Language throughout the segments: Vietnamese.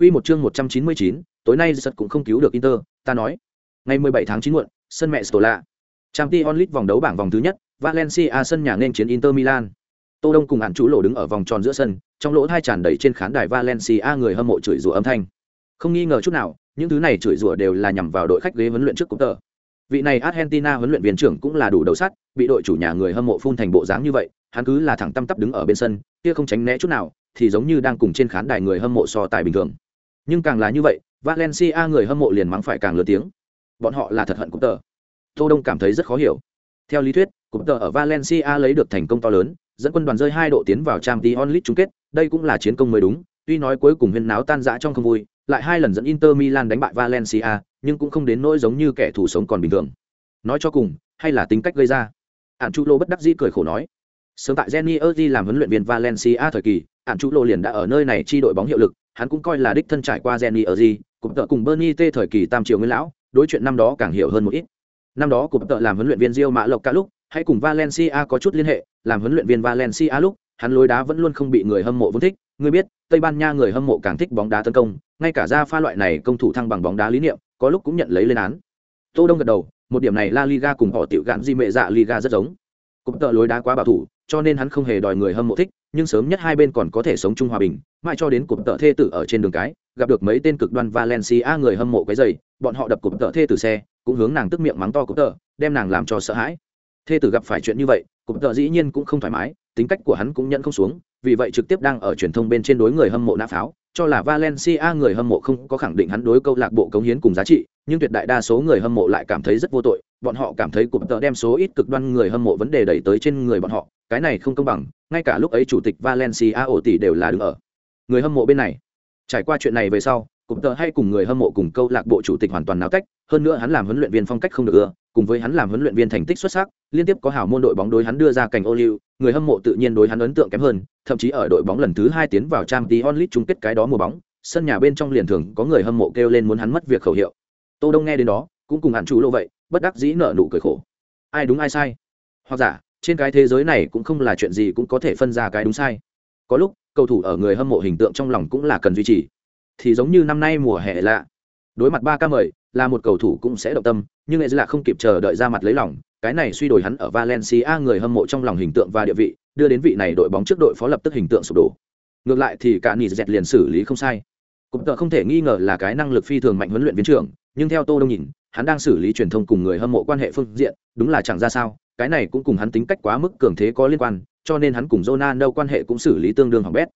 Quy một chương 199, tối nay giật cũng không cứu được Inter, ta nói. Ngày 17 tháng 9 muộn, sân mẹ Stola. Champions League vòng đấu bảng vòng thứ nhất, Valencia sân nhà nên chiến Inter Milan. Tô Đông cùng hạn chủ lộ đứng ở vòng tròn giữa sân, trong lỗ hai tràn đầy trên khán đài Valencia người hâm mộ chửi rủa âm thanh. Không nghi ngờ chút nào, những thứ này chửi rủa đều là nhằm vào đội khách ghế huấn luyện trước cũng tờ. Vị này Argentina huấn luyện viên trưởng cũng là đủ đầu sắt, bị đội chủ nhà người hâm mộ phun thành bộ dáng như vậy, hắn cứ là thẳng tâm tắp đứng ở bên sân, kia không tránh né chút nào, thì giống như đang cùng trên khán đài người hâm mộ so tài bình thường. Nhưng càng là như vậy, Valencia người hâm mộ liền mắng phải càng lớn tiếng. Bọn họ là thật hận cúp tờ. Tô Đông cảm thấy rất khó hiểu. Theo lý thuyết, cúp tờ ở Valencia lấy được thành công to lớn, dẫn quân đoàn rơi hai độ tiến vào trang t onlit chung kết, đây cũng là chiến công mới đúng, tuy nói cuối cùng huyên náo tan rã trong không vui, lại hai lần dẫn Inter Milan đánh bại Valencia, nhưng cũng không đến nỗi giống như kẻ thù sống còn bình thường. Nói cho cùng, hay là tính cách gây ra. ạn Chu Lô bất đắc dĩ cười khổ nói. Sớm tại Jenny Erdi làm huấn luyện viên Valencia thời kỳ, ạn Chu Lô liền đã ở nơi này chi đội bóng hiệu lực, hắn cũng coi là đích thân trải qua Jenny gì, cùng tợ cùng Bernie T thời kỳ tam triều nguyên lão, đối chuyện năm đó càng hiểu hơn một ít. Năm đó cùng tợ làm huấn luyện viên Real Mã Lộc cả lúc, hay cùng Valencia có chút liên hệ, làm huấn luyện viên Valencia lúc, hắn lối đá vẫn luôn không bị người hâm mộ vốn thích, người biết, Tây Ban Nha người hâm mộ càng thích bóng đá tấn công, ngay cả ra pha loại này công thủ thăng bằng bóng đá lý niệm, có lúc cũng nhận lấy lên án. Tô Đông gật đầu, một điểm này La Liga cùng họ tiểu gạn di mẹ dạ Liga rất giống. Cũng tợ lối đá quá bảo thủ, cho nên hắn không hề đòi người hâm mộ thích, nhưng sớm nhất hai bên còn có thể sống chung hòa bình, mãi cho đến cụm tợ thê tử ở trên đường cái, gặp được mấy tên cực đoan Valencia người hâm mộ cái dày bọn họ đập cụm tợ thê tử xe, cũng hướng nàng tức miệng mắng to cụm tợ, đem nàng làm cho sợ hãi. Thê tử gặp phải chuyện như vậy, cụm tợ dĩ nhiên cũng không thoải mái, tính cách của hắn cũng nhận không xuống, vì vậy trực tiếp đang ở truyền thông bên trên đối người hâm mộ nã pháo, cho là Valencia người hâm mộ không có khẳng định hắn đối câu lạc bộ cống hiến cùng giá trị, nhưng tuyệt đại đa số người hâm mộ lại cảm thấy rất vô tội, bọn họ cảm thấy cụm tợ đem số ít cực đoan người hâm mộ vấn đề đẩy tới trên người bọn họ, cái này không công bằng, ngay cả lúc ấy chủ tịch Valencia ổ tỷ đều là đứng ở người hâm mộ bên này. Trải qua chuyện này về sau, cụm tợ hay cùng người hâm mộ cùng câu lạc bộ chủ tịch hoàn toàn náo tách, hơn nữa hắn làm huấn luyện viên phong cách không được ưa, cùng với hắn làm huấn luyện viên thành tích xuất sắc, liên tiếp có hảo môn đội bóng đối hắn đưa ra cảnh ô liu, người hâm mộ tự nhiên đối hắn ấn tượng kém hơn, thậm chí ở đội bóng lần thứ hai tiến vào Champions League chung kết cái đó mùa bóng, sân nhà bên trong liền thường có người hâm mộ kêu lên muốn hắn mất việc khẩu hiệu. Tô Đông nghe đến đó, cũng cùng hạn chủ lộ vậy, bất đắc dĩ nở nụ cười khổ. Ai đúng ai sai? Hoặc giả, trên cái thế giới này cũng không là chuyện gì cũng có thể phân ra cái đúng sai. Có lúc, cầu thủ ở người hâm mộ hình tượng trong lòng cũng là cần duy trì. Thì giống như năm nay mùa hè lạ, đối mặt ba ca mời, là một cầu thủ cũng sẽ động tâm, nhưng lại là không kịp chờ đợi ra mặt lấy lòng, cái này suy đổi hắn ở Valencia người hâm mộ trong lòng hình tượng và địa vị, đưa đến vị này đội bóng trước đội phó lập tức hình tượng sụp đổ. Ngược lại thì cả Nỉ Dẹt liền xử lý không sai. Cũng tờ không thể nghi ngờ là cái năng lực phi thường mạnh huấn luyện viên trưởng, nhưng theo Tô Đông nhìn, hắn đang xử lý truyền thông cùng người hâm mộ quan hệ phương diện, đúng là chẳng ra sao, cái này cũng cùng hắn tính cách quá mức cường thế có liên quan, cho nên hắn cùng Ronaldo quan hệ cũng xử lý tương đương hỏng bét.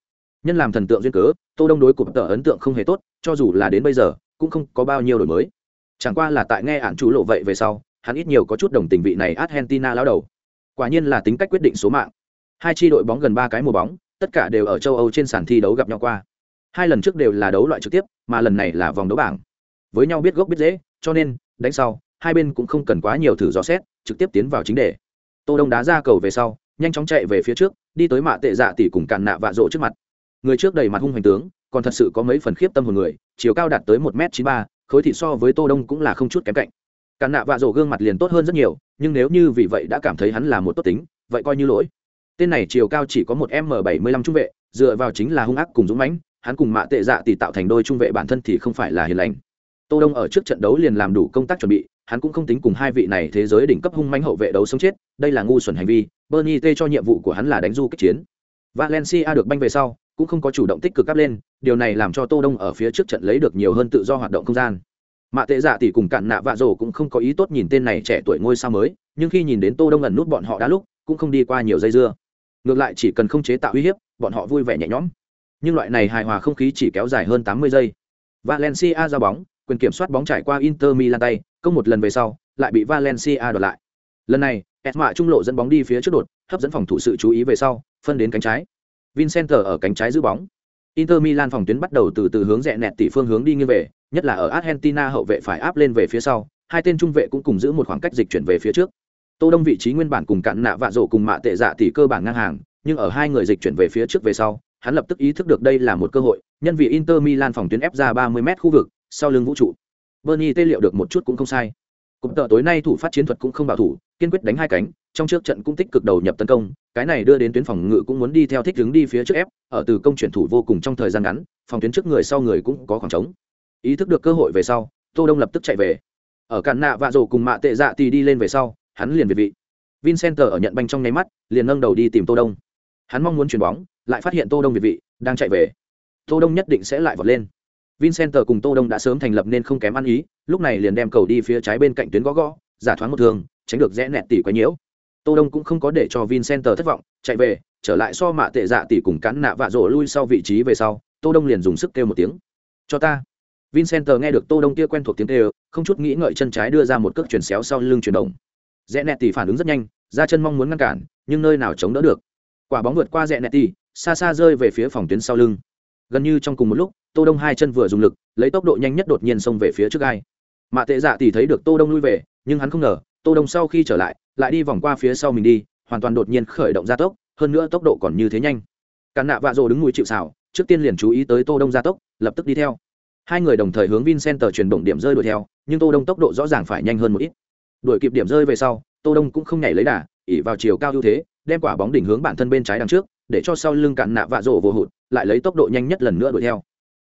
Nhân làm thần tượng duyên cớ, Tô Đông đối cục tờ ấn tượng không hề tốt, cho dù là đến bây giờ, cũng không có bao nhiêu đổi mới. Chẳng qua là tại nghe án chủ lộ vậy về sau, hắn ít nhiều có chút đồng tình vị này Argentina lão đầu. Quả nhiên là tính cách quyết định số mạng. Hai chi đội bóng gần ba cái mùa bóng, tất cả đều ở châu Âu trên sàn thi đấu gặp nhau qua. Hai lần trước đều là đấu loại trực tiếp, mà lần này là vòng đấu bảng. Với nhau biết gốc biết dễ, cho nên đánh sau, hai bên cũng không cần quá nhiều thử dò xét, trực tiếp tiến vào chính đề. Tô Đông đá ra cầu về sau, nhanh chóng chạy về phía trước, đi tới mạ tệ dạ tỷ cùng càn nạ vạ rộ trước mặt. Người trước đầy mặt hung hành tướng, còn thật sự có mấy phần khiếp tâm hồn người, chiều cao đạt tới một m chín ba, khối thị so với Tô Đông cũng là không chút kém cạnh. Càn nạ vạ rộ gương mặt liền tốt hơn rất nhiều, nhưng nếu như vì vậy đã cảm thấy hắn là một tốt tính, vậy coi như lỗi. Tên này chiều cao chỉ có một m bảy mươi lăm trung vệ, dựa vào chính là hung ác cùng dũng mãnh, hắn cùng mạ tệ dạ tỷ tạo thành đôi trung vệ bản thân thì không phải là hiền lành tô đông ở trước trận đấu liền làm đủ công tác chuẩn bị hắn cũng không tính cùng hai vị này thế giới đỉnh cấp hung manh hậu vệ đấu sống chết đây là ngu xuẩn hành vi bernie t cho nhiệm vụ của hắn là đánh du kích chiến. Valencia được banh về sau cũng không có chủ động tích cực cắp lên điều này làm cho tô đông ở phía trước trận lấy được nhiều hơn tự do hoạt động không gian. Mạ tệ dạ tỷ cùng cạn nạ vạ rồ cũng không có ý tốt nhìn tên này trẻ tuổi ngôi sao mới nhưng khi nhìn đến tô đông ẩn nút bọn họ đã lúc cũng không đi qua nhiều dây dưa. Ngược lại chỉ cần không chế tạo uy hiếp bọn họ vui vẻ nhẹ nhõm. Nhưng loại này hài hòa không khí chỉ kéo dài hơn 80 giây. Valencia ra bóng, quyền kiểm soát bóng trải qua Inter Milan tay, công một lần về sau, lại bị Valencia đoạt lại. Lần này, Esma trung lộ dẫn bóng đi phía trước đột, hấp dẫn phòng thủ sự chú ý về sau, phân đến cánh trái. Vincent ở cánh trái giữ bóng. Inter Milan phòng tuyến bắt đầu từ từ hướng rẽ nẹt tỷ phương hướng đi nghiêng về, nhất là ở Argentina hậu vệ phải áp lên về phía sau, hai tên trung vệ cũng cùng giữ một khoảng cách dịch chuyển về phía trước. Tô Đông vị trí nguyên bản cùng cạn nạ vạ rổ cùng mạ tệ dạ tỷ cơ bản ngang hàng, nhưng ở hai người dịch chuyển về phía trước về sau, hắn lập tức ý thức được đây là một cơ hội, nhân vì Inter Milan phòng tuyến ép ra 30m khu vực, sau lưng vũ trụ. Bernie tê liệu được một chút cũng không sai. Cụm tợ tối nay thủ phát chiến thuật cũng không bảo thủ, kiên quyết đánh hai cánh trong trước trận cũng tích cực đầu nhập tấn công cái này đưa đến tuyến phòng ngự cũng muốn đi theo thích đứng đi phía trước ép ở từ công chuyển thủ vô cùng trong thời gian ngắn phòng tuyến trước người sau người cũng có khoảng trống. Ý thức được cơ hội về sau tô đông lập tức chạy về. Ở cạn nạ vạ rổ cùng mạ tệ dạ thì đi lên về sau hắn liền về vị. Vincent ở nhận banh trong nháy mắt liền nâng đầu đi tìm tô đông. Hắn mong muốn chuyền bóng lại phát hiện tô đông việt vị đang chạy về. Tô đông nhất định sẽ lại vọt lên vincent cùng tô đông đã sớm thành lập nên không kém ăn ý, lúc này liền đem cầu đi phía trái bên cạnh tuyến gõ gõ, giả thoáng một thường, tránh được rẽ nẹt tỷ quấy nhiễu. Tô đông cũng không có để cho vincent thất vọng, chạy về, trở lại so mạ tệ dạ tỷ cùng cắn nạ vạ rổ lui sau vị trí về sau, tô đông liền dùng sức kêu một tiếng. Cho ta. Vincent nghe được tô đông kia quen thuộc tiếng kêu, không chút nghĩ ngợi chân trái đưa ra một cước chuyển xéo sau lưng chuyển động. Rẽ nẹt tỷ phản ứng rất nhanh, ra chân mong muốn ngăn cản, nhưng nơi nào chống đỡ được. Quả bóng vượt qua rẽ nẹt tỷ xa xa rơi về phía phòng tuyến sau lưng gần như trong cùng một lúc, tô đông hai chân vừa dùng lực, lấy tốc độ nhanh nhất đột nhiên xông về phía trước gai. Mạ tệ dạ tỷ thấy được tô đông lui về, nhưng hắn không ngờ, tô đông sau khi trở lại lại đi vòng qua phía sau mình đi, hoàn toàn đột nhiên khởi động gia tốc, hơn nữa tốc độ còn như thế nhanh. Cản nạ vạ rồ đứng mũi chịu xào trước tiên liền chú ý tới tô đông gia tốc, lập tức đi theo. Hai người đồng thời hướng vincenter chuyển động điểm rơi đuổi theo, nhưng tô đông tốc độ rõ ràng phải nhanh hơn một ít. Đuổi kịp điểm rơi về sau, tô đông cũng không nhảy lấy đà ỉ vào chiều cao ưu thế, đem quả bóng đỉnh hướng bản thân bên trái đằng trước, để cho sau lưng cản nạ vạ rổ vô hụt lại lấy tốc độ nhanh nhất lần nữa đuổi theo.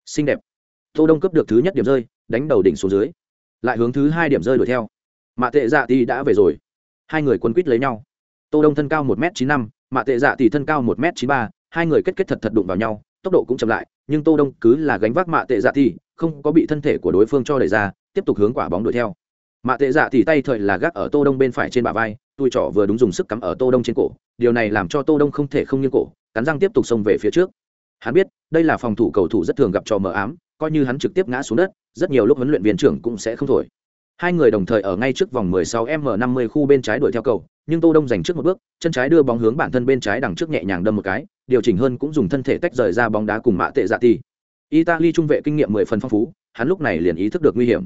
Xinh đẹp. Tô đông cấp được thứ nhất điểm rơi, đánh đầu đỉnh xuống dưới. Lại hướng thứ hai điểm rơi đuổi theo. Mạ tệ dạ tỷ đã về rồi. Hai người quân quýt lấy nhau. Tô đông thân cao một m chín năm, mạ tệ dạ tỷ thân cao một m chín ba, hai người kết kết thật thật đụng vào nhau, tốc độ cũng chậm lại, nhưng tô đông cứ là gánh vác mạ tệ dạ tỷ không có bị thân thể của đối phương cho đẩy ra, tiếp tục hướng quả bóng đuổi theo. Mạ tệ dạ tỷ tay thời là gác ở tô đông bên phải trên bả vai tôi trỏ vừa đúng dùng sức cắm ở tô đông trên cổ, điều này làm cho tô đông không thể không nghiêng cổ, cắn răng tiếp tục xông về phía trước hắn biết, đây là phòng thủ cầu thủ rất thường gặp trò mờ ám, coi như hắn trực tiếp ngã xuống đất, rất nhiều lúc huấn luyện viên trưởng cũng sẽ không thổi. Hai người đồng thời ở ngay trước vòng 16 m 50 khu bên trái đuổi theo cầu, nhưng tô đông giành trước một bước, chân trái đưa bóng hướng bản thân bên trái đằng trước nhẹ nhàng đâm một cái, điều chỉnh hơn cũng dùng thân thể tách rời ra bóng đá cùng mạ tệ dạ tỷ italy trung vệ kinh nghiệm 10 phần phong phú, hắn lúc này liền ý thức được nguy hiểm.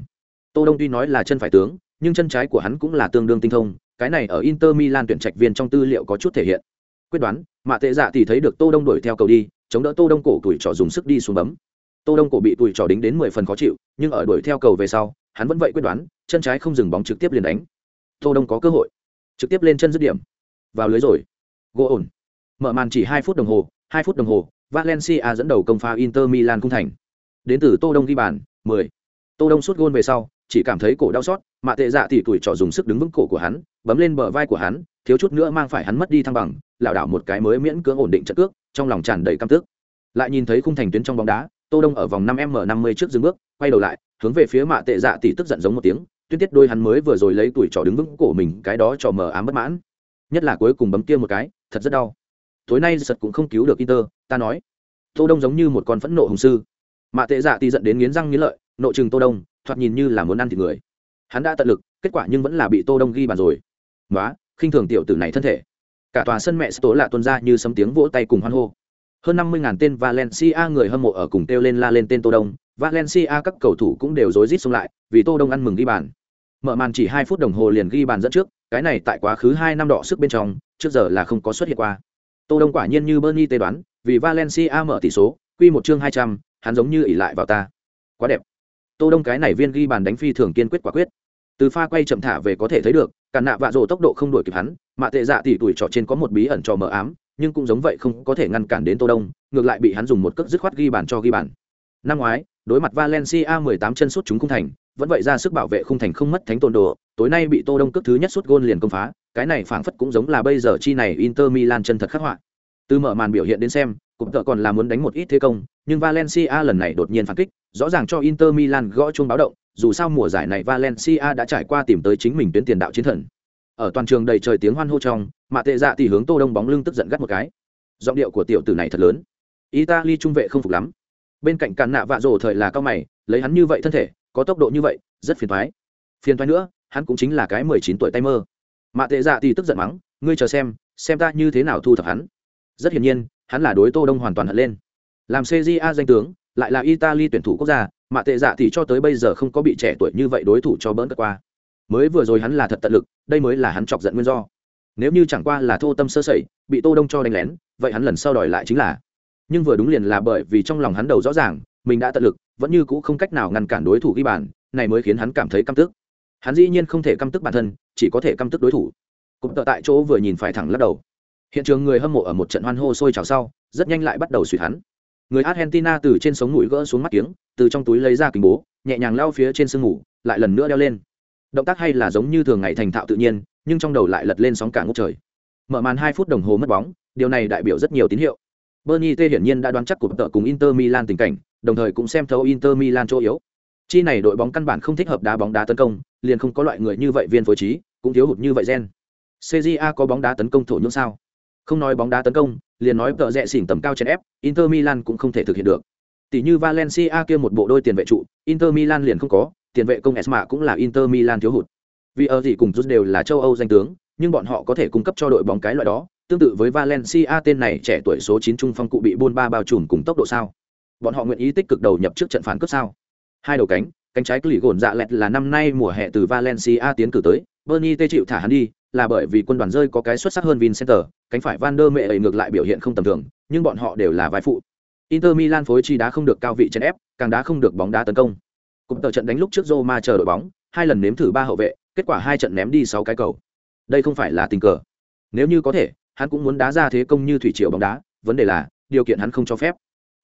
Tô đông tuy nói là chân phải tướng, nhưng chân trái của hắn cũng là tương đương tinh thông, cái này ở inter milan tuyển trạch viên trong tư liệu có chút thể hiện. Quyết đoán, mạ tệ dạ tỷ thấy được tô đông đuổi theo cầu đi chống đỡ tô đông cổ tuổi trò dùng sức đi xuống bấm. Tô đông cổ bị tuổi trò đính đến mười phần khó chịu, nhưng ở đuổi theo cầu về sau, hắn vẫn vậy quyết đoán, chân trái không dừng bóng trực tiếp liền đánh. Tô đông có cơ hội, trực tiếp lên chân dứt điểm. Vào lưới rồi. Gỗ ổn. Mở màn chỉ hai phút đồng hồ, hai phút đồng hồ, valencia dẫn đầu công phá inter milan cung thành. Đến từ tô đông ghi bàn, mười. Tô đông sút gôn về sau, chỉ cảm thấy cổ đau xót, mà tệ dạ thì tuổi trò dùng sức đứng vững cổ của hắn, bấm lên bờ vai của hắn, thiếu chút nữa mang phải hắn mất đi thăng bằng, lảo đảo một cái mới miễn cưỡng ổn định trận cước trong lòng tràn đầy căm tức. Lại nhìn thấy khung thành tuyến trong bóng đá tô đông ở vòng năm m năm mươi trước dừng bước quay đầu lại hướng về phía mạ tệ dạ tỷ tức giận giống một tiếng tuyết tiết đôi hắn mới vừa rồi lấy tuổi trò đứng vững cổ mình cái đó trò mờ ám bất mãn. Nhất là cuối cùng bấm kia một cái thật rất đau. Tối nay giật cũng không cứu được inter ta nói. Tô đông giống như một con phẫn nộ hùng sư. Mạ tệ dạ tỷ giận đến nghiến răng nghiến lợi nộ chừng tô đông thoạt nhìn như là muốn ăn thịt người. Hắn đã tận lực kết quả nhưng vẫn là bị tô đông ghi bàn rồi. Quá, khinh thường tiểu tử này thân thể cả tòa sân mẹ tố lạ tuôn ra như sấm tiếng vỗ tay cùng hoan hô. Hơn năm mươi ngàn tên valencia người hâm mộ ở cùng kêu lên la lên tên tô đông. Valencia các cầu thủ cũng đều rối rít xông lại, vì tô đông ăn mừng ghi bàn. Mở màn chỉ hai phút đồng hồ liền ghi bàn dẫn trước, cái này tại quá khứ hai năm đỏ sức bên trong, trước giờ là không có xuất hiện qua. Tô đông quả nhiên như bernie tê đoán, vì valencia mở tỷ số, quy một chương hai trăm, hắn giống như ỉ lại vào ta. Quá đẹp. Tô đông cái này viên ghi bàn đánh phi thường kiên quyết quả quyết. Từ pha quay chậm thả về có thể thấy được cả nạ vạ rồ tốc độ không đuổi kịp hắn mạ tệ dạ tỉ tuổi trọ trên có một bí ẩn trò mờ ám, nhưng cũng giống vậy không có thể ngăn cản đến tô đông, ngược lại bị hắn dùng một cước dứt khoát ghi bàn cho ghi bàn. Năm ngoái, đối mặt valencia 18 chân sút chúng khung thành, vẫn vậy ra sức bảo vệ khung thành không mất thánh tôn đồ, tối nay bị tô đông cước thứ nhất sút gôn liền công phá, cái này phảng phất cũng giống là bây giờ chi này inter milan chân thật khắc họa. Từ mở màn biểu hiện đến xem, cụm tợ còn là muốn đánh một ít thế công, nhưng valencia lần này đột nhiên phản kích, rõ ràng cho inter milan gõ chuông báo động dù sao mùa giải này valencia đã trải qua tìm tới chính mình tuyến tiền đạo chiến thần. Ở toàn trường đầy trời tiếng hoan hô trong mà tệ dạ thì hướng tô đông bóng lưng tức giận gắt một cái. Giọng điệu của tiểu tử này thật lớn. Italy trung vệ không phục lắm. Bên cạnh càn nạ vạ rồ thời là cao mày, lấy hắn như vậy thân thể, có tốc độ như vậy, rất phiền toái. phiền toái nữa, hắn cũng chính là cái mười chín tuổi tay mơ mạ tệ dạ thì tức giận mắng, ngươi chờ xem xem ta như thế nào thu thập hắn. Rất hiển nhiên, hắn là đối tô đông hoàn toàn hận lên. Làm cja danh tướng, lại là italy tuyển thủ quốc gia mạ tệ dạ thì cho tới bây giờ không có bị trẻ tuổi như vậy đối thủ cho bỡn cất qua. Mới vừa rồi hắn là thật tận lực đây mới là hắn chọc giận nguyên do. Nếu như chẳng qua là thô tâm sơ sẩy bị tô đông cho đánh lén vậy hắn lần sau đòi lại chính là. Nhưng vừa đúng liền là bởi vì trong lòng hắn đầu rõ ràng mình đã tận lực vẫn như cũ không cách nào ngăn cản đối thủ ghi bàn này mới khiến hắn cảm thấy căm tức. Hắn dĩ nhiên không thể căm tức bản thân chỉ có thể căm tức đối thủ. Cũng tợ tại chỗ vừa nhìn phải thẳng lắc đầu. Hiện trường người hâm mộ ở một trận hoan hô sôi trào sau, rất nhanh lại bắt đầu suy hắn. Người Argentina từ trên sống mũi gỡ xuống mắt kiếng, từ trong túi lấy ra kính bố, nhẹ nhàng lao phía trên sương ngủ, lại lần nữa đeo lên. Động tác hay là giống như thường ngày thành thạo tự nhiên, nhưng trong đầu lại lật lên sóng cả ngốc trời. Mở màn hai phút đồng hồ mất bóng, điều này đại biểu rất nhiều tín hiệu. Bernie T hiển nhiên đã đoán chắc cuộc tợ cùng Inter Milan tình cảnh, đồng thời cũng xem thấu Inter Milan chỗ yếu. Chi này đội bóng căn bản không thích hợp đá bóng đá tấn công, liền không có loại người như vậy viên phối trí, cũng thiếu hụt như vậy gen. CJA có bóng đá tấn công thổ nhưỡng sao? Không nói bóng đá tấn công, liền nói tợ rẽ xỉn tầm cao trên ép, Inter Milan cũng không thể thực hiện được. Tỷ như Valencia kia một bộ đôi tiền vệ trụ, Inter Milan liền không có, tiền vệ công Esma cũng là Inter Milan thiếu hụt. Vì ở gì cùng rút đều là châu Âu danh tướng, nhưng bọn họ có thể cung cấp cho đội bóng cái loại đó, tương tự với Valencia tên này trẻ tuổi số 9 trung phong cụ bị buôn ba bao trùm cùng tốc độ sao? Bọn họ nguyện ý tích cực đầu nhập trước trận phản cướp sao? Hai đầu cánh, cánh trái lì gồn dạ lẹt là năm nay mùa hè từ Valencia tiến cử tới, Bernie tê chịu thả hắn đi, là bởi vì quân đoàn rơi có cái xuất sắc hơn Vincenter, cánh phải Van der Mẹ ấy ngược lại biểu hiện không tầm thường, nhưng bọn họ đều là vai phụ. Inter Milan phối chi đá không được cao vị chân ép, càng đá không được bóng đá tấn công. Cũng tờ trận đánh lúc trước Roma chờ đội bóng, hai lần nếm thử ba hậu vệ, kết quả hai trận ném đi sáu cái cầu. Đây không phải là tình cờ. Nếu như có thể, hắn cũng muốn đá ra thế công như thủy triều bóng đá, vấn đề là điều kiện hắn không cho phép.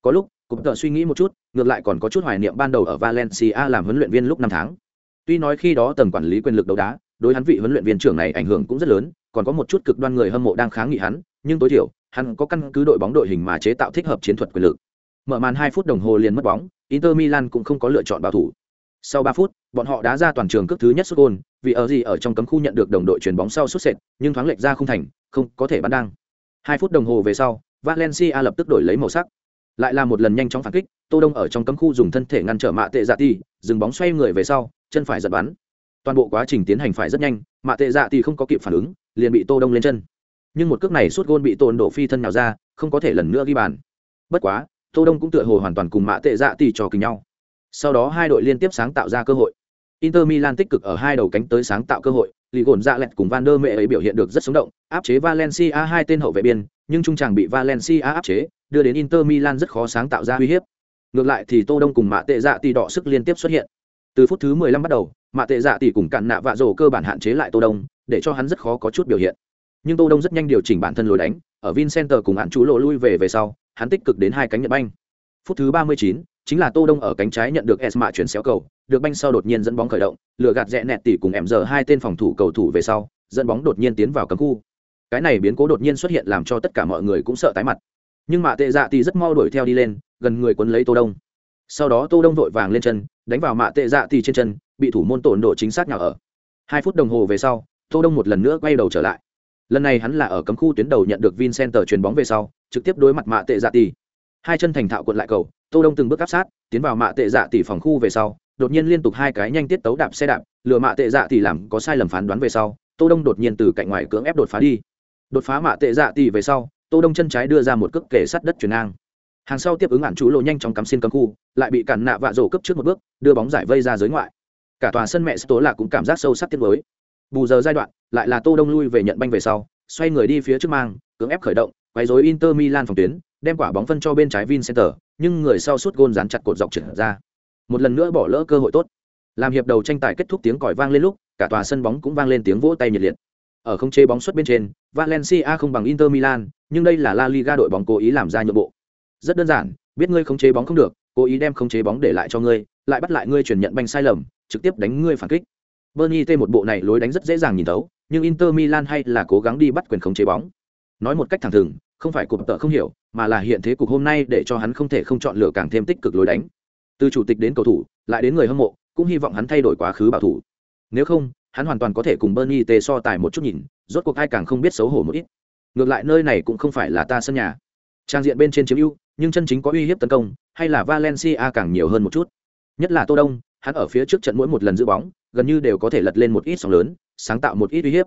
Có lúc, cũng tờ suy nghĩ một chút, ngược lại còn có chút hoài niệm ban đầu ở Valencia làm huấn luyện viên lúc năm tháng. Tuy nói khi đó tầng quản lý quyền lực đấu đá, đối hắn vị huấn luyện viên trưởng này ảnh hưởng cũng rất lớn, còn có một chút cực đoan người hâm mộ đang kháng nghị hắn, nhưng tối thiểu, hắn có căn cứ đội bóng đội hình mà chế tạo thích hợp chiến thuật quyền lực. Mở màn 2 phút đồng hồ liền mất bóng, Inter Milan cũng không có lựa chọn bảo thủ. Sau 3 phút, bọn họ đá ra toàn trường cước thứ nhất sút gol, vì ở gì ở trong cấm khu nhận được đồng đội chuyển bóng sau sút sệt, nhưng thoáng lệch ra không thành, không có thể bắn đăng. 2 phút đồng hồ về sau, Valencia lập tức đổi lấy màu sắc. Lại là một lần nhanh chóng phản kích, Tô Đông ở trong cấm khu dùng thân thể ngăn trở mạ tệ dạ ti, dừng bóng xoay người về sau, chân phải giật bắn. Toàn bộ quá trình tiến hành phải rất nhanh, mạ tệ dạ thì không có kịp phản ứng, liền bị Tô Đông lên chân. Nhưng một cước này suốt gôn bị Tôn Đổ Phi thân nào ra, không có thể lần nữa ghi bàn. Bất quá, Tô Đông cũng tựa hồ hoàn toàn cùng mạ tệ dạ tỷ trò kình nhau. Sau đó hai đội liên tiếp sáng tạo ra cơ hội. Inter Milan tích cực ở hai đầu cánh tới sáng tạo cơ hội, lì gồn dạ lẹt cùng Van der Mẹ ấy biểu hiện được rất sống động, áp chế Valencia hai tên hậu vệ biên, nhưng trung tràng bị Valencia áp chế, đưa đến Inter Milan rất khó sáng tạo ra uy hiếp. Ngược lại thì Tô Đông cùng Mạ Tệ Dạ tỷ đỏ sức liên tiếp xuất hiện. Từ phút thứ 15 bắt đầu, Mạ Tệ Dạ tỷ cùng cạn nạ vạ rổ cơ bản hạn chế lại Tô Đông, để cho hắn rất khó có chút biểu hiện. Nhưng Tô Đông rất nhanh điều chỉnh bản thân lối đánh, ở Vincenter cùng hạn chú lộ lui về về sau, hắn tích cực đến hai cánh nhận banh. Phút thứ 39, chính là Tô Đông ở cánh trái nhận được Esma chuyển xéo cầu, được banh sau đột nhiên dẫn bóng khởi động, lừa gạt rẽ nẹt tỷ cùng em giờ hai tên phòng thủ cầu thủ về sau, dẫn bóng đột nhiên tiến vào cấm khu. Cái này biến cố đột nhiên xuất hiện làm cho tất cả mọi người cũng sợ tái mặt. Nhưng Mạ Tệ Dạ tỷ rất mau đuổi theo đi lên, gần người quấn lấy Tô Đông. Sau đó Tô Đông vội vàng lên chân, đánh vào Mạ Tệ Dạ tỷ trên chân, bị thủ môn tổn độ chính xác nhào ở. Hai phút đồng hồ về sau, Tô Đông một lần nữa quay đầu trở lại. Lần này hắn là ở cấm khu tuyến đầu nhận được Vincenter chuyền bóng về sau, trực tiếp đối mặt Mạ Tệ Dạ tỷ. Hai chân thành thạo cuộn lại cầu, Tô Đông từng bước áp sát, tiến vào Mạ Tệ Dạ tỷ phòng khu về sau, đột nhiên liên tục hai cái nhanh tiết tấu đạp xe đạp, lừa Mạ Tệ Dạ tỷ làm có sai lầm phán đoán về sau, Tô Đông đột nhiên từ cạnh ngoài cưỡng ép đột phá đi. Đột phá Mạ Tệ Dạ tỷ về sau, Tô Đông chân trái đưa ra một cước kể sát đất chuyển ngang. Hàng sau tiếp ứng ạn chú lộ nhanh chóng cắm xin cấm khu, lại bị cản nạ vạ rổ cấp trước một bước, đưa bóng giải vây ra giới ngoại. Cả tòa sân mẹ Tố là cũng cảm giác sâu sắc tiết mới Bù giờ giai đoạn, lại là Tô Đông lui về nhận banh về sau, xoay người đi phía trước mang, cưỡng ép khởi động, quấy rối Inter Milan phòng tuyến, đem quả bóng phân cho bên trái Vincenter, nhưng người sau suốt gôn dán chặt cột dọc trở ra. Một lần nữa bỏ lỡ cơ hội tốt. Làm hiệp đầu tranh tài kết thúc tiếng còi vang lên lúc, cả tòa sân bóng cũng vang lên tiếng vỗ tay nhiệt liệt. Ở không chế bóng xuất bên trên, Valencia không bằng Inter Milan, nhưng đây là La Liga đội bóng cố ý làm ra nhượng bộ. Rất đơn giản, biết ngươi không chế bóng không được, cố ý đem không chế bóng để lại cho ngươi, lại bắt lại ngươi chuyển nhận banh sai lầm, trực tiếp đánh ngươi phản kích. Bernie T một bộ này lối đánh rất dễ dàng nhìn tấu nhưng Inter Milan hay là cố gắng đi bắt quyền không chế bóng. Nói một cách thẳng thừng, không phải cụm tợ không hiểu, mà là hiện thế cục hôm nay để cho hắn không thể không chọn lựa càng thêm tích cực lối đánh. Từ chủ tịch đến cầu thủ, lại đến người hâm mộ, cũng hy vọng hắn thay đổi quá khứ bảo thủ. Nếu không, hắn hoàn toàn có thể cùng Bernie T so tài một chút nhìn, rốt cuộc ai càng không biết xấu hổ một ít. Ngược lại nơi này cũng không phải là ta sân nhà. Trang diện bên trên chiếm ưu, nhưng chân chính có uy hiếp tấn công, hay là Valencia càng nhiều hơn một chút. Nhất là Tô Đông, hắn ở phía trước trận mỗi một lần giữ bóng, gần như đều có thể lật lên một ít sóng lớn, sáng tạo một ít uy hiếp.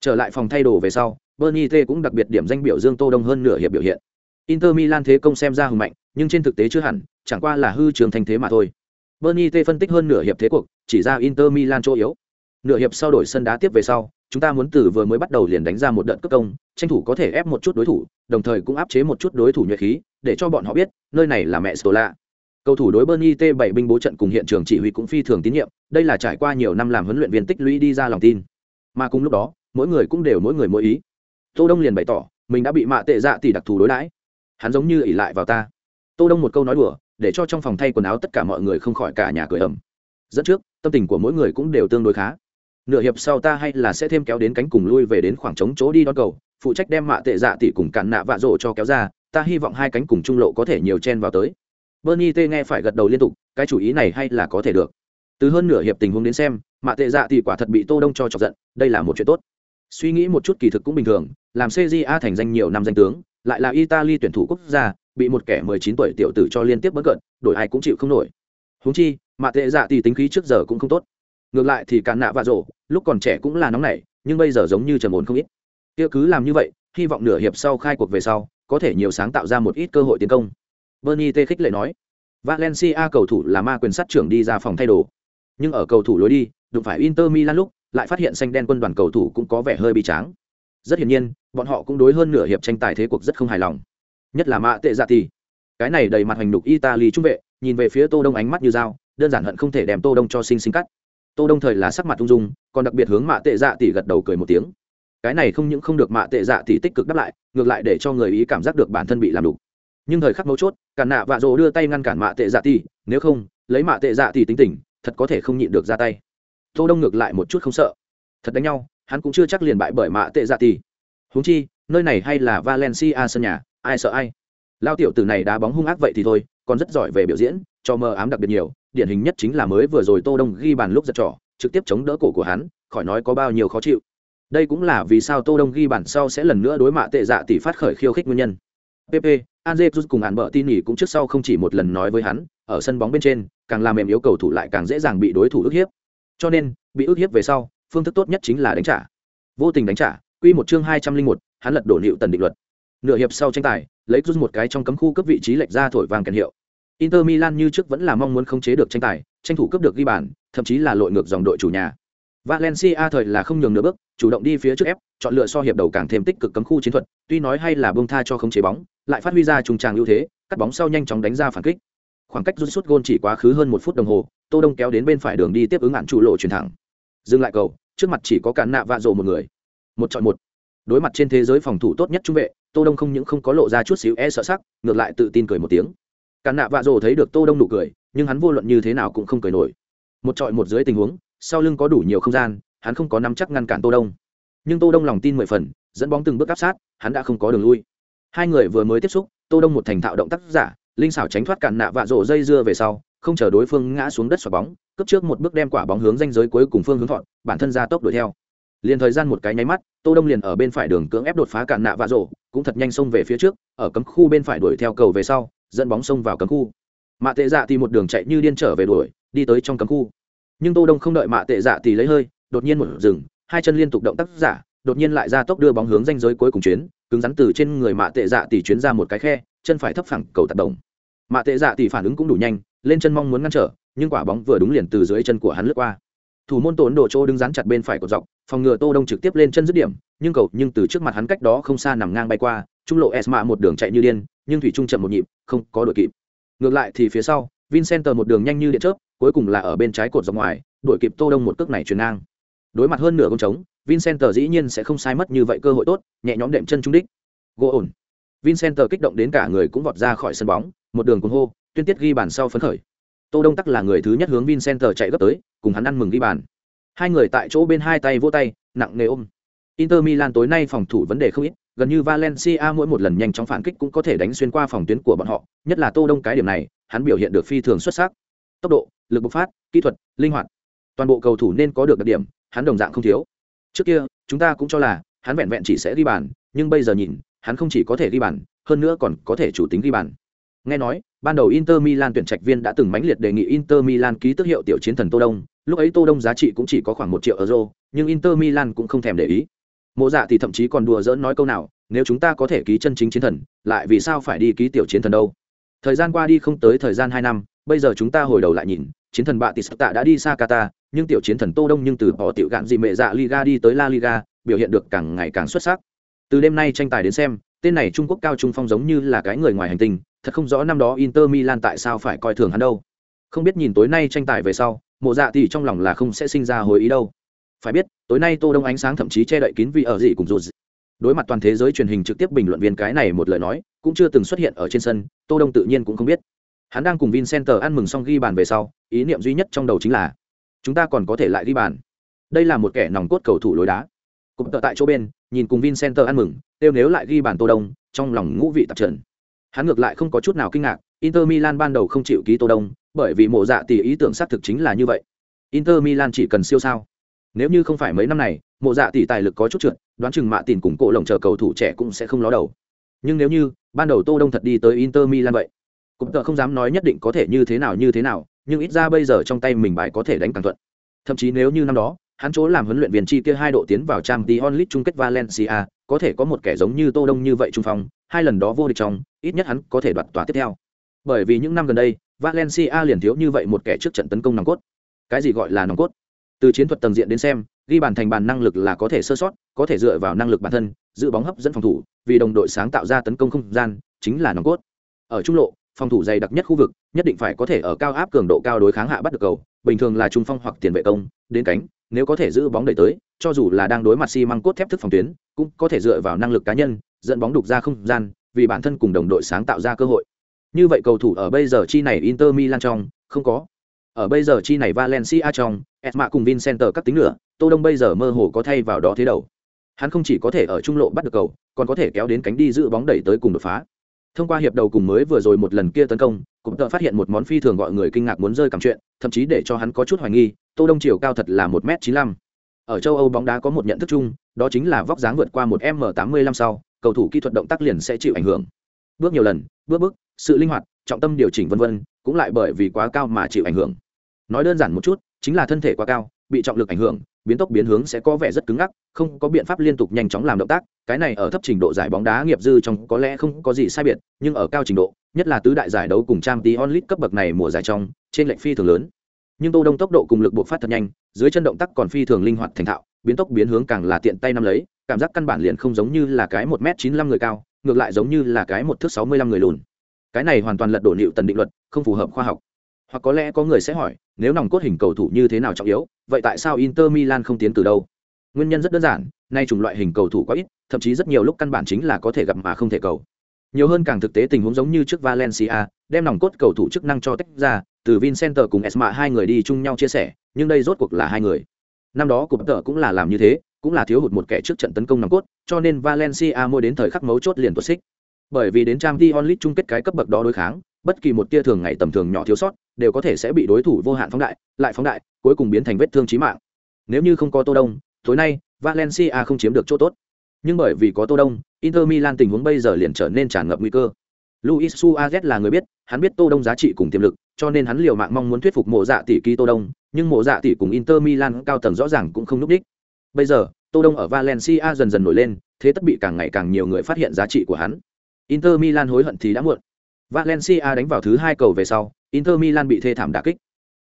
Trở lại phòng thay đồ về sau, Bernie T cũng đặc biệt điểm danh biểu dương Tô Đông hơn nửa hiệp biểu hiện. Inter Milan thế công xem ra hùng mạnh, nhưng trên thực tế chưa hẳn, chẳng qua là hư trường thành thế mà thôi. Bernie T phân tích hơn nửa hiệp thế cuộc, chỉ ra Inter Milan chỗ yếu. Nửa hiệp sau đổi sân đá tiếp về sau, chúng ta muốn từ vừa mới bắt đầu liền đánh ra một đợt cước công, tranh thủ có thể ép một chút đối thủ, đồng thời cũng áp chế một chút đối thủ nhuệ khí, để cho bọn họ biết, nơi này là mẹ Stola. Cầu thủ đối Bernie T7 binh bố trận cùng hiện trường chỉ huy cũng phi thường tín nhiệm, đây là trải qua nhiều năm làm huấn luyện viên tích lũy đi ra lòng tin. Mà cùng lúc đó, mỗi người cũng đều mỗi người mỗi ý tô đông liền bày tỏ mình đã bị mạ tệ dạ tỷ đặc thù đối đãi hắn giống như ỉ lại vào ta tô đông một câu nói đùa để cho trong phòng thay quần áo tất cả mọi người không khỏi cả nhà cười ầm. dẫn trước tâm tình của mỗi người cũng đều tương đối khá nửa hiệp sau ta hay là sẽ thêm kéo đến cánh cùng lui về đến khoảng trống chỗ đi đón cầu, phụ trách đem mạ tệ dạ tỷ cùng cản nạ vạ rộ cho kéo ra, ta hy vọng hai cánh cùng trung lộ có thể nhiều chen vào tới. Bernie t nghe phải gật đầu liên tục, cái chủ ý này hay là có thể được. Từ hơn nửa hiệp tình huống đến xem, mạ tệ dạ tỷ quả thật bị tô đông cho chọc giận, đây là một chuyện tốt. Suy nghĩ một chút kỳ thực cũng bình thường, làm cja thành danh nhiều năm danh tướng, lại là italy tuyển thủ quốc gia, bị một kẻ 19 tuổi tiểu tử cho liên tiếp bất cận, đổi ai cũng chịu không nổi. Huống chi, mạ tệ dạ tỷ tính khí trước giờ cũng không tốt ngược lại thì cản nạ vạ rổ, lúc còn trẻ cũng là nóng nảy nhưng bây giờ giống như trầm ổn không ít. Kia cứ làm như vậy hy vọng nửa hiệp sau khai cuộc về sau có thể nhiều sáng tạo ra một ít cơ hội tiến công. Bernie tê khích lệ nói valencia cầu thủ là ma quyền sát trưởng đi ra phòng thay đồ. Nhưng ở cầu thủ lối đi đụng phải inter milan lúc lại phát hiện xanh đen quân đoàn cầu thủ cũng có vẻ hơi bị tráng. Rất hiển nhiên bọn họ cũng đối hơn nửa hiệp tranh tài thế cuộc rất không hài lòng. Nhất là mạ tệ dạ thì cái này đầy mặt hành đục italy trung vệ nhìn về phía tô đông ánh mắt như dao đơn giản hận không thể đem tô đông cho sinh sinh cắt tô đông thời là sắc mặt ung dung, còn đặc biệt hướng mạ tệ dạ tỷ gật đầu cười một tiếng. Cái này không những không được mạ tệ dạ tỷ tích cực đáp lại, ngược lại để cho người ý cảm giác được bản thân bị làm đục. Nhưng thời khắc mấu chốt cản nạ vạ rồ đưa tay ngăn cản mạ tệ dạ tỷ, nếu không, lấy mạ tệ dạ tỷ tính tình, thật có thể không nhịn được ra tay. Tô đông ngược lại một chút không sợ. Thật đánh nhau, hắn cũng chưa chắc liền bại bởi mạ tệ dạ tỷ. Huống chi, nơi này hay là valencia sân nhà, ai sợ ai. Lao tiểu tử này đá bóng hung ác vậy thì thôi, còn rất giỏi về biểu diễn, cho mơ ám đặc biệt nhiều điển hình nhất chính là mới vừa rồi tô đông ghi bàn lúc giật trỏ trực tiếp chống đỡ cổ của hắn khỏi nói có bao nhiêu khó chịu đây cũng là vì sao tô đông ghi bàn sau sẽ lần nữa đối mạ tệ dạ tỷ phát khởi khiêu khích nguyên nhân pp Anze rút cùng hạn bợ tin nhỉ cũng trước sau không chỉ một lần nói với hắn, ở sân bóng bên trên, càng làm mềm yếu cầu thủ lại càng dễ dàng bị đối thủ ức hiếp. Cho nên, bị ức hiếp về sau, phương thức tốt nhất chính là đánh trả. Vô tình đánh trả, quy một chương hai trăm linh một, hắn lật đổ liệu tần định luật. Nửa hiệp sau tranh tài, lấy rút một cái trong cấm khu cấp vị trí lệch ra thổi vàng kèn hiệu. Inter Milan như trước vẫn là mong muốn khống chế được tranh tài, tranh thủ cướp được ghi bàn, thậm chí là lội ngược dòng đội chủ nhà. Valencia thời là không nhường nửa bước, chủ động đi phía trước ép, chọn lựa so hiệp đầu càng thêm tích cực cấm khu chiến thuật, tuy nói hay là buông tha cho khống chế bóng, lại phát huy ra trùng tràng ưu thế, cắt bóng sau nhanh chóng đánh ra phản kích. Khoảng cách rút sút gôn chỉ quá khứ hơn một phút đồng hồ, Tô Đông kéo đến bên phải đường đi tiếp ứng ngạn trụ lộ chuyển thẳng. Dừng lại cầu, trước mặt chỉ có cản nạ vạ rồ một người. Một chọn một. Đối mặt trên thế giới phòng thủ tốt nhất trung vệ, Tô Đông không những không có lộ ra chút xíu e sợ sắc, ngược lại tự tin cười một tiếng. Cản nạ vạ rồ thấy được Tô Đông nụ cười, nhưng hắn vô luận như thế nào cũng không cười nổi. Một trọi một dưới tình huống, sau lưng có đủ nhiều không gian, hắn không có nắm chắc ngăn cản Tô Đông. Nhưng Tô Đông lòng tin mười phần, dẫn bóng từng bước áp sát, hắn đã không có đường lui. Hai người vừa mới tiếp xúc, Tô Đông một thành thạo động tác giả, linh xảo tránh thoát cản nạ vạ rổ dây dưa về sau, không chờ đối phương ngã xuống đất xoạc bóng, cướp trước một bước đem quả bóng hướng ranh giới cuối cùng phương hướng thọn, bản thân ra tốc đuổi theo. Liền thời gian một cái nháy mắt, Tô Đông liền ở bên phải đường cưỡng ép đột phá cản nạ vạ rổ, cũng thật nhanh xông về phía trước, ở cấm khu bên phải đuổi theo cầu về sau, dẫn bóng xông vào cấm khu. Mạ Tệ Dạ thì một đường chạy như điên trở về đuổi, đi tới trong cấm khu. Nhưng Tô Đông không đợi Mạ Tệ Dạ thì lấy hơi, đột nhiên một dừng, hai chân liên tục động tác giả, đột nhiên lại ra tốc đưa bóng hướng ranh giới cuối cùng chuyến, cứng rắn từ trên người Mạ Tệ Dạ tỷ chuyến ra một cái khe, chân phải thấp phẳng cầu tạt động. Mạ Tệ Dạ tỷ phản ứng cũng đủ nhanh, lên chân mong muốn ngăn trở, nhưng quả bóng vừa đúng liền từ dưới chân của hắn lướt qua. Thủ môn Tốn độ Trô đứng rắn chặt bên phải của dọc, phòng ngừa Tô Đông trực tiếp lên chân dứt điểm, nhưng cầu nhưng từ trước mặt hắn cách đó không xa nằm ngang bay qua, trung lộ Esma một đường chạy như điên, nhưng thủy trung chậm một nhịp, không có đội kịp. Ngược lại thì phía sau, Vincent một đường nhanh như điện chớp, cuối cùng là ở bên trái cột dọc ngoài, đuổi kịp Tô Đông một cước này chuyền ngang. Đối mặt hơn nửa công trống, Vincent dĩ nhiên sẽ không sai mất như vậy cơ hội tốt, nhẹ nhõm đệm chân trung đích. Gỗ ổn. Vincent kích động đến cả người cũng vọt ra khỏi sân bóng, một đường cuồng hô, tuyên tiết ghi bàn sau phấn khởi. Tô Đông tắc là người thứ nhất hướng Vincent chạy gấp tới, cùng hắn ăn mừng ghi bàn. Hai người tại chỗ bên hai tay vỗ tay, nặng nề ôm. Inter Milan tối nay phòng thủ vấn đề không ít, gần như Valencia mỗi một lần nhanh chóng phản kích cũng có thể đánh xuyên qua phòng tuyến của bọn họ, nhất là Tô Đông cái điểm này, hắn biểu hiện được phi thường xuất sắc. Tốc độ, lực bộc phát, kỹ thuật, linh hoạt. Toàn bộ cầu thủ nên có được đặc điểm, hắn đồng dạng không thiếu. Trước kia, chúng ta cũng cho là hắn vẹn vẹn chỉ sẽ ghi bàn, nhưng bây giờ nhìn, hắn không chỉ có thể ghi bàn, hơn nữa còn có thể chủ tính ghi bàn. Nghe nói, ban đầu Inter Milan tuyển trạch viên đã từng mãnh liệt đề nghị Inter Milan ký tước hiệu tiểu chiến thần Tô Đông, lúc ấy Tô Đông giá trị cũng chỉ có khoảng một triệu euro, nhưng Inter Milan cũng không thèm để ý. Mộ Dạ thì thậm chí còn đùa dỡn nói câu nào, nếu chúng ta có thể ký chân chính chiến thần, lại vì sao phải đi ký tiểu chiến thần đâu? Thời gian qua đi không tới thời gian hai năm, bây giờ chúng ta hồi đầu lại nhìn, chiến thần bạ Tạ đã đi xa Qatar, nhưng tiểu chiến thần Tô Đông nhưng từ bỏ tiểu gạn gì mẹ dạ Liga đi tới La Liga, biểu hiện được càng ngày càng xuất sắc. Từ đêm nay tranh tài đến xem, tên này Trung Quốc cao trung phong giống như là cái người ngoài hành tinh, thật không rõ năm đó Inter Milan tại sao phải coi thường hắn đâu. Không biết nhìn tối nay tranh tài về sau, mộ dạ thì trong lòng là không sẽ sinh ra hồi ý đâu phải biết, tối nay tô đông ánh sáng thậm chí che đậy kín vì ở gì cùng rụt đối mặt toàn thế giới truyền hình trực tiếp bình luận viên cái này một lời nói, cũng chưa từng xuất hiện ở trên sân, tô đông tự nhiên cũng không biết. Hắn đang cùng vincenter ăn mừng xong ghi bàn về sau, ý niệm duy nhất trong đầu chính là, chúng ta còn có thể lại ghi bàn. Đây là một kẻ nòng cốt cầu thủ lối đá. Cũng tợ tại chỗ bên, nhìn cùng vincenter ăn mừng đều nếu lại ghi bàn tô đông, trong lòng ngũ vị tạp trần. Hắn ngược lại không có chút nào kinh ngạc, inter milan ban đầu không chịu ký tô đông, bởi vì mộ dạ tỷ ý tưởng xác thực chính là như vậy. Inter milan chỉ cần siêu sao nếu như không phải mấy năm này, mộ dạ tỷ tài lực có chút trượt, đoán chừng mạ tìm cùng cổ lồng chờ cầu thủ trẻ cũng sẽ không ló đầu. Nhưng nếu như, ban đầu tô đông thật đi tới inter milan vậy, cũng tờ không dám nói nhất định có thể như thế nào, như thế nào, nhưng ít ra bây giờ trong tay mình bài có thể đánh càng thuận. Thậm chí nếu như năm đó, hắn chỗ làm huấn luyện viên chi kia hai độ tiến vào trang tí onlit chung kết valencia, có thể có một kẻ giống như tô đông như vậy trung phong, hai lần đó vô địch trong, ít nhất hắn có thể đoạt tòa tiếp theo. Bởi vì những năm gần đây, valencia liền thiếu như vậy một kẻ trước trận tấn công nòng cốt. Cái gì gọi là nòng cốt? Từ chiến thuật tầng diện đến xem, ghi bàn thành bàn năng lực là có thể sơ sót, có thể dựa vào năng lực bản thân, giữ bóng hấp dẫn phòng thủ, vì đồng đội sáng tạo ra tấn công không gian, chính là nòng cốt. Ở trung lộ, phòng thủ dày đặc nhất khu vực, nhất định phải có thể ở cao áp cường độ cao đối kháng hạ bắt được cầu, bình thường là trung phong hoặc tiền vệ công, đến cánh, nếu có thể giữ bóng đẩy tới, cho dù là đang đối mặt xi măng cốt thép thức phòng tuyến, cũng có thể dựa vào năng lực cá nhân, dẫn bóng đục ra không gian, vì bản thân cùng đồng đội sáng tạo ra cơ hội. Như vậy cầu thủ ở bây giờ chi này inter milan trong, không có. Ở bây giờ chi này valencia trong esma cùng vincenter các tính nữa tô đông bây giờ mơ hồ có thay vào đó thế đầu. Hắn không chỉ có thể ở trung lộ bắt được cầu, còn có thể kéo đến cánh đi giữ bóng đẩy tới cùng đột phá. Thông qua hiệp đầu cùng mới vừa rồi một lần kia tấn công cũng tự phát hiện một món phi thường gọi người kinh ngạc muốn rơi cảm chuyện, thậm chí để cho hắn có chút hoài nghi, tô đông chiều cao thật là một m chín mươi ở châu âu bóng đá có một nhận thức chung, đó chính là vóc dáng vượt qua một m tám mươi lăm sau, cầu thủ kỹ thuật động tác liền sẽ chịu ảnh hưởng. Bước nhiều lần, bước bước, sự linh hoạt, trọng tâm điều chỉnh vân vân, cũng lại bởi vì quá cao mà chịu ảnh hưởng. Nói đơn giản một chút chính là thân thể quá cao, bị trọng lực ảnh hưởng, biến tốc biến hướng sẽ có vẻ rất cứng ngắc, không có biện pháp liên tục nhanh chóng làm động tác, cái này ở thấp trình độ giải bóng đá nghiệp dư trong có lẽ không có gì sai biệt, nhưng ở cao trình độ, nhất là tứ đại giải đấu cùng trang tí onlit cấp bậc này mùa giải trong, trên lệnh phi thường lớn. Nhưng tô đông tốc độ cùng lực buộc phát thật nhanh, dưới chân động tác còn phi thường linh hoạt thành thạo, biến tốc biến hướng càng là tiện tay nắm lấy, cảm giác căn bản liền không giống như là cái một m chín mươi người cao, ngược lại giống như là cái một thước sáu mươi lăm người lùn. Cái này hoàn toàn lật đổ nịu tần định luật, không phù hợp khoa học hoặc có lẽ có người sẽ hỏi, nếu nòng cốt hình cầu thủ như thế nào trọng yếu, vậy tại sao inter milan không tiến từ đâu? Nguyên nhân rất đơn giản, nay chủng loại hình cầu thủ quá ít, thậm chí rất nhiều lúc căn bản chính là có thể gặp mà không thể cầu. Nhiều hơn càng thực tế tình huống giống như trước valencia, đem nòng cốt cầu thủ chức năng cho tách ra, từ vincenter cùng esma hai người đi chung nhau chia sẻ, nhưng đây rốt cuộc là hai người. Năm đó cụm tợ cũng là làm như thế, cũng là thiếu hụt một kẻ trước trận tấn công nòng cốt, cho nên valencia mua đến thời khắc mấu chốt liền tuột xích. Bởi vì đến trang t onlit chung kết cái cấp bậc đó đối kháng, bất kỳ một tia thường ngày tầm thường nhỏ thiếu sót đều có thể sẽ bị đối thủ vô hạn phóng đại, lại phóng đại, cuối cùng biến thành vết thương chí mạng. Nếu như không có tô đông, tối nay, valencia không chiếm được chỗ tốt. Nhưng bởi vì có tô đông, inter milan tình huống bây giờ liền trở nên tràn ngập nguy cơ. Luis suarez là người biết, hắn biết tô đông giá trị cùng tiềm lực, cho nên hắn liều mạng mong muốn thuyết phục mộ dạ tỷ ký tô đông, nhưng mộ dạ tỷ cùng inter milan cao tầng rõ ràng cũng không núp đích. Bây giờ, tô đông ở valencia dần dần nổi lên, thế tất bị càng ngày càng nhiều người phát hiện giá trị của hắn. Inter milan hối hận thì đã muộn. Valencia đánh vào thứ hai cầu về sau inter milan bị thê thảm đả kích.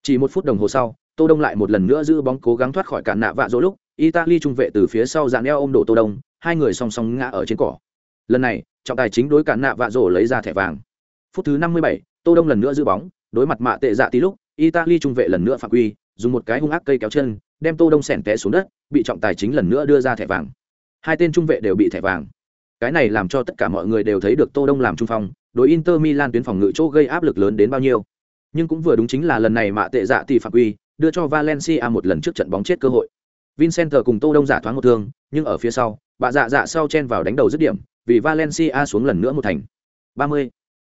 Chỉ một phút đồng hồ sau tô đông lại một lần nữa giữ bóng cố gắng thoát khỏi cản nạ vạ dỗ lúc italy trung vệ từ phía sau dàn eo ôm đổ tô đông hai người song song ngã ở trên cỏ. Lần này trọng tài chính đối cản nạ vạ dỗ lấy ra thẻ vàng. Phút thứ 57, tô đông lần nữa giữ bóng đối mặt mạ tệ dạ tí lúc italy trung vệ lần nữa phạm quy dùng một cái hung ác cây kéo chân đem tô đông sèn té xuống đất bị trọng tài chính lần nữa đưa ra thẻ vàng. Hai tên trung vệ đều bị thẻ vàng. Cái này làm cho tất cả mọi người đều thấy được tô đông làm trung phong đối inter milan tuyến phòng ngự chỗ gây áp lực lớn đến bao nhiêu nhưng cũng vừa đúng chính là lần này mạ tệ dạ tỷ phạm quy đưa cho valencia một lần trước trận bóng chết cơ hội. Vincent cùng tô đông giả thoáng một thương, nhưng ở phía sau, bà dạ dạ sau chen vào đánh đầu dứt điểm, vì valencia xuống lần nữa một thành. 30.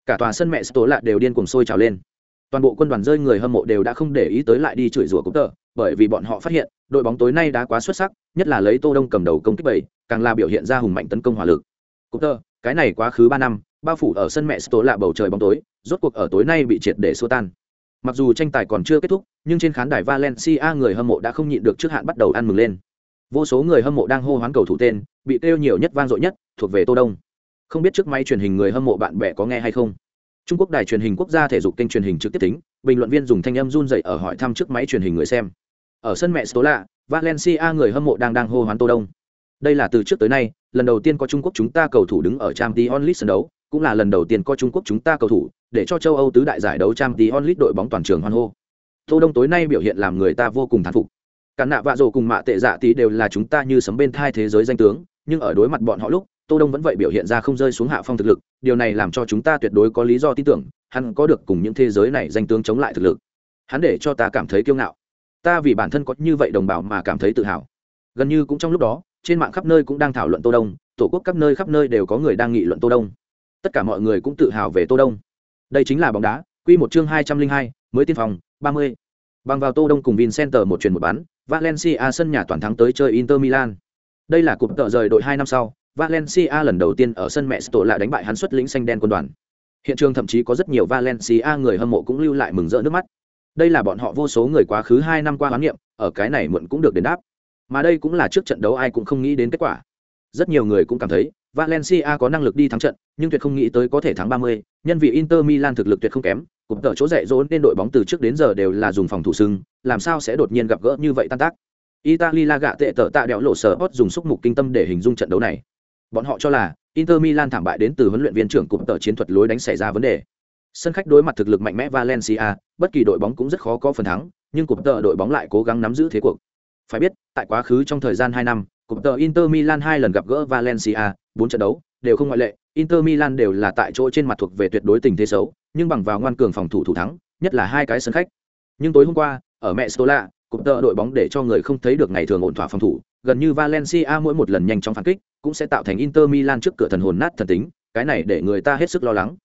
cả tòa sân mẹ sto lạ đều điên cuồng sôi trào lên. Toàn bộ quân đoàn rơi người hâm mộ đều đã không để ý tới lại đi chửi rủa cúp tờ, bởi vì bọn họ phát hiện, đội bóng tối nay đã quá xuất sắc, nhất là lấy tô đông cầm đầu công kích bảy, càng là biểu hiện ra hùng mạnh tấn công hỏa lực. Cúp tờ, cái này quá khứ ba năm bao phủ ở sân mẹ sto lạ bầu trời bóng tối, rốt cuộc ở tối nay bị triệt để xua tan. Mặc dù tranh tài còn chưa kết thúc, nhưng trên khán đài valencia người hâm mộ đã không nhịn được trước hạn bắt đầu ăn mừng lên. Vô số người hâm mộ đang hô hoán cầu thủ tên, bị kêu nhiều nhất vang dội nhất, thuộc về tô đông. Không biết trước máy truyền hình người hâm mộ bạn bè có nghe hay không. Trung quốc đài truyền hình quốc gia thể dục kênh truyền hình trực tiếp tính, bình luận viên dùng thanh âm run dậy ở hỏi thăm trước máy truyền hình người xem. Ở sân mẹ stola valencia người hâm mộ đang đang hô hoán tô đông. Đây là từ trước tới nay, lần đầu tiên có trung quốc chúng ta cầu thủ đứng ở trang t onlit sân đấu cũng là lần đầu tiên coi trung quốc chúng ta cầu thủ để cho châu âu tứ đại giải đấu trang tí onlit đội bóng toàn trường hoan hô. Tô đông tối nay biểu hiện làm người ta vô cùng thán phục. Cả nạ vạ rồ cùng mạ tệ dạ tí đều là chúng ta như sấm bên thai thế giới danh tướng, nhưng ở đối mặt bọn họ lúc, tô đông vẫn vậy biểu hiện ra không rơi xuống hạ phong thực lực, điều này làm cho chúng ta tuyệt đối có lý do tin tưởng, hắn có được cùng những thế giới này danh tướng chống lại thực lực. Hắn để cho ta cảm thấy kiêu ngạo. Ta vì bản thân có như vậy đồng bào mà cảm thấy tự hào. Gần như cũng trong lúc đó, trên mạng khắp nơi cũng đang thảo luận tô đông, tổ quốc các nơi khắp nơi đều có người đang nghị luận tô đông tất cả mọi người cũng tự hào về tô đông. Đây chính là bóng đá, quy một chương hai trăm linh hai, mới tiên phòng ba mươi. Bằng vào tô đông cùng vincenter một truyền một bán, valencia sân nhà toàn thắng tới chơi inter milan. Đây là cuộc tợ rời đội hai năm sau, valencia lần đầu tiên ở sân mẹ tổ lại đánh bại hắn xuất lĩnh xanh đen quân đoàn. Hiện trường thậm chí có rất nhiều valencia người hâm mộ cũng lưu lại mừng rỡ nước mắt. Đây là bọn họ vô số người quá khứ hai năm qua hoán niệm, ở cái này muộn cũng được đền đáp. Mà đây cũng là trước trận đấu ai cũng không nghĩ đến kết quả. Rất nhiều người cũng cảm thấy Valencia có năng lực đi thắng trận, nhưng tuyệt không nghĩ tới có thể thắng 30, nhân vì Inter Milan thực lực tuyệt không kém, cũng tờ chỗ dạy dỗ nên đội bóng từ trước đến giờ đều là dùng phòng thủ sưng, làm sao sẽ đột nhiên gặp gỡ như vậy tan tác. Italy la gạ tệ tở tạ đẹo lộ sở hot dùng xúc mục kinh tâm để hình dung trận đấu này. Bọn họ cho là Inter Milan thảm bại đến từ huấn luyện viên trưởng cụm tờ chiến thuật lối đánh xảy ra vấn đề. Sân khách đối mặt thực lực mạnh mẽ Valencia, bất kỳ đội bóng cũng rất khó có phần thắng, nhưng cụm tờ đội bóng lại cố gắng nắm giữ thế cuộc. Phải biết, tại quá khứ trong thời gian 2 năm, cụm tờ Inter Milan hai lần gặp gỡ Valencia, bốn trận đấu đều không ngoại lệ, Inter Milan đều là tại chỗ trên mặt thuộc về tuyệt đối tình thế xấu, nhưng bằng vào ngoan cường phòng thủ thủ thắng, nhất là hai cái sân khách. Nhưng tối hôm qua, ở mẹ Stola, cụm tợ đội bóng để cho người không thấy được ngày thường ổn thỏa phòng thủ, gần như Valencia mỗi một lần nhanh chóng phản kích, cũng sẽ tạo thành Inter Milan trước cửa thần hồn nát thần tính, cái này để người ta hết sức lo lắng.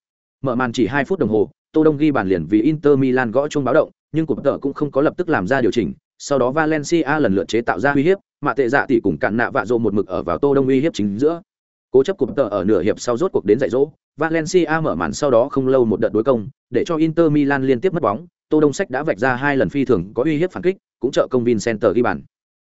Mở màn chỉ hai phút đồng hồ, Tô Đông ghi bàn liền vì Inter Milan gõ chuông báo động, nhưng cụm tợ cũng không có lập tức làm ra điều chỉnh, sau đó Valencia lần lượt chế tạo ra uy hiếp, mà tệ dạ tỷ cùng cạn nạ vạ dô một mực ở vào Tô Đông uy hiếp chính giữa. Cố chấp cụm tờ ở nửa hiệp sau rốt cuộc đến dạy dỗ, Valencia mở màn sau đó không lâu một đợt đối công, để cho Inter Milan liên tiếp mất bóng, Tô Đông sách đã vạch ra hai lần phi thường có uy hiếp phản kích, cũng trợ công Vincenter ghi bàn.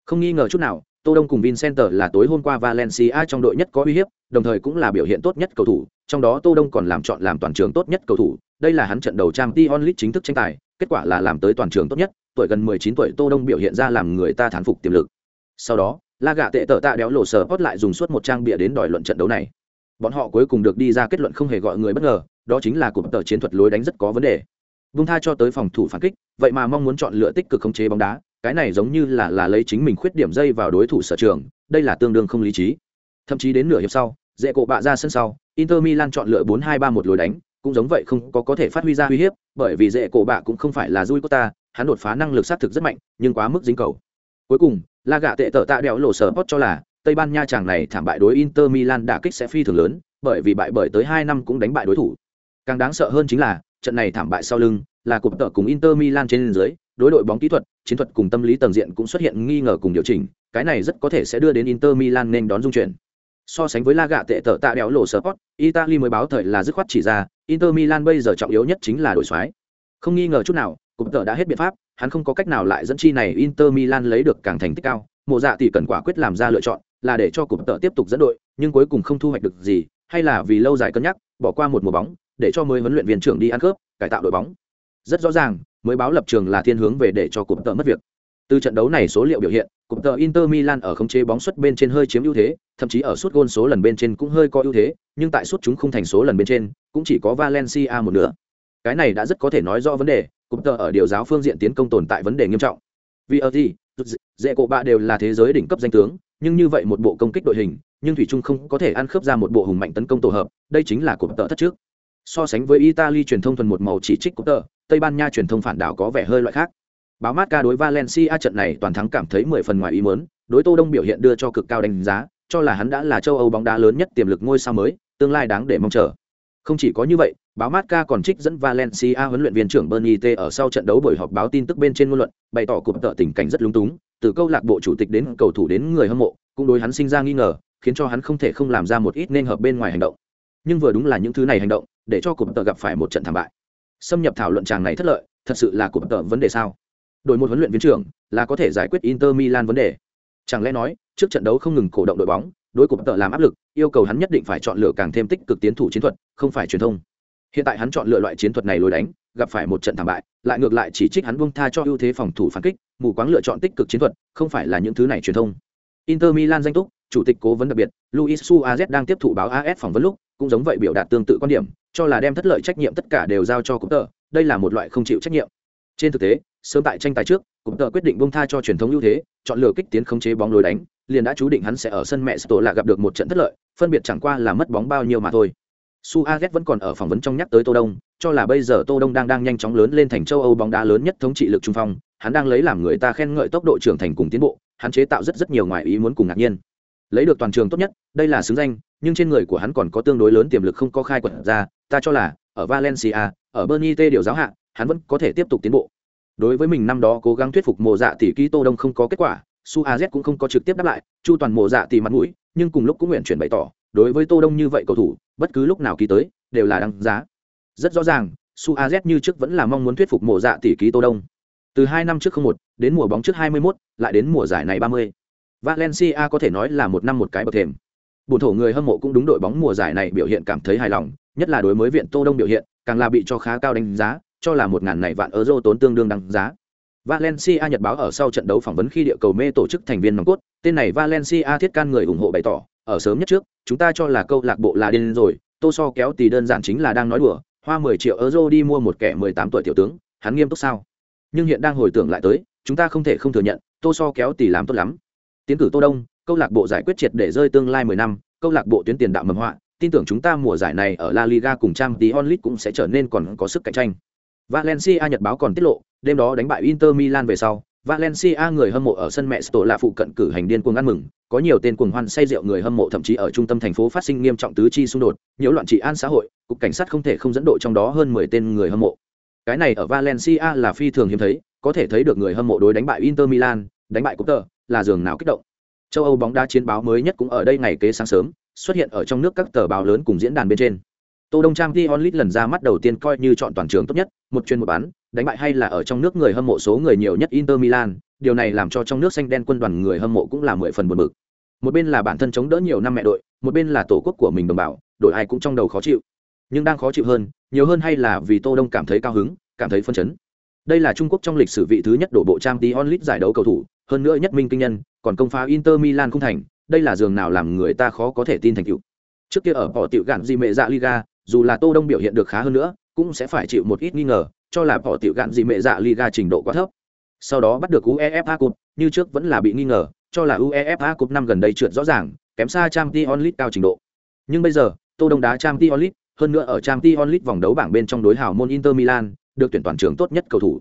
Không nghi ngờ chút nào, Tô Đông cùng Vincenter là tối hôm qua Valencia trong đội nhất có uy hiếp, đồng thời cũng là biểu hiện tốt nhất cầu thủ, trong đó Tô Đông còn làm chọn làm toàn trường tốt nhất cầu thủ, đây là hắn trận đầu Champions League chính thức tranh tài, kết quả là làm tới toàn trường tốt nhất, tuổi gần 19 tuổi Tô Đông biểu hiện ra làm người ta thán phục tiềm lực. Sau đó, La Gạ tệ tở tạ đéo lộ sở hot lại dùng suốt một trang bìa đến đòi luận trận đấu này. Bọn họ cuối cùng được đi ra kết luận không hề gọi người bất ngờ, đó chính là cuộc tờ chiến thuật lối đánh rất có vấn đề. Vung tha cho tới phòng thủ phản kích, vậy mà mong muốn chọn lựa tích cực khống chế bóng đá, cái này giống như là là lấy chính mình khuyết điểm dây vào đối thủ sở trường, đây là tương đương không lý trí. Thậm chí đến nửa hiệp sau, dễ cổ bạ ra sân sau, Inter Milan chọn lựa 4-2-3-1 lối đánh, cũng giống vậy không có có thể phát huy ra uy hiếp, bởi vì dễ cổ bạ cũng không phải là Rui Costa, hắn đột phá năng lực sát thực rất mạnh, nhưng quá mức dính cầu. Cuối cùng, La Gạ tệ tở tạ đèo lộ sở post cho là Tây Ban Nha chàng này thảm bại đối Inter Milan đả kích sẽ phi thường lớn, bởi vì bại bởi tới 2 năm cũng đánh bại đối thủ. Càng đáng sợ hơn chính là, trận này thảm bại sau lưng, là cục tợ cùng Inter Milan trên dưới, đối đội bóng kỹ thuật, chiến thuật cùng tâm lý tầng diện cũng xuất hiện nghi ngờ cùng điều chỉnh, cái này rất có thể sẽ đưa đến Inter Milan nên đón dung chuyển. So sánh với La Gạ tệ tở tạ đéo lộ Sport, Italy mới báo thời là dứt khoát chỉ ra, Inter Milan bây giờ trọng yếu nhất chính là đổi xoái. Không nghi ngờ chút nào, cục tợ đã hết biện pháp, hắn không có cách nào lại dẫn chi này Inter Milan lấy được càng thành tích cao, mộ dạ thì cần quả quyết làm ra lựa chọn, là để cho cục tợ tiếp tục dẫn đội, nhưng cuối cùng không thu hoạch được gì, hay là vì lâu dài cân nhắc, bỏ qua một mùa bóng, để cho mới huấn luyện viên trưởng đi ăn cướp, cải tạo đội bóng. Rất rõ ràng, mới báo lập trường là thiên hướng về để cho cụm tợ mất việc. Từ trận đấu này số liệu biểu hiện, cụm tợ Inter Milan ở khống chế bóng suất bên trên hơi chiếm ưu thế, thậm chí ở suất gôn số lần bên trên cũng hơi có ưu thế, nhưng tại suất chúng không thành số lần bên trên, cũng chỉ có Valencia một nửa. Cái này đã rất có thể nói rõ vấn đề, cụm tờ ở điều giáo phương diện tiến công tồn tại vấn đề nghiêm trọng. Vì ở gì, dễ cổ bạ đều là thế giới đỉnh cấp danh tướng, nhưng như vậy một bộ công kích đội hình, nhưng thủy chung không có thể ăn khớp ra một bộ hùng mạnh tấn công tổ hợp, đây chính là cụm tờ thất trước. So sánh với Italy truyền thông thuần một màu chỉ trích cụm tờ Tây Ban Nha truyền thông phản đảo có vẻ hơi loại khác. Báo Marca đối Valencia trận này toàn thắng cảm thấy 10 phần ngoài ý muốn, đối Tô Đông biểu hiện đưa cho cực cao đánh giá, cho là hắn đã là châu Âu bóng đá lớn nhất tiềm lực ngôi sao mới, tương lai đáng để mong chờ. Không chỉ có như vậy, báo Marca còn trích dẫn Valencia huấn luyện viên trưởng Bernie T ở sau trận đấu buổi họp báo tin tức bên trên ngôn luận, bày tỏ cụm tợ tình cảnh rất lúng túng, từ câu lạc bộ chủ tịch đến cầu thủ đến người hâm mộ, cũng đối hắn sinh ra nghi ngờ, khiến cho hắn không thể không làm ra một ít nên hợp bên ngoài hành động. Nhưng vừa đúng là những thứ này hành động, để cho cụm tợ gặp phải một trận thảm bại. Xâm nhập thảo luận tràng này thất lợi thật sự là cụm tợ vấn đề sao? Đổi một huấn luyện viên trưởng là có thể giải quyết inter milan vấn đề. Chẳng lẽ nói trước trận đấu không ngừng cổ động đội bóng đối cụm tợ làm áp lực yêu cầu hắn nhất định phải chọn lựa càng thêm tích cực tiến thủ chiến thuật không phải truyền thông hiện tại hắn chọn lựa loại chiến thuật này lối đánh, gặp phải một trận thảm bại, lại ngược lại chỉ trích hắn buông tha cho ưu thế phòng thủ phản kích, mù quáng lựa chọn tích cực chiến thuật, không phải là những thứ này truyền thông. Inter milan danh túc, chủ tịch cố vấn đặc biệt, luis suarez đang tiếp thụ báo as phỏng vấn lúc, cũng giống vậy biểu đạt tương tự quan điểm, cho là đem thất lợi trách nhiệm tất cả đều giao cho cụm tờ, đây là một loại không chịu trách nhiệm. Trên thực tế, sớm tại tranh tài trước, cụm tờ quyết định buông tha cho truyền thống ưu thế, chọn lựa kích tiến khống chế bóng lối đánh, liền đã chú định hắn sẽ ở sân mẹ tổ là gặp được một trận thất lợi, phân biệt chẳng qua là mất bóng bao nhiêu mà thôi su a vẫn còn ở phỏng vấn trong nhắc tới tô đông, cho là bây giờ tô đông đang đang nhanh chóng lớn lên thành châu âu bóng đá lớn nhất thống trị lực trung phong, hắn đang lấy làm người ta khen ngợi tốc độ trưởng thành cùng tiến bộ, hắn chế tạo rất rất nhiều ngoài ý muốn cùng ngạc nhiên. Lấy được toàn trường tốt nhất, đây là xứng danh, nhưng trên người của hắn còn có tương đối lớn tiềm lực không có khai quật ra, ta cho là, ở valencia, ở bernie t điều giáo hạ, hắn vẫn có thể tiếp tục tiến bộ. Đối với mình năm đó cố gắng thuyết phục mộ dạ tỷ ký tô đông không có kết quả su a z cũng không có trực tiếp đáp lại, chu toàn mộ dạ tỷ mặt mũi, nhưng cùng lúc cũng nguyện chuyển bày tỏ đối với tô đông như vậy cầu thủ bất cứ lúc nào ký tới đều là đăng giá. Rất rõ ràng su như trước vẫn là mong muốn thuyết phục mộ dạ tỷ ký tô đông. Từ hai năm trước không một đến mùa bóng trước hai mươi 21, lại đến mùa giải này ba mươi. Valencia có thể nói là một năm một cái bậc thềm. Bổn thổ người hâm mộ cũng đúng đội bóng mùa giải này biểu hiện cảm thấy hài lòng nhất là đối với viện tô đông biểu hiện càng là bị cho khá cao đánh giá cho là một ngàn này vạn euro tốn tương đương đăng giá. Valencia Nhật báo ở sau trận đấu phỏng vấn khi địa cầu mê tổ chức thành viên nòng cốt, tên này Valencia thiết can người ủng hộ bày tỏ, ở sớm nhất trước, chúng ta cho là câu lạc bộ là điên rồi, Tô So kéo tỷ đơn giản chính là đang nói đùa, hoa 10 triệu euro đi mua một kẻ 18 tuổi tiểu tướng, hắn nghiêm túc sao? Nhưng hiện đang hồi tưởng lại tới, chúng ta không thể không thừa nhận, Tô So kéo tỷ làm tốt lắm. Tiến cử Tô Đông, câu lạc bộ giải quyết triệt để rơi tương lai 10 năm, câu lạc bộ tuyến tiền đạo mầm họa, tin tưởng chúng ta mùa giải này ở La Liga cùng Champions onlit cũng sẽ trở nên còn có sức cạnh tranh. Valencia Nhật báo còn tiết lộ, đêm đó đánh bại Inter Milan về sau, Valencia người hâm mộ ở sân mẹ Sto là phụ cận cử hành điên cuồng ăn mừng, có nhiều tên cuồng hoan say rượu người hâm mộ thậm chí ở trung tâm thành phố phát sinh nghiêm trọng tứ chi xung đột, nhiễu loạn trị an xã hội, cục cảnh sát không thể không dẫn độ trong đó hơn 10 tên người hâm mộ. Cái này ở Valencia là phi thường hiếm thấy, có thể thấy được người hâm mộ đối đánh bại Inter Milan, đánh bại Cúp là giường nào kích động. Châu Âu bóng đá chiến báo mới nhất cũng ở đây ngày kế sáng sớm, xuất hiện ở trong nước các tờ báo lớn cùng diễn đàn bên trên. Tô Đông Trang Dion Lit lần ra mắt đầu tiên coi như chọn toàn trường tốt nhất, một chuyên một bán, đánh bại hay là ở trong nước người hâm mộ số người nhiều nhất Inter Milan, điều này làm cho trong nước xanh đen quân đoàn người hâm mộ cũng là mười phần buồn bực. Một bên là bản thân chống đỡ nhiều năm mẹ đội, một bên là tổ quốc của mình đồng bào, đội ai cũng trong đầu khó chịu. Nhưng đang khó chịu hơn, nhiều hơn hay là vì Tô Đông cảm thấy cao hứng, cảm thấy phấn chấn. Đây là Trung Quốc trong lịch sử vị thứ nhất đổ bộ Trang Dion giải đấu cầu thủ, hơn nữa nhất minh kinh nhân, còn công phá Inter Milan không thành, đây là giường nào làm người ta khó có thể tin thành tựu. Trước kia ở bỏ tiểu gạn gì mẹ dạ Liga, dù là Tô Đông biểu hiện được khá hơn nữa, cũng sẽ phải chịu một ít nghi ngờ, cho là bỏ tiểu gạn gì mẹ dạ Liga trình độ quá thấp. Sau đó bắt được UEFA Cup, như trước vẫn là bị nghi ngờ, cho là UEFA Cup năm gần đây trượt rõ ràng, kém xa Champions League cao trình độ. Nhưng bây giờ, Tô Đông đá Champions League, hơn nữa ở Champions League vòng đấu bảng bên trong đối hảo môn Inter Milan, được tuyển toàn trường tốt nhất cầu thủ.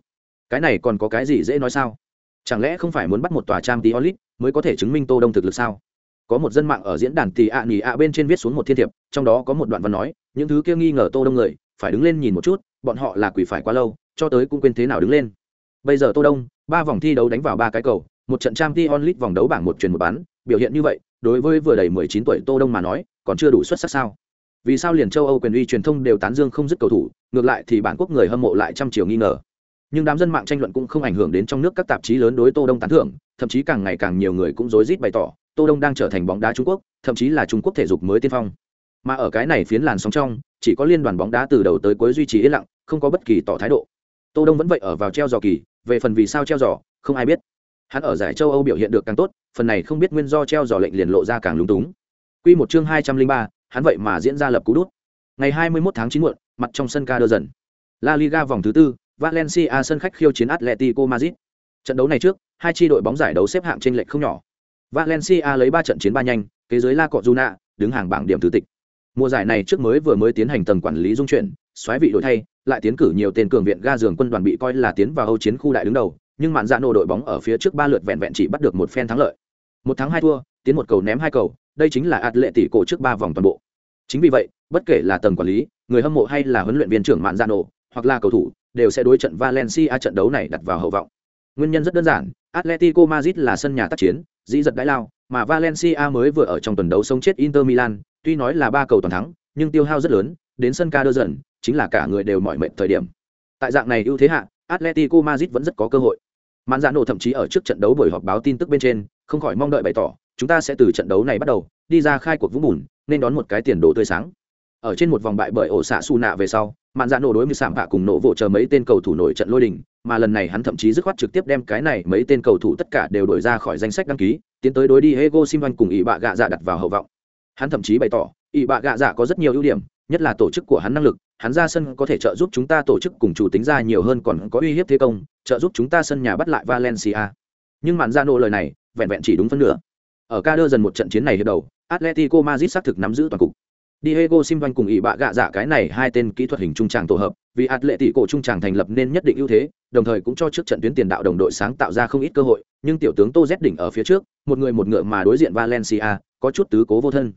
Cái này còn có cái gì dễ nói sao? Chẳng lẽ không phải muốn bắt một tòa Champions League mới có thể chứng minh Tô Đông thực lực sao? có một dân mạng ở diễn đàn tì ạ nỉ ạ bên trên viết xuống một thiên thiệp trong đó có một đoạn văn nói những thứ kia nghi ngờ tô đông người phải đứng lên nhìn một chút, bọn họ là quỷ phải quá lâu, cho tới cũng quên thế nào đứng lên. Bây giờ tô đông, ba vòng thi đấu đánh vào ba cái cầu, một trận trang t onlit vòng đấu bảng một truyền một bán, biểu hiện như vậy, đối với vừa đầy 19 tuổi tô đông mà nói, còn chưa đủ xuất sắc sao? Vì sao liền châu âu quyền uy truyền thông đều tán dương không dứt cầu thủ, ngược lại thì bản quốc người hâm mộ lại trăm chiều nghi ngờ. Nhưng đám dân mạng tranh luận cũng không ảnh hưởng đến trong nước các tạp chí lớn đối tô đông tán thưởng, thậm chí càng ngày càng nhiều người cũng rối rít bày tỏ, tô đông đang trở thành bóng đá trung quốc, thậm chí là trung quốc thể dục mới tiên phong. Mà ở cái này phiến làn sóng trong chỉ có liên đoàn bóng đá từ đầu tới cuối duy trì yên lặng không có bất kỳ tỏ thái độ. Tô đông vẫn vậy ở vào treo giò kỳ về phần vì sao treo giò không ai biết. Hắn ở giải châu âu biểu hiện được càng tốt phần này không biết nguyên do treo giò lệnh liền lộ ra càng lúng túng. Quy một chương hai trăm linh ba, hắn vậy mà diễn ra lập cú đút. Ngày hai mươi 21 tháng chín muộn mặt trong sân ca đơ dần. La liga vòng thứ tư valencia sân khách khiêu chiến atletico madrid. Trận đấu này trước hai chi đội bóng giải đấu xếp hạng trên lệch không nhỏ. Valencia lấy 3 trận chiến ba nhanh, kế dưới La Cọ Juna, đứng hàng bảng điểm thứ tịch. Mùa giải này trước mới vừa mới tiến hành tầng quản lý dung chuyển, xoáy vị đổi thay, lại tiến cử nhiều tên cường viện ga giường quân đoàn bị coi là tiến vào Âu chiến khu đại đứng đầu, nhưng mạn dạ nổ đội bóng ở phía trước ba lượt vẹn vẹn chỉ bắt được một phen thắng lợi. Một thắng hai thua, tiến một cầu ném hai cầu, đây chính là hạt lệ tỷ cổ trước ba vòng toàn bộ. Chính vì vậy, bất kể là tầng quản lý, người hâm mộ hay là huấn luyện viên trưởng mạn dạ nổ, hoặc là cầu thủ, đều sẽ đối trận Valencia trận đấu này đặt vào hậu vọng. Nguyên nhân rất đơn giản, Atletico Madrid là sân nhà tác chiến, dĩ giật đãi lao, mà Valencia mới vừa ở trong tuần đấu sống chết Inter Milan, tuy nói là ba cầu toàn thắng, nhưng tiêu hao rất lớn, đến sân ca đơ dần, chính là cả người đều mỏi mệt thời điểm. Tại dạng này ưu thế hạ, Atletico Madrid vẫn rất có cơ hội. Mạn Dạ nổ thậm chí ở trước trận đấu buổi họp báo tin tức bên trên, không khỏi mong đợi bày tỏ, chúng ta sẽ từ trận đấu này bắt đầu, đi ra khai cuộc vũng bùn, nên đón một cái tiền đồ tươi sáng. Ở trên một vòng bại bởi ổ xạ su nạ về sau, Mạn Dạ nổ đối với sạm bạ cùng nổ vỗ chờ mấy tên cầu thủ nổi trận lôi đình, mà lần này hắn thậm chí dứt khoát trực tiếp đem cái này mấy tên cầu thủ tất cả đều đổi ra khỏi danh sách đăng ký, tiến tới đối đi Hego Simvan cùng ỷ bạ gạ dạ đặt vào hậu vọng. Hắn thậm chí bày tỏ, ỷ bạ gạ dạ có rất nhiều ưu điểm nhất là tổ chức của hắn năng lực hắn ra sân có thể trợ giúp chúng ta tổ chức cùng chủ tính ra nhiều hơn còn có uy hiếp thế công trợ giúp chúng ta sân nhà bắt lại valencia. Nhưng màn ra nổ lời này vẹn vẹn chỉ đúng phân nửa. Ở ca đơ dần một trận chiến này hiệp đầu atletico madrid xác thực nắm giữ toàn cục. Diego Simvan cùng ỷ bạ gạ dạ cái này hai tên kỹ thuật hình trung tràng tổ hợp, vì Atletico trung tràng thành lập nên nhất định ưu thế, đồng thời cũng cho trước trận tuyến tiền đạo đồng đội sáng tạo ra không ít cơ hội, nhưng tiểu tướng Tô Z đỉnh ở phía trước, một người một ngựa mà đối diện Valencia, có chút tứ cố vô thân.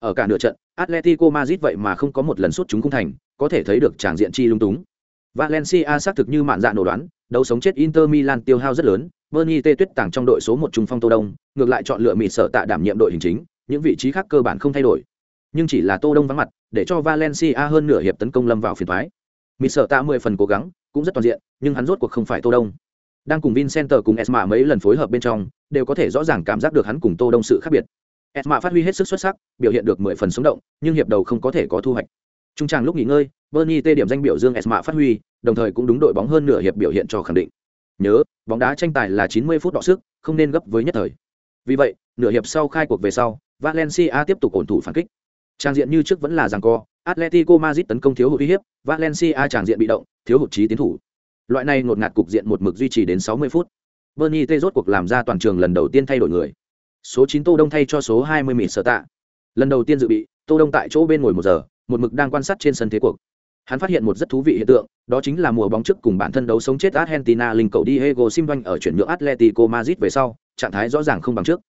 Ở cả nửa trận, Atletico Madrid vậy mà không có một lần sút chúng cung thành, có thể thấy được tràng diện chi lung túng. Valencia xác thực như mạn dạ nổ đoán, đấu sống chết Inter Milan tiêu hao rất lớn, Bernie T tuyết tàng trong đội số một trung phong Tô Đông, ngược lại chọn lựa mịt sợ tạ đảm nhiệm đội hình chính, những vị trí khác cơ bản không thay đổi. Nhưng chỉ là Tô Đông vắng mặt, để cho Valencia hơn nửa hiệp tấn công lâm vào phiền thoái Mịt sợ tạ mười phần cố gắng, cũng rất toàn diện, nhưng hắn rốt cuộc không phải Tô Đông. Đang cùng Vincenter cùng Esma mấy lần phối hợp bên trong, đều có thể rõ ràng cảm giác được hắn cùng Tô Đông sự khác biệt. Esma phát huy hết sức xuất sắc, biểu hiện được mười phần sống động, nhưng hiệp đầu không có thể có thu hoạch. Trung tràng lúc nghỉ ngơi, Bernie tê điểm danh biểu dương Esma phát huy, đồng thời cũng đúng đội bóng hơn nửa hiệp biểu hiện cho khẳng định. Nhớ, bóng đá tranh tài là 90 phút đọ sức, không nên gấp với nhất thời. Vì vậy, nửa hiệp sau khai cuộc về sau, Valencia tiếp tục ổn thủ phản kích. Trang diện như trước vẫn là rằng co, Atletico Madrid tấn công thiếu hụt uy hiếp, Valencia trang diện bị động, thiếu hụt trí tiến thủ. Loại này ngột ngạt cục diện một mực duy trì đến 60 phút. Bernie tê rốt cuộc làm ra toàn trường lần đầu tiên thay đổi người. Số 9 Tô Đông thay cho số 20 Mịt Sở Tạ. Lần đầu tiên dự bị, Tô Đông tại chỗ bên ngồi một giờ, một mực đang quan sát trên sân thế cuộc. Hắn phát hiện một rất thú vị hiện tượng, đó chính là mùa bóng trước cùng bản thân đấu sống chết Argentina linh cầu Diego Simvan ở chuyển nhượng Atletico Madrid về sau, trạng thái rõ ràng không bằng trước.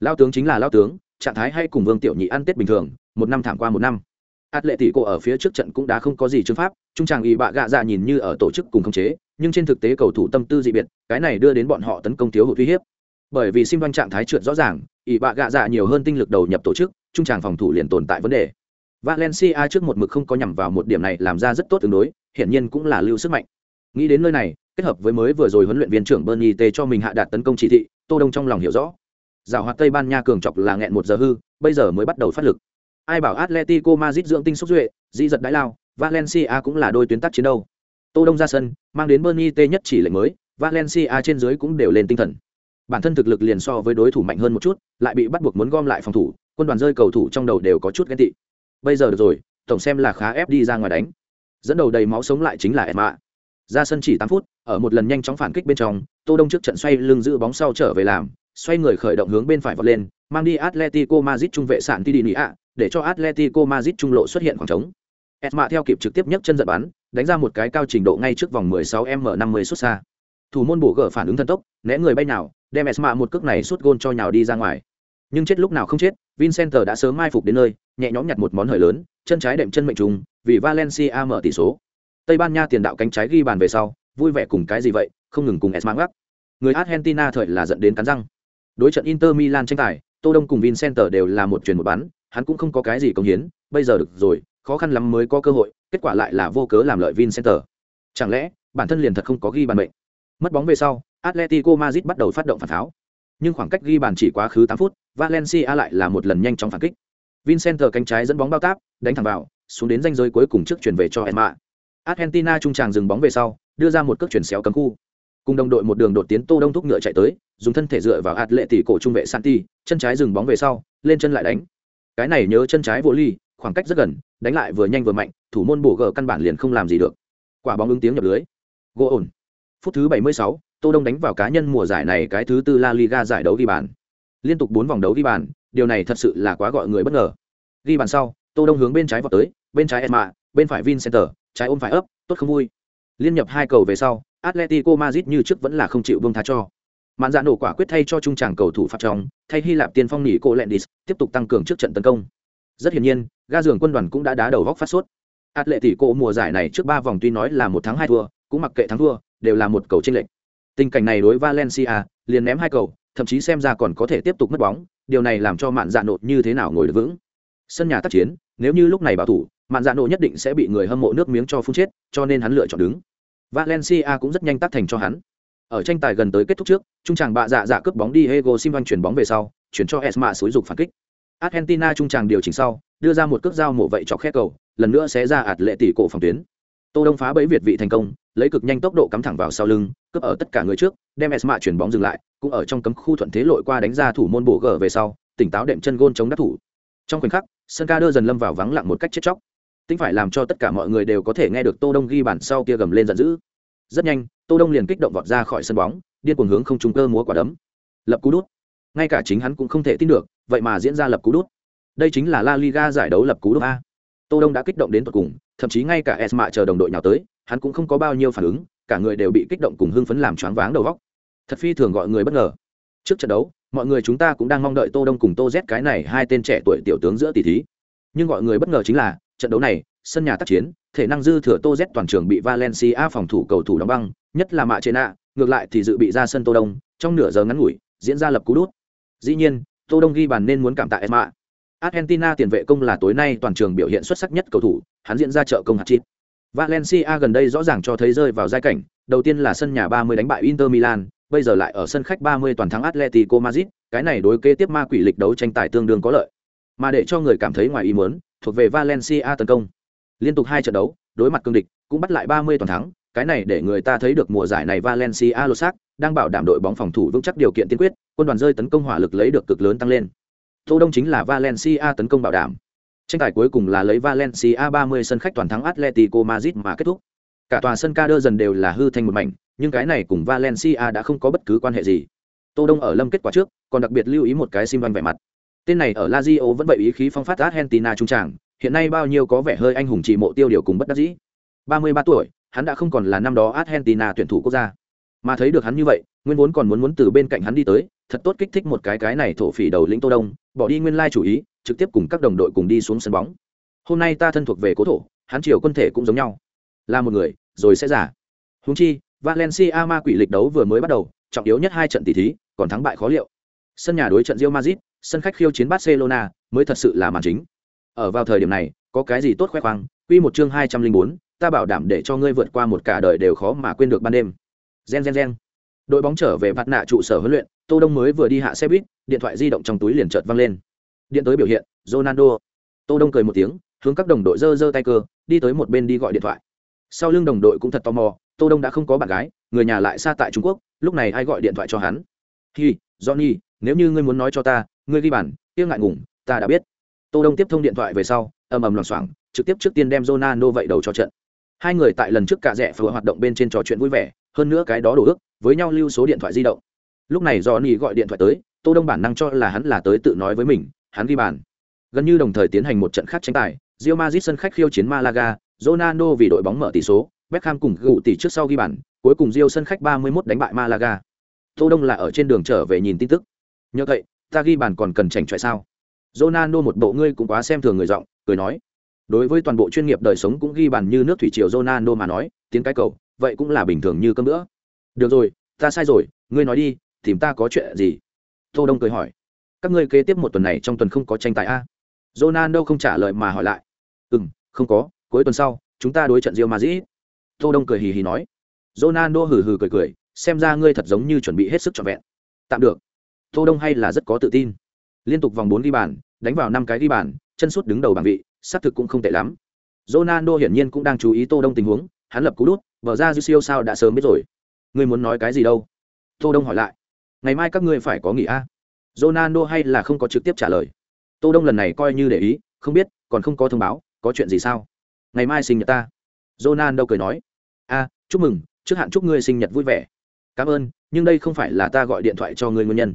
Lao tướng chính là lao tướng, trạng thái hay cùng Vương Tiểu Nhị ăn Tết bình thường, một năm thảm qua một năm. Atletico ở phía trước trận cũng đã không có gì chứng pháp, trung tràng y bạ gạ dạ nhìn như ở tổ chức cùng khống chế, nhưng trên thực tế cầu thủ tâm tư dị biệt, cái này đưa đến bọn họ tấn công thiếu hụt uy hiếp. Bởi vì Simvan trạng thái trượt rõ ràng, y bạ gạ dạ nhiều hơn tinh lực đầu nhập tổ chức, trung tràng phòng thủ liền tồn tại vấn đề. Valencia trước một mực không có nhằm vào một điểm này làm ra rất tốt tương đối, hiển nhiên cũng là lưu sức mạnh. Nghĩ đến nơi này, kết hợp với mới vừa rồi huấn luyện viên trưởng Bernie T cho mình hạ đạt tấn công chỉ thị, Tô Đông trong lòng hiểu rõ. Giảo hoạt Tây Ban Nha cường chọc là nghẹn một giờ hư, bây giờ mới bắt đầu phát lực. Ai bảo Atletico Madrid dưỡng tinh xúc duệ, dị giật đái lao, Valencia cũng là đôi tuyến tác chiến đâu. Tô Đông ra sân, mang đến Bernie T nhất chỉ lệnh mới, Valencia trên dưới cũng đều lên tinh thần. Bản thân thực lực liền so với đối thủ mạnh hơn một chút, lại bị bắt buộc muốn gom lại phòng thủ, quân đoàn rơi cầu thủ trong đầu đều có chút ghen tị bây giờ được rồi tổng xem là khá ép đi ra ngoài đánh dẫn đầu đầy máu sống lại chính là Emma. Ra sân chỉ tám phút, ở một lần nhanh chóng phản kích bên trong, Tô Đông trước trận xoay lưng giữ bóng sau trở về làm, xoay người khởi động hướng bên phải vọt lên, mang đi Atletico Madrid trung vệ sạn Tidini để cho Atletico Madrid trung lộ xuất hiện khoảng trống. Esma theo kịp trực tiếp nhấc chân giật bắn, đánh ra một cái cao trình độ ngay trước vòng 16m50 xuất xa. Thủ môn bổ gỡ phản ứng thần tốc, né người bay nào, đem Esma một cước này sút gôn cho nhào đi ra ngoài. Nhưng chết lúc nào không chết, Vincenter đã sớm mai phục đến nơi, nhẹ nhõm nhặt một món hời lớn, chân trái đệm chân mệnh trùng, vì Valencia mở tỷ số. Tây Ban Nha tiền đạo cánh trái ghi bàn về sau, vui vẻ cùng cái gì vậy, không ngừng cùng Esma gắt. Người Argentina thời là giận đến cắn răng. Đối trận Inter Milan tranh tài, Tô Đông cùng Vincenter đều là một truyền một bắn, hắn cũng không có cái gì công hiến, bây giờ được rồi, khó khăn lắm mới có cơ hội, kết quả lại là vô cớ làm lợi Vincenter. Chẳng lẽ, bản thân liền thật không có ghi bàn mệnh. Mất bóng về sau, Atletico Madrid bắt đầu phát động phản tháo. Nhưng khoảng cách ghi bàn chỉ quá khứ 8 phút, Valencia lại là một lần nhanh chóng phản kích. Vincent cánh trái dẫn bóng bao táp, đánh thẳng vào, xuống đến ranh giới cuối cùng trước chuyển về cho Emma. Argentina trung tràng dừng bóng về sau, đưa ra một cước chuyển xéo cấm khu. Cùng đồng đội một đường đột tiến Tô Đông thúc ngựa chạy tới, dùng thân thể dựa vào hạt lệ tỷ cổ trung vệ Santi, chân trái dừng bóng về sau, lên chân lại đánh. Cái này nhớ chân trái vô ly, khoảng cách rất gần, đánh lại vừa nhanh vừa mạnh, thủ môn bổ gờ căn bản liền không làm gì được. Quả bóng ứng tiếng nhập lưới. Gỗ ổn. Phút thứ 76, Tô Đông đánh vào cá nhân mùa giải này cái thứ tư La Liga giải đấu ghi bàn. Liên tục 4 vòng đấu ghi bàn, điều này thật sự là quá gọi người bất ngờ ghi bàn sau tô đông hướng bên trái vào tới bên trái Emma, bên phải Vincenter, trái ôm phải ấp tốt không vui liên nhập hai cầu về sau atletico madrid như trước vẫn là không chịu buông tha cho. Mạn dạ nổ quả quyết thay cho trung trảng cầu thủ phạt trong thay hy lạp tiên phong nỉ cô lendis tiếp tục tăng cường trước trận tấn công. Rất hiển nhiên, ga giường quân đoàn cũng đã đá đầu góc phát sốt. Atletico mùa giải này trước ba vòng tuy nói là một thắng hai thua, cũng mặc kệ thắng thua, đều là một cầu tranh lệch. Tình cảnh này đối valencia, liền ném hai cầu, thậm chí xem ra còn có thể tiếp tục mất bóng, điều này làm cho mạn dạ nổ như thế nào ngồi được vững? Sân nhà tác chiến, nếu như lúc này bảo thủ mạn dạ nổ nhất định sẽ bị người hâm mộ nước miếng cho phun chết, cho nên hắn lựa chọn đứng valencia cũng rất nhanh tác thành cho hắn. Ở tranh tài gần tới kết thúc trước, trung tràng bạ dạ dạ cướp bóng đi hego simvan chuyển bóng về sau, chuyển cho esma xúi dục phản kích. Argentina trung tràng điều chỉnh sau, đưa ra một cước dao mổ vậy chọc khe cầu, lần nữa sẽ ra ạt lệ tỷ cổ phòng tuyến. Tô đông phá bẫy việt vị thành công, lấy cực nhanh tốc độ cắm thẳng vào sau lưng, cướp ở tất cả người trước, đem esma chuyển bóng dừng lại, cũng ở trong cấm khu thuận thế lội qua đánh ra thủ môn bổ gở về sau, tỉnh táo đệm chân gôn chống đắc thủ. Trong khoảnh khắc, sân ca đưa dần lâm vào vắng lặng một cách chết chóc tính phải làm cho tất cả mọi người đều có thể nghe được tô đông ghi bàn sau kia gầm lên giận dữ. Rất nhanh, tô đông liền kích động vọt ra khỏi sân bóng, điên cuồng hướng không trung cơ múa quả đấm. Lập cú đút. Ngay cả chính hắn cũng không thể tin được, vậy mà diễn ra lập cú đút. Đây chính là la liga giải đấu lập cú đút a. Tô đông đã kích động đến tận cùng, thậm chí ngay cả esma chờ đồng đội nhào tới, hắn cũng không có bao nhiêu phản ứng, cả người đều bị kích động cùng hưng phấn làm choáng váng đầu góc thật phi thường gọi người bất ngờ. Trước trận đấu, mọi người chúng ta cũng đang mong đợi tô đông cùng tô z cái này hai tên trẻ tuổi tiểu tướng giữa tỷ thí nhưng gọi người bất ngờ chính là, trận đấu này, sân nhà tác chiến, thể năng dư thừa tô z toàn trường bị valencia phòng thủ cầu thủ đóng băng, nhất là mạ trên ạ ngược lại thì dự bị ra sân tô đông, trong nửa giờ ngắn ngủi, diễn ra lập cú đút. Dĩ nhiên, tô đông ghi bàn nên muốn cảm tạ esma. Argentina tiền vệ công là tối nay toàn trường biểu hiện xuất sắc nhất cầu thủ, hắn diễn ra trợ công hạt chít. Valencia gần đây rõ ràng cho thấy rơi vào giai cảnh, đầu tiên là sân nhà 30 đánh bại inter milan, bây giờ lại ở sân khách 30 toàn thắng atletico madrid, cái này đối kế tiếp ma quỷ lịch đấu tranh tài tương đương có lợi mà để cho người cảm thấy ngoài ý muốn, thuộc về valencia tấn công. Liên tục hai trận đấu, đối mặt cương địch, cũng bắt lại 30 toàn thắng, cái này để người ta thấy được mùa giải này valencia lô xác, đang bảo đảm đội bóng phòng thủ vững chắc điều kiện tiên quyết, quân đoàn rơi tấn công hỏa lực lấy được cực lớn tăng lên. Tô đông chính là valencia tấn công bảo đảm. Tranh tài cuối cùng là lấy valencia 30 sân khách toàn thắng atletico madrid mà kết thúc. Cả tòa sân ca đơ dần đều là hư thành một mảnh, nhưng cái này cùng valencia đã không có bất cứ quan hệ gì. Tô đông ở lâm kết quả trước, còn đặc biệt lưu ý một cái sim văn vẻ mặt tên này ở lazio vẫn vậy ý khí phong phát argentina trung tràng, hiện nay bao nhiêu có vẻ hơi anh hùng chỉ mộ tiêu điều cùng bất đắc dĩ. 33 tuổi, hắn đã không còn là năm đó argentina tuyển thủ quốc gia. Mà thấy được hắn như vậy, nguyên vốn còn muốn muốn từ bên cạnh hắn đi tới, thật tốt kích thích một cái cái này thổ phỉ đầu lĩnh tô đông, bỏ đi nguyên lai chủ ý, trực tiếp cùng các đồng đội cùng đi xuống sân bóng. Hôm nay ta thân thuộc về cố thổ, hắn chiều quân thể cũng giống nhau. Là một người, rồi sẽ giả húng chi, valencia ma quỷ lịch đấu vừa mới bắt đầu, trọng yếu nhất hai trận tỷ thí, còn thắng bại khó liệu. Sân nhà đối trận Real Madrid sân khách khiêu chiến Barcelona mới thật sự là màn chính. Ở vào thời điểm này, có cái gì tốt khoe khoang? Quy một chương hai trăm linh bốn, ta bảo đảm để cho ngươi vượt qua một cả đời đều khó mà quên được ban đêm. Gen gen gen. Đội bóng trở về vạt nạ trụ sở huấn luyện, tô đông mới vừa đi hạ xe buýt, điện thoại di động trong túi liền chợt vang lên. Điện tới biểu hiện, ronaldo. Tô đông cười một tiếng, hướng các đồng đội giơ giơ tay cơ, đi tới một bên đi gọi điện thoại. Sau lưng đồng đội cũng thật tò mò, tô đông đã không có bạn gái, người nhà lại xa tại trung quốc, lúc này ai gọi điện thoại cho hắn? Hi, johnny, nếu như ngươi muốn nói cho ta ngươi ghi bàn, tiếc ngại ngùng ta đã biết. Tô đông tiếp thông điện thoại về sau ầm ầm loảng xoảng trực tiếp trước tiên đem ronaldo vậy đầu cho trận. Hai người tại lần trước cả rẽ phở hoạt động bên trên trò chuyện vui vẻ hơn nữa cái đó đổ ước với nhau lưu số điện thoại di động. Lúc này do ni gọi điện thoại tới tô đông bản năng cho là hắn là tới tự nói với mình hắn ghi bàn. Gần như đồng thời tiến hành một trận khác tranh tài Real Madrid sân khách khiêu chiến Malaga Ronaldo vì đội bóng mở tỷ số Beckham cùng gụ tỷ trước sau ghi bàn cuối cùng Real sân khách 31 đánh bại Malaga. Tô đông là ở trên đường trở về nhìn tin tức. Nhớ vậy ta ghi bàn còn cần chảnh chọe sao? Ronaldo một bộ ngươi cũng quá xem thường người giọng, cười nói. Đối với toàn bộ chuyên nghiệp đời sống cũng ghi bàn như nước thủy triều Ronaldo mà nói, tiến cái cầu, vậy cũng là bình thường như cơm nữa được rồi, ta sai rồi, ngươi nói đi, tìm ta có chuyện gì? Tô đông cười hỏi. Các ngươi kế tiếp một tuần này trong tuần không có tranh tài a? À? ronaldo không trả lời mà hỏi lại. Ừ không có, cuối tuần sau, chúng ta đối trận Real Madrid. Tô đông cười hì hì nói. Ronaldo hừ hừ cười cười, xem ra ngươi thật giống như chuẩn bị hết sức trọn vẹn. Tạm được tô đông hay là rất có tự tin. Liên tục vòng bốn ghi bàn, đánh vào năm cái ghi bàn, chân sút đứng đầu bảng vị, xác thực cũng không tệ lắm. Ronaldo hiển nhiên cũng đang chú ý tô đông tình huống, hắn lập cú đút vở ra dư siêu sao đã sớm biết rồi. Ngươi muốn nói cái gì đâu? Tô đông hỏi lại. Ngày mai các ngươi phải có nghỉ a. À? ronaldo hay là không có trực tiếp trả lời. Tô đông lần này coi như để ý, không biết, còn không có thông báo, có chuyện gì sao? Ngày mai sinh nhật ta. Ronaldo cười nói. A, chúc mừng, trước hạn chúc ngươi sinh nhật vui vẻ. Cảm ơn, nhưng đây không phải là ta gọi điện thoại cho ngươi nguyên nhân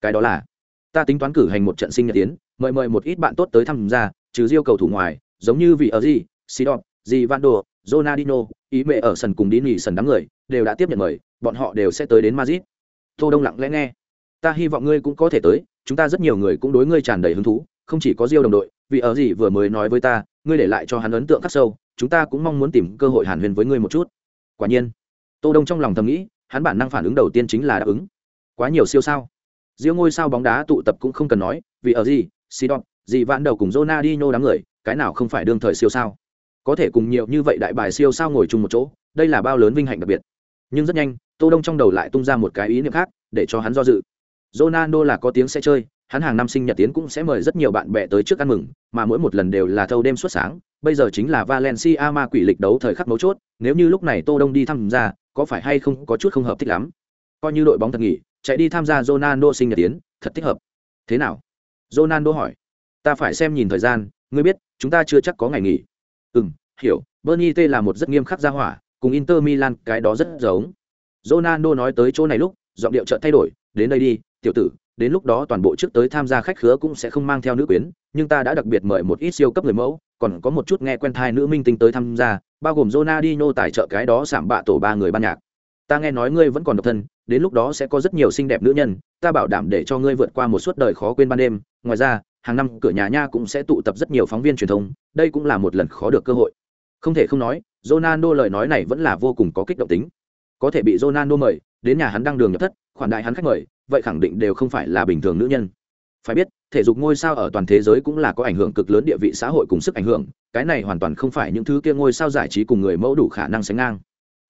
cái đó là, ta tính toán cử hành một trận sinh nhật tiến mời mời một ít bạn tốt tới tham gia, trừ riêu cầu thủ ngoài, giống như vị ở gì sidon gì đồ ronaldinho, ý mẹ ở sân cùng đi nghỉ sân đám người, đều đã tiếp nhận mời, bọn họ đều sẽ tới đến madrid. Tô đông lặng lẽ nghe. Ta hy vọng ngươi cũng có thể tới, chúng ta rất nhiều người cũng đối ngươi tràn đầy hứng thú, không chỉ có riêu đồng đội vị ở gì vừa mới nói với ta, ngươi để lại cho hắn ấn tượng khắc sâu, chúng ta cũng mong muốn tìm cơ hội hàn huyền với ngươi một chút. Quả nhiên, tô đông trong lòng thầm nghĩ, hắn bản năng phản ứng đầu tiên chính là đáp ứng. Quá nhiều siêu sao diêu ngôi sao bóng đá tụ tập cũng không cần nói, vì ở gì sidon gì vạn đầu cùng Ronaldinho đám người, cái nào không phải đương thời siêu sao? Có thể cùng nhiều như vậy đại bài siêu sao ngồi chung một chỗ, đây là bao lớn vinh hạnh đặc biệt. Nhưng rất nhanh, tô đông trong đầu lại tung ra một cái ý niệm khác, để cho hắn do dự. Ronaldo là có tiếng sẽ chơi, hắn hàng năm sinh nhật tiến cũng sẽ mời rất nhiều bạn bè tới trước ăn mừng, mà mỗi một lần đều là thâu đêm suốt sáng, bây giờ chính là valencia ma quỷ lịch đấu thời khắc mấu chốt, nếu như lúc này tô đông đi tham gia, có phải hay không có chút không hợp thích lắm? Coi như đội bóng thật nghỉ chạy đi tham gia ronaldo sinh nhật tiến thật thích hợp. Thế nào? Ronaldo hỏi. Ta phải xem nhìn thời gian ngươi biết chúng ta chưa chắc có ngày nghỉ. Ừm, hiểu. Bernie t là một rất nghiêm khắc gia hỏa cùng inter milan cái đó rất giống. Ronaldo nói tới chỗ này lúc giọng điệu chợt thay đổi. Đến đây đi tiểu tử đến lúc đó toàn bộ trước tới tham gia khách khứa cũng sẽ không mang theo nữ quyến nhưng ta đã đặc biệt mời một ít siêu cấp người mẫu còn có một chút nghe quen thai nữ minh tinh tới tham gia bao gồm Ronaldinho tài trợ cái đó sảm bạ tổ ba người ban nhạc ta nghe nói ngươi vẫn còn độc thân, đến lúc đó sẽ có rất nhiều xinh đẹp nữ nhân, ta bảo đảm để cho ngươi vượt qua một suốt đời khó quên ban đêm. Ngoài ra, hàng năm cửa nhà nha cũng sẽ tụ tập rất nhiều phóng viên truyền thông, đây cũng là một lần khó được cơ hội. Không thể không nói, Ronaldo lời nói này vẫn là vô cùng có kích động tính. Có thể bị Ronaldo mời, đến nhà hắn đang đường nhập thất, khoản đại hắn khách mời, vậy khẳng định đều không phải là bình thường nữ nhân. Phải biết, thể dục ngôi sao ở toàn thế giới cũng là có ảnh hưởng cực lớn địa vị xã hội cùng sức ảnh hưởng, cái này hoàn toàn không phải những thứ kia ngôi sao giải trí cùng người mẫu đủ khả năng sánh ngang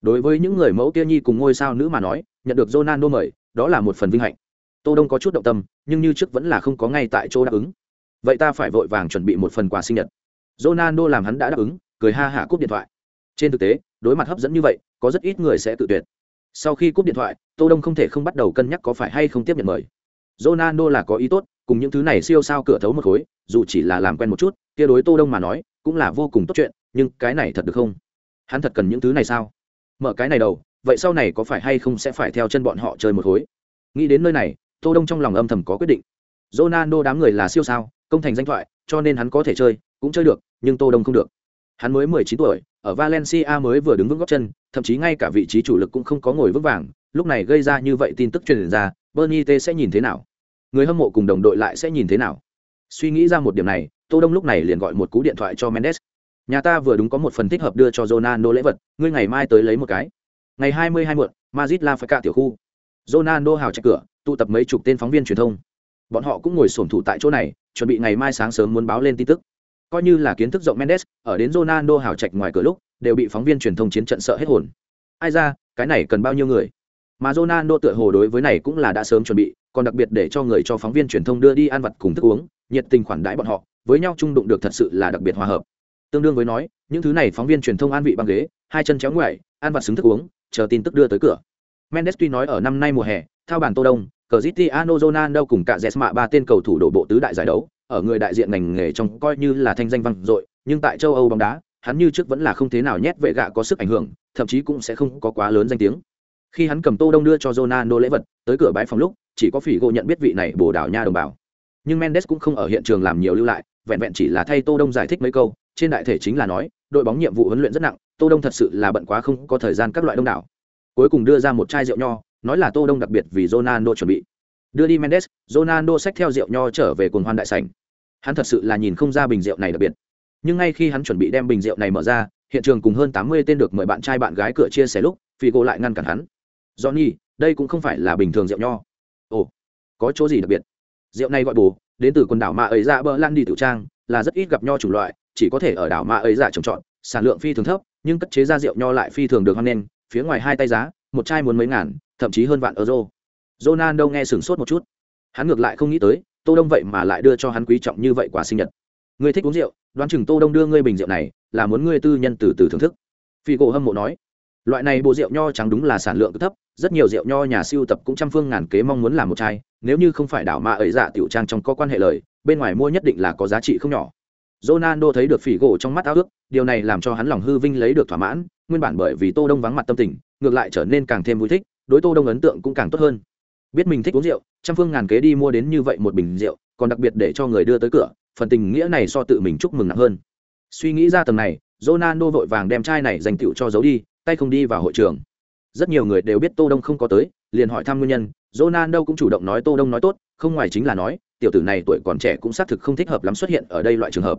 đối với những người mẫu kia nhi cùng ngôi sao nữ mà nói, nhận được Ronaldo mời, đó là một phần vinh hạnh. Tô đông có chút động tâm, nhưng như trước vẫn là không có ngay tại chỗ đáp ứng. Vậy ta phải vội vàng chuẩn bị một phần quà sinh nhật. Ronaldo làm hắn đã đáp ứng, cười ha hả cúp điện thoại. Trên thực tế, đối mặt hấp dẫn như vậy, có rất ít người sẽ tự tuyệt. Sau khi cúp điện thoại, tô đông không thể không bắt đầu cân nhắc có phải hay không tiếp nhận mời. Ronaldo là có ý tốt, cùng những thứ này siêu sao cửa thấu một khối, dù chỉ là làm quen một chút, kia đối tô đông mà nói, cũng là vô cùng tốt chuyện, nhưng cái này thật được không? Hắn thật cần những thứ này sao? Mở cái này đầu, vậy sau này có phải hay không sẽ phải theo chân bọn họ chơi một khối? Nghĩ đến nơi này, tô đông trong lòng âm thầm có quyết định. Ronaldo đám người là siêu sao, công thành danh thoại, cho nên hắn có thể chơi, cũng chơi được, nhưng tô đông không được. Hắn mới 19 tuổi, ở valencia mới vừa đứng vững góc chân, thậm chí ngay cả vị trí chủ lực cũng không có ngồi vững vàng, lúc này gây ra như vậy tin tức truyền ra bernie t sẽ nhìn thế nào? Người hâm mộ cùng đồng đội lại sẽ nhìn thế nào? Suy nghĩ ra một điểm này, tô đông lúc này liền gọi một cú điện thoại cho mendes nhà ta vừa đúng có một phần thích hợp đưa cho Ronaldo lễ vật, ngươi ngày mai tới lấy một cái. Ngày 22 muộn, Madrid La Faca tiểu khu. Ronaldo hào chạy cửa, tụ tập mấy chục tên phóng viên truyền thông. Bọn họ cũng ngồi xổm thủ tại chỗ này, chuẩn bị ngày mai sáng sớm muốn báo lên tin tức. Coi như là kiến thức rộng mendes, ở đến Ronaldo hào chạy ngoài cửa lúc, đều bị phóng viên truyền thông chiến trận sợ hết hồn. Ai ra, cái này cần bao nhiêu người? Mà Ronaldo tựa hồ đối với này cũng là đã sớm chuẩn bị, còn đặc biệt để cho người cho phóng viên truyền thông đưa đi ăn vặt cùng thức uống, nhiệt tình khoản đãi bọn họ, với nhau chung đụng được thật sự là đặc biệt hòa hợp tương đương với nói, những thứ này phóng viên truyền thông an vị băng ghế, hai chân chéo ngoại ăn vặt xứng thức uống, chờ tin tức đưa tới cửa. Mendes tuy nói ở năm nay mùa hè, thao bản tô đông, Cristiano Ronaldo cùng cả Jesma ba tên cầu thủ đổ bộ tứ đại giải đấu, ở người đại diện ngành nghề trong coi như là thanh danh vang dội, nhưng tại châu âu bóng đá, hắn như trước vẫn là không thế nào nhét vệ gạ có sức ảnh hưởng, thậm chí cũng sẽ không có quá lớn danh tiếng. Khi hắn cầm tô đông đưa cho Ronaldo lễ vật, tới cửa bãi phòng lúc, chỉ có phỉ gỗ nhận biết vị này bồ đào nha đồng bào. Nhưng mendes cũng không ở hiện trường làm nhiều lưu lại, vẹn vẹn chỉ là thay tô đông giải thích mấy câu trên đại thể chính là nói, đội bóng nhiệm vụ huấn luyện rất nặng, tô đông thật sự là bận quá không có thời gian các loại đông đảo. Cuối cùng đưa ra một chai rượu nho, nói là tô đông đặc biệt vì Ronaldo chuẩn bị. Đưa đi mendes, Ronaldo xách theo rượu nho trở về cồn hoan đại sảnh. Hắn thật sự là nhìn không ra bình rượu này đặc biệt. Nhưng ngay khi hắn chuẩn bị đem bình rượu này mở ra, hiện trường cùng hơn tám mươi tên được mời bạn trai bạn gái cửa chia sẻ lúc phi cô lại ngăn cản hắn. Johnny, đây cũng không phải là bình thường rượu nho. Ồ, có chỗ gì đặc biệt? Rượu này gọi bù đến từ quần đảo mà ấy ra bờ lan đi tiểu trang, là rất ít gặp nho chủng loại chỉ có thể ở đảo Ma ấy giả trồng trọt, sản lượng phi thường thấp, nhưng cất chế ra rượu nho lại phi thường được hoan nghênh, phía ngoài hai tay giá, một chai muốn mấy ngàn, thậm chí hơn vạn euro. Ronaldo nghe sửng sốt một chút. Hắn ngược lại không nghĩ tới, tô đông vậy mà lại đưa cho hắn quý trọng như vậy quà sinh nhật. Ngươi thích uống rượu, đoán chừng tô đông đưa ngươi bình rượu này, là muốn ngươi tư nhân từ từ thưởng thức. Phi cổ hâm mộ nói. Loại này bộ rượu nho trắng đúng là sản lượng thấp, rất nhiều rượu nho nhà siêu tập cũng trăm phương ngàn kế mong muốn làm một chai, nếu như không phải đảo ma ấy dạ tiểu trang trong có quan hệ lời, bên ngoài mua nhất định là có giá trị không nhỏ. Ronaldo thấy được phỉ gỗ trong mắt ao ước, điều này làm cho hắn lòng hư vinh lấy được thỏa mãn, nguyên bản bởi vì Tô Đông vắng mặt tâm tình, ngược lại trở nên càng thêm vui thích, đối Tô Đông ấn tượng cũng càng tốt hơn. Biết mình thích uống rượu, trăm phương ngàn kế đi mua đến như vậy một bình rượu, còn đặc biệt để cho người đưa tới cửa, phần tình nghĩa này so tự mình chúc mừng nặng hơn. Suy nghĩ ra tầng này, Ronaldo vội vàng đem chai này dành tiểu cho giấu đi, tay không đi vào hội trường. Rất nhiều người đều biết Tô Đông không có tới, liền hỏi thăm nguyên nhân, Ronaldo cũng chủ động nói Tô Đông nói tốt, không ngoài chính là nói, tiểu tử này tuổi còn trẻ cũng xác thực không thích hợp lắm xuất hiện ở đây loại trường hợp.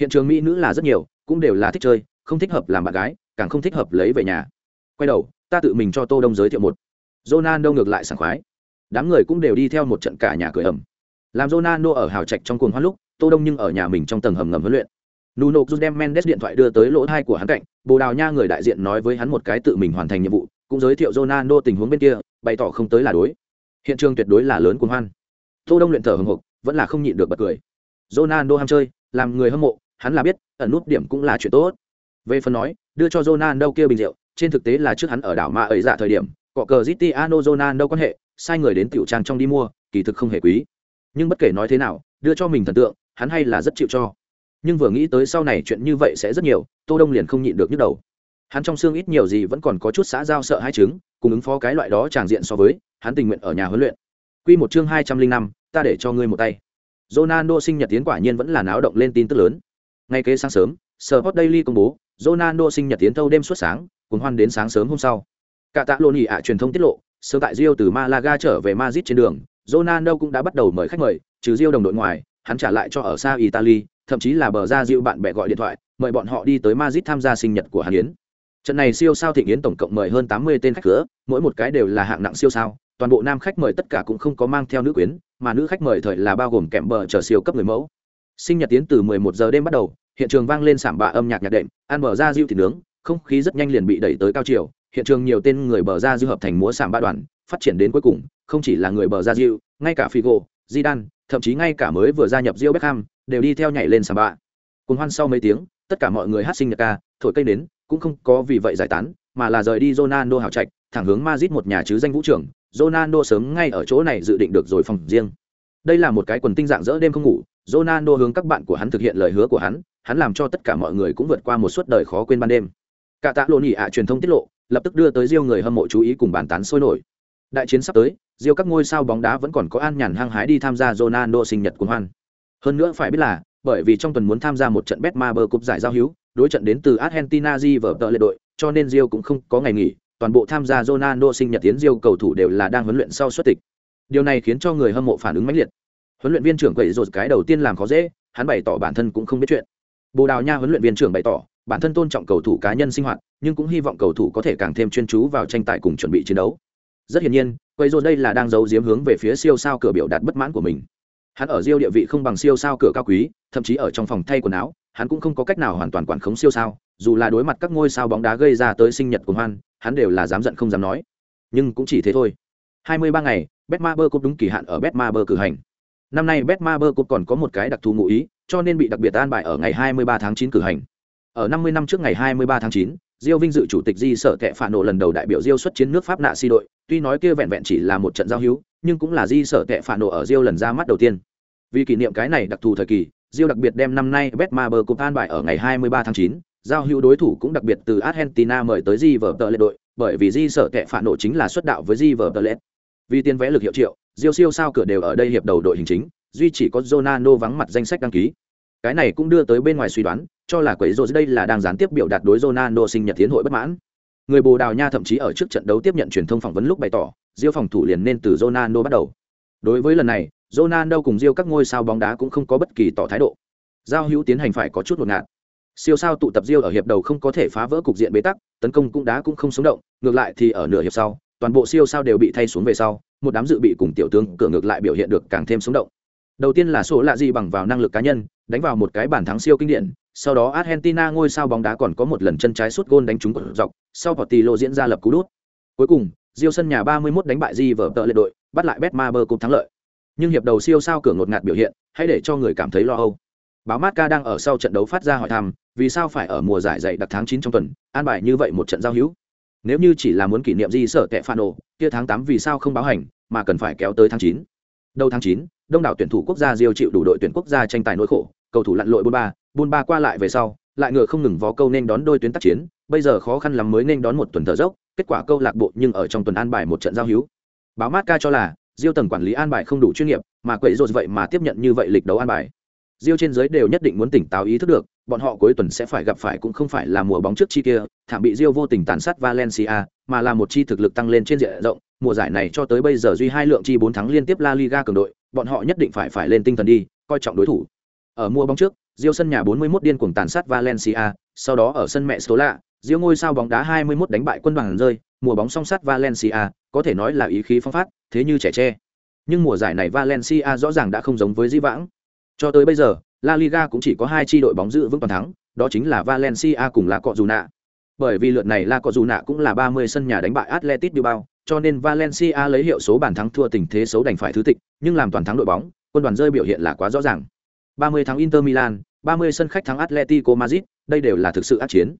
Hiện trường mỹ nữ là rất nhiều, cũng đều là thích chơi, không thích hợp làm bạn gái, càng không thích hợp lấy về nhà. Quay đầu, ta tự mình cho Tô Đông giới thiệu một. Ronaldo ngược lại sảng khoái. Đám người cũng đều đi theo một trận cả nhà cười ầm. Làm Ronaldo ở hào trạch trong cuồng hoan lúc, Tô Đông nhưng ở nhà mình trong tầng hầm ngầm huấn luyện. Nuno Cruz đem Mendes điện thoại đưa tới lỗ tai của hắn cạnh, Bồ Đào Nha người đại diện nói với hắn một cái tự mình hoàn thành nhiệm vụ, cũng giới thiệu Ronaldo tình huống bên kia, bày tỏ không tới là đối. Hiện trường tuyệt đối là lớn cuồng hoan. Tô Đông luyện thở hừng hực, vẫn là không nhịn được bật cười. Ronaldo ham chơi, làm người hâm mộ, hắn là biết, ẩn nút điểm cũng là chuyện tốt. Về phần nói, đưa cho Ronaldo kia bình rượu, trên thực tế là trước hắn ở đảo Ma ấy dạ thời điểm, cọ cờ Cristiano Ronaldo quan hệ, sai người đến tiểu trang trong đi mua, kỳ thực không hề quý. Nhưng bất kể nói thế nào, đưa cho mình thần tượng hắn hay là rất chịu cho nhưng vừa nghĩ tới sau này chuyện như vậy sẽ rất nhiều tô đông liền không nhịn được nhức đầu hắn trong xương ít nhiều gì vẫn còn có chút xã giao sợ hai chứng cùng ứng phó cái loại đó tràng diện so với hắn tình nguyện ở nhà huấn luyện quy một chương hai trăm linh năm, ta để cho ngươi một tay. Ronaldo sinh nhật tiến quả nhiên vẫn là náo động lên tin tức lớn. Ngay kế sáng sớm, Sport Daily công bố, Ronaldo sinh nhật tiến thâu đêm suốt sáng, cùng hoan đến sáng sớm hôm sau. Cả tạ lộn ạ, truyền thông tiết lộ, sớm tại Rio từ Malaga trở về Madrid trên đường, Ronaldo cũng đã bắt đầu mời khách mời, trừ Rio đồng đội ngoài, hắn trả lại cho ở xa Italy, thậm chí là bờ ra Rio bạn bè gọi điện thoại, mời bọn họ đi tới Madrid tham gia sinh nhật của hắn yến. Trận này siêu sao thịnh yến tổng cộng mời hơn tám mươi tên khách cửa, mỗi một cái đều là hạng nặng siêu sao toàn bộ nam khách mời tất cả cũng không có mang theo nữ quyến, mà nữ khách mời thời là bao gồm kèm bờ trở siêu cấp người mẫu. Sinh nhật tiến từ 11 giờ đêm bắt đầu, hiện trường vang lên sảm bạ âm nhạc nhạc đệm, ăn bờ ra diêu thịt nướng, không khí rất nhanh liền bị đẩy tới cao chiều, hiện trường nhiều tên người bờ ra diêu hợp thành múa sảm ba đoàn, phát triển đến cuối cùng, không chỉ là người bờ ra diêu ngay cả figo, zidane, thậm chí ngay cả mới vừa gia nhập diêu beckham, đều đi theo nhảy lên sảm bạ. Cùng hoan sau mấy tiếng, tất cả mọi người hát sinh nhật ca, thổi cây đến cũng không có vì vậy giải tán, mà là rời đi Ronaldo hào trạch, thẳng hướng Madrid một nhà chứ danh vũ trưởng Ronaldo sớm ngay ở chỗ này dự định được rồi phòng riêng. Đây là một cái quần tinh dạng dỡ đêm không ngủ, Ronaldo hướng các bạn của hắn thực hiện lời hứa của hắn hắn làm cho tất cả mọi người cũng vượt qua một suốt đời khó quên ban đêm. Cả tạ lộn nhỉ ạ truyền thông tiết lộ, lập tức đưa tới Rio người hâm mộ chú ý cùng bàn tán sôi nổi. Đại chiến sắp tới, Rio các ngôi sao bóng đá vẫn còn có an nhàn hăng hái đi tham gia Ronaldo sinh nhật của hoan. Hơn nữa phải biết là, bởi vì trong tuần muốn tham gia một trận Betmaber Cup giải giao hữu, đối trận đến từ Argentina Di vở đội, cho nên Rio cũng không có ngày nghỉ toàn bộ tham gia Ronaldo sinh nhật tiến diêu cầu thủ đều là đang huấn luyện sau xuất tịch. Điều này khiến cho người hâm mộ phản ứng mãnh liệt. Huấn luyện viên trưởng quậy rột cái đầu tiên làm khó dễ, hắn bày tỏ bản thân cũng không biết chuyện. Bồ đào nha huấn luyện viên trưởng bày tỏ, bản thân tôn trọng cầu thủ cá nhân sinh hoạt, nhưng cũng hy vọng cầu thủ có thể càng thêm chuyên chú vào tranh tài cùng chuẩn bị chiến đấu. Rất hiển nhiên, quậy rột đây là đang giấu giếm hướng về phía siêu sao cửa biểu đạt bất mãn của mình. Hắn ở Rio địa vị không bằng siêu sao cửa cao quý, thậm chí ở trong phòng thay quần áo, hắn cũng không có cách nào hoàn toàn quản khống siêu sao dù là đối mặt các ngôi sao bóng đá gây ra tới sinh nhật của hoan hắn đều là dám giận không dám nói. Nhưng cũng chỉ thế thôi. 23 ngày betmaber cup đúng kỳ hạn ở betmaber cử hành. Năm nay betmaber cup còn có một cái đặc thù ngụ ý cho nên bị đặc biệt an bài ở ngày 23 tháng 9 cử hành. Ở 50 năm trước ngày 23 tháng 9, Diêu vinh dự chủ tịch Di sở kệ phản nộ lần đầu đại biểu Diêu xuất chiến nước Pháp nạ si đội, tuy nói kia vẹn vẹn chỉ là một trận giao hữu, nhưng cũng là Di sở kệ phản nộ ở Diêu lần ra mắt đầu tiên. Vì kỷ niệm cái này đặc thù thời kỳ, Diêu đặc biệt đem năm nay Betmaber Cup an bài ở ngày 23 tháng 9, giao hữu đối thủ cũng đặc biệt từ Argentina mời tới Di vở tợ lệ đội, bởi vì Di sở kẻ phản nộ chính là xuất đạo với Di vở tợ lệ. Vì tiền vẽ lực hiệu triệu, Diêu siêu sao cửa đều ở đây hiệp đầu đội hình chính, duy chỉ có Ronaldo vắng mặt danh sách đăng ký. Cái này cũng đưa tới bên ngoài suy đoán, cho là quấy rối đây là đang gián tiếp biểu đạt đối Ronaldo sinh nhật tiến hội bất mãn. Người Bồ Đào Nha thậm chí ở trước trận đấu tiếp nhận truyền thông phỏng vấn lúc bày tỏ, Diêu phòng thủ liền nên từ Ronaldo bắt đầu. Đối với lần này, Ronaldo cùng Diêu các ngôi sao bóng đá cũng không có bất kỳ tỏ thái độ. Giao hữu tiến hành phải có chút ngột ngạt. Siêu sao tụ tập Diêu ở hiệp đầu không có thể phá vỡ cục diện bế tắc, tấn công cũng đá cũng không sống động, ngược lại thì ở nửa hiệp sau, toàn bộ siêu sao đều bị thay xuống về sau, một đám dự bị cùng tiểu tướng cửa ngược lại biểu hiện được càng thêm sống động. Đầu tiên là số lạ gì bằng vào năng lực cá nhân, đánh vào một cái bàn thắng siêu kinh điển, sau đó Argentina ngôi sao bóng đá còn có một lần chân trái suốt gôn đánh trúng cột dọc, sau Portillo diễn ra lập cú đút. Cuối cùng, diêu sân nhà 31 đánh bại Di vở tợ lệ đội, bắt lại betma bơ cục thắng lợi. Nhưng hiệp đầu siêu sao cửa ngột ngạt biểu hiện, hãy để cho người cảm thấy lo âu. Báo Marca đang ở sau trận đấu phát ra hỏi thăm, vì sao phải ở mùa giải dạy đặc tháng 9 trong tuần, an bài như vậy một trận giao hữu. Nếu như chỉ là muốn kỷ niệm Di sở tệ Phano, kia tháng 8 vì sao không báo hành, mà cần phải kéo tới tháng 9. Đầu tháng 9, đông đảo tuyển thủ quốc gia diêu chịu đủ đội tuyển quốc gia tranh tài nỗi khổ, cầu thủ lặn lội bốn ba, buôn ba qua lại về sau, lại ngựa không ngừng vó câu nên đón đôi tuyến tác chiến, bây giờ khó khăn lắm mới nên đón một tuần thở dốc, kết quả câu lạc bộ nhưng ở trong tuần an bài một trận giao hữu. Báo mát ca cho là, Diêu tầng quản lý an bài không đủ chuyên nghiệp, mà quậy rồi vậy mà tiếp nhận như vậy lịch đấu an bài. Diêu trên dưới đều nhất định muốn tỉnh táo ý thức được, bọn họ cuối tuần sẽ phải gặp phải cũng không phải là mùa bóng trước chi kia, thảm bị Diêu vô tình tàn sát Valencia, mà là một chi thực lực tăng lên trên diện rộng, mùa giải này cho tới bây giờ duy hai lượng chi 4 thắng liên tiếp La Liga cường đội, bọn họ nhất định phải phải lên tinh thần đi, coi trọng đối thủ. Ở mùa bóng trước, Diêu sân nhà 41 điên cuồng tàn sát Valencia, sau đó ở sân mẹ Stola, Diêu ngôi sao bóng đá 21 đánh bại quân đoàn rơi, mùa bóng song sát Valencia, có thể nói là ý khí phong phát, thế như trẻ tre. Nhưng mùa giải này Valencia rõ ràng đã không giống với Di vãng. Cho tới bây giờ, La Liga cũng chỉ có hai chi đội bóng giữ vững toàn thắng, đó chính là Valencia cùng là Cọjuna. Bởi vì lượt này La Cọjuna cũng là 30 sân nhà đánh bại Atletico Bilbao, cho nên Valencia lấy hiệu số bàn thắng thua tình thế xấu đành phải thứ tịch, nhưng làm toàn thắng đội bóng, quân đoàn rơi biểu hiện là quá rõ ràng. 30 thắng Inter Milan, 30 sân khách thắng Atletico Madrid, đây đều là thực sự ác chiến.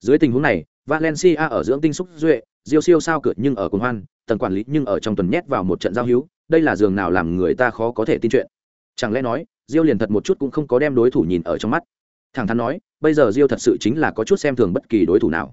Dưới tình huống này, Valencia ở dưỡng tinh xúc duệ, Diêu siêu sao cượt nhưng ở cùng hoan, tầng quản lý nhưng ở trong tuần nhét vào một trận giao hữu, đây là giường nào làm người ta khó có thể tin chuyện. Chẳng lẽ nói, Diêu liền thật một chút cũng không có đem đối thủ nhìn ở trong mắt. Thẳng thắn nói, bây giờ Diêu thật sự chính là có chút xem thường bất kỳ đối thủ nào.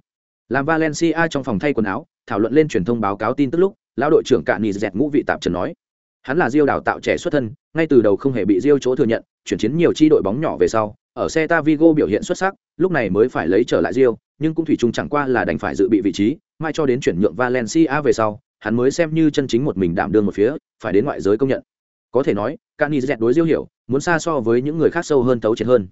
Làm Valencia trong phòng thay quần áo, thảo luận lên truyền thông báo cáo tin tức lúc, lão đội trưởng Cạn Nỉ dẹt ngũ vị tạm trần nói, hắn là Diêu đào tạo trẻ xuất thân, ngay từ đầu không hề bị Diêu chỗ thừa nhận, chuyển chiến nhiều chi đội bóng nhỏ về sau, ở Celta Vigo biểu hiện xuất sắc, lúc này mới phải lấy trở lại Diêu, nhưng cũng thủy chung chẳng qua là đành phải dự bị vị trí, mai cho đến chuyển nhượng Valencia về sau, hắn mới xem như chân chính một mình đảm đương một phía, phải đến ngoại giới công nhận. Có thể nói, Cani dẹt đối Diêu hiểu, muốn xa so với những người khác sâu hơn tấu triệt hơn.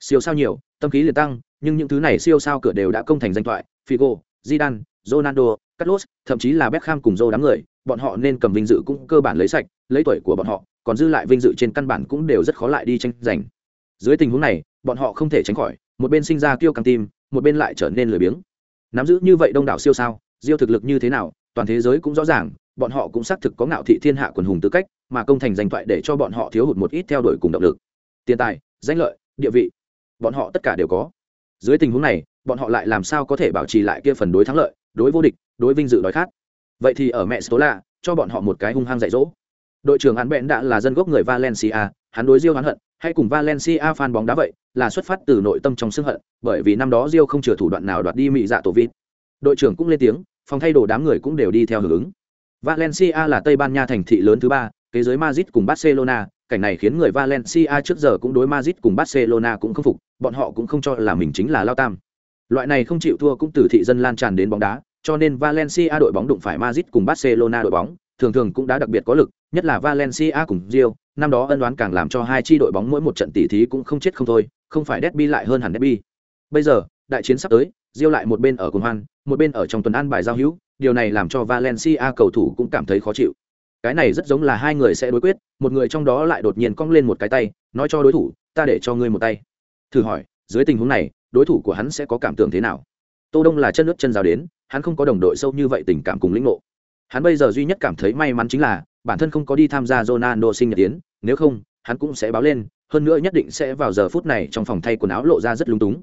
Siêu sao nhiều, tâm khí liền tăng, nhưng những thứ này siêu sao cửa đều đã công thành danh thoại, Figo, Zidane, Ronaldo, Carlos, thậm chí là Beckham cùng Joe đám người, bọn họ nên cầm vinh dự cũng cơ bản lấy sạch, lấy tuổi của bọn họ, còn dư lại vinh dự trên căn bản cũng đều rất khó lại đi tranh giành. Dưới tình huống này, bọn họ không thể tránh khỏi, một bên sinh ra tiêu căng tim, một bên lại trở nên lười biếng. Nắm giữ như vậy đông đảo siêu sao, Diêu thực lực như thế nào, toàn thế giới cũng rõ ràng, bọn họ cũng xác thực có ngạo thị thiên hạ quần hùng tư cách, mà công thành danh thoại để cho bọn họ thiếu hụt một ít theo đuổi cùng động lực. Tiền tài, danh lợi, địa vị, bọn họ tất cả đều có. Dưới tình huống này, bọn họ lại làm sao có thể bảo trì lại kia phần đối thắng lợi, đối vô địch, đối vinh dự đói khát. Vậy thì ở mẹ Stola, cho bọn họ một cái hung hăng dạy dỗ. Đội trưởng hắn bẹn đã là dân gốc người Valencia, hắn đối Rio hắn hận, hay cùng Valencia fan bóng đá vậy, là xuất phát từ nội tâm trong xương hận, bởi vì năm đó Rio không chừa thủ đoạn nào đoạt đi mỹ dạ tổ vịt. Đội trưởng cũng lên tiếng, phòng thay đồ đám người cũng đều đi theo hưởng ứng. Valencia là Tây Ban Nha thành thị lớn thứ ba, kế giới Madrid cùng Barcelona, cảnh này khiến người Valencia trước giờ cũng đối Madrid cùng Barcelona cũng không phục, bọn họ cũng không cho là mình chính là lao tam. Loại này không chịu thua cũng từ thị dân lan tràn đến bóng đá, cho nên Valencia đội bóng đụng phải Madrid cùng Barcelona đội bóng, thường thường cũng đã đặc biệt có lực, nhất là Valencia cùng Real, năm đó ân đoán càng làm cho hai chi đội bóng mỗi một trận tỷ thí cũng không chết không thôi, không phải derby lại hơn hẳn derby. Bây giờ, đại chiến sắp tới, Real lại một bên ở cùng hoan, một bên ở trong tuần an bài giao hữu, điều này làm cho Valencia cầu thủ cũng cảm thấy khó chịu. Cái này rất giống là hai người sẽ đối quyết, một người trong đó lại đột nhiên cong lên một cái tay, nói cho đối thủ, ta để cho ngươi một tay. Thử hỏi, dưới tình huống này, đối thủ của hắn sẽ có cảm tưởng thế nào? Tô Đông là chân nước chân giáo đến, hắn không có đồng đội sâu như vậy tình cảm cùng lĩnh ngộ. Hắn bây giờ duy nhất cảm thấy may mắn chính là bản thân không có đi tham gia Ronaldo sinh nhật tiến, nếu không, hắn cũng sẽ báo lên, hơn nữa nhất định sẽ vào giờ phút này trong phòng thay quần áo lộ ra rất lung túng.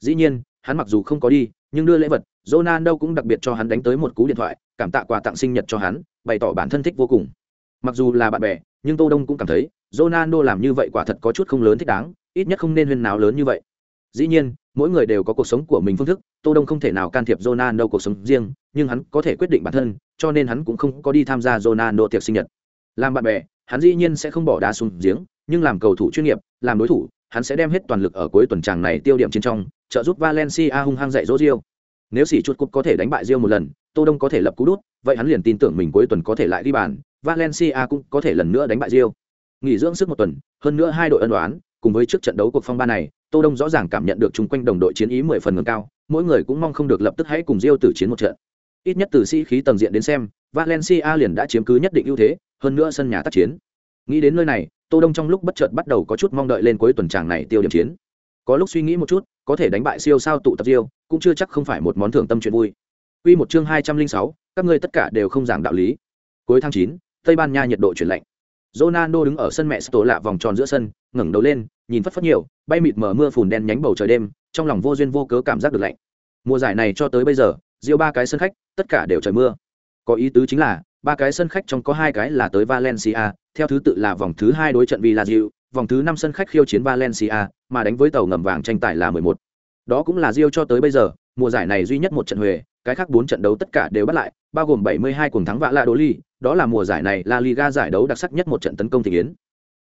Dĩ nhiên, hắn mặc dù không có đi, nhưng đưa lễ vật, Ronaldo cũng đặc biệt cho hắn đánh tới một cú điện thoại, cảm tạ quà tặng sinh nhật cho hắn, bày tỏ bản thân thích vô cùng. Mặc dù là bạn bè, nhưng Tô Đông cũng cảm thấy, Ronaldo làm như vậy quả thật có chút không lớn thích đáng, ít nhất không nên huyên náo lớn như vậy. Dĩ nhiên, mỗi người đều có cuộc sống của mình phương thức, Tô Đông không thể nào can thiệp Ronaldo cuộc sống riêng, nhưng hắn có thể quyết định bản thân, cho nên hắn cũng không có đi tham gia Ronaldo tiệc sinh nhật. Làm bạn bè, hắn dĩ nhiên sẽ không bỏ đá xuống giếng, nhưng làm cầu thủ chuyên nghiệp, làm đối thủ, hắn sẽ đem hết toàn lực ở cuối tuần tràng này tiêu điểm trên trong, trợ giúp Valencia hung hăng dạy dỗ Rio. Nếu sỉ chuột cúp có thể đánh bại Rio một lần, Tô Đông có thể lập cú đút, vậy hắn liền tin tưởng mình cuối tuần có thể lại đi bàn, Valencia cũng có thể lần nữa đánh bại Rio. Nghỉ dưỡng sức một tuần, hơn nữa hai đội ân đoán, cùng với trước trận đấu cuộc phong ba này, Tô Đông rõ ràng cảm nhận được chung quanh đồng đội chiến ý mười phần ngẩng cao, mỗi người cũng mong không được lập tức hãy cùng Rio tử chiến một trận. Ít nhất từ sĩ khí tầng diện đến xem, Valencia liền đã chiếm cứ nhất định ưu thế, hơn nữa sân nhà tác chiến. Nghĩ đến nơi này, Tô Đông trong lúc bất chợt bắt đầu có chút mong đợi lên cuối tuần tràng này tiêu điểm chiến. Có lúc suy nghĩ một chút, có thể đánh bại siêu sao tụ tập Rio, cũng chưa chắc không phải một món thưởng tâm chuyện vui. Quy một chương 206, các ngươi tất cả đều không giảng đạo lý. Cuối tháng chín, Tây Ban Nha nhiệt độ chuyển lạnh. Ronaldo đứng ở sân mẹ Sto lạ vòng tròn giữa sân, ngẩng đầu lên, nhìn phất phất nhiều, bay mịt mờ mưa phùn đen nhánh bầu trời đêm, trong lòng vô duyên vô cớ cảm giác được lạnh. Mùa giải này cho tới bây giờ, Rio ba cái sân khách, tất cả đều trời mưa. Có ý tứ chính là, ba cái sân khách trong có hai cái là tới Valencia, theo thứ tự là vòng thứ hai đối trận Villarreal, vòng thứ năm sân khách khiêu chiến Valencia, mà đánh với tàu ngầm vàng tranh tài là 11. Đó cũng là Rio cho tới bây giờ, mùa giải này duy nhất một trận huề, cái khác bốn trận đấu tất cả đều bắt lại, bao gồm 72 cuồng thắng vạ La ly, đó là mùa giải này La Liga giải đấu đặc sắc nhất một trận tấn công thịnh yến.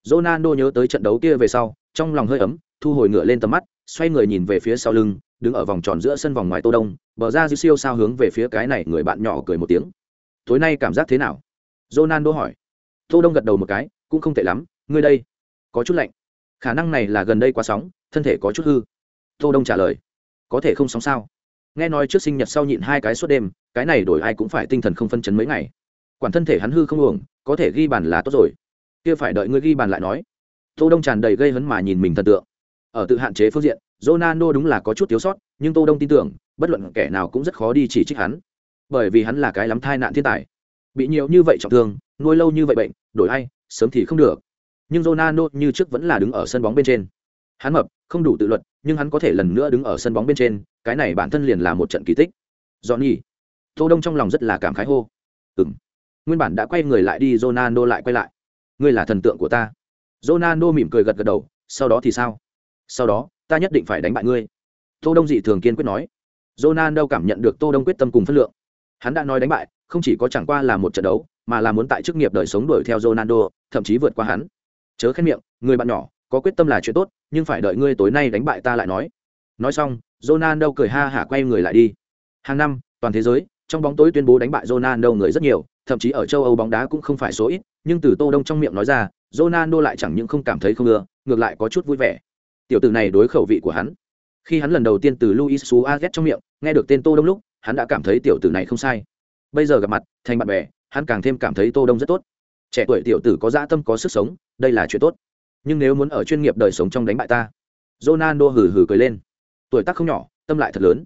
Ronaldo nhớ tới trận đấu kia về sau, trong lòng hơi ấm, thu hồi ngựa lên tầm mắt, xoay người nhìn về phía sau lưng, đứng ở vòng tròn giữa sân vòng ngoài Tô Đông, bờ ra siêu sao hướng về phía cái này người bạn nhỏ cười một tiếng. Tối nay cảm giác thế nào? Ronaldo hỏi. Tô Đông gật đầu một cái, cũng không tệ lắm, ngươi đây, có chút lạnh. Khả năng này là gần đây quá sóng, thân thể có chút hư. Tô Đông trả lời. Có thể không sóng sao? Nghe nói trước sinh nhật sau nhịn hai cái suốt đêm, cái này đổi ai cũng phải tinh thần không phân chấn mấy ngày. Quản thân thể hắn hư không uổng, có thể ghi bàn là tốt rồi. Kia phải đợi ngươi ghi bàn lại nói. Tô Đông tràn đầy gây hấn mà nhìn mình thần tượng. Ở tự hạn chế phương diện, Ronaldo đúng là có chút thiếu sót, nhưng Tô Đông tin tưởng, bất luận kẻ nào cũng rất khó đi chỉ trích hắn, bởi vì hắn là cái lắm thai nạn thiên tài. Bị nhiều như vậy trọng thương, nuôi lâu như vậy bệnh, đổi ai, sớm thì không được. Nhưng Ronaldo như trước vẫn là đứng ở sân bóng bên trên. Hắn mập, không đủ tự luật, nhưng hắn có thể lần nữa đứng ở sân bóng bên trên, cái này bản thân liền là một trận kỳ tích. Johnny. Tô Đông trong lòng rất là cảm khái hô. Ừm. Nguyên bản đã quay người lại đi Ronaldo lại quay lại. Ngươi là thần tượng của ta. ronaldo mỉm cười gật gật đầu sau đó thì sao sau đó ta nhất định phải đánh bại ngươi tô đông dị thường kiên quyết nói ronaldo cảm nhận được tô đông quyết tâm cùng phân lượng hắn đã nói đánh bại không chỉ có chẳng qua là một trận đấu mà là muốn tại chức nghiệp đời sống đuổi theo ronaldo thậm chí vượt qua hắn chớ khen miệng, người bạn nhỏ, có quyết tâm là chuyện tốt, nhưng phải đợi ngươi tối nay đánh bại ta lại nói. Nói xong, ronaldo cười ha hả quay người lại đi. Hàng năm, toàn thế giới, trong bóng tối tuyên bố đánh bại ronaldo người rất nhiều, thậm chí ở châu âu bóng đá cũng không phải số ít, nhưng từ tô đông trong miệng nói ra, ronaldo lại chẳng những không cảm thấy không ưa, ngược lại có chút vui vẻ. Tiểu tử này đối khẩu vị của hắn. Khi hắn lần đầu tiên từ luis suarez trong miệng, nghe được tên tô đông lúc, hắn đã cảm thấy tiểu tử này không sai. Bây giờ gặp mặt, thành bạn bè, hắn càng thêm cảm thấy tô đông rất tốt. Trẻ tuổi tiểu tử có dã tâm, có sức sống đây là chuyện tốt. Nhưng nếu muốn ở chuyên nghiệp đời sống trong đánh bại ta, ronaldo hừ hừ cười lên. Tuổi tác không nhỏ, tâm lại thật lớn.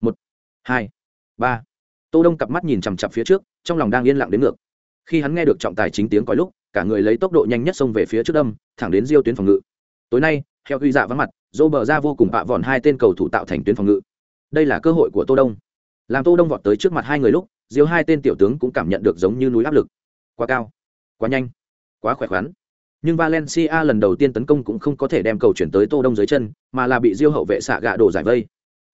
Một, hai, ba. Tô đông cặp mắt nhìn chằm chặp phía trước, trong lòng đang yên lặng đến ngược. Khi hắn nghe được trọng tài chính tiếng còi lúc, cả người lấy tốc độ nhanh nhất xông về phía trước đâm, thẳng đến diêu tuyến phòng ngự. Tối nay theo ghi dạ vắng mặt, dô bờ ra vô cùng bạ vòn hai tên cầu thủ tạo thành tuyến phòng ngự. Đây là cơ hội của tô đông. Làm tô đông vọt tới trước mặt hai người lúc, diêu hai tên tiểu tướng cũng cảm nhận được giống như núi áp lực. Quá cao, quá nhanh, quá khỏe khoắn nhưng valencia lần đầu tiên tấn công cũng không có thể đem cầu chuyển tới tô đông dưới chân mà là bị diêu hậu vệ xạ gạ đổ giải vây.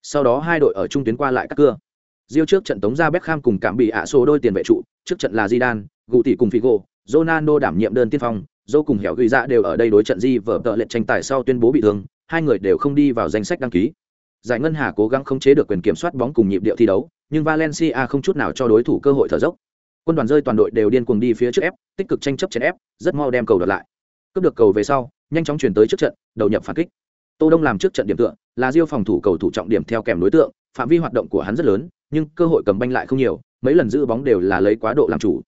Sau đó hai đội ở trung tuyến qua lại các cưa. Diêu trước trận tống ra Beckham cùng cảm bị ạ số đôi tiền vệ trụ trước trận là Zidane, gù tỷ cùng Figo, Ronaldo đảm nhiệm đơn tiên phong dô cùng hẻo ghi ra đều ở đây đối trận di vở tợ lệnh tranh tài sau tuyên bố bị thương hai người đều không đi vào danh sách đăng ký. Giải ngân hà cố gắng khống chế được quyền kiểm soát bóng cùng nhịp điệu thi đấu nhưng valencia không chút nào cho đối thủ cơ hội thở dốc. Quân đoàn rơi toàn đội đều điên cuồng đi phía trước ép tích cực tranh chấp chèn ép rất mau đem cầu đợt lại cướp được cầu về sau, nhanh chóng chuyển tới trước trận, đầu nhập phản kích. Tô đông làm trước trận điểm tựa, là diêu phòng thủ cầu thủ trọng điểm theo kèm đối tượng, phạm vi hoạt động của hắn rất lớn, nhưng cơ hội cầm banh lại không nhiều, mấy lần giữ bóng đều là lấy quá độ làm chủ.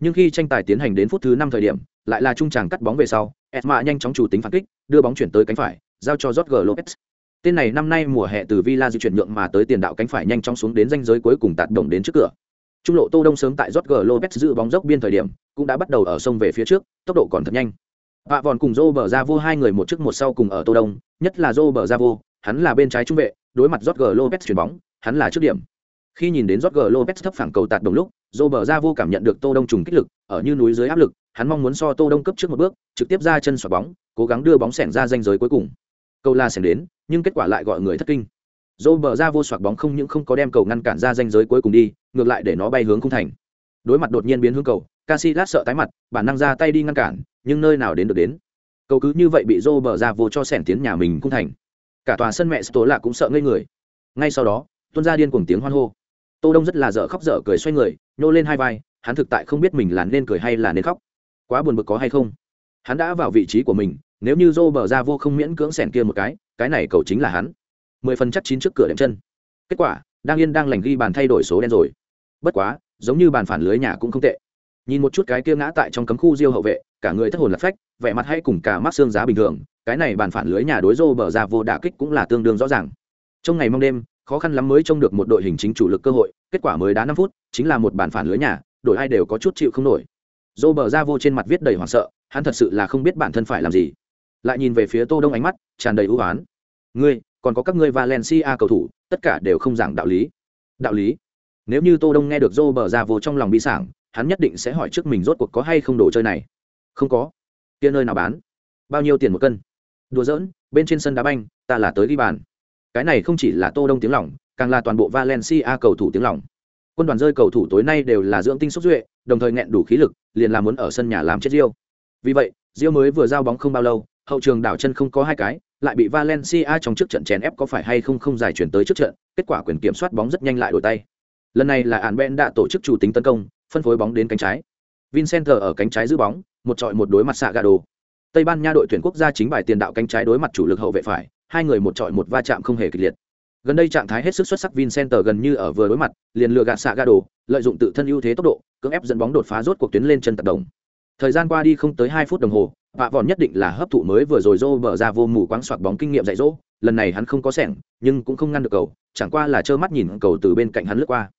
Nhưng khi tranh tài tiến hành đến phút thứ năm thời điểm, lại là trung tràng cắt bóng về sau, esma nhanh chóng chủ tính phản kích, đưa bóng chuyển tới cánh phải, giao cho jorge lopez. Tên này năm nay mùa hè từ villa di chuyển nhượng mà tới tiền đạo cánh phải nhanh chóng xuống đến danh giới cuối cùng tạt đồng đến trước cửa. Trung lộ tô đông sớm tại jorge lopez giữ bóng dốc biên thời điểm, cũng đã bắt đầu ở sông về phía trước, tốc độ còn thật nhanh. Vạ vòn cùng Zô bờ ra vô hai người một trước một sau cùng ở Tô Đông, nhất là Zô bờ ra vô, hắn là bên trái trung vệ, đối mặt Jorge Lopez chuyển bóng, hắn là trước điểm. Khi nhìn đến Jorge Lopez thấp phản cầu tạt đồng lúc, Zô bờ ra vô cảm nhận được Tô Đông trùng kích lực, ở như núi dưới áp lực, hắn mong muốn so Tô Đông cấp trước một bước, trực tiếp ra chân xoạc bóng, cố gắng đưa bóng sẻn ra danh giới cuối cùng. Cầu la sẻn đến, nhưng kết quả lại gọi người thất kinh. Zô bờ ra vô xoạc bóng không những không có đem cầu ngăn cản ra danh giới cuối cùng đi, ngược lại để nó bay hướng khung thành. Đối mặt đột nhiên biến hướng cầu, Casillas sợ tái mặt, bản năng ra tay đi ngăn cản, nhưng nơi nào đến được đến. Cầu cứ như vậy bị dô bờ ra vô cho sẻn tiến nhà mình cung thành. Cả tòa sân mẹ Stola cũng sợ ngây người. Ngay sau đó, Tuân ra điên cùng tiếng hoan hô. Tô đông rất là dở khóc dở cười xoay người nhô lên hai vai hắn thực tại không biết mình là nên cười hay là nên khóc. Quá buồn bực có hay không? Hắn đã vào vị trí của mình nếu như dô bờ ra vô không miễn cưỡng sẻn kia một cái cái này cầu chính là hắn. Mười phần chắc chín trước cửa đệm chân. Kết quả đang yên đang lành ghi bàn thay đổi số đen rồi. Bất quá giống như bàn phản lưới nhà cũng không tệ nhìn một chút cái kia ngã tại trong cấm khu diêu hậu vệ, cả người thất hồn lạc phách, vẻ mặt hay cùng cả mắt xương giá bình thường, cái này bàn phản lưới nhà đối rô bờ ra vô đả kích cũng là tương đương rõ ràng. Trong ngày mong đêm, khó khăn lắm mới trông được một đội hình chính chủ lực cơ hội, kết quả mới đá năm phút, chính là một bàn phản lưới nhà, đội ai đều có chút chịu không nổi. Rô bờ ra vô trên mặt viết đầy hoảng sợ, hắn thật sự là không biết bản thân phải làm gì. Lại nhìn về phía tô đông ánh mắt, tràn đầy ưu oán. Ngươi, còn có các ngươi valencia cầu thủ, tất cả đều không giảng đạo lý. Đạo lý? Nếu như tô đông nghe được rô bờ ra vô trong lòng bi sảng hắn nhất định sẽ hỏi trước mình rốt cuộc có hay không đồ chơi này. Không có. Kia nơi nào bán? Bao nhiêu tiền một cân? Đùa giỡn bên trên sân đá banh ta là tới ghi bàn. Cái này không chỉ là tô đông tiếng lỏng, càng là toàn bộ valencia cầu thủ tiếng lỏng. quân đoàn rơi cầu thủ tối nay đều là dưỡng tinh xúc duệ đồng thời nghẹn đủ khí lực liền làm muốn ở sân nhà làm chết riêu vì vậy riêu mới vừa giao bóng không bao lâu hậu trường đảo chân không có hai cái lại bị valencia trong trước trận chèn ép có phải hay không không giải chuyển tới trước trận kết quả quyền kiểm soát bóng rất nhanh lại đổi tay. Lần này là ản ben đã tổ chức chủ tính tấn công phân phối bóng đến cánh trái. Vincent ở cánh trái giữ bóng, một trọi một đối mặt xạ gà đồ. Tây ban nha đội tuyển quốc gia chính bài tiền đạo cánh trái đối mặt chủ lực hậu vệ phải, hai người một trọi một va chạm không hề kịch liệt. Gần đây trạng thái hết sức xuất sắc Vincent gần như ở vừa đối mặt, liền lừa gạt xạ gà đồ, lợi dụng tự thân ưu thế tốc độ, cưỡng ép dẫn bóng đột phá rốt cuộc tuyến lên chân tật đồng. Thời gian qua đi không tới hai phút đồng hồ, vạ Vọn nhất định là hấp thụ mới vừa rồi rô bở ra vô mù quáng xoạc bóng kinh nghiệm dạy dỗ, lần này hắn không có sẻng nhưng cũng không ngăn được cầu, chẳng qua là trơ mắt nhìn cầu từ bên cạnh hắn lướt qua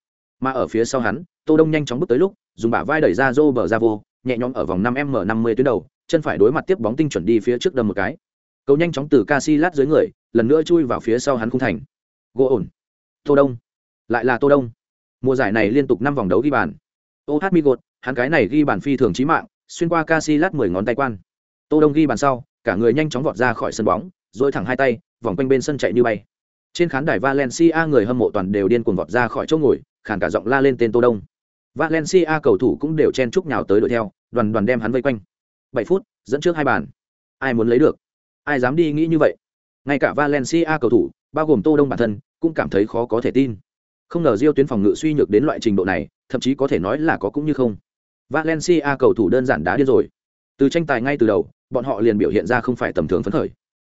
mà ở phía sau hắn, tô đông nhanh chóng bước tới lúc, dùng bả vai đẩy ra rô bờ ra vô, nhẹ nhõm ở vòng năm m năm mươi tuyến đầu, chân phải đối mặt tiếp bóng tinh chuẩn đi phía trước đâm một cái. Cầu nhanh chóng từ Casillas dưới người, lần nữa chui vào phía sau hắn khung thành. Gỗ ổn. Tô đông. Lại là tô đông. Mùa giải này liên tục năm vòng đấu ghi bàn. Ô hát mi gột, hắn cái này ghi bàn phi thường chí mạng, xuyên qua Casillas mười ngón tay quan. Tô đông ghi bàn sau, cả người nhanh chóng vọt ra khỏi sân bóng, rồi thẳng hai tay, vòng quanh bên sân chạy như bay. Trên khán đài valencia người hâm mộ toàn đều điên cuồng vọt ra khỏi chỗ ngồi khàn cả giọng la lên tên tô đông. Valencia cầu thủ cũng đều chen chúc nhào tới đuổi theo, đoàn đoàn đem hắn vây quanh. Bảy phút, dẫn trước hai bàn. Ai muốn lấy được? Ai dám đi nghĩ như vậy? Ngay cả valencia cầu thủ, bao gồm tô đông bản thân, cũng cảm thấy khó có thể tin. Không ngờ diêu tuyến phòng ngự suy nhược đến loại trình độ này, thậm chí có thể nói là có cũng như không. Valencia cầu thủ đơn giản đã điên rồi. Từ tranh tài ngay từ đầu, bọn họ liền biểu hiện ra không phải tầm thường phấn khởi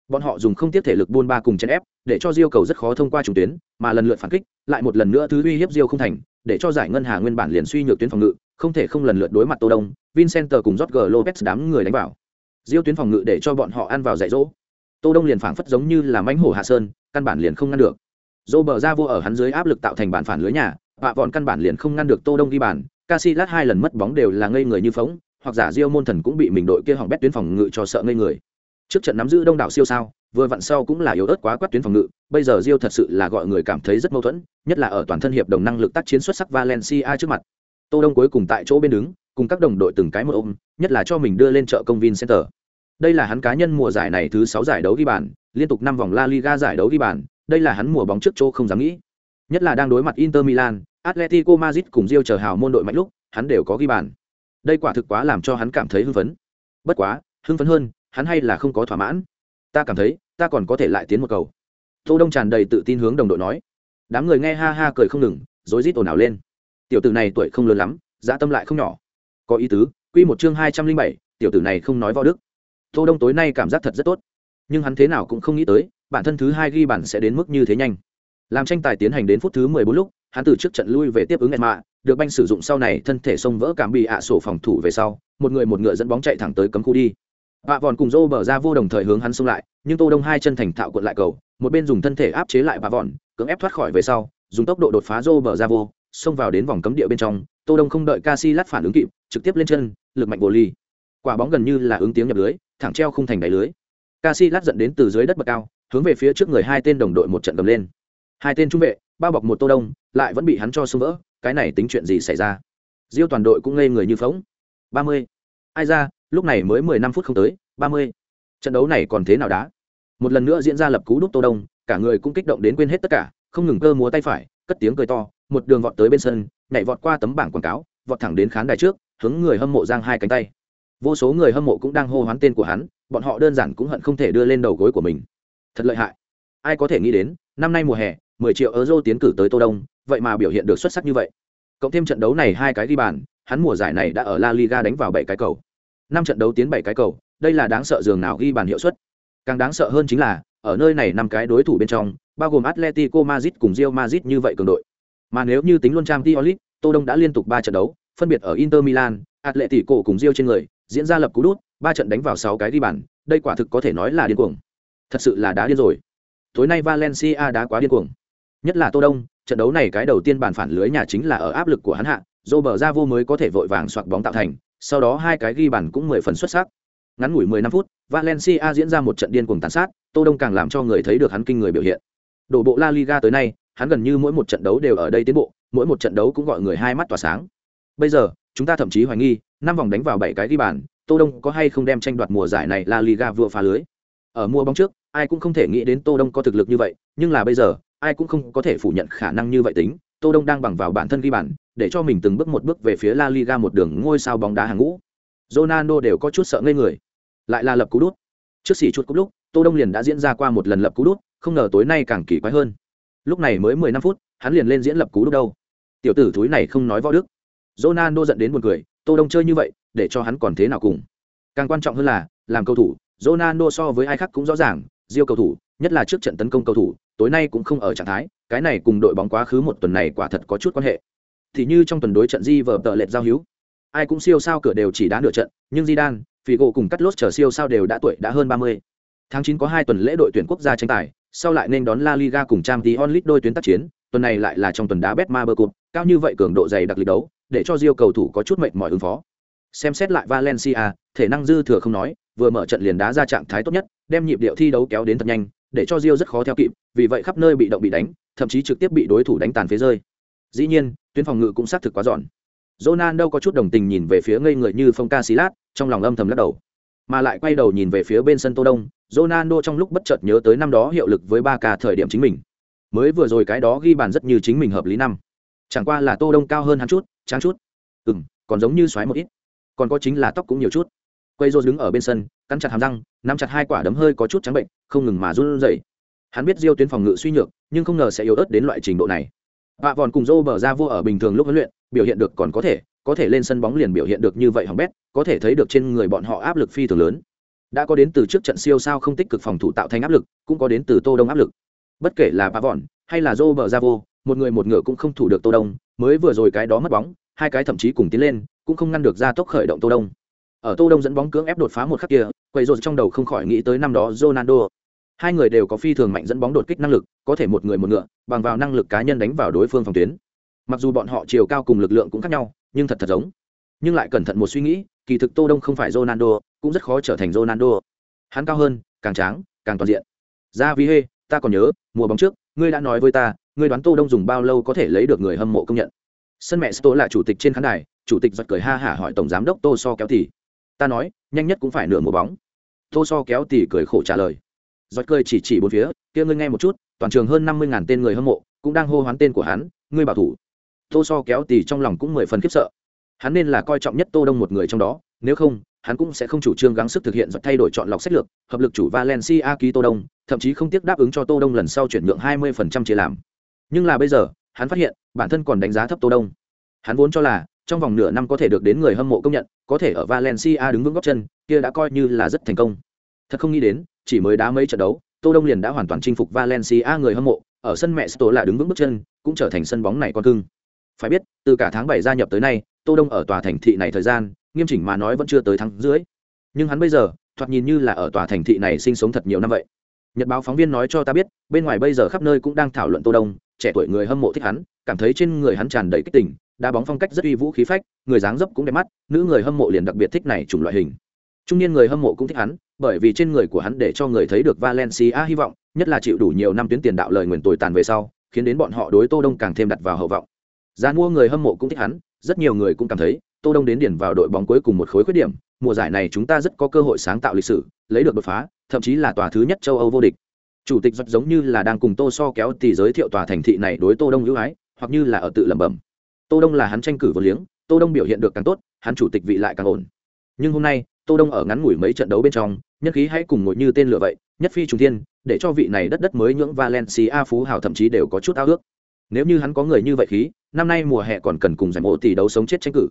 bọn họ dùng không tiếp thể lực buôn ba cùng chèn ép, để cho diêu cầu rất khó thông qua trùng tuyến, mà lần lượt phản kích, lại một lần nữa thứ uy hiếp diêu không thành, để cho giải ngân hà nguyên bản liền suy nhược tuyến phòng ngự, không thể không lần lượt đối mặt tô đông, vincent cùng jorge lopez đám người đánh vào. Diêu tuyến phòng ngự để cho bọn họ ăn vào dạy dỗ. Tô đông liền phảng phất giống như là mãnh hổ hạ sơn, căn bản liền không ngăn được. Dô bờ ra vô ở hắn dưới áp lực tạo thành bản phản lưới nhà, vạ vọn căn bản liền không ngăn được tô đông ghi bàn. Casilat hai lần mất bóng đều là ngây người như phóng, hoặc giả Diêu môn thần cũng bị mình đội kia hỏng bét tuyến phòng ngự cho sợ ngây người trước trận nắm giữ đông đảo siêu sao, vừa vặn sau cũng là yếu ớt quá quát tuyến phòng ngự, bây giờ Diêu thật sự là gọi người cảm thấy rất mâu thuẫn, nhất là ở toàn thân hiệp đồng năng lực tác chiến xuất sắc Valencia trước mặt. Tô đông cuối cùng tại chỗ bên đứng, cùng các đồng đội từng cái một ôm, nhất là cho mình đưa lên chợ công viên center đây là hắn cá nhân mùa giải này thứ sáu giải đấu ghi bàn, liên tục năm vòng la liga giải đấu ghi bàn, đây là hắn mùa bóng trước chỗ không dám nghĩ. Nhất là đang đối mặt inter milan, atletico madrid cùng rio chờ hào môn đội mạnh lúc, hắn đều có ghi bàn. Đây quả thực quá làm cho hắn cảm thấy hưng phấn. Bất quá, hưng phấn hơn hắn hay là không có thỏa mãn. Ta cảm thấy, ta còn có thể lại tiến một cầu. Tô đông tràn đầy tự tin hướng đồng đội nói. Đám người nghe ha ha cười không ngừng, rối rít ồn ào lên. Tiểu tử này tuổi không lớn lắm dã tâm lại không nhỏ. Có ý tứ, quy một chương hai trăm linh bảy, tiểu tử này không nói võ đức. Tô đông tối nay cảm giác thật rất tốt. Nhưng hắn thế nào cũng không nghĩ tới, bản thân thứ hai ghi bản sẽ đến mức như thế nhanh. Làm tranh tài tiến hành đến phút thứ mười bốn lúc, hắn từ trước trận lui về tiếp ứng mạ được banh sử dụng sau này thân thể xông vỡ cảm bị ạ sổ phòng thủ về sau, một người một ngựa dẫn bóng chạy thẳng tới cấm khu đi. Bạ vòn cùng Rô bờ ra vô đồng thời hướng hắn xông lại, nhưng Tô Đông hai chân thành thạo cuộn lại cầu, một bên dùng thân thể áp chế lại Bạ vòn, cưỡng ép thoát khỏi về sau, dùng tốc độ đột phá Rô bờ ra vô, xông vào đến vòng cấm địa bên trong, Tô Đông không đợi Casillas phản ứng kịp, trực tiếp lên chân, lực mạnh bồ ly. Quả bóng gần như là ứng tiếng nhập lưới, thẳng treo khung thành đáy lưới. Casillas giận đến từ dưới đất bậc cao, hướng về phía trước người hai tên đồng đội một trận cầm lên. Hai tên trung vệ, bao bọc một Tô Đông, lại vẫn bị hắn cho xông vỡ, cái này tính chuyện gì xảy ra? Diêu toàn đội cũng ngây người như phóng 30. Ai ra, lúc này mới 15 phút không tới, 30. Trận đấu này còn thế nào đá? Một lần nữa diễn ra lập cú đúp Tô Đông, cả người cũng kích động đến quên hết tất cả, không ngừng cơ múa tay phải, cất tiếng cười to, một đường vọt tới bên sân, nhảy vọt qua tấm bảng quảng cáo, vọt thẳng đến khán đài trước, hướng người hâm mộ giang hai cánh tay. Vô số người hâm mộ cũng đang hô hoán tên của hắn, bọn họ đơn giản cũng hận không thể đưa lên đầu gối của mình. Thật lợi hại. Ai có thể nghĩ đến, năm nay mùa hè, 10 triệu euro tiến cử tới Tô Đông, vậy mà biểu hiện được xuất sắc như vậy. Cộng thêm trận đấu này hai cái ghi bàn, hắn mùa giải này đã ở La Liga đánh vào 7 cái cầu. Năm trận đấu tiến bảy cái cầu, đây là đáng sợ dường nào ghi bàn hiệu suất. Càng đáng sợ hơn chính là, ở nơi này năm cái đối thủ bên trong, bao gồm Atletico Madrid cùng Real Madrid như vậy cường đội. Mà nếu như tính luôn trang tiolit Tô Đông đã liên tục ba trận đấu, phân biệt ở Inter Milan, Atletico cùng Real trên người, diễn ra lập cú đút, ba trận đánh vào sáu cái ghi bàn, đây quả thực có thể nói là điên cuồng. Thật sự là đá điên rồi. Tối nay Valencia đá quá điên cuồng. Nhất là Tô Đông, trận đấu này cái đầu tiên bàn phản lưới nhà chính là ở áp lực của hắn hạ, do Bờ Ra vô mới có thể vội vàng soạt bóng tạo thành, sau đó hai cái ghi bàn cũng mười phần xuất sắc. Ngắn ngủi 15 phút, Valencia diễn ra một trận điên cuồng tàn sát, Tô Đông càng làm cho người thấy được hắn kinh người biểu hiện. Đổ bộ La Liga tới nay, hắn gần như mỗi một trận đấu đều ở đây tiến bộ, mỗi một trận đấu cũng gọi người hai mắt tỏa sáng. Bây giờ, chúng ta thậm chí hoài nghi, năm vòng đánh vào bảy cái ghi bàn, Tô Đông có hay không đem tranh đoạt mùa giải này La Liga vừa phá lưới. Ở mùa bóng trước, ai cũng không thể nghĩ đến Tô Đông có thực lực như vậy, nhưng là bây giờ, ai cũng không có thể phủ nhận khả năng như vậy tính. Tô Đông đang bằng vào bản thân ghi bàn, để cho mình từng bước một bước về phía La Liga một đường ngôi sao bóng đá hàng ngũ. Ronaldo đều có chút sợ ngây người. Lại là lập cú đút. Trước xỉ chuột cú lúc, Tô Đông liền đã diễn ra qua một lần lập cú đút, không ngờ tối nay càng kỳ quái hơn. Lúc này mới 15 phút, hắn liền lên diễn lập cú đút đâu. Tiểu tử thúi này không nói võ đức. Ronaldo giận đến buồn cười, Tô Đông chơi như vậy, để cho hắn còn thế nào cùng. Càng quan trọng hơn là, làm cầu thủ, Ronaldo so với ai khác cũng rõ ràng, Diêu cầu thủ, nhất là trước trận tấn công cầu thủ, tối nay cũng không ở trạng thái, cái này cùng đội bóng quá khứ một tuần này quả thật có chút quan hệ. Thì như trong tuần đối trận Di vở tợ lệch giao hữu, ai cũng siêu sao cửa đều chỉ đá nửa trận, nhưng Zidane, Figo cùng Cắt Lốt chờ siêu sao đều đã tuổi đã hơn 30. Tháng 9 có hai tuần lễ đội tuyển quốc gia tranh tài, sau lại nên đón La Liga cùng Champions League đôi tuyến tác chiến, tuần này lại là trong tuần đá Betmaber Cup, cao như vậy cường độ dày đặc lịch đấu, để cho Rio cầu thủ có chút mệt mỏi ứng phó. Xem xét lại Valencia, thể năng dư thừa không nói, vừa mở trận liền đá ra trạng thái tốt nhất, đem nhịp điệu thi đấu kéo đến thật nhanh, để cho Rio rất khó theo kịp, vì vậy khắp nơi bị động bị đánh, thậm chí trực tiếp bị đối thủ đánh tàn phế rơi. Dĩ nhiên, tuyến phòng ngự cũng xác thực quá dọn. Ronaldo có chút đồng tình nhìn về phía ngây người như Phong Casillas, trong lòng âm thầm lắc đầu. mà lại quay đầu nhìn về phía bên sân tô đông ronaldo trong lúc bất chợt nhớ tới năm đó hiệu lực với ba ca thời điểm chính mình. Mới vừa rồi cái đó ghi bàn rất như chính mình hợp lý năm. Chẳng qua là tô đông cao hơn hắn chút trắng chút. Ừ còn giống như xoáy một ít. Còn có chính là tóc cũng nhiều chút. Quay rô đứng ở bên sân cắn chặt hàm răng nắm chặt hai quả đấm hơi có chút trắng bệnh không ngừng mà run rẩy. Hắn biết diêu tuyến phòng ngự suy nhược nhưng không ngờ sẽ yếu ớt đến loại trình độ này vạ vòn cùng dô bờ ra vô ở bình thường lúc huấn luyện, biểu hiện được còn có thể có thể lên sân bóng liền biểu hiện được như vậy hỏng bét, có thể thấy được trên người bọn họ áp lực phi thường lớn. Đã có đến từ trước trận siêu sao không tích cực phòng thủ tạo thành áp lực, cũng có đến từ tô đông áp lực. Bất kể là vạ vòn hay là dô bờ ra vô một người một ngựa cũng không thủ được tô đông, mới vừa rồi cái đó mất bóng, hai cái thậm chí cùng tiến lên, cũng không ngăn được ra tốc khởi động tô đông. Ở tô đông dẫn bóng cưỡng ép đột phá một khắc kia, quầy rồi trong đầu không khỏi nghĩ tới năm đó ronaldo hai người đều có phi thường mạnh dẫn bóng đột kích năng lực, có thể một người một ngựa, bằng vào năng lực cá nhân đánh vào đối phương phòng tuyến. Mặc dù bọn họ chiều cao cùng lực lượng cũng khác nhau, nhưng thật thật giống. Nhưng lại cẩn thận một suy nghĩ, kỳ thực tô đông không phải ronaldo, cũng rất khó trở thành ronaldo. Hắn cao hơn, càng tráng, càng toàn diện. Ra vi hê, ta còn nhớ, mùa bóng trước, ngươi đã nói với ta, ngươi đoán tô đông dùng bao lâu có thể lấy được người hâm mộ công nhận. Sân mẹ sto là chủ tịch trên khán đài, chủ tịch giật cười ha hả hỏi tổng giám đốc tô so kéo tỉ ta nói, nhanh nhất cũng phải nửa mùa bóng. Tô so kéo tỉ cười khổ trả lời giọt cười chỉ chỉ bốn phía, kia ngươi nghe một chút, toàn trường hơn năm mươi ngàn tên người hâm mộ, cũng đang hô hoán tên của hắn, ngươi bảo thủ. Tô so kéo tì trong lòng cũng mười phần khiếp sợ. Hắn nên là coi trọng nhất tô đông một người trong đó, nếu không, hắn cũng sẽ không chủ trương gắng sức thực hiện giọt thay đổi chọn lọc sách lược, hợp lực chủ valencia ký tô đông, thậm chí không tiếc đáp ứng cho tô đông lần sau chuyển nhượng hai mươi phần trăm chia làm. Nhưng là bây giờ, hắn phát hiện, bản thân còn đánh giá thấp tô đông. Hắn vốn cho là, trong vòng nửa năm có thể được đến người hâm mộ công nhận, có thể ở valencia đứng vững góc chân, kia đã coi như là rất thành công. Thật không nghĩ đến chỉ mới đá mấy trận đấu, tô đông liền đã hoàn toàn chinh phục valencia người hâm mộ, ở sân mẹ sto là đứng vững bước chân, cũng trở thành sân bóng này con cưng. Phải biết, từ cả tháng bảy gia nhập tới nay, tô đông ở tòa thành thị này thời gian, nghiêm chỉnh mà nói vẫn chưa tới tháng dưới nhưng hắn bây giờ, thoạt nhìn như là ở tòa thành thị này sinh sống thật nhiều năm vậy. Nhật báo phóng viên nói cho ta biết, bên ngoài bây giờ khắp nơi cũng đang thảo luận tô đông, trẻ tuổi người hâm mộ thích hắn, cảm thấy trên người hắn tràn đầy kích tình, đá bóng phong cách rất uy vũ khí phách, người dáng dấp cũng đẹp mắt, nữ người hâm mộ liền đặc biệt thích này chủng loại hình. Trung niên người hâm mộ cũng thích hắn bởi vì trên người của hắn để cho người thấy được valencia hy vọng, nhất là chịu đủ nhiều năm tuyến tiền đạo lời nguyền tồi tàn về sau, khiến đến bọn họ đối tô đông càng thêm đặt vào hậu vọng. Gian mua người hâm mộ cũng thích hắn, rất nhiều người cũng cảm thấy, tô đông đến điển vào đội bóng cuối cùng một khối khuyết điểm, mùa giải này chúng ta rất có cơ hội sáng tạo lịch sử, lấy được đột phá, thậm chí là tòa thứ nhất châu âu vô địch. Chủ tịch rất giống như là đang cùng tô so kéo tỷ giới thiệu tòa thành thị này đối tô đông hữu ái, hoặc như là ở tự lẩm bẩm. Tô đông là hắn tranh cử vô liếng, tô đông biểu hiện được càng tốt, hắn chủ tịch vị lại càng ổn. Nhưng hôm nay, tô đông ở ngắn ngủi mấy trận đấu bên trong nhân khí hãy cùng ngồi như tên lửa vậy, nhất phi trùng thiên, để cho vị này đất đất mới nhưỡng valencia phú hào thậm chí đều có chút ao ước. Nếu như hắn có người như vậy khí, năm nay mùa hè còn cần cùng giải mộ tỷ đấu sống chết tranh cử.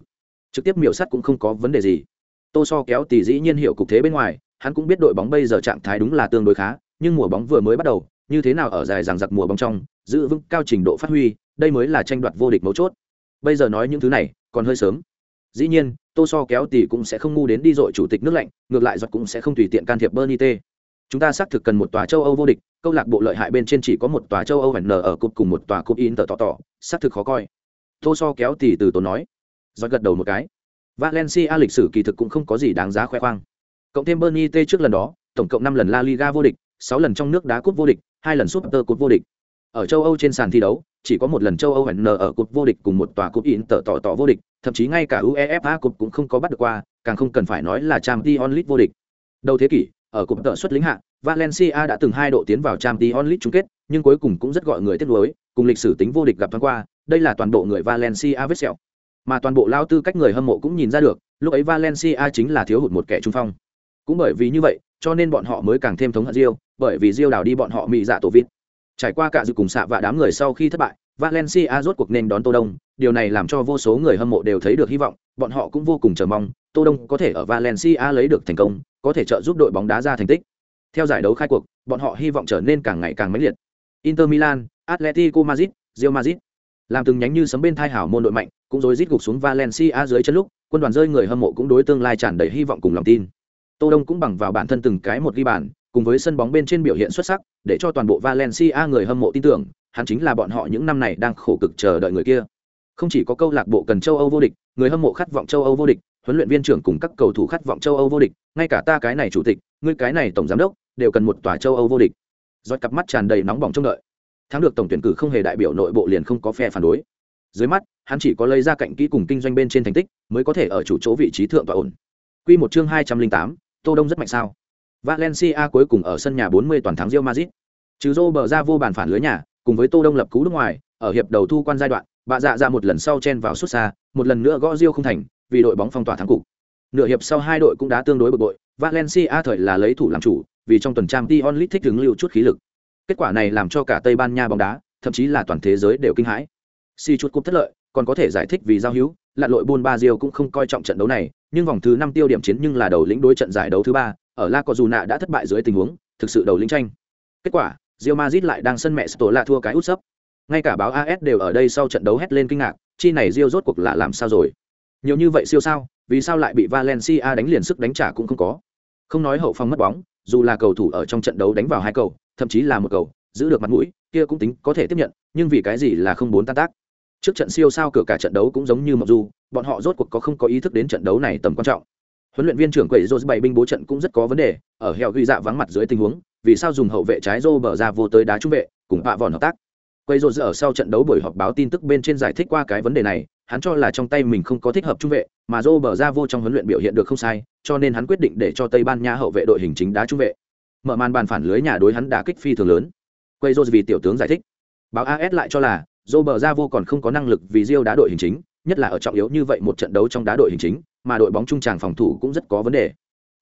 Trực tiếp miểu sát cũng không có vấn đề gì. Tô so kéo tỷ dĩ nhiên hiểu cục thế bên ngoài, hắn cũng biết đội bóng bây giờ trạng thái đúng là tương đối khá, nhưng mùa bóng vừa mới bắt đầu, như thế nào ở dài rằng giặc mùa bóng trong, giữ vững cao trình độ phát huy, đây mới là tranh đoạt vô địch mấu chốt. Bây giờ nói những thứ này, còn hơi sớm dĩ nhiên, tô so kéo tỷ cũng sẽ không ngu đến đi dội chủ tịch nước lạnh, ngược lại giọt cũng sẽ không tùy tiện can thiệp bernie t. Chúng ta xác thực cần một tòa châu âu vô địch, câu lạc bộ lợi hại bên trên chỉ có một tòa châu âu hẳn nở ở cục cùng một tòa cúp in tờ tỏ tỏ xác thực khó coi. Tô so kéo tỷ từ tốn nói. Giọt gật đầu một cái. Valencia lịch sử kỳ thực cũng không có gì đáng giá khoe khoang. Cộng thêm bernie t trước lần đó, tổng cộng năm lần la liga vô địch, sáu lần trong nước đá cúp vô địch, hai lần super cúp vô địch. Ở châu âu trên sàn thi đấu chỉ có một lần châu âu hẳn nở ở cột vô địch cùng một tòa cúp in tờ tỏ tỏ vô địch, thậm chí ngay cả uefa cúp cũng không có bắt được qua, càng không cần phải nói là Champions League vô địch. Đầu thế kỷ, ở cúp tợ xuất lĩnh hạ, valencia đã từng hai độ tiến vào Champions League chung kết, nhưng cuối cùng cũng rất gọi người tiếc nuối, cùng lịch sử tính vô địch gặp thoáng qua, đây là toàn bộ người valencia vết sẹo. Mà toàn bộ lao tư cách người hâm mộ cũng nhìn ra được, lúc ấy valencia chính là thiếu hụt một kẻ trung phong. Cũng bởi vì như vậy, cho nên bọn họ mới càng thêm thống hận rio, bởi vì rio đào đi bọn họ mị dạ tổ vịt trải qua cả dự cùng xạ và đám người sau khi thất bại, valencia rốt cuộc nên đón tô đông. Điều này làm cho vô số người hâm mộ đều thấy được hy vọng, bọn họ cũng vô cùng chờ mong tô đông có thể ở valencia lấy được thành công, có thể trợ giúp đội bóng đá ra thành tích. Theo giải đấu khai cuộc, bọn họ hy vọng trở nên càng ngày càng mãnh liệt. Inter milan, atletico madrid, real madrid. Làm từng nhánh như sấm bên thai hảo môn đội mạnh, cũng rồi rít gục xuống valencia dưới chân lúc, quân đoàn rơi người hâm mộ cũng đối tương lai tràn đầy hy vọng cùng lòng tin. Tô đông cũng bằng vào bản thân từng cái một ghi bàn cùng với sân bóng bên trên biểu hiện xuất sắc, để cho toàn bộ valencia người hâm mộ tin tưởng, hắn chính là bọn họ những năm này đang khổ cực chờ đợi người kia. Không chỉ có câu lạc bộ cần châu âu vô địch, người hâm mộ khát vọng châu âu vô địch, huấn luyện viên trưởng cùng các cầu thủ khát vọng châu âu vô địch, ngay cả ta cái này chủ tịch, ngươi cái này tổng giám đốc, đều cần một tòa châu âu vô địch. Giọt cặp mắt tràn đầy nóng bỏng trông đợi. Thắng được tổng tuyển cử không hề đại biểu nội bộ liền không có phe phản đối. Dưới mắt, hắn chỉ có lấy ra cạnh kỹ cùng kinh doanh bên trên thành tích, mới có thể ở chủ chỗ vị trí thượng và ổn. Quy một chương hai trăm linh tám, Tô Đông rất mạnh sao? Valencia cuối cùng ở sân nhà 40 toàn thắng Real Madrid. Trừ Zô bờ ra vô bàn phản lưới nhà, cùng với Tô Đông lập cú nước ngoài, ở hiệp đầu thu quan giai đoạn, bạ dạ dạ một lần sau chen vào suốt xa, một lần nữa gõ Real không thành, vì đội bóng phong tỏa thắng cục. Nửa hiệp sau hai đội cũng đã tương đối bực bội, Valencia thời là lấy thủ làm chủ, vì trong tuần trang Diolit thích hứng lưu chút khí lực. Kết quả này làm cho cả Tây Ban Nha bóng đá, thậm chí là toàn thế giới đều kinh hãi. Si chút cúp thất lợi, còn có thể giải thích vì giao hữu, lạn lội buôn ba Diêu cũng không coi trọng trận đấu này, nhưng vòng thứ năm tiêu điểm chiến nhưng là đầu lĩnh đối trận giải đấu thứ ba, ở La Cojuna đã thất bại dưới tình huống, thực sự đầu lĩnh tranh. Kết quả, Real Madrid lại đang sân mẹ Stola thua cái út sấp. Ngay cả báo AS đều ở đây sau trận đấu hét lên kinh ngạc, chi này Real rốt cuộc là làm sao rồi? Nhiều như vậy siêu sao, vì sao lại bị Valencia đánh liền sức đánh trả cũng không có. Không nói hậu phòng mất bóng, dù là cầu thủ ở trong trận đấu đánh vào hai cầu, thậm chí là một cầu, giữ được mặt mũi, kia cũng tính có thể tiếp nhận, nhưng vì cái gì là không bốn tan tác. Trước trận siêu sao cửa cả trận đấu cũng giống như mặc dù, bọn họ rốt cuộc có không có ý thức đến trận đấu này tầm quan trọng. Huấn luyện viên trưởng quầy rô bày binh bố trận cũng rất có vấn đề, ở heo ghi dạ vắng mặt dưới tình huống, vì sao dùng hậu vệ trái rô bờ ra vô tới đá trung vệ, cùng bạ vòn hợp tác. Quầy rô ở sau trận đấu buổi họp báo tin tức bên trên giải thích qua cái vấn đề này, hắn cho là trong tay mình không có thích hợp trung vệ, mà rô bờ ra vô trong huấn luyện biểu hiện được không sai, cho nên hắn quyết định để cho Tây Ban Nha hậu vệ đội hình chính đá trung vệ. Mở màn bàn phản lưới nhà đối hắn đá kích phi thường lớn. Quầy rô vì tiểu tướng giải thích. Báo AS lại cho là rô bờ ra vô còn không có năng lực vì Rio đá đội hình chính, nhất là ở trọng yếu như vậy một trận đấu trong đá đội hình chính, mà đội bóng trung tràng phòng thủ cũng rất có vấn đề.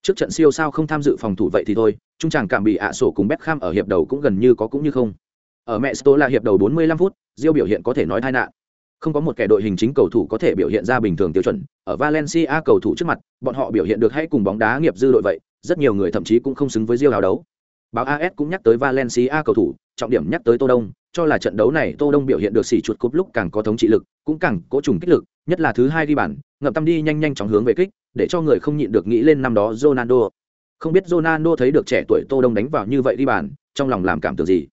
Trước trận siêu sao không tham dự phòng thủ vậy thì thôi, trung tràng cảm bị ạ sổ cùng Beckham ở hiệp đầu cũng gần như có cũng như không. Ở mẹ là hiệp đầu 45 phút, Diêu biểu hiện có thể nói tai nạn. Không có một kẻ đội hình chính cầu thủ có thể biểu hiện ra bình thường tiêu chuẩn, ở Valencia cầu thủ trước mặt, bọn họ biểu hiện được hay cùng bóng đá nghiệp dư đội vậy, rất nhiều người thậm chí cũng không xứng với Diêu nào đấu. Báo AS cũng nhắc tới Valencia cầu thủ, trọng điểm nhắc tới Tô Đông, cho là trận đấu này Tô Đông biểu hiện được xỉ chuột cúp lúc càng có thống trị lực, cũng càng cố trùng kích lực, nhất là thứ hai đi bàn, ngậm tâm đi nhanh nhanh chóng hướng về kích, để cho người không nhịn được nghĩ lên năm đó Ronaldo. Không biết Ronaldo thấy được trẻ tuổi Tô Đông đánh vào như vậy đi bàn, trong lòng làm cảm tưởng gì.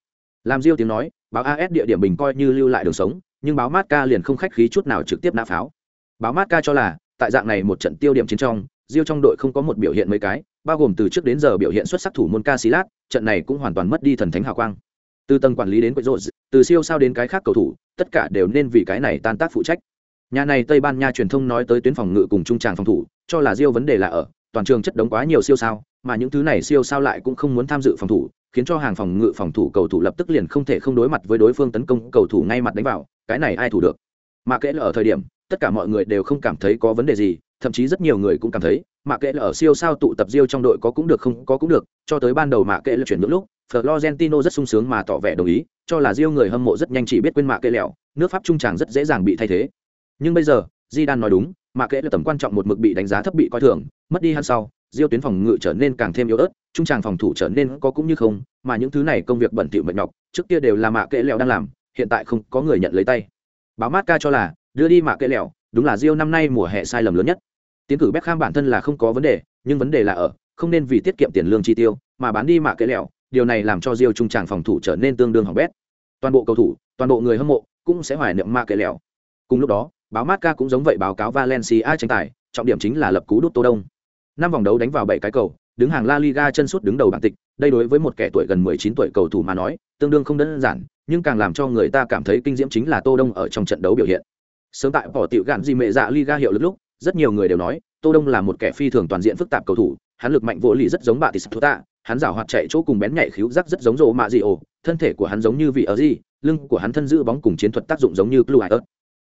Làm Diêu tiếng nói, báo AS địa điểm bình coi như lưu lại đường sống, nhưng báo Marca liền không khách khí chút nào trực tiếp nã pháo. Báo Marca cho là, tại dạng này một trận tiêu điểm chiến trong, Diêu trong đội không có một biểu hiện mấy cái, bao gồm từ trước đến giờ biểu hiện xuất sắc thủ môn Casillas, trận này cũng hoàn toàn mất đi thần thánh hào quang. Từ tầng quản lý đến quậy rộn, từ siêu sao đến cái khác cầu thủ, tất cả đều nên vì cái này tan tác phụ trách. Nhà này Tây Ban Nha truyền thông nói tới tuyến phòng ngự cùng trung tràng phòng thủ, cho là riêu vấn đề là ở toàn trường chất đống quá nhiều siêu sao, mà những thứ này siêu sao lại cũng không muốn tham dự phòng thủ, khiến cho hàng phòng ngự phòng thủ cầu thủ lập tức liền không thể không đối mặt với đối phương tấn công cầu thủ ngay mặt đánh vào, cái này ai thủ được. Mà kể là ở thời điểm, tất cả mọi người đều không cảm thấy có vấn đề gì, thậm chí rất nhiều người cũng cảm thấy, mà kệ là ở siêu sao tụ tập riêu trong đội có cũng được không có cũng được, cho tới ban đầu mà kệ là chuyển nhượng lúc, Florentino rất sung sướng mà tỏ vẻ đồng ý, cho là Rio người hâm mộ rất nhanh chỉ biết quên mạ kệ lẹo, nước Pháp trung tràng rất dễ dàng bị thay thế. Nhưng bây giờ, Zidane nói đúng, mạ kệ là tầm quan trọng một mực bị đánh giá thấp bị coi thường, mất đi hắn sau, Rio tuyến phòng ngự trở nên càng thêm yếu ớt, trung tràng phòng thủ trở nên có cũng như không, mà những thứ này công việc bẩn thỉu mệt nhọc, trước kia đều là mạ kệ lẹo đang làm, hiện tại không có người nhận lấy tay. Báo Marca cho là, đưa đi mạ kệ lẹo, đúng là Rio năm nay mùa hè sai lầm lớn nhất. Tiến cử Beckham bản thân là không có vấn đề, nhưng vấn đề là ở, không nên vì tiết kiệm tiền lương chi tiêu, mà bán đi mạ kệ lẹo, điều này làm cho Diêu trung tràng phòng thủ trở nên tương đương hỏng bét. Toàn bộ cầu thủ, toàn bộ người hâm mộ cũng sẽ hoài niệm ma kệ lẹo. Cùng lúc đó, báo Marca cũng giống vậy báo cáo Valencia tranh tài, trọng điểm chính là lập cú đút Tô Đông. Năm vòng đấu đánh vào bảy cái cầu, đứng hàng La Liga chân suốt đứng đầu bảng tịch, đây đối với một kẻ tuổi gần 19 tuổi cầu thủ mà nói, tương đương không đơn giản, nhưng càng làm cho người ta cảm thấy kinh diễm chính là Tô Đông ở trong trận đấu biểu hiện. Sớm tại bỏ tiểu gạn gì mẹ dạ Liga hiệu lực lúc, rất nhiều người đều nói, Tô Đông là một kẻ phi thường toàn diện phức tạp cầu thủ, hắn lực mạnh vô lý rất giống bà Tis Tuta, hắn giảo hoạt chạy chỗ cùng bén nhạy khiếu giác rất giống rộ mạ dị ổ thân thể của hắn giống như vị ở gì, lưng của hắn thân giữ bóng cùng chiến thuật tác dụng giống như Blue Eyes.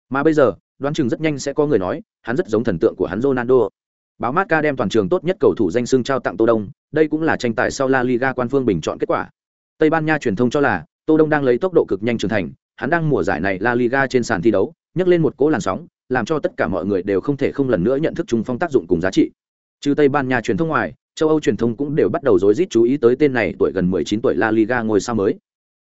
Mà bây giờ, đoán chừng rất nhanh sẽ có người nói, hắn rất giống thần tượng của hắn Ronaldo. Báo Marca đem toàn trường tốt nhất cầu thủ danh xưng trao tặng Tô Đông, đây cũng là tranh tài sau La Liga quan phương bình chọn kết quả. Tây Ban Nha truyền thông cho là, Tô Đông đang lấy tốc độ cực nhanh trưởng thành, hắn đang mùa giải này La Liga trên sàn thi đấu, nhấc lên một cỗ làn sóng, làm cho tất cả mọi người đều không thể không lần nữa nhận thức trung phong tác dụng cùng giá trị. Trừ Tây Ban Nha truyền thông ngoài, châu Âu truyền thông cũng đều bắt đầu rối rít chú ý tới tên này tuổi gần 19 tuổi La Liga ngôi sao mới.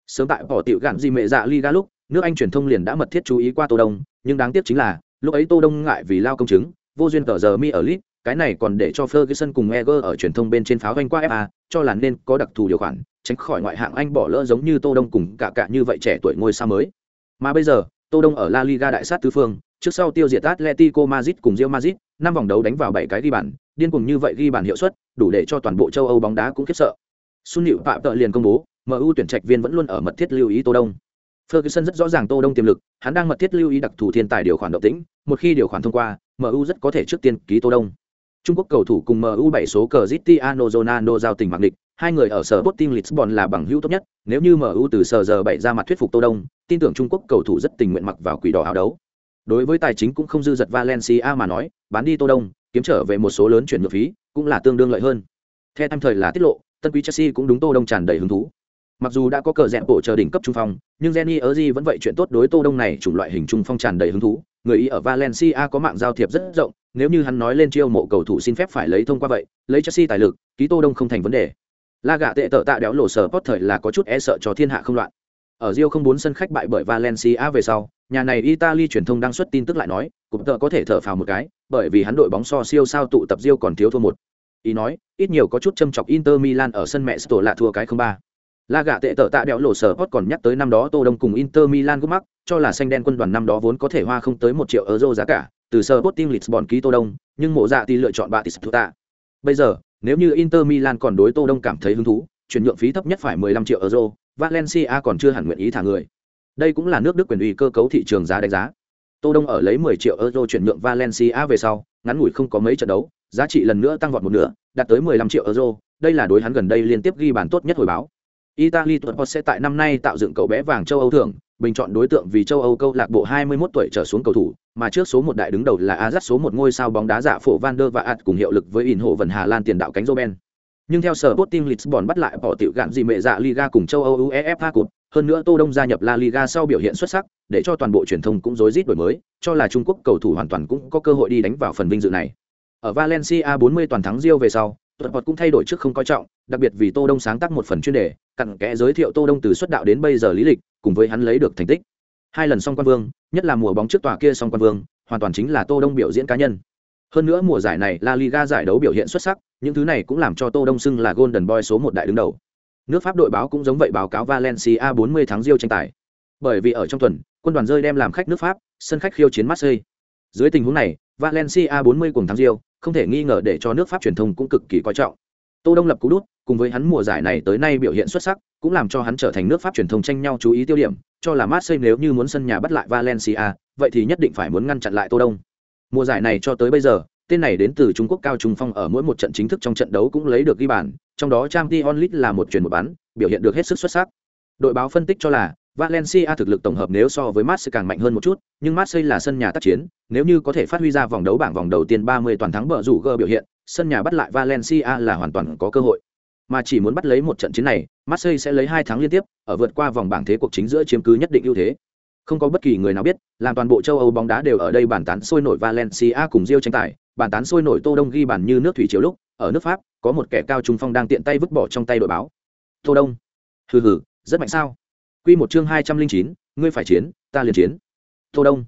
Sớm tại bỏ tiểu gạn gì mẹ dạ Liga lúc, nước Anh truyền thông liền đã mật thiết chú ý qua Tô Đông, nhưng đáng tiếc chính là, lúc ấy Tô Đông ngại vì lao công chứng, vô duyên tờ giờ mi ở lit, cái này còn để cho Ferguson cùng Eger ở truyền thông bên trên pháo vanh qua FA, cho là nên có đặc thù điều khoản, tránh khỏi ngoại hạng Anh bỏ lỡ giống như Tô Đông cùng cả cả như vậy trẻ tuổi ngôi sao mới. Mà bây giờ, Tô Đông ở La Liga đại sát tứ phương, trước sau tiêu diệt Atletico Madrid cùng Real Madrid, năm vòng đấu đánh vào bảy cái ghi bàn, điên cuồng như vậy ghi bàn hiệu suất, đủ để cho toàn bộ châu Âu bóng đá cũng khiếp sợ. Sun Liễu Phạm Tợ liền công bố, MU tuyển trạch viên vẫn luôn ở mật thiết lưu ý Tô Đông. Ferguson rất rõ ràng Tô Đông tiềm lực, hắn đang mật thiết lưu ý đặc thù thiên tài điều khoản động tĩnh, một khi điều khoản thông qua, MU rất có thể trước tiên ký Tô Đông. Trung Quốc cầu thủ cùng MU 7 số cờ Cristiano Ronaldo giao tình mặc định, hai người ở sở Sporting Lisbon là bằng hữu tốt nhất, nếu như MU từ sở giờ 7 ra mặt thuyết phục Tô Đông, tin tưởng Trung Quốc cầu thủ rất tình nguyện mặc vào quỷ đỏ áo đấu. Đối với tài chính cũng không dư dật Valencia mà nói, bán đi Tô Đông, kiếm trở về một số lớn chuyển nhượng phí, cũng là tương đương lợi hơn. Theo tham thời là tiết lộ, tân quý Chelsea cũng đúng Tô Đông tràn đầy hứng thú. Mặc dù đã có cờ rẽ bộ chờ đỉnh cấp trung phong, nhưng Jenny Erzi vẫn vậy chuyện tốt đối Tô Đông này chủng loại hình trung phong tràn đầy hứng thú. Người ý ở Valencia có mạng giao thiệp rất rộng, nếu như hắn nói lên chiêu mộ cầu thủ xin phép phải lấy thông qua vậy, lấy Chelsea tài lực, ký Tô Đông không thành vấn đề. La gạ tệ tợ tạ đéo lộ sở pot thời là có chút e sợ cho thiên hạ không loạn. Ở Rio không bốn sân khách bại bởi Valencia về sau, nhà này Italy truyền thông đăng xuất tin tức lại nói, cụm tợ có thể thở phào một cái, bởi vì hắn đội bóng so siêu sao tụ tập Rio còn thiếu thua một. Ý nói, ít nhiều có chút châm chọc Inter Milan ở sân mẹ Sto lạ thua cái không ba. La gạ tệ tợ tạ đẹo lộ sở hot còn nhắc tới năm đó Tô Đông cùng Inter Milan gấp mắc, cho là xanh đen quân đoàn năm đó vốn có thể hoa không tới một triệu euro giá cả, từ sở hot team Lisbon ký Tô Đông, nhưng mộ dạ thì lựa chọn Batistuta. Bây giờ, nếu như Inter Milan còn đối Tô Đông cảm thấy hứng thú, chuyển nhượng phí thấp nhất phải 15 triệu euro, Valencia còn chưa hẳn nguyện ý thả người. Đây cũng là nước Đức quyền ủy cơ cấu thị trường giá đánh giá. Tô Đông ở lấy 10 triệu euro chuyển nhượng Valencia về sau, ngắn ngủi không có mấy trận đấu, giá trị lần nữa tăng vọt một nửa, đạt tới 15 triệu euro, đây là đối hắn gần đây liên tiếp ghi bàn tốt nhất hồi báo. Italy tuần sẽ tại năm nay tạo dựng cậu bé vàng châu Âu thưởng, bình chọn đối tượng vì châu Âu câu lạc bộ 21 tuổi trở xuống cầu thủ, mà trước số một đại đứng đầu là Ajax số một ngôi sao bóng đá giả phổ Van der Vaart cùng hiệu lực với ỉn hộ vận Hà Lan tiền đạo cánh Robben. Nhưng theo sở Sporting Lisbon bắt lại bỏ tiểu gạn gì mẹ dạ Liga cùng châu Âu UEFA Cup, hơn nữa Tô Đông gia nhập La Liga sau biểu hiện xuất sắc, để cho toàn bộ truyền thông cũng rối rít đổi mới, cho là Trung Quốc cầu thủ hoàn toàn cũng có cơ hội đi đánh vào phần vinh dự này. Ở Valencia 40 toàn thắng Rio về sau, tuần hoạt cũng thay đổi trước không coi trọng đặc biệt vì tô đông sáng tác một phần chuyên đề cặn kẽ giới thiệu tô đông từ xuất đạo đến bây giờ lý lịch cùng với hắn lấy được thành tích. Hai lần song quan vương nhất là mùa bóng trước tòa kia song quan vương hoàn toàn chính là tô đông biểu diễn cá nhân. Hơn nữa mùa giải này la liga giải đấu biểu hiện xuất sắc những thứ này cũng làm cho tô đông xưng là golden boy số một đại đứng đầu nước pháp đội báo cũng giống vậy báo cáo valencia 40 tháng Rio tranh tài. Bởi vì ở trong tuần quân đoàn rơi đem làm khách nước pháp sân khách khiêu chiến marseille. Dưới tình huống này valencia 40 cùng tháng Rio, không thể nghi ngờ để cho nước pháp truyền thông cũng cực kỳ coi trọng. Tô đông lập cú đút cùng với hắn mùa giải này tới nay biểu hiện xuất sắc cũng làm cho hắn trở thành nước pháp truyền thông tranh nhau chú ý tiêu điểm cho là marseille nếu như muốn sân nhà bắt lại valencia vậy thì nhất định phải muốn ngăn chặn lại tô đông. Mùa giải này cho tới bây giờ tên này đến từ trung quốc cao trung phong ở mỗi một trận chính thức trong trận đấu cũng lấy được ghi bàn trong đó trang League là một chuyển một bán, biểu hiện được hết sức xuất sắc đội báo phân tích cho là Valencia thực lực tổng hợp nếu so với Marseille càng mạnh hơn một chút, nhưng Marseille là sân nhà tác chiến, nếu như có thể phát huy ra vòng đấu bảng vòng đầu tiên 30 toàn thắng bờ rủ gơ biểu hiện, sân nhà bắt lại Valencia là hoàn toàn có cơ hội. Mà chỉ muốn bắt lấy một trận chiến này, Marseille sẽ lấy hai thắng liên tiếp, ở vượt qua vòng bảng thế cuộc chính giữa chiếm cứ nhất định ưu thế. Không có bất kỳ người nào biết, làm toàn bộ châu Âu bóng đá đều ở đây bàn tán sôi nổi Valencia cùng Rio tranh tài, bàn tán sôi nổi Tô Đông ghi bàn như nước thủy chiều lúc, ở nước Pháp, có một kẻ cao trung phong đang tiện tay vứt bỏ trong tay đội báo. Tô Đông, hừ hừ, rất mạnh sao? Quy một chương hai trăm linh chín, ngươi phải chiến, ta liền chiến. Tô Đông.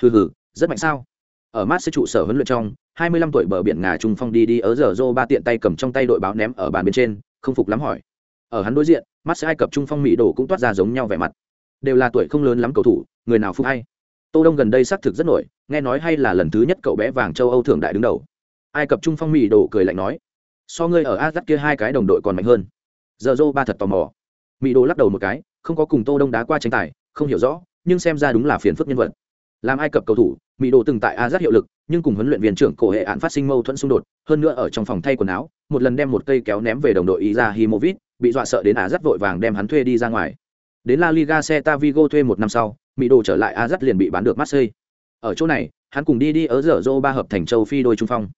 Hừ hừ, rất mạnh sao? Ở mát sẽ trụ sở huấn luyện trong, hai mươi lăm tuổi bờ biển ngà trung phong đi đi ở giờ rô ba tiện tay cầm trong tay đội báo ném ở bàn bên trên, không phục lắm hỏi. Ở hắn đối diện, mắt sẽ ai cập trung phong mỹ đổ cũng toát ra giống nhau vẻ mặt. Đều là tuổi không lớn lắm cầu thủ, người nào phục hay. Tô Đông gần đây xác thực rất nổi, nghe nói hay là lần thứ nhất cậu bé vàng châu Âu thượng đại đứng đầu. Ai cập trung phong mì đồ cười lạnh nói, so ngươi ở Ajax kia hai cái đồng đội còn mạnh hơn. Giờ dô ba thật tò mò. mì đồ lắc đầu một cái, không có cùng tô đông đá qua tranh tài không hiểu rõ nhưng xem ra đúng là phiền phức nhân vật làm ai cập cầu thủ mỹ đồ từng tại a dắt hiệu lực nhưng cùng huấn luyện viên trưởng cổ hệ án phát sinh mâu thuẫn xung đột hơn nữa ở trong phòng thay quần áo một lần đem một cây kéo ném về đồng đội ý ra Himovit, bị dọa sợ đến a dắt vội vàng đem hắn thuê đi ra ngoài đến la liga Celta Vigo thuê một năm sau mỹ đồ trở lại a dắt liền bị bán được marseille ở chỗ này, hắn cùng đi đi ở giờ dô ba hợp thành châu phi đôi trung phong.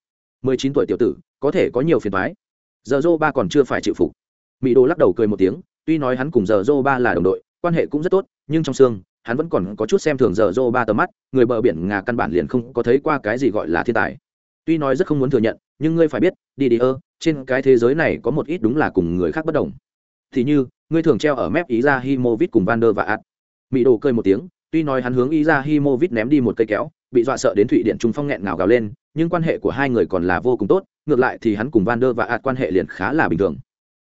19 tuổi tiểu tử, có thể có nhiều phiền toái. Giờ dô ba còn chưa phải chịu phục. Mỹ đồ lắc đầu cười một tiếng, tuy nói hắn cùng giờ dô ba là đồng đội, quan hệ cũng rất tốt, nhưng trong xương, hắn vẫn còn có chút xem thường giờ dô ba tầm mắt, người bờ biển ngà căn bản liền không có thấy qua cái gì gọi là thiên tài. Tuy nói rất không muốn thừa nhận, nhưng ngươi phải biết, đi đi ơ, trên cái thế giới này có một ít đúng là cùng người khác bất đồng. Thì như, ngươi thường treo ở mép ý ra himovit cùng van der và ạt mỹ đồ cười một tiếng tuy nói hắn hướng Izahimovic ném đi một cây kéo bị dọa sợ đến thụy điện trung phong nghẹn ngào gào lên nhưng quan hệ của hai người còn là vô cùng tốt ngược lại thì hắn cùng van der và ạt quan hệ liền khá là bình thường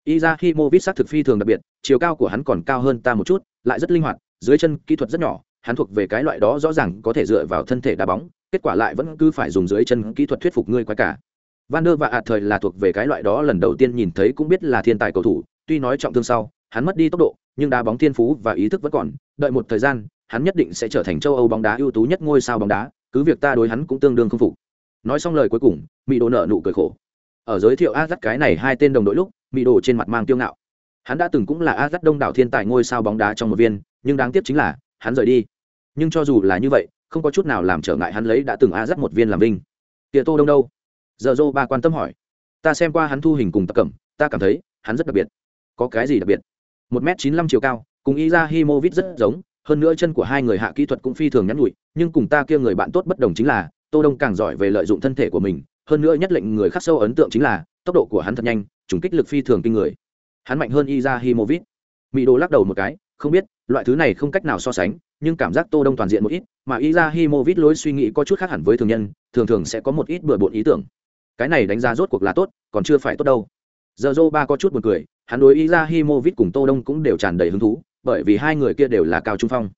Izahimovic sát thực phi thường đặc biệt, chiều cao của hắn còn cao hơn ta một chút, lại rất linh hoạt, dưới chân kỹ thuật rất nhỏ, hắn thuộc về cái loại đó rõ ràng có thể dựa vào thân thể đá bóng, kết quả lại vẫn cứ phải dùng dưới chân kỹ thuật thuyết phục ngươi quái cả. Van der và ạt thời là thuộc về cái loại đó lần đầu tiên nhìn thấy cũng biết là thiên tài cầu thủ, tuy nói trọng thương sau, hắn mất đi tốc độ, nhưng đá bóng thiên phú và ý thức vẫn còn, đợi một thời gian, hắn nhất định sẽ trở thành châu Âu bóng đá ưu tú nhất ngôi sao bóng đá, cứ việc ta đối hắn cũng tương đương không phục. nói xong lời cuối cùng Mị đồ nợ nụ cười khổ. Ở giới thiệu a dắt cái này hai tên đồng đội lúc Mị đồ trên mặt mang tiêu ngạo. Hắn đã từng cũng là a dắt đông đảo thiên tài ngôi sao bóng đá trong một viên nhưng đáng tiếc chính là hắn rời đi. Nhưng cho dù là như vậy không có chút nào làm trở ngại hắn lấy đã từng a dắt một viên làm vinh. Tiệ tô đông đâu? Giờ dô ba quan tâm hỏi. Ta xem qua hắn thu hình cùng tập cẩm ta cảm thấy hắn rất đặc biệt. Có cái gì đặc biệt? Một m chín mươi lăm chiều cao cùng y himovit rất giống hơn nữa chân của hai người hạ kỹ thuật cũng phi thường nhắn nhụi nhưng cùng ta kia người bạn tốt bất đồng chính là tô đông càng giỏi về lợi dụng thân thể của mình hơn nữa nhất lệnh người khắc sâu ấn tượng chính là tốc độ của hắn thật nhanh trùng kích lực phi thường kinh người hắn mạnh hơn Iza Himovic. Mỹ Đồ lắc đầu một cái, không biết, loại thứ này không cách nào so sánh, nhưng cảm giác Tô Đông toàn diện một ít, mà Iza Himovic lối suy nghĩ có chút khác hẳn với thường nhân, thường thường sẽ có một ít bừa bộn ý tưởng. Cái này đánh giá rốt cuộc là tốt, còn chưa phải tốt đâu. Giờ Ba có chút buồn cười, hắn đối Iza Himovic cùng Tô Đông cũng đều tràn đầy hứng thú, bởi vì hai người kia đều là cao trung phong.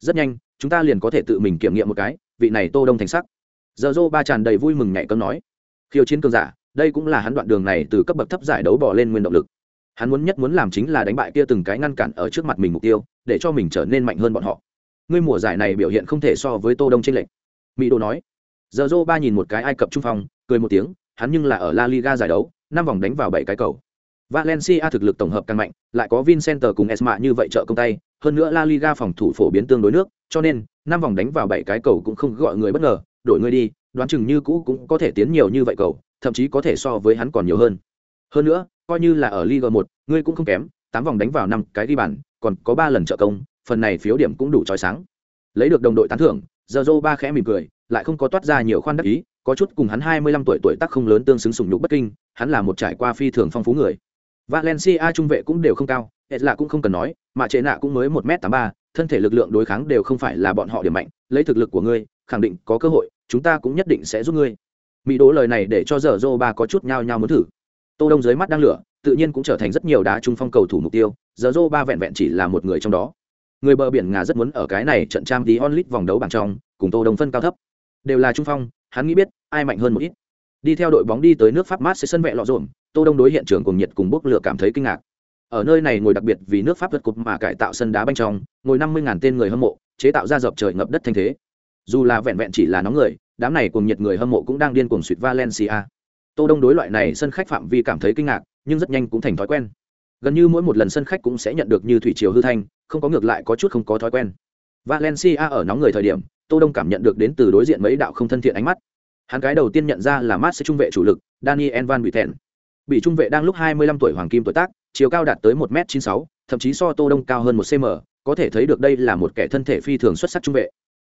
Rất nhanh, chúng ta liền có thể tự mình kiểm nghiệm một cái, vị này Tô Đông thành sắc. Giờ Ba tràn đầy vui mừng nhảy cẫng nói, khiêu chiến cường giả, đây cũng là hắn đoạn đường này từ cấp bậc thấp giải đấu bỏ lên nguyên động lực. Hắn muốn nhất muốn làm chính là đánh bại kia từng cái ngăn cản ở trước mặt mình mục tiêu để cho mình trở nên mạnh hơn bọn họ. Ngươi mùa giải này biểu hiện không thể so với tô đông trên lệnh mỹ đồ nói. Giờ dô ba nhìn một cái ai cập trung phong cười một tiếng hắn nhưng là ở la liga giải đấu năm vòng đánh vào bảy cái cầu valencia thực lực tổng hợp càng mạnh lại có vincenter cùng esma như vậy trợ công tay hơn nữa la liga phòng thủ phổ biến tương đối nước cho nên năm vòng đánh vào bảy cái cầu cũng không gọi người bất ngờ đổi người đi đoán chừng như cũ cũng có thể tiến nhiều như vậy cầu thậm chí có thể so với hắn còn nhiều hơn hơn nữa coi như là ở Liga 1, ngươi cũng không kém, tám vòng đánh vào năm cái ghi bàn, còn có ba lần trợ công, phần này phiếu điểm cũng đủ chói sáng. Lấy được đồng đội tán thưởng, Zorro ba khẽ mỉm cười, lại không có toát ra nhiều khoan đắc ý, có chút cùng hắn 25 tuổi tuổi tác không lớn tương xứng sủng nhục bất kinh, hắn là một trải qua phi thường phong phú người. Valencia trung vệ cũng đều không cao, hết là cũng không cần nói, mà chế nạ cũng mới 1m83, thân thể lực lượng đối kháng đều không phải là bọn họ điểm mạnh, lấy thực lực của ngươi, khẳng định có cơ hội, chúng ta cũng nhất định sẽ giúp ngươi. Mỹ đố lời này để cho Zorro ba có chút nhao nhao muốn thử. Tô đông dưới mắt đang lửa tự nhiên cũng trở thành rất nhiều đá trung phong cầu thủ mục tiêu giờ dô ba vẹn vẹn chỉ là một người trong đó. Người bờ biển ngà rất muốn ở cái này trận trang tí onlit vòng đấu bảng trong cùng tô đông phân cao thấp. Đều là trung phong hắn nghĩ biết ai mạnh hơn một ít đi theo đội bóng đi tới nước pháp mát sẽ sân vẹ lọ rộn tô đông đối hiện trường cùng nhiệt cùng bốc lửa cảm thấy kinh ngạc. Ở nơi này ngồi đặc biệt vì nước pháp vượt cục mà cải tạo sân đá banh trong, ngồi năm mươi ngàn tên người hâm mộ, chế tạo ra dập trời ngập đất thanh thế. Dù là vẹn vẹn chỉ là nóng người, đám này cùng nhiệt người hâm mộ cũng đang điên cuồng suýt valencia. Tô đông đối loại này sân khách phạm vi cảm thấy kinh ngạc, nhưng rất nhanh cũng thành thói quen. Gần như mỗi một lần sân khách cũng sẽ nhận được như thủy triều hư thanh, không có ngược lại có chút không có thói quen. Valencia ở nóng người thời điểm, tô đông cảm nhận được đến từ đối diện mấy đạo không thân thiện ánh mắt hắn cái đầu tiên nhận ra là mát sẽ trung vệ chủ lực, daniel van thẹn. bị trung vệ đang lúc 25 tuổi hoàng kim tuổi tác, chiều cao đạt tới 1 m 96 thậm chí so tô đông cao hơn một cm có thể thấy được đây là một kẻ thân thể phi thường xuất sắc trung vệ.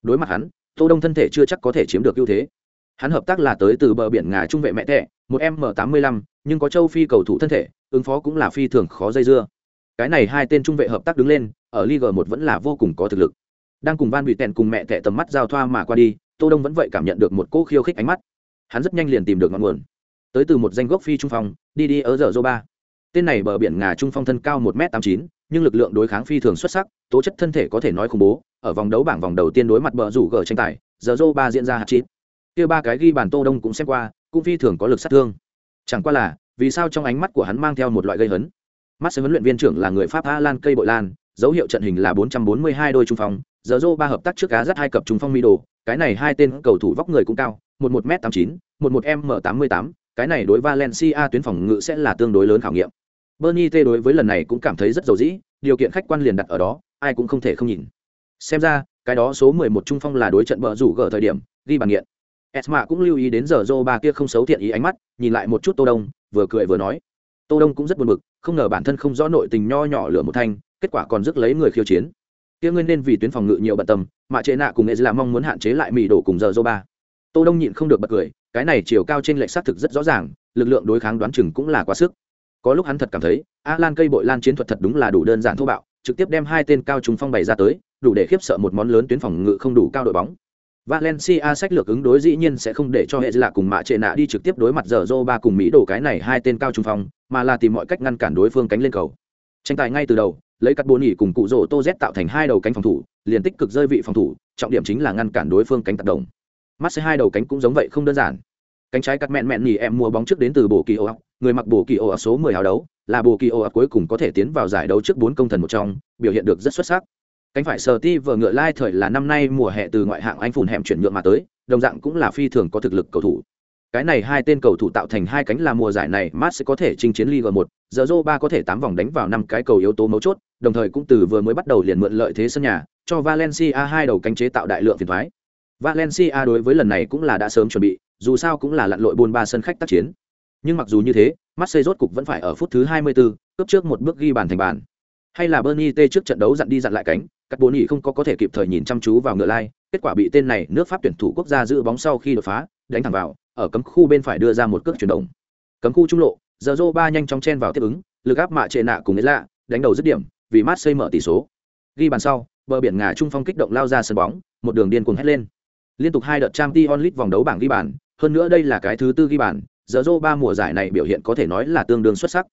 Đối mặt hắn, tô đông thân thể chưa chắc có thể chiếm được ưu thế. Hắn hợp tác là tới từ bờ biển ngà trung vệ mẹ tệ một m tám mươi lăm, nhưng có châu phi cầu thủ thân thể, ứng phó cũng là phi thường khó dây dưa. Cái này hai tên trung vệ hợp tác đứng lên, ở liga một vẫn là vô cùng có thực lực. Đang cùng van bị tèn cùng mẹ tệ tầm mắt giao thoa mà qua đi tô đông vẫn vậy cảm nhận được một cỗ khiêu khích ánh mắt. Hắn rất nhanh liền tìm được ngọn nguồn. Tới từ một danh gốc phi trung phong, đi đi ở giờ dô ba tên này bờ biển ngà trung phong thân cao một m tám chín, nhưng lực lượng đối kháng phi thường xuất sắc, tố chất thân thể có thể nói khủng bố, ở vòng đấu bảng vòng đầu tiên đối mặt bờ rủ gờ tranh tài, giờ dô ba diễn ra hạt chín kia ba cái ghi bàn tô đông cũng xem qua, cũng phi thường có lực sát thương. Chẳng qua là, vì sao trong ánh mắt của hắn mang theo một loại gây hấn? Mắt sẽ huấn luyện viên trưởng là người pháp a lan cây bội lan, dấu hiệu trận hình là 442 đôi trung phong giờ dô ba hợp tác trước cá rất hai cặp trung phong mi đồ cái này hai tên cầu thủ vóc người cũng cao, một một m tám chín, một một m tám mươi tám, cái này đối valencia tuyến phòng ngự sẽ là tương đối lớn khảo nghiệm. Bernie t đối với lần này cũng cảm thấy rất dầu dĩ, điều kiện khách quan liền đặt ở đó, ai cũng không thể không nhìn. Xem ra, cái đó số 11 trung phong là đối trận bờ rủ gở thời điểm, ghi bàn nghiện. Esma cũng lưu ý đến giờ dô ba kia không xấu thiện ý ánh mắt, nhìn lại một chút tô đông, vừa cười vừa nói. Tô đông cũng rất buồn bực, không ngờ bản thân không rõ nội tình nho nhỏ lửa một thanh, kết quả còn rước lấy người khiêu chiến kia nguyên nên vì tuyến phòng ngự nhiều bận tâm mà chế nạ cùng nghệ là mong muốn hạn chế lại mỹ đổ cùng giờ dô ba tô đông nhịn không được bật cười cái này chiều cao trên lệch xác thực rất rõ ràng lực lượng đối kháng đoán chừng cũng là quá sức. Có lúc hắn thật cảm thấy a lan cây bội lan chiến thuật thật đúng là đủ đơn giản thô bạo trực tiếp đem hai tên cao trùng phong bày ra tới đủ để khiếp sợ một món lớn tuyến phòng ngự không đủ cao đội bóng. Valencia sách lược ứng đối dĩ nhiên sẽ không để cho hệ lạ cùng mạ trệ nạ đi trực tiếp đối mặt giờ ba cùng Mỹ đổ cái này hai tên cao trung phong, mà là tìm mọi cách ngăn cản đối phương cánh lên cầu. Tranh tài ngay từ đầu, lấy cắt bốn ỉ cùng cụ rỗ Tô Z tạo thành hai đầu cánh phòng thủ, liền tích cực rơi vị phòng thủ, trọng điểm chính là ngăn cản đối phương cánh tạt động. Mắt sẽ hai đầu cánh cũng giống vậy không đơn giản. Cánh trái cắt mẹn mẹn nhỉ em mua bóng trước đến từ bộ kỳ ô, người mặc bộ kỳ ô số 10 hào đấu, là bộ kỳ ô cuối cùng có thể tiến vào giải đấu trước bốn công thần một trong, biểu hiện được rất xuất sắc cánh phải sờ ti vờ ngựa lai thời là năm nay mùa hè từ ngoại hạng anh phùn hẻm chuyển nhượng mà tới đồng dạng cũng là phi thường có thực lực cầu thủ cái này hai tên cầu thủ tạo thành hai cánh là mùa giải này Mats sẽ có thể chinh chiến Liga 1, giờ ba có thể tám vòng đánh vào năm cái cầu yếu tố mấu chốt, đồng thời cũng từ vừa mới bắt đầu liền mượn lợi thế sân nhà, cho Valencia hai đầu cánh chế tạo đại lượng phiền toái. Valencia đối với lần này cũng là đã sớm chuẩn bị, dù sao cũng là lặn lội buôn ba sân khách tác chiến. Nhưng mặc dù như thế, Marseille rốt cục vẫn phải ở phút thứ 24, cướp trước một bước ghi bàn thành bàn. Hay là Bernie T trước trận đấu dặn đi dặn lại cánh, các bốn nhị không có có thể kịp thời nhìn chăm chú vào ngựa lai, kết quả bị tên này nước Pháp tuyển thủ quốc gia giữ bóng sau khi đột phá, đánh thẳng vào, ở cấm khu bên phải đưa ra một cước chuyển động. Cấm khu trung lộ, giờ ba nhanh chóng chen vào tiếp ứng, lực áp mạ trệ nạ cùng lạ, đánh đầu dứt điểm, vì Marseille mở tỷ số. Ghi bàn sau, bờ biển ngà trung phong kích động lao ra sân bóng, một đường điên cuồng hét lên. Liên tục hai đợt Champions League vòng đấu bảng ghi bàn, hơn nữa đây là cái thứ tư ghi bàn, giờ ba mùa giải này biểu hiện có thể nói là tương đương xuất sắc.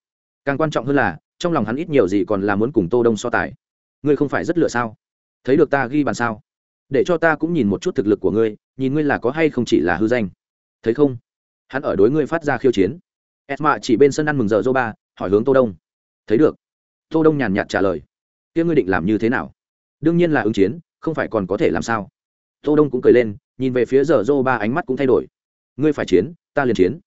Càng quan trọng hơn là, trong lòng hắn ít nhiều gì còn là muốn cùng Tô Đông so tài. Ngươi không phải rất lựa sao? Thấy được ta ghi bàn sao? Để cho ta cũng nhìn một chút thực lực của ngươi, nhìn ngươi là có hay không chỉ là hư danh. Thấy không? Hắn ở đối ngươi phát ra khiêu chiến. Esma chỉ bên sân ăn mừng giờ ba, hỏi hướng Tô Đông. Thấy được. Tô Đông nhàn nhạt trả lời. Kia ngươi định làm như thế nào? Đương nhiên là ứng chiến, không phải còn có thể làm sao? Tô Đông cũng cười lên, nhìn về phía giờ ba ánh mắt cũng thay đổi. Ngươi phải chiến, ta liền chiến.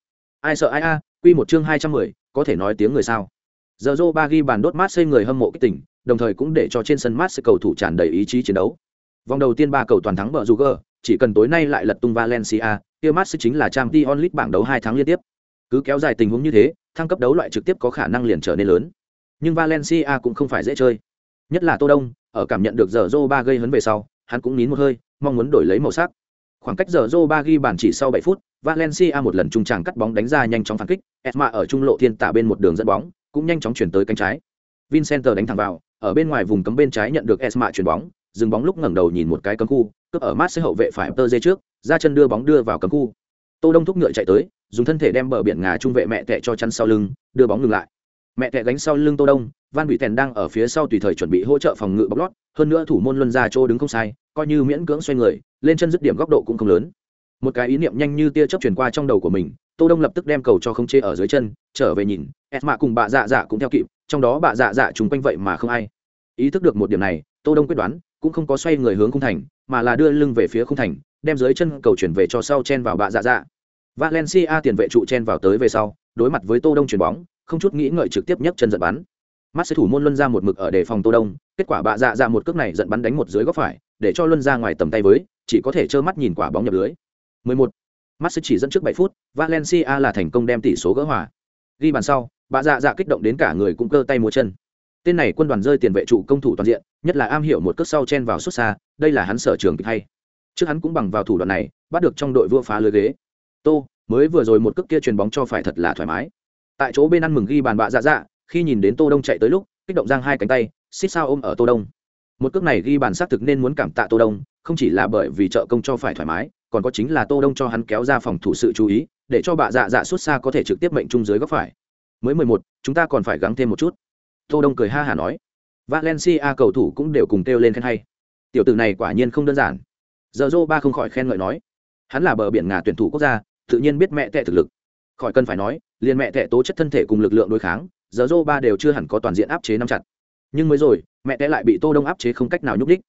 Ai sợ ai a, quy một chương hai trăm mười, có thể nói tiếng người sao? Giờ dô ba ghi bàn đốt mát xây người hâm mộ kích tỉnh, đồng thời cũng để cho trên sân mát sẽ cầu thủ tràn đầy ý chí chiến đấu. Vòng đầu tiên ba cầu toàn thắng bờ Juger, chỉ cần tối nay lại lật tung Valencia, kia mát sẽ chính là Champions League bảng đấu hai tháng liên tiếp. Cứ kéo dài tình huống như thế, thăng cấp đấu loại trực tiếp có khả năng liền trở nên lớn. Nhưng Valencia cũng không phải dễ chơi. Nhất là Tô Đông, ở cảm nhận được giờ Zoro ba gây hấn về sau, hắn cũng nín một hơi, mong muốn đổi lấy màu sắc. Khoảng cách giờ Zoro ba ghi bàn chỉ sau 7 phút, Valencia một lần trung tràng cắt bóng đánh ra nhanh chóng phản kích, Esma ở trung lộ thiên tả bên một đường dẫn bóng, cũng nhanh chóng chuyển tới cánh trái. Vincenter đánh thẳng vào, ở bên ngoài vùng cấm bên trái nhận được Esma chuyển bóng, dừng bóng lúc ngẩng đầu nhìn một cái cấm khu, cướp ở mát sẽ hậu vệ phải tơ dây trước, ra chân đưa bóng đưa vào cấm khu. Tô Đông thúc ngựa chạy tới, dùng thân thể đem bờ biển ngà trung vệ mẹ tệ cho chắn sau lưng, đưa bóng ngừng lại. Mẹ tệ gánh sau lưng Tô Đông, Van Bị Tèn đang ở phía sau tùy thời chuẩn bị hỗ trợ phòng ngự bóc lót, hơn nữa thủ môn luân ra chỗ đứng không sai, coi như miễn cưỡng xoay người, lên chân dứt điểm góc độ cũng không lớn. Một cái ý niệm nhanh như tia chớp truyền qua trong đầu của mình, Tô Đông lập tức đem cầu cho không chê ở dưới chân, trở về nhìn, Esma cùng bà dạ dạ cũng theo kịp, trong đó bà dạ dạ chúng quanh vậy mà không ai ý thức được một điểm này tô đông quyết đoán cũng không có xoay người hướng không thành mà là đưa lưng về phía khung thành, đem dưới chân cầu chuyển về cho sau chen vào bạ dạ dạ. Valencia tiền vệ trụ chen vào tới về sau, đối mặt với tô đông chuyền bóng, không chút nghĩ ngợi trực tiếp nhấc chân giật bắn. Mắt sẽ thủ môn luân ra một mực ở đề phòng tô đông, kết quả bạ dạ dạ một cước này giận bắn đánh một dưới góc phải, để cho luân ra ngoài tầm tay với, chỉ có thể trơ mắt nhìn quả bóng nhập lưới. 11. mắt sẽ chỉ dẫn trước 7 phút, valencia là thành công đem tỷ số gỡ hòa. Ghi bàn sau, bạ dạ dạ kích động đến cả người cũng cơ tay múa chân tên này quân đoàn rơi tiền vệ trụ công thủ toàn diện, nhất là am hiểu một cước sau chen vào xuất xa, đây là hắn sở trường kịch hay. Trước hắn cũng bằng vào thủ đoạn này, bắt được trong đội vua phá lưới ghế. Tô, mới vừa rồi một cước kia chuyền bóng cho phải thật là thoải mái. Tại chỗ bên ăn mừng ghi bàn bạ dạ dạ khi nhìn đến tô đông chạy tới lúc, kích động giang hai cánh tay xích sao ôm ở tô đông. Một cước này ghi bàn xác thực nên muốn cảm tạ tô đông, không chỉ là bởi vì trợ công cho phải thoải mái, còn có chính là tô đông cho hắn kéo ra phòng thủ sự chú ý, để cho bạ dạ dạ xuất xa có thể trực tiếp mệnh trung dưới góc phải. Mới mười một, chúng ta còn phải gắng thêm một chút tô đông cười ha hả nói, valencia cầu thủ cũng đều cùng kêu lên khen hay. Tiểu tử này quả nhiên không đơn giản. Giờ dô ba không khỏi khen ngợi nói, hắn là bờ biển ngà tuyển thủ quốc gia, tự nhiên biết mẹ tệ thực lực. Khỏi cần phải nói, liền mẹ tệ tố chất thân thể cùng lực lượng đối kháng, giờ dô ba đều chưa hẳn có toàn diện áp chế nắm chặt. Nhưng mới rồi, mẹ tệ lại bị tô đông áp chế không cách nào nhúc đích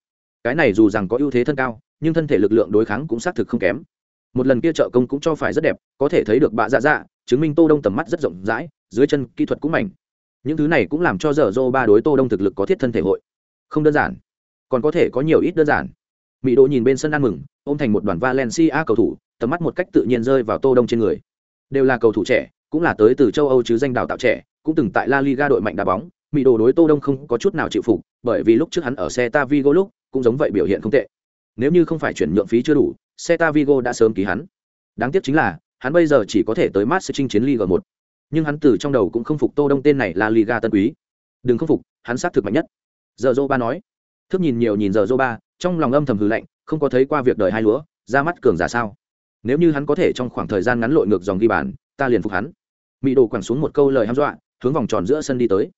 cái này dù rằng có ưu thế thân cao, nhưng thân thể lực lượng đối kháng cũng xác thực không kém. Một lần kia trợ công cũng cho phải rất đẹp, có thể thấy được bạ dạ dạ chứng minh tô đông tầm mắt rất rộng rãi, dưới chân kỹ thuật cũng mạnh những thứ này cũng làm cho dở dô ba đối tô đông thực lực có thiết thân thể hội. Không đơn giản, còn có thể có nhiều ít đơn giản. Mỹ đỗ nhìn bên sân ăn mừng, ôm thành một đoàn valencia cầu thủ, tầm mắt một cách tự nhiên rơi vào tô đông trên người. Đều là cầu thủ trẻ, cũng là tới từ châu âu chứ danh đào tạo trẻ, cũng từng tại la liga đội mạnh đá bóng. Mỹ đồ đối tô đông không có chút nào chịu phục, bởi vì lúc trước hắn ở xe ta vigo lúc, cũng giống vậy biểu hiện không tệ. Nếu như không phải chuyển nhượng phí chưa đủ xe ta vigo đã sớm ký hắn. Đáng tiếc chính là, hắn bây giờ chỉ có thể tới mát sẽ chinh chiến league một nhưng hắn từ trong đầu cũng không phục tô đông tên này là liga tân quý. Đừng không phục, hắn xác thực mạnh nhất. Giờ dô ba nói. Thức nhìn nhiều nhìn giờ dô ba, trong lòng âm thầm hư lạnh, không có thấy qua việc đời hai lúa ra mắt cường giả sao? Nếu như hắn có thể trong khoảng thời gian ngắn lội ngược dòng ghi bàn, ta liền phục hắn. Mỹ đồ quẳng xuống một câu lời hăm dọa, hướng vòng tròn giữa sân đi tới.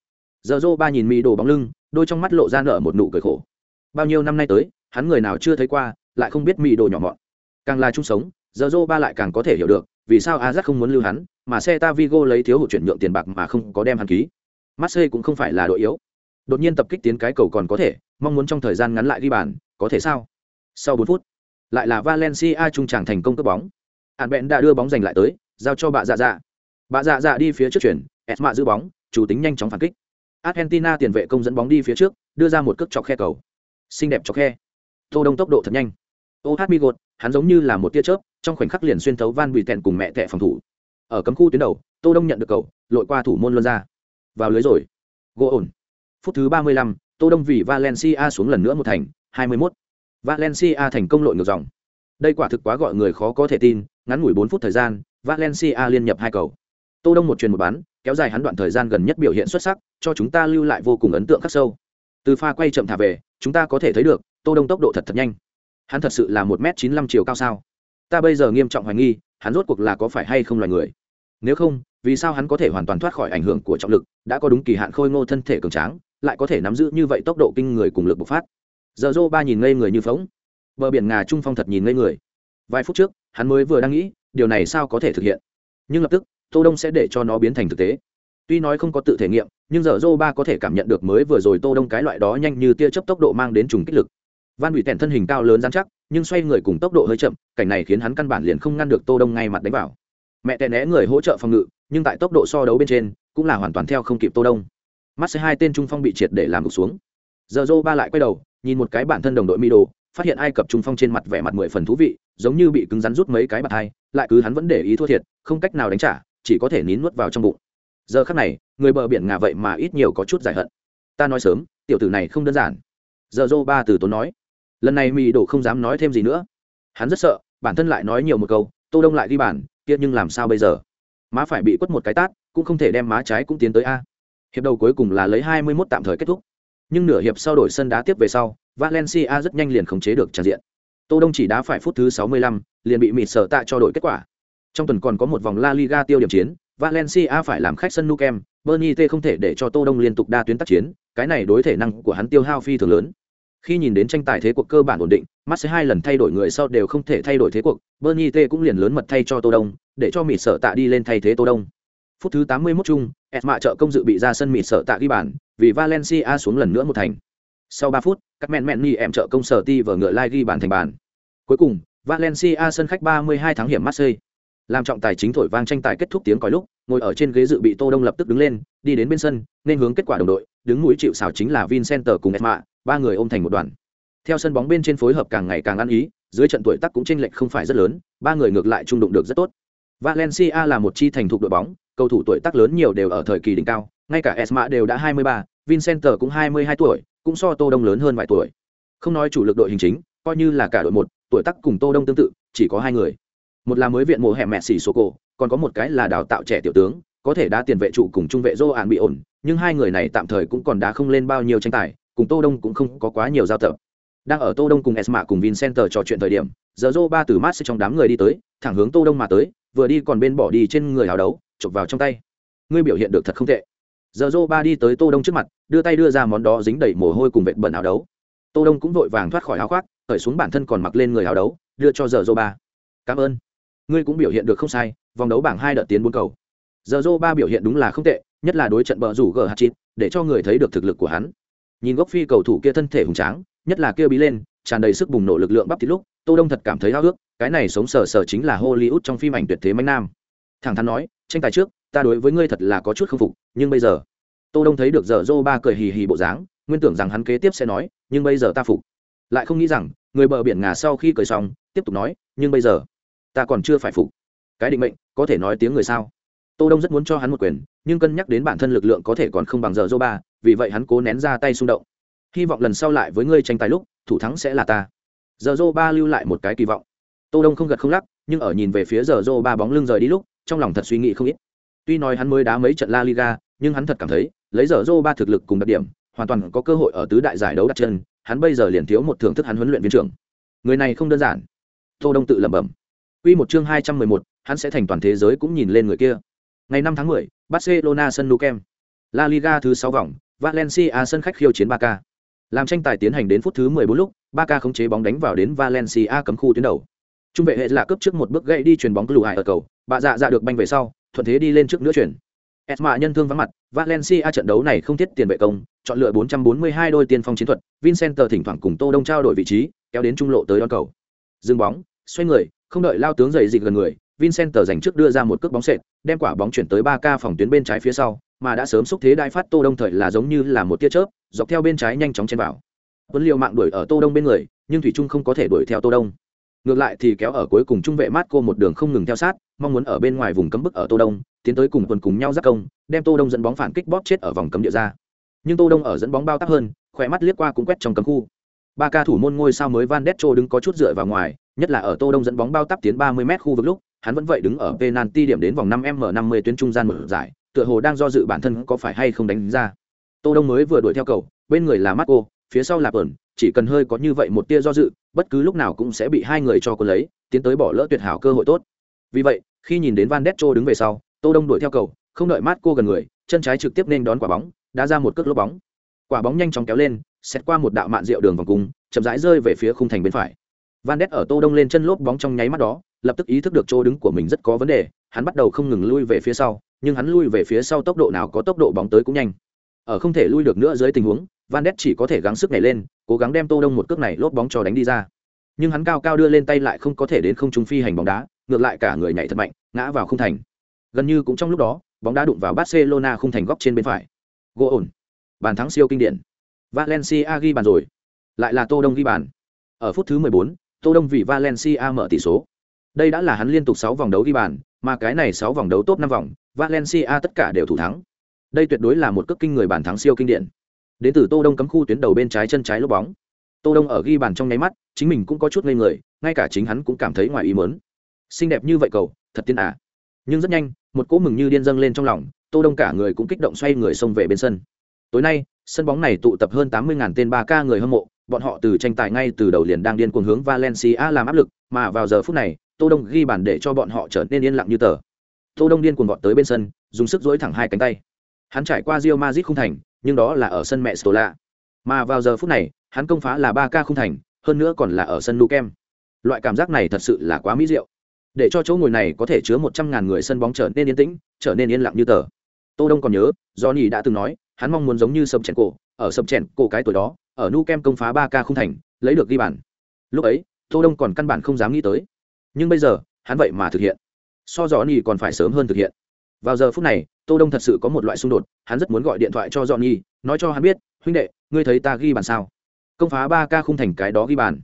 Giờ dô ba nhìn mỹ đồ bóng lưng, đôi trong mắt lộ ra nở một nụ cười khổ. Bao nhiêu năm nay tới, hắn người nào chưa thấy qua, lại không biết mỹ đồ nhỏ mọn. Càng là chung sống, giờ dô ba lại càng có thể hiểu được vì sao Ajax không muốn lưu hắn, mà Celta Vigo lấy thiếu hụt chuyển nhượng tiền bạc mà không có đem hắn ký. Marseille cũng không phải là đội yếu. Đột nhiên tập kích tiến cái cầu còn có thể, mong muốn trong thời gian ngắn lại ghi bàn, có thể sao? Sau 4 phút, lại là Valencia trung trảng thành công cướp bóng. Hàn Bện đã đưa bóng giành lại tới giao cho bà dạ dạ bà dạ dạ đi phía trước chuyển esma giữ bóng chủ tính nhanh chóng phản kích argentina tiền vệ công dẫn bóng đi phía trước đưa ra một cước chọc khe cầu xinh đẹp chọc khe tô đông tốc độ thật nhanh ô hát hắn giống như là một tia chớp trong khoảnh khắc liền xuyên thấu van bị tẹn cùng mẹ tẹ phòng thủ. Ở cấm khu tuyến đầu tô đông nhận được cầu lội qua thủ môn luân ra. Vào lưới rồi. Gỗ ổn. Phút thứ ba mươi lăm, tô đông vì valencia xuống lần nữa một thành hai mươi 21. valencia thành công lội ngược dòng. Đây quả thực quá gọi người khó có thể tin ngắn ngủi bốn phút thời gian valencia liên nhập hai cầu. Tô đông một truyền một bán kéo dài hắn đoạn thời gian gần nhất biểu hiện xuất sắc cho chúng ta lưu lại vô cùng ấn tượng khắc sâu. Từ pha quay chậm thả về chúng ta có thể thấy được tô đông tốc độ thật thật nhanh. Hắn thật sự là một m chín mươi lăm chiều cao sao? Ta bây giờ nghiêm trọng hoài nghi, hắn rốt cuộc là có phải hay không loài người. Nếu không, vì sao hắn có thể hoàn toàn thoát khỏi ảnh hưởng của trọng lực, đã có đúng kỳ hạn khôi ngô thân thể cường tráng, lại có thể nắm giữ như vậy tốc độ kinh người cùng lực bộc phát. Giờ dô ba nhìn ngây người như phóng bờ biển ngà trung phong thật nhìn ngây người. Vài phút trước, hắn mới vừa đang nghĩ, điều này sao có thể thực hiện? Nhưng lập tức, tô đông sẽ để cho nó biến thành thực tế. Tuy nói không có tự thể nghiệm, nhưng giờ dô ba có thể cảm nhận được mới vừa rồi tô đông cái loại đó nhanh như tia chớp tốc độ mang đến trùng kích lực. Van bị tèn thân hình cao lớn dán chắc nhưng xoay người cùng tốc độ hơi chậm, cảnh này khiến hắn căn bản liền không ngăn được tô đông ngay mặt đánh vào. Mẹ tè né người hỗ trợ phòng ngự, nhưng tại tốc độ so đấu bên trên, cũng là hoàn toàn theo không kịp tô đông. Mắt hai tên trung phong bị triệt để làm gục xuống. Giờ dô ba lại quay đầu, nhìn một cái bản thân đồng đội mi đồ phát hiện ai cập trung phong trên mặt vẻ mặt mười phần thú vị, giống như bị cứng rắn rút mấy cái bạt hai, lại cứ hắn vẫn để ý thua thiệt, không cách nào đánh trả, chỉ có thể nín nuốt vào trong bụng. Giờ khắc này, người bờ biển ngà vậy mà ít nhiều có chút giải hận. Ta nói sớm, tiểu tử này không đơn giản. Giờ dô ba từ tốn nói lần này mỹ đổ không dám nói thêm gì nữa. Hắn rất sợ bản thân lại nói nhiều một câu tô đông lại ghi bản kia nhưng làm sao bây giờ? Má phải bị quất một cái tát cũng không thể đem má trái cũng tiến tới a. Hiệp đầu cuối cùng là lấy 21 tạm thời kết thúc. Nhưng nửa hiệp sau đổi sân đá tiếp về sau valencia rất nhanh liền khống chế được tràn diện. Tô đông chỉ đá phải phút thứ 65, liền bị mịt sở tạ cho đội kết quả. Trong tuần còn có một vòng la liga tiêu điểm chiến valencia phải làm khách sân nou camp bernie t không thể để cho tô đông liên tục đa tuyến tác chiến cái này đối thể năng của hắn tiêu hao phi thường lớn khi nhìn đến tranh tài thế cuộc cơ bản ổn định, Marseille hai lần thay đổi người sau đều không thể thay đổi thế cuộc, bernie t cũng liền lớn mật thay cho tô đông, để cho mịt sở tạ đi lên thay thế tô đông. Phút thứ 81 chung, esma trợ công dự bị ra sân mịt sở tạ ghi bàn, vì valencia xuống lần nữa một thành. Sau 3 phút, các mẹn mẹn nhì em trợ công sở ti vở ngựa lai ghi bàn thành bàn. Cuối cùng, valencia sân khách 32 tháng hiểm Marseille. Làm trọng tài chính thổi vang tranh tài kết thúc tiếng còi lúc, ngồi ở trên ghế dự bị tô đông lập tức đứng lên, đi đến bên sân, nên hướng kết quả đồng đội, đứng mũi chịu sào chính là vincenter cùng esma ba người ôm thành một đoàn. Theo sân bóng bên trên phối hợp càng ngày càng ăn ý dưới trận tuổi tác cũng chênh lệch không phải rất lớn ba người ngược lại trung đụng được rất tốt. Valencia là một chi thành thục đội bóng cầu thủ tuổi tác lớn nhiều đều ở thời kỳ đỉnh cao ngay cả esma đều đã 23, vincenter cũng 22 tuổi cũng so tô đông lớn hơn vài tuổi. Không nói chủ lực đội hình chính coi như là cả đội một tuổi tác cùng tô đông tương tự chỉ có hai người. Một là mới viện mùa hè mẹ xỉ số cổ còn có một cái là đào tạo trẻ tiểu tướng có thể đá tiền vệ trụ cùng trung vệ dô ạn bị ổn nhưng hai người này tạm thời cũng còn đá không lên bao nhiêu tranh tài cùng tô đông cũng không có quá nhiều giao tập. Đang ở tô đông cùng esma cùng vincenter trò chuyện thời điểm giờ dô ba từ mát trong đám người đi tới thẳng hướng tô đông mà tới vừa đi còn bên bỏ đi trên người hào đấu chụp vào trong tay. Ngươi biểu hiện được thật không tệ. Giờ dô ba đi tới tô đông trước mặt đưa tay đưa ra món đó dính đầy mồ hôi cùng vệt bẩn áo đấu. Tô đông cũng vội vàng thoát khỏi áo khoác cởi xuống bản thân còn mặc lên người áo đấu đưa cho giờ dô ba. Cảm ơn. Ngươi cũng biểu hiện được không sai vòng đấu bảng hai đợt tiến bốn cầu. Giờ dô ba biểu hiện đúng là không tệ nhất là đối trận bờ rủ g hạt chín, để cho người thấy được thực lực của hắn nhìn gốc phi cầu thủ kia thân thể hùng tráng, nhất là kia bí lên, tràn đầy sức bùng nổ lực lượng bắp thịt lúc, tô đông thật cảm thấy háo ước cái này sống sờ sờ chính là hollywood trong phim ảnh tuyệt thế mạnh nam. Thẳng thắn nói, tranh tài trước, ta đối với ngươi thật là có chút không phục, nhưng bây giờ? Tô đông thấy được giờ dô ba cười hì hì bộ dáng, nguyên tưởng rằng hắn kế tiếp sẽ nói, nhưng bây giờ ta phục. Lại không nghĩ rằng, người bờ biển ngà sau khi cười xong, tiếp tục nói, nhưng bây giờ, ta còn chưa phải phục. Cái định mệnh, có thể nói tiếng người sao? Tô đông rất muốn cho hắn một quyền, nhưng cân nhắc đến bản thân lực lượng có thể còn không bằng giờ dô ba vì vậy hắn cố nén ra tay xung động. Hy vọng lần sau lại với ngươi tranh tài lúc thủ thắng sẽ là ta. Giờ dô ba lưu lại một cái kỳ vọng. Tô đông không gật không lắc nhưng ở nhìn về phía giờ dô ba bóng lưng rời đi lúc trong lòng thật suy nghĩ không ít. Tuy nói hắn mới đá mấy trận la liga nhưng hắn thật cảm thấy lấy giờ dô ba thực lực cùng đặc điểm hoàn toàn có cơ hội ở tứ đại giải đấu đặt chân hắn bây giờ liền thiếu một thưởng thức hắn huấn luyện viên trưởng. Người này không đơn giản. Tô đông tự lẩm bẩm. Quy một chương 211, hắn sẽ thành toàn thế giới cũng nhìn lên người kia. Ngày 5 tháng 10, Barcelona sân Nou Camp. La Liga thứ 6 vòng, Valencia sân khách khiêu chiến Barca. Làm tranh tài tiến hành đến phút thứ 14 lúc, Barca khống chế bóng đánh vào đến Valencia cấm khu tuyến đầu. Trung vệ hệ là cấp trước một bước gãy đi chuyền bóng lù hại ở cầu, bà dạ dạ được banh về sau, thuận thế đi lên trước nữa chuyển. Esma nhân thương vắng mặt, Valencia trận đấu này không thiết tiền vệ công, chọn lựa 442 đôi tiền phong chiến thuật, Vincenter thỉnh thoảng cùng Tô Đông trao đổi vị trí, kéo đến trung lộ tới đón cầu. Dừng bóng, xoay người, không đợi lao tướng dậy dịch gần người Vincent giành trước đưa ra một cước bóng sệt, đem quả bóng chuyển tới 3K phòng tuyến bên trái phía sau, mà đã sớm xúc thế đai phát Tô Đông thời là giống như là một tia chớp, dọc theo bên trái nhanh chóng chen vào. Vẫn Liều mạng đuổi ở Tô Đông bên người, nhưng thủy trung không có thể đuổi theo Tô Đông. Ngược lại thì kéo ở cuối cùng trung vệ Marco một đường không ngừng theo sát, mong muốn ở bên ngoài vùng cấm bức ở Tô Đông, tiến tới cùng quần cùng nhau giáp công, đem Tô Đông dẫn bóng phản kích bóp chết ở vòng cấm địa ra. Nhưng Tô Đông ở dẫn bóng bao tác hơn, khỏe mắt liếc qua cũng quét trong cấm khu. Ba ca thủ môn ngôi sao mới Van Detto đứng có chút dựa vào ngoài, nhất là ở Tô Đông dẫn bóng bao tắp tiến 30m khu vực lúc, hắn vẫn vậy đứng ở penalty điểm đến vòng 5m50 tuyến trung gian mở giải, tựa hồ đang do dự bản thân có phải hay không đánh ra. Tô Đông mới vừa đuổi theo cầu, bên người là Marco, phía sau là Bẩn, chỉ cần hơi có như vậy một tia do dự, bất cứ lúc nào cũng sẽ bị hai người cho cuốn lấy, tiến tới bỏ lỡ tuyệt hảo cơ hội tốt. Vì vậy, khi nhìn đến Van Detto đứng về sau, Tô Đông đuổi theo cầu, không đợi Marco gần người, chân trái trực tiếp nên đón quả bóng, đá ra một cước lốp bóng. Quả bóng nhanh chóng kéo lên, xét qua một đạo mạn rượu đường vòng cung, chậm rãi rơi về phía khung thành bên phải. Van Ness ở Tô Đông lên chân lốp bóng trong nháy mắt đó, lập tức ý thức được chỗ đứng của mình rất có vấn đề, hắn bắt đầu không ngừng lui về phía sau, nhưng hắn lui về phía sau tốc độ nào có tốc độ bóng tới cũng nhanh. Ở không thể lui được nữa dưới tình huống, Van Ness chỉ có thể gắng sức nhảy lên, cố gắng đem Tô Đông một cước này lốp bóng cho đánh đi ra. Nhưng hắn cao cao đưa lên tay lại không có thể đến không trung phi hành bóng đá, ngược lại cả người nhảy thật mạnh, ngã vào khung thành. Gần như cũng trong lúc đó, bóng đá đụng vào Barcelona khung thành góc trên bên phải. Gỗ ổn. Bàn thắng siêu kinh điển. Valencia ghi bàn rồi. Lại là Tô Đông ghi bàn. Ở phút thứ 14, Tô Đông vì Valencia mở tỷ số. Đây đã là hắn liên tục 6 vòng đấu ghi bàn, mà cái này 6 vòng đấu top 5 vòng, Valencia tất cả đều thủ thắng. Đây tuyệt đối là một cước kinh người bàn thắng siêu kinh điển. Đến từ Tô Đông cấm khu tuyến đầu bên trái chân trái lốp bóng. Tô Đông ở ghi bàn trong nháy mắt, chính mình cũng có chút ngây người, ngay cả chính hắn cũng cảm thấy ngoài ý muốn. Xinh đẹp như vậy cầu, thật tiên à. Nhưng rất nhanh, một cỗ mừng như điên dâng lên trong lòng, Tô Đông cả người cũng kích động xoay người xông về bên sân. Tối nay, sân bóng này tụ tập hơn 80.000 tên 3K người hâm mộ, bọn họ từ tranh tài ngay từ đầu liền đang điên cuồng hướng Valencia làm áp lực, mà vào giờ phút này, Tô Đông ghi bàn để cho bọn họ trở nên yên lặng như tờ. Tô Đông điên cuồng vọt tới bên sân, dùng sức duỗi thẳng hai cánh tay. Hắn trải qua rio mazit không thành, nhưng đó là ở sân mẹ Stola. Mà vào giờ phút này, hắn công phá là ba ca không thành, hơn nữa còn là ở sân Nou Kem. Loại cảm giác này thật sự là quá mỹ diệu. Để cho chỗ ngồi này có thể chứa một trăm ngàn người sân bóng trở nên yên tĩnh, trở nên yên lặng như tờ. Tô Đông còn nhớ, Johnny đã từng nói, hắn mong muốn giống như sập chèn cổ, ở sập chèn cổ cái tuổi đó, ở nu kem công phá ba ca không thành lấy được ghi bàn lúc ấy tô đông còn căn bản không dám nghĩ tới nhưng bây giờ, hắn vậy mà thực hiện. So johnny còn phải sớm hơn thực hiện. Vào giờ phút này, tô đông thật sự có một loại xung đột, hắn rất muốn gọi điện thoại cho johnny, nói cho hắn biết, huynh đệ, ngươi thấy ta ghi bàn sao? Công phá ba ca không thành cái đó ghi bàn.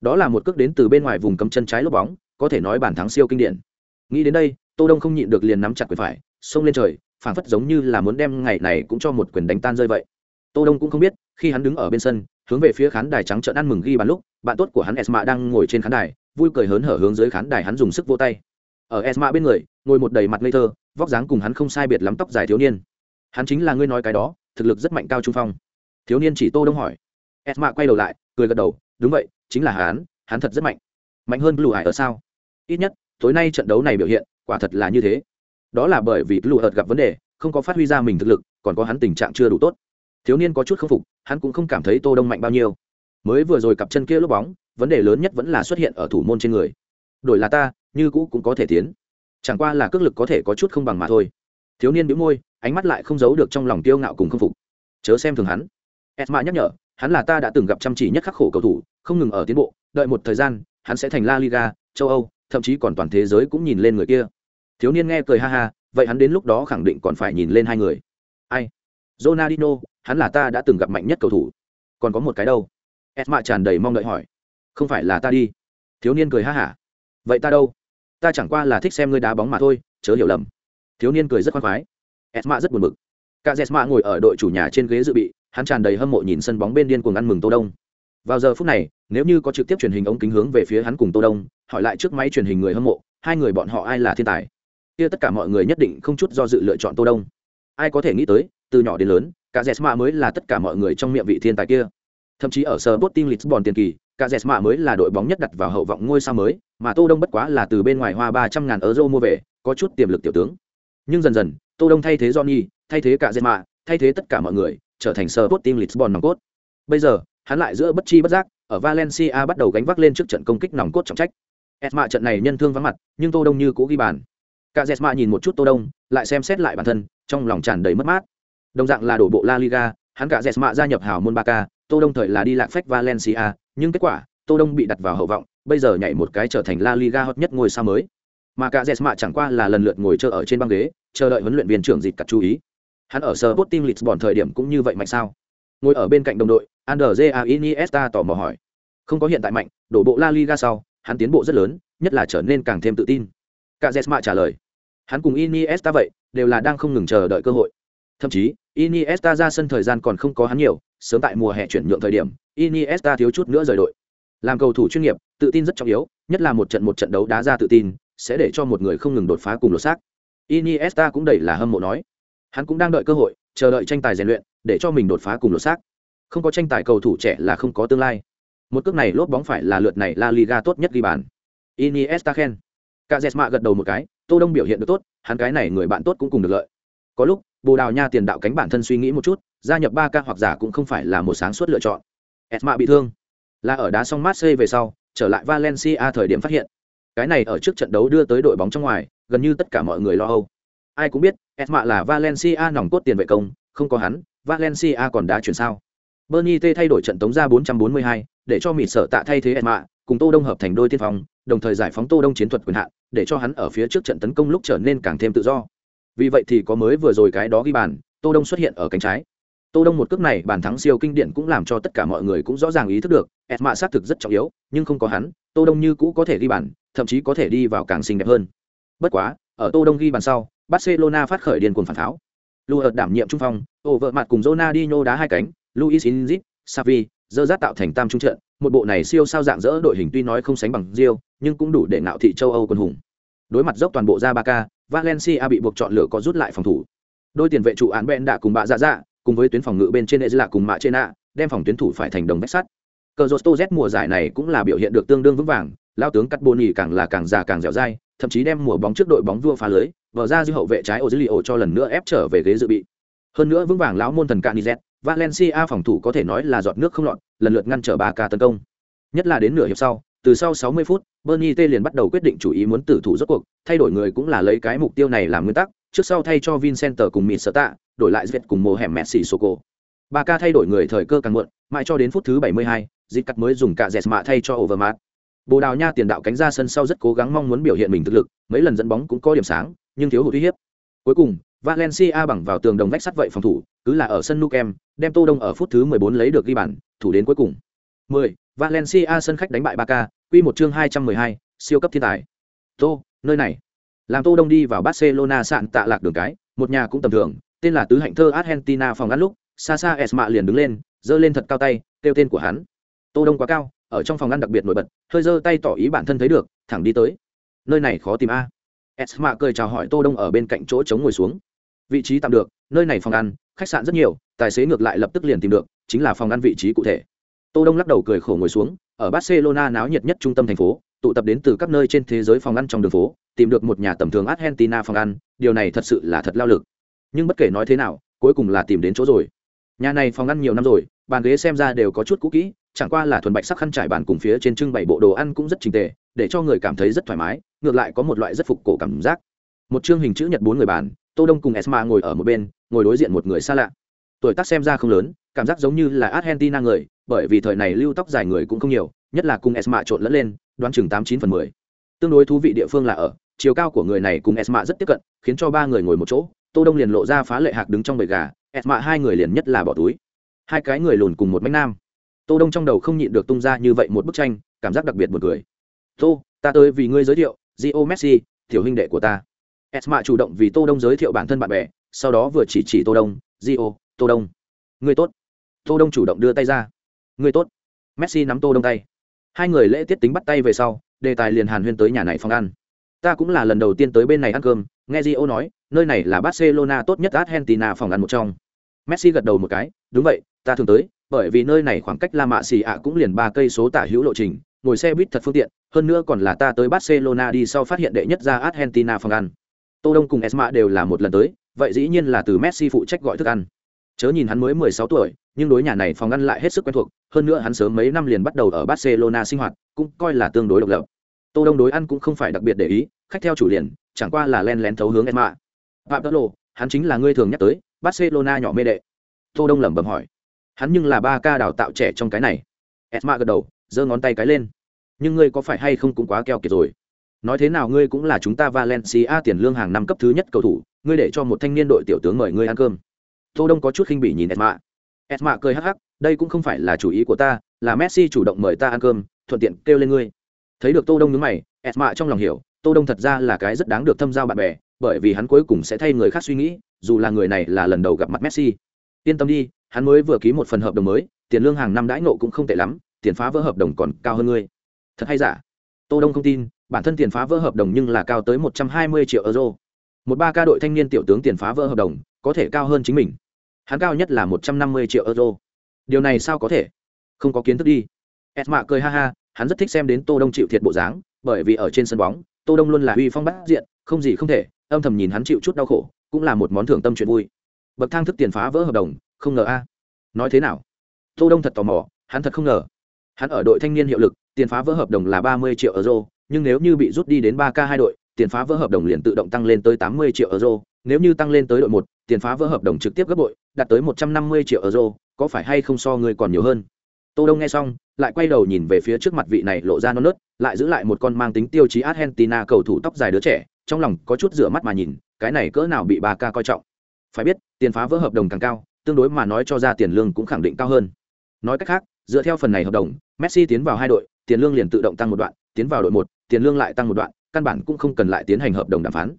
Đó là một cước đến từ bên ngoài vùng cấm chân trái lốp bóng, có thể nói bàn thắng siêu kinh điển. Nghĩ đến đây, tô đông không nhịn được liền nắm chặt quyền phải, xông lên trời, phảng phất giống như là muốn đem ngày này cũng cho một quyền đánh tan rơi vậy. Tô đông cũng không biết, khi hắn đứng ở bên sân, hướng về phía khán đài trắng trợn ăn mừng ghi bàn lúc, bạn tốt của hắn esma đang ngồi trên khán đài vui cười hớn hở hướng dưới khán đài hắn dùng sức vô tay. Ở esma bên người, ngồi một đầy mặt ngây thơ, vóc dáng cùng hắn không sai biệt lắm tóc dài thiếu niên. Hắn chính là ngươi nói cái đó, thực lực rất mạnh cao trung phong. Thiếu niên chỉ tô đông hỏi. Esma quay đầu lại, cười gật đầu, đúng vậy, chính là hắn hắn thật rất mạnh. Mạnh hơn blue hải ở sao? Ít nhất, tối nay trận đấu này biểu hiện, quả thật là như thế. Đó là bởi vì blue ợt gặp vấn đề, không có phát huy ra mình thực lực, còn có hắn tình trạng chưa đủ tốt. Thiếu niên có chút k phục, hắn cũng không cảm thấy tô đông mạnh bao nhiêu. Mới vừa rồi cặp chân kia lúc bóng vấn đề lớn nhất vẫn là xuất hiện ở thủ môn trên người. Đổi là ta như cũ cũng có thể tiến. Chẳng qua là cước lực có thể có chút không bằng mà thôi. Thiếu niên bĩu môi ánh mắt lại không giấu được trong lòng tiêu ngạo cùng không phục. Chớ xem thường hắn. Esma nhắc nhở hắn là ta đã từng gặp chăm chỉ nhất khắc khổ cầu thủ không ngừng ở tiến bộ đợi một thời gian hắn sẽ thành la liga châu âu thậm chí còn toàn thế giới cũng nhìn lên người kia. Thiếu niên nghe cười ha ha vậy hắn đến lúc đó khẳng định còn phải nhìn lên hai người. Ai? Ronaldinho, hắn là ta đã từng gặp mạnh nhất cầu thủ. Còn có một cái đâu? Esma tràn đầy mong đợi hỏi. Không phải là ta đi. Thiếu niên cười ha hả. Vậy ta đâu? Ta chẳng qua là thích xem ngươi đá bóng mà thôi, chớ hiểu lầm. Thiếu niên cười rất khoan khoái. Esma rất buồn bực. Cả Esma ngồi ở đội chủ nhà trên ghế dự bị, hắn tràn đầy hâm mộ nhìn sân bóng bên điên cuồng ăn mừng Tô Đông. Vào giờ phút này, nếu như có trực tiếp truyền hình ống kính hướng về phía hắn cùng Tô Đông, hỏi lại trước máy truyền hình người hâm mộ, hai người bọn họ ai là thiên tài? Kia tất cả mọi người nhất định không chút do dự lựa chọn Tô Đông. Ai có thể nghĩ tới, từ nhỏ đến lớn cả jesma mới là tất cả mọi người trong miệng vị thiên tài kia thậm chí ở sờ Sporting Lisbon tiền kỳ cả jesma mới là đội bóng nhất đặt vào hậu vọng ngôi sao mới mà tô đông bất quá là từ bên ngoài hoa ba trăm ngàn euro mua về có chút tiềm lực tiểu tướng. Nhưng dần dần tô đông thay thế johnny thay thế cả jesma thay thế tất cả mọi người trở thành sờ Sporting Lisbon nòng cốt. Bây giờ hắn lại giữa bất chi bất giác ở Valencia bắt đầu gánh vác lên trước trận công kích nòng cốt trọng trách. Esma trận này nhân thương vắng mặt nhưng tô đông như cũ ghi bàn. Cả jesma nhìn một chút tô đông lại xem xét lại bản thân trong lòng tràn đầy mất mát. Đồng dạng là đổ bộ la liga hắn cả jesma gia nhập hào môn Barca, tô đông thời là đi lạc phách valencia nhưng kết quả, tô đông bị đặt vào hậu vọng, bây giờ nhảy một cái trở thành la liga hot nhất ngôi sao mới. Mà cả jesma chẳng qua là lần lượt ngồi chờ ở trên băng ghế, chờ đợi huấn luyện viên trưởng dịt cặt chú ý. Hắn ở sờ bot team lisbon thời điểm cũng như vậy mạnh sao? Ngồi ở bên cạnh đồng đội andrea iniesta tỏ mò hỏi. Không có hiện tại mạnh, đổ bộ la liga sau, hắn tiến bộ rất lớn, nhất là trở nên càng thêm tự tin. Cả jesma trả lời. Hắn cùng iniesta vậy, đều là đang không ngừng chờ đợi cơ hội. Thậm chí iniesta ra sân thời gian còn không có hắn nhiều, sớm tại mùa hè chuyển nhượng thời điểm, iniesta thiếu chút nữa rời đội. Làm cầu thủ chuyên nghiệp, tự tin rất trọng yếu, nhất là một trận một trận đấu đá ra tự tin, sẽ để cho một người không ngừng đột phá cùng lột xác. Iniesta cũng đầy là hâm mộ nói. Hắn cũng đang đợi cơ hội, chờ đợi tranh tài rèn luyện, để cho mình đột phá cùng lột xác. Không có tranh tài cầu thủ trẻ là không có tương lai. Một cước này lốp bóng phải là lượt này la liga tốt nhất ghi bàn. Iniesta khen. Cả gật đầu một cái, tô đông biểu hiện được tốt, hắn cái này người bạn tốt cũng cùng được lợi. Có lúc bồ đào nha tiền đạo cánh bản thân suy nghĩ một chút gia nhập ba ca hoặc giả cũng không phải là một sáng suốt lựa chọn. Esma bị thương. Là ở đá xong Marseille về sau trở lại valencia thời điểm phát hiện. Cái này ở trước trận đấu đưa tới đội bóng trong ngoài gần như tất cả mọi người lo âu. Ai cũng biết esma là valencia nòng cốt tiền vệ công không có hắn valencia còn đã chuyển sao. Bernie t thay đổi trận tống ra 442, để cho mịt sở tạ thay thế esma cùng tô đông hợp thành đôi tiên phong đồng thời giải phóng tô đông chiến thuật quyền hạn để cho hắn ở phía trước trận tấn công lúc trở nên càng thêm tự do vì vậy thì có mới vừa rồi cái đó ghi bàn tô đông xuất hiện ở cánh trái. Tô đông một cước này bàn thắng siêu kinh điển cũng làm cho tất cả mọi người cũng rõ ràng ý thức được esma xác thực rất trọng yếu nhưng không có hắn tô đông như cũ có thể ghi bàn thậm chí có thể đi vào càng xinh đẹp hơn. Bất quá ở tô đông ghi bàn sau barcelona phát khởi điên cuồng phản tháo lưu đảm nhiệm trung phong ô vợ mặt cùng Ronaldinho đá hai cánh luis inzit savi dơ dắt tạo thành tam trung trận. Một bộ này siêu sao dạng dỡ đội hình tuy nói không sánh bằng Rio, nhưng cũng đủ để ngạo thị châu Âu quân hùng. Đối mặt dốc toàn bộ ra Barca, Valencia bị buộc chọn lựa có rút lại phòng thủ. Đôi tiền vệ trụ án Ben đã cùng bạ dạ dạ, cùng với tuyến phòng ngự bên trên Ezra cùng Mạ Chena, đem phòng tuyến thủ phải thành đồng vách sắt. Cờ Z mùa giải này cũng là biểu hiện được tương đương vững vàng, lao tướng cắt bồn càng là càng già càng dẻo dai, thậm chí đem mùa bóng trước đội bóng vua phá lưới, vở ra dư hậu vệ trái Ozilio cho lần nữa ép trở về ghế dự bị. Hơn nữa vững vàng lão môn thần Canizet, Valencia phòng thủ có thể nói là giọt nước không lọt, lần lượt ngăn trở ba ca tấn công. Nhất là đến nửa hiệp sau, từ sau 60 phút, Bernie T liền bắt đầu quyết định chủ ý muốn tử thủ rốt cuộc, thay đổi người cũng là lấy cái mục tiêu này làm nguyên tắc, trước sau thay cho Vincent cùng Mitsata, đổi lại Zvet cùng mồ hẻm Messi Soko. Ba ca thay đổi người thời cơ càng muộn, mãi cho đến phút thứ 72, Dịch cắt mới dùng cả Jesma thay cho Overmars. Bồ Đào Nha tiền đạo cánh ra sân sau rất cố gắng mong muốn biểu hiện mình thực lực, mấy lần dẫn bóng cũng có điểm sáng, nhưng thiếu hụt uy hiếp. Cuối cùng, Valencia bằng vào tường đồng vách sắt vậy phòng thủ, cứ là ở sân Nukem, đem Tô Đông ở phút thứ 14 lấy được ghi bàn, thủ đến cuối cùng. 10. Valencia sân khách đánh bại Barca, quy một chương 212, siêu cấp thiên tài. Tô, nơi này. Làm Tô Đông đi vào Barcelona sạn tạ lạc đường cái, một nhà cũng tầm thường, tên là tứ hạnh thơ Argentina phòng ăn lúc, Sasa Esma liền đứng lên, giơ lên thật cao tay, kêu tên của hắn. Tô Đông quá cao, ở trong phòng ăn đặc biệt nổi bật, hơi giơ tay tỏ ý bản thân thấy được, thẳng đi tới. Nơi này khó tìm a. Esma cười chào hỏi Tô Đông ở bên cạnh chỗ trống ngồi xuống. Vị trí tạm được, nơi này phòng ăn, khách sạn rất nhiều, tài xế ngược lại lập tức liền tìm được, chính là phòng ăn vị trí cụ thể. Tô Đông lắc đầu cười khổ ngồi xuống, ở Barcelona náo nhiệt nhất trung tâm thành phố, tụ tập đến từ các nơi trên thế giới phòng ăn trong đường phố, tìm được một nhà tầm thường Argentina phòng ăn, điều này thật sự là thật lao lực. Nhưng bất kể nói thế nào, cuối cùng là tìm đến chỗ rồi. Nhà này phòng ăn nhiều năm rồi, bàn ghế xem ra đều có chút cũ kỹ, chẳng qua là thuần bạch sắc khăn trải bàn cùng phía trên trưng bày bộ đồ ăn cũng rất chỉnh tề, để cho người cảm thấy rất thoải mái, ngược lại có một loại rất phục cổ cảm giác. Một chương hình chữ nhật bốn người bàn, Tô Đông cùng Esma ngồi ở một bên, ngồi đối diện một người xa lạ. Tuổi tác xem ra không lớn, cảm giác giống như là Argentina người, bởi vì thời này lưu tóc dài người cũng không nhiều, nhất là cùng Esma trộn lẫn lên, đoán chừng tám chín phần mười. Tương đối thú vị địa phương là ở, chiều cao của người này cùng Esma rất tiếp cận, khiến cho ba người ngồi một chỗ, Tô Đông liền lộ ra phá lệ hạc đứng trong bầy gà, Esma hai người liền nhất là bỏ túi. Hai cái người lùn cùng một mảnh nam. Tô Đông trong đầu không nhịn được tung ra như vậy một bức tranh, cảm giác đặc biệt buồn cười. "Tô, ta tới vì ngươi giới thiệu, Gio Messi, tiểu huynh đệ của ta." Esma chủ động vì Tô Đông giới thiệu bản thân bạn bè, sau đó vừa chỉ chỉ Tô Đông, "Gio, Tô Đông, ngươi tốt." Tô Đông chủ động đưa tay ra. người tốt." Messi nắm Tô Đông tay. Hai người lễ tiết tính bắt tay về sau, đề tài liền hàn huyên tới nhà này phòng ăn. Ta cũng là lần đầu tiên tới bên này ăn cơm, nghe Gio nói, nơi này là Barcelona tốt nhất Argentina phòng ăn một trong. Messi gật đầu một cái, đúng vậy, ta thường tới, bởi vì nơi này khoảng cách La Mạ Xì ạ cũng liền ba cây số tả hữu lộ trình, ngồi xe buýt thật phương tiện, hơn nữa còn là ta tới Barcelona đi sau phát hiện đệ nhất ra Argentina phòng ăn. Tô Đông cùng Esma đều là một lần tới, vậy dĩ nhiên là từ Messi phụ trách gọi thức ăn. Chớ nhìn hắn mới 16 tuổi, nhưng đối nhà này phòng ngăn lại hết sức quen thuộc, hơn nữa hắn sớm mấy năm liền bắt đầu ở Barcelona sinh hoạt, cũng coi là tương đối độc lập. Tô Đông đối ăn cũng không phải đặc biệt để ý, khách theo chủ liền, chẳng qua là len lén thấu hướng Esma. Phạm Pablo, hắn chính là ngươi thường nhắc tới, Barcelona nhỏ mê đệ. Tô Đông lẩm bẩm hỏi. Hắn nhưng là ba ca đào tạo trẻ trong cái này. Esma gật đầu, giơ ngón tay cái lên. Nhưng ngươi có phải hay không cũng quá keo kiệt rồi. nói thế nào ngươi cũng là chúng ta valencia tiền lương hàng năm cấp thứ nhất cầu thủ ngươi để cho một thanh niên đội tiểu tướng mời ngươi ăn cơm tô đông có chút khinh bỉ nhìn esma esma cười hắc hắc, đây cũng không phải là chủ ý của ta, là messi chủ động mời ta ăn cơm, thuận tiện kêu lên ngươi. Thấy được tô đông nhướng mày esma trong lòng hiểu, tô đông thật ra là cái rất đáng được thâm giao bạn bè, bởi vì hắn cuối cùng sẽ thay người khác suy nghĩ, dù là người này là lần đầu gặp mặt messi. Yên tâm đi, hắn mới vừa ký một phần hợp đồng mới, tiền lương hàng năm đãi nộ cũng không tệ lắm, tiền phá vỡ hợp đồng còn cao hơn ngươi. Thật hay giả? Tô đông không tin, bản thân tiền phá vỡ hợp đồng nhưng là cao tới một trăm hai mươi triệu euro. Một ba ca đội thanh niên tiểu tướng tiền phá vỡ hợp đồng, có thể cao hơn chính mình hắn cao nhất là một trăm năm mươi triệu euro. Điều này sao có thể? Không có kiến thức đi. Esma cười ha ha, hắn rất thích xem đến tô đông chịu thiệt bộ dáng, bởi vì ở trên sân bóng, tô đông luôn là uy phong bát diện, không gì không thể, âm thầm nhìn hắn chịu chút đau khổ, cũng là một món thưởng tâm chuyện vui. Bậc thang thức tiền phá vỡ hợp đồng, không ngờ a. Nói thế nào? Tô đông thật tò mò, hắn thật không ngờ. Hắn ở đội thanh niên hiệu lực, tiền phá vỡ hợp đồng là ba mươi triệu euro, nhưng nếu như bị rút đi đến ba k hai đội, tiền phá vỡ hợp đồng liền tự động tăng lên tới tám mươi triệu euro, nếu như tăng lên tới đội một, tiền phá vỡ hợp đồng trực tiếp gấp bội đạt tới một trăm năm mươi triệu euro, có phải hay không so người còn nhiều hơn? Tô đông nghe xong, lại quay đầu nhìn về phía trước mặt vị này lộ ra non nớt, lại giữ lại một con mang tính tiêu chí argentina cầu thủ tóc dài đứa trẻ, trong lòng có chút rửa mắt mà nhìn, cái này cỡ nào bị bà ca coi trọng? Phải biết, tiền phá vỡ hợp đồng càng cao, tương đối mà nói cho ra tiền lương cũng khẳng định cao hơn. Nói cách khác, dựa theo phần này hợp đồng, messi tiến vào hai đội, tiền lương liền tự động tăng một đoạn, tiến vào đội một, tiền lương lại tăng một đoạn, căn bản cũng không cần lại tiến hành hợp đồng đàm phán.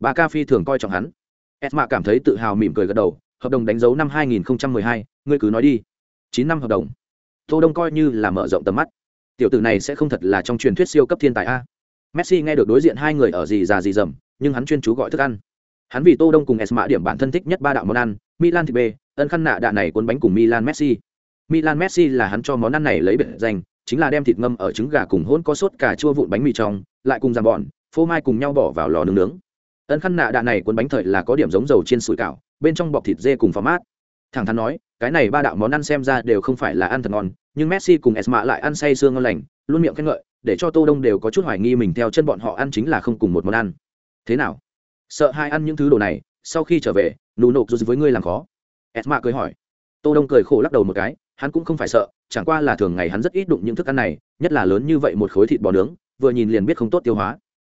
Bà ca phi thường coi trọng hắn. Esma cảm thấy tự hào mỉm cười gật đầu hợp đồng đánh dấu năm 2012, ngươi cứ nói đi. Chín năm hợp đồng. Tô đông coi như là mở rộng tầm mắt. Tiểu tử này sẽ không thật là trong truyền thuyết siêu cấp thiên tài a. Messi nghe được đối diện hai người ở gì già gì dầm nhưng hắn chuyên chú gọi thức ăn. Hắn vì tô đông cùng esma điểm bản thân thích nhất ba đạo món ăn milan thịt bê ân khăn nạ đạ này cuốn bánh cùng milan messi. Milan messi là hắn cho món ăn này lấy biệt danh chính là đem thịt ngâm ở trứng gà cùng hỗn có sốt cà chua vụn bánh mì trong lại cùng giảm bọn phô mai cùng nhau bỏ vào lò nướng nướng ân khăn nạ đạ này cuốn bánh thời là có điểm giống dầu trên sủi cảo, bên trong bọc thịt dê cùng phó mát. Thẳng thắn nói, cái này ba đạo món ăn xem ra đều không phải là ăn thật ngon, nhưng messi cùng esma lại ăn say sương ngon lành, luôn miệng khen ngợi, để cho tô đông đều có chút hoài nghi mình theo chân bọn họ ăn chính là không cùng một món ăn. Thế nào? Sợ hai ăn những thứ đồ này, sau khi trở về, nụ nộp rồi với ngươi làm khó? Esma cười hỏi. Tô đông cười khổ lắc đầu một cái, hắn cũng không phải sợ, chẳng qua là thường ngày hắn rất ít đụng những thức ăn này, nhất là lớn như vậy một khối thịt bò nướng, vừa nhìn liền biết không tốt tiêu hóa.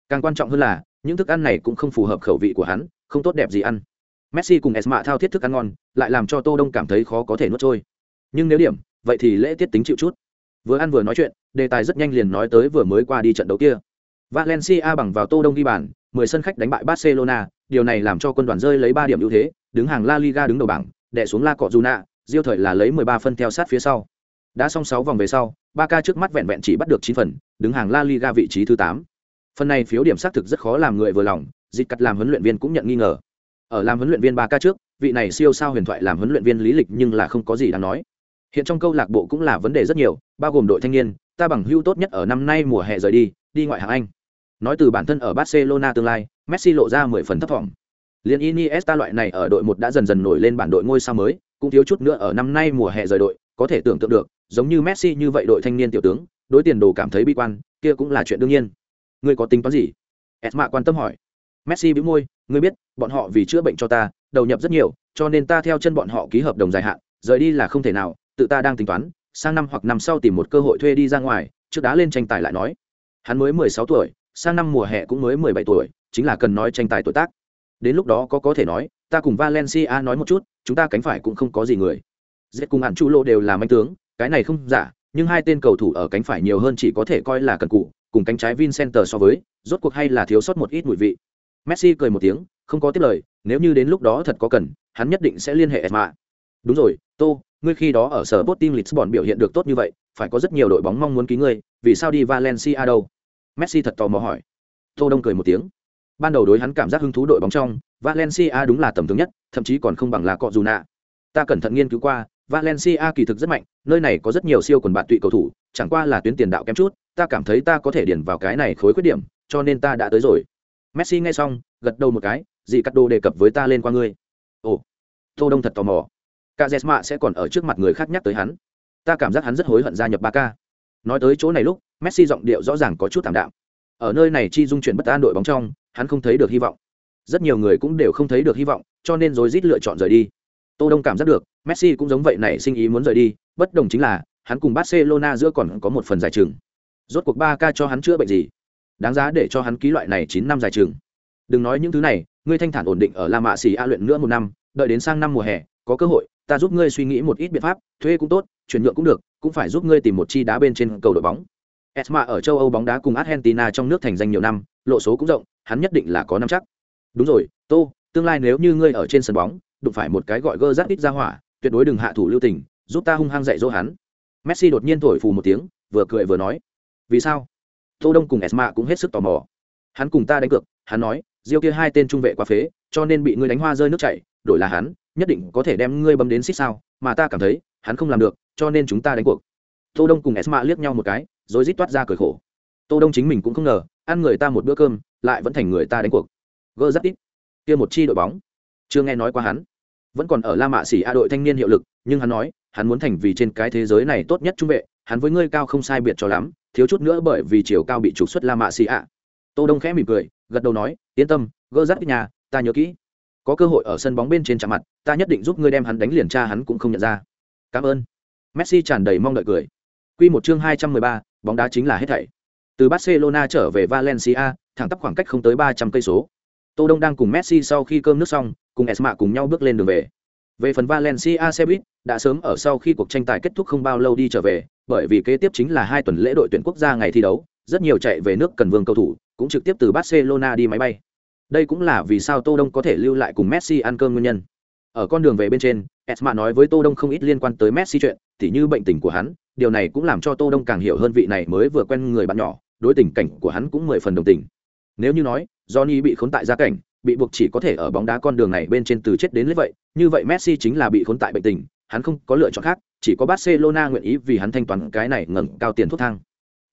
Càng quan trọng hơn là những thức ăn này cũng không phù hợp khẩu vị của hắn, không tốt đẹp gì ăn. Messi cùng esma thao thiết thức ăn ngon, lại làm cho tô đông cảm thấy khó có thể nuốt trôi. Nhưng nếu điểm, vậy thì lễ tiết tính chịu chút. Vừa ăn vừa nói chuyện, đề tài rất nhanh liền nói tới vừa mới qua đi trận đấu kia. Valencia bằng vào tô đông ghi bàn 10 sân khách đánh bại barcelona, điều này làm cho quân đoàn rơi lấy 3 điểm ưu thế, đứng hàng la liga đứng đầu bảng, đè xuống la cọ juna diêu thời là lấy 13 phân theo sát phía sau. Đã xong 6 vòng về sau ba ca trước mắt vẹn vẹn chỉ bắt được 9 phần, đứng hàng la liga vị trí thứ 8 phần này phiếu điểm xác thực rất khó làm người vừa lòng, dịch cắt làm huấn luyện viên cũng nhận nghi ngờ. Ở làm huấn luyện viên ba ca trước, vị này siêu sao huyền thoại làm huấn luyện viên lý lịch nhưng là không có gì đáng nói. Hiện trong câu lạc bộ cũng là vấn đề rất nhiều, bao gồm đội thanh niên, ta bằng hưu tốt nhất ở năm nay mùa hè rời đi đi ngoại hạng anh. Nói từ bản thân ở barcelona tương lai, messi lộ ra mười phần thấp thỏm. Liên iniesta loại này ở đội một đã dần dần nổi lên bản đội ngôi sao mới, cũng thiếu chút nữa ở năm nay mùa hè rời đội, có thể tưởng tượng được, giống như messi như vậy đội thanh niên tiểu tướng, đối tiền đồ cảm thấy bi quan, kia cũng là chuyện đương nhiên ngươi có tính toán gì? Esma quan tâm hỏi. Messi bĩu môi, ngươi biết, bọn họ vì chữa bệnh cho ta, đầu nhập rất nhiều, cho nên ta theo chân bọn họ ký hợp đồng dài hạn, rời đi là không thể nào, tự ta đang tính toán, sang năm hoặc năm sau tìm một cơ hội thuê đi ra ngoài, trước đá lên tranh tài lại nói. Hắn mới mười sáu tuổi, sang năm mùa hè cũng mới mười bảy tuổi, chính là cần nói tranh tài tuổi tác. Đến lúc đó có có thể nói, ta cùng valencia nói một chút, chúng ta cánh phải cũng không có gì người. Dễ cùng hẳn chu lô đều là manh tướng, cái này không giả, nhưng hai tên cầu thủ ở cánh phải nhiều hơn chỉ có thể coi là cần cụ cùng cánh trái vincenter so với rốt cuộc hay là thiếu sót một ít mùi vị messi cười một tiếng không có tiếp lời nếu như đến lúc đó thật có cần hắn nhất định sẽ liên hệ esma đúng rồi tô ngươi khi đó ở sở Sporting Lisbon biểu hiện được tốt như vậy, phải có rất nhiều đội bóng mong muốn ký ngươi, vì sao đi Valencia đâu? Messi thật tò mò hỏi. Tô Đông cười một tiếng. Ban đầu đối hắn cảm giác hứng thú đội bóng trong, Valencia đúng là tầm thường nhất, thậm chí còn không bằng là cọ dù. Ta cẩn thận nghiên cứu qua, Valencia kỳ thực rất mạnh, nơi này có rất nhiều siêu quần bạn tụy cầu thủ, chẳng qua là tuyến tiền đạo kém chút, ta cảm thấy ta có thể điền vào cái này khối khuyết điểm, cho nên ta đã tới rồi. Messi nghe xong, gật đầu một cái, gì cắt đồ đề cập với ta lên qua ngươi. Ồ, Tô Đông thật tò mò cả sẽ còn ở trước mặt người khác nhắc tới hắn ta cảm giác hắn rất hối hận gia nhập Barca. nói tới chỗ này lúc messi giọng điệu rõ ràng có chút thảm đạm ở nơi này chi dung chuyển bất an đội bóng trong hắn không thấy được hy vọng rất nhiều người cũng đều không thấy được hy vọng cho nên rồi rít lựa chọn rời đi tô đông cảm giác được, messi cũng giống vậy này sinh ý muốn rời đi, bất đồng chính là, hắn cùng barcelona giữa còn có một phần giải trừng. rốt cuộc Barca cho hắn chữa bệnh gì đáng giá để cho hắn ký loại này chín năm giải trừng. đừng nói những thứ này, ngươi thanh thản ổn định ở la Mã Sĩ a luyện nữa một năm, đợi đến sang năm mùa hè, có cơ hội, ta giúp ngươi suy nghĩ một ít biện pháp, thuê cũng tốt, chuyển nhượng cũng được, cũng phải giúp ngươi tìm một chi đá bên trên cầu đội bóng esma ở châu âu bóng đá cùng argentina trong nước thành danh nhiều năm, lộ số cũng rộng, hắn nhất định là có năm chắc đúng rồi, tô, tương lai nếu như ngươi ở trên sân bóng đụng phải một cái gọi gơ rát ít ra hỏa, tuyệt đối đừng hạ thủ lưu tình, giúp ta hung hăng dạy dỗ hắn. Messi đột nhiên thổi phù một tiếng, vừa cười vừa nói, vì sao? Tô đông cùng esma cũng hết sức tò mò. Hắn cùng ta đánh cược, hắn nói, diêu kia hai tên trung vệ quá phế, cho nên bị ngươi đánh hoa rơi nước chảy, đổi là hắn, nhất định có thể đem ngươi bấm đến xích sao, mà ta cảm thấy, hắn không làm được, cho nên chúng ta đánh cuộc. Tô đông cùng esma liếc nhau một cái, rồi rít toát ra cười khổ. Tô đông chính mình cũng không ngờ, ăn người ta một bữa cơm, lại vẫn thành người ta đánh cuộc. Gơ rất ít, kia một chi đội bóng. Chưa nghe nói qua hắn vẫn còn ở la mạ xỉ a đội thanh niên hiệu lực nhưng hắn nói hắn muốn thành vì trên cái thế giới này tốt nhất trung vệ hắn với ngươi cao không sai biệt cho lắm thiếu chút nữa bởi vì chiều cao bị trục xuất la mạ xỉ a. Tô đông khẽ mỉm cười gật đầu nói yên tâm gỡ rắt nhà ta nhớ kỹ. Có cơ hội ở sân bóng bên trên chạm mặt ta nhất định giúp ngươi đem hắn đánh liền tra hắn cũng không nhận ra. Cảm ơn. Messi tràn đầy mong đợi cười. Quy một chương hai trăm mười ba, bóng đá chính là hết thảy. Từ barcelona trở về valencia thẳng tắp khoảng cách không tới ba trăm cây số tô đông đang cùng messi sau khi cơm nước xong, cùng esma cùng nhau bước lên đường về. Về phần valencia xe buýt đã sớm ở sau khi cuộc tranh tài kết thúc không bao lâu đi trở về, bởi vì kế tiếp chính là hai tuần lễ đội tuyển quốc gia ngày thi đấu, rất nhiều chạy về nước cần vương cầu thủ, cũng trực tiếp từ barcelona đi máy bay. Đây cũng là vì sao tô đông có thể lưu lại cùng messi ăn cơm nguyên nhân. Ở con đường về bên trên, esma nói với tô đông không ít liên quan tới messi chuyện, tỉ như bệnh tình của hắn, điều này cũng làm cho tô đông càng hiểu hơn vị này mới vừa quen người bạn nhỏ, đối tình cảnh của hắn cũng mười phần đồng tình. Nếu như nói johnny bị khốn tại gia cảnh, bị buộc chỉ có thể ở bóng đá con đường này bên trên từ chết đến lấy vậy. Như vậy messi chính là bị khốn tại bệnh tình, hắn không có lựa chọn khác, chỉ có barcelona nguyện ý vì hắn thanh toán cái này ngẩng cao tiền thuốc thang.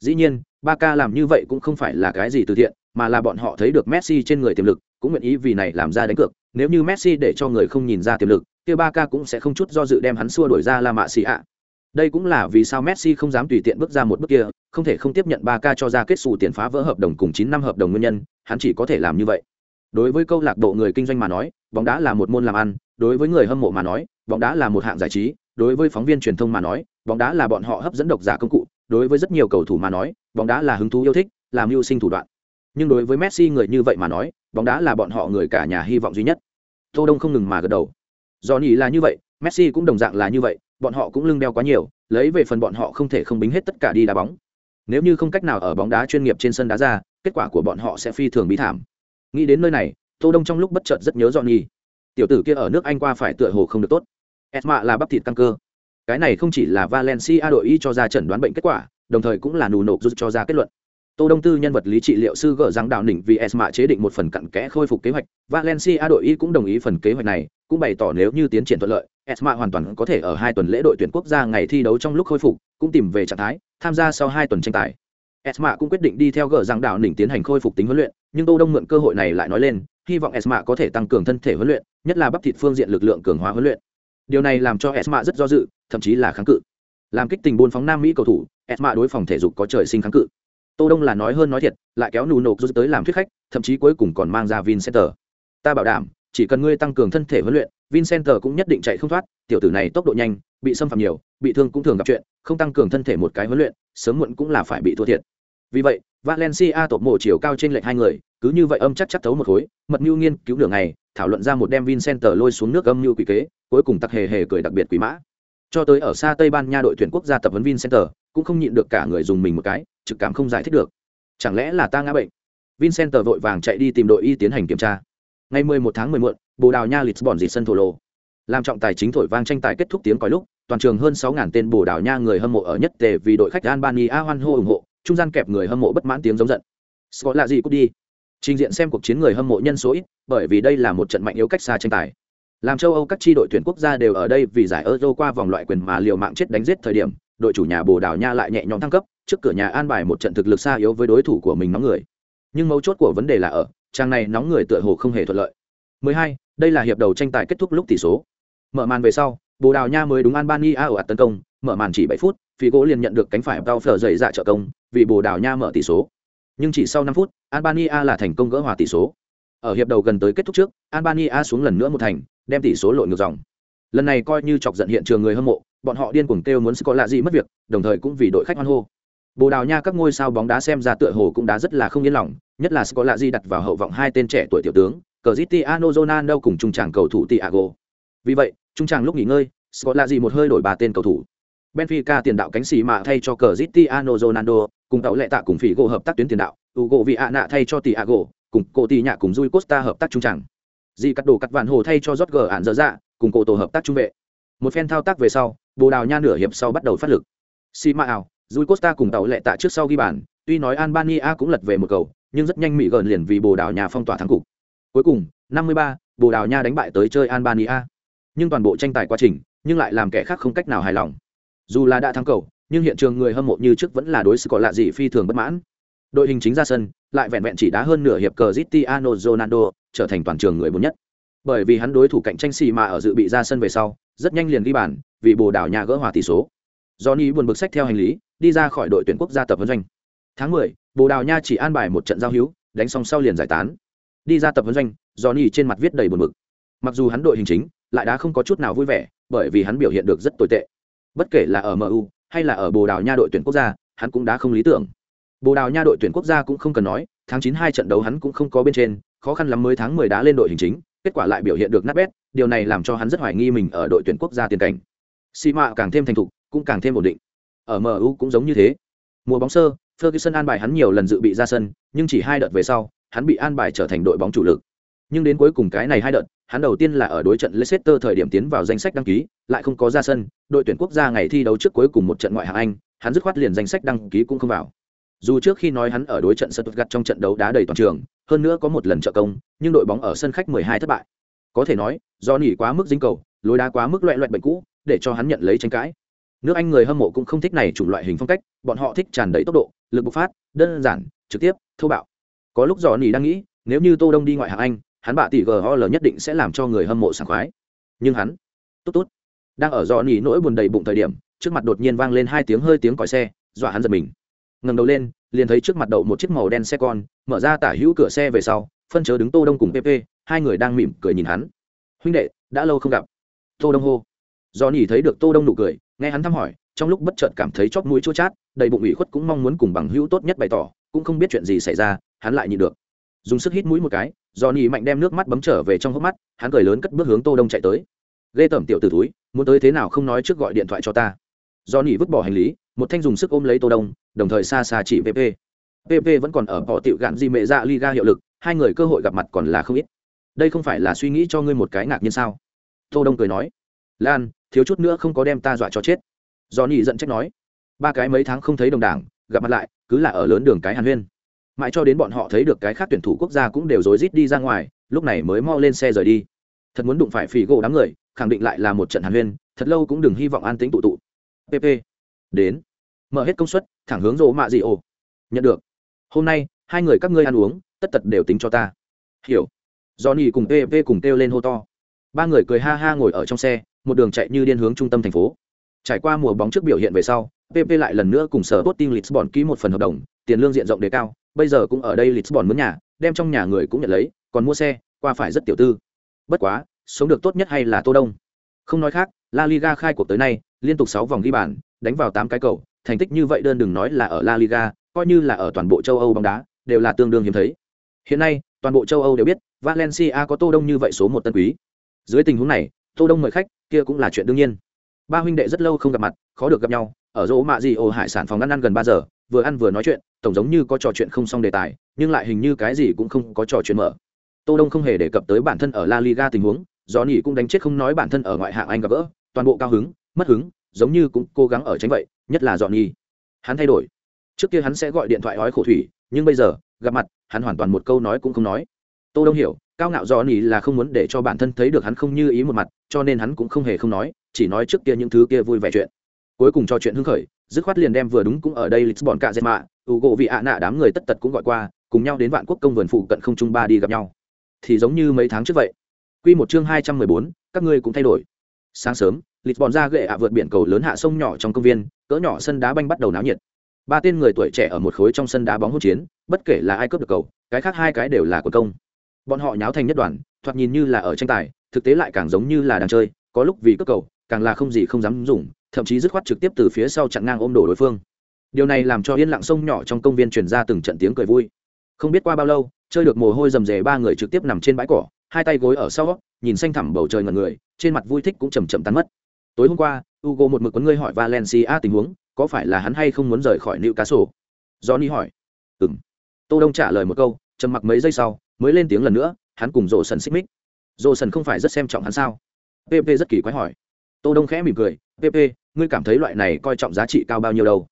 Dĩ nhiên, Barca làm như vậy cũng không phải là cái gì từ thiện, mà là bọn họ thấy được messi trên người tiềm lực, cũng nguyện ý vì này làm ra đánh cược. Nếu như messi để cho người không nhìn ra tiềm lực, kia Barca cũng sẽ không chút do dự đem hắn xua đuổi ra la Masia đây cũng là vì sao Messi không dám tùy tiện bước ra một bước kia, không thể không tiếp nhận 3K cho ra kết sủ tiền phá vỡ hợp đồng cùng 9 năm hợp đồng nguyên nhân, hắn chỉ có thể làm như vậy. Đối với câu lạc bộ người kinh doanh mà nói, bóng đá là một môn làm ăn, đối với người hâm mộ mà nói, bóng đá là một hạng giải trí, đối với phóng viên truyền thông mà nói, bóng đá là bọn họ hấp dẫn độc giả công cụ, đối với rất nhiều cầu thủ mà nói, bóng đá là hứng thú yêu thích, làm mưu sinh thủ đoạn. Nhưng đối với Messi người như vậy mà nói, bóng đá là bọn họ người cả nhà hy vọng duy nhất. Tô Đông không ngừng mà gật đầu. Johnny là như vậy, Messi cũng đồng dạng là như vậy, bọn họ cũng lưng đeo quá nhiều, lấy về phần bọn họ không thể không bính hết tất cả đi đá bóng. Nếu như không cách nào ở bóng đá chuyên nghiệp trên sân đá ra, kết quả của bọn họ sẽ phi thường bí thảm. Nghĩ đến nơi này, Tô Đông trong lúc bất chợt rất nhớ Johnny. Tiểu tử kia ở nước Anh qua phải tựa hồ không được tốt. Esma là bắp thịt căng cơ. Cái này không chỉ là Valencia đội y cho ra chẩn đoán bệnh kết quả, đồng thời cũng là nù nộp giúp cho ra kết luận. Tô Đông Tư nhân vật lý trị liệu sư gỡ rằng đạo đỉnh vì Esma chế định một phần cặn kẽ khôi phục kế hoạch, Valencia đội y cũng đồng ý phần kế hoạch này, cũng bày tỏ nếu như tiến triển thuận lợi, Esma hoàn toàn có thể ở hai tuần lễ đội tuyển quốc gia ngày thi đấu trong lúc khôi phục, cũng tìm về trạng thái, tham gia sau hai tuần tranh tài. Esma cũng quyết định đi theo gỡ rằng đạo đỉnh tiến hành khôi phục tính huấn luyện, nhưng Tô Đông mượn cơ hội này lại nói lên, hy vọng Esma có thể tăng cường thân thể huấn luyện, nhất là bắp thịt phương diện lực lượng cường hóa huấn luyện. Điều này làm cho Esma rất do dự, thậm chí là kháng cự. Làm kích tình buôn phóng Nam Mỹ cầu thủ, Esma đối phòng thể dục có trời sinh kháng cự. Tô Đông là nói hơn nói thiệt, lại kéo nụ nộp tới làm thuyết khách, thậm chí cuối cùng còn mang ra Vincenter. Ta bảo đảm, chỉ cần ngươi tăng cường thân thể huấn luyện, Vincenter cũng nhất định chạy không thoát, tiểu tử này tốc độ nhanh, bị xâm phạm nhiều, bị thương cũng thường gặp chuyện, không tăng cường thân thể một cái huấn luyện, sớm muộn cũng là phải bị thua thiệt. Vì vậy, Valencia tột mộ chiều cao trên lệch hai người, cứ như vậy âm chắc chắc thấu một khối, mật nhu nghiên cứu đường này, thảo luận ra một đem Vincenter lôi xuống nước âm như quỷ kế, cuối cùng tặc hề hề cười đặc biệt quỷ mã. Cho tới ở xa Tây Ban Nha đội tuyển quốc gia tập huấn Vincenter, cũng không nhịn được cả người dùng mình một cái, trực cảm không giải thích được. Chẳng lẽ là ta ngã bệnh? Vincenter vội vàng chạy đi tìm đội y tiến hành kiểm tra. Ngày 11 tháng 10 muộn, Bồ Đào Nha Lisbon dịt sân thổ lồ. Làm trọng tài chính thổi vang tranh tài kết thúc tiếng còi lúc, toàn trường hơn 6000 tên Bồ Đào Nha người hâm mộ ở nhất tề vì đội khách Albania hoan hô ủng hộ, trung gian kẹp người hâm mộ bất mãn tiếng giống giận. Scott là gì cũng đi. Trình diện xem cuộc chiến người hâm mộ nhân số ít, bởi vì đây là một trận mạnh yếu cách xa tranh tài. Làm châu Âu các chi đội tuyển quốc gia đều ở đây vì giải Euro qua vòng loại quyền mà liều mạng chết đánh giết thời điểm, đội chủ nhà Bồ Đào Nha lại nhẹ nhõm thăng cấp, trước cửa nhà an bài một trận thực lực xa yếu với đối thủ của mình nóng người. Nhưng mấu chốt của vấn đề là ở, trang này nóng người tựa hồ không hề thuận lợi. 12, đây là hiệp đầu tranh tài kết thúc lúc tỷ số. Mở màn về sau, Bồ Đào Nha mới đúng Albania ở ạt tấn công, mở màn chỉ 7 phút, Figo liền nhận được cánh phải đau phở dậy dạ trợ công, vì Bồ Đào Nha mở tỷ số. Nhưng chỉ sau 5 phút, Albania là thành công gỡ hòa tỷ số. Ở hiệp đầu gần tới kết thúc trước, Albania xuống lần nữa một thành, đem tỷ số lội ngược dòng. Lần này coi như chọc giận hiện trường người hâm mộ, bọn họ điên cuồng kêu muốn có lạ gì mất việc, đồng thời cũng vì đội khách hoan hô. Bồ Đào Nha các ngôi sao bóng đá xem ra tựa hồ cũng đã rất là không yên lòng, nhất là Scolari đặt vào hậu vọng hai tên trẻ tuổi tiểu tướng, Cristiano Ronaldo cùng trung tràng cầu thủ Thiago. Vì vậy, trung tràng lúc nghỉ ngơi, Scolari một hơi đổi ba tên cầu thủ. Benfica tiền đạo cánh xì mạ thay cho Cristiano Ronaldo, cùng tàu lệ tạ cùng phỉ gỗ hợp tác tuyến tiền đạo, Ugo Viana thay cho Thiago, cùng Cô Tì nhạ cùng Rui Costa hợp tác trung tràng. Di cắt đồ cắt vạn hồ thay cho Jorge ản dở dạ, cùng cổ tổ hợp tác trung vệ. Một phen thao tác về sau, Bồ Đào Nha nửa hiệp sau bắt đầu phát lực. Xì mạ ảo, Rui Costa cùng tàu lệ tạ trước sau ghi bàn, tuy nói Albania cũng lật về một cầu, nhưng rất nhanh mỹ gần liền vì Bồ Đào Nha phong tỏa thắng cục. Cuối cùng, 53, Bồ Đào Nha đánh bại tới chơi Albania. Nhưng toàn bộ tranh tài quá trình, nhưng lại làm kẻ khác không cách nào hài lòng. Dù là đã thắng cầu, nhưng hiện trường người hâm mộ như trước vẫn là đối xử có lạ gì phi thường bất mãn. Đội hình chính ra sân, lại vẹn vẹn chỉ đá hơn nửa hiệp cờ Cristiano Ronaldo, trở thành toàn trường người bốn nhất. Bởi vì hắn đối thủ cạnh tranh xì mà ở dự bị ra sân về sau, rất nhanh liền ghi bàn, vì Bồ Đào Nha gỡ hòa tỷ số. Johnny buồn bực sách theo hành lý, đi ra khỏi đội tuyển quốc gia tập huấn doanh. Tháng 10, Bồ Đào Nha chỉ an bài một trận giao hữu, đánh xong sau liền giải tán. Đi ra tập huấn doanh, Johnny trên mặt viết đầy buồn bực. Mặc dù hắn đội hình chính, lại đã không có chút nào vui vẻ, bởi vì hắn biểu hiện được rất tồi tệ. Bất kể là ở MU hay là ở Bồ Đào Nha đội tuyển quốc gia, hắn cũng đã không lý tưởng. Bồ Đào Nha đội tuyển quốc gia cũng không cần nói, tháng 9 hai trận đấu hắn cũng không có bên trên, khó khăn lắm mới tháng 10 đá lên đội hình chính, kết quả lại biểu hiện được nát bét, điều này làm cho hắn rất hoài nghi mình ở đội tuyển quốc gia tiền cảnh. Sima càng thêm thành thục, cũng càng thêm ổn định. Ở MU cũng giống như thế. Mùa bóng sơ, Ferguson an bài hắn nhiều lần dự bị ra sân, nhưng chỉ hai đợt về sau, hắn bị an bài trở thành đội bóng chủ lực. Nhưng đến cuối cùng cái này hai đợt, hắn đầu tiên là ở đối trận Leicester thời điểm tiến vào danh sách đăng ký, lại không có ra sân, đội tuyển quốc gia ngày thi đấu trước cuối cùng một trận ngoại hạng Anh, hắn dứt khoát liền danh sách đăng ký cũng không vào. Dù trước khi nói hắn ở đối trận Stuttgart trong trận đấu đá đầy toàn trường, hơn nữa có một lần trợ công, nhưng đội bóng ở sân khách 12 thất bại. Có thể nói, do nỉ quá mức dính cầu, lối đá quá mức loẹt loẹt bệnh cũ, để cho hắn nhận lấy tranh cãi. Nước Anh người hâm mộ cũng không thích này chủng loại hình phong cách, bọn họ thích tràn đầy tốc độ, lực bộc phát, đơn giản, trực tiếp, thô bạo. Có lúc Dò Nỉ đang nghĩ, nếu như Tô Đông đi ngoại hạng Anh, hắn bạ tỷ GOL nhất định sẽ làm cho người hâm mộ sảng khoái. Nhưng hắn, tốt tốt, đang ở Dò Nỉ nỗi buồn đầy bụng thời điểm, trước mặt đột nhiên vang lên hai tiếng hơi tiếng còi xe, dọa hắn giật mình. Ngẩng đầu lên, liền thấy trước mặt đậu một chiếc màu đen xe con, mở ra tả hữu cửa xe về sau, phân chớ đứng Tô Đông cùng PP, hai người đang mỉm cười nhìn hắn. Huynh đệ, đã lâu không gặp. Tô Đông hô. Do nhỉ thấy được Tô Đông nụ cười, nghe hắn thăm hỏi, trong lúc bất chợt cảm thấy chóp mũi chua chát đầy bụng ủy khuất cũng mong muốn cùng bằng hữu tốt nhất bày tỏ cũng không biết chuyện gì xảy ra hắn lại nhịn được. Dùng sức hít mũi một cái do nỉ mạnh đem nước mắt bấm trở về trong hốc mắt hắn cười lớn cất bước hướng tô đông chạy tới. Ghê tởm tiểu t túi muốn tới thế nào không nói trước gọi điện thoại cho ta. Do nỉ vứt bỏ hành lý một thanh dùng sức ôm lấy tô đông đồng thời xa xa chỉ vp pp vẫn còn ở bỏ tiểu gạn di mệ dạ liga hiệu lực hai người cơ hội gặp mặt còn là không ít. Đây không phải là suy nghĩ cho ngươi một cái ngạc nhiên sao? Tô đông cười nói. Lan thiếu chút nữa không có đem ta dọa cho chết. Do nhị giận trách nói, ba cái mấy tháng không thấy đồng đảng, gặp mặt lại, cứ là ở lớn đường cái hàn huyên. Mãi cho đến bọn họ thấy được cái khác tuyển thủ quốc gia cũng đều rối rít đi ra ngoài, lúc này mới mo lên xe rời đi. Thật muốn đụng phải phỉ gỗ đám người, khẳng định lại là một trận hàn huyên, thật lâu cũng đừng hy vọng an tính tụ tụ. Pp đến. Mở hết công suất, thẳng hướng rộ mạ dị ồ nhận được. Hôm nay, hai người các ngươi ăn uống, tất tật đều tính cho ta. Hiểu. Johnny cùng pp cùng kêu lên hô to. Ba người cười ha ha ngồi ở trong xe một đường chạy như điên hướng trung tâm thành phố Trải qua mùa bóng trước biểu hiện về sau, PP lại lần nữa cùng sở Sporting Lisbon ký một phần hợp đồng, tiền lương diện rộng đề cao, bây giờ cũng ở đây Lisbon muốn nhà, đem trong nhà người cũng nhận lấy, còn mua xe, qua phải rất tiểu tư. Bất quá, sống được tốt nhất hay là Tô Đông. Không nói khác, La Liga khai cuộc tới nay, liên tục 6 vòng ghi bàn, đánh vào 8 cái cầu, thành tích như vậy đơn đừng nói là ở La Liga, coi như là ở toàn bộ châu Âu bóng đá, đều là tương đương hiếm thấy. Hiện nay, toàn bộ châu Âu đều biết, Valencia có Tô Đông như vậy số một tân quý. Dưới tình huống này, Tô Đông mời khách, kia cũng là chuyện đương nhiên. Ba huynh đệ rất lâu không gặp mặt khó được gặp nhau ở dỗ mạ gì ồ hải sản phòng ăn ăn gần ba giờ vừa ăn vừa nói chuyện tổng giống như có trò chuyện không xong đề tài nhưng lại hình như cái gì cũng không có trò chuyện mở. Tô đông không hề đề cập tới bản thân ở la liga tình huống do nhỉ cũng đánh chết không nói bản thân ở ngoại hạng anh gặp gỡ toàn bộ cao hứng mất hứng giống như cũng cố gắng ở tránh vậy nhất là dọn nhỉ hắn thay đổi. Trước kia hắn sẽ gọi điện thoại ói khổ thủy nhưng bây giờ gặp mặt hắn hoàn toàn một câu nói cũng không nói. Tô đông hiểu cao ngạo do nhỉ là không muốn để cho bản thân thấy được hắn không như ý một mặt cho nên hắn cũng không hề không nói, chỉ nói trước kia những thứ kia vui vẻ chuyện. Cuối cùng cho chuyện hưng khởi, dứt khoát liền đem vừa đúng cũng ở đây lisbon cả dệt mạ ủ gỗ vị ạ nạ đám người tất tật cũng gọi qua, cùng nhau đến vạn quốc công vườn phụ cận không trung ba đi gặp nhau. Thì giống như mấy tháng trước vậy. Quy một chương hai trăm mười bốn, các ngươi cũng thay đổi. Sáng sớm, lisbon ra gệ ạ vượt biển cầu lớn hạ sông nhỏ trong công viên, cỡ nhỏ sân đá banh bắt đầu náo nhiệt. Ba tên người tuổi trẻ ở một khối trong sân đá bóng hỗn chiến, bất kể là ai cướp được cầu, cái khác hai cái đều là của công. Bọn họ nháo thành nhất đoàn, thoạt nhìn như là ở tranh tài thực tế lại càng giống như là đang chơi có lúc vì cướp cầu càng là không gì không dám dùng thậm chí dứt khoát trực tiếp từ phía sau chặn ngang ôm đổ đối phương điều này làm cho yên lặng sông nhỏ trong công viên truyền ra từng trận tiếng cười vui không biết qua bao lâu chơi được mồ hôi rầm rề ba người trực tiếp nằm trên bãi cỏ hai tay gối ở sau nhìn xanh thẳm bầu trời ngần người trên mặt vui thích cũng chầm chậm tắn mất tối hôm qua Ugo một mực quấn ngươi hỏi Valencia tình huống, có phải là hắn hay không muốn rời khỏi liệu cá sổ? Johnny hỏi. Ừm. Tô Đông trả lời một câu, trầm mặc mấy giây sau, mới lên tiếng lần nữa, hắn cùng rổ Sần xích mích. Rồ Sần không phải rất xem trọng hắn sao? PP rất kỳ quái hỏi. Tô Đông khẽ mỉm cười, PP, ngươi cảm thấy loại này coi trọng giá trị cao bao nhiêu đâu?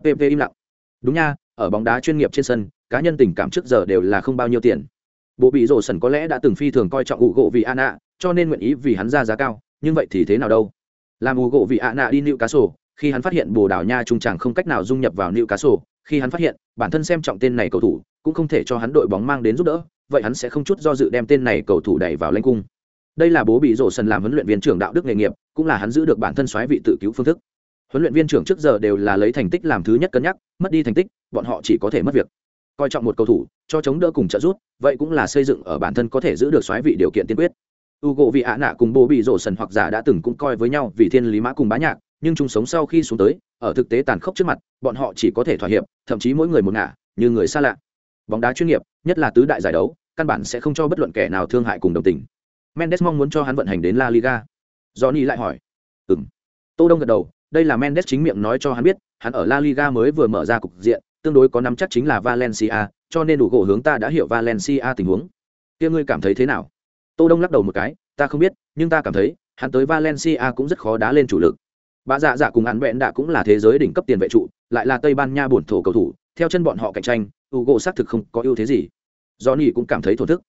PP im lặng. Đúng nha, ở bóng đá chuyên nghiệp trên sân, cá nhân tình cảm trước giờ đều là không bao nhiêu tiền. Bộ bị Rồ Sần có lẽ đã từng phi thường coi trọng Ugo vì Anna, cho nên nguyện ý vì hắn ra giá cao, nhưng vậy thì thế nào đâu? làm ủ gỗ vị ạ đi nịu cá sổ khi hắn phát hiện bồ đào nha trung tràng không cách nào dung nhập vào nịu cá sổ khi hắn phát hiện bản thân xem trọng tên này cầu thủ cũng không thể cho hắn đội bóng mang đến giúp đỡ vậy hắn sẽ không chút do dự đem tên này cầu thủ đẩy vào lanh cung. Đây là bố bị rổ sần làm huấn luyện viên trưởng đạo đức nghề nghiệp, cũng là hắn giữ được bản thân xoáy vị tự cứu phương thức. Huấn luyện viên trưởng trước giờ đều là lấy thành tích làm thứ nhất cân nhắc, mất đi thành tích, bọn họ chỉ có thể mất việc. Coi trọng một cầu thủ, cho chống đỡ cùng trợ giúp, vậy cũng là xây dựng ở bản thân có thể giữ được xoáy vị điều kiện tiên quyết. Ugo vì ạ nạ cùng bố bị rổ sần hoặc giả đã từng cũng coi với nhau vì thiên lý mã cùng bá nhạc, nhưng chung sống sau khi xuống tới, ở thực tế tàn khốc trước mặt, bọn họ chỉ có thể thỏa hiệp, thậm chí mỗi người một ngả, như người xa lạ bóng đá chuyên nghiệp, nhất là tứ đại giải đấu, căn bản sẽ không cho bất luận kẻ nào thương hại cùng đồng tình. Mendes mong muốn cho hắn vận hành đến la liga. Johnny lại hỏi. Ừ m tô đông gật đầu, đây là mendes chính miệng nói cho hắn biết, hắn ở la liga mới vừa mở ra cục diện, tương đối có nắm chắc chính là valencia, cho nên đủ gỗ hướng ta đã hiểu valencia tình huống. Kia ngươi cảm thấy thế nào? Tô đông lắc đầu một cái, ta không biết, nhưng ta cảm thấy, hắn tới valencia cũng rất khó đá lên chủ lực. Bà dạ dạ cùng hắn vẹn đã cũng là thế giới đỉnh cấp tiền vệ trụ, lại là tây ban nha bổn thổ cầu thủ, theo chân bọn họ cạnh tranh Ugo xác thực không có ưu thế gì. Johnny cũng cảm thấy thổn thức.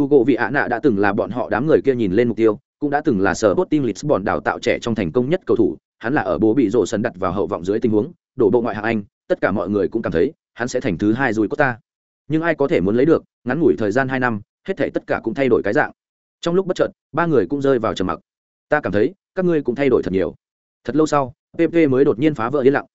Ugo vị ạ nạ đã từng là bọn họ đám người kia nhìn lên mục tiêu, cũng đã từng là sở Sporting Lisbon đào tạo trẻ trong thành công nhất cầu thủ, hắn là ở bố bị rộ sân đặt vào hậu vọng dưới tình huống, đổ bộ ngoại hạng anh, tất cả mọi người cũng cảm thấy, hắn sẽ thành thứ hai rồi ta. nhưng ai có thể muốn lấy được, ngắn ngủi thời gian hai năm, hết thảy tất cả cũng thay đổi cái dạng. Trong lúc bất chợt, ba người cũng rơi vào trầm mặc. Ta cảm thấy, các ngươi cũng thay đổi thật nhiều. Thật lâu sau pp mới đột nhiên phá vỡ yên lặng.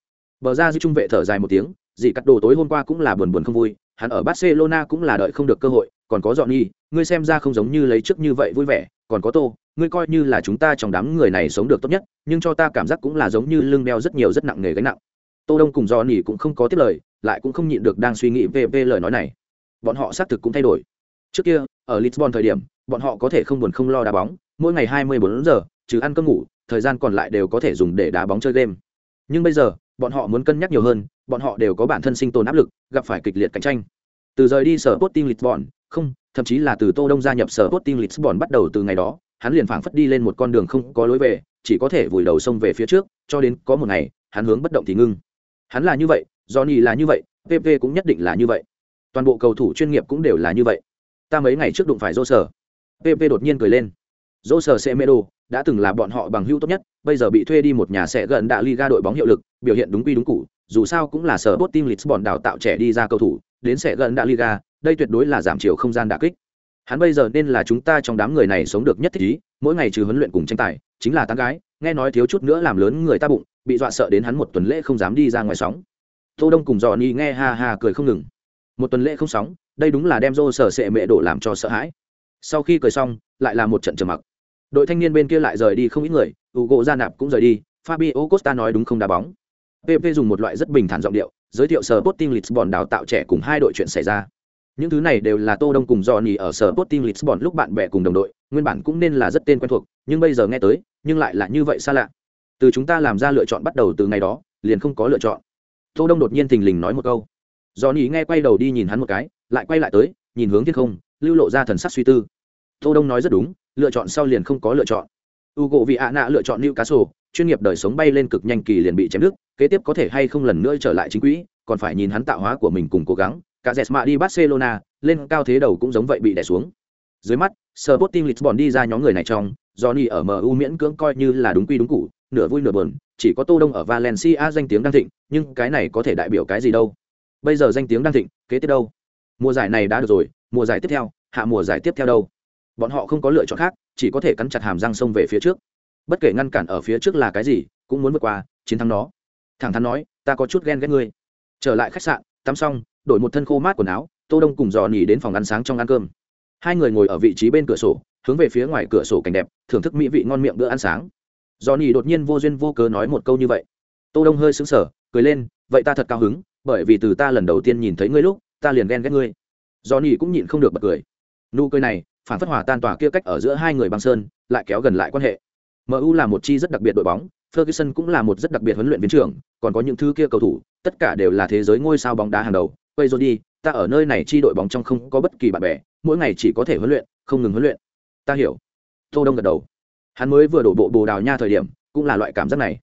Bờ ra dư trung vệ thở dài một tiếng dị cắt đồ tối hôm qua cũng là buồn buồn không vui, hắn ở barcelona cũng là đợi không được cơ hội, còn có dọn nhi ngươi xem ra không giống như lấy trước như vậy vui vẻ, còn có tô, ngươi coi như là chúng ta trong đám người này sống được tốt nhất, nhưng cho ta cảm giác cũng là giống như lưng đeo rất nhiều rất nặng nề gánh nặng. Tô đông cùng dọn nhi cũng không có tiếp lời, lại cũng không nhịn được đang suy nghĩ về về lời nói này. Bọn họ xác thực cũng thay đổi. Trước kia, ở lisbon thời điểm, bọn họ có thể không buồn không lo đá bóng, mỗi ngày hai mươi bốn giờ, trừ ăn cơm ngủ, thời gian còn lại đều có thể dùng để đá bóng chơi game. Nhưng bây giờ, bọn họ muốn cân nhắc nhiều hơn bọn họ đều có bản thân sinh tồn áp lực gặp phải kịch liệt cạnh tranh từ rời đi sở Sporting Lisbon, không, thậm chí là từ Tô Đông gia nhập sở Sporting Lisbon bắt đầu từ ngày đó, hắn liền phảng phất đi lên một con đường không có lối về, chỉ có thể vùi đầu sông về phía trước, cho đến có một ngày, hắn hướng bất động thì ngưng. Hắn là như vậy, Johnny là như vậy, PP cũng nhất định là như vậy. Toàn bộ cầu thủ chuyên nghiệp cũng đều là như vậy. Ta mấy ngày trước đụng phải Dô Sở, pp đột nhiên cười lên dỗ sở xe mê đã từng là bọn họ bằng hữu tốt nhất bây giờ bị thuê đi một nhà sẽ gần đạ liga đội bóng hiệu lực biểu hiện đúng quy đúng cụ dù sao cũng là sở bot team lisbon đào tạo trẻ đi ra cầu thủ, đến sẽ gần đã liga, đây tuyệt đối là giảm chiều không gian đả kích. Hắn bây giờ nên là chúng ta trong đám người này sống được nhất thích ý, mỗi ngày trừ huấn luyện cùng tranh tài, chính là tán gái, nghe nói thiếu chút nữa làm lớn người ta bụng, bị dọa sợ đến hắn một tuần lễ không dám đi ra ngoài sóng. Tô đông cùng Johnny nghe ha ha cười không ngừng. Một tuần lễ không sóng, đây đúng là đem rô sở sệ mẹ đổ làm cho sợ hãi. Sau khi cười xong, lại là một trận trầm mặc. Đội thanh niên bên kia lại rời đi không ít người Ugo gia nạp cũng rời đi, Fabio Costa nói đúng không đá bóng. PP dùng một loại rất bình thản giọng điệu, giới thiệu sở Sporting Lisbon đào tạo trẻ cùng hai đội chuyện xảy ra. Những thứ này đều là Tô Đông cùng Johnny ở sở Sporting Lisbon lúc bạn bè cùng đồng đội, nguyên bản cũng nên là rất tên quen thuộc, nhưng bây giờ nghe tới, nhưng lại là như vậy xa lạ. Từ chúng ta làm ra lựa chọn bắt đầu từ ngày đó, liền không có lựa chọn. Tô Đông đột nhiên thình lình nói một câu. Johnny nghe quay đầu đi nhìn hắn một cái, lại quay lại tới, nhìn hướng thiên không, lưu lộ ra thần sắc suy tư. Tô đông nói rất đúng, lựa chọn sau liền không có lựa chọn. U gỗ ạ nạ lựa chọn newcastle, chuyên nghiệp đời sống bay lên cực nhanh kỳ liền bị chém đứt kế tiếp có thể hay không lần nữa trở lại chính quỹ, còn phải nhìn hắn tạo hóa của mình cùng cố gắng. Cả jesma đi barcelona, lên cao thế đầu cũng giống vậy bị đè xuống. Dưới mắt, Sporting Lisbon đi ra nhóm người này trong, Johnny ở MU miễn cưỡng coi như là đúng quy đúng cũ nửa vui nửa buồn, chỉ có Tô Đông ở Valencia danh tiếng đang thịnh, nhưng cái này có thể đại biểu cái gì đâu? Bây giờ danh tiếng đang thịnh, kế tiếp đâu? Mùa giải này đã được rồi, mùa giải tiếp theo, hạ mùa giải tiếp theo đâu? Bọn họ không có lựa chọn khác, chỉ có thể cắn chặt hàm răng sông về phía trước. Bất kể ngăn cản ở phía trước là cái gì, cũng muốn vượt qua chiến thắng nó thẳng thắn nói, ta có chút ghen ghét ngươi. Trở lại khách sạn, tắm xong, đổi một thân khô mát quần áo, tô đông cùng dò nỉ đến phòng ăn sáng trong ăn cơm. Hai người ngồi ở vị trí bên cửa sổ, hướng về phía ngoài cửa sổ cảnh đẹp, thưởng thức mỹ vị ngon miệng bữa ăn sáng. Dò nỉ đột nhiên vô duyên vô cớ nói một câu như vậy. Tô đông hơi sững sờ, cười lên, vậy ta thật cao hứng, bởi vì từ ta lần đầu tiên nhìn thấy ngươi lúc, ta liền ghen ghét ngươi. Dò nhỉ cũng nhịn không được bật cười. Nụ cười này, phản phất hòa tan tỏa kia cách ở giữa hai người băng sơn, lại kéo gần lại quan hệ. Mu là một chi rất đặc biệt đội bóng ferguson cũng là một rất đặc biệt huấn luyện viên trưởng, còn có những thứ kia cầu thủ, tất cả đều là thế giới ngôi sao bóng đá hàng đầu. Quay rồi đi, ta ở nơi này chi đội bóng trong không có bất kỳ bạn bè, mỗi ngày chỉ có thể huấn luyện, không ngừng huấn luyện. Ta hiểu. Tô đông gật đầu. Hắn mới vừa đổ bộ bồ đào nha thời điểm, cũng là loại cảm giác này.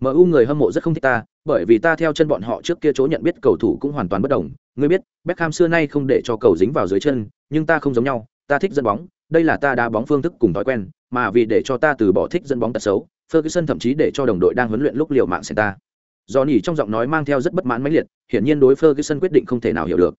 Mu người hâm mộ rất không thích ta, bởi vì ta theo chân bọn họ trước kia chỗ nhận biết cầu thủ cũng hoàn toàn bất đồng. Ngươi biết, Beckham xưa nay không để cho cầu dính vào dưới chân, nhưng ta không giống nhau, ta thích dẫn bóng đây là ta đá bóng phương thức cùng thói quen, mà vì để cho ta từ bỏ thích dẫn bóng tật xấu, Ferguson thậm chí để cho đồng đội đang huấn luyện lúc liều mạng xem ta. Do trong giọng nói mang theo rất bất mãn mãnh liệt, hiển nhiên đối Ferguson quyết định không thể nào hiểu được.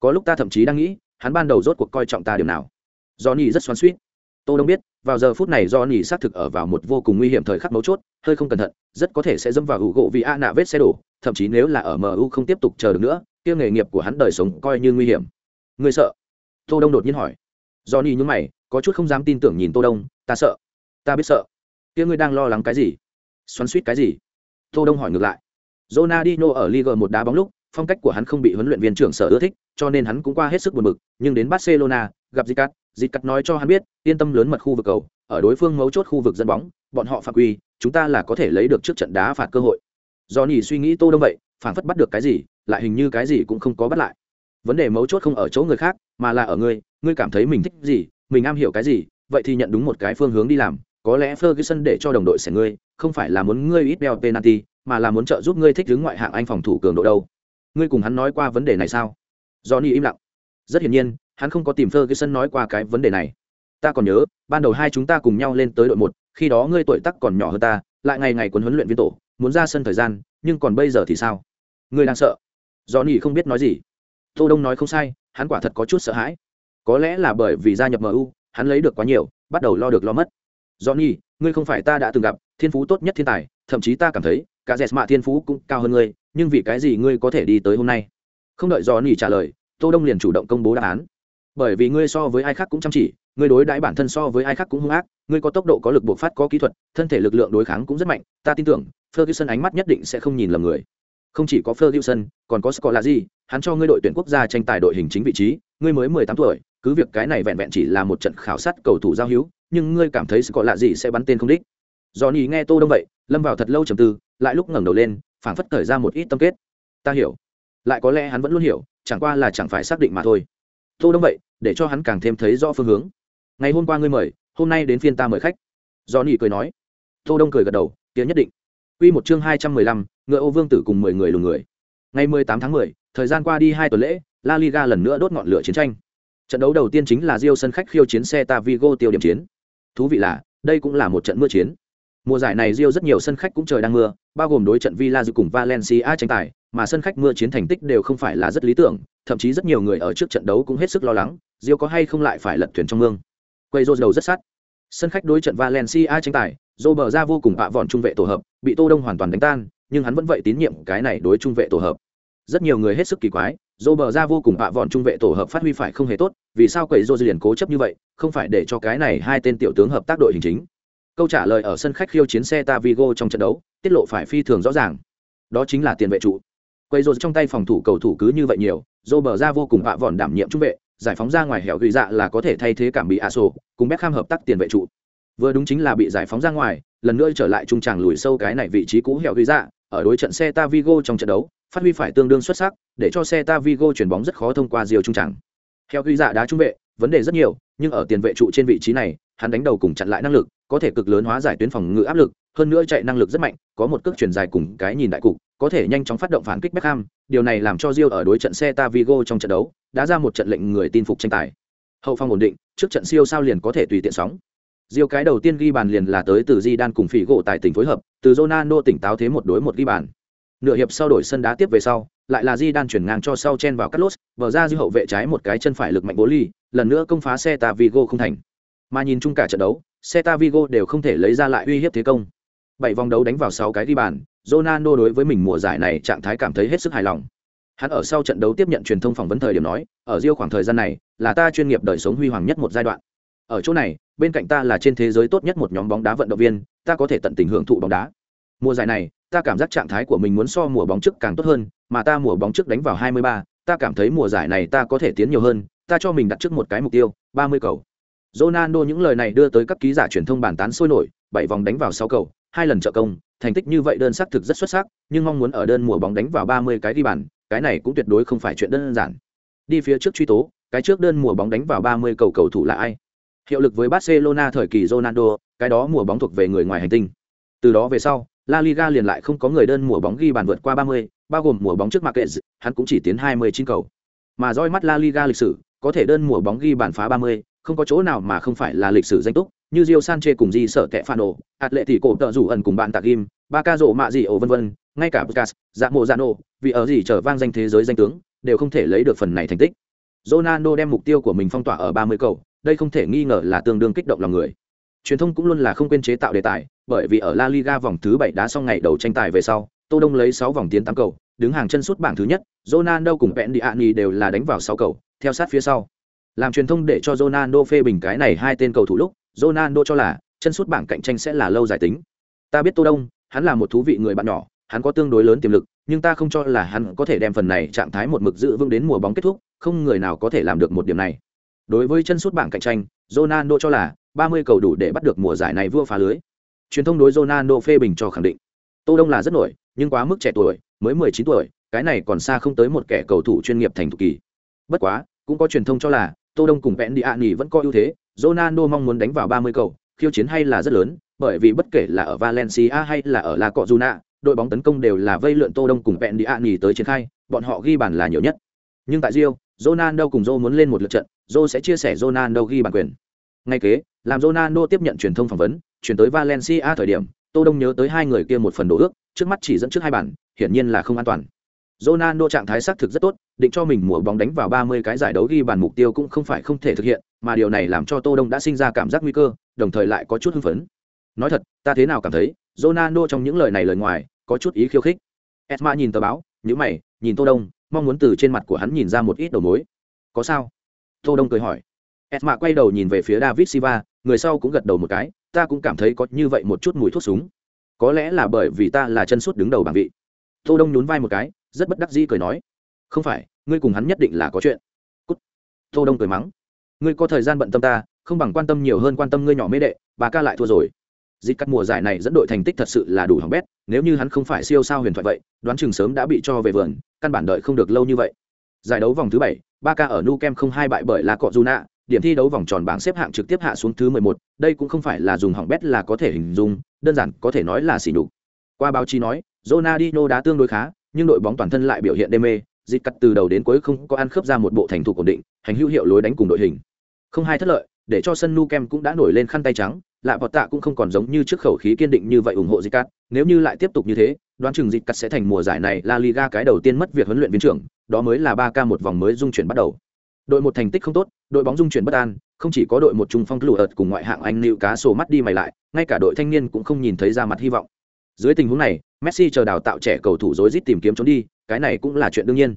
Có lúc ta thậm chí đang nghĩ, hắn ban đầu rốt cuộc coi trọng ta điểm nào. Do rất xoắn xuýt. tôi đông biết, vào giờ phút này do xác thực ở vào một vô cùng nguy hiểm thời khắc mấu chốt, hơi không cẩn thận, rất có thể sẽ dâm vào hữu gỗ vì a nạ vết xe đổ, thậm chí nếu là ở mu không tiếp tục chờ được nữa, kia nghề nghiệp của hắn đời sống coi như nguy hiểm. Người sợ? Tô đông đột nhiên hỏi. Do nhướng mày có chút không dám tin tưởng nhìn tô đông, ta sợ, ta biết sợ. Kia ngươi đang lo lắng cái gì? Xoắn suýt cái gì? Tô đông hỏi ngược lại. Ronaldinho ở Liga một đá bóng lúc, phong cách của hắn không bị huấn luyện viên trưởng sở ưa thích, cho nên hắn cũng qua hết sức buồn bực, nhưng đến Barcelona, gặp Zicat Zicat nói cho hắn biết, yên tâm lớn mật khu vực cầu, ở đối phương mấu chốt khu vực dẫn bóng, bọn họ phạm quy, chúng ta là có thể lấy được trước trận đá phạt cơ hội. Do nhỉ suy nghĩ tô đông vậy, phản phất bắt được cái gì, lại hình như cái gì cũng không có bắt lại. Vấn đề mấu chốt không ở chỗ người khác, mà là ở ngươi ngươi cảm thấy mình thích gì mình am hiểu cái gì vậy thì nhận đúng một cái phương hướng đi làm có lẽ Ferguson để cho đồng đội sẽ ngươi, không phải là muốn ngươi ít đeo penalty, mà là muốn trợ giúp ngươi thích ứng ngoại hạng Anh phòng thủ cường độ đâu. Ngươi cùng hắn nói qua vấn đề này sao? Johnny im lặng. Rất hiển nhiên, hắn không có tìm Ferguson nói qua cái vấn đề này. Ta còn nhớ, ban đầu hai chúng ta cùng nhau lên tới đội một, khi đó ngươi tuổi tác còn nhỏ hơn ta, lại ngày ngày cuốn huấn luyện viên tổ, muốn ra sân thời gian, nhưng còn bây giờ thì sao? Ngươi đang sợ? Johnny không biết nói gì. Tô Đông nói không sai, hắn quả thật có chút sợ hãi. Có lẽ là bởi vì gia nhập MU, hắn lấy được quá nhiều, bắt đầu lo được lo mất. Johnny ngươi không phải ta đã từng gặp thiên phú tốt nhất thiên tài thậm chí ta cảm thấy cả Jesma thiên phú cũng cao hơn ngươi nhưng vì cái gì ngươi có thể đi tới hôm nay? Không đợi johnny trả lời tô đông liền chủ động công bố đáp án. Bởi vì ngươi so với ai khác cũng chăm chỉ ngươi đối đãi bản thân so với ai khác cũng hung ác ngươi có tốc độ có lực bộc phát có kỹ thuật thân thể lực lượng đối kháng cũng rất mạnh ta tin tưởng ferguson ánh mắt nhất định sẽ không nhìn lầm người. Không chỉ có ferguson còn có scott là gì hắn cho ngươi đội tuyển quốc gia tranh tài đội hình chính vị trí ngươi mới mười tám tuổi cứ việc cái này vẹn vẹn chỉ là một trận khảo sát cầu thủ giao hữu nhưng ngươi cảm thấy sự có lạ gì sẽ bắn tên không đích? Do nhì nghe tô đông vậy lâm vào thật lâu trầm tư lại lúc ngẩng đầu lên phảng phất thời ra một ít tâm kết. Ta hiểu. Lại có lẽ hắn vẫn luôn hiểu chẳng qua là chẳng phải xác định mà thôi. Tô đông vậy để cho hắn càng thêm thấy rõ phương hướng. Ngày hôm qua ngươi mời hôm nay đến phiên ta mời khách. Do nhì cười nói. Tô đông cười gật đầu tiếng nhất định. Quy một chương hai trăm mười lăm, ngựa ô vương tử cùng mười người lùn người. Ngày mười tám tháng mười, thời gian qua đi hai tuần lễ, La Liga lần nữa đốt ngọn lửa chiến tranh. Trận đấu đầu tiên chính là Rio sân khách khiêu chiến xe Vigo tiêu điểm chiến. Thú vị là, đây cũng là một trận mưa chiến. Mùa giải này rio rất nhiều sân khách cũng trời đang mưa, bao gồm đối trận villa dự cùng valencia tranh tài, mà sân khách mưa chiến thành tích đều không phải là rất lý tưởng, thậm chí rất nhiều người ở trước trận đấu cũng hết sức lo lắng rio có hay không lại phải lật thuyền trong mương. Quay rô đầu rất sát. Sân khách đối trận valencia tranh tài Rô bờ ra vô cùng bạ vòn trung vệ tổ hợp, bị tô đông hoàn toàn đánh tan, nhưng hắn vẫn vậy tín nhiệm cái này đối trung vệ tổ hợp rất nhiều người hết sức kỳ quái, dô bờ ra vô cùng ạ vọn trung vệ tổ hợp phát huy phải không hề tốt, vì sao quầy dô liền cố chấp như vậy, không phải để cho cái này hai tên tiểu tướng hợp tác đội hình chính? Câu trả lời ở sân khách khiêu chiến xe ta vigo trong trận đấu, tiết lộ phải phi thường rõ ràng. Đó chính là tiền vệ trụ. Quầy dô trong tay phòng thủ cầu thủ cứ như vậy nhiều, dô bờ ra vô cùng ạ vọn đảm nhiệm trung vệ, giải phóng ra ngoài hẻo gửi dạ là có thể thay thế cảm bị a sô cùng Beckham hợp tác tiền vệ trụ. Vừa đúng chính là bị giải phóng ra ngoài, lần nữa trở lại trung tràng lùi sâu cái này vị trí cũ hẻo ghi dạ ở đối trận xe ta vigo trong trận đấu phát huy phải tương đương xuất sắc để cho xe ta vigo chuyển bóng rất khó thông qua diều trung tràng theo ghi dạ đá trung vệ vấn đề rất nhiều nhưng ở tiền vệ trụ trên vị trí này hắn đánh đầu cùng chặn lại năng lực có thể cực lớn hóa giải tuyến phòng ngự áp lực hơn nữa chạy năng lực rất mạnh có một cước chuyển dài cùng cái nhìn đại cục có thể nhanh chóng phát động phản kích Beckham điều này làm cho Rio ở đối trận xe ta Vigo trong trận đấu đã ra một trận lệnh người tin phục tranh tài. Hậu phong ổn định trước trận siêu sao liền có thể tùy tiện sóng. Rio cái đầu tiên ghi bàn liền là tới từ Di Đan cùng Phỉ gỗ tại tỉnh phối hợp, từ Ronaldo tỉnh táo thế một đối một ghi bàn nửa hiệp sau đổi sân đá tiếp về sau, lại là di đan chuyển ngang cho sau chen vào cắt lốt vờ ra dư hậu vệ trái một cái chân phải lực mạnh bố ly, lần nữa công phá xe ta vigo không thành. Mà nhìn chung cả trận đấu xe ta vigo đều không thể lấy ra lại uy hiếp thế công. Bảy vòng đấu đánh vào sáu cái ghi bàn, ronaldo đối với mình mùa giải này trạng thái cảm thấy hết sức hài lòng. Hắn ở sau trận đấu tiếp nhận truyền thông phỏng vấn thời điểm nói, ở riêu khoảng thời gian này, là ta chuyên nghiệp đời sống huy hoàng nhất một giai đoạn. Ở chỗ này, bên cạnh ta là trên thế giới tốt nhất một nhóm bóng đá vận động viên, ta có thể tận tình hưởng thụ bóng đá. Mùa giải này ta cảm giác trạng thái của mình muốn so mùa bóng trước càng tốt hơn, mà ta mùa bóng trước đánh vào 23, ta cảm thấy mùa giải này ta có thể tiến nhiều hơn, ta cho mình đặt trước một cái mục tiêu, 30 cầu. Ronaldo những lời này đưa tới các ký giả truyền thông bàn tán sôi nổi, bảy vòng đánh vào 6 cầu, hai lần trợ công, thành tích như vậy đơn sắc thực rất xuất sắc, nhưng mong muốn ở đơn mùa bóng đánh vào 30 cái đi bàn, cái này cũng tuyệt đối không phải chuyện đơn giản. Đi phía trước truy tố, cái trước đơn mùa bóng đánh vào 30 cầu cầu thủ là ai? Hiệu lực với Barcelona thời kỳ Ronaldo, cái đó mùa bóng thuộc về người ngoài hành tinh. Từ đó về sau, La Liga liền lại không có người đơn mùa bóng ghi bàn vượt qua 30, bao gồm mùa bóng trước Marquez, hắn cũng chỉ tiến 29 cầu. Mà roi mắt La Liga lịch sử, có thể đơn mùa bóng ghi bàn phá 30, không có chỗ nào mà không phải là lịch sử danh túc, như Rio Sanchez cùng Di sợ tệ Fano, Atletico tợ rủ ẩn cùng bạn Tạc Kim, Barca rộ mạ gì ổ vân vân, ngay cả Bucas, Dạ Mộ dạ Zano, vì ở gì trở vang danh thế giới danh tướng, đều không thể lấy được phần này thành tích. Ronaldo đem mục tiêu của mình phong tỏa ở 30 cầu, đây không thể nghi ngờ là tương đương kích động lòng người. Truyền thông cũng luôn là không quên chế tạo đề tài, bởi vì ở La Liga vòng thứ 7 đá xong ngày đầu tranh tài về sau, Tô Đông lấy 6 vòng tiến tám cầu, đứng hàng chân sút bảng thứ nhất, Ronaldo cùng Pendiani đều là đánh vào 6 cầu, theo sát phía sau. Làm truyền thông để cho Ronaldo phê bình cái này hai tên cầu thủ lúc, Ronaldo cho là chân sút bảng cạnh tranh sẽ là lâu dài tính. Ta biết Tô Đông, hắn là một thú vị người bạn nhỏ, hắn có tương đối lớn tiềm lực, nhưng ta không cho là hắn có thể đem phần này trạng thái một mực giữ vững đến mùa bóng kết thúc, không người nào có thể làm được một điểm này. Đối với chân sút bảng cạnh tranh, Ronaldo cho là 30 cầu đủ để bắt được mùa giải này vua phá lưới. Truyền thông đối Ronaldo phê bình cho khẳng định. Tô Đông là rất nổi, nhưng quá mức trẻ tuổi, mới 19 tuổi, cái này còn xa không tới một kẻ cầu thủ chuyên nghiệp thành thục kỳ. Bất quá, cũng có truyền thông cho là Tô Đông cùng Vẹn Đi Ani vẫn có ưu thế, Ronaldo mong muốn đánh vào 30 cầu, khiêu chiến hay là rất lớn, bởi vì bất kể là ở Valencia hay là ở La Cojuna, đội bóng tấn công đều là vây lượn Tô Đông cùng Vẹn Đi Ani tới triển khai, bọn họ ghi bàn là nhiều nhất. Nhưng tại Rio, Ronaldo cùng Zô muốn lên một lượt trận, Zô sẽ chia sẻ Ronaldo ghi bàn quyền. Ngay kế, làm Ronaldo tiếp nhận truyền thông phỏng vấn, chuyển tới Valencia thời điểm, Tô Đông nhớ tới hai người kia một phần đồ ước, trước mắt chỉ dẫn trước hai bản, hiển nhiên là không an toàn. Ronaldo trạng thái xác thực rất tốt, định cho mình mùa bóng đánh vào 30 cái giải đấu ghi bàn mục tiêu cũng không phải không thể thực hiện, mà điều này làm cho Tô Đông đã sinh ra cảm giác nguy cơ, đồng thời lại có chút hưng phấn. Nói thật, ta thế nào cảm thấy, Ronaldo trong những lời này lời ngoài, có chút ý khiêu khích. Esma nhìn tờ báo, nhíu mày, nhìn Tô Đông, mong muốn từ trên mặt của hắn nhìn ra một ít đầu mối. Có sao? Tô Đông cười hỏi. Esma quay đầu nhìn về phía David Silva, người sau cũng gật đầu một cái, ta cũng cảm thấy có như vậy một chút mùi thuốc súng. Có lẽ là bởi vì ta là chân suốt đứng đầu bảng vị. Tô Đông nhún vai một cái, rất bất đắc dĩ cười nói không phải ngươi cùng hắn nhất định là có chuyện cút tô đông cười mắng ngươi có thời gian bận tâm ta không bằng quan tâm nhiều hơn quan tâm ngươi nhỏ mê đệ bà ca lại thua rồi dịp cắt mùa giải này dẫn đội thành tích thật sự là đủ hỏng bét nếu như hắn không phải siêu sao huyền thoại vậy đoán chừng sớm đã bị cho về vườn căn bản đợi không được lâu như vậy giải đấu vòng thứ bảy ba ca ở nu kem không hai bại bởi là cọ dù nạ điểm thi đấu vòng tròn bảng xếp hạng trực tiếp hạ xuống thứ mười một, đây cũng không phải là dùng hỏng bét là có thể hình dung, đơn giản có thể nói là xỉ nhục. Qua báo chí nói, Ronaldinho đá tương đối khá, nhưng đội bóng toàn thân lại biểu hiện đê mê, dịch cắt từ đầu đến cuối không có ăn khớp ra một bộ thành thủ ổn định, hành hữu hiệu lối đánh cùng đội hình. Không hai thất lợi, để cho sân Nukem cũng đã nổi lên khăn tay trắng, lạ vọt tạ cũng không còn giống như trước khẩu khí kiên định như vậy ủng hộ dịch cắt, nếu như lại tiếp tục như thế, đoán chừng dịch cắt sẽ thành mùa giải này la liga cái đầu tiên mất việc huấn luyện viên trưởng, đó mới là ba k một vòng mới dung chuyển bắt đầu đội một thành tích không tốt, đội bóng dung chuyển bất an, không chỉ có đội một trung phong lụ ợt cùng ngoại hạng anh nịu cá sổ mắt đi mày lại, ngay cả đội thanh niên cũng không nhìn thấy ra mặt hy vọng. Dưới tình huống này, messi chờ đào tạo trẻ cầu thủ rối rít tìm kiếm trốn đi, cái này cũng là chuyện đương nhiên.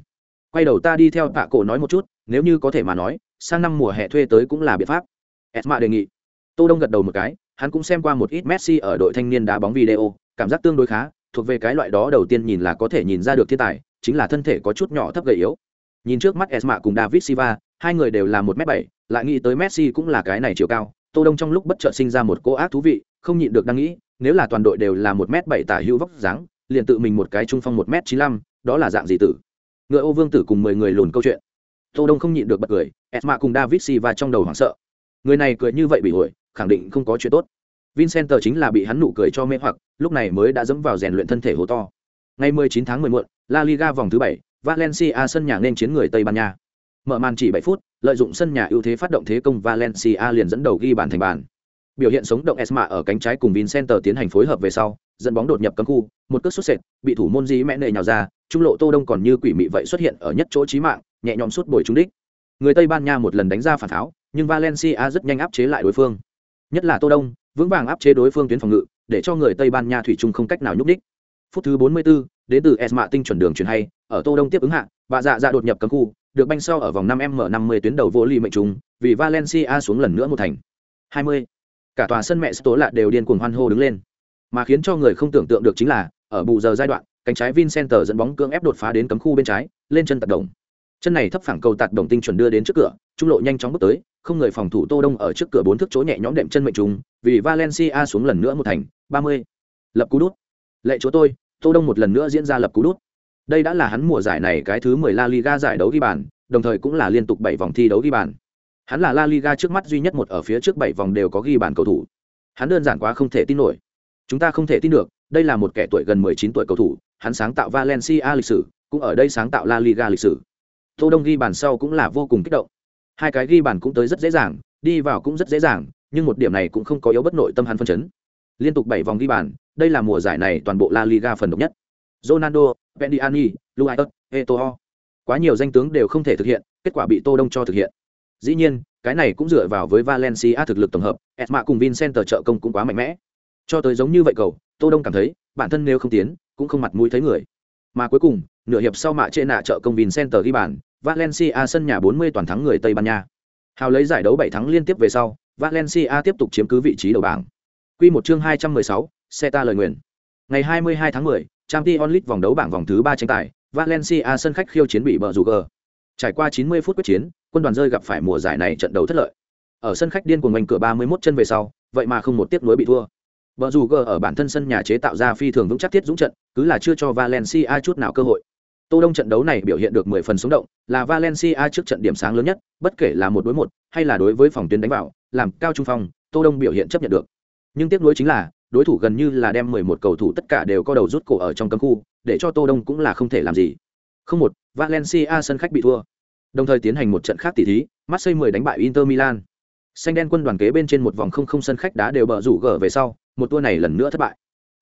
Quay đầu ta đi theo tạ cổ nói một chút, nếu như có thể mà nói, sang năm mùa hè thuê tới cũng là biện pháp. Esma đề nghị. Tô đông gật đầu một cái, hắn cũng xem qua một ít messi ở đội thanh niên đá bóng video, cảm giác tương đối khá, thuộc về cái loại đó đầu tiên nhìn là có thể nhìn ra được thiên tài, chính là thân thể có chút nhỏ thấp gầy yếu nhìn trước mắt esma cùng david silva, hai người đều là một m bảy, lại nghĩ tới messi cũng là cái này chiều cao, tô đông trong lúc bất chợt sinh ra một cô ác thú vị, không nhịn được đang nghĩ, nếu là toàn đội đều là một m bảy tả hữu vóc dáng, liền tự mình một cái trung phong một m chín lăm, đó là dạng gì tử? Ngựa ô vương tử cùng mười người lùn câu chuyện. Tô đông không nhịn được bật cười, esma cùng david silva trong đầu hoảng sợ. Người này cười như vậy bị ổi khẳng định không có chuyện tốt. Vincent chính là bị hắn nụ cười cho mê hoặc, lúc này mới đã dẫm vào rèn luyện thân thể hố to. Ngày 19 tháng 10 muộn, la liga vòng thứ bảy valencia sân nhà nên chiến người tây ban nha. Mở màn chỉ 7 phút lợi dụng sân nhà ưu thế phát động thế công valencia liền dẫn đầu ghi bàn thành bàn. Biểu hiện sống động esma ở cánh trái cùng vincenter tiến hành phối hợp về sau dẫn bóng đột nhập cấm khu một cước xuất sệt bị thủ môn dí mẹ nệ nhào ra trung lộ tô đông còn như quỷ mị vậy xuất hiện ở nhất chỗ chí mạng nhẹ nhõm suốt bồi trúng đích. Người tây ban nha một lần đánh ra phản tháo nhưng valencia rất nhanh áp chế lại đối phương. Nhất là tô đông vững vàng áp chế đối phương tuyến phòng ngự để cho người tây ban nha thủy chung không cách nào nhúc đích. Phút thứ 44, đến từ esma tinh chuẩn đường chuyển hay ở tô đông tiếp ứng hạ bà dạ dạ đột nhập cấm khu được banh sau ở vòng 5 m 50 tuyến đầu vô ly mệnh trùng vì valencia xuống lần nữa một thành 20 cả tòa sân mẹ tố lạ đều điên cuồng hoan hô đứng lên mà khiến cho người không tưởng tượng được chính là ở bù giờ giai đoạn, cánh trái Vincenter dẫn bóng cưỡng ép đột phá đến cấm khu bên trái, lên chân tạt đồng. Chân này thấp phẳng cầu tạt đồng tinh chuẩn đưa đến trước cửa, trung lộ nhanh chóng bước tới, không người phòng thủ Tô Đông ở trước cửa bốn thước chỗ nhẹ nhõm đệm chân mệnh trùng, vì Valencia xuống lần nữa một thành, 30. Lập cú đút. Lệ chúa tôi, Tô Đông một lần nữa diễn ra lập cú đút. Đây đã là hắn mùa giải này cái thứ 10 La Liga giải đấu ghi bàn, đồng thời cũng là liên tục 7 vòng thi đấu ghi bàn. Hắn là La Liga trước mắt duy nhất một ở phía trước 7 vòng đều có ghi bàn cầu thủ. Hắn đơn giản quá không thể tin nổi. Chúng ta không thể tin được, đây là một kẻ tuổi gần 19 tuổi cầu thủ, hắn sáng tạo Valencia lịch sử, cũng ở đây sáng tạo La Liga lịch sử. Tô Đông ghi bàn sau cũng là vô cùng kích động. Hai cái ghi bàn cũng tới rất dễ dàng, đi vào cũng rất dễ dàng, nhưng một điểm này cũng không có yếu bất nội tâm hắn phân chấn. Liên tục 7 vòng ghi bàn, đây là mùa giải này toàn bộ La Liga phần độc nhất. Ronaldo, Pendiani, Luis Eto'o. Quá nhiều danh tướng đều không thể thực hiện, kết quả bị Tô Đông cho thực hiện. Dĩ nhiên, cái này cũng dựa vào với Valencia thực lực tổng hợp, Esma cùng Vincent trợ công cũng quá mạnh mẽ. Cho tới giống như vậy cầu, Tô Đông cảm thấy, bản thân nếu không tiến, cũng không mặt mũi thấy người. Mà cuối cùng, nửa hiệp sau mạ trên nạ trợ công Vincent ghi bàn, Valencia sân nhà 40 toàn thắng người Tây Ban Nha. Hào lấy giải đấu 7 thắng liên tiếp về sau, Valencia tiếp tục chiếm cứ vị trí đầu bảng. Quy một chương 216, xe ta lời nguyện. Ngày 22 tháng 10, Champions League vòng đấu bảng vòng thứ 3 tranh tài, Valencia sân khách khiêu chiến bị bờ rủ gờ. Trải qua 90 phút quyết chiến, quân đoàn rơi gặp phải mùa giải này trận đấu thất lợi. Ở sân khách điên cuồng ngoành cửa 31 chân về sau, vậy mà không một tiếc nuối bị thua. Bờ rủ gờ ở bản thân sân nhà chế tạo ra phi thường vững chắc tiết dũng trận, cứ là chưa cho Valencia chút nào cơ hội. Tô Đông trận đấu này biểu hiện được 10 phần sống động, là Valencia trước trận điểm sáng lớn nhất, bất kể là một đối một hay là đối với phòng tuyến đánh vào, làm cao trung phong, Tô Đông biểu hiện chấp nhận được. Nhưng tiếc nuối chính là, đối thủ gần như là đem 11 cầu thủ tất cả đều có đầu rút cổ ở trong cấm khu, để cho Tô Đông cũng là không thể làm gì. Không một, Valencia sân khách bị thua. Đồng thời tiến hành một trận khác tỷ thí, Marseille 10 đánh bại Inter Milan. Xanh đen quân đoàn kế bên trên một vòng không không sân khách đá đều bờ rủ gở về sau, một tour này lần nữa thất bại.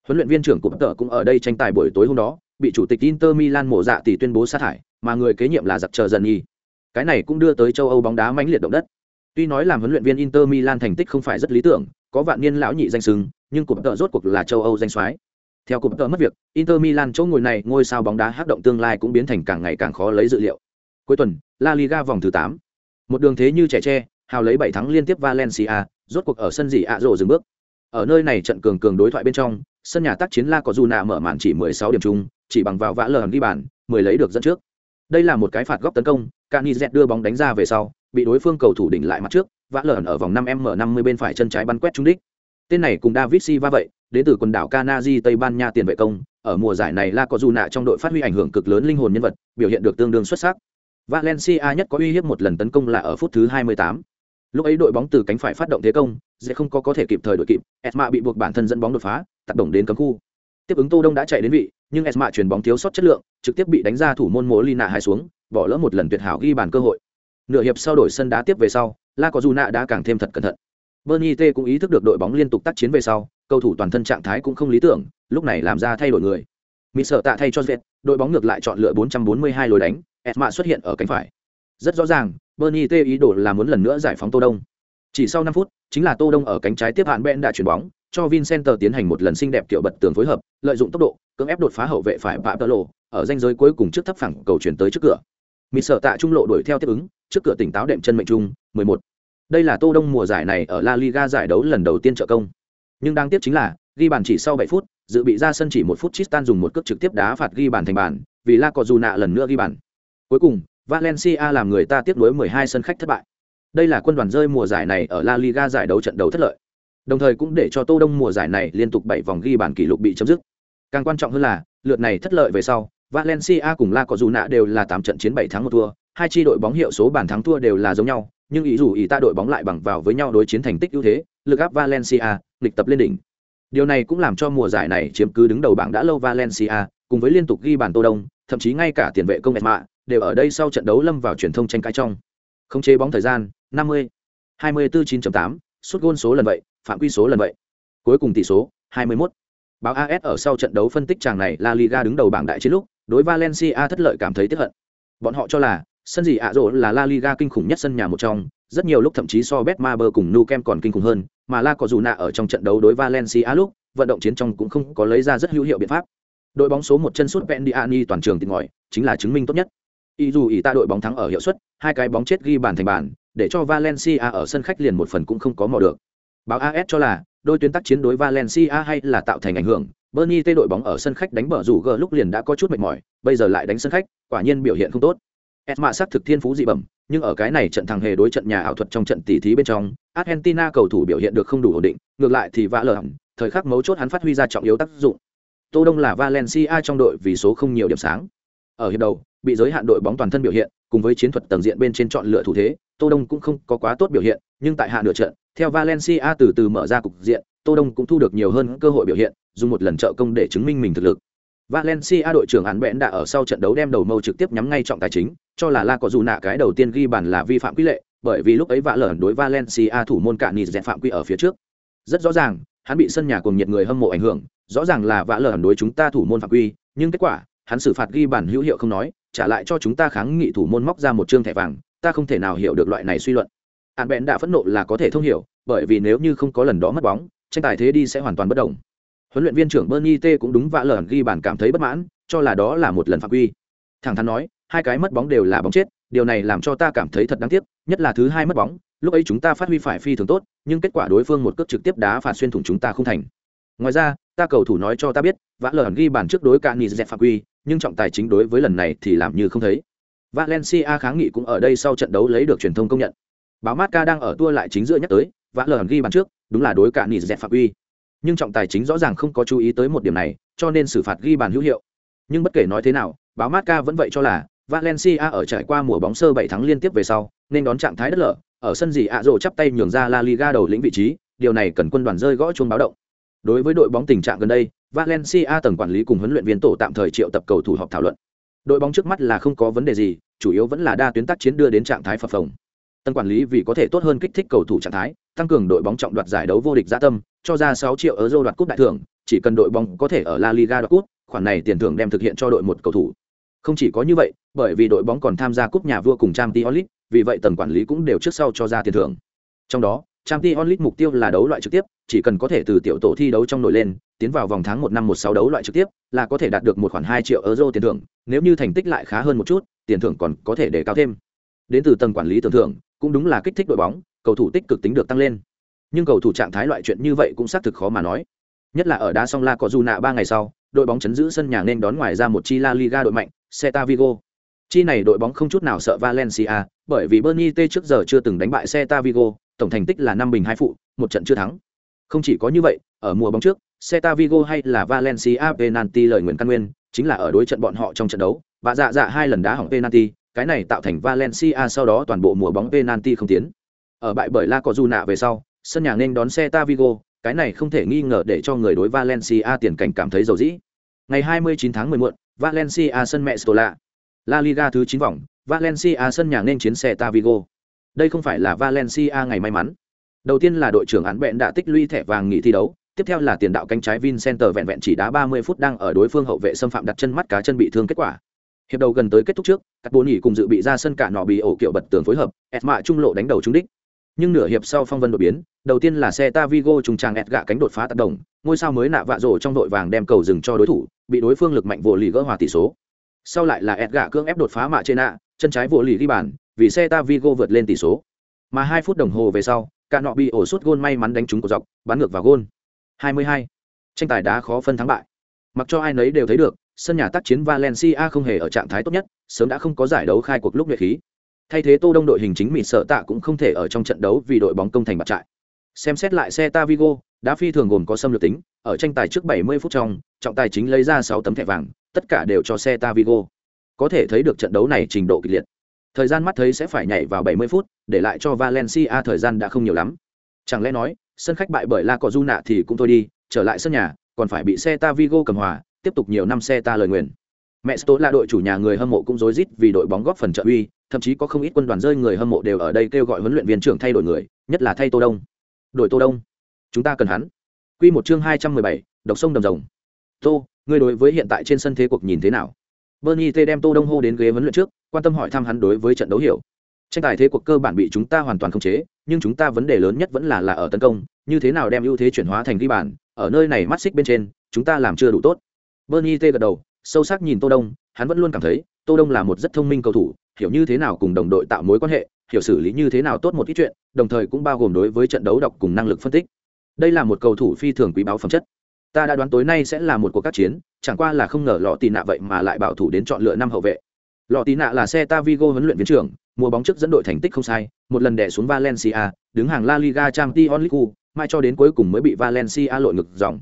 Huấn luyện viên trưởng của tờ cũng ở đây tranh tài buổi tối hôm đó, bị chủ tịch Inter Milan mổ dạ tỷ tuyên bố sa thải, mà người kế nhiệm là giặc chờ dần nhì. Cái này cũng đưa tới châu Âu bóng đá mãnh liệt động đất. Tuy nói làm huấn luyện viên Inter Milan thành tích không phải rất lý tưởng, có vạn niên lão nhị danh xưng, nhưng cụm tợ rốt cuộc là châu Âu danh soái. Theo cụm tợ mất việc, Inter Milan chỗ ngồi này ngôi sao bóng đá hắc động tương lai cũng biến thành càng ngày càng khó lấy dự liệu. Cuối tuần, La Liga vòng thứ tám. Một đường thế như trẻ tre, hào lấy bảy thắng liên tiếp Valencia, rốt cuộc ở sân gì ạ rồ dừng bước. Ở nơi này trận cường cường đối thoại bên trong, sân nhà tác chiến La có dù nạ mở màn chỉ 16 điểm chung, chỉ bằng vào vã lờ ghi bàn, 10 lấy được dẫn trước. Đây là một cái phạt góc tấn công, Canizet đưa bóng đánh ra về sau, bị đối phương cầu thủ đỉnh lại mặt trước, vã lờ ở vòng 5m50 bên phải chân trái bắn quét trúng đích. Tên này cùng David Silva vậy, đến từ quần đảo Canary Tây Ban Nha tiền vệ công, ở mùa giải này La Cojuna trong đội phát huy ảnh hưởng cực lớn linh hồn nhân vật, biểu hiện được tương đương xuất sắc. Valencia nhất có uy hiếp một lần tấn công là ở phút thứ 28. Lúc ấy đội bóng từ cánh phải phát động thế công, dễ không có có thể kịp thời đội kịp, Esma bị buộc bản thân dẫn bóng đột phá, tác động đến cấm khu. Tiếp ứng Tô Đông đã chạy đến vị, nhưng Esma chuyển bóng thiếu sót chất lượng, trực tiếp bị đánh ra thủ môn Molina hai xuống, bỏ lỡ một lần tuyệt hảo ghi bàn cơ hội. Nửa hiệp sau đổi sân đá tiếp về sau, La Cojuna đã càng thêm thật cẩn thận. Bernie T cũng ý thức được đội bóng liên tục tác chiến về sau, cầu thủ toàn thân trạng thái cũng không lý tưởng, lúc này làm ra thay đổi người. Mị sợ tạ thay cho Zet, đội bóng ngược lại chọn lựa 442 lối đánh, Esma xuất hiện ở cánh phải. Rất rõ ràng, Bernie T ý đồ là muốn lần nữa giải phóng Tô Đông. Chỉ sau 5 phút, chính là Tô Đông ở cánh trái tiếp hạn Ben đã chuyển bóng, cho Vincenter tiến hành một lần xinh đẹp kiểu bật tường phối hợp, lợi dụng tốc độ, cưỡng ép đột phá hậu vệ phải Pablo, ở ranh giới cuối cùng trước thấp phẳng cầu chuyển tới trước cửa. Mị sợ tạ trung lộ đuổi theo tiếp ứng, trước cửa tỉnh táo đệm chân mệnh trung, 11. Đây là Tô Đông mùa giải này ở La Liga giải đấu lần đầu tiên trợ công. Nhưng đáng tiếc chính là, ghi bàn chỉ sau 7 phút, dự bị ra sân chỉ một phút Tristan dùng một cước trực tiếp đá phạt ghi bàn thành bàn, vì La Cojuna lần nữa ghi bàn. Cuối cùng, Valencia làm người ta tiếp nối 12 sân khách thất bại. Đây là quân đoàn rơi mùa giải này ở La Liga giải đấu trận đấu thất lợi. Đồng thời cũng để cho Tô Đông mùa giải này liên tục 7 vòng ghi bàn kỷ lục bị chấm dứt. Càng quan trọng hơn là, lượt này thất lợi về sau, Valencia cùng La Cojuna đều là 8 trận chiến 7 thắng một thua, hai chi đội bóng hiệu số bàn thắng thua đều là giống nhau, nhưng ý dù ý ta đội bóng lại bằng vào với nhau đối chiến thành tích ưu thế, lực áp Valencia, nghịch tập lên đỉnh. Điều này cũng làm cho mùa giải này chiếm cứ đứng đầu bảng đã lâu Valencia, cùng với liên tục ghi bàn Tô Đông, thậm chí ngay cả tiền vệ công Esma đều ở đây sau trận đấu lâm vào truyền thông tranh cãi trong. Không chế bóng thời gian, 50, 24 9.8, suốt gôn số lần vậy, phạm quy số lần vậy. Cuối cùng tỷ số, 21. Báo AS ở sau trận đấu phân tích chàng này La Liga đứng đầu bảng đại chiến lúc, đối Valencia thất lợi cảm thấy tiếc hận. Bọn họ cho là, sân gì ạ rỗ là La Liga kinh khủng nhất sân nhà một trong, rất nhiều lúc thậm chí so Betmaber cùng Nou Camp còn kinh khủng hơn, mà La có dù nạ ở trong trận đấu đối Valencia lúc, vận động chiến trong cũng không có lấy ra rất hữu hiệu biện pháp. Đội bóng số một chân sút Pendiani toàn trường tìm ngòi, chính là chứng minh tốt nhất. Ý dù ý ta đội bóng thắng ở hiệu suất, hai cái bóng chết ghi bàn thành bàn, để cho Valencia ở sân khách liền một phần cũng không có mò được. báo as cho là đôi tuyến tác chiến đối valencia hay là tạo thành ảnh hưởng bernie tê đội bóng ở sân khách đánh bờ rủ gờ lúc liền đã có chút mệt mỏi bây giờ lại đánh sân khách quả nhiên biểu hiện không tốt esma sát thực thiên phú dị bẩm, nhưng ở cái này trận thằng hề đối trận nhà ảo thuật trong trận tỷ thí bên trong, argentina cầu thủ biểu hiện được không đủ ổn định, ngược lại thì vã lờ thời khắc mấu chốt hắn phát huy ra trọng yếu tác dụng. Tô đông là valencia trong đội vì số không nhiều điểm sáng. Ở hiệp đầu, bị giới hạn đội bóng toàn thân biểu hiện, cùng với chiến thuật tầng diện bên trên chọn lựa thủ thế, tô đông cũng không có quá tốt biểu hiện, nhưng tại hạ nửa trận, theo valencia từ từ mở ra cục diện, tô đông cũng thu được nhiều hơn cơ hội biểu hiện, dùng một lần trợ công để chứng minh mình thực lực. Valencia đội trưởng án bẽn đã ở sau trận đấu đem đầu mâu trực tiếp nhắm ngay trọng tài chính, cho là La có dù nạ cái đầu tiên ghi bàn là vi phạm quy lệ, bởi vì lúc ấy vạ lởn đối Valencia thủ môn cả nịt dẹt phạm quy ở phía trước. Rất rõ ràng, hắn bị sân nhà cùng nhiệt người hâm mộ ảnh hưởng, rõ ràng là vạ lởn đối chúng ta thủ môn phạm quy, nhưng kết quả, hắn xử phạt ghi bàn hữu hiệu không nói, trả lại cho chúng ta kháng nghị thủ môn móc ra một trương thẻ vàng, ta không thể nào hiểu được loại này suy luận. Án bẽn đã phẫn nộ là có thể thông hiểu, bởi vì nếu như không có lần đó mất bóng, tranh tài thế đi sẽ hoàn toàn bất động huấn luyện viên trưởng bernie t cũng đúng vạ lởn ghi bàn cảm thấy bất mãn, cho là đó là một lần phạm quy. Thẳng thắn nói, hai cái mất bóng đều là bóng chết, điều này làm cho ta cảm thấy thật đáng tiếc, nhất là thứ hai mất bóng, lúc ấy chúng ta phát huy phải phi thường tốt, nhưng kết quả đối phương một cước trực tiếp đá phạt xuyên thủng chúng ta không thành. Ngoài ra, ta cầu thủ nói cho ta biết vã lởn ghi bàn trước đối cả nị dẹp phạm quy, nhưng trọng tài chính đối với lần này thì làm như không thấy. Valencia kháng nghị cũng ở đây sau trận đấu lấy được truyền thông công nhận. Báo mát đang ở tua lại chính giữa nhắc tới vã lởn ghi bàn trước, đúng là đối cả nị dẹp phạm quy nhưng trọng tài chính rõ ràng không có chú ý tới một điểm này, cho nên xử phạt ghi bàn hữu hiệu. Nhưng bất kể nói thế nào, báo Marca vẫn vậy cho là, Valencia ở trải qua mùa bóng sơ bảy tháng liên tiếp về sau, nên đón trạng thái đất lở, ở sân gì ạ rộ chắp tay nhường ra La Liga đầu lĩnh vị trí, điều này cần quân đoàn rơi gõ chuông báo động. Đối với đội bóng tình trạng gần đây, Valencia tầng quản lý cùng huấn luyện viên tổ tạm thời triệu tập cầu thủ họp thảo luận. Đội bóng trước mắt là không có vấn đề gì, chủ yếu vẫn là đa tuyến tác chiến đưa đến trạng thái phập phồng tân quản lý vì có thể tốt hơn kích thích cầu thủ trạng thái tăng cường đội bóng trọng đoạt giải đấu vô địch gia tâm cho ra 6 triệu euro đoạt cúp đại thưởng, chỉ cần đội bóng có thể ở La Liga đoạt cúp, khoản này tiền thưởng đem thực hiện cho đội một cầu thủ. Không chỉ có như vậy, bởi vì đội bóng còn tham gia cúp nhà vua cùng Champions League, vì vậy tầng quản lý cũng đều trước sau cho ra tiền thưởng. Trong đó, Champions League mục tiêu là đấu loại trực tiếp, chỉ cần có thể từ tiểu tổ thi đấu trong nổi lên, tiến vào vòng tháng 1 năm 16 đấu loại trực tiếp, là có thể đạt được một khoản 2 triệu euro tiền thưởng, nếu như thành tích lại khá hơn một chút, tiền thưởng còn có thể để cao thêm. Đến từ tầng quản lý tưởng thưởng, cũng đúng là kích thích đội bóng, cầu thủ tích cực tính được tăng lên. Nhưng cầu thủ trạng thái loại chuyện như vậy cũng xác thực khó mà nói. Nhất là ở đá song la có dù nạ ba ngày sau đội bóng chấn giữ sân nhà nên đón ngoài ra một chi la liga đội mạnh Celta Vigo. Chi này đội bóng không chút nào sợ Valencia bởi vì Bernie T trước giờ chưa từng đánh bại Celta Vigo tổng thành tích là năm bình hai phụ một trận chưa thắng. Không chỉ có như vậy ở mùa bóng trước Celta Vigo hay là Valencia penalty lời nguyện căn nguyên chính là ở đối trận bọn họ trong trận đấu và dạ dạ hai lần đá hỏng penalty cái này tạo thành Valencia sau đó toàn bộ mùa bóng penalty không tiến ở bại bởi La Cojuna về sau sân nhà nên đón xe Tavigo, cái này không thể nghi ngờ để cho người đối Valencia tiền cảnh cảm thấy dầu dĩ. Ngày 29 tháng 10 muộn, Valencia sân mẹ Stola. La Liga thứ 9 vòng, Valencia sân nhà nên chiến xe Tavigo. Đây không phải là Valencia ngày may mắn. Đầu tiên là đội trưởng án bẹn đã tích lũy thẻ vàng nghỉ thi đấu, tiếp theo là tiền đạo cánh trái Vincenter vẹn vẹn chỉ đá 30 phút đang ở đối phương hậu vệ xâm phạm đặt chân mắt cá chân bị thương kết quả. Hiệp đầu gần tới kết thúc trước, các bốn nghỉ cùng dự bị ra sân cả nọ bị ổ kiệu bật tường phối hợp, Esma trung lộ đánh đầu trúng đích. Nhưng nửa hiệp sau phong vân đột biến, đầu tiên là xe Tavigo trùng tràng ẹt gạ cánh đột phá tác động, ngôi sao mới nạ vạ rổ trong đội vàng đem cầu dừng cho đối thủ, bị đối phương lực mạnh vô lì gỡ hòa tỷ số. Sau lại là ẹt gạ cưỡng ép đột phá mạ trên nạ, chân trái vô lì ghi bàn, vì xe Tavigo vượt lên tỷ số. Mà hai phút đồng hồ về sau, cả nọ bị ổ suốt gôn may mắn đánh trúng cổ dọc, bắn ngược vào gôn. 22. Tranh tài đá khó phân thắng bại. Mặc cho ai nấy đều thấy được, sân nhà tác chiến Valencia không hề ở trạng thái tốt nhất, sớm đã không có giải đấu khai cuộc lúc nhuệ khí. Thay thế Tô Đông đội hình chính mịt sợ tạ cũng không thể ở trong trận đấu vì đội bóng công thành bạt trại. Xem xét lại xe Tavigo, đá phi thường gồm có xâm lược tính, ở tranh tài trước 70 phút trong, trọng tài chính lấy ra 6 tấm thẻ vàng, tất cả đều cho xe Tavigo. Có thể thấy được trận đấu này trình độ kịch liệt. Thời gian mắt thấy sẽ phải nhảy vào 70 phút, để lại cho Valencia thời gian đã không nhiều lắm. Chẳng lẽ nói, sân khách bại bởi La Cojuna thì cũng thôi đi, trở lại sân nhà, còn phải bị xe Tavigo cầm hòa, tiếp tục nhiều năm xe ta lời nguyện Mẹ Sto là đội chủ nhà người hâm mộ cũng rối rít vì đội bóng góp phần trợ uy, thậm chí có không ít quân đoàn rơi người hâm mộ đều ở đây kêu gọi huấn luyện viên trưởng thay đổi người, nhất là thay Tô Đông. Đổi Tô Đông, chúng ta cần hắn. Quy một chương hai trăm mười bảy, độc sông đầm rồng. Tô, ngươi đối với hiện tại trên sân thế cuộc nhìn thế nào? Bernie T đem Tô Đông hô đến ghế huấn luyện trước, quan tâm hỏi thăm hắn đối với trận đấu hiểu. Tranh tài thế cuộc cơ bản bị chúng ta hoàn toàn khống chế, nhưng chúng ta vấn đề lớn nhất vẫn là là ở tấn công, như thế nào đem ưu thế chuyển hóa thành ghi bàn, ở nơi này mắt xích bên trên, chúng ta làm chưa đủ tốt. Bernie T gật đầu, sâu sắc nhìn Tô Đông, hắn vẫn luôn cảm thấy tô đông là một rất thông minh cầu thủ hiểu như thế nào cùng đồng đội tạo mối quan hệ hiểu xử lý như thế nào tốt một ít chuyện đồng thời cũng bao gồm đối với trận đấu đọc cùng năng lực phân tích. Đây là một cầu thủ phi thường quý báu phẩm chất. Ta đã đoán tối nay sẽ là một cuộc các chiến chẳng qua là không ngờ lọ tì nạ vậy mà lại bảo thủ đến chọn lựa năm hậu vệ. Lọ tì nạ là xe ta vigo huấn luyện viên trưởng mùa bóng trước dẫn đội thành tích không sai một lần đẻ xuống valencia đứng hàng la liga champions league mai cho đến cuối cùng mới bị valencia lội ngực dòng.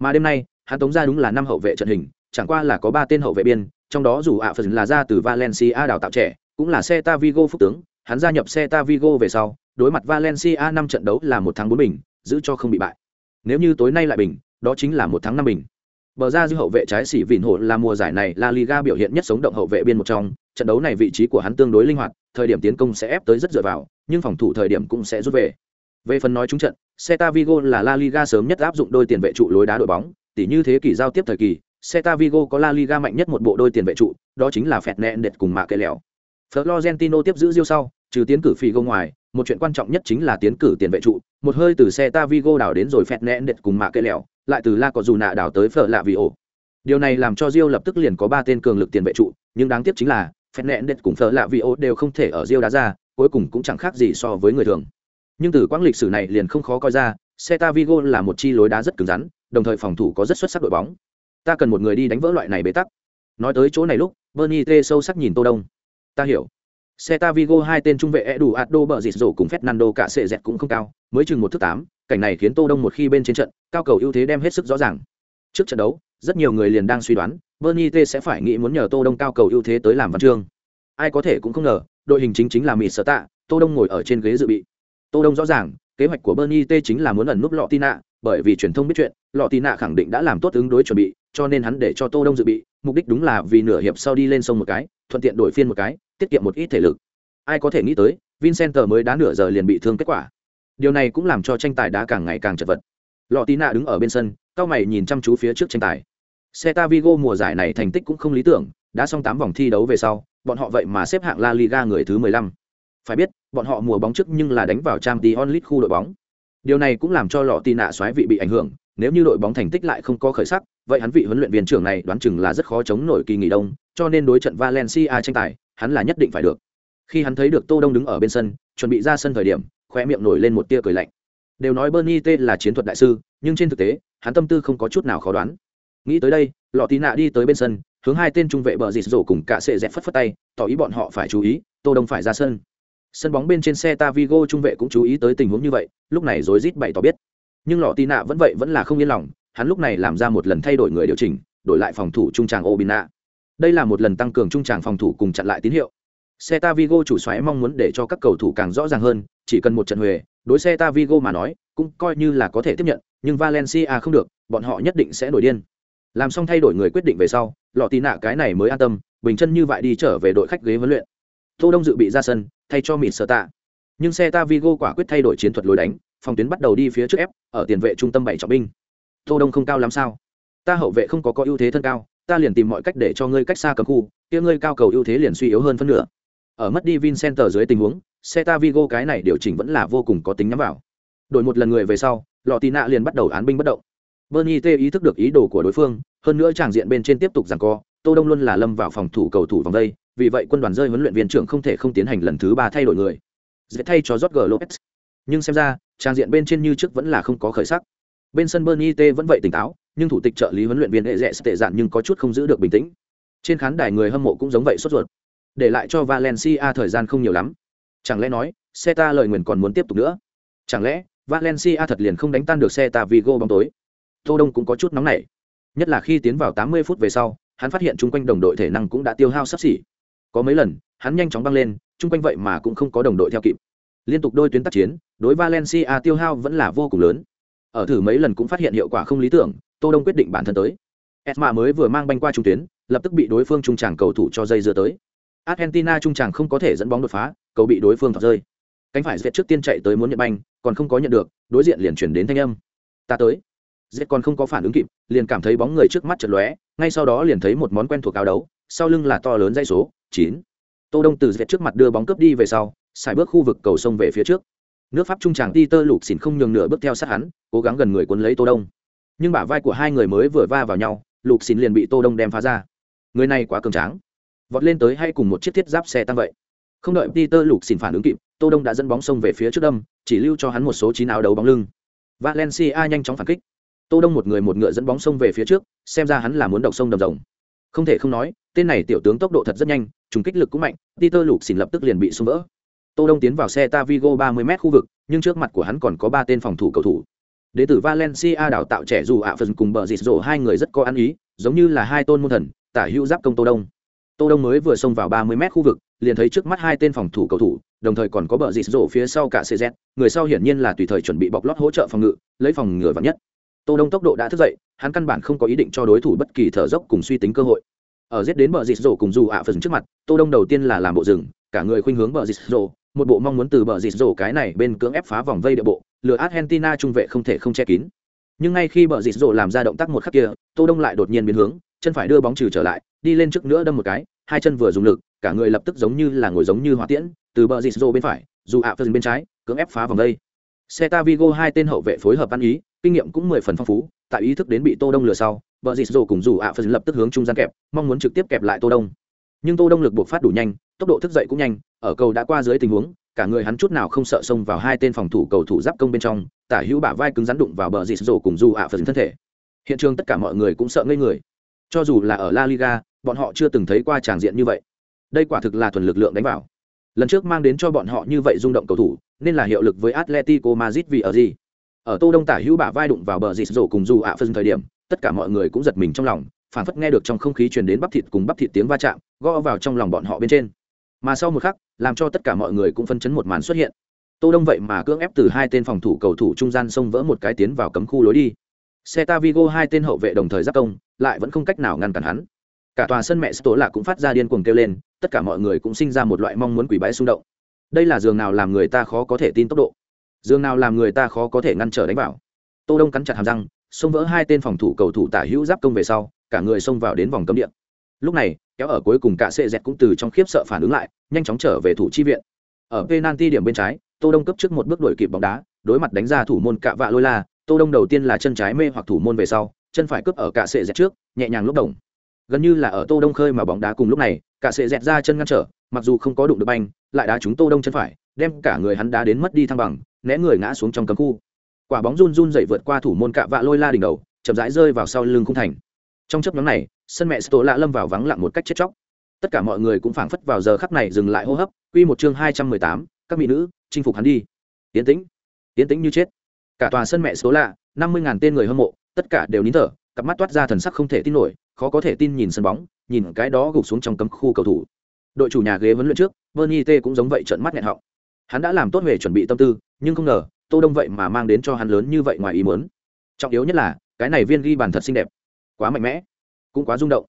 Mà đêm nay hắn tống ra đúng là năm hậu vệ trận hình chẳng qua là có ba tên hậu vệ biên trong đó dù ạ phần là ra từ valencia đào tạo trẻ cũng là xe ta vigo phúc tướng hắn gia nhập xe ta vigo về sau đối mặt valencia năm trận đấu là một tháng bốn bình giữ cho không bị bại. Nếu như tối nay lại bình đó chính là một tháng năm bình. Bờ ra dư hậu vệ trái xỉ vịn hộ là mùa giải này la liga biểu hiện nhất sống động hậu vệ biên một trong trận đấu này vị trí của hắn tương đối linh hoạt thời điểm tiến công sẽ ép tới rất dựa vào nhưng phòng thủ thời điểm cũng sẽ rút về. Về phần nói trúng trận Celta Vigo là La Liga sớm nhất áp dụng đôi tiền vệ trụ lối đá đội bóng, tỉ như thế kỷ giao tiếp thời kỳ, Celta Vigo có La Liga mạnh nhất một bộ đôi tiền vệ trụ, đó chính là Phẹt Nẹn Đệt cùng Mạ Kê Lẹo. Florentino tiếp giữ Rio sau, trừ tiến cử Figo ngoài, một chuyện quan trọng nhất chính là tiến cử tiền vệ trụ, một hơi từ Celta Vigo đảo đến rồi Phẹt Nẹn Đệt cùng Mạ Kê Lẹo, lại từ La Cọ Dù Nạ đảo tới Phở Lạ Vio. Điều này làm cho Rio lập tức liền có ba tên cường lực tiền vệ trụ, nhưng đáng tiếc chính là Phẹt Nẹn Đệt cùng Phở Lạ Vio đều không thể ở Rio đá ra, cuối cùng cũng chẳng khác gì so với người thường. Nhưng từ quãng lịch sử này liền không khó coi ra, Celta Vigo là một chi lối đá rất cứng rắn, đồng thời phòng thủ có rất xuất sắc đội bóng. Ta cần một người đi đánh vỡ loại này bế tắc. Nói tới chỗ này lúc, Bernie T sâu sắc nhìn Tô Đông. Ta hiểu. Celta Vigo hai tên trung vệ Eduardo Berizzo cùng Fernando cả sệ dẹt cũng không cao, mới chừng một thước tám, cảnh này khiến Tô Đông một khi bên trên trận, cao cầu ưu thế đem hết sức rõ ràng. Trước trận đấu, rất nhiều người liền đang suy đoán, Bernie T sẽ phải nghĩ muốn nhờ Tô Đông cao cầu ưu thế tới làm văn chương. Ai có thể cũng không ngờ, đội hình chính chính là Mị Sở Tạ, Tô Đông ngồi ở trên ghế dự bị. Tô Đông rõ ràng, kế hoạch của Bernie T chính là muốn ẩn núp lọ Tina, bởi vì truyền thông biết chuyện, lọ Tina khẳng định đã làm tốt ứng đối chuẩn bị, cho nên hắn để cho Tô Đông dự bị, mục đích đúng là vì nửa hiệp sau đi lên sông một cái, thuận tiện đổi phiên một cái, tiết kiệm một ít thể lực. Ai có thể nghĩ tới, Vincent mới đá nửa giờ liền bị thương kết quả. Điều này cũng làm cho tranh tài đá càng ngày càng chật vật. Lọ Tina đứng ở bên sân, cao mày nhìn chăm chú phía trước tranh tài. Celta Vigo mùa giải này thành tích cũng không lý tưởng, đã xong 8 vòng thi đấu về sau, bọn họ vậy mà xếp hạng La Liga người thứ 15. Phải biết, bọn họ mùa bóng trước nhưng là đánh vào Champions League khu đội bóng. Điều này cũng làm cho lọ tì nạ xoáy vị bị ảnh hưởng, nếu như đội bóng thành tích lại không có khởi sắc, vậy hắn vị huấn luyện viên trưởng này đoán chừng là rất khó chống nổi kỳ nghỉ đông, cho nên đối trận Valencia tranh tài, hắn là nhất định phải được. Khi hắn thấy được Tô Đông đứng ở bên sân, chuẩn bị ra sân thời điểm, khóe miệng nổi lên một tia cười lạnh. Đều nói Bernie T là chiến thuật đại sư, nhưng trên thực tế, hắn tâm tư không có chút nào khó đoán. Nghĩ tới đây, lọ tí nạ đi tới bên sân, hướng hai tên trung vệ bờ dịt rổ cùng cả sệ dẹp phất phất tay, tỏ ý bọn họ phải chú ý, Tô Đông phải ra sân sân bóng bên trên xe Tavigo trung vệ cũng chú ý tới tình huống như vậy, lúc này rối rít bày tỏ biết. Nhưng lọ tì nạ vẫn vậy vẫn là không yên lòng, hắn lúc này làm ra một lần thay đổi người điều chỉnh, đổi lại phòng thủ trung tràng Obina. Đây là một lần tăng cường trung tràng phòng thủ cùng chặn lại tín hiệu. Xe Tavigo chủ xoáy mong muốn để cho các cầu thủ càng rõ ràng hơn, chỉ cần một trận huề, đối xe Tavigo mà nói, cũng coi như là có thể tiếp nhận, nhưng Valencia không được, bọn họ nhất định sẽ nổi điên. Làm xong thay đổi người quyết định về sau, lọ tì nạ cái này mới an tâm, bình chân như vậy đi trở về đội khách ghế huấn luyện. Tô Đông dự bị ra sân, thay cho mịt sơ tạ nhưng xe ta vigo quả quyết thay đổi chiến thuật lối đánh phòng tuyến bắt đầu đi phía trước ép ở tiền vệ trung tâm bảy trọng binh. Tô đông không cao lắm sao? Ta hậu vệ không có có ưu thế thân cao, ta liền tìm mọi cách để cho ngươi cách xa cầm khu, kia ngươi cao cầu ưu thế liền suy yếu hơn phân nửa. Ở mất đi vincenter dưới tình huống xe ta vigo cái này điều chỉnh vẫn là vô cùng có tính nhắm vào. Đổi một lần người về sau lọ tì nạ liền bắt đầu án binh bất động. Bernie t ý thức được ý đồ của đối phương, hơn nữa tràng diện bên trên tiếp tục giằng co, tô đông luôn là lâm vào phòng thủ cầu thủ vòng đây, vì vậy quân đoàn rơi huấn luyện viên trưởng không thể không tiến hành lần thứ ba thay đổi người. Dễ thay cho Jorge Lopez nhưng xem ra, trang diện bên trên như trước vẫn là không có khởi sắc. Bên sân Bernie T vẫn vậy tỉnh táo, nhưng thủ tịch trợ lý huấn luyện viên hệ rẽ tệ dạn nhưng có chút không giữ được bình tĩnh. Trên khán đài người hâm mộ cũng giống vậy sốt ruột. Để lại cho Valencia thời gian không nhiều lắm. Chẳng lẽ nói, Seta lời nguyền còn muốn tiếp tục nữa? Chẳng lẽ, Valencia thật liền không đánh tan được Seta Vigo bóng tối? Tô Đông cũng có chút nóng nảy. Nhất là khi tiến vào 80 phút về sau, hắn phát hiện chung quanh đồng đội thể năng cũng đã tiêu hao sắp xỉ. Có mấy lần, hắn nhanh chóng băng lên, chung quanh vậy mà cũng không có đồng đội theo kịp liên tục đôi tuyến tác chiến, đối valencia tiêu hao vẫn là vô cùng lớn. Ở thử mấy lần cũng phát hiện hiệu quả không lý tưởng, tô đông quyết định bản thân tới. Esma mới vừa mang banh qua trung tuyến, lập tức bị đối phương trung tràng cầu thủ cho dây dưa tới. Argentina trung tràng không có thể dẫn bóng đột phá, cầu bị đối phương thọc rơi. Cánh phải dệt trước tiên chạy tới muốn nhận banh, còn không có nhận được, đối diện liền chuyển đến thanh âm. Ta tới. Dệt còn không có phản ứng kịp, liền cảm thấy bóng người trước mắt chật lóe, ngay sau đó liền thấy một món quen thuộc áo đấu, sau lưng là to lớn dây số, chín. Tô đông từ dệt trước mặt đưa bóng cướp đi về sau xài bước khu vực cầu sông về phía trước. Nước pháp trung tràng ti tơ lục xỉn không nhường nửa bước theo sát hắn, cố gắng gần người cuốn lấy tô đông. Nhưng bả vai của hai người mới vừa va vào nhau lục xỉn liền bị tô đông đem phá ra. Người này quá cường tráng. Vọt lên tới hay cùng một chiếc thiết giáp xe tăng vậy. Không đợi peter lục xỉn phản ứng kịp, tô đông đã dẫn bóng sông về phía trước đâm, chỉ lưu cho hắn một số chín áo đấu bóng lưng. Valencia nhanh chóng phản kích. Tô đông một người một ngựa dẫn bóng sông về phía trước, xem ra hắn là muốn độc sông đầm rồng. Không thể không nói, tên này tiểu tướng tốc độ thật rất nhanh, trùng kích lực cũng mạnh, peter lục xỉn lập tức liền bị xung vỡ tô đông tiến vào xe tavigo 30 m khu vực nhưng trước mặt của hắn còn có ba tên phòng thủ cầu thủ. Đệ tử valencia đào tạo trẻ dù ạ phần cùng bờ dịt rổ hai người rất có ăn ý giống như là hai tôn môn thần tả hữu giáp công tô đông. Tô đông mới vừa xông vào 30 m khu vực liền thấy trước mắt hai tên phòng thủ cầu thủ đồng thời còn có bờ dịt rổ phía sau cả cz người sau hiển nhiên là tùy thời chuẩn bị bọc lót hỗ trợ phòng ngự lấy phòng ngừa vắn nhất. Tô đông tốc độ đã thức dậy hắn căn bản không có ý định cho đối thủ bất kỳ thở dốc cùng suy tính cơ hội. Ở giết đến bờ dịt rổ cùng dù ạ phần trước mặt tô đông đầu tiên là làm bộ dừng, cả người khuynh hướng bờ dịt rổ một bộ mong muốn từ bờ dịt rổ cái này bên cưỡng ép phá vòng vây địa bộ lừa argentina trung vệ không thể không che kín nhưng ngay khi bờ dịt rổ làm ra động tác một khắc kia tô đông lại đột nhiên biến hướng chân phải đưa bóng trừ trở lại đi lên trước nữa đâm một cái hai chân vừa dùng lực cả người lập tức giống như là ngồi giống như hỏa tiễn từ bờ dịt rổ bên phải dù ạ phần bên trái cưỡng ép phá vòng vây Celta Vigo hai tên hậu vệ phối hợp ăn ý, kinh nghiệm cũng mười phần phong phú, tại ý thức đến bị Tô Đông lừa sau, Bờ Dịt rổ cùng dù ạ phần lập tức hướng trung gian kẹp, mong muốn trực tiếp kẹp lại Tô Đông. Nhưng Tô Đông lực buộc phát đủ nhanh, tốc độ thức dậy cũng nhanh, ở cầu đã qua dưới tình huống, cả người hắn chút nào không sợ xông vào hai tên phòng thủ cầu thủ giáp công bên trong, tả hữu bả vai cứng rắn đụng vào Bờ Dịt Dụ cùng dù ạ phần thân thể. Hiện trường tất cả mọi người cũng sợ ngây người. Cho dù là ở La Liga, bọn họ chưa từng thấy qua tràng diện như vậy. Đây quả thực là thuần lực lượng đánh vào. Lần trước mang đến cho bọn họ như vậy rung động cầu thủ, nên là hiệu lực với Atletico Madrid vì ở gì? Ở Tô Đông tả hữu bả vai đụng vào bờ dịt rổ cùng dù ạ phần thời điểm, tất cả mọi người cũng giật mình trong lòng, phản phất nghe được trong không khí truyền đến bắp thịt cùng bắp thịt tiếng va chạm, gõ vào trong lòng bọn họ bên trên. Mà sau một khắc, làm cho tất cả mọi người cũng phân chấn một màn xuất hiện. Tô Đông vậy mà cưỡng ép từ hai tên phòng thủ cầu thủ trung gian xông vỡ một cái tiến vào cấm khu lối đi. Celta Vigo hai tên hậu vệ đồng thời giáp công, lại vẫn không cách nào ngăn cản hắn. Cả tòa sân mẹ Sto lạ cũng phát ra điên cuồng kêu lên, tất cả mọi người cũng sinh ra một loại mong muốn quỷ bái xung động đây là giường nào làm người ta khó có thể tin tốc độ giường nào làm người ta khó có thể ngăn trở đánh vào tô đông cắn chặt hàm răng xông vỡ hai tên phòng thủ cầu thủ tả hữu giáp công về sau cả người xông vào đến vòng cấm địa lúc này, kéo ở cuối cùng cả sệ dẹt cũng từ trong khiếp sợ phản ứng lại, nhanh chóng trở về thủ chi viện. Ở penalty điểm bên trái, tô đông cấp trước một bước đuổi kịp bóng đá, đối mặt đánh ra thủ môn cạ vạ lôi la, tô đông đầu tiên là chân trái mê hoặc thủ môn về sau, chân phải cướp ở cả sệ dẹt trước, nhẹ nhàng lúc đồng. Gần như là ở tô đông khơi mà bóng đá cùng lúc này, cả sệ dẹt ra chân ngăn trở, mặc dù không có đụng được banh, lại đá chúng tô đông chân phải, đem cả người hắn đá đến mất đi thăng bằng, né người ngã xuống trong cấm khu. Quả bóng run run dậy vượt qua thủ môn cạ vạ lôi la đỉnh đầu, chậm rãi rơi vào sau lưng khung thành. Trong chấp nhóm này sân mẹ sto lạ lâm vào vắng lặng một cách chết chóc. Tất cả mọi người cũng phảng phất vào giờ khắc này dừng lại hô hấp. Quy một chương hai trăm mười tám, các mỹ nữ, chinh phục hắn đi. Tiến tĩnh tiến tĩnh như chết. Cả tòa sân mẹ số lạ, năm mươi ngàn tên người hâm mộ, tất cả đều nín thở, cặp mắt toát ra thần sắc không thể tin nổi, khó có thể tin nhìn sân bóng, nhìn cái đó gục xuống trong cấm khu cầu thủ. Đội chủ nhà ghế vấn luyện trước, bernie t cũng giống vậy trợn mắt nghẹn họng. Hắn đã làm tốt về chuẩn bị tâm tư, nhưng không ngờ, tô đông vậy mà mang đến cho hắn lớn như vậy ngoài ý muốn. Trọng yếu nhất là, cái này viên ghi bàn thật xinh đẹp. Quá mạnh mẽ cũng quá rung động.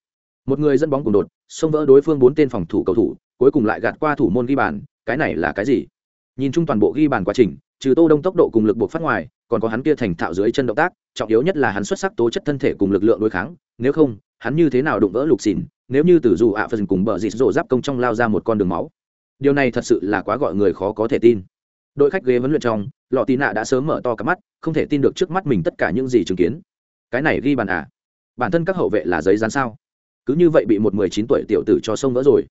Một người dẫn bóng cùng đột, xông vỡ đối phương bốn tên phòng thủ cầu thủ, cuối cùng lại gạt qua thủ môn ghi bàn, cái này là cái gì? Nhìn chung toàn bộ ghi bàn quá trình, trừ tô đông tốc độ cùng lực buộc phát ngoài, còn có hắn kia thành thạo dưới chân động tác, trọng yếu nhất là hắn xuất sắc tố chất thân thể cùng lực lượng đối kháng, nếu không, hắn như thế nào đụng vỡ lục xỉn, nếu như từ dù ạ phần cùng bờ dịt rộ giáp công trong lao ra một con đường máu. Điều này thật sự là quá gọi người khó có thể tin. Đội khách ghế vấn luyện trong, lọ tì nạ đã sớm mở to cả mắt, không thể tin được trước mắt mình tất cả những gì chứng kiến. Cái này ghi bàn à? Bản thân các hậu vệ là giấy dán sao? Cứ như vậy bị một mười chín tuổi tiểu tử cho sông vỡ rồi.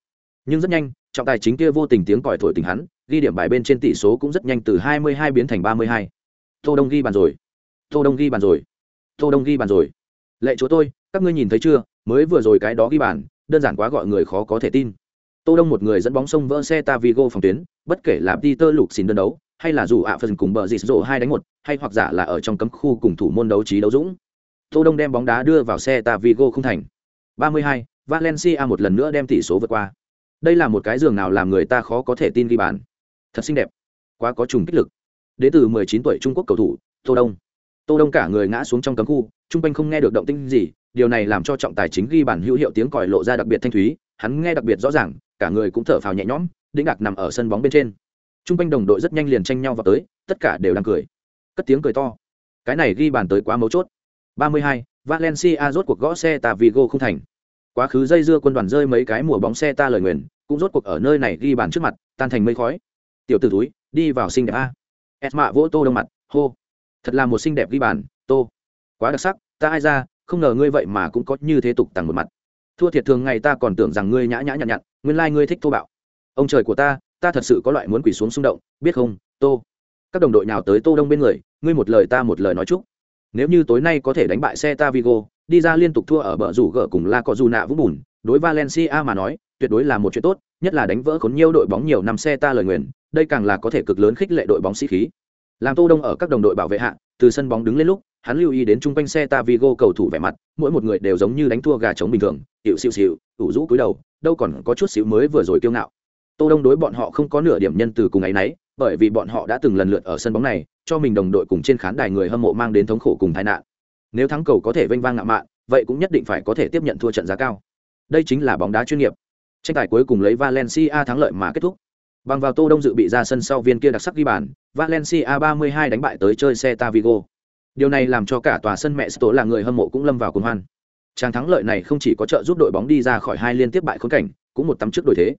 Nhưng rất nhanh, trọng tài chính kia vô tình tiếng còi thổi tình hắn, ghi điểm bài bên trên tỷ số cũng rất nhanh từ hai mươi hai biến thành ba mươi hai. Tô đông ghi bàn rồi. Tô đông ghi bàn rồi. Tô đông ghi bàn rồi. Lệ chúa tôi, các ngươi nhìn thấy chưa? Mới vừa rồi cái đó ghi bàn, đơn giản quá gọi người khó có thể tin. Tô đông một người dẫn bóng sông vỡ xe tavigo phòng tuyến, bất kể là peter lục xin đơn đấu, hay là dù ạ phần cùng bờ dịt rộ hai đánh một, hay hoặc giả là ở trong cấm khu cùng thủ môn đấu trí đấu dũng tô đông đem bóng đá đưa vào xe tavigo không thành. 32, valencia một lần nữa đem tỷ số vượt qua. Đây là một cái giường nào làm người ta khó có thể tin ghi bàn. Thật xinh đẹp. Quá có trùng kích lực. Đến từ 19 tuổi trung quốc cầu thủ tô đông. Tô đông cả người ngã xuống trong cấm khu trung quanh không nghe được động tĩnh gì điều này làm cho trọng tài chính ghi bàn hữu hiệu tiếng còi lộ ra đặc biệt thanh thúy hắn nghe đặc biệt rõ ràng cả người cũng thở phào nhẹ nhõm đĩnh đạc nằm ở sân bóng bên trên. Trung quanh đồng đội rất nhanh liền tranh nhau vào tới tất cả đều đang cười. Cất tiếng cười to. Cái này ghi bàn tới quá mấu chốt. 32, Valencia rốt cuộc gõ xe tà Vigo không thành. Quá khứ dây dưa quân đoàn rơi mấy cái mùa bóng xe ta lời nguyền cũng rốt cuộc ở nơi này ghi bàn trước mặt tan thành mây khói. Tiểu tử túi đi vào xinh đẹp a. Esma vỗ tô đông mặt hô. Thật là một xinh đẹp ghi bàn tô. Quá đặc sắc ta ai ra không ngờ ngươi vậy mà cũng có như thế tục tằng một mặt. Thua thiệt thường ngày ta còn tưởng rằng ngươi nhã nhã nhặn nhặn nguyên lai ngươi thích thô bạo. Ông trời của ta ta thật sự có loại muốn quỳ xuống xung động biết không tô. Các đồng đội nào tới tô đông bên người ngươi một lời ta một lời nói chúc nếu như tối nay có thể đánh bại xe ta vigo, đi ra liên tục thua ở bờ rủ gỡ cùng la có dù nạ vũng bùn, đối valencia mà nói, tuyệt đối là một chuyện tốt, nhất là đánh vỡ khốn nhiều đội bóng nhiều năm xe ta lời nguyền, đây càng là có thể cực lớn khích lệ đội bóng sĩ khí. Làm tô đông ở các đồng đội bảo vệ hạ, từ sân bóng đứng lên lúc, hắn lưu ý đến chung quanh xe ta vigo cầu thủ vẻ mặt, mỗi một người đều giống như đánh thua gà trống bình thường hiệu xịu xịu ủ rũ cúi đầu, đâu còn có chút xíu mới vừa rồi kiêu ngạo. Tô đông đối bọn họ không có nửa điểm nhân từ cùng ấy nấy bởi vì bọn họ đã từng lần lượt ở sân bóng này, cho mình đồng đội cùng trên khán đài người hâm mộ mang đến thống khổ cùng tai nạn. Nếu thắng cầu có thể vênh vang ngạo mạn, vậy cũng nhất định phải có thể tiếp nhận thua trận giá cao. Đây chính là bóng đá chuyên nghiệp. Tranh tài cuối cùng lấy valencia thắng lợi mà kết thúc. Bằng vào tô đông dự bị ra sân sau viên kia đặc sắc ghi bàn, valencia 32 đánh bại tới chơi xe tavigo. Điều này làm cho cả tòa sân mẹ sto là người hâm mộ cũng lâm vào cuồng hoan. Tràng thắng lợi này không chỉ có trợ giúp đội bóng đi ra khỏi hai liên tiếp bại khốn cảnh, cũng một tấm trước đổi thế.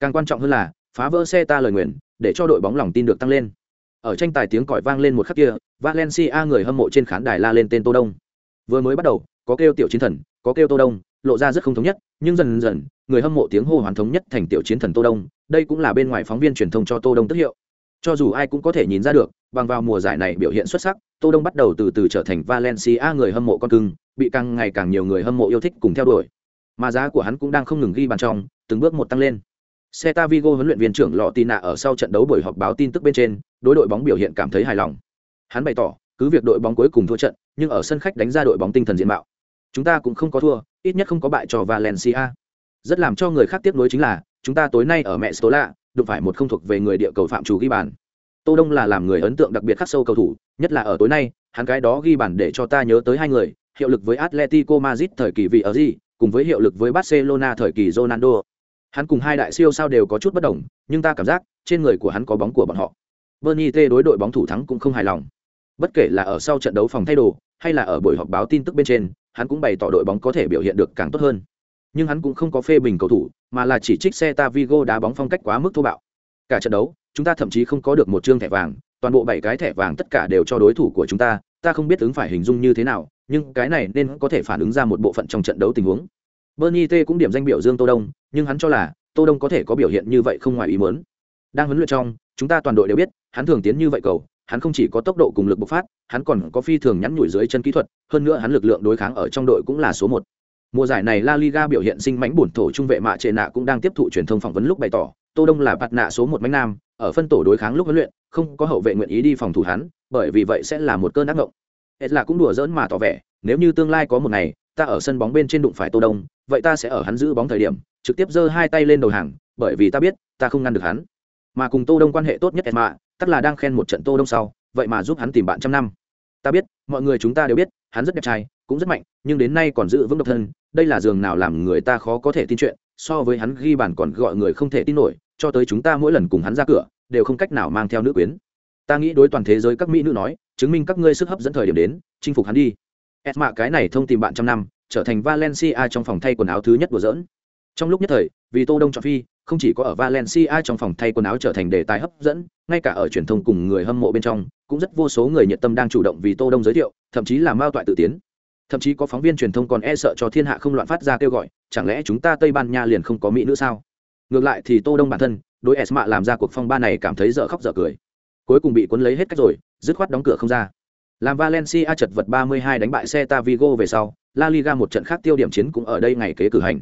Càng quan trọng hơn là, phá vỡ xe ta lời nguyện để cho đội bóng lòng tin được tăng lên. Ở tranh tài tiếng còi vang lên một khắc kia, valencia người hâm mộ trên khán đài la lên tên tô đông. Vừa mới bắt đầu, có kêu tiểu chiến thần, có kêu tô đông, lộ ra rất không thống nhất, nhưng dần dần, người hâm mộ tiếng hô hoán thống nhất thành tiểu chiến thần tô đông, đây cũng là bên ngoài phóng viên truyền thông cho tô đông tức hiệu. Cho dù ai cũng có thể nhìn ra được, bằng vào mùa giải này biểu hiện xuất sắc, tô đông bắt đầu từ từ trở thành valencia người hâm mộ con cưng, bị càng ngày càng nhiều người hâm mộ yêu thích cùng theo đuổi. Mà giá của hắn cũng đang không ngừng ghi bàn trong, từng bước một tăng lên. Celta Vigo huấn luyện viên trưởng Lọ Tina ở sau trận đấu buổi họp báo tin tức bên trên, đối đội bóng biểu hiện cảm thấy hài lòng. Hắn bày tỏ, cứ việc đội bóng cuối cùng thua trận, nhưng ở sân khách đánh ra đội bóng tinh thần diện mạo. Chúng ta cũng không có thua, ít nhất không có bại cho Valencia. Rất làm cho người khác tiếc nuối chính là, chúng ta tối nay ở mẹ Stola, đụng phải một không thuộc về người địa cầu phạm chủ ghi bàn. Tô Đông là làm người ấn tượng đặc biệt khắc sâu cầu thủ, nhất là ở tối nay, hắn cái đó ghi bàn để cho ta nhớ tới hai người, hiệu lực với Atletico Madrid thời kỳ vị ở gì, cùng với hiệu lực với Barcelona thời kỳ Ronaldo. Hắn cùng hai đại siêu sao đều có chút bất đồng, nhưng ta cảm giác trên người của hắn có bóng của bọn họ. Bernie T đối đội bóng thủ thắng cũng không hài lòng. Bất kể là ở sau trận đấu phòng thay đồ, hay là ở buổi họp báo tin tức bên trên, hắn cũng bày tỏ đội bóng có thể biểu hiện được càng tốt hơn. Nhưng hắn cũng không có phê bình cầu thủ, mà là chỉ trích Celta Vigo đá bóng phong cách quá mức thô bạo. Cả trận đấu, chúng ta thậm chí không có được một trương thẻ vàng, toàn bộ bảy cái thẻ vàng tất cả đều cho đối thủ của chúng ta, ta không biết ứng phải hình dung như thế nào, nhưng cái này nên có thể phản ứng ra một bộ phận trong trận đấu tình huống. Bernie T cũng điểm danh biểu Dương Tô Đông, nhưng hắn cho là Tô Đông có thể có biểu hiện như vậy không ngoài ý muốn. Đang huấn luyện trong, chúng ta toàn đội đều biết, hắn thường tiến như vậy cầu, hắn không chỉ có tốc độ cùng lực bộc phát, hắn còn có phi thường nhắn nhủi dưới chân kỹ thuật, hơn nữa hắn lực lượng đối kháng ở trong đội cũng là số một. Mùa giải này La Liga biểu hiện sinh mãnh bổn thổ trung vệ mạ trệ nạ cũng đang tiếp thụ truyền thông phỏng vấn lúc bày tỏ, Tô Đông là bạt nạ số một mãnh nam, ở phân tổ đối kháng lúc huấn luyện, không có hậu vệ nguyện ý đi phòng thủ hắn, bởi vì vậy sẽ là một cơn ác ngộng. Hết là cũng đùa giỡn mà tỏ vẻ, nếu như tương lai có một ngày, ta ở sân bóng bên trên đụng phải Tô Đông, vậy ta sẽ ở hắn giữ bóng thời điểm, trực tiếp giơ hai tay lên đầu hàng, bởi vì ta biết, ta không ngăn được hắn. Mà cùng Tô Đông quan hệ tốt nhất Esma, tất là đang khen một trận Tô Đông sau, vậy mà giúp hắn tìm bạn trăm năm. Ta biết, mọi người chúng ta đều biết, hắn rất đẹp trai, cũng rất mạnh, nhưng đến nay còn giữ vững độc thân, đây là giường nào làm người ta khó có thể tin chuyện, so với hắn ghi bàn còn gọi người không thể tin nổi, cho tới chúng ta mỗi lần cùng hắn ra cửa, đều không cách nào mang theo nữ quyến. Ta nghĩ đối toàn thế giới các mỹ nữ nói, chứng minh các ngươi sức hấp dẫn thời điểm đến, chinh phục hắn đi. Esma cái này thông tìm bạn trăm năm, trở thành Valencia trong phòng thay quần áo thứ nhất của giỡn. Trong lúc nhất thời, vì Tô Đông chọn phi, không chỉ có ở Valencia trong phòng thay quần áo trở thành đề tài hấp dẫn, ngay cả ở truyền thông cùng người hâm mộ bên trong, cũng rất vô số người nhiệt tâm đang chủ động vì Tô Đông giới thiệu, thậm chí là mao toại tự tiến. Thậm chí có phóng viên truyền thông còn e sợ cho thiên hạ không loạn phát ra kêu gọi, chẳng lẽ chúng ta Tây Ban Nha liền không có mỹ nữ sao? Ngược lại thì Tô Đông bản thân, đối Esma làm ra cuộc phong ba này cảm thấy dở khóc dở cười. Cuối cùng bị cuốn lấy hết cách rồi, dứt khoát đóng cửa không ra. Làm Valencia chật vật 32 đánh bại Celta Vigo về sau, La Liga một trận khác tiêu điểm chiến cũng ở đây ngày kế cử hành.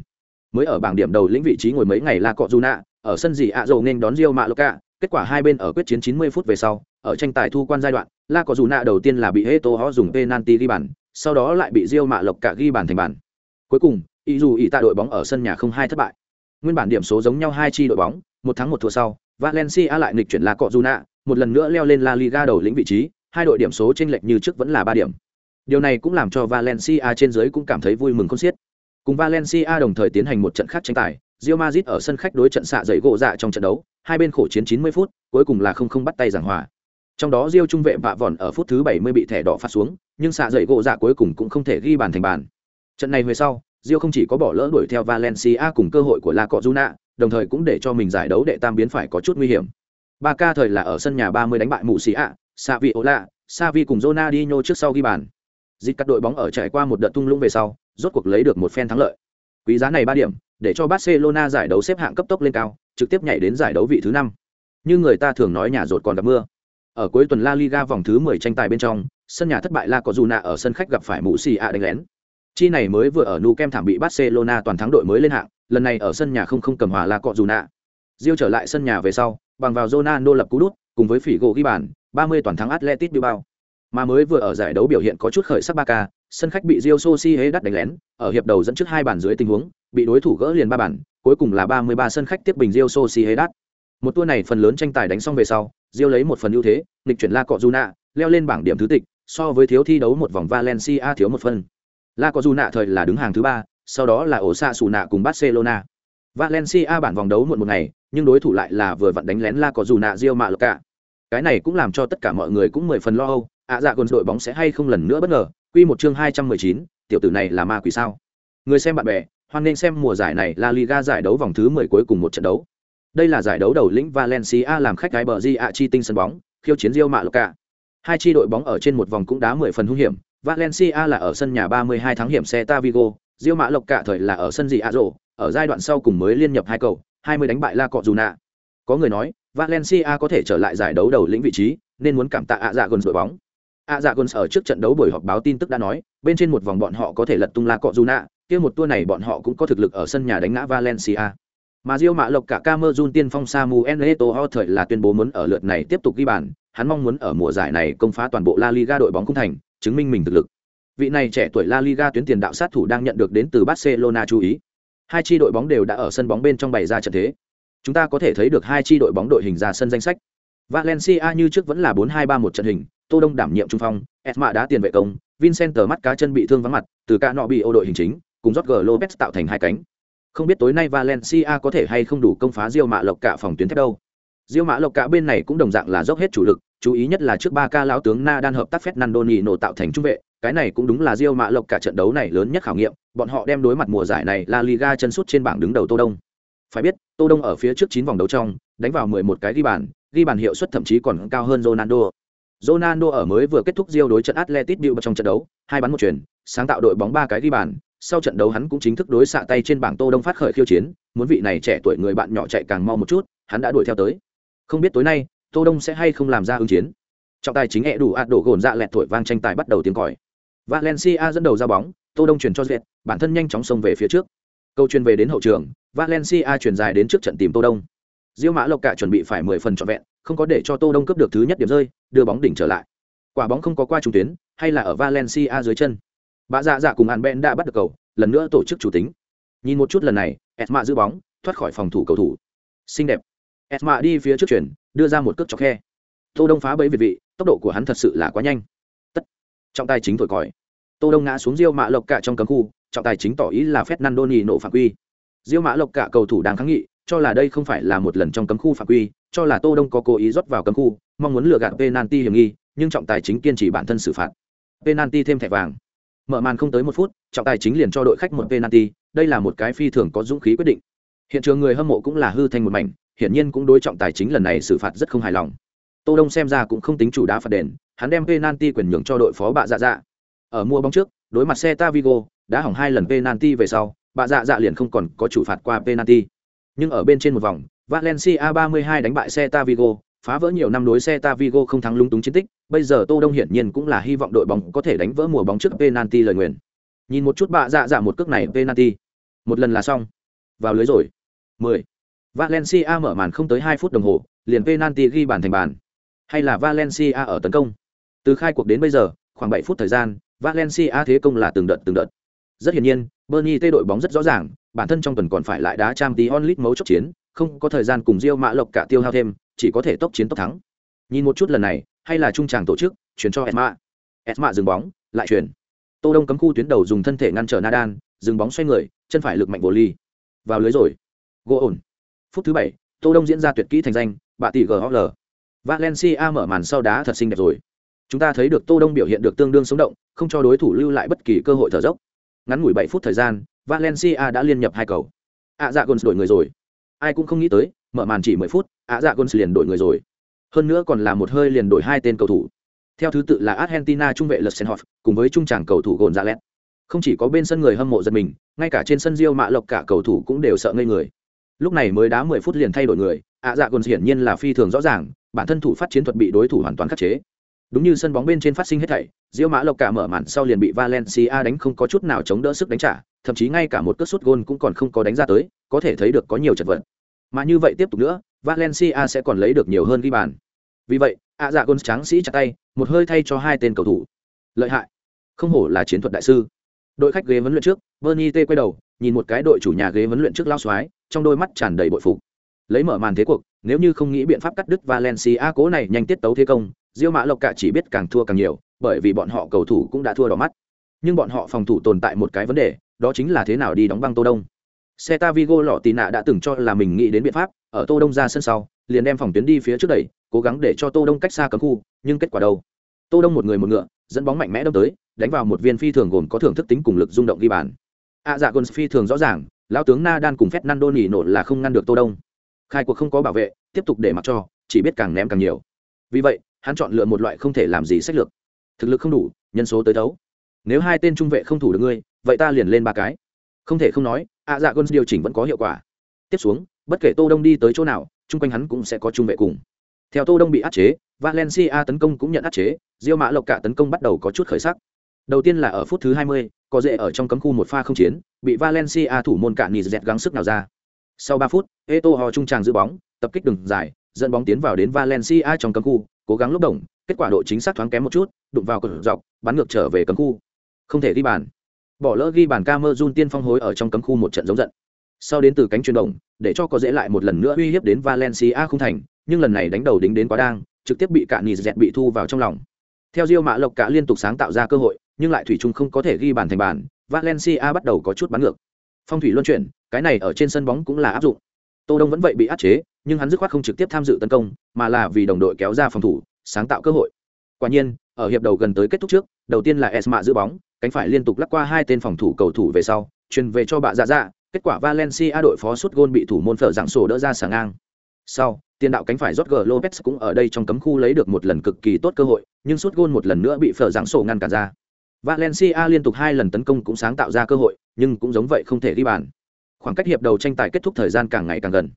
Mới ở bảng điểm đầu lĩnh vị trí ngồi mấy ngày là Cọjuna, ở sân gì ạ dầu nên đón Real Mallorca, kết quả hai bên ở quyết chiến 90 phút về sau, ở tranh tài thu quan giai đoạn, La Cọjuna đầu tiên là bị Heto Ho dùng penalty ghi bàn, sau đó lại bị Real Mallorca ghi bàn thành bàn. Cuối cùng, ý dù ý tại đội bóng ở sân nhà không hai thất bại. Nguyên bản điểm số giống nhau hai chi đội bóng, một thắng một thua sau, Valencia lại nghịch chuyển La Cọjuna, một lần nữa leo lên La Liga đầu lĩnh vị trí, hai đội điểm số chênh lệch như trước vẫn là ba điểm. Điều này cũng làm cho Valencia trên dưới cũng cảm thấy vui mừng khôn xiết. Cùng Valencia đồng thời tiến hành một trận khác tranh tài, Real Madrid ở sân khách đối trận xạ dậy gỗ dạ trong trận đấu, hai bên khổ chiến 90 phút, cuối cùng là không không bắt tay giảng hòa. Trong đó Real trung vệ bạ vòn ở phút thứ 70 bị thẻ đỏ phạt xuống, nhưng xạ dậy gỗ dạ cuối cùng cũng không thể ghi bàn thành bàn. Trận này về sau, Real không chỉ có bỏ lỡ đuổi theo Valencia cùng cơ hội của La Cọjuna, đồng thời cũng để cho mình giải đấu đệ tam biến phải có chút nguy hiểm. Barca thời là ở sân nhà 30 đánh bại Mù Xí ạ, Saviola, Savi cùng Ronaldinho trước sau ghi bàn. Dịch cắt đội bóng ở trải qua một đợt tung lũng về sau, rốt cuộc lấy được một phen thắng lợi. Quý giá này ba điểm, để cho Barcelona giải đấu xếp hạng cấp tốc lên cao, trực tiếp nhảy đến giải đấu vị thứ năm. Như người ta thường nói nhà rột còn gặp mưa. Ở cuối tuần La Liga vòng thứ 10 tranh tài bên trong, sân nhà thất bại La Cojuna ở sân khách gặp phải Mũ Xì A đánh lén. Chi này mới vừa ở nu kem thảm bị Barcelona toàn thắng đội mới lên hạng, lần này ở sân nhà không không cầm hòa La Cojuna. Diêu trở lại sân nhà về sau, bằng vào Ronaldo lập cú đút, cùng với phỉ gỗ ghi bàn, 30 toàn thắng Atletico Bilbao. Mà mới vừa ở giải đấu biểu hiện có chút khởi sắc Barca, sân khách bị Real Sociedad đánh lén, ở hiệp đầu dẫn trước hai bàn dưới tình huống, bị đối thủ gỡ liền ba bàn, cuối cùng là 33 sân khách tiếp bình Real Sociedad. Một tour này phần lớn tranh tài đánh xong về sau, Real lấy một phần ưu thế, nghịch chuyển La Cọjuna, leo lên bảng điểm thứ tịch, so với thiếu thi đấu một vòng Valencia thiếu một phần. La Cọjuna thời là đứng hàng thứ ba, sau đó là Osasuna cùng Barcelona. Valencia bản vòng đấu muộn một ngày, nhưng đối thủ lại là vừa vặn đánh lén La Cojuna Real Mallorca. Cái này cũng làm cho tất cả mọi người cũng mười phần lo âu, ạ dạ còn đội bóng sẽ hay không lần nữa bất ngờ, Quy một chương 219, tiểu tử này là ma quỷ sao? Người xem bạn bè, hoan nên xem mùa giải này La Liga giải đấu vòng thứ 10 cuối cùng một trận đấu. Đây là giải đấu đầu lĩnh Valencia làm khách gái bờ Di ạ chi tinh sân bóng, khiêu chiến Real Mallorca. Hai chi đội bóng ở trên một vòng cũng đá 10 phần hung hiểm, Valencia là ở sân nhà 32 thắng hiểm Celta Vigo, Real Mallorca thời là ở sân gì Azo, ở giai đoạn sau cùng mới liên nhập hai cầu, 20 đánh bại La Cojuna. Có người nói, Valencia có thể trở lại giải đấu đầu lĩnh vị trí, nên muốn cảm tạ ạ dạ gần đội bóng. ạ dạ gần ở trước trận đấu buổi họp báo tin tức đã nói, bên trên một vòng bọn họ có thể lật tung La Cojuna, kia một tour này bọn họ cũng có thực lực ở sân nhà đánh ngã Valencia. Mà Diêu Mạ Lộc cả Camerun tiên phong Samuel Eto'o thời là tuyên bố muốn ở lượt này tiếp tục ghi bàn, hắn mong muốn ở mùa giải này công phá toàn bộ La Liga đội bóng cung thành, chứng minh mình thực lực. Vị này trẻ tuổi La Liga tuyến tiền đạo sát thủ đang nhận được đến từ Barcelona chú ý. Hai chi đội bóng đều đã ở sân bóng bên trong bày ra trận thế. Chúng ta có thể thấy được hai chi đội bóng đội hình ra sân danh sách. Valencia như trước vẫn là 4-2-3-1 trận hình, Tô Đông đảm nhiệm trung phong, Esma đá tiền vệ công, Vincent mắt cá chân bị thương vắng mặt, từ cả nọ bị ô đội hình chính, cùng Jorge Lopez tạo thành hai cánh. Không biết tối nay Valencia có thể hay không đủ công phá Diêu Mã Lộc cả phòng tuyến thép đâu. Diêu Mã Lộc cả bên này cũng đồng dạng là dốc hết chủ lực, chú ý nhất là trước ba ca lão tướng Na đang hợp tác phát Nandoni nổ tạo thành trung vệ, cái này cũng đúng là Diêu Mã Lộc cả trận đấu này lớn nhất khảo nghiệm, bọn họ đem đối mặt mùa giải này La Liga chân sút trên bảng đứng đầu Tô Đông. Phải biết, Tô Đông ở phía trước 9 vòng đấu trong, đánh vào 11 cái ghi bàn, ghi bàn hiệu suất thậm chí còn cao hơn Ronaldo. Ronaldo ở mới vừa kết thúc giao đối trận Atletico Bilbao trong trận đấu, hai bắn một chuyền, sáng tạo đội bóng ba cái ghi bàn, sau trận đấu hắn cũng chính thức đối xạ tay trên bảng Tô Đông phát khởi khiêu chiến, muốn vị này trẻ tuổi người bạn nhỏ chạy càng mau một chút, hắn đã đuổi theo tới. Không biết tối nay, Tô Đông sẽ hay không làm ra ứng chiến. Trọng tài chính ẹ đủ ạt đổ gồn dạ lẹt thổi vang tranh tài bắt đầu tiếng còi. Valencia dẫn đầu ra bóng, Tô Đông chuyển cho Duyệt, bản thân nhanh chóng xông về phía trước. Câu truyền về đến hậu trường, Valencia chuyển dài đến trước trận tìm Tô Đông. Diêu Mã Lộc cả chuẩn bị phải 10 phần trọn vẹn, không có để cho Tô Đông cướp được thứ nhất điểm rơi, đưa bóng đỉnh trở lại. Quả bóng không có qua trung tuyến, hay là ở Valencia dưới chân. Bạ dạ dạ cùng Hàn Ben đã bắt được cầu, lần nữa tổ chức chủ tính. Nhìn một chút lần này, Esma giữ bóng, thoát khỏi phòng thủ cầu thủ. Xinh đẹp. Esma đi phía trước chuyển, đưa ra một cước chọc khe. Tô Đông phá bẫy việt vị, tốc độ của hắn thật sự là quá nhanh. Tất. Trọng tài chính thổi còi. Tô Đông ngã xuống Diêu Mã Lộc cả trong cấm khu, trọng tài chính tỏ ý là Fernando nổ phạm quy. Diêu Mã Lộc cả cầu thủ đang kháng nghị, cho là đây không phải là một lần trong cấm khu phạm quy, cho là Tô Đông có cố ý rót vào cấm khu, mong muốn lừa gạt penalty hiểm nghi, nhưng trọng tài chính kiên trì bản thân xử phạt. Penalty thêm thẻ vàng. Mở màn không tới một phút, trọng tài chính liền cho đội khách một penalty, đây là một cái phi thường có dũng khí quyết định. Hiện trường người hâm mộ cũng là hư thành một mảnh, hiển nhiên cũng đối trọng tài chính lần này xử phạt rất không hài lòng. Tô Đông xem ra cũng không tính chủ đá phạt đền, hắn đem penalty quyền nhường cho đội phó bạ dạ dạ. Ở mua bóng trước, đối mặt Celta Vigo, đã hỏng hai lần penalty về sau, bà dạ dạ liền không còn có chủ phạt qua penalty. Nhưng ở bên trên một vòng, Valencia 32 đánh bại Celta Vigo, phá vỡ nhiều năm đối Celta Vigo không thắng lung túng chiến tích, bây giờ Tô Đông hiển nhiên cũng là hy vọng đội bóng có thể đánh vỡ mùa bóng trước penalty lời nguyện. Nhìn một chút bạ dạ dạ một cước này penalty. Một lần là xong. Vào lưới rồi. 10. Valencia mở màn không tới 2 phút đồng hồ, liền penalty ghi bàn thành bàn. Hay là Valencia ở tấn công. Từ khai cuộc đến bây giờ, khoảng 7 phút thời gian, Valencia thế công là từng đợt từng đợt. Rất hiển nhiên, Bernie tê đội bóng rất rõ ràng, bản thân trong tuần còn phải lại đá Champions League mấu chốt chiến, không có thời gian cùng Real Mã Lộc cả tiêu hao thêm, chỉ có thể tốc chiến tốc thắng. Nhìn một chút lần này, hay là trung tràng tổ chức, chuyển cho Esma. Esma dừng bóng, lại chuyển. Tô Đông cấm khu tuyến đầu dùng thân thể ngăn trở Nadan, dừng bóng xoay người, chân phải lực mạnh vô ly. Vào lưới rồi. Gỗ ổn. Phút thứ bảy, Tô Đông diễn ra tuyệt kỹ thành danh, bạ tỷ GOL. Valencia mở màn sau đá thật xinh đẹp rồi. Chúng ta thấy được Tô Đông biểu hiện được tương đương sống động, không cho đối thủ lưu lại bất kỳ cơ hội thở dốc. Ngắn ngủi bảy phút thời gian, Valencia đã liên nhập hai cầu. ạ dạ gôn đổi người rồi. Ai cũng không nghĩ tới, mở màn chỉ 10 phút, ạ dạ gôn liền đổi người rồi. Hơn nữa còn là một hơi liền đổi hai tên cầu thủ. Theo thứ tự là Argentina trung vệ Lesenhoff cùng với trung tràng cầu thủ Gonzalez. Không chỉ có bên sân người hâm mộ giật mình, ngay cả trên sân riêu Mạ Lộc cả cầu thủ cũng đều sợ ngây người. Lúc này mới đá 10 phút liền thay đổi người, ạ dạ còn hiển nhiên là phi thường rõ ràng, bản thân thủ phát chiến thuật bị đối thủ hoàn toàn khắc chế. Đúng như sân bóng bên trên phát sinh hết thảy, Rio Mã Lộc cả mở màn sau liền bị Valencia đánh không có chút nào chống đỡ sức đánh trả, thậm chí ngay cả một cú sút gôn cũng còn không có đánh ra tới, có thể thấy được có nhiều chật vật. Mà như vậy tiếp tục nữa, Valencia sẽ còn lấy được nhiều hơn ghi bàn. Vì vậy, ạ dạ gôn trắng sĩ chặt tay, một hơi thay cho hai tên cầu thủ. Lợi hại, không hổ là chiến thuật đại sư. Đội khách ghế vấn luyện trước, Bernie T quay đầu, nhìn một cái đội chủ nhà ghế vấn luyện trước lao xoái, trong đôi mắt tràn đầy bội phục. Lấy mở màn thế cuộc, nếu như không nghĩ biện pháp cắt đứt Valencia cố này nhanh tiết tấu thế công, Diêu Mã Lộc cả chỉ biết càng thua càng nhiều, bởi vì bọn họ cầu thủ cũng đã thua đỏ mắt. Nhưng bọn họ phòng thủ tồn tại một cái vấn đề, đó chính là thế nào đi đóng băng Tô Đông. Celta Vigo lọ tì nạ đã từng cho là mình nghĩ đến biện pháp, ở Tô Đông ra sân sau, liền đem phòng tuyến đi phía trước đẩy, cố gắng để cho Tô Đông cách xa cấm khu, nhưng kết quả đâu? Tô Đông một người một ngựa, dẫn bóng mạnh mẽ đâm tới, đánh vào một viên phi thường gồm có thưởng thức tính cùng lực rung động ghi bàn. A à, dạ Gons phi thường rõ ràng, lão tướng Nadan cùng Fernando nỉ nổ là không ngăn được Tô Đông. Khai cuộc không có bảo vệ, tiếp tục để mặc cho, chỉ biết càng ném càng nhiều. Vì vậy, hắn chọn lựa một loại không thể làm gì sách lược. Thực lực không đủ nhân số tới đấu nếu hai tên trung vệ không thủ được ngươi vậy ta liền lên ba cái. Không thể không nói ạ dạ gôn điều chỉnh vẫn có hiệu quả. Tiếp xuống bất kể tô đông đi tới chỗ nào chung quanh hắn cũng sẽ có trung vệ cùng. Theo tô đông bị áp chế valencia tấn công cũng nhận áp chế diêu mã lộc cả tấn công bắt đầu có chút khởi sắc. Đầu tiên là ở phút thứ 20, có dễ ở trong cấm khu một pha không chiến bị valencia thủ môn cả nỉ dẹt gắng sức nào ra. Sau 3 phút eto ho trung tràng giữ bóng tập kích đường dài dẫn bóng tiến vào đến valencia trong cấm khu cố gắng lúc đồng, kết quả độ chính xác thoáng kém một chút, đụng vào cột dọc, bắn ngược trở về cấm khu. Không thể ghi bàn. Bỏ lỡ ghi bàn Camerun tiên phong hối ở trong cấm khu một trận giống giận. Sau đến từ cánh truyền động, để cho có dễ lại một lần nữa uy hiếp đến Valencia không thành, nhưng lần này đánh đầu đính đến quá đang, trực tiếp bị cạn nỉ dẹt bị thu vào trong lòng. Theo Diêu Mã Lộc cả liên tục sáng tạo ra cơ hội, nhưng lại thủy chung không có thể ghi bàn thành bàn, Valencia bắt đầu có chút bắn ngược. Phong thủy luân chuyển, cái này ở trên sân bóng cũng là áp dụng. Tô Đông vẫn vậy bị áp chế nhưng hắn dứt khoát không trực tiếp tham dự tấn công mà là vì đồng đội kéo ra phòng thủ sáng tạo cơ hội quả nhiên ở hiệp đầu gần tới kết thúc trước đầu tiên là esma giữ bóng cánh phải liên tục lắc qua hai tên phòng thủ cầu thủ về sau truyền về cho bạ dạ dạ kết quả valencia đội phó sút gôn bị thủ môn phở dạng sổ đỡ ra sàng ngang sau tiền đạo cánh phải Jorge Lopez cũng ở đây trong cấm khu lấy được một lần cực kỳ tốt cơ hội, nhưng sút gôn một lần nữa bị phở dạng sổ ngăn cản ra. Valencia liên tục hai lần tấn công cũng sáng tạo ra cơ hội, nhưng cũng giống vậy không thể ghi bàn. Khoảng cách hiệp đầu tranh tài kết thúc thời gian càng ngày càng gần.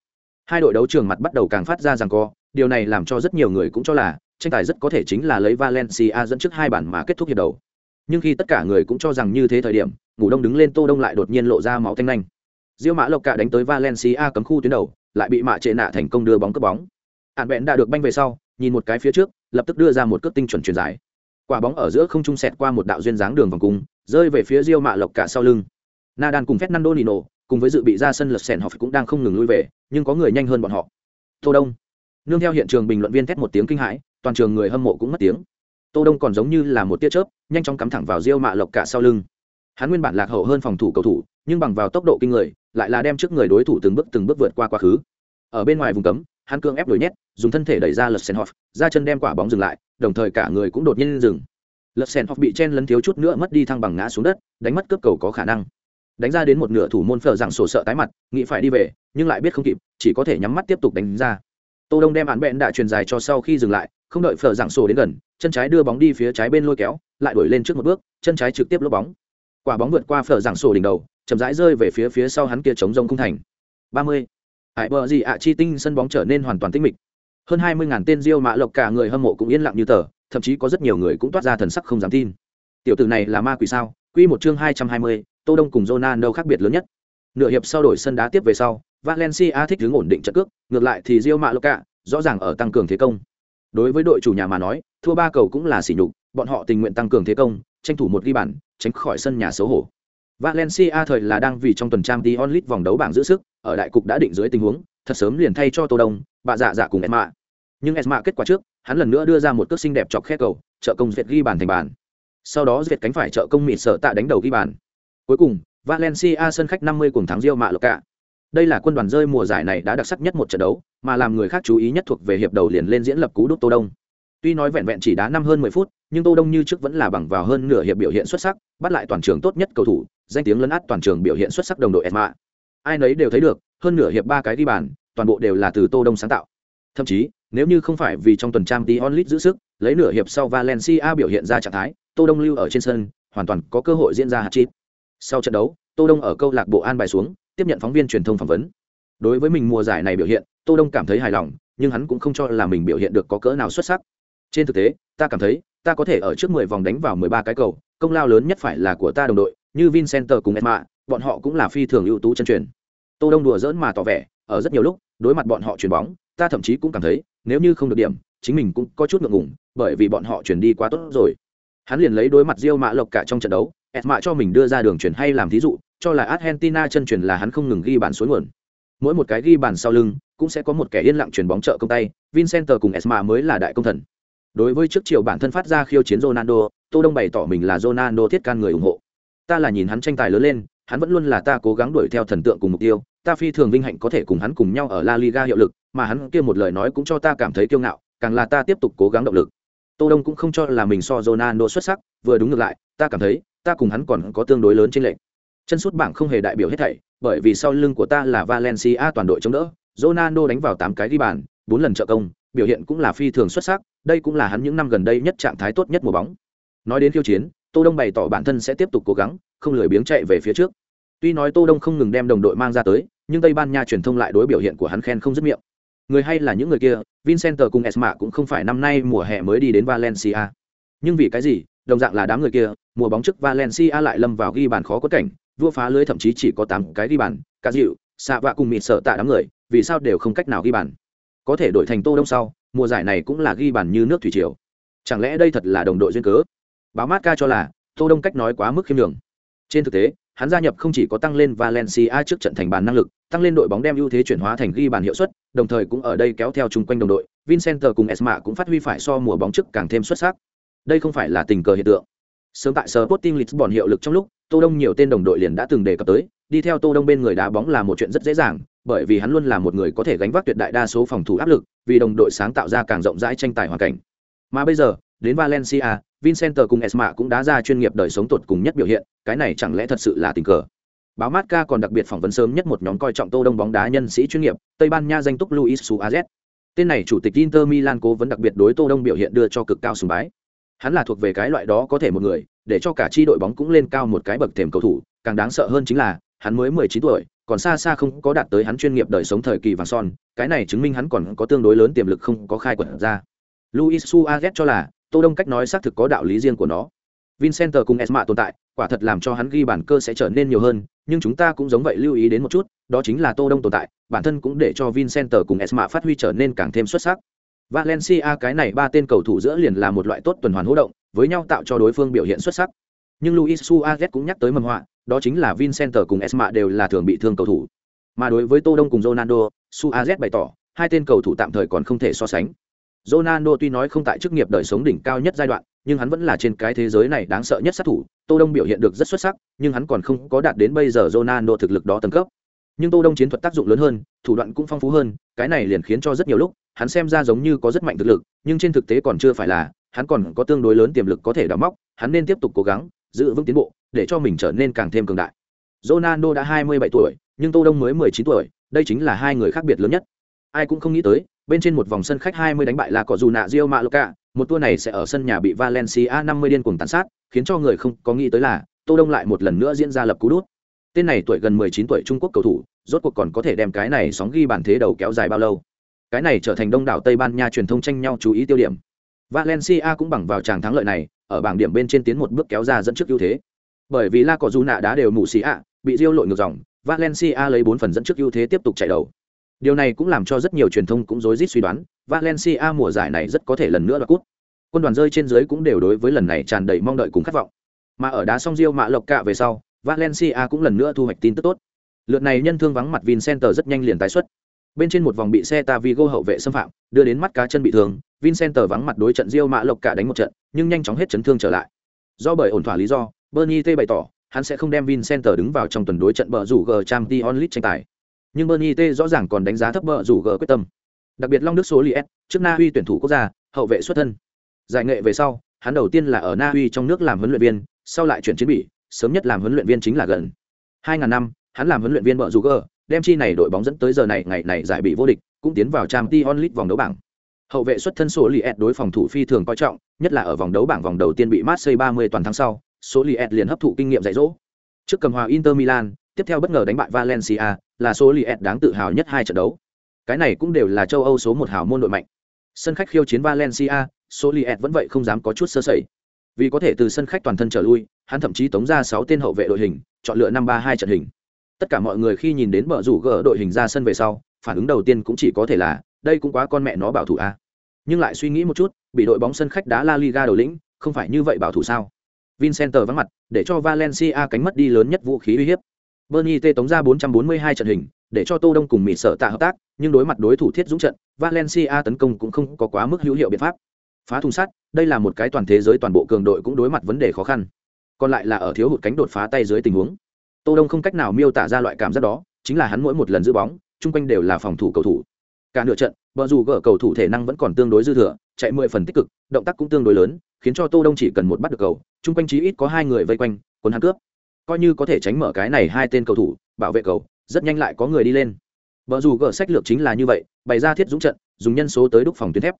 Hai đội đấu trường mặt bắt đầu càng phát ra rằng co, điều này làm cho rất nhiều người cũng cho là tranh tài rất có thể chính là lấy Valencia dẫn trước hai bản mà kết thúc hiệp đầu. Nhưng khi tất cả người cũng cho rằng như thế thời điểm, ngủ đông đứng lên Tô Đông lại đột nhiên lộ ra máu tanh nhanh. Diêu Mã Lộc cả đánh tới Valencia cấm khu tuyến đầu, lại bị mạ trệ nạ thành công đưa bóng cướp bóng. hạn bẹn đã được banh về sau, nhìn một cái phía trước, lập tức đưa ra một cước tinh chuẩn truyền dài. Quả bóng ở giữa không trung sẹt qua một đạo duyên dáng đường vòng cung, rơi về phía Diêu Mã Lộc cả sau lưng. Nadan cùng Fernando Nino, cùng với dự bị ra sân lật sèn họ cũng đang không ngừng lui về, nhưng có người nhanh hơn bọn họ. Tô Đông. Nương theo hiện trường bình luận viên thét một tiếng kinh hãi, toàn trường người hâm mộ cũng mất tiếng. Tô đông còn giống như là một tia chớp nhanh chóng cắm thẳng vào diêu mạ lộc cả sau lưng. Hắn nguyên bản lạc hậu hơn phòng thủ cầu thủ nhưng bằng vào tốc độ kinh người lại là đem trước người đối thủ từng bước từng bước vượt qua quá khứ. Ở bên ngoài vùng cấm hắn cương ép đuổi nhét dùng thân thể đẩy ra lật sèn họ ra chân đem quả bóng dừng lại đồng thời cả người cũng đột nhiên dừng. Lật sèn họ bị chen lấn thiếu chút nữa mất đi thăng bằng ngã xuống đất đánh mất cướp cầu có khả năng đánh ra đến một nửa thủ môn phở rằng sổ sợ tái mặt, nghĩ phải đi về, nhưng lại biết không kịp, chỉ có thể nhắm mắt tiếp tục đánh ra. Tô đông đem án bẹn đã truyền dài cho sau khi dừng lại, không đợi phở giảng sổ đến gần, chân trái đưa bóng đi phía trái bên lôi kéo, lại đuổi lên trước một bước, chân trái trực tiếp lốp bóng. Quả bóng vượt qua phở giảng sổ đỉnh đầu, chậm rãi rơi về phía phía sau hắn kia chống rông không thành. Ba mươi. Hải bờ gì ạ, chi tinh, sân bóng trở nên hoàn toàn tĩnh mịch. Hơn hai mươi ngàn tên diêu mã lộc cả người hâm mộ cũng yên lặng như tờ, thậm chí có rất nhiều người cũng toát ra thần sắc không dám tin. Tiểu tử này là ma quỷ sao? Quy một chương hai trăm hai mươi tô đông cùng ronaldo khác biệt lớn nhất. Nửa hiệp sau đổi sân đá tiếp về sau, valencia thích hướng ổn định trận cước, ngược lại thì Real Mallorca rõ ràng ở tăng cường thế công. Đối với đội chủ nhà mà nói, thua ba cầu cũng là sỉ nhục, bọn họ tình nguyện tăng cường thế công, tranh thủ một ghi bàn, tránh khỏi sân nhà xấu hổ. Valencia thời là đang vì trong tuần trang t onlit vòng đấu bảng giữ sức, ở đại cục đã định dưới tình huống, thật sớm liền thay cho tô đông, bà dạ dạ cùng esma. Nhưng esma kết quả trước, hắn lần nữa đưa ra một cước xinh đẹp chọc khe cầu, trợ công duyệt ghi bàn thành bàn. Sau đó duyệt cánh phải trợ công mịt sợ tạ đánh đầu ghi bàn cuối cùng, valencia sân khách 50 cùng thắng Real Madrid. cả. Đây là quân đoàn rơi mùa giải này đã đặc sắc nhất một trận đấu, mà làm người khác chú ý nhất thuộc về hiệp đầu liền lên diễn lập cú đúc tô đông. Tuy nói vẹn vẹn chỉ đá năm hơn mười phút, nhưng tô đông như trước vẫn là bằng vào hơn nửa hiệp biểu hiện xuất sắc, bắt lại toàn trường tốt nhất cầu thủ, danh tiếng lấn át toàn trường biểu hiện xuất sắc đồng đội esma. Ai nấy đều thấy được, hơn nửa hiệp ba cái đi bàn, toàn bộ đều là từ tô đông sáng tạo. Thậm chí, nếu như không phải vì trong tuần trang tí onlit giữ sức, lấy nửa hiệp sau valencia biểu hiện ra trạng thái, tô đông lưu ở trên sân, hoàn toàn có cơ hội diễn ra hạt chít sau trận đấu, Tô Đông ở câu lạc bộ an bài xuống, tiếp nhận phóng viên truyền thông phỏng vấn. Đối với mình mùa giải này biểu hiện, Tô Đông cảm thấy hài lòng, nhưng hắn cũng không cho là mình biểu hiện được có cỡ nào xuất sắc. Trên thực tế, ta cảm thấy, ta có thể ở trước 10 vòng đánh vào 13 cái cầu, công lao lớn nhất phải là của ta đồng đội, như Vincenter cùng edma, bọn họ cũng là phi thường ưu tú chân truyền. Tô Đông đùa giỡn mà tỏ vẻ, ở rất nhiều lúc, đối mặt bọn họ chuyền bóng, ta thậm chí cũng cảm thấy, nếu như không được điểm, chính mình cũng có chút ngượng ngùng, bởi vì bọn họ chuyển đi quá tốt rồi. Hắn liền lấy đối mặt Diêu Mã Lộc cả trong trận đấu, Esma cho mình đưa ra đường chuyển hay làm thí dụ, cho là Argentina chân truyền là hắn không ngừng ghi bàn suối nguồn. Mỗi một cái ghi bàn sau lưng, cũng sẽ có một kẻ yên lặng chuyển bóng trợ công tay, Vincenter cùng Esma mới là đại công thần. Đối với trước chiều bản thân phát ra khiêu chiến Ronaldo, Tô Đông bày tỏ mình là Ronaldo thiết can người ủng hộ. Ta là nhìn hắn tranh tài lớn lên, hắn vẫn luôn là ta cố gắng đuổi theo thần tượng cùng mục tiêu, ta phi thường vinh hạnh có thể cùng hắn cùng nhau ở La Liga hiệu lực, mà hắn kia một lời nói cũng cho ta cảm thấy kiêu ngạo, càng là ta tiếp tục cố gắng động lực. Tô Đông cũng không cho là mình so Ronaldo xuất sắc, vừa đúng ngược lại, ta cảm thấy, ta cùng hắn còn có tương đối lớn trên lệnh. Chân sút bảng không hề đại biểu hết thảy, bởi vì sau lưng của ta là Valencia toàn đội chống đỡ, Ronaldo đánh vào 8 cái ghi bàn, 4 lần trợ công, biểu hiện cũng là phi thường xuất sắc, đây cũng là hắn những năm gần đây nhất trạng thái tốt nhất mùa bóng. Nói đến khiêu chiến, Tô Đông bày tỏ bản thân sẽ tiếp tục cố gắng, không lười biếng chạy về phía trước. Tuy nói Tô Đông không ngừng đem đồng đội mang ra tới, nhưng Tây Ban Nha truyền thông lại đối biểu hiện của hắn khen không dứt miệng. Người hay là những người kia, vincent cùng Esma cũng không phải năm nay mùa hè mới đi đến Valencia. Nhưng vì cái gì, đồng dạng là đám người kia, mùa bóng trước Valencia lại lâm vào ghi bàn khó có cảnh, vua phá lưới thậm chí chỉ có 8 cái ghi bàn, cả dịu, xạ vạ cùng mịt sợ tạ đám người, vì sao đều không cách nào ghi bàn. Có thể đổi thành Tô Đông sau, mùa giải này cũng là ghi bàn như nước thủy triều. Chẳng lẽ đây thật là đồng đội duyên cớ? Báo mát ca cho là, Tô Đông cách nói quá mức khiêm nhường. Trên thực tế, hắn gia nhập không chỉ có tăng lên Valencia trước trận thành bàn năng lực, tăng lên đội bóng đem ưu thế chuyển hóa thành ghi bàn hiệu suất, đồng thời cũng ở đây kéo theo chung quanh đồng đội, Vincent cùng Esma cũng phát huy phải so mùa bóng trước càng thêm xuất sắc. Đây không phải là tình cờ hiện tượng. Sớm tại Sporting Lisbon hiệu lực trong lúc, Tô Đông nhiều tên đồng đội liền đã từng đề cập tới, đi theo Tô Đông bên người đá bóng là một chuyện rất dễ dàng, bởi vì hắn luôn là một người có thể gánh vác tuyệt đại đa số phòng thủ áp lực, vì đồng đội sáng tạo ra càng rộng rãi tranh tài hoàn cảnh. Mà bây giờ, đến Valencia, Vincent cùng Esma cũng đã ra chuyên nghiệp đời sống tuột cùng nhất biểu hiện, cái này chẳng lẽ thật sự là tình cờ. Báo Marca còn đặc biệt phỏng vấn sớm nhất một nhóm coi trọng Tô Đông bóng đá nhân sĩ chuyên nghiệp, Tây Ban Nha danh túc Luis Suarez. Tên này chủ tịch Inter Milan cố vấn đặc biệt đối Tô Đông biểu hiện đưa cho cực cao sùng bái. Hắn là thuộc về cái loại đó có thể một người, để cho cả chi đội bóng cũng lên cao một cái bậc thềm cầu thủ, càng đáng sợ hơn chính là, hắn mới 19 tuổi, còn xa xa không có đạt tới hắn chuyên nghiệp đời sống thời kỳ vàng son, cái này chứng minh hắn còn có tương đối lớn tiềm lực không có khai quật ra. Luis Suarez cho là, Tô Đông cách nói xác thực có đạo lý riêng của nó. Vincente cùng Esma tồn tại, quả thật làm cho hắn ghi bản cơ sẽ trở nên nhiều hơn, nhưng chúng ta cũng giống vậy lưu ý đến một chút, đó chính là Tô Đông tồn tại, bản thân cũng để cho Vincente cùng Esma phát huy trở nên càng thêm xuất sắc. Valencia cái này ba tên cầu thủ giữa liền là một loại tốt tuần hoàn hô động, với nhau tạo cho đối phương biểu hiện xuất sắc. Nhưng Luis Suarez cũng nhắc tới mầm họa, đó chính là Vincent cùng Esma đều là thường bị thương cầu thủ. Mà đối với Tô Đông cùng Ronaldo, Suarez bày tỏ, hai tên cầu thủ tạm thời còn không thể so sánh. Ronaldo tuy nói không tại chức nghiệp đời sống đỉnh cao nhất giai đoạn, nhưng hắn vẫn là trên cái thế giới này đáng sợ nhất sát thủ. Tô Đông biểu hiện được rất xuất sắc, nhưng hắn còn không có đạt đến bây giờ Ronaldo thực lực đó tầng cấp. Nhưng Tô Đông chiến thuật tác dụng lớn hơn, thủ đoạn cũng phong phú hơn, cái này liền khiến cho rất nhiều lúc, hắn xem ra giống như có rất mạnh thực lực, nhưng trên thực tế còn chưa phải là, hắn còn có tương đối lớn tiềm lực có thể đào móc, hắn nên tiếp tục cố gắng, giữ vững tiến bộ, để cho mình trở nên càng thêm cường đại. Ronaldo đã 27 tuổi, nhưng Tô Đông mới 19 tuổi, đây chính là hai người khác biệt lớn nhất. Ai cũng không nghĩ tới, bên trên một vòng sân khách 20 đánh bại là cỏ dù nạ Rio Maloca, một tour này sẽ ở sân nhà bị Valencia 50 điên cuồng tàn sát, khiến cho người không có nghĩ tới là Tô Đông lại một lần nữa diễn ra lập cú đút. Tên này tuổi gần 19 tuổi Trung Quốc cầu thủ, rốt cuộc còn có thể đem cái này sóng ghi bàn thế đầu kéo dài bao lâu. Cái này trở thành đông đảo Tây Ban Nha truyền thông tranh nhau chú ý tiêu điểm. Valencia cũng bằng vào tràng thắng lợi này, ở bảng điểm bên trên tiến một bước kéo ra dẫn trước ưu thế. Bởi vì La Cỏ Du nạ đá đều mù xì ạ, bị Rio lội ngược dòng, Valencia lấy bốn phần dẫn trước ưu thế tiếp tục chạy đầu. Điều này cũng làm cho rất nhiều truyền thông cũng rối rít suy đoán, Valencia mùa giải này rất có thể lần nữa đoạt cúp. Quân đoàn rơi trên dưới cũng đều đối với lần này tràn đầy mong đợi cùng khát vọng. Mà ở đá song Rio mạ lộc cạ về sau, Valencia cũng lần nữa thu hoạch tin tức tốt. Lượt này nhân thương vắng mặt Vincenter rất nhanh liền tái xuất. Bên trên một vòng bị xe Tavigo hậu vệ xâm phạm, đưa đến mắt cá chân bị thương, Vincent vắng mặt đối trận Rio mã lộc cả đánh một trận, nhưng nhanh chóng hết chấn thương trở lại. Do bởi ổn thỏa lý do, Bernie T bày tỏ, hắn sẽ không đem vincent đứng vào trong tuần đối trận bờ rủ G Champions League tranh tài. Nhưng bernie t rõ ràng còn đánh giá thấp bờ rủ g quyết tâm. Đặc biệt long đức số liet trước na uy tuyển thủ quốc gia hậu vệ xuất thân. Giải nghệ về sau hắn đầu tiên là ở na uy trong nước làm huấn luyện viên sau lại chuyển chiến bỉ sớm nhất làm huấn luyện viên chính là gần. Hai ngàn năm hắn làm huấn luyện viên bờ rủ g đem chi này đội bóng dẫn tới giờ này, ngày này giải bị vô địch, cũng tiến vào trang t League vòng đấu bảng. Hậu vệ xuất thân số liet đối phòng thủ phi thường coi trọng, nhất là ở vòng đấu bảng vòng đầu tiên bị marseille 30 toàn thắng sau số liet liền hấp thụ kinh nghiệm dạy dỗ. Trước cầm hòa inter milan, tiếp theo bất ngờ đánh bại valencia, là số Liet đáng tự hào nhất hai trận đấu. Cái này cũng đều là châu âu số một hào môn đội mạnh. Sân khách khiêu chiến valencia số Liet vẫn vậy không dám có chút sơ sẩy. Vì có thể từ sân khách toàn thân trở lui, hắn thậm chí tống ra sáu tên hậu vệ đội hình, chọn lựa năm ba hai trận hình tất cả mọi người khi nhìn đến bờ rủ gỡ đội hình ra sân về sau, phản ứng đầu tiên cũng chỉ có thể là, đây cũng quá con mẹ nó bảo thủ a. Nhưng lại suy nghĩ một chút, bị đội bóng sân khách đá la liga đầu lĩnh, không phải như vậy bảo thủ sao? Vincent vắng mặt, để cho valencia cánh mất đi lớn nhất vũ khí uy hiếp. Bernie t tống ra 442 trận hình, để cho tô đông cùng mỹ sở tạ hợp tác, nhưng đối mặt đối thủ thiết dũng trận, valencia tấn công cũng không có quá mức hữu hiệu biện pháp. Phá thùng sắt, đây là một cái toàn thế giới toàn bộ cường đội cũng đối mặt vấn đề khó khăn. Còn lại là ở thiếu hụt cánh đột phá tay dưới tình huống tô đông không cách nào miêu tả ra loại cảm giác đó, chính là hắn mỗi một lần giữ bóng, chung quanh đều là phòng thủ cầu thủ. Cả nửa trận vợ dù gỡ cầu thủ thể năng vẫn còn tương đối dư thừa, chạy mười phần tích cực, động tác cũng tương đối lớn, khiến cho tô đông chỉ cần một bắt được cầu, chung quanh chí ít có hai người vây quanh, cuốn hắn cướp. Coi như có thể tránh mở cái này hai tên cầu thủ, bảo vệ cầu, rất nhanh lại có người đi lên. Vợ dù gỡ sách lược chính là như vậy, bày ra thiết dũng trận, dùng nhân số tới đúc phòng tuyến thép.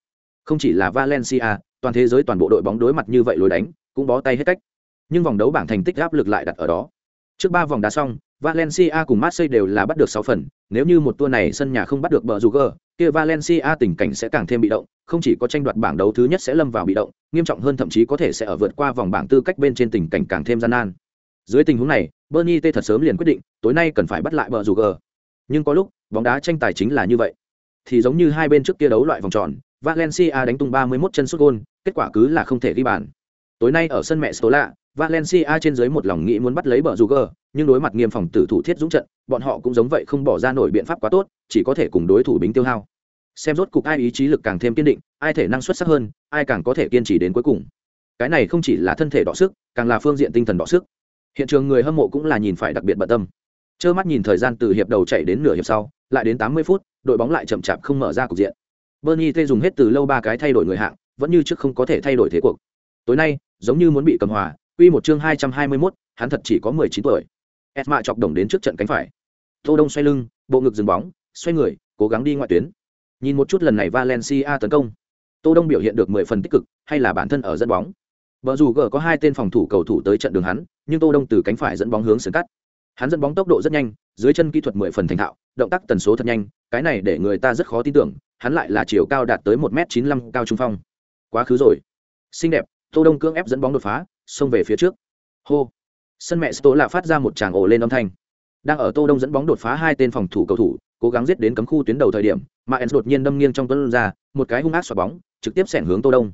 Không chỉ là valencia, toàn thế giới toàn bộ đội bóng đối mặt như vậy lối đánh, cũng bó tay hết cách. Nhưng vòng đấu bảng thành tích áp lực lại đặt ở đó trước ba vòng đá xong, valencia cùng marseille đều là bắt được sáu phần. Nếu như một tour này sân nhà không bắt được bờ dù gờ, kia valencia tình cảnh sẽ càng thêm bị động. Không chỉ có tranh đoạt bảng đấu thứ nhất sẽ lâm vào bị động, nghiêm trọng hơn thậm chí có thể sẽ ở vượt qua vòng bảng tư cách bên trên tình cảnh càng thêm gian nan. Dưới tình huống này, bernie t thật sớm liền quyết định, tối nay cần phải bắt lại bờ dù gờ. Nhưng có lúc, bóng đá tranh tài chính là như vậy. Thì giống như hai bên trước kia đấu loại vòng tròn, valencia đánh tung 31 chân sút gôn, kết quả cứ là không thể ghi bàn. Tối nay ở sân mẹ stola valencia trên dưới một lòng nghĩ muốn bắt lấy bờ Ruger, nhưng đối mặt nghiêm phòng tử thủ thiết dũng trận bọn họ cũng giống vậy không bỏ ra nổi biện pháp quá tốt chỉ có thể cùng đối thủ bính tiêu hao. Xem rốt cục ai ý chí lực càng thêm kiên định ai thể năng xuất sắc hơn ai càng có thể kiên trì đến cuối cùng. Cái này không chỉ là thân thể đọ sức càng là phương diện tinh thần đọ sức. Hiện trường người hâm mộ cũng là nhìn phải đặc biệt bận tâm. Chơ mắt nhìn thời gian từ hiệp đầu chạy đến nửa hiệp sau lại đến tám mươi phút đội bóng lại chậm chạp không mở ra cục diện. Bernie t dùng hết từ lâu ba cái thay đổi người hạng vẫn như trước không có thể thay đổi thế cuộc. Tối nay giống như muốn bị cầm hòa Quy một chương hai trăm hai mươi 221, hắn thật chỉ có mười chín tuổi. Esma chọc đồng đến trước trận cánh phải. Tô Đông xoay lưng, bộ ngực dừng bóng, xoay người, cố gắng đi ngoại tuyến. Nhìn một chút lần này Valencia tấn công. Tô Đông biểu hiện được mười phần tích cực, hay là bản thân ở dẫn bóng. Bờ dù gở có hai tên phòng thủ cầu thủ tới trận đường hắn, nhưng Tô Đông từ cánh phải dẫn bóng hướng sườn cắt. Hắn dẫn bóng tốc độ rất nhanh, dưới chân kỹ thuật mười phần thành thạo, động tác tần số thật nhanh, cái này để người ta rất khó tin tưởng, hắn lại là chiều cao đạt tới một m chín mươi cao trung phong. Quá khứ rồi. Xinh đẹp, Tô Đông cưỡng ép dẫn bóng đột phá, xông về phía trước. Hô. Sân mẹ Sto lạ phát ra một tràng ổ lên âm thanh. Đang ở tô đông dẫn bóng đột phá hai tên phòng thủ cầu thủ, cố gắng giết đến cấm khu tuyến đầu thời điểm, mà ens đột nhiên đâm nghiêng trong tuấn ra, một cái hung ác xoạc bóng, trực tiếp xẻng hướng tô đông.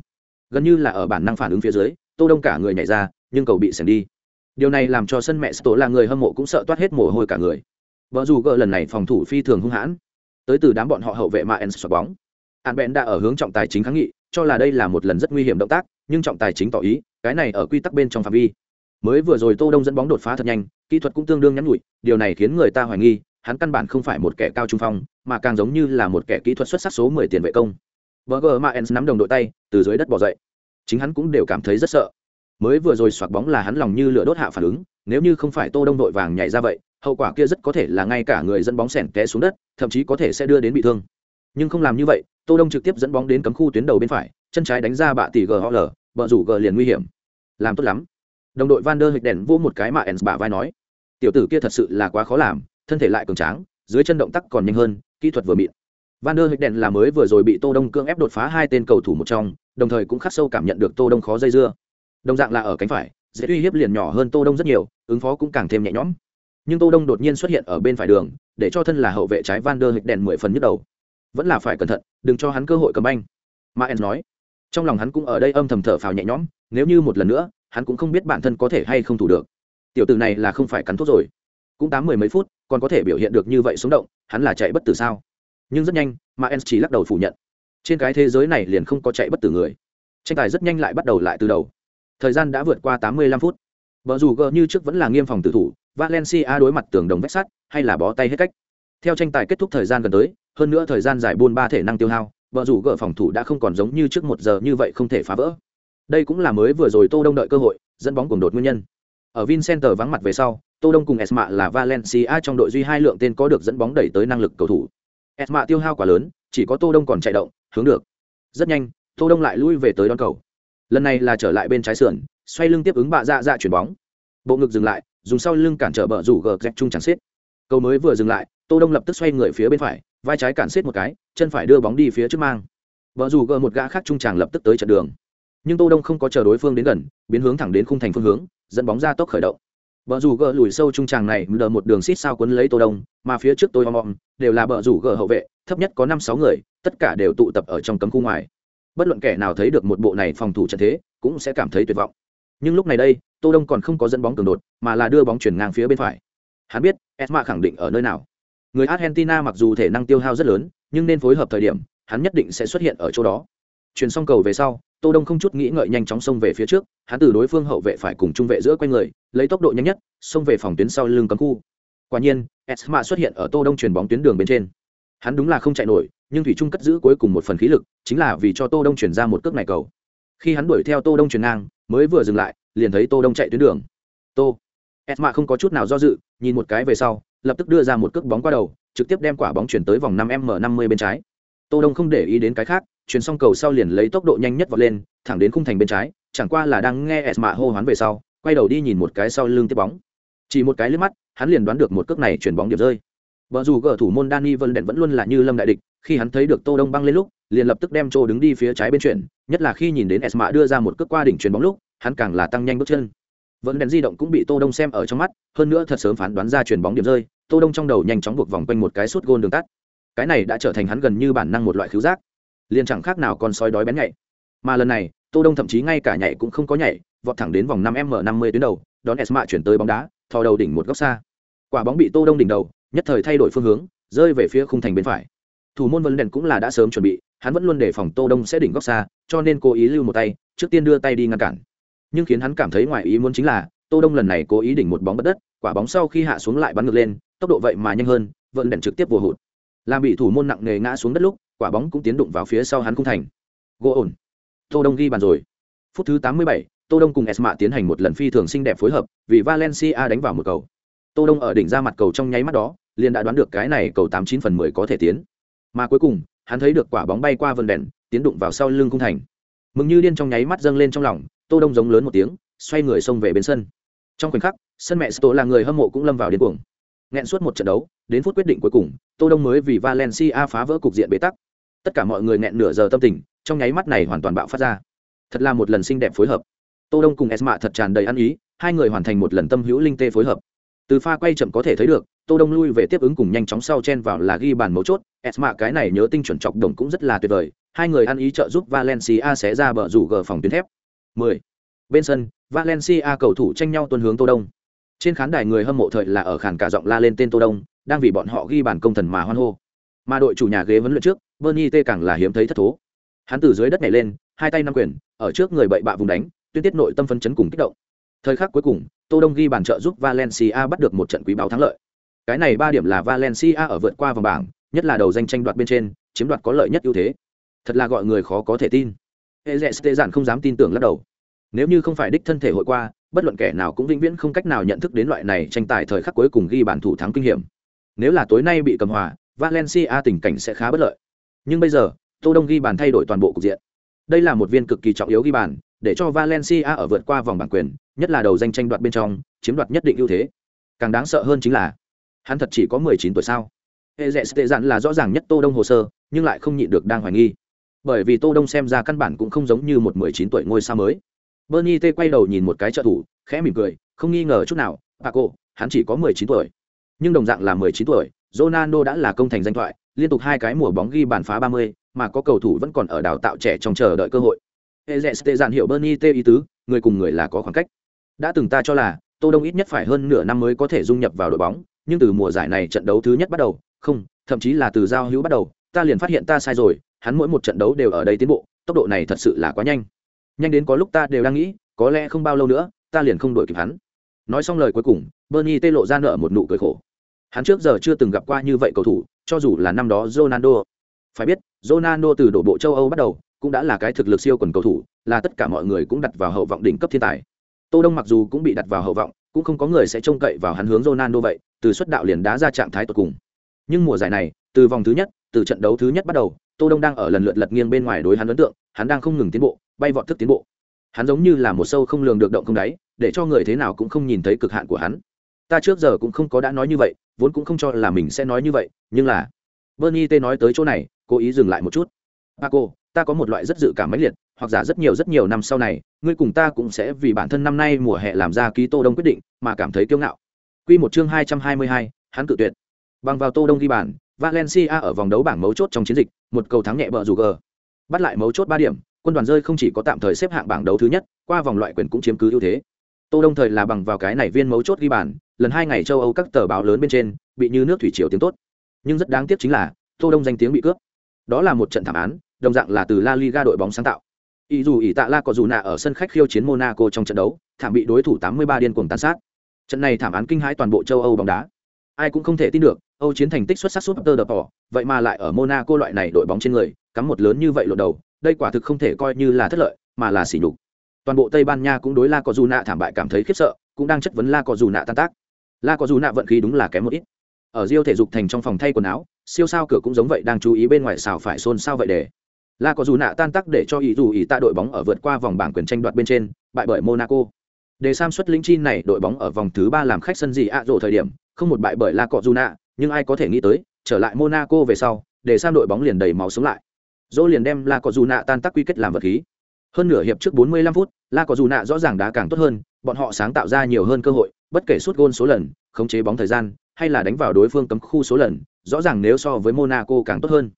Gần như là ở bản năng phản ứng phía dưới, tô đông cả người nhảy ra, nhưng cầu bị xẻng đi. Điều này làm cho sân mẹ Sto là người hâm mộ cũng sợ toát hết mồ hôi cả người. Vợ dù gỡ lần này phòng thủ phi thường hung hãn. Tới từ đám bọn họ hậu vệ mà ens xoạc bóng. An bèn đã ở hướng trọng tài chính kháng nghị, cho là đây là một lần rất nguy hiểm động tác nhưng trọng tài chính tỏ ý, cái này ở quy tắc bên trong phạm vi. Mới vừa rồi tô đông dẫn bóng đột phá thật nhanh, kỹ thuật cũng tương đương nhắn nhụi điều này khiến người ta hoài nghi, hắn căn bản không phải một kẻ cao trung phong, mà càng giống như là một kẻ kỹ thuật xuất sắc số 10 tiền vệ công. Burger Maens nắm đồng đội tay, từ dưới đất bò dậy. Chính hắn cũng đều cảm thấy rất sợ. Mới vừa rồi xoạc bóng là hắn lòng như lửa đốt hạ phản ứng, nếu như không phải tô đông đội vàng nhảy ra vậy, hậu quả kia rất có thể là ngay cả người dẫn bóng sẻn té xuống đất, thậm chí có thể sẽ đưa đến bị thương. Nhưng không làm như vậy, tô đông trực tiếp dẫn bóng đến cấm khu tuyến đầu bên phải, chân trái đánh ra bạ tỷ lở vợ rủ gờ liền nguy hiểm. Làm tốt lắm. Đồng đội van der hịch đèn vô một cái mà ens bả vai nói, tiểu tử kia thật sự là quá khó làm, thân thể lại cường tráng, dưới chân động tác còn nhanh hơn, kỹ thuật vừa mịn. Van der hịch đèn là mới vừa rồi bị tô đông cương ép đột phá hai tên cầu thủ một trong, đồng thời cũng khắc sâu cảm nhận được tô đông khó dây dưa. Đồng dạng là ở cánh phải, dễ uy hiếp liền nhỏ hơn tô đông rất nhiều, ứng phó cũng càng thêm nhẹ nhõm. Nhưng tô đông đột nhiên xuất hiện ở bên phải đường, để cho thân là hậu vệ trái van der hịch đèn mười phần nhức đầu. Vẫn là phải cẩn thận, đừng cho hắn cơ hội cầm banh. Mà ens nói trong lòng hắn cũng ở đây âm thầm thở phào nhẹ nhõm, nếu như một lần nữa, hắn cũng không biết bản thân có thể hay không thủ được. Tiểu tử này là không phải cắn thuốc rồi. Cũng tám mười mấy phút, còn có thể biểu hiện được như vậy sống động, hắn là chạy bất tử sao? Nhưng rất nhanh, mà en chỉ lắc đầu phủ nhận. Trên cái thế giới này liền không có chạy bất tử người. Tranh tài rất nhanh lại bắt đầu lại từ đầu. Thời gian đã vượt qua tám mươi lăm phút. Vợ dù gờ như trước vẫn là nghiêm phòng tử thủ, valencia đối mặt tường đồng vách sắt, hay là bó tay hết cách. Theo tranh tài kết thúc thời gian gần tới, hơn nữa thời gian giải buôn ba thể năng tiêu hao vợ rủ gỡ phòng thủ đã không còn giống như trước một giờ như vậy không thể phá vỡ. Đây cũng là mới vừa rồi tô đông đợi cơ hội, dẫn bóng cùng đột nguyên nhân. Ở vincenter vắng mặt về sau, tô đông cùng esma là valencia trong đội duy hai lượng tên có được dẫn bóng đẩy tới năng lực cầu thủ. Esma tiêu hao quá lớn, chỉ có tô đông còn chạy động, hướng được. Rất nhanh, tô đông lại lui về tới đón cầu. Lần này là trở lại bên trái sườn, xoay lưng tiếp ứng bạ dạ dạ chuyển bóng. Bộ ngực dừng lại, dùng sau lưng cản trở bờ rủ gờ dẹp chung chẳng xếp cầu mới vừa dừng lại, tô đông lập tức xoay người phía bên phải vai trái cản xếp một cái, chân phải đưa bóng đi phía trước mang. Vợ dù gờ một gã khác trung tràng lập tức tới trận đường. Nhưng tô đông không có chờ đối phương đến gần, biến hướng thẳng đến khung thành phương hướng, dẫn bóng ra tốc khởi động. Vợ dù gờ lùi sâu trung tràng này lờ một đường xít sao quấn lấy tô đông, mà phía trước tôi om om, đều là vợ dù gờ hậu vệ, thấp nhất có năm sáu người, tất cả đều tụ tập ở trong cấm khu ngoài. Bất luận kẻ nào thấy được một bộ này phòng thủ trận thế, cũng sẽ cảm thấy tuyệt vọng. Nhưng lúc này đây, tô đông còn không có dẫn bóng cường đột, mà là đưa bóng chuyển ngang phía bên phải. Hắn biết, esma khẳng định ở nơi nào người argentina mặc dù thể năng tiêu hao rất lớn, nhưng nên phối hợp thời điểm, hắn nhất định sẽ xuất hiện ở chỗ đó. Chuyển xong cầu về sau, tô đông không chút nghĩ ngợi nhanh chóng xông về phía trước, hắn từ đối phương hậu vệ phải cùng trung vệ giữa quanh người, lấy tốc độ nhanh nhất, xông về phòng tuyến sau lưng cấm khu. Quả nhiên, esma xuất hiện ở tô đông chuyền bóng tuyến đường bên trên. Hắn đúng là không chạy nổi, nhưng thủy trung cất giữ cuối cùng một phần khí lực, chính là vì cho tô đông chuyển ra một cước này cầu. Khi hắn đuổi theo tô đông chuyển ngang, mới vừa dừng lại, liền thấy tô đông chạy tuyến đường. Tô. Esma không có chút nào do dự, nhìn một cái về sau lập tức đưa ra một cước bóng qua đầu trực tiếp đem quả bóng chuyển tới vòng năm m năm mươi bên trái. Tô đông không để ý đến cái khác chuyển xong cầu sau liền lấy tốc độ nhanh nhất vọt lên thẳng đến khung thành bên trái chẳng qua là đang nghe esma hô hoán về sau quay đầu đi nhìn một cái sau lưng tiếp bóng. Chỉ một cái lướt mắt hắn liền đoán được một cước này chuyển bóng điểm rơi. Vợ dù gở thủ môn Dani Vân Đện vẫn luôn là như lâm đại địch, khi hắn thấy được Tô Đông băng lên lúc, liền lập tức đem Trô đứng đi phía trái bên chuyển, nhất là khi nhìn đến Esma đưa ra một cước qua đỉnh chuyền bóng lúc, hắn càng là tăng nhanh bước chân. Vẫn đèn di động cũng bị Tô Đông xem ở trong mắt, hơn nữa thật sớm phán đoán ra chuyền bóng điểm rơi, Tô Đông trong đầu nhanh chóng buộc vòng quanh một cái suốt gôn đường tắt. Cái này đã trở thành hắn gần như bản năng một loại khiếu giác, liền chẳng khác nào con sói đói bén nhạy. Mà lần này, Tô Đông thậm chí ngay cả nhảy cũng không có nhảy, vọt thẳng đến vòng 5m50 tuyến đầu, đón Esma chuyển tới bóng đá, thò đầu đỉnh một góc xa. Quả bóng bị Tô Đông đỉnh đầu, nhất thời thay đổi phương hướng rơi về phía khung thành bên phải thủ môn vân đèn cũng là đã sớm chuẩn bị hắn vẫn luôn đề phòng tô đông sẽ đỉnh góc xa cho nên cố ý lưu một tay trước tiên đưa tay đi ngăn cản nhưng khiến hắn cảm thấy ngoài ý muốn chính là tô đông lần này cố ý đỉnh một bóng bất đất quả bóng sau khi hạ xuống lại bắn ngược lên tốc độ vậy mà nhanh hơn vân đèn trực tiếp vừa hụt. Làm bị thủ môn nặng nề ngã xuống đất lúc quả bóng cũng tiến đụng vào phía sau hắn không thành. Gỗ ổn. Tô đông ghi bàn rồi. Phút thứ 87, tô đông cùng esma tiến hành một lần phi thường xinh đẹp phối hợp vì valencia đánh vào một cầu. Tô đông ở đỉnh ra mặt cầu trong nháy mắt đó liền đã đoán được cái này cầu tám chín phần mười có thể tiến. Mà cuối cùng hắn thấy được quả bóng bay qua vân đèn tiến đụng vào sau lưng cung thành. Mừng như điên trong nháy mắt dâng lên trong lòng tô đông giống lớn một tiếng, xoay người xông về bên sân. Trong khoảnh khắc, sân mẹ sto là người hâm mộ cũng lâm vào điên cuồng. Nghẹn suốt một trận đấu, đến phút quyết định cuối cùng, tô đông mới vì valencia phá vỡ cục diện bế tắc. Tất cả mọi người nghẹn nửa giờ tâm tình, trong nháy mắt này hoàn toàn bạo phát ra. Thật là một lần xinh đẹp phối hợp. Tô đông cùng esma thật tràn đầy ăn ý, hai người hoàn thành một lần tâm hữu linh tê phối hợp. Từ pha quay chậm có thể thấy được, tô đông lui về tiếp ứng cùng nhanh chóng sau chen vào là ghi bàn mấu chốt. Esma cái này nhớ tinh chuẩn chọc đồng cũng rất là tuyệt vời, hai người ăn ý trợ giúp valencia sẽ ra bờ rủ gờ phòng tuyến thép. 10. bên sân, valencia cầu thủ tranh nhau tuần hướng tô đông. Trên khán đài người hâm mộ thời là ở khàn cả giọng la lên tên tô đông, đang vì bọn họ ghi bàn công thần mà hoan hô. Mà đội chủ nhà ghế vấn luyện trước bernie t càng là hiếm thấy thất thố. Hắn từ dưới đất nhảy lên, hai tay nắm quyền, ở trước người bậy bạ vùng đánh, tuyên tiết nội tâm phấn chấn cùng kích động. Thời khắc cuối cùng, tô đông ghi bàn trợ giúp valencia bắt được một trận quý báo thắng lợi. Cái này ba điểm là valencia ở vượt qua vòng bảng, nhất là đầu danh tranh đoạt bên trên, chiếm đoạt có lợi nhất ưu thế. Thật là gọi người khó có thể tin. Hệ Lệ tê giản không dám tin tưởng lắc đầu nếu như không phải đích thân thể hội qua, bất luận kẻ nào cũng vĩnh viễn không cách nào nhận thức đến loại này tranh tài thời khắc cuối cùng ghi bàn thủ thắng kinh nghiệm. Nếu là tối nay bị cầm hòa, valencia tình cảnh sẽ khá bất lợi. Nhưng bây giờ, tô đông ghi bàn thay đổi toàn bộ cục diện. Đây là một viên cực kỳ trọng yếu ghi bàn, để cho valencia ở vượt qua vòng bảng quyền, nhất là đầu danh tranh đoạt bên trong, chiếm đoạt nhất định ưu thế. Càng đáng sợ hơn chính là, hắn thật chỉ có mười chín tuổi sao? Hệ dẹ tệ dặn là rõ ràng nhất tô đông hồ sơ, nhưng lại không nhịn được đang hoài nghi. Bởi vì tô đông xem ra căn bản cũng không giống như một mười chín tuổi ngôi sao mới bernie t quay đầu nhìn một cái trợ thủ, khẽ mỉm cười, không nghi ngờ chút nào, paco cô hắn chỉ có mười chín tuổi. Nhưng đồng dạng là mười chín tuổi, ronaldo đã là công thành danh thoại, liên tục hai cái mùa bóng ghi bàn phá ba mươi, mà có cầu thủ vẫn còn ở đào tạo trẻ trong chờ đợi cơ hội. Hệ giản hiểu bernie t ý tứ, người cùng người là có khoảng cách. Đã từng ta cho là, tô đông ít nhất phải hơn nửa năm mới có thể dung nhập vào đội bóng, nhưng từ mùa giải này trận đấu thứ nhất bắt đầu, không, thậm chí là từ giao hữu bắt đầu, ta liền phát hiện ta sai rồi, hắn mỗi một trận đấu đều ở đây tiến bộ, tốc độ này thật sự là quá nhanh nhanh đến có lúc ta đều đang nghĩ có lẽ không bao lâu nữa ta liền không đuổi kịp hắn. Nói xong lời cuối cùng bernie tê lộ ra nợ một nụ cười khổ. Hắn trước giờ chưa từng gặp qua như vậy cầu thủ cho dù là năm đó ronaldo. Phải biết ronaldo từ đổ bộ châu âu bắt đầu cũng đã là cái thực lực siêu quần cầu thủ là tất cả mọi người cũng đặt vào hậu vọng đỉnh cấp thiên tài. Tô Đông mặc dù cũng bị đặt vào hậu vọng, cũng không có người sẽ trông cậy vào hắn hướng Ronaldo vậy, từ xuất đạo liền đá ra trạng thái tột cùng. Nhưng mùa giải này, từ vòng thứ nhất, từ trận đấu thứ nhất bắt đầu, Tô Đông đang ở lần lượt lật nghiêng bên ngoài đối hắn ấn tượng, hắn đang không ngừng tiến bộ, bay vọt thức tiến bộ. Hắn giống như là một sâu không lường được động không đáy, để cho người thế nào cũng không nhìn thấy cực hạn của hắn. ta trước giờ cũng không có đã nói như vậy vốn cũng không cho là mình sẽ nói như vậy nhưng là bernie t nói tới chỗ này cố ý dừng lại một chút paco ta có một loại rất dự cảm mãnh liệt hoặc giả rất nhiều rất nhiều năm sau này ngươi cùng ta cũng sẽ vì bản thân năm nay mùa hè làm ra ký tô đông quyết định mà cảm thấy kiêu ngạo quy một chương hai trăm hai mươi hai, hắn cự tuyệt bằng vào tô đông ghi bàn valencia ở vòng đấu bảng mấu chốt trong chiến dịch một cầu thắng nhẹ bờ dù gờ bắt lại mấu chốt ba điểm quân đoàn rơi không chỉ có tạm thời xếp hạng bảng đấu thứ nhất, qua vòng loại quyền cũng chiếm cứ ưu thế. Tô đông thời là bằng vào cái này viên mấu chốt ghi bàn, lần hai ngày châu âu các tờ báo lớn bên trên, bị như nước thủy triều tiếng tốt. Nhưng rất đáng tiếc chính là, tô đông danh tiếng bị cướp. Đó là một trận thảm án, đồng dạng là từ la liga đội bóng sáng tạo. Ý dù ỷ tạ la có dù nạ ở sân khách khiêu chiến monaco trong trận đấu, thảm bị đối thủ 83 điên cuồng tàn sát. Trận này thảm án kinh hãi toàn bộ châu âu bóng đá. Ai cũng không thể tin được, âu chiến thành tích xuất sắc super đập bỏ vậy mà lại ở monaco loại này đội bóng trên người, cắm một lớn như vậy lộ đầu đây quả thực không thể coi như là thất lợi, mà là sỉ nhục. Toàn bộ tây ban nha cũng đối la có dù nạ thảm bại cảm thấy khiếp sợ, cũng đang chất vấn la có dù nạ tan tác. La có dù nạ vận khí đúng là kém một ít. Ở rio thể dục thành trong phòng thay quần áo, siêu sao cửa cũng giống vậy đang chú ý bên ngoài xào phải xôn xao vậy để. La có dù nạ tan tác để cho ý dù ý ta đội bóng ở vượt qua vòng bảng quyền tranh đoạt bên trên, bại bởi monaco. Để sam xuất linh chi này, đội bóng ở vòng thứ ba làm khách sân gì ạ à thời điểm, không một bại bởi la cọ dù nạ, nhưng ai có thể nghĩ tới, trở lại monaco về sau, để sam đội bóng liền đầy máu sống lại dỗ liền đem la có dù nạ tan tác quy kết làm vật khí. Hơn nửa hiệp trước 45 phút, la có dù nạ rõ ràng đá càng tốt hơn, bọn họ sáng tạo ra nhiều hơn cơ hội, bất kể suốt gôn số lần, khống chế bóng thời gian, hay là đánh vào đối phương cấm khu số lần, rõ ràng nếu so với monaco càng tốt hơn.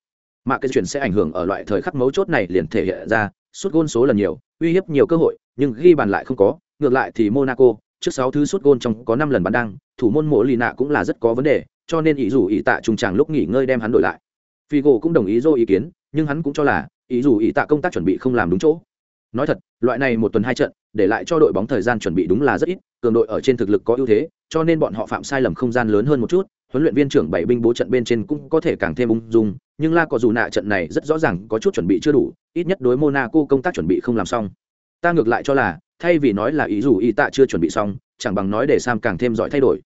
Mà cái chuyển sẽ ảnh hưởng ở loại thời khắc mấu chốt này liền thể hiện ra, suốt gôn số lần nhiều, uy hiếp nhiều cơ hội, nhưng ghi bàn lại không có, ngược lại thì monaco, trước sáu thứ suốt gôn trong có năm lần bắn đăng, thủ môn mộ lì nạ cũng là rất có vấn đề, cho nên ý dù ý tạ trùng tràng lúc nghỉ ngơi đem hắn đổi lại. Figo cũng đồng ý dô ý kiến nhưng hắn cũng cho là ý dù ý tạ công tác chuẩn bị không làm đúng chỗ. Nói thật, loại này một tuần hai trận, để lại cho đội bóng thời gian chuẩn bị đúng là rất ít, cường đội ở trên thực lực có ưu thế, cho nên bọn họ phạm sai lầm không gian lớn hơn một chút, huấn luyện viên trưởng bảy binh bố trận bên trên cũng có thể càng thêm ung dung, nhưng la có dù nạ trận này rất rõ ràng có chút chuẩn bị chưa đủ, ít nhất đối monaco công tác chuẩn bị không làm xong. Ta ngược lại cho là, thay vì nói là ý dù ý tạ chưa chuẩn bị xong, chẳng bằng nói để sam càng thêm giỏi thay đổi.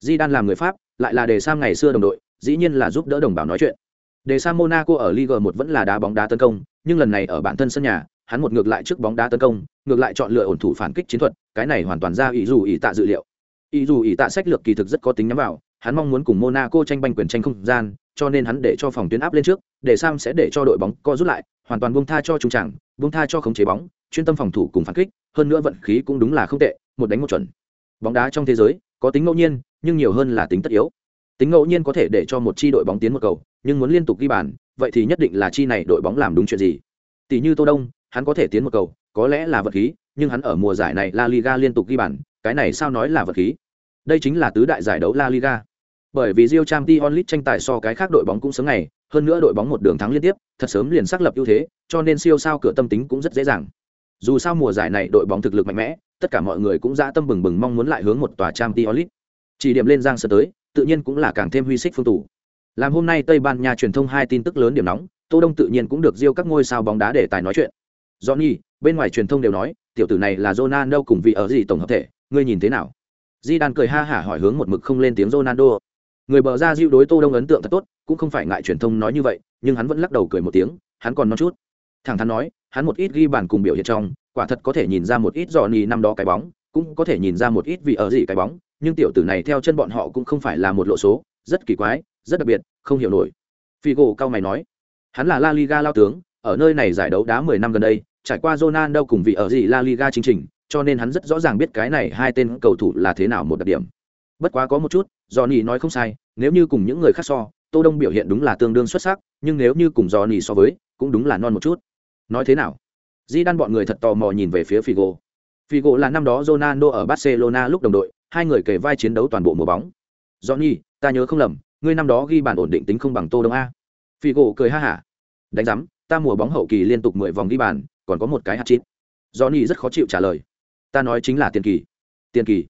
Di đan làm người pháp, lại là để sam ngày xưa đồng đội, dĩ nhiên là giúp đỡ đồng bào nói chuyện để sam monaco ở liga một vẫn là đá bóng đá tấn công, nhưng lần này ở bản thân sân nhà, hắn một ngược lại trước bóng đá tấn công, ngược lại chọn lựa ổn thủ phản kích chiến thuật, cái này hoàn toàn ra ý dù ý tạ dự liệu. Ý dù ý tạ sách lược kỳ thực rất có tính nhắm vào, hắn mong muốn cùng monaco tranh banh quyền tranh không gian, cho nên hắn để cho phòng tuyến áp lên trước, để sam sẽ để cho đội bóng co rút lại, hoàn toàn buông tha cho trung trảng, buông tha cho khống chế bóng, chuyên tâm phòng thủ cùng phản kích, hơn nữa vận khí cũng đúng là không tệ, một đánh một chuẩn. Bóng đá trong thế giới, có tính ngẫu nhiên, nhưng nhiều hơn là tính tất yếu. Tính ngẫu nhiên có thể để cho một chi đội bóng tiến một cầu nhưng muốn liên tục ghi bàn vậy thì nhất định là chi này đội bóng làm đúng chuyện gì tỷ như tô đông hắn có thể tiến một cầu có lẽ là vật khí nhưng hắn ở mùa giải này la liga liên tục ghi bàn cái này sao nói là vật khí đây chính là tứ đại giải đấu la liga bởi vì Real Champions League tranh tài so cái khác đội bóng cũng sớm ngày, hơn nữa đội bóng một đường thắng liên tiếp, thật sớm liền xác lập ưu thế, cho nên siêu sao cửa tâm tính cũng rất dễ dàng. Dù sao mùa giải này đội bóng thực lực mạnh mẽ, tất cả mọi người cũng dã tâm bừng bừng mong muốn lại hướng một tòa Champions League. Chỉ điểm lên Giang Sơn tới, tự nhiên cũng là càng thêm huy xích phương tủ. Làm hôm nay Tây Ban Nha truyền thông hai tin tức lớn điểm nóng, Tô Đông tự nhiên cũng được diêu các ngôi sao bóng đá để tài nói chuyện. Johnny, bên ngoài truyền thông đều nói, tiểu tử này là Ronaldo cùng vị ở gì tổng hợp thể, ngươi nhìn thế nào? Di Đan cười ha hả hỏi hướng một mực không lên tiếng Ronaldo. Người bờ ra diêu đối Tô Đông ấn tượng thật tốt, cũng không phải ngại truyền thông nói như vậy, nhưng hắn vẫn lắc đầu cười một tiếng, hắn còn non chút. Thẳng thắn nói, hắn một ít ghi bàn cùng biểu hiện trong, quả thật có thể nhìn ra một ít Johnny năm đó cái bóng, cũng có thể nhìn ra một ít vị ở gì cái bóng, nhưng tiểu tử này theo chân bọn họ cũng không phải là một lộ số, rất kỳ quái, rất đặc biệt, không hiểu nổi. Figo cao mày nói, hắn là La Liga lao tướng, ở nơi này giải đấu đá 10 năm gần đây, trải qua Ronaldo cùng vị ở gì La Liga chính trình, cho nên hắn rất rõ ràng biết cái này hai tên cầu thủ là thế nào một đặc điểm. Bất quá có một chút, Johnny nói không sai, nếu như cùng những người khác so, Tô Đông biểu hiện đúng là tương đương xuất sắc, nhưng nếu như cùng Johnny so với, cũng đúng là non một chút. Nói thế nào? Di đan bọn người thật tò mò nhìn về phía Figo. Figo là năm đó Ronaldo ở Barcelona lúc đồng đội, hai người kề vai chiến đấu toàn bộ mùa bóng. Johnny, ta nhớ không lầm, ngươi năm đó ghi bàn ổn định tính không bằng Tô Đông a. Figo cười ha hả. Đánh rắm, ta mùa bóng hậu kỳ liên tục mười vòng ghi bàn, còn có một cái hat-trick. Johnny rất khó chịu trả lời. Ta nói chính là tiền kỳ. Tiền kỳ.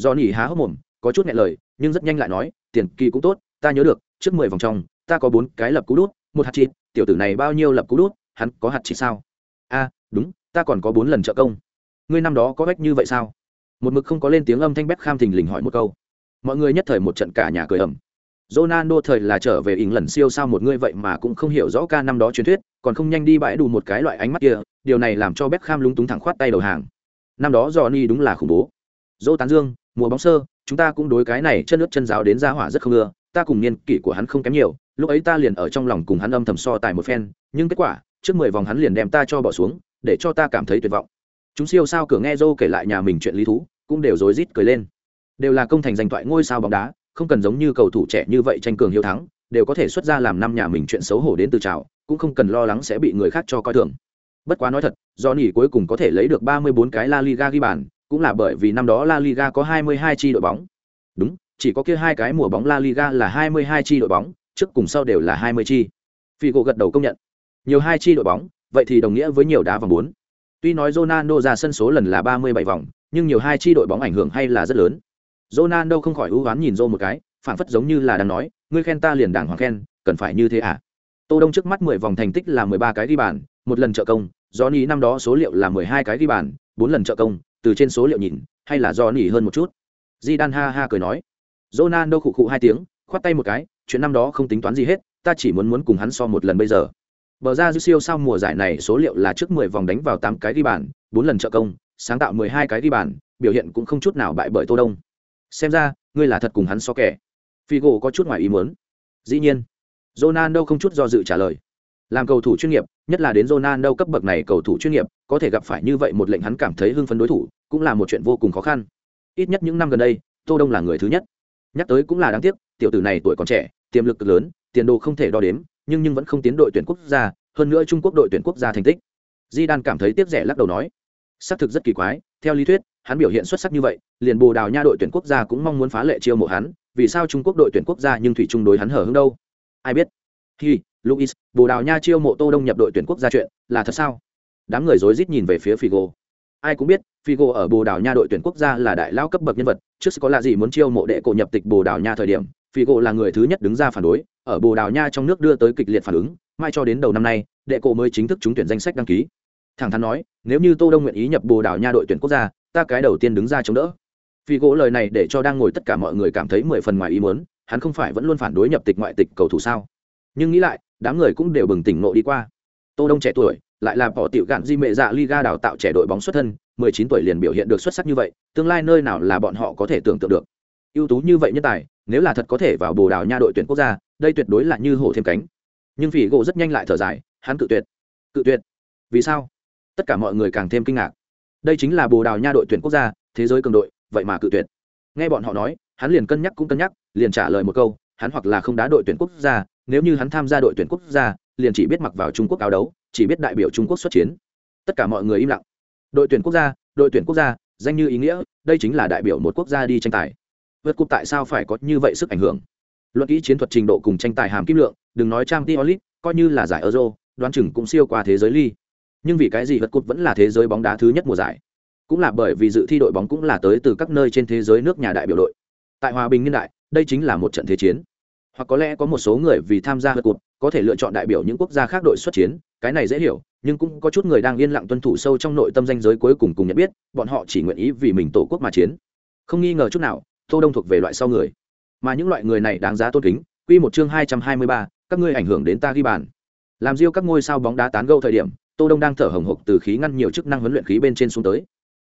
Johnny há hốc mồm, có chút nghẹn lời, nhưng rất nhanh lại nói, tiền kỳ cũng tốt, ta nhớ được, trước mười vòng trong, ta có bốn cái lập cú đút, một hat-trick, tiểu tử này bao nhiêu lập cú đút, hắn có hat-trick sao? A, đúng, ta còn có bốn lần trợ công. Ngươi năm đó có vách như vậy sao? Một mực không có lên tiếng âm thanh Beckham thình lình hỏi một câu. Mọi người nhất thời một trận cả nhà cười ầm. Ronaldo thời là trở về ỉng lần siêu sao một người vậy mà cũng không hiểu rõ ca năm đó truyền thuyết, còn không nhanh đi bãi đủ một cái loại ánh mắt kia, điều này làm cho Beckham lúng túng thẳng khoát tay đầu hàng. Năm đó Johnny đúng là khủng bố. Dỗ tán dương, mùa bóng sơ chúng ta cũng đối cái này chân nước chân giáo đến ra hỏa rất không ưa ta cùng niên kỷ của hắn không kém nhiều lúc ấy ta liền ở trong lòng cùng hắn âm thầm so tài một phen nhưng kết quả trước mười vòng hắn liền đem ta cho bỏ xuống để cho ta cảm thấy tuyệt vọng chúng siêu sao cửa nghe dô kể lại nhà mình chuyện lý thú cũng đều rối rít cười lên đều là công thành danh thoại ngôi sao bóng đá, không cần giống như cầu thủ trẻ như vậy tranh cường hiếu thắng, đều có thể xuất ra làm năm nhà mình chuyện xấu hổ đến từ trào, cũng không cần lo lắng sẽ bị người khác cho coi thường. Bất quá nói thật do nỉ cuối cùng có thể lấy được 34 cái La Liga ghi bàn, cũng là bởi vì năm đó La Liga có 22 chi đội bóng. Đúng, chỉ có kia hai cái mùa bóng La Liga là 22 chi đội bóng, trước cùng sau đều là 20 chi. Figo gật đầu công nhận. Nhiều hai chi đội bóng, vậy thì đồng nghĩa với nhiều đá vòng 4. tuy nói Ronaldo ra sân số lần là 37 vòng, nhưng nhiều hai chi đội bóng ảnh hưởng hay là rất lớn. Ronaldo không khỏi ưu ám nhìn Zô một cái phản phất giống như là đang nói, ngươi khen ta liền đàng hoàng khen, cần phải như thế à? Tô đông trước mắt mười vòng thành tích là mười ba cái ghi bàn, một lần trợ công, Johnny nỉ năm đó số liệu là mười hai cái ghi bàn, bốn lần trợ công, từ trên số liệu nhìn, hay là Johnny nỉ hơn một chút. Di ha ha cười nói. Ronaldo khụ khụ hai tiếng, khoát tay một cái, chuyện năm đó không tính toán gì hết, ta chỉ muốn muốn cùng hắn so một lần bây giờ. Bờ ra dư siêu sau mùa giải này số liệu là trước mười vòng đánh vào tám cái ghi bàn, bốn lần trợ công, sáng tạo mười hai cái ghi bàn, biểu hiện cũng không chút nào bại bởi tô đông xem ra ngươi là thật cùng hắn so kẻ gỗ có chút ngoài ý muốn dĩ nhiên Ronaldo không chút do dự trả lời. Làm cầu thủ chuyên nghiệp, nhất là đến Ronaldo cấp bậc này cầu thủ chuyên nghiệp, có thể gặp phải như vậy một lệnh hắn cảm thấy hưng phấn đối thủ, cũng là một chuyện vô cùng khó khăn. Ít nhất những năm gần đây, Tô Đông là người thứ nhất. Nhắc tới cũng là đáng tiếc, tiểu tử này tuổi còn trẻ, tiềm lực cực lớn, tiền đồ không thể đo đếm, nhưng nhưng vẫn không tiến đội tuyển quốc gia, hơn nữa Trung Quốc đội tuyển quốc gia thành tích. Di Đan cảm thấy tiếc rẻ lắc đầu nói, xác thực rất kỳ quái, theo lý thuyết, hắn biểu hiện xuất sắc như vậy, liền Bồ Đào Nha đội tuyển quốc gia cũng mong muốn phá lệ chiêu mộ hắn, vì sao Trung Quốc đội tuyển quốc gia nhưng thủy chung đối hắn hở hững đâu? ai biết? Hi luis bồ đào nha chiêu mộ tô đông nhập đội tuyển quốc gia chuyện là thật sao? Đám người rối rít nhìn về phía figo. Ai cũng biết figo ở bồ đào nha đội tuyển quốc gia là đại lao cấp bậc nhân vật trước có là gì muốn chiêu mộ đệ cổ nhập tịch bồ đào nha thời điểm figo là người thứ nhất đứng ra phản đối ở bồ đào nha trong nước đưa tới kịch liệt phản ứng mai cho đến đầu năm nay đệ cổ mới chính thức trúng tuyển danh sách đăng ký thẳng thắn nói, nếu như tô đông nguyện ý nhập bồ đào nha đội tuyển quốc gia, ta cái đầu tiên đứng ra chống đỡ. Figo lời này để cho đang ngồi tất cả mọi người cảm thấy mười phần ngoài ý muốn, hắn không phải vẫn luôn phản đối nhập tịch ngoại tịch cầu thủ sao? Nhưng nghĩ lại, đám người cũng đều bừng tỉnh nộ đi qua. Tô đông trẻ tuổi, lại là bỏ tiểu gạn di mệ dạ liga đào tạo trẻ đội bóng xuất thân 19 tuổi liền biểu hiện được xuất sắc như vậy, tương lai nơi nào là bọn họ có thể tưởng tượng được. Ưu tú như vậy nhân tài, nếu là thật có thể vào bồ đào nha đội tuyển quốc gia, đây tuyệt đối là như hổ thêm cánh. Nhưng vì gỗ rất nhanh lại thở dài, hắn cự tuyệt. Cự tuyệt? Vì sao? Tất cả mọi người càng thêm kinh ngạc. Đây chính là bồ đào nha đội tuyển quốc gia, thế giới cường đội, vậy mà cự tuyệt. Nghe bọn họ nói, hắn liền cân nhắc cũng cân nhắc, liền trả lời một câu, hắn hoặc là không đá đội tuyển quốc gia, nếu như hắn tham gia đội tuyển quốc gia, liền chỉ biết mặc vào trung quốc áo đấu, chỉ biết đại biểu trung quốc xuất chiến. Tất cả mọi người im lặng. Đội tuyển quốc gia, đội tuyển quốc gia, danh như ý nghĩa, đây chính là đại biểu một quốc gia đi tranh tài. Vượt cục tại sao phải có như vậy sức ảnh hưởng? Luận kỹ chiến thuật trình độ cùng tranh tài hàm kim lượng, đừng nói trang t olit coi như là giải euro, đoán chừng cũng siêu qua thế giới ly nhưng vì cái gì vật cúp vẫn là thế giới bóng đá thứ nhất mùa giải? Cũng là bởi vì dự thi đội bóng cũng là tới từ các nơi trên thế giới nước nhà đại biểu đội. Tại hòa bình niên đại đây chính là một trận thế chiến. Hoặc có lẽ có một số người vì tham gia vật cút có thể lựa chọn đại biểu những quốc gia khác đội xuất chiến cái này dễ hiểu nhưng cũng có chút người đang yên lặng tuân thủ sâu trong nội tâm danh giới cuối cùng cùng nhận biết bọn họ chỉ nguyện ý vì mình tổ quốc mà chiến. Không nghi ngờ chút nào tô đông thuộc về loại sau người. Mà những loại người này đáng giá tôn kính quy một chương hai trăm hai mươi ba, các ngươi ảnh hưởng đến ta ghi bàn. Làm riêu các ngôi sao bóng đá tán gẫu thời điểm tô đông đang thở hồng hộc từ khí ngăn nhiều chức năng huấn luyện khí bên trên xuống tới.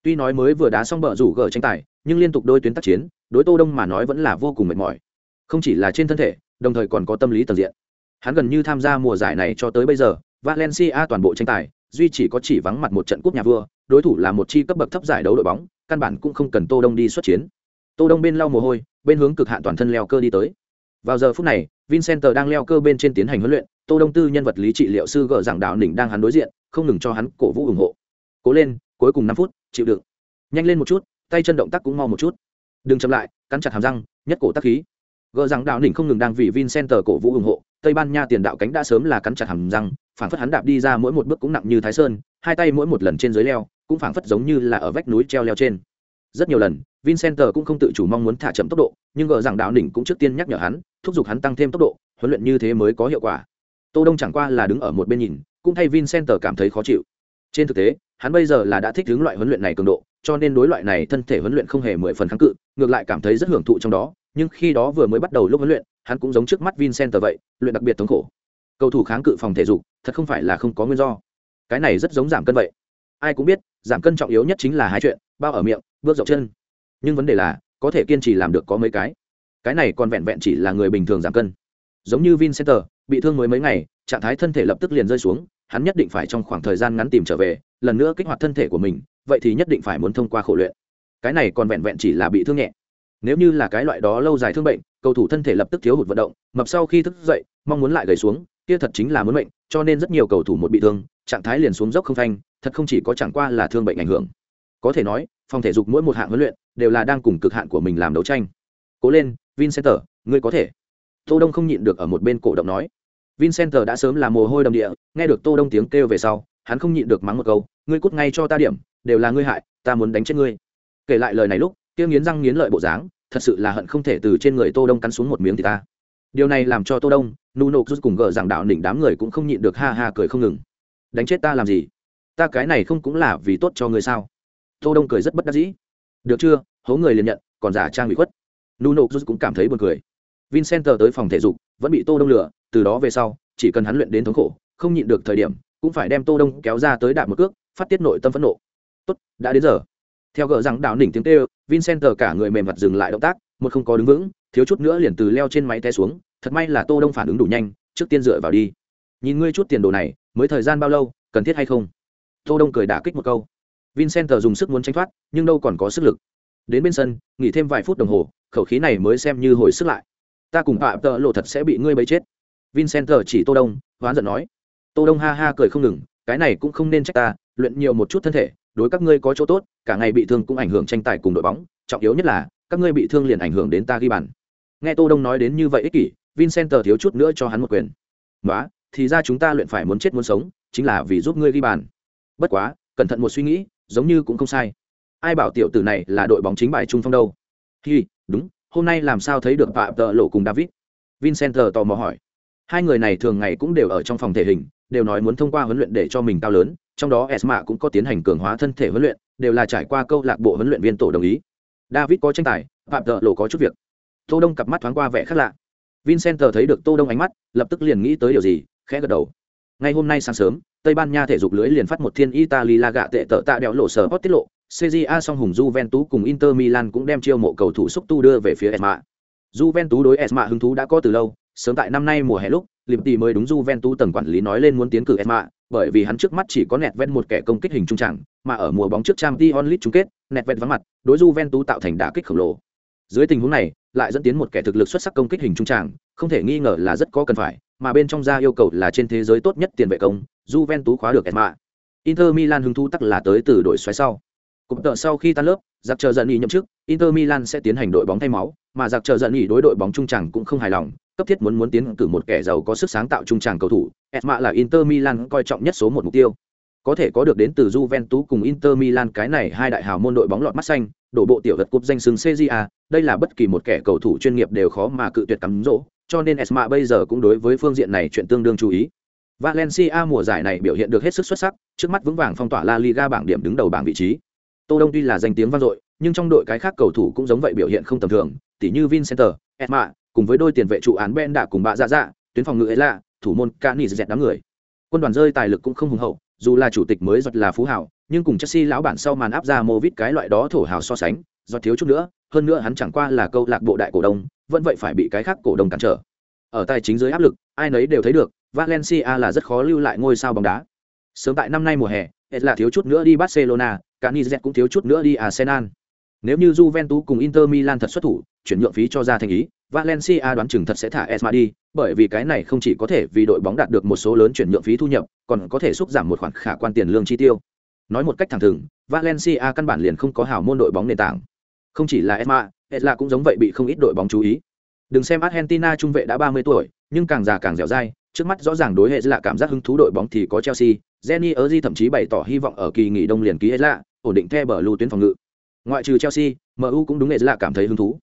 Tuy nói mới vừa đá xong bờ rủ gờ tranh tài, nhưng liên tục đôi tuyến tác chiến, đối tô đông mà nói vẫn là vô cùng mệt mỏi. Không chỉ là trên thân thể, đồng thời còn có tâm lý tầng diện. Hắn gần như tham gia mùa giải này cho tới bây giờ, valencia toàn bộ tranh tài, duy chỉ có chỉ vắng mặt một trận cúp nhà vua, đối thủ là một chi cấp bậc thấp giải đấu đội bóng, căn bản cũng không cần tô đông đi xuất chiến. Tô đông bên lau mồ hôi, bên hướng cực hạn toàn thân leo cơ đi tới vào giờ phút này, vincent đang leo cơ bên trên tiến hành huấn luyện, tô đông tư nhân vật lý trị liệu sư gỡ giảng đạo đỉnh đang hắn đối diện, không ngừng cho hắn cổ vũ ủng hộ. Cố lên, cuối cùng năm phút, chịu đựng. Nhanh lên một chút, tay chân động tác cũng mau một chút. Đừng chậm lại, cắn chặt hàm răng, nhất cổ tác khí. Gờ rằng đạo đỉnh không ngừng đang vì vincent cổ vũ ủng hộ, tây ban nha tiền đạo cánh đã sớm là cắn chặt hàm răng, phảng phất hắn đạp đi ra mỗi một bước cũng nặng như thái sơn, hai tay mỗi một lần trên dưới leo, cũng phảng phất giống như là ở vách núi treo leo trên rất nhiều lần vincent cũng không tự chủ mong muốn thả chậm tốc độ, nhưng gờ rằng đạo đỉnh cũng trước tiên nhắc nhở hắn, thúc giục hắn tăng thêm tốc độ, huấn luyện như thế mới có hiệu quả. Tô đông chẳng qua là đứng ở một bên nhìn, cũng thay vincent cảm thấy khó chịu. Trên thực tế, hắn bây giờ là đã thích hướng loại huấn luyện này cường độ, cho nên đối loại này thân thể huấn luyện không hề mười phần kháng cự, ngược lại cảm thấy rất hưởng thụ trong đó, nhưng khi đó vừa mới bắt đầu lúc huấn luyện, hắn cũng giống trước mắt vincent vậy, luyện đặc biệt thống khổ. Cầu thủ kháng cự phòng thể dục, thật không phải là không có nguyên do. Cái này rất giống giảm cân vậy. Ai cũng biết, giảm cân trọng yếu nhất chính là hai chuyện, bao ở miệng bước dọc chân. Nhưng vấn đề là, có thể kiên trì làm được có mấy cái. Cái này còn vẹn vẹn chỉ là người bình thường giảm cân. Giống như vincenter, bị thương mới mấy ngày, trạng thái thân thể lập tức liền rơi xuống, hắn nhất định phải trong khoảng thời gian ngắn tìm trở về, lần nữa kích hoạt thân thể của mình, vậy thì nhất định phải muốn thông qua khổ luyện. Cái này còn vẹn vẹn chỉ là bị thương nhẹ. Nếu như là cái loại đó lâu dài thương bệnh, cầu thủ thân thể lập tức thiếu hụt vận động mập sau khi thức dậy, mong muốn lại gầy xuống, kia thật chính là muốn bệnh cho nên rất nhiều cầu thủ một bị thương, trạng thái liền xuống dốc không phanh, thật không chỉ có chẳng qua là thương bệnh ảnh hưởng. Có thể nói phòng thể dục mỗi một hạng huấn luyện đều là đang cùng cực hạn của mình làm đấu tranh. Cố lên, vincenter, ngươi có thể. Tô đông không nhịn được ở một bên cổ động nói. Vincenter đã sớm là mồ hôi đầm địa, nghe được tô đông tiếng kêu về sau, hắn không nhịn được mắng một câu, ngươi cút ngay cho ta điểm, đều là ngươi hại, ta muốn đánh chết ngươi. Kể lại lời này lúc, kia nghiến răng nghiến lợi bộ dáng, thật sự là hận không thể từ trên người tô đông cắn xuống một miếng thì ta. Điều này làm cho tô đông nụ nộp rút cùng gờ rằng đạo đỉnh đám người cũng không nhịn được ha ha cười không ngừng. Đánh chết ta làm gì? Ta cái này không cũng là vì tốt cho ngươi sao? Tô đông cười rất bất đắc dĩ. Được chưa? Hố người liền nhận, còn giả trang bị khuất. Nu nộp rút cũng cảm thấy buồn cười. Vincent tới phòng thể dục, vẫn bị tô đông lừa, từ đó về sau, chỉ cần hắn luyện đến thống khổ, không nhịn được thời điểm, cũng phải đem tô đông kéo ra tới đạp một cước, phát tiết nội tâm phẫn nộ. Tốt, đã đến giờ. Theo gỡ rằng đạo đỉnh tiếng kêu, vincent cả người mềm mặt dừng lại động tác, một không có đứng vững, thiếu chút nữa liền từ leo trên máy té xuống, thật may là tô đông phản ứng đủ nhanh, trước tiên dựa vào đi. Nhìn ngươi chút tiền đồ này, mới thời gian bao lâu, cần thiết hay không? Tô đông cười đả kích một câu vincent dùng sức muốn tránh thoát, nhưng đâu còn có sức lực. Đến bên sân, nghỉ thêm vài phút đồng hồ, khẩu khí này mới xem như hồi sức lại. Ta cùng phạm tợ lộ thật sẽ bị ngươi bấy chết. Vincent chỉ tô đông, hoán giận nói. Tô đông ha ha cười không ngừng, cái này cũng không nên trách ta, luyện nhiều một chút thân thể, đối các ngươi có chỗ tốt, cả ngày bị thương cũng ảnh hưởng tranh tài cùng đội bóng, trọng yếu nhất là, các ngươi bị thương liền ảnh hưởng đến ta ghi bàn. Nghe tô đông nói đến như vậy ích kỷ, vincent thiếu chút nữa cho hắn một quyền. Nói thì ra chúng ta luyện phải muốn chết muốn sống, chính là vì giúp ngươi ghi bàn. Bất quá cẩn thận một suy nghĩ, giống như cũng không sai. Ai bảo tiểu tử này là đội bóng chính bài trung phong đâu? Hi, đúng, hôm nay làm sao thấy được phạm tợ lộ cùng david? Vincent tò mò hỏi. Hai người này thường ngày cũng đều ở trong phòng thể hình, đều nói muốn thông qua huấn luyện để cho mình cao lớn, trong đó esma cũng có tiến hành cường hóa thân thể huấn luyện, đều là trải qua câu lạc bộ huấn luyện viên tổ đồng ý. David có tranh tài phạm tợ lộ có chút việc. Tô đông cặp mắt thoáng qua vẻ khác lạ. Vincent thấy được tô đông ánh mắt, lập tức liền nghĩ tới điều gì, khẽ gật đầu. Ngay hôm nay sáng sớm tây ban nha thể dục lưới liền phát một thiên italy la gạ tệ tợ tạ đéo lộ sở hot tiết lộ. Cja song hùng juventus cùng inter milan cũng đem chiêu mộ cầu thủ xúc tu đưa về phía esma. Juventus đối esma hứng thú đã có từ lâu, sớm tại năm nay mùa hè lúc liệp tỷ mới đúng juventus tầng quản lý nói lên muốn tiến cử esma, bởi vì hắn trước mắt chỉ có nẹt ven một kẻ công kích hình trung trảng mà ở mùa bóng trước Champions League chung kết nẹt ven vắng mặt, đối juventus tạo thành đả kích khổng lồ. Dưới tình huống này, lại dẫn tiến một kẻ thực lực xuất sắc công kích hình trung tràng, không thể nghi ngờ là rất có cần phải, mà bên trong ra yêu cầu là trên thế giới tốt nhất tiền vệ công Juventus khóa được Esma. Inter Milan hứng thú tắc là tới từ đội xoáy sau. Cụm tợ sau khi tan lớp giặc chờ giận nghỉ nhậm chức Inter Milan sẽ tiến hành đội bóng thay máu mà giặc chờ giận nghỉ đối đội bóng trung tràng cũng không hài lòng cấp thiết muốn muốn tiến cử một kẻ giàu có sức sáng tạo trung tràng cầu thủ Esma là Inter Milan coi trọng nhất số một mục tiêu. Có thể có được đến từ Juventus cùng Inter Milan cái này hai đại hào môn đội bóng lọt mắt xanh, đổ bộ tiểu vật cúp danh xưng CJA, đây là bất kỳ một kẻ cầu thủ chuyên nghiệp đều khó mà cự tuyệt cắm dỗ, cho nên Esma bây giờ cũng đối với phương diện này chuyện tương đương chú ý. Valencia mùa giải này biểu hiện được hết sức xuất sắc, trước mắt vững vàng phong tỏa La Liga bảng điểm đứng đầu bảng vị trí. Tô Đông tuy là danh tiếng vang dội, nhưng trong đội cái khác cầu thủ cũng giống vậy biểu hiện không tầm thường, tỉ như Vincenter, Esma, cùng với đôi tiền vệ trụ án Ben đã cùng bạ dạ dạ, tuyến phòng ngự ấy là thủ môn Cani đám người. Quân đoàn rơi tài lực cũng không hùng hậu, dù là chủ tịch mới giật là phú hảo nhưng cùng chelsea lão bản sau màn áp ra Movit cái loại đó thổ hào so sánh do thiếu chút nữa hơn nữa hắn chẳng qua là câu lạc bộ đại cổ đông vẫn vậy phải bị cái khác cổ đông cản trở ở tài chính dưới áp lực ai nấy đều thấy được valencia là rất khó lưu lại ngôi sao bóng đá sớm tại năm nay mùa hè hết là thiếu chút nữa đi barcelona canizet cũng thiếu chút nữa đi arsenal nếu như Juventus cùng Inter Milan thật xuất thủ, chuyển nhượng phí cho ra thành ý, Valencia đoán chừng thật sẽ thả Esma đi, bởi vì cái này không chỉ có thể vì đội bóng đạt được một số lớn chuyển nhượng phí thu nhập, còn có thể xúc giảm một khoản khả quan tiền lương chi tiêu. Nói một cách thẳng thừng, Valencia căn bản liền không có hảo môn đội bóng nền tảng. Không chỉ là Esma, Esla cũng giống vậy bị không ít đội bóng chú ý. Đừng xem Argentina trung vệ đã 30 tuổi, nhưng càng già càng dẻo dai, trước mắt rõ ràng đối hệ là cảm giác hứng thú đội bóng thì có Chelsea, Jenny Erzi thậm chí bày tỏ hy vọng ở kỳ nghỉ đông liền ký Esla, ổn định theo bờ lưu tuyến phòng ngự. Ngoại trừ Chelsea, MU cũng đúng nghệ là cảm thấy hứng thú.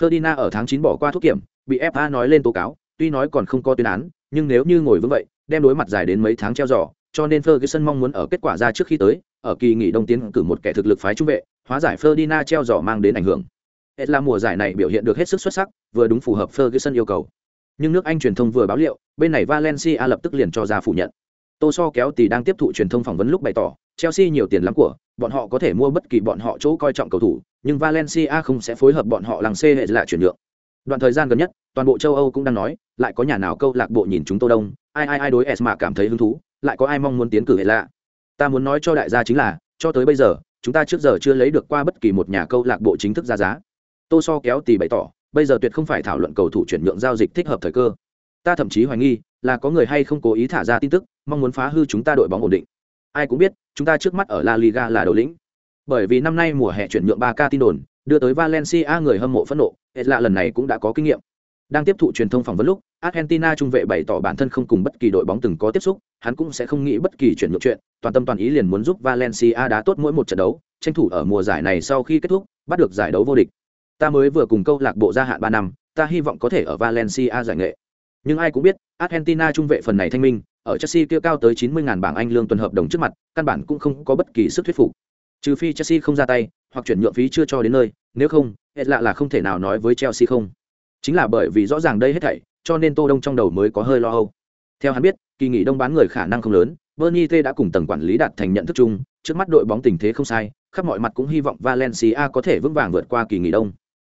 Ferdinand ở tháng 9 bỏ qua thuốc kiểm, bị FA nói lên tố cáo, tuy nói còn không có tuyên án, nhưng nếu như ngồi vững vậy, đem đối mặt dài đến mấy tháng treo giò, cho nên Ferguson mong muốn ở kết quả ra trước khi tới, ở kỳ nghỉ đông tiến cử một kẻ thực lực phái trung vệ, hóa giải Ferdinand treo giò mang đến ảnh hưởng. Hết là mùa giải này biểu hiện được hết sức xuất sắc, vừa đúng phù hợp Ferguson yêu cầu. Nhưng nước Anh truyền thông vừa báo liệu, bên này Valencia lập tức liền cho ra phủ nhận. Tô So kéo thì đang tiếp thụ truyền thông phỏng vấn lúc bày tỏ, Chelsea nhiều tiền lắm của, bọn họ có thể mua bất kỳ bọn họ chỗ coi trọng cầu thủ, nhưng Valencia không sẽ phối hợp bọn họ làng xê hệ là chuyển nhượng. Đoạn thời gian gần nhất, toàn bộ châu Âu cũng đang nói, lại có nhà nào câu lạc bộ nhìn chúng Tô Đông, ai ai ai đối Esma cảm thấy hứng thú, lại có ai mong muốn tiến cử hệ lạ. Ta muốn nói cho đại gia chính là, cho tới bây giờ, chúng ta trước giờ chưa lấy được qua bất kỳ một nhà câu lạc bộ chính thức ra giá. Tô So kéo tì bày tỏ, bây giờ tuyệt không phải thảo luận cầu thủ chuyển nhượng giao dịch thích hợp thời cơ. Ta thậm chí hoài nghi, là có người hay không cố ý thả ra tin tức, mong muốn phá hư chúng ta đội bóng ổn định. Ai cũng biết, chúng ta trước mắt ở La Liga là đầu lĩnh. Bởi vì năm nay mùa hè chuyển nhượng 3K tin đồn, đưa tới Valencia người hâm mộ phẫn nộ, e hết lạ lần này cũng đã có kinh nghiệm. Đang tiếp thụ truyền thông phỏng vấn lúc, Argentina trung vệ bày tỏ bản thân không cùng bất kỳ đội bóng từng có tiếp xúc, hắn cũng sẽ không nghĩ bất kỳ chuyển nhượng chuyện, toàn tâm toàn ý liền muốn giúp Valencia đá tốt mỗi một trận đấu, tranh thủ ở mùa giải này sau khi kết thúc, bắt được giải đấu vô địch. Ta mới vừa cùng câu lạc bộ gia hạn 3 năm, ta hy vọng có thể ở Valencia giải nghệ. Nhưng ai cũng biết, Argentina trung vệ phần này thanh minh, ở Chelsea kia cao tới 90.000 bảng Anh lương tuần hợp đồng trước mặt, căn bản cũng không có bất kỳ sức thuyết phục. Trừ phi Chelsea không ra tay, hoặc chuyển nhượng phí chưa cho đến nơi, nếu không, hết lạ là không thể nào nói với Chelsea không. Chính là bởi vì rõ ràng đây hết thảy, cho nên Tô Đông trong đầu mới có hơi lo âu. Theo hắn biết, kỳ nghỉ đông bán người khả năng không lớn, Bernie T đã cùng tầng quản lý đạt thành nhận thức chung, trước mắt đội bóng tình thế không sai, khắp mọi mặt cũng hy vọng Valencia có thể vững vàng vượt qua kỳ nghỉ đông.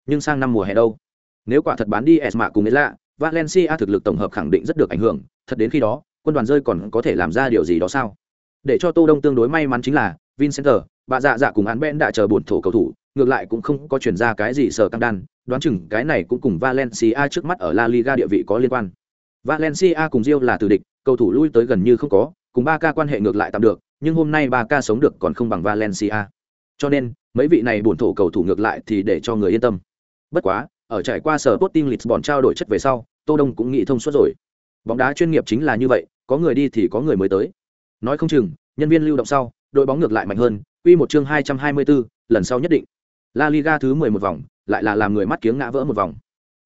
Nhưng sang năm mùa hè đâu? Nếu quả thật bán đi Esma cùng lạ, Valencia thực lực tổng hợp khẳng định rất được ảnh hưởng, thật đến khi đó, quân đoàn rơi còn có thể làm ra điều gì đó sao? Để cho Tô Đông tương đối may mắn chính là, Vincenter, bà dạ dạ cùng án Ben đã chờ buồn thổ cầu thủ, ngược lại cũng không có chuyển ra cái gì sở căng đan, đoán chừng cái này cũng cùng Valencia trước mắt ở La Liga địa vị có liên quan. Valencia cùng Rio là tử địch, cầu thủ lui tới gần như không có, cùng Barca quan hệ ngược lại tạm được, nhưng hôm nay Barca sống được còn không bằng Valencia. Cho nên, mấy vị này buồn thổ cầu thủ ngược lại thì để cho người yên tâm. Bất quá, ở trải qua sở Sporting Lisbon trao đổi chất về sau, Tô Đông cũng nghĩ thông suốt rồi. Bóng đá chuyên nghiệp chính là như vậy, có người đi thì có người mới tới. Nói không chừng, nhân viên lưu động sau, đội bóng ngược lại mạnh hơn, quy một chương 224, lần sau nhất định. La Liga thứ 11 vòng, lại là làm người mắt kiếng ngã vỡ một vòng.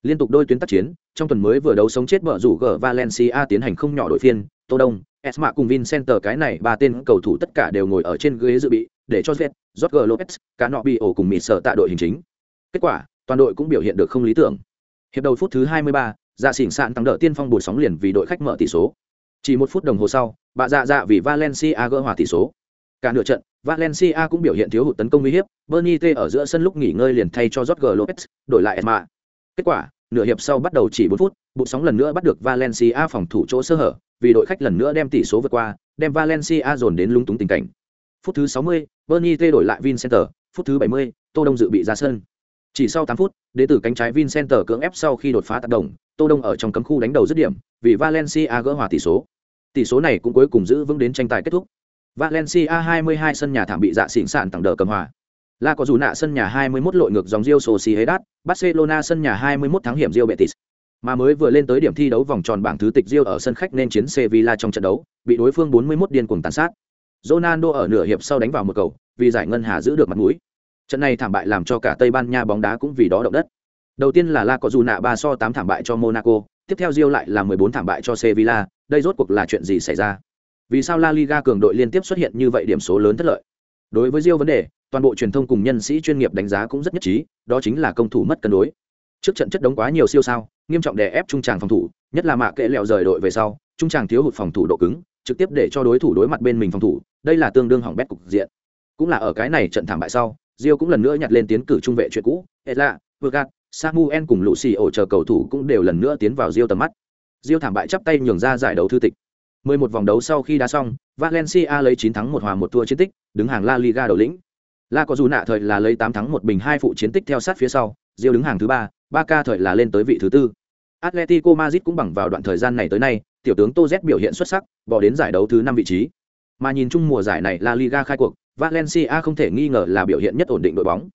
Liên tục đôi tuyến tác chiến, trong tuần mới vừa đấu sống chết bở rủ gở Valencia tiến hành không nhỏ đội phiên, Tô Đông, Esma cùng Vincenter cái này ba tên cầu thủ tất cả đều ngồi ở trên ghế dự bị, để cho Zet, Jorge Lopez, Canobio cùng mịt sở tại đội hình chính. Kết quả, toàn đội cũng biểu hiện được không lý tưởng. Hiệp đầu phút thứ 23, dạ xỉn sạn tăng đỡ tiên phong bùi sóng liền vì đội khách mở tỷ số. Chỉ một phút đồng hồ sau, bà dạ dạ vì Valencia gỡ hòa tỷ số. Cả nửa trận, Valencia cũng biểu hiện thiếu hụt tấn công uy hiếp, Bernie T ở giữa sân lúc nghỉ ngơi liền thay cho Jorge Lopez, đổi lại edma Kết quả, nửa hiệp sau bắt đầu chỉ 4 phút, bụt sóng lần nữa bắt được Valencia phòng thủ chỗ sơ hở, vì đội khách lần nữa đem tỷ số vượt qua, đem Valencia dồn đến lúng túng tình cảnh. Phút thứ 60, Bernie T đổi lại Vincenter, phút thứ 70, Tô Đông dự bị ra sân. Chỉ sau 8 phút, đệ tử cánh trái Vincenter cưỡng ép sau khi đột phá tác động, Tô Đông ở trong cấm khu đánh đầu dứt điểm, vì Valencia gỡ hòa tỷ số. Tỷ số này cũng cuối cùng giữ vững đến tranh tài kết thúc. Valencia 22 sân nhà thảm bị dạ xỉn sạn tặng đỡ cầm hòa. La có dù nạ sân nhà 21 lội ngược dòng Real Sociedad, Barcelona sân nhà 21 thắng hiểm Real Betis. Mà mới vừa lên tới điểm thi đấu vòng tròn bảng thứ tịch Real ở sân khách nên chiến Sevilla trong trận đấu, bị đối phương 41 điên cuồng tàn sát. Ronaldo ở nửa hiệp sau đánh vào một cầu, vì giải ngân hà giữ được mặt mũi. Trận này thảm bại làm cho cả Tây Ban Nha bóng đá cũng vì đó động đất. Đầu tiên là La có dù nạ ba so tám thảm bại cho Monaco, tiếp theo Real lại là 14 thảm bại cho Sevilla, đây rốt cuộc là chuyện gì xảy ra? Vì sao La Liga cường đội liên tiếp xuất hiện như vậy điểm số lớn thất lợi? Đối với Real vấn đề, toàn bộ truyền thông cùng nhân sĩ chuyên nghiệp đánh giá cũng rất nhất trí, đó chính là công thủ mất cân đối. Trước trận chất đống quá nhiều siêu sao, nghiêm trọng đè ép trung tràng phòng thủ, nhất là mạ kệ lẹo rời đội về sau, trung tràng thiếu hụt phòng thủ độ cứng, trực tiếp để cho đối thủ đối mặt bên mình phòng thủ, đây là tương đương hỏng bét cục diện. Cũng là ở cái này trận thảm bại sau, Rio cũng lần nữa nhặt lên tiến cử trung vệ chuyện cũ, Etla, Vergat, Samuel cùng Lucy ổ chờ cầu thủ cũng đều lần nữa tiến vào Rio tầm mắt. Rio thảm bại chắp tay nhường ra giải đấu thư tịch. 11 vòng đấu sau khi đá xong, Valencia lấy 9 thắng 1 hòa 1 thua chiến tích, đứng hàng La Liga đầu lĩnh. La có dù nạ thời là lấy 8 thắng 1 bình 2 phụ chiến tích theo sát phía sau, Rio đứng hàng thứ 3, Barca thời là lên tới vị thứ 4. Atletico Madrid cũng bằng vào đoạn thời gian này tới nay, tiểu tướng Tô Z biểu hiện xuất sắc, bỏ đến giải đấu thứ 5 vị trí. Mà nhìn chung mùa giải này La Liga khai cuộc, Valencia không thể nghi ngờ là biểu hiện nhất ổn định đội bóng.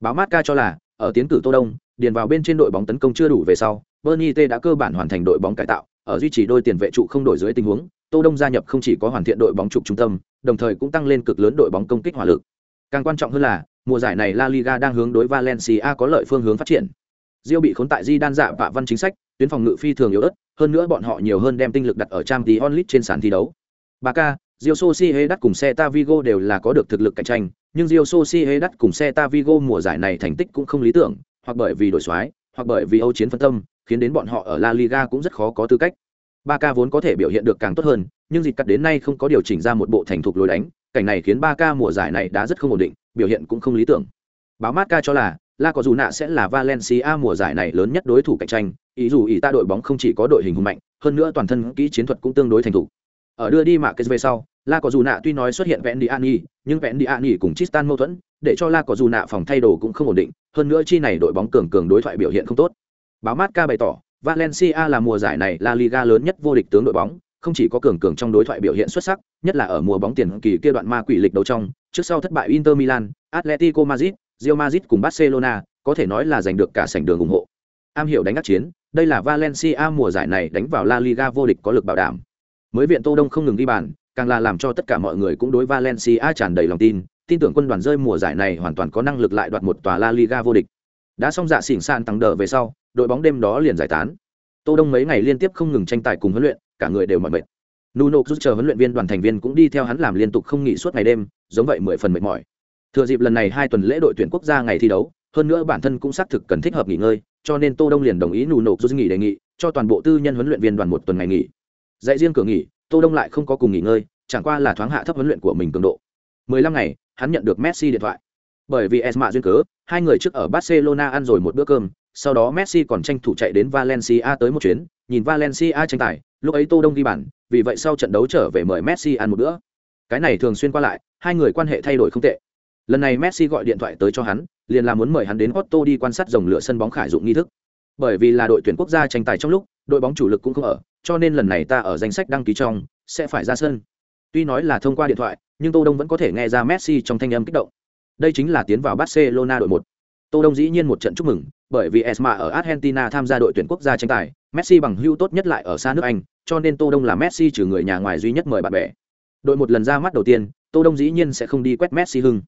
Báo Marca cho là, ở tiến cử Tô Đông, điền vào bên trên đội bóng tấn công chưa đủ về sau, Bernie T đã cơ bản hoàn thành đội bóng cải tạo, ở duy trì đôi tiền vệ trụ không đổi dưới tình huống, Tô Đông gia nhập không chỉ có hoàn thiện đội bóng trục trung tâm, đồng thời cũng tăng lên cực lớn đội bóng công kích hỏa lực. Càng quan trọng hơn là, mùa giải này La Liga đang hướng đối Valencia có lợi phương hướng phát triển. Diêu bị khốn tại Di đan dạ và văn chính sách, tuyến phòng ngự phi thường yếu ớt, hơn nữa bọn họ nhiều hơn đem tinh lực đặt ở Champions League trên sàn thi đấu. Barca, Rio Sociedad cùng Celta Vigo đều là có được thực lực cạnh tranh, nhưng Rio Sociedad cùng Celta Vigo mùa giải này thành tích cũng không lý tưởng, hoặc bởi vì đổi soái, hoặc bởi vì Âu chiến phân tâm, khiến đến bọn họ ở La Liga cũng rất khó có tư cách. Barca vốn có thể biểu hiện được càng tốt hơn, nhưng dịch cắt đến nay không có điều chỉnh ra một bộ thành thục lối đánh, cảnh này khiến Barca mùa giải này đã rất không ổn định, biểu hiện cũng không lý tưởng. Báo Marca cho là La có dù nạ sẽ là Valencia mùa giải này lớn nhất đối thủ cạnh tranh, ý dù ý ta đội bóng không chỉ có đội hình hùng mạnh, hơn nữa toàn thân kỹ chiến thuật cũng tương đối thành thục. Ở đưa đi mạ kết về sau, La có dù nạ tuy nói xuất hiện vẹn đi an nhưng vẹn đi an cùng Tristan mâu thuẫn, để cho La có dù nạ phòng thay đồ cũng không ổn định, hơn nữa chi này đội bóng cường cường đối thoại biểu hiện không tốt. Báo Marca bày tỏ, Valencia là mùa giải này La Liga lớn nhất vô địch tướng đội bóng, không chỉ có cường cường trong đối thoại biểu hiện xuất sắc, nhất là ở mùa bóng tiền kỳ kia đoạn ma quỷ lịch đấu trong, trước sau thất bại Inter Milan, Atletico Madrid, Real Madrid cùng Barcelona, có thể nói là giành được cả sảnh đường ủng hộ. Am hiểu đánh ác chiến, đây là Valencia mùa giải này đánh vào La Liga vô địch có lực bảo đảm. Mới viện Tô Đông không ngừng ghi bàn, càng là làm cho tất cả mọi người cũng đối Valencia tràn đầy lòng tin, tin tưởng quân đoàn rơi mùa giải này hoàn toàn có năng lực lại đoạt một tòa La Liga vô địch. Đã xong dạ xỉn san tăng đỡ về sau, đội bóng đêm đó liền giải tán. Tô Đông mấy ngày liên tiếp không ngừng tranh tài cùng huấn luyện, cả người đều mỏi mệt. Nuno rút chờ huấn luyện viên đoàn thành viên cũng đi theo hắn làm liên tục không nghỉ suốt ngày đêm, giống vậy mười phần mệt mỏi. Thừa dịp lần này hai tuần lễ đội tuyển quốc gia ngày thi đấu, hơn nữa bản thân cũng xác thực cần thích hợp nghỉ ngơi, cho nên Tô Đông liền đồng ý Nuno rút nghỉ đề nghị, cho toàn bộ tư nhân huấn luyện viên đoàn một tuần ngày nghỉ. Dạy riêng cửa nghỉ, Tô Đông lại không có cùng nghỉ ngơi, chẳng qua là thoáng hạ thấp huấn luyện của mình cường độ. 15 ngày, hắn nhận được Messi điện thoại. Bởi vì Esma duyên cớ, hai người trước ở Barcelona ăn rồi một bữa cơm, sau đó Messi còn tranh thủ chạy đến Valencia tới một chuyến, nhìn Valencia tranh tài, lúc ấy Tô Đông ghi bàn, vì vậy sau trận đấu trở về mời Messi ăn một bữa. Cái này thường xuyên qua lại, hai người quan hệ thay đổi không tệ. Lần này Messi gọi điện thoại tới cho hắn, liền là muốn mời hắn đến Otto đi quan sát dòng lửa sân bóng khải dụng nghi thức. Bởi vì là đội tuyển quốc gia tranh tài trong lúc, đội bóng chủ lực cũng không ở, cho nên lần này ta ở danh sách đăng ký trong, sẽ phải ra sân. Tuy nói là thông qua điện thoại, nhưng Tô Đông vẫn có thể nghe ra Messi trong thanh âm kích động. Đây chính là tiến vào Barcelona đội một. Tô Đông dĩ nhiên một trận chúc mừng, bởi vì Esma ở Argentina tham gia đội tuyển quốc gia tranh tài, Messi bằng hữu tốt nhất lại ở xa nước Anh, cho nên Tô Đông là Messi trừ người nhà ngoài duy nhất mời bạn bè. Đội một lần ra mắt đầu tiên, Tô Đông dĩ nhiên sẽ không đi quét Messi hưng.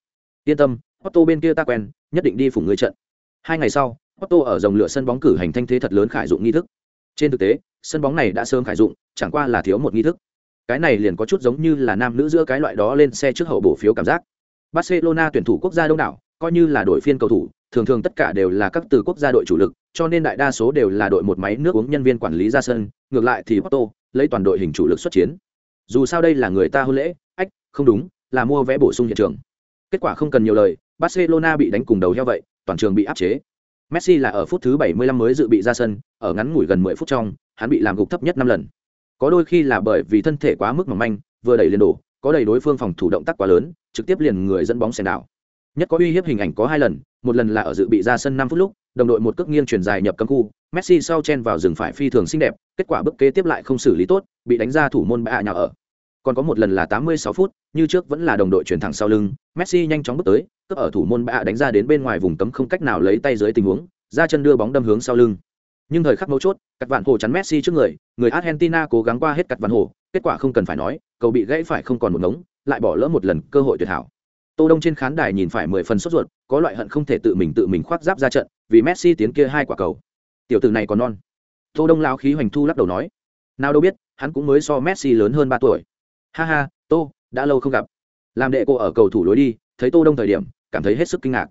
Yên tâm, Otto bên kia ta quen, nhất định đi phủ người trận. Hai ngày sau, Otto ở dòng lửa sân bóng cử hành thanh thế thật lớn khải dụng nghi thức. Trên thực tế, sân bóng này đã sớm khải dụng, chẳng qua là thiếu một nghi thức. Cái này liền có chút giống như là nam nữ giữa cái loại đó lên xe trước hậu bổ phiếu cảm giác. Barcelona tuyển thủ quốc gia đông đảo, coi như là đội phiên cầu thủ, thường thường tất cả đều là các từ quốc gia đội chủ lực, cho nên đại đa số đều là đội một máy nước uống nhân viên quản lý ra sân, ngược lại thì Otto lấy toàn đội hình chủ lực xuất chiến. Dù sao đây là người ta hôn lễ, ách, không đúng, là mua vé bổ sung hiện trường. Kết quả không cần nhiều lời, Barcelona bị đánh cùng đầu heo vậy, toàn trường bị áp chế. Messi là ở phút thứ 75 mới dự bị ra sân, ở ngắn ngủi gần 10 phút trong, hắn bị làm gục thấp nhất năm lần. Có đôi khi là bởi vì thân thể quá mức mỏng manh, vừa đẩy lên đổ, có đầy đối phương phòng thủ động tác quá lớn, trực tiếp liền người dẫn bóng xẻng đảo. Nhất có uy hiếp hình ảnh có hai lần, một lần là ở dự bị ra sân năm phút lúc, đồng đội một cước nghiêng chuyển dài nhập cấm khu, Messi sau chen vào rừng phải phi thường xinh đẹp, kết quả bước kế tiếp lại không xử lý tốt, bị đánh ra thủ môn bạ nhà ở. Còn có một lần là 86 phút, như trước vẫn là đồng đội chuyển thẳng sau lưng, Messi nhanh chóng bước tới, cướp ở thủ môn bạ đánh ra đến bên ngoài vùng cấm không cách nào lấy tay dưới tình huống, ra chân đưa bóng đâm hướng sau lưng. Nhưng thời khắc mấu chốt, cắt vạn hồ chắn Messi trước người, người Argentina cố gắng qua hết cắt vạn hồ, kết quả không cần phải nói, cầu bị gãy phải không còn một ngống, lại bỏ lỡ một lần cơ hội tuyệt hảo. Tô Đông trên khán đài nhìn phải mười phần sốt ruột, có loại hận không thể tự mình tự mình khoác giáp ra trận, vì Messi tiến kia hai quả cầu. Tiểu tử này còn non. Tô Đông lão khí hoành thu lắc đầu nói, nào đâu biết, hắn cũng mới so Messi lớn hơn ba tuổi. Ha ha, Tô, đã lâu không gặp. Làm đệ cô ở cầu thủ lối đi, thấy Tô Đông thời điểm, cảm thấy hết sức kinh ngạc.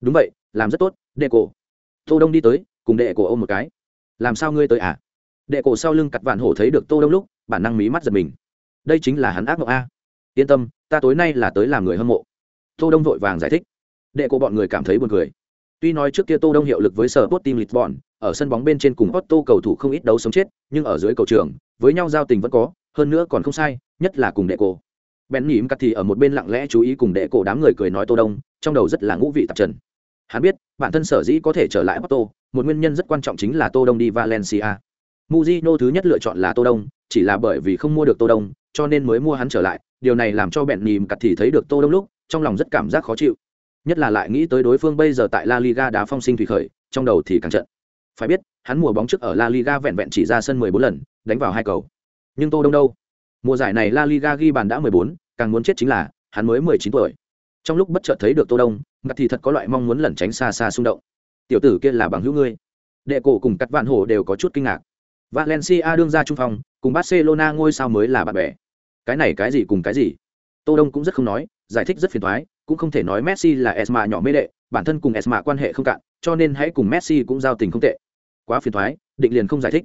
Đúng vậy, làm rất tốt, đệ cô. Tô Đông đi tới, cùng đệ cổ ôm một cái. Làm sao ngươi tới à? Đệ cổ sau lưng cặt vạn hổ thấy được Tô Đông lúc, bản năng mí mắt giật mình. Đây chính là hắn ác mộng a. Yên tâm, ta tối nay là tới làm người hâm mộ tô đông vội vàng giải thích đệ cổ bọn người cảm thấy buồn cười tuy nói trước kia tô đông hiệu lực với sở bot team lisbon ở sân bóng bên trên cùng otto cầu thủ không ít đấu sống chết nhưng ở dưới cầu trường với nhau giao tình vẫn có hơn nữa còn không sai nhất là cùng đệ cổ bèn nhím cắt thì ở một bên lặng lẽ chú ý cùng đệ cổ đám người cười nói tô đông trong đầu rất là ngũ vị tạp trần hắn biết bản thân sở dĩ có thể trở lại Porto, một nguyên nhân rất quan trọng chính là tô đông đi valencia muzino thứ nhất lựa chọn là tô đông chỉ là bởi vì không mua được tô đông cho nên mới mua hắn trở lại điều này làm cho bèn nhím cặt thì thấy được tô đông lúc trong lòng rất cảm giác khó chịu nhất là lại nghĩ tới đối phương bây giờ tại La Liga đá phong sinh thủy khởi, trong đầu thì càng trận. Phải biết, hắn mùa bóng trước ở La Liga vẹn vẹn chỉ ra sân 14 lần, đánh vào hai cầu. Nhưng Tô Đông đâu? Mùa giải này La Liga ghi bàn đã 14, càng muốn chết chính là, hắn mới 19 tuổi. Trong lúc bất chợt thấy được Tô Đông, ngặt thì thật có loại mong muốn lẩn tránh xa xa xung động. Tiểu tử kia là bằng hữu ngươi. Đệ cổ cùng cắt vạn hổ đều có chút kinh ngạc. Valencia đương ra trung phòng, cùng Barcelona ngôi sao mới là bạn bè. Cái này cái gì cùng cái gì? Tô Đông cũng rất không nói, giải thích rất phiền toái, cũng không thể nói Messi là Esma nhỏ mê đệ, bản thân cùng Esma quan hệ không cạn, cho nên hãy cùng Messi cũng giao tình không tệ. Quá phiền toái, định liền không giải thích.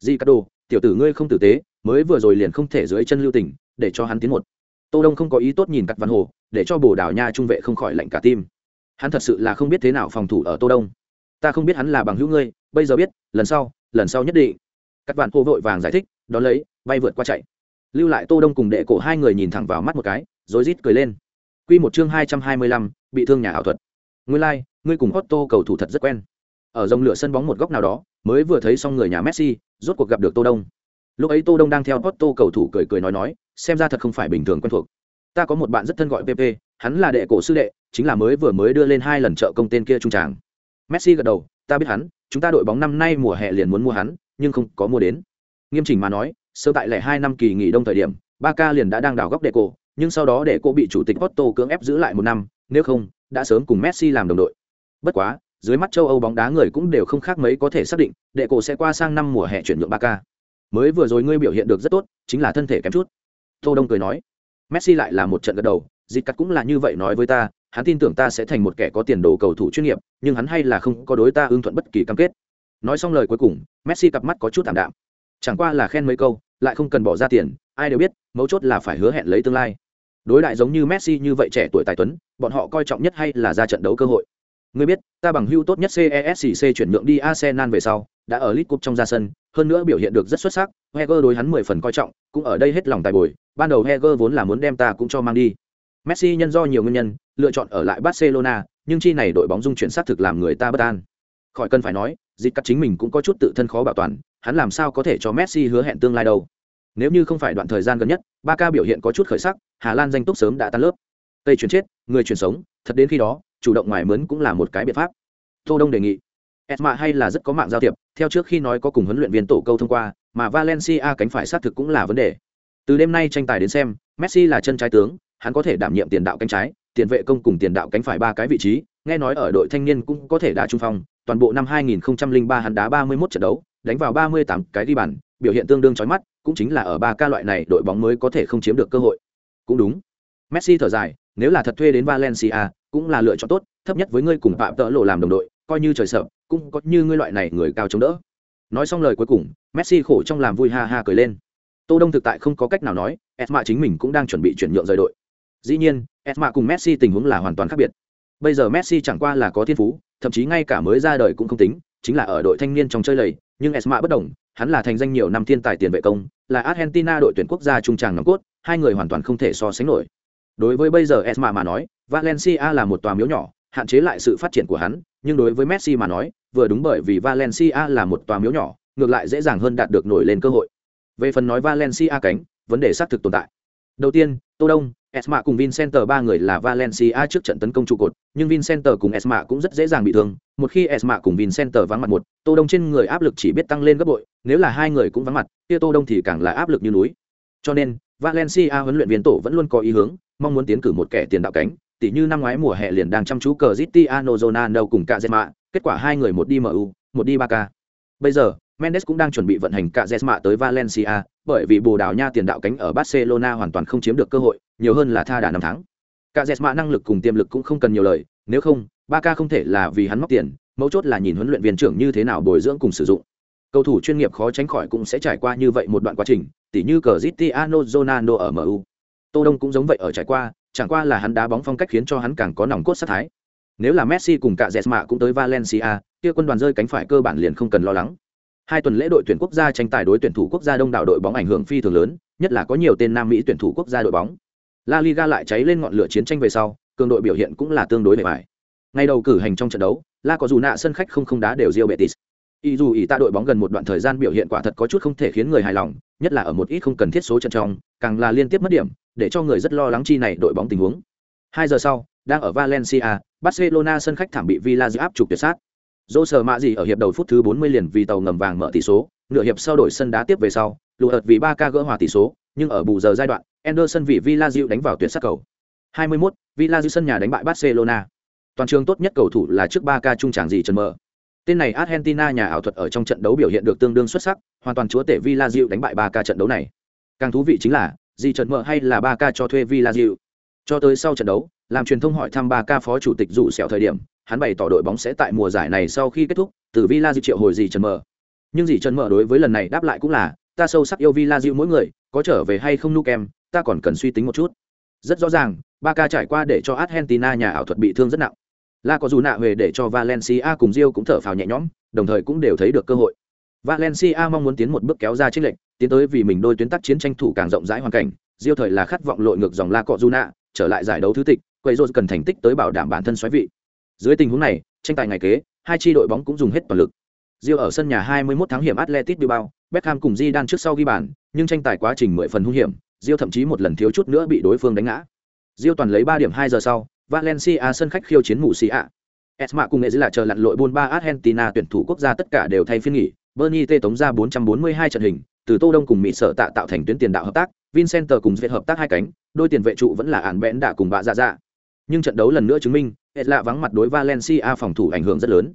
Di đồ, tiểu tử ngươi không tử tế, mới vừa rồi liền không thể dưới chân lưu tình, để cho hắn tiến một. tô đông không có ý tốt nhìn cắt văn hồ để cho bồ đào nha trung vệ không khỏi lạnh cả tim hắn thật sự là không biết thế nào phòng thủ ở tô đông. Ta không biết hắn là bằng hữu ngươi bây giờ biết lần sau lần sau nhất định. Các bạn cô vội vàng giải thích đón lấy bay vượt qua chạy. Lưu lại tô đông cùng đệ cổ hai người nhìn thẳng vào mắt một cái rồi rít cười lên. Quy một chương hai trăm hai mươi lăm, bị thương nhà ảo thuật. Ngươi lai like, ngươi cùng Otto cầu thủ thật rất quen. Ở dòng lửa sân bóng một góc nào đó mới vừa thấy xong người nhà messi rốt cuộc gặp được tô đông. Lúc ấy tô đông đang theo Otto cầu thủ cười cười nói nói xem ra thật không phải bình thường quen thuộc. Ta có một bạn rất thân gọi pp hắn là đệ cổ sư đệ, chính là mới vừa mới đưa lên hai lần trợ công tên kia trung tràng. Messi gật đầu, ta biết hắn, chúng ta đội bóng năm nay mùa hè liền muốn mua hắn, nhưng không có mua đến. Nghiêm chỉnh mà nói, sơ tại lẻ hai năm kỳ nghỉ đông thời điểm ba ca liền đã đang đào góc đệ cổ, nhưng sau đó đệ cổ bị chủ tịch Otto cưỡng ép giữ lại một năm, nếu không, đã sớm cùng messi làm đồng đội. Bất quá, dưới mắt châu âu bóng đá người cũng đều không khác mấy có thể xác định, đệ cổ sẽ qua sang năm mùa hè chuyển nhượng ba ca mới vừa rồi ngươi biểu hiện được rất tốt, chính là thân thể kém chút. Tô đông cười nói. Messi lại là một trận gật đầu dịch cắt cũng là như vậy nói với ta hắn tin tưởng ta sẽ thành một kẻ có tiền đồ cầu thủ chuyên nghiệp nhưng hắn hay là không có đối ta ưng thuận bất kỳ cam kết. Nói xong lời cuối cùng messi cặp mắt có chút thảm đạm. Chẳng qua là khen mấy câu lại không cần bỏ ra tiền ai đều biết mấu chốt là phải hứa hẹn lấy tương lai. Đối đại giống như messi như vậy trẻ tuổi tài tuấn bọn họ coi trọng nhất hay là ra trận đấu cơ hội? Ngươi biết, ta bằng hưu tốt nhất CESC chuyển nhượng đi Arsenal về sau, đã ở League Cup trong ra sân, hơn nữa biểu hiện được rất xuất sắc, Heger đối hắn 10 phần coi trọng, cũng ở đây hết lòng tài bồi, ban đầu Heger vốn là muốn đem ta cũng cho mang đi. Messi nhân do nhiều nguyên nhân, lựa chọn ở lại Barcelona, nhưng chi này đội bóng dung chuyển sát thực làm người ta bất an. Khỏi cần phải nói, dịch cắt chính mình cũng có chút tự thân khó bảo toàn, hắn làm sao có thể cho Messi hứa hẹn tương lai đâu. Nếu như không phải đoạn thời gian gần nhất, Barca biểu hiện có chút khởi sắc, Hà Lan danh túc sớm đã tan lớp. Tây chuyển chết, người chuyển sống, thật đến khi đó, chủ động ngoài mướn cũng là một cái biện pháp tô đông đề nghị esma hay là rất có mạng giao thiệp theo trước khi nói có cùng huấn luyện viên tổ câu thông qua mà valencia cánh phải sát thực cũng là vấn đề từ đêm nay tranh tài đến xem messi là chân trái tướng hắn có thể đảm nhiệm tiền đạo cánh trái, tiền vệ công cùng tiền đạo cánh phải ba cái vị trí, nghe nói ở đội thanh niên cũng có thể đá trung phong, toàn bộ năm 2003 hắn đá 31 trận đấu, đánh vào 38 cái ghi bàn, biểu hiện tương đương chói mắt, cũng chính là ở ba ca loại này đội bóng mới có thể không chiếm được cơ hội. Cũng đúng. Messi thở dài, nếu là thật thuê đến valencia, cũng là lựa chọn tốt, thấp nhất với ngươi cùng phạm tợ lộ làm đồng đội, coi như trời sợ, cũng có như ngươi loại này người cao chống đỡ. Nói xong lời cuối cùng, messi khổ trong làm vui ha ha cười lên. Tô đông thực tại không có cách nào nói, esma chính mình cũng đang chuẩn bị chuyển nhượng rời đội dĩ nhiên, esma cùng messi tình huống là hoàn toàn khác biệt. Bây giờ messi chẳng qua là có thiên phú, thậm chí ngay cả mới ra đời cũng không tính, chính là ở đội thanh niên trong chơi lầy, nhưng esma bất đồng, hắn là thành danh nhiều năm thiên tài tiền vệ công, là argentina đội tuyển quốc gia trung tràng nòng cốt, hai người hoàn toàn không thể so sánh nổi. Đối với bây giờ esma mà nói, valencia là một tòa miếu nhỏ, hạn chế lại sự phát triển của hắn, nhưng đối với messi mà nói, vừa đúng bởi vì valencia là một tòa miếu nhỏ, ngược lại dễ dàng hơn đạt được nổi lên cơ hội. Về phần nói valencia cánh, vấn đề xác thực tồn tại. Đầu tiên, tô đông esma cùng vincenter ba người là valencia trước trận tấn công trụ cột nhưng vincenter cùng esma cũng rất dễ dàng bị thương. Một khi esma cùng vincenter vắng mặt một tô đông trên người áp lực chỉ biết tăng lên gấp bội nếu là hai người cũng vắng mặt kia tô đông thì càng là áp lực như núi. Cho nên valencia huấn luyện viên tổ vẫn luôn có ý hướng mong muốn tiến cử một kẻ tiền đạo cánh. Tỉ như năm ngoái mùa hè liền đang chăm chú cờ Cristiano Ronaldo cùng cả Zema, kết quả hai người một đi MU, một đi Barca. Bây giờ, Mendes cũng đang chuẩn bị vận hành cả tới Valencia, bởi vì Bồ Đào Nha tiền đạo cánh ở Barcelona hoàn toàn không chiếm được cơ hội, nhiều hơn là tha đà năm tháng. Cả năng lực cùng tiềm lực cũng không cần nhiều lời, nếu không, Barca không thể là vì hắn móc tiền, mấu chốt là nhìn huấn luyện viên trưởng như thế nào bồi dưỡng cùng sử dụng. Cầu thủ chuyên nghiệp khó tránh khỏi cũng sẽ trải qua như vậy một đoạn quá trình, tỉ như Cristiano Ronaldo ở MU. Tô Đông cũng giống vậy ở trải qua, chẳng qua là hắn đá bóng phong cách khiến cho hắn càng có nòng cốt sát thái. Nếu là Messi cùng cả Jesma cũng tới Valencia, kia quân đoàn rơi cánh phải cơ bản liền không cần lo lắng. Hai tuần lễ đội tuyển quốc gia tranh tài đối tuyển thủ quốc gia đông đảo đội bóng ảnh hưởng phi thường lớn, nhất là có nhiều tên Nam Mỹ tuyển thủ quốc gia đội bóng. La Liga lại cháy lên ngọn lửa chiến tranh về sau, cường đội biểu hiện cũng là tương đối bề bài. Ngay đầu cử hành trong trận đấu, La có dù nạ sân khách không không đá đều rio Betis. ý dù ý ta đội bóng gần một đoạn thời gian biểu hiện quả thật có chút không thể khiến người hài lòng, nhất là ở một ít không cần thiết số trận trong, càng là liên tiếp mất điểm, để cho người rất lo lắng chi này đội bóng tình huống. Hai giờ sau, đang ở Valencia, Barcelona sân khách thảm bị Villa áp trục tuyệt sát. Dỗ sờ mạ gì ở hiệp đầu phút thứ 40 liền vì tàu ngầm vàng mở tỷ số, nửa hiệp sau đổi sân đá tiếp về sau, lùi ợt vì ba ca gỡ hòa tỷ số, nhưng ở bù giờ giai đoạn, Anderson vì Villa đánh vào tuyệt sát cầu. 21, Villa sân nhà đánh bại Barcelona. Toàn trường tốt nhất cầu thủ là trước ba ca trung tràng gì trần mờ. Tên này Argentina nhà ảo thuật ở trong trận đấu biểu hiện được tương đương xuất sắc, hoàn toàn chúa tể Villa đánh bại ba ca trận đấu này. Càng thú vị chính là, gì trần mờ hay là ba ca cho thuê Villa Cho tới sau trận đấu, làm truyền thông hỏi thăm ba ca phó chủ tịch dù sẹo thời điểm, hắn bày tỏ đội bóng sẽ tại mùa giải này sau khi kết thúc, từ Villa triệu hồi gì Trần mở. Nhưng gì Trần mở đối với lần này đáp lại cũng là, ta sâu sắc yêu Villa mỗi người, có trở về hay không nu kem, ta còn cần suy tính một chút. rất rõ ràng Barca trải qua để cho Argentina nhà ảo thuật bị thương rất nặng La có dù nạ về để cho Valencia cùng Rio cũng thở phào nhẹ nhõm đồng thời cũng đều thấy được cơ hội Valencia mong muốn tiến một bước kéo ra chiến lệnh tiến tới vì mình đôi tuyến tác chiến tranh thủ càng rộng rãi hoàn cảnh Rio thời là khát vọng lội ngược dòng La cọ dù nạ trở lại giải đấu thứ tịch quay rồi cần thành tích tới bảo đảm bản thân xoáy vị dưới tình huống này tranh tài ngày kế hai chi đội bóng cũng dùng hết toàn lực Rio ở sân nhà 21 tháng hiểm Atletico Bilbao, Beckham cùng Zidane trước sau ghi bàn, nhưng tranh tài quá trình 10 phần hung hiểm, Rio thậm chí một lần thiếu chút nữa bị đối phương đánh ngã. Rio toàn lấy 3 điểm 2 giờ sau, Valencia sân khách khiêu chiến ngủ xì ạ. Esma cùng nghệ là chờ lặn lội buôn ba Argentina tuyển thủ quốc gia tất cả đều thay phiên nghỉ, Bernie T tống ra 442 trận hình, từ Tô Đông cùng Mỹ Sở Tạ tạo thành tuyến tiền đạo hợp tác, Vincenter cùng Việt hợp tác hai cánh, đôi tiền vệ trụ vẫn là ản bẽn đã cùng bạ dạ dạ. Nhưng trận đấu lần nữa chứng minh, Esla vắng mặt đối Valencia phòng thủ ảnh hưởng rất lớn.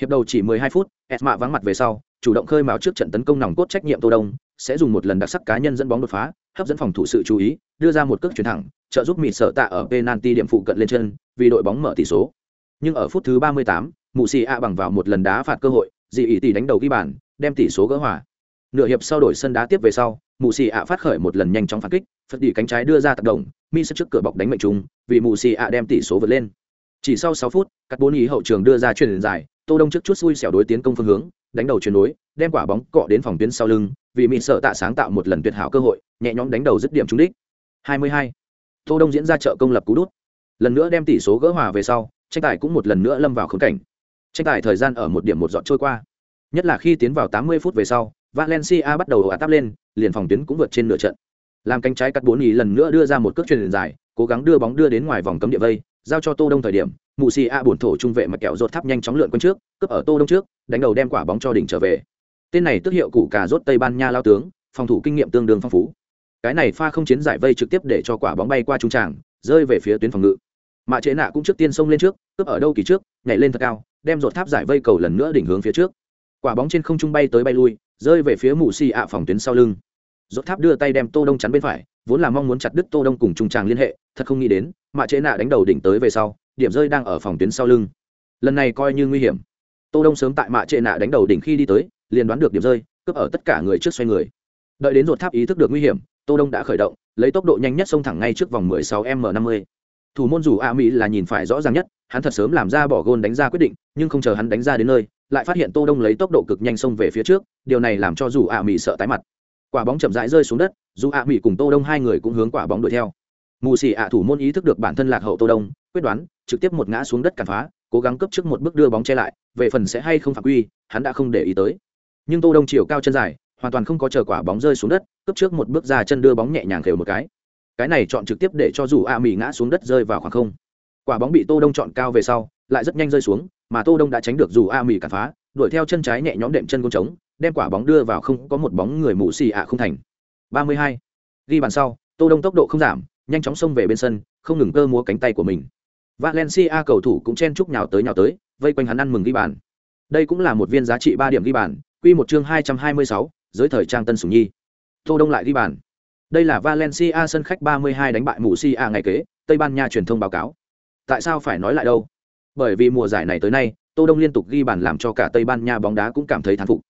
Hiệp đầu chỉ 12 phút, Esma vắng mặt về sau, chủ động khơi mào trước trận tấn công nòng cốt trách nhiệm Tô Đông, sẽ dùng một lần đặc sắc cá nhân dẫn bóng đột phá, hấp dẫn phòng thủ sự chú ý, đưa ra một cước chuyển thẳng, trợ giúp mịt Sở Tạ ở penalty điểm phụ cận lên chân, vì đội bóng mở tỷ số. Nhưng ở phút thứ 38, Mụ Xì A bằng vào một lần đá phạt cơ hội, dị ý tỷ đánh đầu ghi bàn, đem tỷ số gỡ hòa. Nửa hiệp sau đổi sân đá tiếp về sau, Mụ Xì A phát khởi một lần nhanh chóng phản kích, phật đỉ cánh trái đưa ra tác động, Mi sẽ trước cửa bọc đánh mệnh trùng, vì mù Xì ạ đem tỷ số vượt lên. Chỉ sau sáu phút, các bốn ý hậu trường đưa ra chuyền dài, Tô Đông trước chút xui xẻo đối tiến công phương hướng, đánh đầu chuyển đối, đem quả bóng cọ đến phòng tuyến sau lưng, vì Mỹ sợ tạ sáng tạo một lần tuyệt hảo cơ hội, nhẹ nhõm đánh đầu dứt điểm trúng đích. 22. Tô Đông diễn ra trợ công lập cú đút. Lần nữa đem tỷ số gỡ hòa về sau, tranh tài cũng một lần nữa lâm vào khốn cảnh. Tranh tài thời gian ở một điểm một dọn trôi qua. Nhất là khi tiến vào 80 phút về sau, Valencia bắt đầu ồ ạt táp lên, liền phòng tuyến cũng vượt trên nửa trận. Làm cánh trái cắt bốn ý lần nữa đưa ra một cước truyền dài, cố gắng đưa bóng đưa đến ngoài vòng cấm địa vây, giao cho Tô Đông thời điểm, Mụ xì A buồn thổ trung vệ mặt kẹo rốt tháp nhanh chóng lượn quanh trước, cướp ở Tô Đông trước, đánh đầu đem quả bóng cho đỉnh trở về. Tên này tức hiệu củ cà rốt Tây Ban Nha lao tướng, phòng thủ kinh nghiệm tương đương phong phú. Cái này pha không chiến giải vây trực tiếp để cho quả bóng bay qua trung tràng, rơi về phía tuyến phòng ngự. Mạ Chế Nạ cũng trước tiên xông lên trước, cướp ở đâu kỳ trước, nhảy lên thật cao, đem rốt tháp giải vây cầu lần nữa đỉnh hướng phía trước. Quả bóng trên không trung bay tới bay lui, rơi về phía Mụ xì A phòng tuyến sau lưng. Rốt tháp đưa tay đem Tô Đông chắn bên phải, vốn là mong muốn chặt đứt Tô Đông cùng trung tràng liên hệ, thật không nghĩ đến, Mạ Chế Nạ đánh đầu đỉnh tới về sau, điểm rơi đang ở phòng tuyến sau lưng. Lần này coi như nguy hiểm. Tô đông sớm tại mạ chế nạ đánh đầu đỉnh khi đi tới liền đoán được điểm rơi cướp ở tất cả người trước xoay người. Đợi đến rột tháp ý thức được nguy hiểm tô đông đã khởi động lấy tốc độ nhanh nhất xông thẳng ngay trước vòng 16 m 50 thủ môn rủ a mỹ là nhìn phải rõ ràng nhất hắn thật sớm làm ra bỏ gôn đánh ra quyết định nhưng không chờ hắn đánh ra đến nơi lại phát hiện tô đông lấy tốc độ cực nhanh xông về phía trước điều này làm cho rủ a mỹ sợ tái mặt quả bóng chậm rãi rơi xuống đất, dù a mỹ cùng tô đông hai người cũng hướng quả bóng đuổi theo. Mù xì ạ thủ môn ý thức được bản thân lạc hậu tô đông, quyết đoán, trực tiếp một ngã xuống đất cản phá, cố gắng cấp trước một bước đưa bóng che lại, về phần sẽ hay không phạm quy, hắn đã không để ý tới. Nhưng tô đông chiều cao chân dài, hoàn toàn không có chờ quả bóng rơi xuống đất, cấp trước một bước ra chân đưa bóng nhẹ nhàng khều một cái. Cái này chọn trực tiếp để cho dù a mỹ ngã xuống đất rơi vào khoảng không. Quả bóng bị tô đông chọn cao về sau, lại rất nhanh rơi xuống, mà tô đông đã tránh được dù a mỹ cản phá, đuổi theo chân trái nhẹ nhõm đệm chân côn trống đem quả bóng đưa vào không có một bóng người mù xì ạ không thành. 32. ghi bàn sau, tô đông tốc độ không giảm, nhanh chóng xông về bên sân, không ngừng cơ múa cánh tay của mình. Valencia cầu thủ cũng chen chúc nhào tới nhào tới, vây quanh hắn ăn mừng ghi bàn. Đây cũng là một viên giá trị ba điểm ghi bàn, quy một chương hai trăm hai mươi sáu thời trang tân sủng nhi. Tô đông lại ghi bàn. Đây là valencia sân khách ba mươi hai đánh bại mù si ngày kế, tây ban nha truyền thông báo cáo. Tại sao phải nói lại đâu? Bởi vì mùa giải này tới nay, tô đông liên tục ghi bàn làm cho cả tây ban nha bóng đá cũng cảm thấy thán phục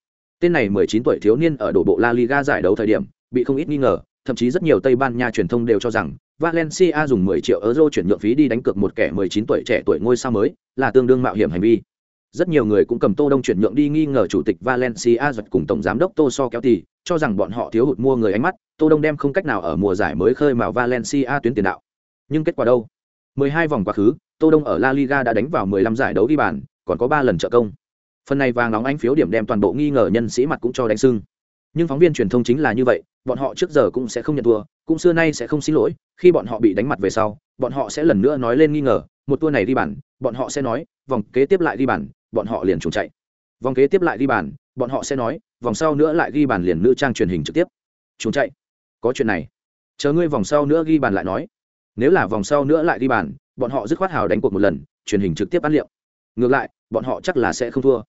tên này 19 tuổi thiếu niên ở đổ bộ la liga giải đấu thời điểm bị không ít nghi ngờ thậm chí rất nhiều tây ban nha truyền thông đều cho rằng Valencia dùng 10 triệu euro chuyển nhượng phí đi đánh cược một kẻ 19 tuổi trẻ tuổi ngôi sao mới, là tương đương mạo hiểm hành vi. Rất nhiều người cũng cầm Tô Đông chuyển nhượng đi nghi ngờ chủ tịch Valencia giật cùng tổng giám đốc Tô So kéo tỷ, cho rằng bọn họ thiếu hụt mua người ánh mắt, Tô Đông đem không cách nào ở mùa giải mới khơi mào Valencia tuyến tiền đạo. Nhưng kết quả đâu? 12 vòng quá khứ, Tô Đông ở La Liga đã đánh vào 15 giải đấu ghi bàn, còn có 3 lần trợ công. Phần này vàng nóng ánh phiếu điểm đem toàn bộ nghi ngờ nhân sĩ mặt cũng cho đánh sưng. Nhưng phóng viên truyền thông chính là như vậy, bọn họ trước giờ cũng sẽ không nhận thua, cũng xưa nay sẽ không xin lỗi khi bọn họ bị đánh mặt về sau bọn họ sẽ lần nữa nói lên nghi ngờ một tour này đi bàn bọn họ sẽ nói vòng kế tiếp lại đi bàn bọn họ liền trốn chạy. Vòng kế tiếp lại đi bàn bọn họ sẽ nói vòng sau nữa lại ghi bàn liền nữ trang truyền hình trực tiếp. Trốn chạy. Có chuyện này. Chờ ngươi vòng sau nữa ghi bàn lại nói. Nếu là vòng sau nữa lại ghi bàn bọn họ dứt khoát hào đánh cuộc một lần truyền hình trực tiếp ăn liệu. Ngược lại bọn họ chắc là sẽ không thua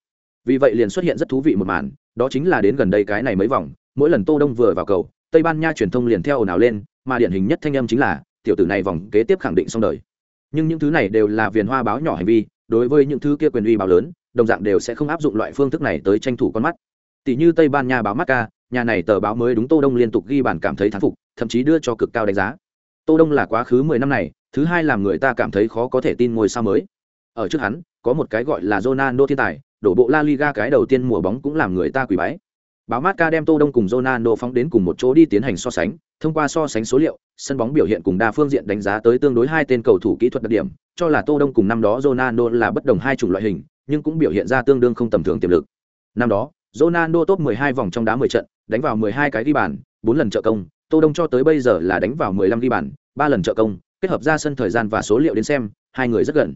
vì vậy liền xuất hiện rất thú vị một màn đó chính là đến gần đây cái này mấy vòng mỗi lần tô đông vừa vào cầu tây ban nha truyền thông liền theo ồn ào lên mà điển hình nhất thanh âm chính là tiểu tử này vòng kế tiếp khẳng định xong đời. Nhưng những thứ này đều là viền hoa báo nhỏ hành vi đối với những thứ kia quyền uy báo lớn đồng dạng đều sẽ không áp dụng loại phương thức này tới tranh thủ con mắt. Tỷ như tây ban nha báo mắt ca nhà này tờ báo mới đúng tô đông liên tục ghi bản cảm thấy thán phục thậm chí đưa cho cực cao đánh giá. Tô Đông là quá khứ 10 năm này, thứ hai làm người ta cảm thấy khó có thể tin ngôi sao mới. Ở trước hắn, có một cái gọi là Ronaldo thiên tài, đổ bộ La Liga cái đầu tiên mùa bóng cũng làm người ta quỳ bái. Báo Marca đem Tô Đông cùng Ronaldo phóng đến cùng một chỗ đi tiến hành so sánh, thông qua so sánh số liệu, sân bóng biểu hiện cùng đa phương diện đánh giá tới tương đối hai tên cầu thủ kỹ thuật đặc điểm, cho là Tô Đông cùng năm đó Ronaldo là bất đồng hai chủng loại hình, nhưng cũng biểu hiện ra tương đương không tầm thường tiềm lực. Năm đó, Ronaldo top 12 vòng trong đá 10 trận, đánh vào 12 cái ghi bàn, 4 lần trợ công, Tô Đông cho tới bây giờ là đánh vào 15 ghi bàn, 3 lần trợ công, kết hợp ra sân thời gian và số liệu đến xem, hai người rất gần.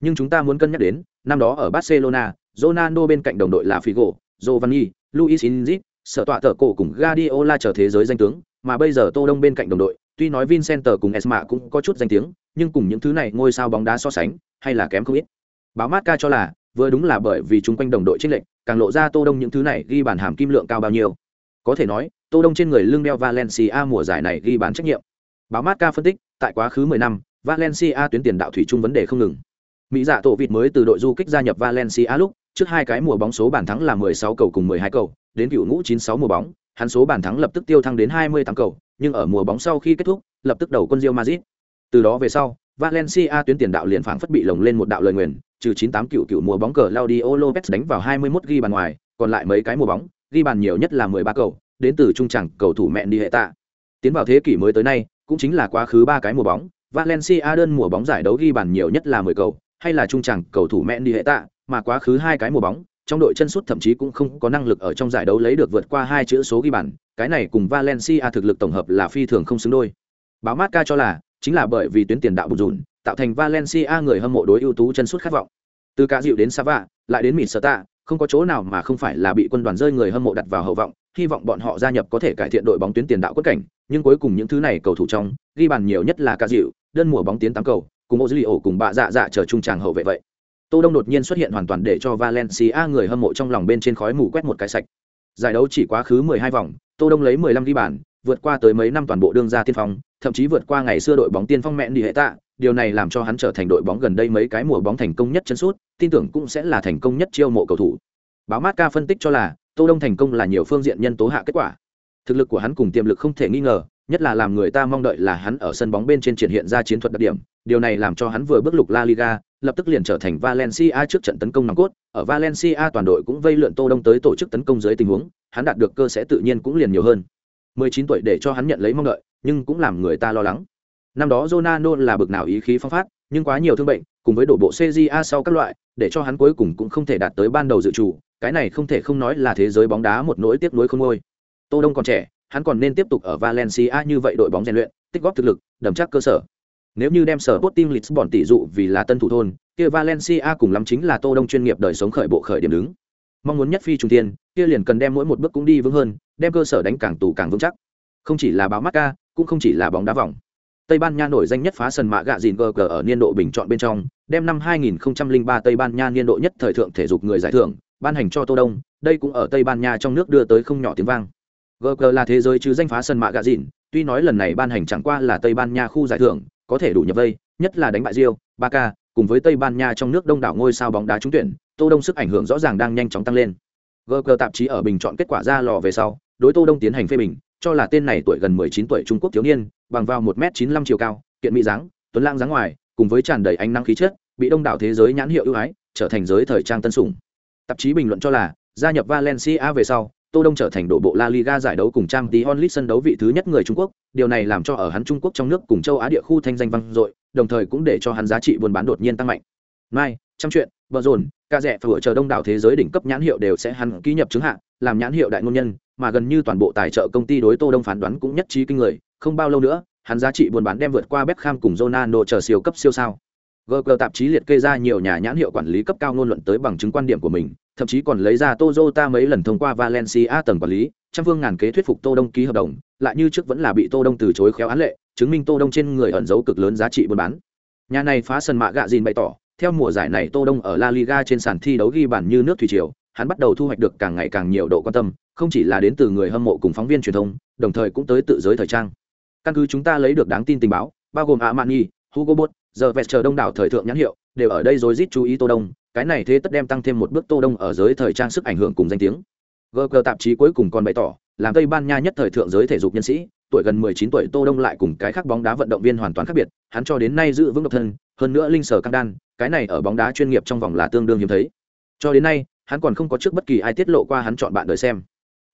Nhưng chúng ta muốn cân nhắc đến, năm đó ở Barcelona, Ronaldo bên cạnh đồng đội là Figo, Giovanni, Luis Inzit, sở tọa tở cổ cùng Guardiola trở thế giới danh tướng, mà bây giờ Tô Đông bên cạnh đồng đội, tuy nói Vincent cùng Esma cũng có chút danh tiếng, nhưng cùng những thứ này ngôi sao bóng đá so sánh, hay là kém không ít. Báo Marca cho là, vừa đúng là bởi vì chúng quanh đồng đội chiến lệnh, càng lộ ra Tô Đông những thứ này ghi bàn hàm kim lượng cao bao nhiêu. Có thể nói, Tô Đông trên người lưng đeo Valencia mùa giải này ghi bàn trách nhiệm. Báo Marca phân tích, tại quá khứ 10 năm, Valencia tuyến tiền đạo thủy chung vấn đề không ngừng. Mỹ giả tổ vịt mới từ đội du kích gia nhập Valencia lúc, trước hai cái mùa bóng số bàn thắng là 16 cầu cùng 12 cầu, đến cựu ngũ 96 mùa bóng, hắn số bàn thắng lập tức tiêu thăng đến 28 cầu, nhưng ở mùa bóng sau khi kết thúc, lập tức đầu quân Real Madrid. Từ đó về sau, Valencia tuyến tiền đạo liền phảng phất bị lồng lên một đạo lời nguyền, trừ 98 cựu cựu mùa bóng cờ Claudio Lopez đánh vào 21 ghi bàn ngoài, còn lại mấy cái mùa bóng, ghi bàn nhiều nhất là 13 cầu, đến từ trung chẳng cầu thủ mẹ đi hệ tạ. Tiến vào thế kỷ mới tới nay, cũng chính là quá khứ ba cái mùa bóng, Valencia đơn mùa bóng giải đấu ghi bàn nhiều nhất là 10 cầu, hay là trung chẳng cầu thủ mẹ đi hệ tạ, mà quá khứ hai cái mùa bóng, trong đội chân sút thậm chí cũng không có năng lực ở trong giải đấu lấy được vượt qua hai chữ số ghi bàn, cái này cùng Valencia thực lực tổng hợp là phi thường không xứng đôi. Báo Marca cho là, chính là bởi vì tuyến tiền đạo bùn rùn, tạo thành Valencia người hâm mộ đối ưu tú chân sút khát vọng. Từ cả dịu đến Sava, lại đến Mitsata, không có chỗ nào mà không phải là bị quân đoàn rơi người hâm mộ đặt vào hậu vọng, hy vọng bọn họ gia nhập có thể cải thiện đội bóng tuyến tiền đạo quất cảnh, nhưng cuối cùng những thứ này cầu thủ trong, ghi bàn nhiều nhất là cả dịu, đơn mùa bóng tiến tám cầu, cùng Ozilio cùng bạ dạ dạ chờ trung tràng hậu vệ vậy. Tô Đông đột nhiên xuất hiện hoàn toàn để cho Valencia người hâm mộ trong lòng bên trên khói mù quét một cái sạch. Giải đấu chỉ quá khứ 12 vòng, Tô Đông lấy 15 ghi bàn, vượt qua tới mấy năm toàn bộ đương gia tiên phong, thậm chí vượt qua ngày xưa đội bóng tiên phong mẹ đi hệ tạ, điều này làm cho hắn trở thành đội bóng gần đây mấy cái mùa bóng thành công nhất chân sút, tin tưởng cũng sẽ là thành công nhất chiêu mộ cầu thủ. Báo Marca phân tích cho là, Tô Đông thành công là nhiều phương diện nhân tố hạ kết quả. Thực lực của hắn cùng tiềm lực không thể nghi ngờ, nhất là làm người ta mong đợi là hắn ở sân bóng bên trên triển hiện ra chiến thuật đặc điểm, điều này làm cho hắn vừa bước lục La Liga, lập tức liền trở thành Valencia trước trận tấn công nòng cốt, ở Valencia toàn đội cũng vây lượn Tô Đông tới tổ chức tấn công dưới tình huống, hắn đạt được cơ sẽ tự nhiên cũng liền nhiều hơn. 19 tuổi để cho hắn nhận lấy mong đợi, nhưng cũng làm người ta lo lắng. Năm đó Ronaldo là bực nào ý khí phong phát, nhưng quá nhiều thương bệnh, cùng với đổ bộ CJA sau các loại, để cho hắn cuối cùng cũng không thể đạt tới ban đầu dự chủ, cái này không thể không nói là thế giới bóng đá một nỗi tiếc nuối không ngôi. Tô Đông còn trẻ, hắn còn nên tiếp tục ở Valencia như vậy đội bóng rèn luyện, tích góp thực lực, đầm chắc cơ sở. Nếu như đem sở Sporting Lisbon tỷ dụ vì là tân thủ thôn, kia Valencia cùng lắm chính là Tô Đông chuyên nghiệp đời sống khởi bộ khởi điểm đứng. Mong muốn nhất phi trùng tiên, kia liền cần đem mỗi một bước cũng đi vững hơn, đem cơ sở đánh càng tủ càng vững chắc. Không chỉ là báo Marca, cũng không chỉ là bóng đá vòng. Tây Ban Nha nổi danh nhất phá sân mạ gạ dìn GG ở niên độ bình chọn bên trong, đem năm 2003 Tây Ban Nha niên độ nhất thời thượng thể dục người giải thưởng, ban hành cho Tô Đông, đây cũng ở Tây Ban Nha trong nước đưa tới không nhỏ tiếng vang. GG là thế giới chứ danh phá sân mạ gạ dìn, tuy nói lần này ban hành chẳng qua là Tây Ban Nha khu giải thưởng, có thể đủ nhập vây, nhất là đánh bại Rio, Barca, cùng với Tây Ban Nha trong nước đông đảo ngôi sao bóng đá trúng tuyển, Tô Đông sức ảnh hưởng rõ ràng đang nhanh chóng tăng lên. GG tạp chí ở bình chọn kết quả ra lò về sau, đối Tô Đông tiến hành phê bình, cho là tên này tuổi gần 19 tuổi Trung Quốc thiếu niên, bằng vào 1m95 chiều cao, kiện mỹ dáng, tuấn lãng dáng ngoài, cùng với tràn đầy ánh nắng khí chất, bị đông đảo thế giới nhãn hiệu ưu ái, trở thành giới thời trang tân sủng. Tạp chí bình luận cho là, gia nhập Valencia về sau, Tô Đông trở thành đội bộ La Liga giải đấu cùng trang tí League sân đấu vị thứ nhất người Trung Quốc, điều này làm cho ở hắn Trung Quốc trong nước cùng châu Á địa khu thanh danh vang dội, đồng thời cũng để cho hắn giá trị buôn bán đột nhiên tăng mạnh. Mai, trong chuyện, bờ rồn, ca rẻ phở chờ đông đảo thế giới đỉnh cấp nhãn hiệu đều sẽ hắn ký nhập chứng hạng, làm nhãn hiệu đại ngôn nhân, mà gần như toàn bộ tài trợ công ty đối Tô Đông phán đoán cũng nhất trí kinh người, không bao lâu nữa, hắn giá trị buôn bán đem vượt qua Beckham cùng Ronaldo chờ siêu cấp siêu sao. GG tạp chí liệt kê ra nhiều nhà nhãn hiệu quản lý cấp cao ngôn luận tới bằng chứng quan điểm của mình, thậm chí còn lấy ra Toyota mấy lần thông qua Valencia tầng quản lý, trăm phương ngàn kế thuyết phục Tô Đông ký hợp đồng, lại như trước vẫn là bị Tô Đông từ chối khéo án lệ, chứng minh Tô Đông trên người ẩn giấu cực lớn giá trị buôn bán. Nhà này phá sân mạ gạ dìn bày tỏ, theo mùa giải này Tô Đông ở La Liga trên sàn thi đấu ghi bàn như nước thủy triều, hắn bắt đầu thu hoạch được càng ngày càng nhiều độ quan tâm, không chỉ là đến từ người hâm mộ cùng phóng viên truyền thông, đồng thời cũng tới tự giới thời trang. Căn cứ chúng ta lấy được đáng tin tình báo, bao gồm Amani, Hugo Boss, giờ vẹt chờ đông đảo thời thượng nhãn hiệu, đều ở đây rồi rít chú ý Tô Đông, cái này thế tất đem tăng thêm một bước Tô Đông ở giới thời trang sức ảnh hưởng cùng danh tiếng. GG tạp chí cuối cùng còn bày tỏ, làm Tây Ban Nha nhất thời thượng giới thể dục nhân sĩ, tuổi gần 19 tuổi Tô Đông lại cùng cái khác bóng đá vận động viên hoàn toàn khác biệt, hắn cho đến nay giữ vững độc thân, hơn nữa linh sở căng đan, cái này ở bóng đá chuyên nghiệp trong vòng là tương đương hiếm thấy. Cho đến nay, hắn còn không có trước bất kỳ ai tiết lộ qua hắn chọn bạn đời xem.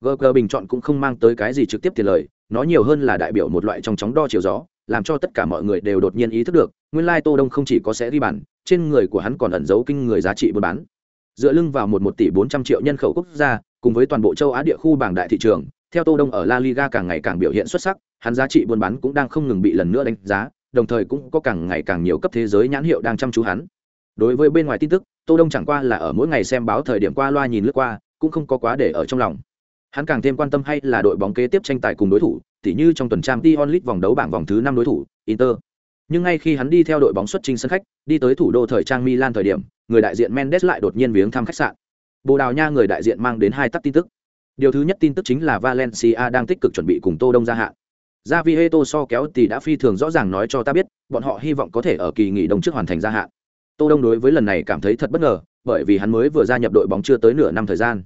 GG bình chọn cũng không mang tới cái gì trực tiếp tiền lời, nó nhiều hơn là đại biểu một loại trong chóng đo chiều gió, làm cho tất cả mọi người đều đột nhiên ý thức được, nguyên lai Tô Đông không chỉ có sẽ ghi bàn, trên người của hắn còn ẩn giấu kinh người giá trị buôn bán. Dựa lưng vào một một tỷ 400 triệu nhân khẩu quốc gia, cùng với toàn bộ châu Á địa khu bảng đại thị trường, theo Tô Đông ở La Liga càng ngày càng biểu hiện xuất sắc, hắn giá trị buôn bán cũng đang không ngừng bị lần nữa đánh giá, đồng thời cũng có càng ngày càng nhiều cấp thế giới nhãn hiệu đang chăm chú hắn. Đối với bên ngoài tin tức, Tô Đông chẳng qua là ở mỗi ngày xem báo thời điểm qua loa nhìn lướt qua, cũng không có quá để ở trong lòng. Hắn càng thêm quan tâm hay là đội bóng kế tiếp tranh tài cùng đối thủ, tỉ như trong tuần trang Champions League vòng đấu bảng vòng thứ 5 đối thủ, Inter. Nhưng ngay khi hắn đi theo đội bóng xuất trình sân khách, đi tới thủ đô thời trang Milan thời điểm, người đại diện Mendes lại đột nhiên viếng thăm khách sạn. Bồ Đào Nha người đại diện mang đến hai tắc tin tức. Điều thứ nhất tin tức chính là Valencia đang tích cực chuẩn bị cùng Tô Đông gia hạn. Javier so kéo thì đã phi thường rõ ràng nói cho ta biết, bọn họ hy vọng có thể ở kỳ nghỉ đông trước hoàn thành gia hạn. Tô Đông đối với lần này cảm thấy thật bất ngờ, bởi vì hắn mới vừa gia nhập đội bóng chưa tới nửa năm thời gian.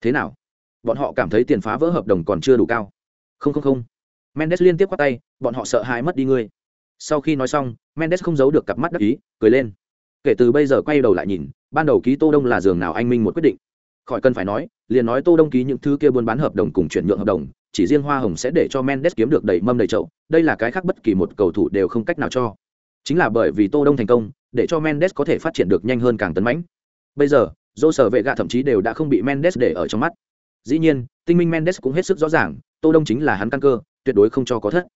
Thế nào? Bọn họ cảm thấy tiền phá vỡ hợp đồng còn chưa đủ cao. Không không không. Mendes liên tiếp quát tay, bọn họ sợ hãi mất đi ngươi. Sau khi nói xong, Mendes không giấu được cặp mắt đắc ý, cười lên. Kể từ bây giờ quay đầu lại nhìn, ban đầu ký Tô Đông là giường nào anh minh một quyết định. Khỏi cần phải nói, liền nói Tô Đông ký những thứ kia buôn bán hợp đồng cùng chuyển nhượng hợp đồng, chỉ riêng Hoa Hồng sẽ để cho Mendes kiếm được đầy mâm đầy chậu, đây là cái khác bất kỳ một cầu thủ đều không cách nào cho. Chính là bởi vì Tô Đông thành công, để cho Mendes có thể phát triển được nhanh hơn càng tấn mãnh. Bây giờ, dô sở vệ gạ thậm chí đều đã không bị Mendes để ở trong mắt. Dĩ nhiên, tinh minh Mendes cũng hết sức rõ ràng, Tô Đông chính là hắn căn cơ, tuyệt đối không cho có thất.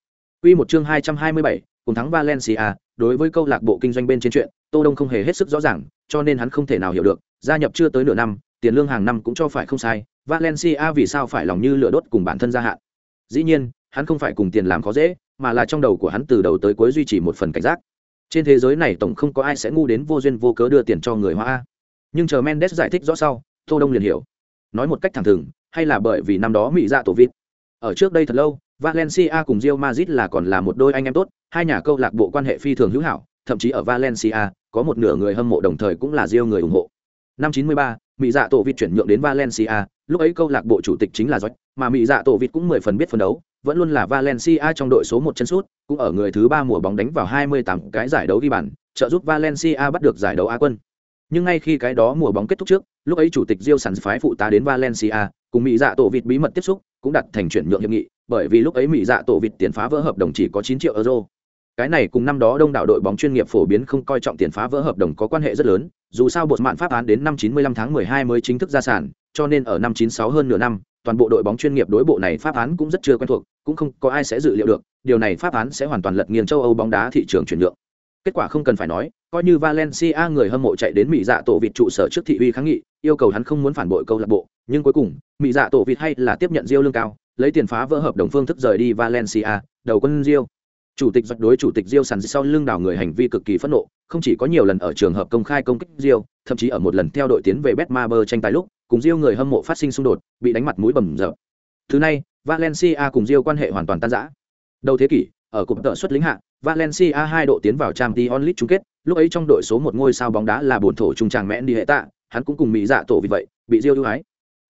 Quy một chương 227, cùng thắng Valencia, đối với câu lạc bộ kinh doanh bên trên chuyện, Tô Đông không hề hết sức rõ ràng, cho nên hắn không thể nào hiểu được, gia nhập chưa tới nửa năm, tiền lương hàng năm cũng cho phải không sai, Valencia vì sao phải lòng như lửa đốt cùng bản thân gia hạn. Dĩ nhiên, hắn không phải cùng tiền làm khó dễ, mà là trong đầu của hắn từ đầu tới cuối duy trì một phần cảnh giác. Trên thế giới này tổng không có ai sẽ ngu đến vô duyên vô cớ đưa tiền cho người Hoa. Nhưng chờ Mendes giải thích rõ sau, Tô Đông liền hiểu. Nói một cách thẳng thừng, hay là bởi vì năm đó Mỹ dạ tổ vịt. Ở trước đây thật lâu, Valencia cùng Real Madrid là còn là một đôi anh em tốt, hai nhà câu lạc bộ quan hệ phi thường hữu hảo, thậm chí ở Valencia, có một nửa người hâm mộ đồng thời cũng là Real người ủng hộ. Năm 93, Mỹ Dạ Tổ Vịt chuyển nhượng đến Valencia, lúc ấy câu lạc bộ chủ tịch chính là Joy, mà Mỹ Dạ Tổ Vịt cũng mười phần biết phân đấu, vẫn luôn là Valencia trong đội số một chân sút, cũng ở người thứ ba mùa bóng đánh vào 28 cái giải đấu ghi bàn, trợ giúp Valencia bắt được giải đấu Á quân. Nhưng ngay khi cái đó mùa bóng kết thúc trước, lúc ấy chủ tịch Real sản phái phụ tá đến Valencia, cùng Mỹ Dạ Tổ Vịt bí mật tiếp xúc, cũng đặt thành chuyển nhượng hiệp nghị, bởi vì lúc ấy Mỹ Dạ Tổ Vịt tiền phá vỡ hợp đồng chỉ có chín triệu euro. Cái này cùng năm đó đông đảo đội bóng chuyên nghiệp phổ biến không coi trọng tiền phá vỡ hợp đồng có quan hệ rất lớn, dù sao bột mạn pháp án đến năm 95 tháng 12 mới chính thức ra sản, cho nên ở năm 96 hơn nửa năm, toàn bộ đội bóng chuyên nghiệp đối bộ này pháp án cũng rất chưa quen thuộc, cũng không có ai sẽ dự liệu được, điều này pháp án sẽ hoàn toàn lật nghiêng châu Âu bóng đá thị trường chuyển nhượng. Kết quả không cần phải nói, coi như Valencia người hâm mộ chạy đến Mỹ Dạ tổ vịt trụ sở trước thị uy kháng nghị, yêu cầu hắn không muốn phản bội câu lạc bộ, nhưng cuối cùng, Mỹ Dạ tổ vịt hay là tiếp nhận Rio lương cao, lấy tiền phá vỡ hợp đồng phương thức rời đi Valencia, đầu quân Rio. Chủ tịch giật đối chủ tịch Rio sàn sau lưng đảo người hành vi cực kỳ phẫn nộ, không chỉ có nhiều lần ở trường hợp công khai công kích Rio, thậm chí ở một lần theo đội tiến về Betmaber tranh tài lúc, cùng Rio người hâm mộ phát sinh xung đột, bị đánh mặt mũi bầm dập. Thứ này, Valencia cùng Rio quan hệ hoàn toàn tan rã. Đầu thế kỷ, ở cụm tợ xuất lính hạ, Valencia hai độ tiến vào Champions League chung kết, lúc ấy trong đội số một ngôi sao bóng đá là bổn thổ trung tràng mẹn đi hệ tạ, hắn cũng cùng Mỹ dạ tổ vì vậy, bị diêu ưu ái.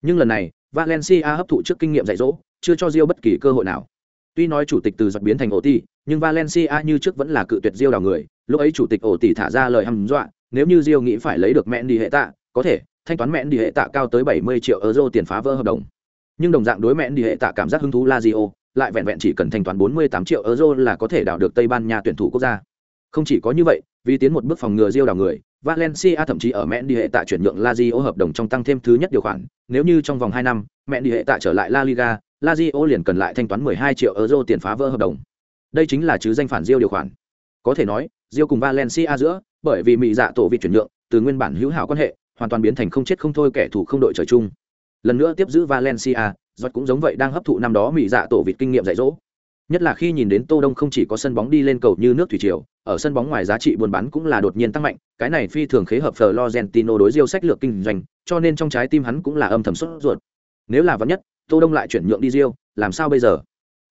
Nhưng lần này, Valencia hấp thụ trước kinh nghiệm dạy dỗ, chưa cho diêu bất kỳ cơ hội nào. Tuy nói chủ tịch từ giật biến thành ổ tỷ, nhưng Valencia như trước vẫn là cự tuyệt diêu đào người, lúc ấy chủ tịch ổ tỷ thả ra lời hăm dọa, nếu như diêu nghĩ phải lấy được mẹn đi hệ tạ, có thể thanh toán mẹn đi hệ tạ cao tới 70 triệu euro tiền phá vỡ hợp đồng. Nhưng đồng dạng đối mẹn đi hệ tạ cảm giác hứng thú La Lazio, lại vẹn vẹn chỉ cần thanh toán 48 triệu euro là có thể đào được Tây Ban Nha tuyển thủ quốc gia. Không chỉ có như vậy, vì tiến một bước phòng ngừa Diêu đảo người, Valencia thậm chí ở mẹn đi hệ tạ chuyển nhượng Lazio hợp đồng trong tăng thêm thứ nhất điều khoản, nếu như trong vòng 2 năm, mẹn đi hệ tạ trở lại La Liga, Lazio liền cần lại thanh toán 12 triệu euro tiền phá vỡ hợp đồng. Đây chính là chứ danh phản Diêu điều khoản. Có thể nói, Diêu cùng Valencia giữa, bởi vì mỹ dạ tổ vị chuyển nhượng, từ nguyên bản hữu hảo quan hệ, hoàn toàn biến thành không chết không thôi kẻ thù không đội trời chung. Lần nữa tiếp giữ Valencia, Giọt cũng giống vậy đang hấp thụ năm đó mỹ dạ tổ vịt kinh nghiệm dạy dỗ. Nhất là khi nhìn đến Tô Đông không chỉ có sân bóng đi lên cầu như nước thủy triều, ở sân bóng ngoài giá trị buôn bán cũng là đột nhiên tăng mạnh, cái này phi thường khế hợp Florentino đối diêu sách lược kinh doanh, cho nên trong trái tim hắn cũng là âm thầm sốt ruột. Nếu là vấn nhất, Tô Đông lại chuyển nhượng đi diêu làm sao bây giờ?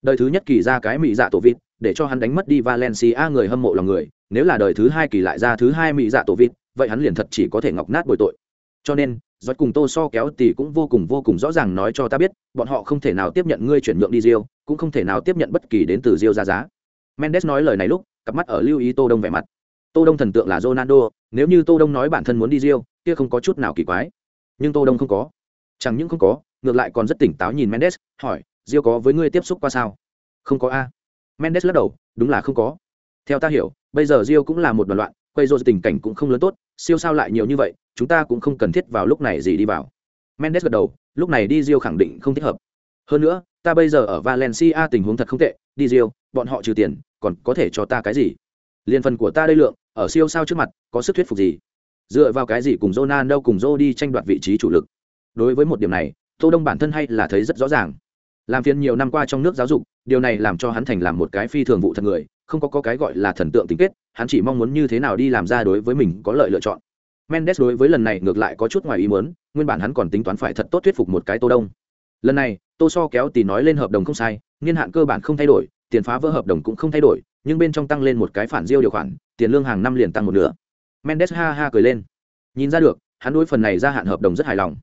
Đời thứ nhất kỳ ra cái mỹ dạ tổ vịt, để cho hắn đánh mất đi Valencia người hâm mộ lòng người, nếu là đời thứ hai kỳ lại ra thứ hai mỹ dạ tổ vịt, vậy hắn liền thật chỉ có thể ngọc nát bồi tội. Cho nên, giót cùng tô so kéo thì cũng vô cùng vô cùng rõ ràng nói cho ta biết, bọn họ không thể nào tiếp nhận ngươi chuyển nhượng đi rio cũng không thể nào tiếp nhận bất kỳ đến từ rio ra giá. Mendes nói lời này lúc, cặp mắt ở lưu ý tô đông vẻ mặt. Tô đông thần tượng là ronaldo, nếu như tô đông nói bản thân muốn đi rio kia không có chút nào kỳ quái. Nhưng tô đông không có. Chẳng những không có, ngược lại còn rất tỉnh táo nhìn mendes, hỏi rio có với ngươi tiếp xúc qua sao? Không có a. Mendes lắc đầu, đúng là không có. Theo ta hiểu, bây giờ rio cũng là một đoàn loạn quay rồi tình cảnh cũng không lớn tốt, siêu sao lại nhiều như vậy, chúng ta cũng không cần thiết vào lúc này gì đi vào. Mendes gật đầu, lúc này đi rio khẳng định không thích hợp. Hơn nữa, ta bây giờ ở valencia tình huống thật không tệ đi rio bọn họ trừ tiền, còn có thể cho ta cái gì? Liên phần của ta đây lượng, ở siêu sao trước mặt, có sức thuyết phục gì? Dựa vào cái gì cùng Ronaldo cùng Zô đi tranh đoạt vị trí chủ lực? Đối với một điểm này, tô đông bản thân hay là thấy rất rõ ràng. Làm phiền nhiều năm qua trong nước giáo dục, điều này làm cho hắn thành làm một cái phi thường vụ thật người không có, có cái gọi là thần tượng tính kết hắn chỉ mong muốn như thế nào đi làm ra đối với mình có lợi lựa chọn. Mendes đối với lần này ngược lại có chút ngoài ý muốn nguyên bản hắn còn tính toán phải thật tốt thuyết phục một cái tô đông. Lần này tô so kéo tì nói lên hợp đồng không sai niên hạn cơ bản không thay đổi tiền phá vỡ hợp đồng cũng không thay đổi nhưng bên trong tăng lên một cái phản diêu điều khoản tiền lương hàng năm liền tăng một nửa. Mendes ha ha cười lên. Nhìn ra được hắn đối phần này gia hạn hợp đồng rất hài lòng.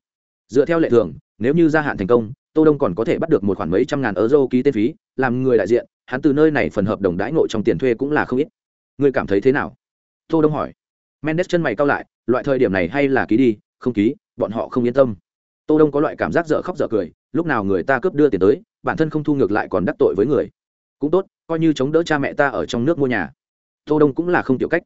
Dựa theo lệ thường nếu như gia hạn thành công tô đông còn có thể bắt được một khoản mấy trăm ngàn euro ký tên phí, làm người đại diện, hắn từ nơi này phần hợp đồng đãi ngộ trong tiền thuê cũng là không ít. Ngươi cảm thấy thế nào? Tô đông hỏi. Mendes chân mày cau lại, loại thời điểm này hay là ký đi, không ký, bọn họ không yên tâm. Tô đông có loại cảm giác dở khóc dở cười, lúc nào người ta cướp đưa tiền tới, bản thân không thu ngược lại còn đắc tội với người. Cũng tốt, coi như chống đỡ cha mẹ ta ở trong nước mua nhà. Tô đông cũng là không tiểu cách.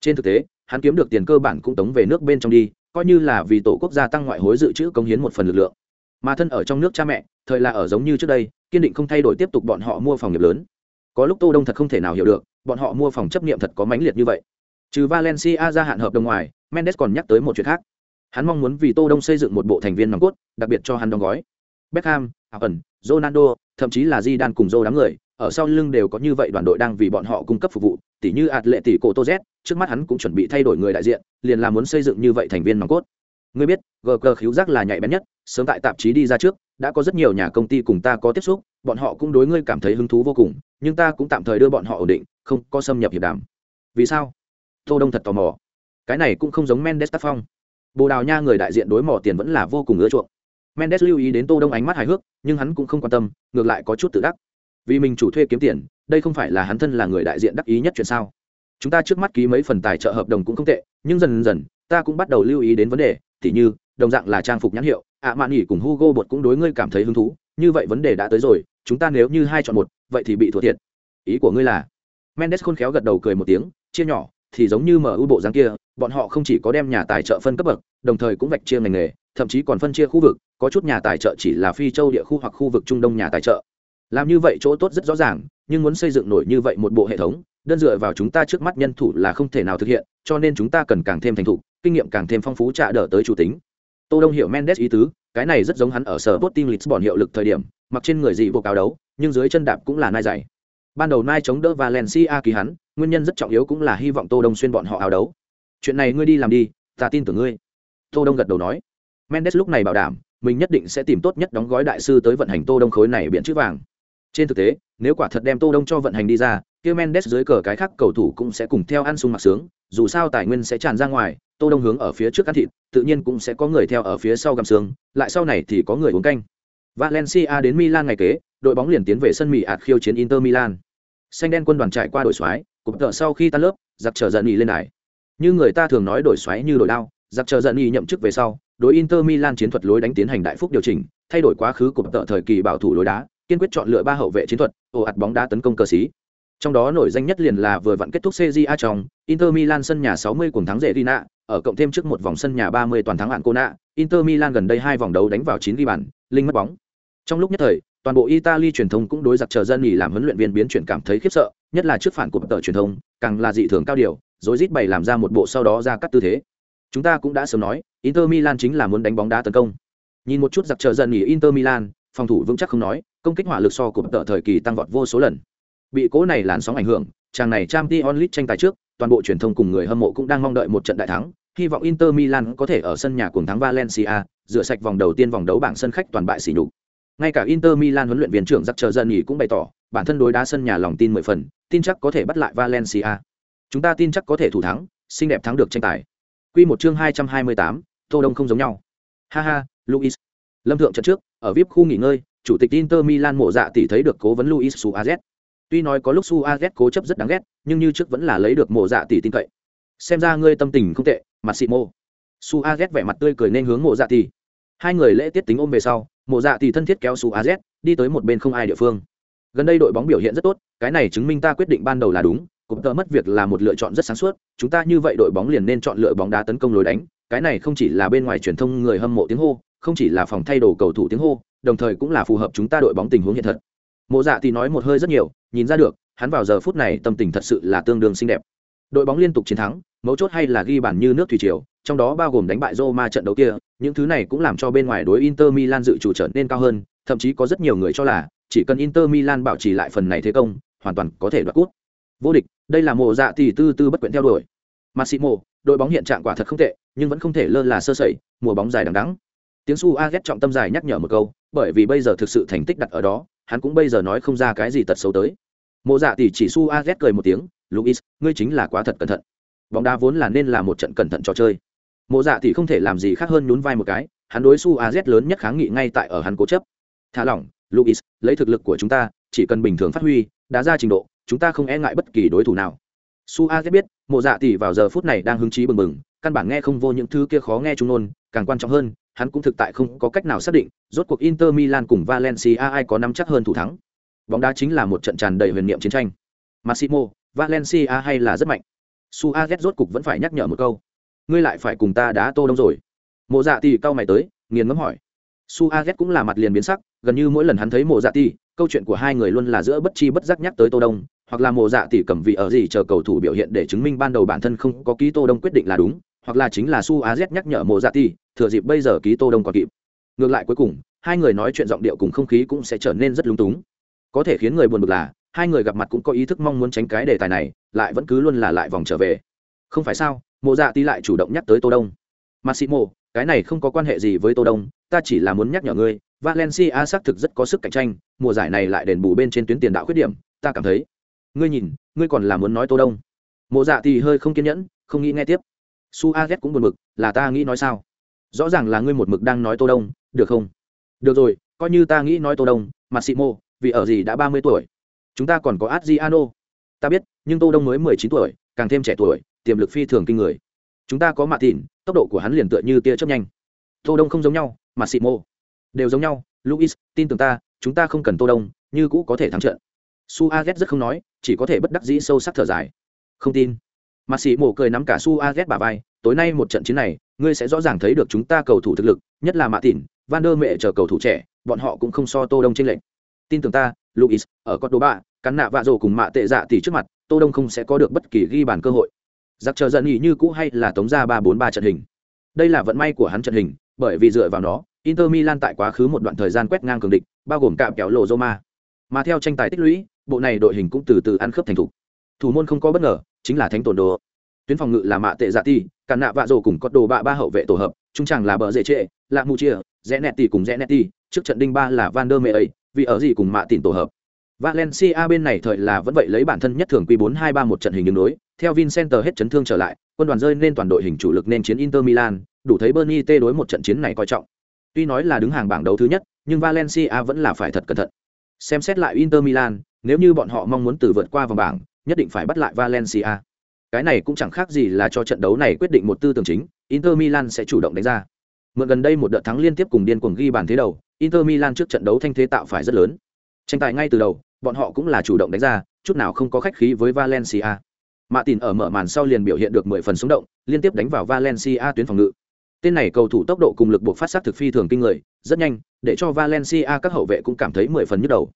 Trên thực tế, hắn kiếm được tiền cơ bản cũng tống về nước bên trong đi, coi như là vì tổ quốc gia tăng ngoại hối dự trữ công hiến một phần lực lượng mà thân ở trong nước cha mẹ, thời là ở giống như trước đây, kiên định không thay đổi tiếp tục bọn họ mua phòng nghiệp lớn. Có lúc tô đông thật không thể nào hiểu được, bọn họ mua phòng chấp niệm thật có mãnh liệt như vậy. Trừ valencia gia hạn hợp đồng ngoài, mendes còn nhắc tới một chuyện khác. Hắn mong muốn vì tô đông xây dựng một bộ thành viên nòng cốt, đặc biệt cho hắn đóng gói. Beckham ẩn ronaldo, thậm chí là di đan cùng dô đám người, ở sau lưng đều có như vậy đoàn đội đang vì bọn họ cung cấp phục vụ tỷ như ạt lệ cổ tô z trước mắt hắn cũng chuẩn bị thay đổi người đại diện, liền là muốn xây dựng như vậy thành viên nòng cốt ngươi biết gg khiếu giác là nhạy bén nhất, sớm tại tạp chí đi ra trước, đã có rất nhiều nhà công ty cùng ta có tiếp xúc, bọn họ cũng đối ngươi cảm thấy hứng thú vô cùng, nhưng ta cũng tạm thời đưa bọn họ ổn định, không có xâm nhập hiệp đàm. Vì sao? Tô đông thật tò mò. Cái này cũng không giống mendes tác phong. Bồ đào nha người đại diện đối mỏ tiền vẫn là vô cùng ưa chuộng. Mendes lưu ý đến tô đông ánh mắt hài hước, nhưng hắn cũng không quan tâm, ngược lại có chút tự đắc. Vì mình chủ thuê kiếm tiền, đây không phải là hắn thân là người đại diện đắc ý nhất chuyện sao? Chúng ta trước mắt ký mấy phần tài trợ hợp đồng cũng không tệ, nhưng dần dần, ta cũng bắt đầu lưu ý đến vấn đề tỉ như, đồng dạng là trang phục nhãn hiệu, ạ mạn nghỉ cùng hugo bột cũng đối ngươi cảm thấy hứng thú, như vậy vấn đề đã tới rồi, chúng ta nếu như hai chọn một, vậy thì bị thua thiệt. Ý của ngươi là? Mendes khôn khéo gật đầu cười một tiếng, chia nhỏ, thì giống như mở ưu bộ dáng kia, bọn họ không chỉ có đem nhà tài trợ phân cấp bậc, đồng thời cũng vạch chia ngành nghề, thậm chí còn phân chia khu vực, có chút nhà tài trợ chỉ là phi châu địa khu hoặc khu vực trung đông nhà tài trợ. Làm như vậy chỗ tốt rất rõ ràng, nhưng muốn xây dựng nổi như vậy một bộ hệ thống, đơn dựa vào chúng ta trước mắt nhân thủ là không thể nào thực hiện, cho nên chúng ta cần càng thêm thành thục kinh nghiệm càng thêm phong phú trả đỡ tới chủ tính. Tô đông hiểu mendes ý tứ, cái này rất giống hắn ở sở bot team lisbon hiệu lực thời điểm, mặc trên người dị bộ cáo đấu, nhưng dưới chân đạp cũng là nai dày. Ban đầu nai chống đỡ valencia ký hắn, nguyên nhân rất trọng yếu cũng là hy vọng tô đông xuyên bọn họ áo đấu. Chuyện này ngươi đi làm đi, ta tin tưởng ngươi. Tô đông gật đầu nói. Mendes lúc này bảo đảm, mình nhất định sẽ tìm tốt nhất đóng gói đại sư tới vận hành tô đông khối này biện chữ vàng. Trên thực tế, nếu quả thật đem tô đông cho vận hành đi ra, kia mendes dưới cờ cái khác cầu thủ cũng sẽ cùng theo ăn sung mặc sướng, dù sao tài nguyên sẽ tràn ra ngoài tô đông hướng ở phía trước ăn thịt tự nhiên cũng sẽ có người theo ở phía sau gầm xương lại sau này thì có người uống canh. Valencia đến milan ngày kế đội bóng liền tiến về sân mỹ ạt khiêu chiến inter milan. Xanh đen quân đoàn trải qua đội xoáy cục tợ sau khi tan lớp giặc chờ giận nhị lên đài. Như người ta thường nói đổi xoáy như đổi đao giặc chờ giận nhị nhậm chức về sau đối inter milan chiến thuật lối đánh tiến hành đại phúc điều chỉnh thay đổi quá khứ cục tợ thời kỳ bảo thủ lối đá kiên quyết chọn lựa ba hậu vệ chiến thuật ồ ạt bóng đá tấn công cơ sĩ trong đó nổi danh nhất liền là vừa vặn kết thúc CJA trong Inter Milan sân nhà 60 cùng thắng dễ Rina, ở cộng thêm trước một vòng sân nhà 30 toàn thắng hạn nạ, Inter Milan gần đây hai vòng đấu đánh vào 9 ghi bàn, linh mất bóng. Trong lúc nhất thời, toàn bộ Italy truyền thông cũng đối giặc chờ dân nghỉ làm huấn luyện viên biến chuyển cảm thấy khiếp sợ, nhất là trước phản của tờ truyền thông, càng là dị thường cao điều, rối rít bày làm ra một bộ sau đó ra cắt tư thế. Chúng ta cũng đã sớm nói, Inter Milan chính là muốn đánh bóng đá tấn công. Nhìn một chút giặc chờ dân nghỉ Inter Milan, phòng thủ vững chắc không nói, công kích hỏa lực so của tờ thời kỳ tăng vọt vô số lần. Bị cố này làn sóng ảnh hưởng, chàng này Champions League tranh tài trước, toàn bộ truyền thông cùng người hâm mộ cũng đang mong đợi một trận đại thắng, hy vọng Inter Milan có thể ở sân nhà cùng thắng Valencia, rửa sạch vòng đầu tiên vòng đấu bảng sân khách toàn bại xỉ nhục. Ngay cả Inter Milan huấn luyện viên trưởng Giặc chờ dân nghỉ cũng bày tỏ, bản thân đối đá sân nhà lòng tin mười phần, tin chắc có thể bắt lại Valencia. Chúng ta tin chắc có thể thủ thắng, xinh đẹp thắng được tranh tài. Quy một chương hai hai mươi tám, Tô Đông không giống nhau. ha ha luis lâm thượng trận trước ở vip khu nghỉ ngơi chủ tịch inter milan mộ dạ tỷ thấy được cố vấn luis suarez tuy nói có lúc suarez cố chấp rất đáng ghét nhưng như trước vẫn là lấy được mộ dạ tỷ tin cậy xem ra ngươi tâm tình không tệ mặt xị mô. Suarez vẻ mặt tươi cười nên hướng mộ dạ tỷ hai người lễ tiết tính ôm về sau, mộ dạ tỷ thân thiết kéo suarez, đi tới một bên không ai địa phương. Gần đây đội bóng biểu hiện rất tốt, cái này chứng minh ta quyết định ban đầu là đúng cũng tớ mất việc là một lựa chọn rất sáng suốt, chúng ta như vậy đội bóng liền nên chọn lựa bóng đá tấn công lối đánh, cái này không chỉ là bên ngoài truyền thông người hâm mộ tiếng hô, không chỉ là phòng thay đồ cầu thủ tiếng hô, đồng thời cũng là phù hợp chúng ta đội bóng tình huống hiện thật. Mộ dạ thì nói một hơi rất nhiều, nhìn ra được, hắn vào giờ phút này tâm tình thật sự là tương đương xinh đẹp. Đội bóng liên tục chiến thắng mấu chốt hay là ghi bàn như nước thủy triều, trong đó bao gồm đánh bại Roma trận đấu kia, những thứ này cũng làm cho bên ngoài đối Inter Milan dự chủ trở nên cao hơn, thậm chí có rất nhiều người cho là, chỉ cần Inter Milan bảo trì lại phần này thế công, hoàn toàn có thể đoạt cúp. Vô địch, đây là mộ dạ tỷ tư tư bất quyện theo đuổi. Massimo, đội bóng hiện trạng quả thật không tệ, nhưng vẫn không thể lơ là sơ sẩy, mùa bóng dài đằng đẵng. Tiếng su trọng tâm dài nhắc nhở một câu, bởi vì bây giờ thực sự thành tích đặt ở đó, hắn cũng bây giờ nói không ra cái gì tật xấu tới. Mộ dạ tỷ chỉ su cười một tiếng, luis, ngươi chính là quá thật cẩn thận bóng đá vốn là nên là một trận cẩn thận trò chơi. Mộ dạ tỷ không thể làm gì khác hơn nhún vai một cái, hắn đối su a z lớn nhất kháng nghị ngay tại ở hắn cố chấp. Thả lỏng, luis, lấy thực lực của chúng ta, chỉ cần bình thường phát huy đá ra trình độ, chúng ta không e ngại bất kỳ đối thủ nào. Su a z biết, mộ dạ tỷ vào giờ phút này đang hứng chí bừng bừng, căn bản nghe không vô những thứ kia khó nghe trung nôn, càng quan trọng hơn, hắn cũng thực tại không có cách nào xác định, rốt cuộc inter milan cùng valencia ai có nắm chắc hơn thủ thắng. Bóng đá chính là một trận tràn đầy huyền niệm chiến tranh. Massimo, valencia hay là rất mạnh? Su a z rốt cục vẫn phải nhắc nhở một câu. Ngươi lại phải cùng ta đá tô đông rồi. Mộ dạ tỷ cau mày tới, nghiền ngẫm hỏi. Su a z cũng là mặt liền biến sắc, gần như mỗi lần hắn thấy mộ dạ tỷ câu chuyện của hai người luôn là giữa bất chi bất giác nhắc tới tô đông, hoặc là mộ dạ tỷ cầm vị ở gì chờ cầu thủ biểu hiện để chứng minh ban đầu bản thân không có ký tô đông quyết định là đúng, hoặc là chính là su a z nhắc nhở mộ dạ tỷ thừa dịp bây giờ ký tô đông còn kịp. Ngược lại cuối cùng, hai người nói chuyện giọng điệu cùng không khí cũng sẽ trở nên rất lúng túng. Có thể khiến người buồn bực là hai người gặp mặt cũng có ý thức mong muốn tránh cái đề tài này, lại vẫn cứ luôn là lại vòng trở về. Không phải sao, mộ dạ tỷ lại chủ động nhắc tới tô đông. Massimo cái này không có quan hệ gì với tô đông, ta chỉ là muốn nhắc nhở ngươi, valencia xác thực rất có sức cạnh tranh, mùa giải này lại đền bù bên trên tuyến tiền đạo khuyết điểm, ta cảm thấy. Ngươi nhìn, ngươi còn là muốn nói tô đông. Mộ dạ thì hơi không kiên nhẫn, không nghĩ nghe tiếp. Su a cũng buồn mực là ta nghĩ nói sao? Rõ ràng là ngươi một mực đang nói tô đông, được không? Được rồi, coi như ta nghĩ nói tô đông massimo vì ở gì đã ba mươi tuổi? Chúng ta còn có adriano. Ta biết, nhưng tô đông mới mười chín tuổi, càng thêm trẻ tuổi, tiềm lực phi thường kinh người. Chúng ta có mạ tịn tốc độ của hắn liền tựa như tia chớp nhanh. Tô đông không giống nhau, mà xị mô đều giống nhau. Luis, tin tưởng ta, chúng ta không cần tô đông, như cũ có thể thắng trận. Su a rất không nói, chỉ có thể bất đắc dĩ sâu sắc thở dài. Không tin. Mà xị mổ cười nắm cả su a bả vai, tối nay một trận chiến này, ngươi sẽ rõ ràng thấy được chúng ta cầu thủ thực lực, nhất là mạ tịn van der mẹ chờ cầu thủ trẻ, bọn họ cũng không so tô đông trên lệnh tin tưởng ta luis, ở cột đồ bạ cắn nạ vạ rổ cùng mạ tệ dạ tỷ trước mặt, tô đông không sẽ có được bất kỳ ghi bàn cơ hội. Giặc chờ giận nghỉ như cũ hay là tống ra ba bốn ba trận hình. Đây là vận may của hắn trận hình, bởi vì dựa vào nó, inter milan tại quá khứ một đoạn thời gian quét ngang cường địch, bao gồm cạm kéo lộ roma. Mà theo tranh tài tích lũy, bộ này đội hình cũng từ từ ăn khớp thành thủ. thủ môn không có bất ngờ, chính là thánh tổn đồ. Tuyến phòng ngự là mạ tệ dạ ti càn nạ vạ rổ cùng có đồ bạ ba hậu vệ tổ hợp, trung tràng là bờ dễ trệ lạ mu chia rẽ nẹt cùng rẽ nẹt trước trận đinh ba là van der mê ấy vì ở gì cùng mạ tỉn tổ hợp Valencia bên này thời là vẫn vậy lấy bản thân nhất thường quy 4-2-3 một trận hình đứng đối, theo Vincenter hết chấn thương trở lại, quân đoàn rơi nên toàn đội hình chủ lực nên chiến Inter Milan, đủ thấy Bernie T đối một trận chiến này coi trọng. Tuy nói là đứng hàng bảng đấu thứ nhất, nhưng Valencia vẫn là phải thật cẩn thận. Xem xét lại Inter Milan, nếu như bọn họ mong muốn từ vượt qua vòng bảng, nhất định phải bắt lại Valencia. Cái này cũng chẳng khác gì là cho trận đấu này quyết định một tư tưởng chính, Inter Milan sẽ chủ động đánh ra. Mượn gần đây một đợt thắng liên tiếp cùng điên cuồng ghi bàn thế đầu, Inter Milan trước trận đấu thanh thế tạo phải rất lớn. Tranh tài ngay từ đầu, bọn họ cũng là chủ động đánh ra, chút nào không có khách khí với Valencia. Mạ Tín ở mở màn sau liền biểu hiện được 10 phần sống động, liên tiếp đánh vào Valencia tuyến phòng ngự. Tên này cầu thủ tốc độ cùng lực buộc phát sát thực phi thường kinh người, rất nhanh, để cho Valencia các hậu vệ cũng cảm thấy 10 phần nhức đầu.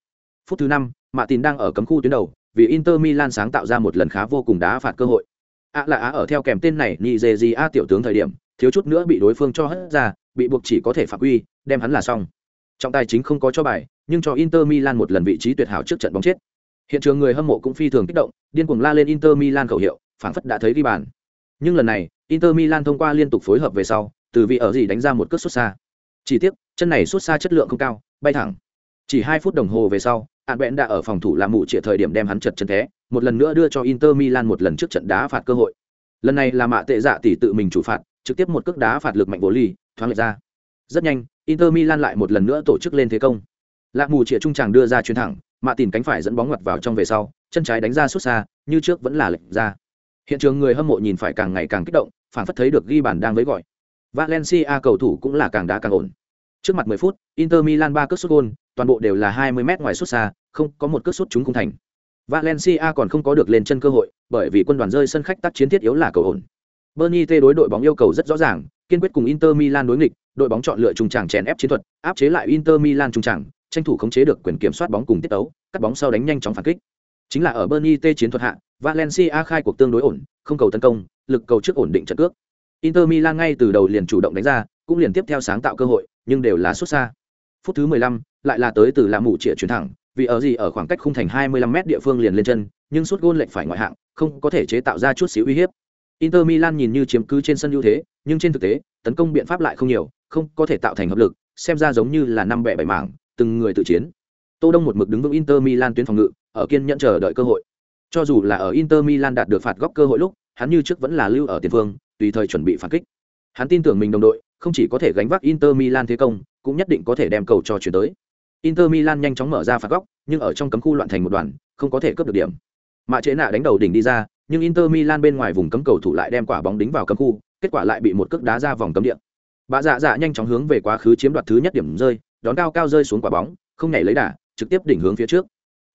Phút thứ 5, Mạ Tín đang ở cấm khu tuyến đầu, vì Inter Milan sáng tạo ra một lần khá vô cùng đá phạt cơ hội. À là á ở theo kèm tên này Nigeria tiểu tướng thời điểm, thiếu chút nữa bị đối phương cho hất ra, bị buộc chỉ có thể phạt quy, đem hắn là xong. Trọng tài chính không có cho bài, nhưng cho Inter Milan một lần vị trí tuyệt hảo trước trận bóng chết. Hiện trường người hâm mộ cũng phi thường kích động, điên cuồng la lên Inter Milan khẩu hiệu, phảng phất đã thấy ghi bàn. Nhưng lần này, Inter Milan thông qua liên tục phối hợp về sau, từ vị ở gì đánh ra một cước xuất xa. Chỉ tiếc, chân này xuất xa chất lượng không cao, bay thẳng. Chỉ hai phút đồng hồ về sau, Ản Bện đã ở phòng thủ làm mụ trịa thời điểm đem hắn chật chân té, một lần nữa đưa cho Inter Milan một lần trước trận đá phạt cơ hội. Lần này là mạ tệ dạ tỷ tự mình chủ phạt, trực tiếp một cước đá phạt lực mạnh vô ly, thoáng lệch ra. Rất nhanh, Inter Milan lại một lần nữa tổ chức lên thế công. Lạc mù chĩa trung tràng đưa ra chuyền thẳng, mạ tìm cánh phải dẫn bóng ngoặt vào trong về sau, chân trái đánh ra xuất xa, như trước vẫn là lệch ra. Hiện trường người hâm mộ nhìn phải càng ngày càng kích động, phản phất thấy được ghi bàn đang với gọi. Valencia cầu thủ cũng là càng đá càng ổn. Trước mặt 10 phút, Inter Milan ba cước sút gol, toàn bộ đều là 20 mét ngoài xuất xa, không có một cước sút trúng khung thành. Valencia còn không có được lên chân cơ hội, bởi vì quân đoàn rơi sân khách tác chiến thiết yếu là cầu ổn. Bernie T đối đội bóng yêu cầu rất rõ ràng, kiên quyết cùng Inter Milan đối nghịch, đội bóng chọn lựa trung trảng chèn ép chiến thuật, áp chế lại Inter Milan trung trảng, tranh thủ khống chế được quyền kiểm soát bóng cùng tiết tấu, cắt bóng sau đánh nhanh chóng phản kích. Chính là ở Bernie T chiến thuật hạ, Valencia khai cuộc tương đối ổn, không cầu tấn công, lực cầu trước ổn định trận cước. Inter Milan ngay từ đầu liền chủ động đánh ra, cũng liền tiếp theo sáng tạo cơ hội, nhưng đều là xuất xa. Phút thứ 15, lại là tới từ lạm mụ trịa chuyển thẳng, vì ở gì ở khoảng cách khung thành 25m địa phương liền lên chân, nhưng suốt gôn lệch phải ngoại hạng, không có thể chế tạo ra chút xíu uy hiếp. Inter Milan nhìn như chiếm cứ trên sân ưu thế, nhưng trên thực tế, tấn công biện pháp lại không nhiều, không có thể tạo thành hợp lực, xem ra giống như là năm bẻ bảy mảng, từng người tự chiến. Tô Đông một mực đứng vững Inter Milan tuyến phòng ngự, ở kiên nhẫn chờ đợi cơ hội. Cho dù là ở Inter Milan đạt được phạt góc cơ hội lúc, hắn như trước vẫn là lưu ở tiền phương, tùy thời chuẩn bị phản kích. Hắn tin tưởng mình đồng đội, không chỉ có thể gánh vác Inter Milan thế công, cũng nhất định có thể đem cầu cho chuyển tới. Inter Milan nhanh chóng mở ra phạt góc, nhưng ở trong cấm khu loạn thành một đoàn, không có thể cướp được điểm. Mạ chế nạ đánh đầu đỉnh đi ra, nhưng Inter Milan bên ngoài vùng cấm cầu thủ lại đem quả bóng đính vào cấm khu, kết quả lại bị một cước đá ra vòng cấm địa. Bà dạ dạ nhanh chóng hướng về quá khứ chiếm đoạt thứ nhất điểm rơi, đón cao cao rơi xuống quả bóng, không nhảy lấy đà, trực tiếp đỉnh hướng phía trước.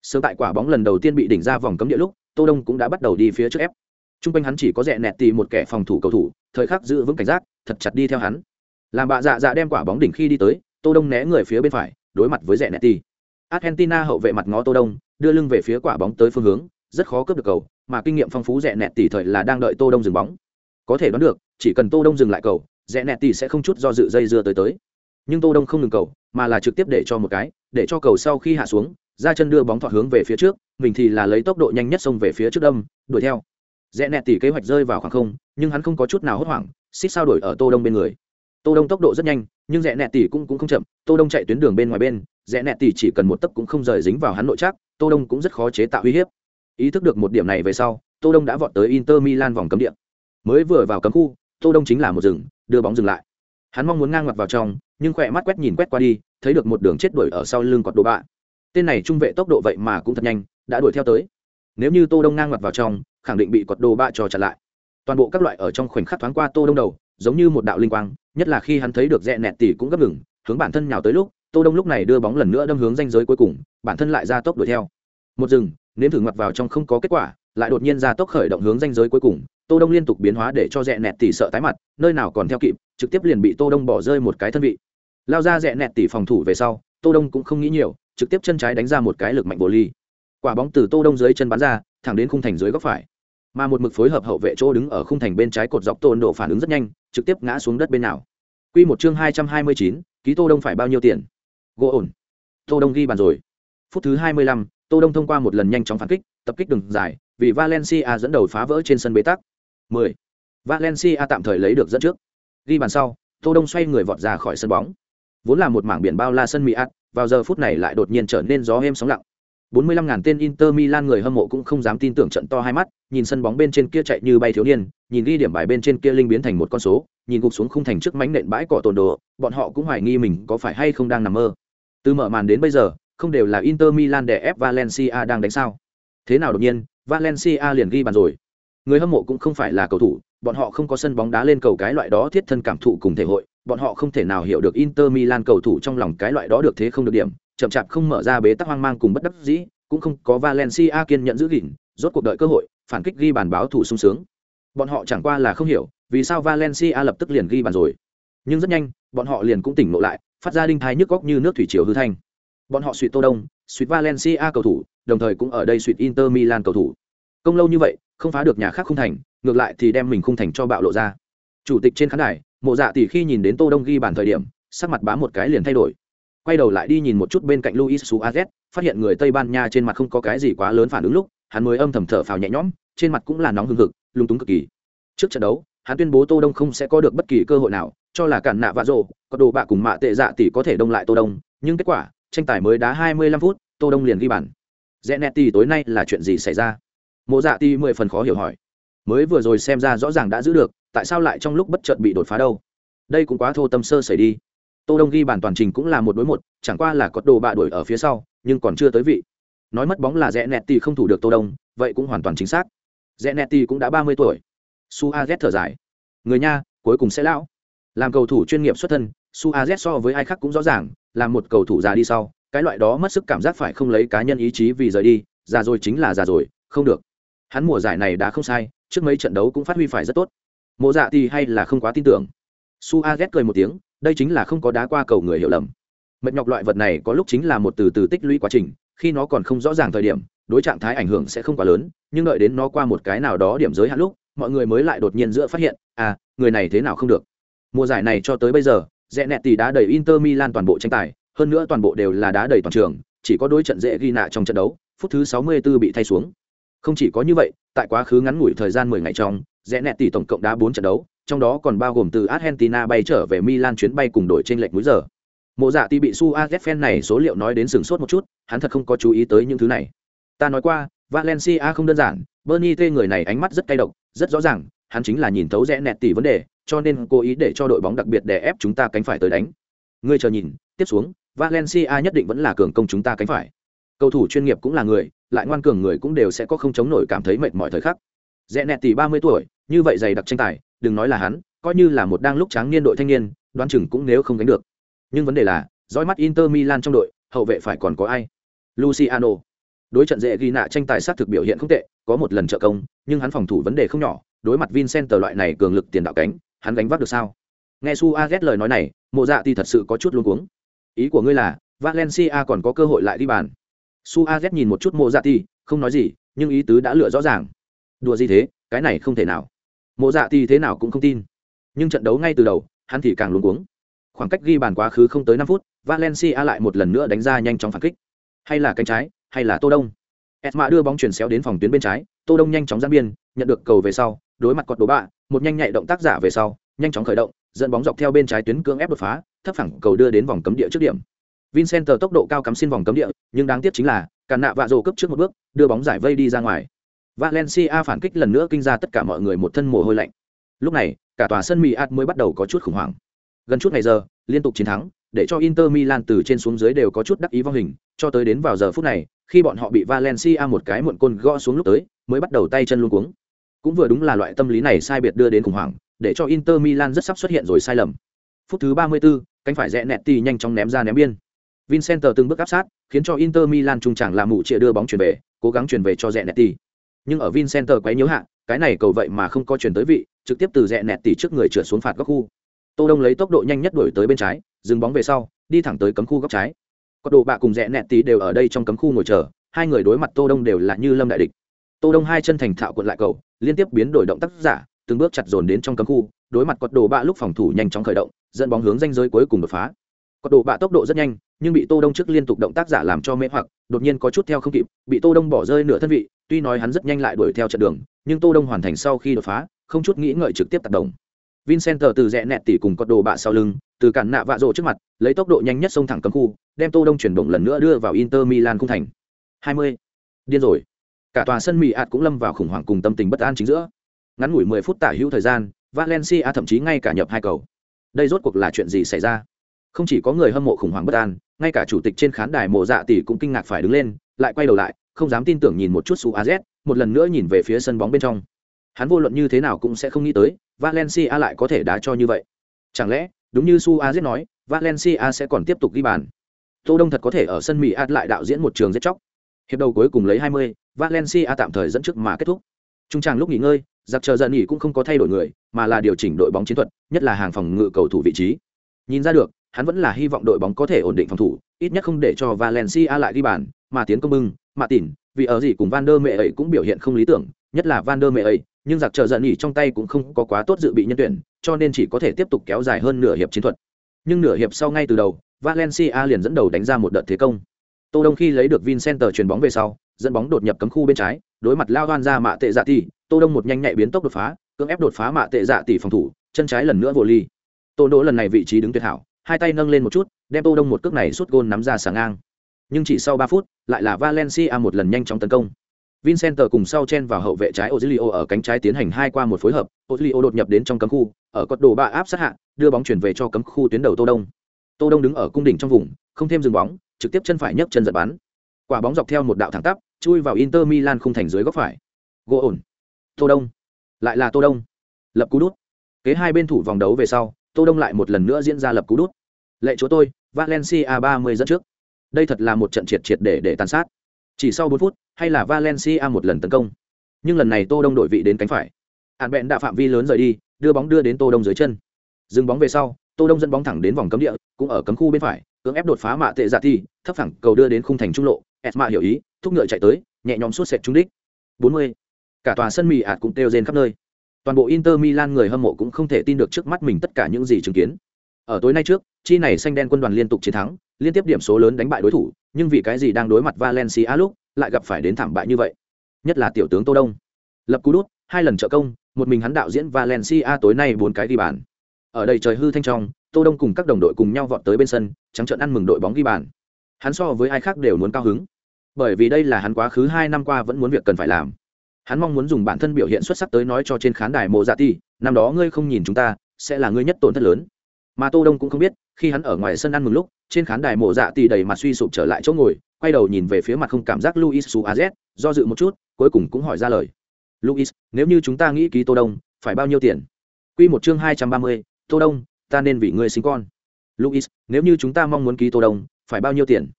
Sớm tại quả bóng lần đầu tiên bị đỉnh ra vòng cấm địa lúc, Tô Đông cũng đã bắt đầu đi phía trước ép. Trung quanh hắn chỉ có rẻ nẹt tì một kẻ phòng thủ cầu thủ, thời khắc giữ vững cảnh giác, thật chặt đi theo hắn. Làm bà dạ dạ đem quả bóng đỉnh khi đi tới, Tô Đông né người phía bên phải, đối mặt với rẻ nẹt tì. Argentina hậu vệ mặt ngó Tô Đông, đưa lưng về phía quả bóng tới phương hướng, rất khó cướp được cầu, mà kinh nghiệm phong phú rẻ nẹt tì thời là đang đợi Tô Đông dừng bóng. Có thể đoán được, chỉ cần Tô Đông dừng lại cầu, rẽ nẹt tỉ sẽ không chút do dự dây dưa tới tới. Nhưng Tô Đông không ngừng cầu, mà là trực tiếp để cho một cái, để cho cầu sau khi hạ xuống, ra chân đưa bóng thọ hướng về phía trước, mình thì là lấy tốc độ nhanh nhất xông về phía trước đâm, đuổi theo. Rẽ nẹt tỉ kế hoạch rơi vào khoảng không, nhưng hắn không có chút nào hốt hoảng, xích sao đổi ở Tô Đông bên người. Tô Đông tốc độ rất nhanh, nhưng rẽ nẹt tỉ cũng cũng không chậm, Tô Đông chạy tuyến đường bên ngoài bên, rẽ nẹt tỉ chỉ cần một tấc cũng không rời dính vào hắn nội chắc, Tô Đông cũng rất khó chế tạo uy hiếp. Ý thức được một điểm này về sau, Tô Đông đã vọt tới Inter Milan vòng cấm địa. Mới vừa vào cấm khu, Tô Đông chính là một dừng, đưa bóng dừng lại. Hắn mong muốn ngang ngặt vào trong, nhưng khỏe mắt quét nhìn quét qua đi, thấy được một đường chết đuổi ở sau lưng quạt đồ bạ. Tên này trung vệ tốc độ vậy mà cũng thật nhanh, đã đuổi theo tới. Nếu như Tô Đông ngang ngặt vào trong, khẳng định bị quạt đồ bạ cho chặn lại. Toàn bộ các loại ở trong khoảnh khắc thoáng qua Tô Đông đầu, giống như một đạo linh quang, nhất là khi hắn thấy được rẽ nẹt tỉ cũng gấp ngừng, hướng bản thân nhào tới lúc, Tô Đông lúc này đưa bóng lần nữa đâm hướng ranh giới cuối cùng, bản thân lại ra tốc đuổi theo. Một dừng, nếm thử ngoặt vào trong không có kết quả, lại đột nhiên ra tốc khởi động hướng danh giới cuối cùng tô đông liên tục biến hóa để cho rẽ nẹt tỷ sợ tái mặt nơi nào còn theo kịp trực tiếp liền bị tô đông bỏ rơi một cái thân vị. Lao ra rẽ nẹt tỷ phòng thủ về sau tô đông cũng không nghĩ nhiều trực tiếp chân trái đánh ra một cái lực mạnh bồ ly. Quả bóng từ tô đông dưới chân bắn ra thẳng đến khung thành dưới góc phải. Mà một mực phối hợp hậu vệ chỗ đứng ở khung thành bên trái cột dọc tôn độ phản ứng rất nhanh trực tiếp ngã xuống đất bên nào. Quy một chương hai hai mươi chín ký tô đông phải bao nhiêu tiền? Gỗ ổn. Tô đông ghi bàn rồi. Phút thứ hai mươi lăm, tô đông thông qua một lần nhanh chóng phản kích tập kích đường dài vì Valencia dẫn đầu phá vỡ trên sân bế tắc. 10. Valencia tạm thời lấy được dẫn trước. Ghi bàn sau, Tô Đông xoay người vọt ra khỏi sân bóng. Vốn là một mảng biển bao la sân Mỹ ạt, vào giờ phút này lại đột nhiên trở nên gió êm sóng lặng. 45.000 tên Inter Milan người hâm mộ cũng không dám tin tưởng trận to hai mắt, nhìn sân bóng bên trên kia chạy như bay thiếu niên, nhìn ghi điểm bài bên trên kia linh biến thành một con số, nhìn gục xuống khung thành trước mảnh nện bãi cỏ tồn đồ, bọn họ cũng hoài nghi mình có phải hay không đang nằm mơ. Từ mở màn đến bây giờ, không đều là Inter Milan đè ép Valencia đang đánh sao? Thế nào đột nhiên, Valencia liền ghi bàn rồi. Người hâm mộ cũng không phải là cầu thủ, bọn họ không có sân bóng đá lên cầu cái loại đó thiết thân cảm thụ cùng thể hội, bọn họ không thể nào hiểu được Inter Milan cầu thủ trong lòng cái loại đó được thế không được điểm, chậm chạp không mở ra bế tắc hoang mang cùng bất đắc dĩ, cũng không có Valencia kiên nhẫn giữ gìn, rốt cuộc đợi cơ hội, phản kích ghi bàn báo thủ sung sướng. Bọn họ chẳng qua là không hiểu, vì sao Valencia lập tức liền ghi bàn rồi. Nhưng rất nhanh, bọn họ liền cũng tỉnh ngộ lại, phát ra đinh thai nhức góc như nước thủy triều hư thanh. Bọn họ suy Tô Đông, suy Valencia cầu thủ, đồng thời cũng ở đây suy Inter Milan cầu thủ. Công lâu như vậy, không phá được nhà khác không thành, ngược lại thì đem mình không thành cho bạo lộ ra. Chủ tịch trên khán đài, Mộ Dạ tỷ khi nhìn đến Tô Đông ghi bàn thời điểm, sắc mặt bá một cái liền thay đổi. Quay đầu lại đi nhìn một chút bên cạnh Luis Suarez, phát hiện người Tây Ban Nha trên mặt không có cái gì quá lớn phản ứng lúc, hắn mới âm thầm thở phào nhẹ nhõm, trên mặt cũng là nóng hừng hực, lung túng cực kỳ. Trước trận đấu, hắn tuyên bố Tô Đông không sẽ có được bất kỳ cơ hội nào, cho là cản nạ vạ rộ có đồ bạ cùng mạ tệ dạ tỷ có thể đông lại Tô Đông, nhưng kết quả, tranh tài mới đá 25 phút, Tô Đông liền ghi bàn. Rẽ nẹt tỷ tối nay là chuyện gì xảy ra? Mộ Dạ Tỷ mười phần khó hiểu hỏi. Mới vừa rồi xem ra rõ ràng đã giữ được, tại sao lại trong lúc bất chợt bị đột phá đâu? Đây cũng quá thô tâm sơ xảy đi. tô đông ghi bản toàn trình cũng là một đối một chẳng qua là có đồ bạ đuổi ở phía sau nhưng còn chưa tới vị nói mất bóng là rẽ nẹt ti không thủ được tô đông vậy cũng hoàn toàn chính xác rẽ nẹt ti cũng đã ba mươi tuổi su a z thở dài người nha cuối cùng sẽ lão làm cầu thủ chuyên nghiệp xuất thân su a z so với ai khác cũng rõ ràng là một cầu thủ già đi sau cái loại đó mất sức cảm giác phải không lấy cá nhân ý chí vì rời đi già rồi chính là già rồi không được hắn mùa giải này đã không sai, trước mấy trận đấu cũng phát huy phải rất tốt. Mộ dạ thì hay là không quá tin tưởng. Su a ghét cười một tiếng, đây chính là không có đá qua cầu người hiểu lầm. Mệt nhọc loại vật này có lúc chính là một từ từ tích lũy quá trình, khi nó còn không rõ ràng thời điểm, đối trạng thái ảnh hưởng sẽ không quá lớn, nhưng đợi đến nó qua một cái nào đó điểm giới hạn lúc, mọi người mới lại đột nhiên giữa phát hiện à người này thế nào không được. Mùa giải này cho tới bây giờ, rẽ nẹt thì đá đầy inter milan toàn bộ tranh tài, hơn nữa toàn bộ đều là đá đầy toàn trường, chỉ có đôi trận dễ ghi nạ trong trận đấu, phút thứ 64 bị thay xuống không chỉ có như vậy, tại quá khứ ngắn ngủi thời gian 10 ngày trong, rẽ nẹt tỷ tổng cộng đá 4 trận đấu, trong đó còn bao gồm từ argentina bay trở về milan chuyến bay cùng đội trên lệch múi giờ. Mộ dạ tỷ bị su a fan này số liệu nói đến sừng sốt một chút, hắn thật không có chú ý tới những thứ này. Ta nói qua, valencia không đơn giản bernie t người này ánh mắt rất cay độc, rất rõ ràng, hắn chính là nhìn thấu rẽ nẹt tỷ vấn đề, cho nên cố ý để cho đội bóng đặc biệt để ép chúng ta cánh phải tới đánh. Ngươi chờ nhìn, tiếp xuống, valencia nhất định vẫn là cường công chúng ta cánh phải. Cầu thủ chuyên nghiệp cũng là người lại ngoan cường người cũng đều sẽ có không chống nổi cảm thấy mệt mỏi thời khắc. Rẽ nẹt tỷ ba mươi tuổi, như vậy dày đặc tranh tài, đừng nói là hắn, coi như là một đang lúc tráng niên đội thanh niên, đoán chừng cũng nếu không gánh được. Nhưng vấn đề là, dõi mắt inter milan trong đội, hậu vệ phải còn có ai? Luciano. Đối trận dễ ghi nạ tranh tài sát thực biểu hiện không tệ, có một lần trợ công, nhưng hắn phòng thủ vấn đề không nhỏ, đối mặt vincent loại này cường lực tiền đạo cánh, hắn gánh vác được sao? Nghe su lời nói này mộ dạ thì thật sự có chút luôn cuống. Ý của ngươi là, valencia còn có cơ hội lại đi bàn su a nhìn một chút mộ dạ Ti, không nói gì nhưng ý tứ đã lựa rõ ràng. Đùa gì thế cái này không thể nào. Mộ dạ Ti thế nào cũng không tin. Nhưng trận đấu ngay từ đầu hắn thì càng luống cuống. Khoảng cách ghi bàn quá khứ không tới năm phút valencia lại một lần nữa đánh ra nhanh chóng phản kích. Hay là cánh trái hay là tô đông. Esma đưa bóng chuyển xéo đến phòng tuyến bên trái tô đông nhanh chóng giãn biên nhận được cầu về sau đối mặt cọt đố bạ một nhanh nhạy động tác giả về sau nhanh chóng khởi động dẫn bóng dọc theo bên trái tuyến cưỡng ép đột phá thấp phẳng cầu đưa đến vòng cấm địa trước điểm vincent tốc độ cao cắm xin vòng cấm địa nhưng đáng tiếc chính là càn nạ vạ rồ cấp trước một bước đưa bóng giải vây đi ra ngoài. Valencia phản kích lần nữa kinh ra tất cả mọi người một thân mồ hôi lạnh. Lúc này cả tòa sân mỹ ạt mới bắt đầu có chút khủng hoảng. Gần chút ngày giờ liên tục chiến thắng để cho inter milan từ trên xuống dưới đều có chút đắc ý vong hình cho tới đến vào giờ phút này khi bọn họ bị valencia một cái muộn côn gõ xuống lúc tới mới bắt đầu tay chân luống cuống. Cũng vừa đúng là loại tâm lý này sai biệt đưa đến khủng hoảng để cho inter milan rất sắp xuất hiện rồi sai lầm. Phút thứ 34, cánh phải rẽ nẹt tì nhanh chóng ném ra ném biên vincent từng bước áp sát, khiến cho inter milan trung trảng làm mụ chia đưa bóng chuyển về, cố gắng chuyển về cho rẽ nẹt nhưng ở vincent quấy nhiễu hạ, cái này cầu vậy mà không có chuyển tới vị, trực tiếp từ rẽ nẹt trước người trượt xuống phạt góc khu. Tô đông lấy tốc độ nhanh nhất đuổi tới bên trái, dừng bóng về sau, đi thẳng tới cấm khu góc trái. Có đồ bạ cùng rẽ nẹt đều ở đây trong cấm khu ngồi chờ, hai người đối mặt tô đông đều là như lâm đại địch. Tô đông hai chân thành thạo cuộn lại cầu, liên tiếp biến đổi động tác giả, từng bước chặt dồn đến trong cấm khu, đối mặt cọt đồ bạ lúc phòng thủ nhanh chóng khởi động, dẫn bóng hướng danh giới cuối cùng đột phá cọt đồ bạ tốc độ rất nhanh, nhưng bị tô đông trước liên tục động tác giả làm cho mê hoặc, đột nhiên có chút theo không kịp, bị tô đông bỏ rơi nửa thân vị, tuy nói hắn rất nhanh lại đuổi theo trận đường, nhưng tô đông hoàn thành sau khi đột phá, không chút nghĩ ngợi trực tiếp tác động. Vincent từ rẽ nẹt tỉ cùng cọt đồ bạ sau lưng, từ cản nạ vạ rộ trước mặt, lấy tốc độ nhanh nhất xông thẳng cấm khu, đem tô đông chuyển động lần nữa đưa vào inter milan khung thành. 20. điên rồi. Cả tòa sân mỹ ạt cũng lâm vào khủng hoảng cùng tâm tình bất an chính giữa. Ngắn ngủi 10 phút tả hữu thời gian, valencia thậm chí ngay cả nhập hai cầu. Đây rốt cuộc là chuyện gì xảy ra? Không chỉ có người hâm mộ khủng hoảng bất an ngay cả chủ tịch trên khán đài mộ dạ tỷ cũng kinh ngạc phải đứng lên lại quay đầu lại không dám tin tưởng nhìn một chút su az một lần nữa nhìn về phía sân bóng bên trong. Hắn vô luận như thế nào cũng sẽ không nghĩ tới valencia lại có thể đá cho như vậy. Chẳng lẽ đúng như su a nói valencia sẽ còn tiếp tục ghi bàn? Tô đông thật có thể ở sân mỹ ad lại đạo diễn một trường giết chóc. Hiệp đầu cuối cùng lấy 20, valencia tạm thời dẫn trước mà kết thúc. Trung tràng lúc nghỉ ngơi giặc chờ giận nghỉ cũng không có thay đổi người mà là điều chỉnh đội bóng chiến thuật nhất là hàng phòng ngự cầu thủ vị trí. Nhìn ra được hắn vẫn là hy vọng đội bóng có thể ổn định phòng thủ, ít nhất không để cho valencia lại đi bàn, mà tiến công bưng, mà tỉn, vì ở gì cùng van der mẹ ấy cũng biểu hiện không lý tưởng, nhất là van der mẹ ấy, nhưng giặc chờ giận nghỉ trong tay cũng không có quá tốt dự bị nhân tuyển, cho nên chỉ có thể tiếp tục kéo dài hơn nửa hiệp chiến thuật. Nhưng nửa hiệp sau ngay từ đầu, valencia liền dẫn đầu đánh ra một đợt thế công. Tô đông khi lấy được vincenter chuyền bóng về sau, dẫn bóng đột nhập cấm khu bên trái, đối mặt lao đoan ra mạ tệ dạ tỷ tô đông một nhanh nhạy biến tốc đột phá, cưỡng ép đột phá mạ tệ dạ tỷ phòng thủ, chân trái lần nữa vô ly. Tô đỗ lần này vị trí đứng tuyệt hảo hai tay nâng lên một chút đem tô đông một cước này suốt gôn nắm ra sáng ngang. Nhưng chỉ sau ba phút lại là valencia một lần nhanh chóng tấn công. Vincent cùng sau chen vào hậu vệ trái Ozilio ở cánh trái tiến hành hai qua một phối hợp, Ozilio đột nhập đến trong cấm khu, ở cột đồ ba áp sát hạ, đưa bóng chuyển về cho cấm khu tuyến đầu Tô Đông. tô đông đứng ở cung đỉnh trong vùng không thêm dừng bóng trực tiếp chân phải nhấc chân giật bắn. Quả bóng dọc theo một đạo thẳng tắp chui vào inter milan khung thành dưới góc phải. Gỗ ổn. Tô đông. Lại là tô đông. Lập cú đút. Kế hai bên thủ vòng đấu về sau tô đông lại một lần nữa diễn ra lập cú đút lệ chúa tôi, valencia 30 dẫn trước. Đây thật là một trận triệt triệt để để tàn sát. Chỉ sau 4 phút, hay là valencia một lần tấn công. Nhưng lần này tô đông đổi vị đến cánh phải. Hạn bẹn đã phạm vi lớn rời đi, đưa bóng đưa đến tô đông dưới chân. Dừng bóng về sau, tô đông dẫn bóng thẳng đến vòng cấm địa, cũng ở cấm khu bên phải, cưỡng ép đột phá mạ tệ dạ giả thi thấp thẳng cầu đưa đến khung thành trung lộ. Esma hiểu ý, thúc ngựa chạy tới, nhẹ nhõm suốt sệt trúng đích. 40. cả tòa sân mì ạt cũng kêu rên khắp nơi. Toàn bộ inter milan người hâm mộ cũng không thể tin được trước mắt mình tất cả những gì chứng kiến. Ở tối nay trước chi này xanh đen quân đoàn liên tục chiến thắng, liên tiếp điểm số lớn đánh bại đối thủ, nhưng vì cái gì đang đối mặt valencia lúc lại gặp phải đến thảm bại như vậy? Nhất là tiểu tướng tô đông. Lập cú đút, hai lần trợ công, một mình hắn đạo diễn valencia tối nay bốn cái ghi bàn. Ở đây trời hư thanh trong, tô đông cùng các đồng đội cùng nhau vọt tới bên sân, trắng trợn ăn mừng đội bóng ghi bàn. Hắn so với ai khác đều muốn cao hứng. Bởi vì đây là hắn quá khứ hai năm qua vẫn muốn việc cần phải làm. Hắn mong muốn dùng bản thân biểu hiện xuất sắc tới nói cho trên khán đài mộ dạ ti năm đó ngươi không nhìn chúng ta, sẽ là ngươi nhất tổn thất lớn. Mà tô đông cũng không biết khi hắn ở ngoài sân ăn mừng lúc trên khán đài mộ dạ tì đầy mặt suy sụp trở lại chỗ ngồi quay đầu nhìn về phía mặt không cảm giác luis suarez do dự một chút cuối cùng cũng hỏi ra lời. Luis nếu như chúng ta nghĩ ký tô đông phải bao nhiêu tiền? Quy một chương hai trăm ba mươi, tô đông ta nên vì ngươi sinh con. Luis nếu như chúng ta mong muốn ký tô đông phải bao nhiêu tiền?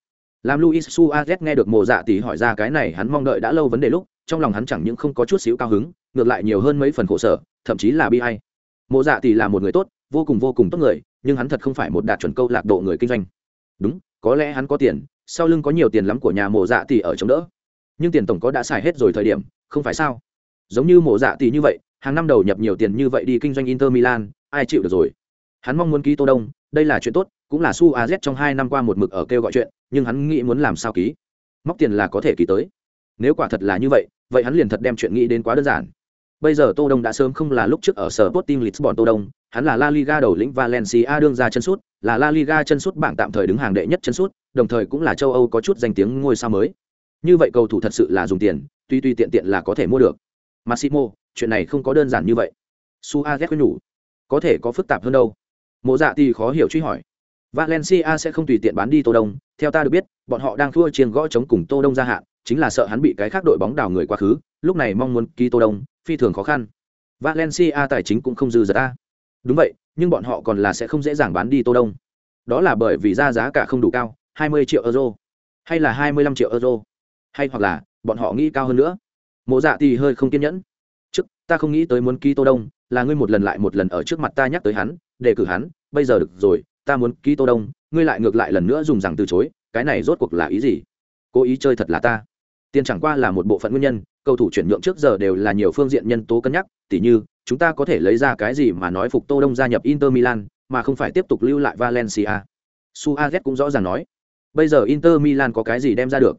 Làm luis suarez nghe được mộ dạ tỷ hỏi ra cái này hắn mong đợi đã lâu vấn đề lúc trong lòng hắn chẳng những không có chút xíu cao hứng ngược lại nhiều hơn mấy phần khổ sở thậm chí là bi hay mộ dạ tỷ là một người tốt vô cùng vô cùng tốt người nhưng hắn thật không phải một đạt chuẩn câu lạc bộ người kinh doanh. Đúng, có lẽ hắn có tiền, sau lưng có nhiều tiền lắm của nhà mộ dạ tỷ ở chống đỡ. Nhưng tiền tổng có đã xài hết rồi thời điểm, không phải sao? Giống như mộ dạ tỷ như vậy, hàng năm đầu nhập nhiều tiền như vậy đi kinh doanh inter milan, ai chịu được rồi? Hắn mong muốn ký tô đông, đây là chuyện tốt, cũng là su az trong hai năm qua một mực ở kêu gọi chuyện, nhưng hắn nghĩ muốn làm sao ký? Móc tiền là có thể ký tới. Nếu quả thật là như vậy vậy hắn liền thật đem chuyện nghĩ đến quá đơn giản. Bây giờ tô đông đã sớm không là lúc trước ở sở Sporting Lisbon tô đông hắn là La Liga đầu lĩnh Valencia đương ra chân sút, là La Liga chân sút bảng tạm thời đứng hàng đệ nhất chân sút, đồng thời cũng là châu Âu có chút danh tiếng ngôi sao mới. Như vậy cầu thủ thật sự là dùng tiền, tuy tuy tiện tiện là có thể mua được. Massimo, chuyện này không có đơn giản như vậy. Suarez khuyên nhủ, có thể có phức tạp hơn đâu. Mộ dạ thì khó hiểu truy hỏi, valencia sẽ không tùy tiện bán đi tô đông, theo ta được biết, bọn họ đang thua chiên gõ chống cùng tô đông gia hạn, chính là sợ hắn bị cái khác đội bóng đào người quá khứ, lúc này mong muốn ký tô đông, phi thường khó khăn. Valencia tài chính cũng không dư dật a đúng vậy, nhưng bọn họ còn là sẽ không dễ dàng bán đi tô đông. Đó là bởi vì ra giá cả không đủ cao 20 triệu euro. Hay là 25 triệu euro. Hay hoặc là, bọn họ nghĩ cao hơn nữa. Mộ dạ thì hơi không kiên nhẫn. Trước, ta không nghĩ tới muốn ký tô đông, là ngươi một lần lại một lần ở trước mặt ta nhắc tới hắn, đề cử hắn, bây giờ được rồi, ta muốn ký tô đông, ngươi lại ngược lại lần nữa dùng rằng từ chối, cái này rốt cuộc là ý gì? Cố ý chơi thật là ta tiền chẳng qua là một bộ phận nguyên nhân cầu thủ chuyển nhượng trước giờ đều là nhiều phương diện nhân tố cân nhắc tỉ như chúng ta có thể lấy ra cái gì mà nói phục tô đông gia nhập inter milan mà không phải tiếp tục lưu lại valencia suarez cũng rõ ràng nói bây giờ inter milan có cái gì đem ra được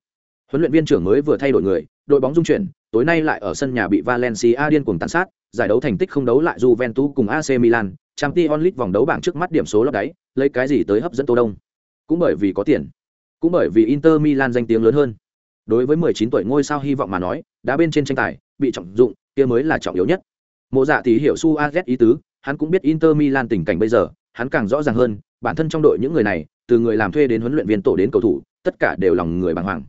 huấn luyện viên trưởng mới vừa thay đổi người đội bóng dung chuyển tối nay lại ở sân nhà bị valencia điên cuồng tàn sát giải đấu thành tích không đấu lại juventus cùng ac milan Champions League vòng đấu bảng trước mắt điểm số lấp đáy, lấy cái gì tới hấp dẫn Tô Đông? Cũng bởi vì có tiền, cũng bởi vì Inter Milan danh tiếng lớn hơn. Đối với 19 tuổi ngôi sao hy vọng mà nói, đá bên trên tranh tài, bị trọng dụng, kia mới là trọng yếu nhất. Mộ Dạ thì hiểu Su ý tứ, hắn cũng biết Inter Milan tình cảnh bây giờ, hắn càng rõ ràng hơn, bản thân trong đội những người này, từ người làm thuê đến huấn luyện viên tổ đến cầu thủ, tất cả đều lòng người bàng hoàng.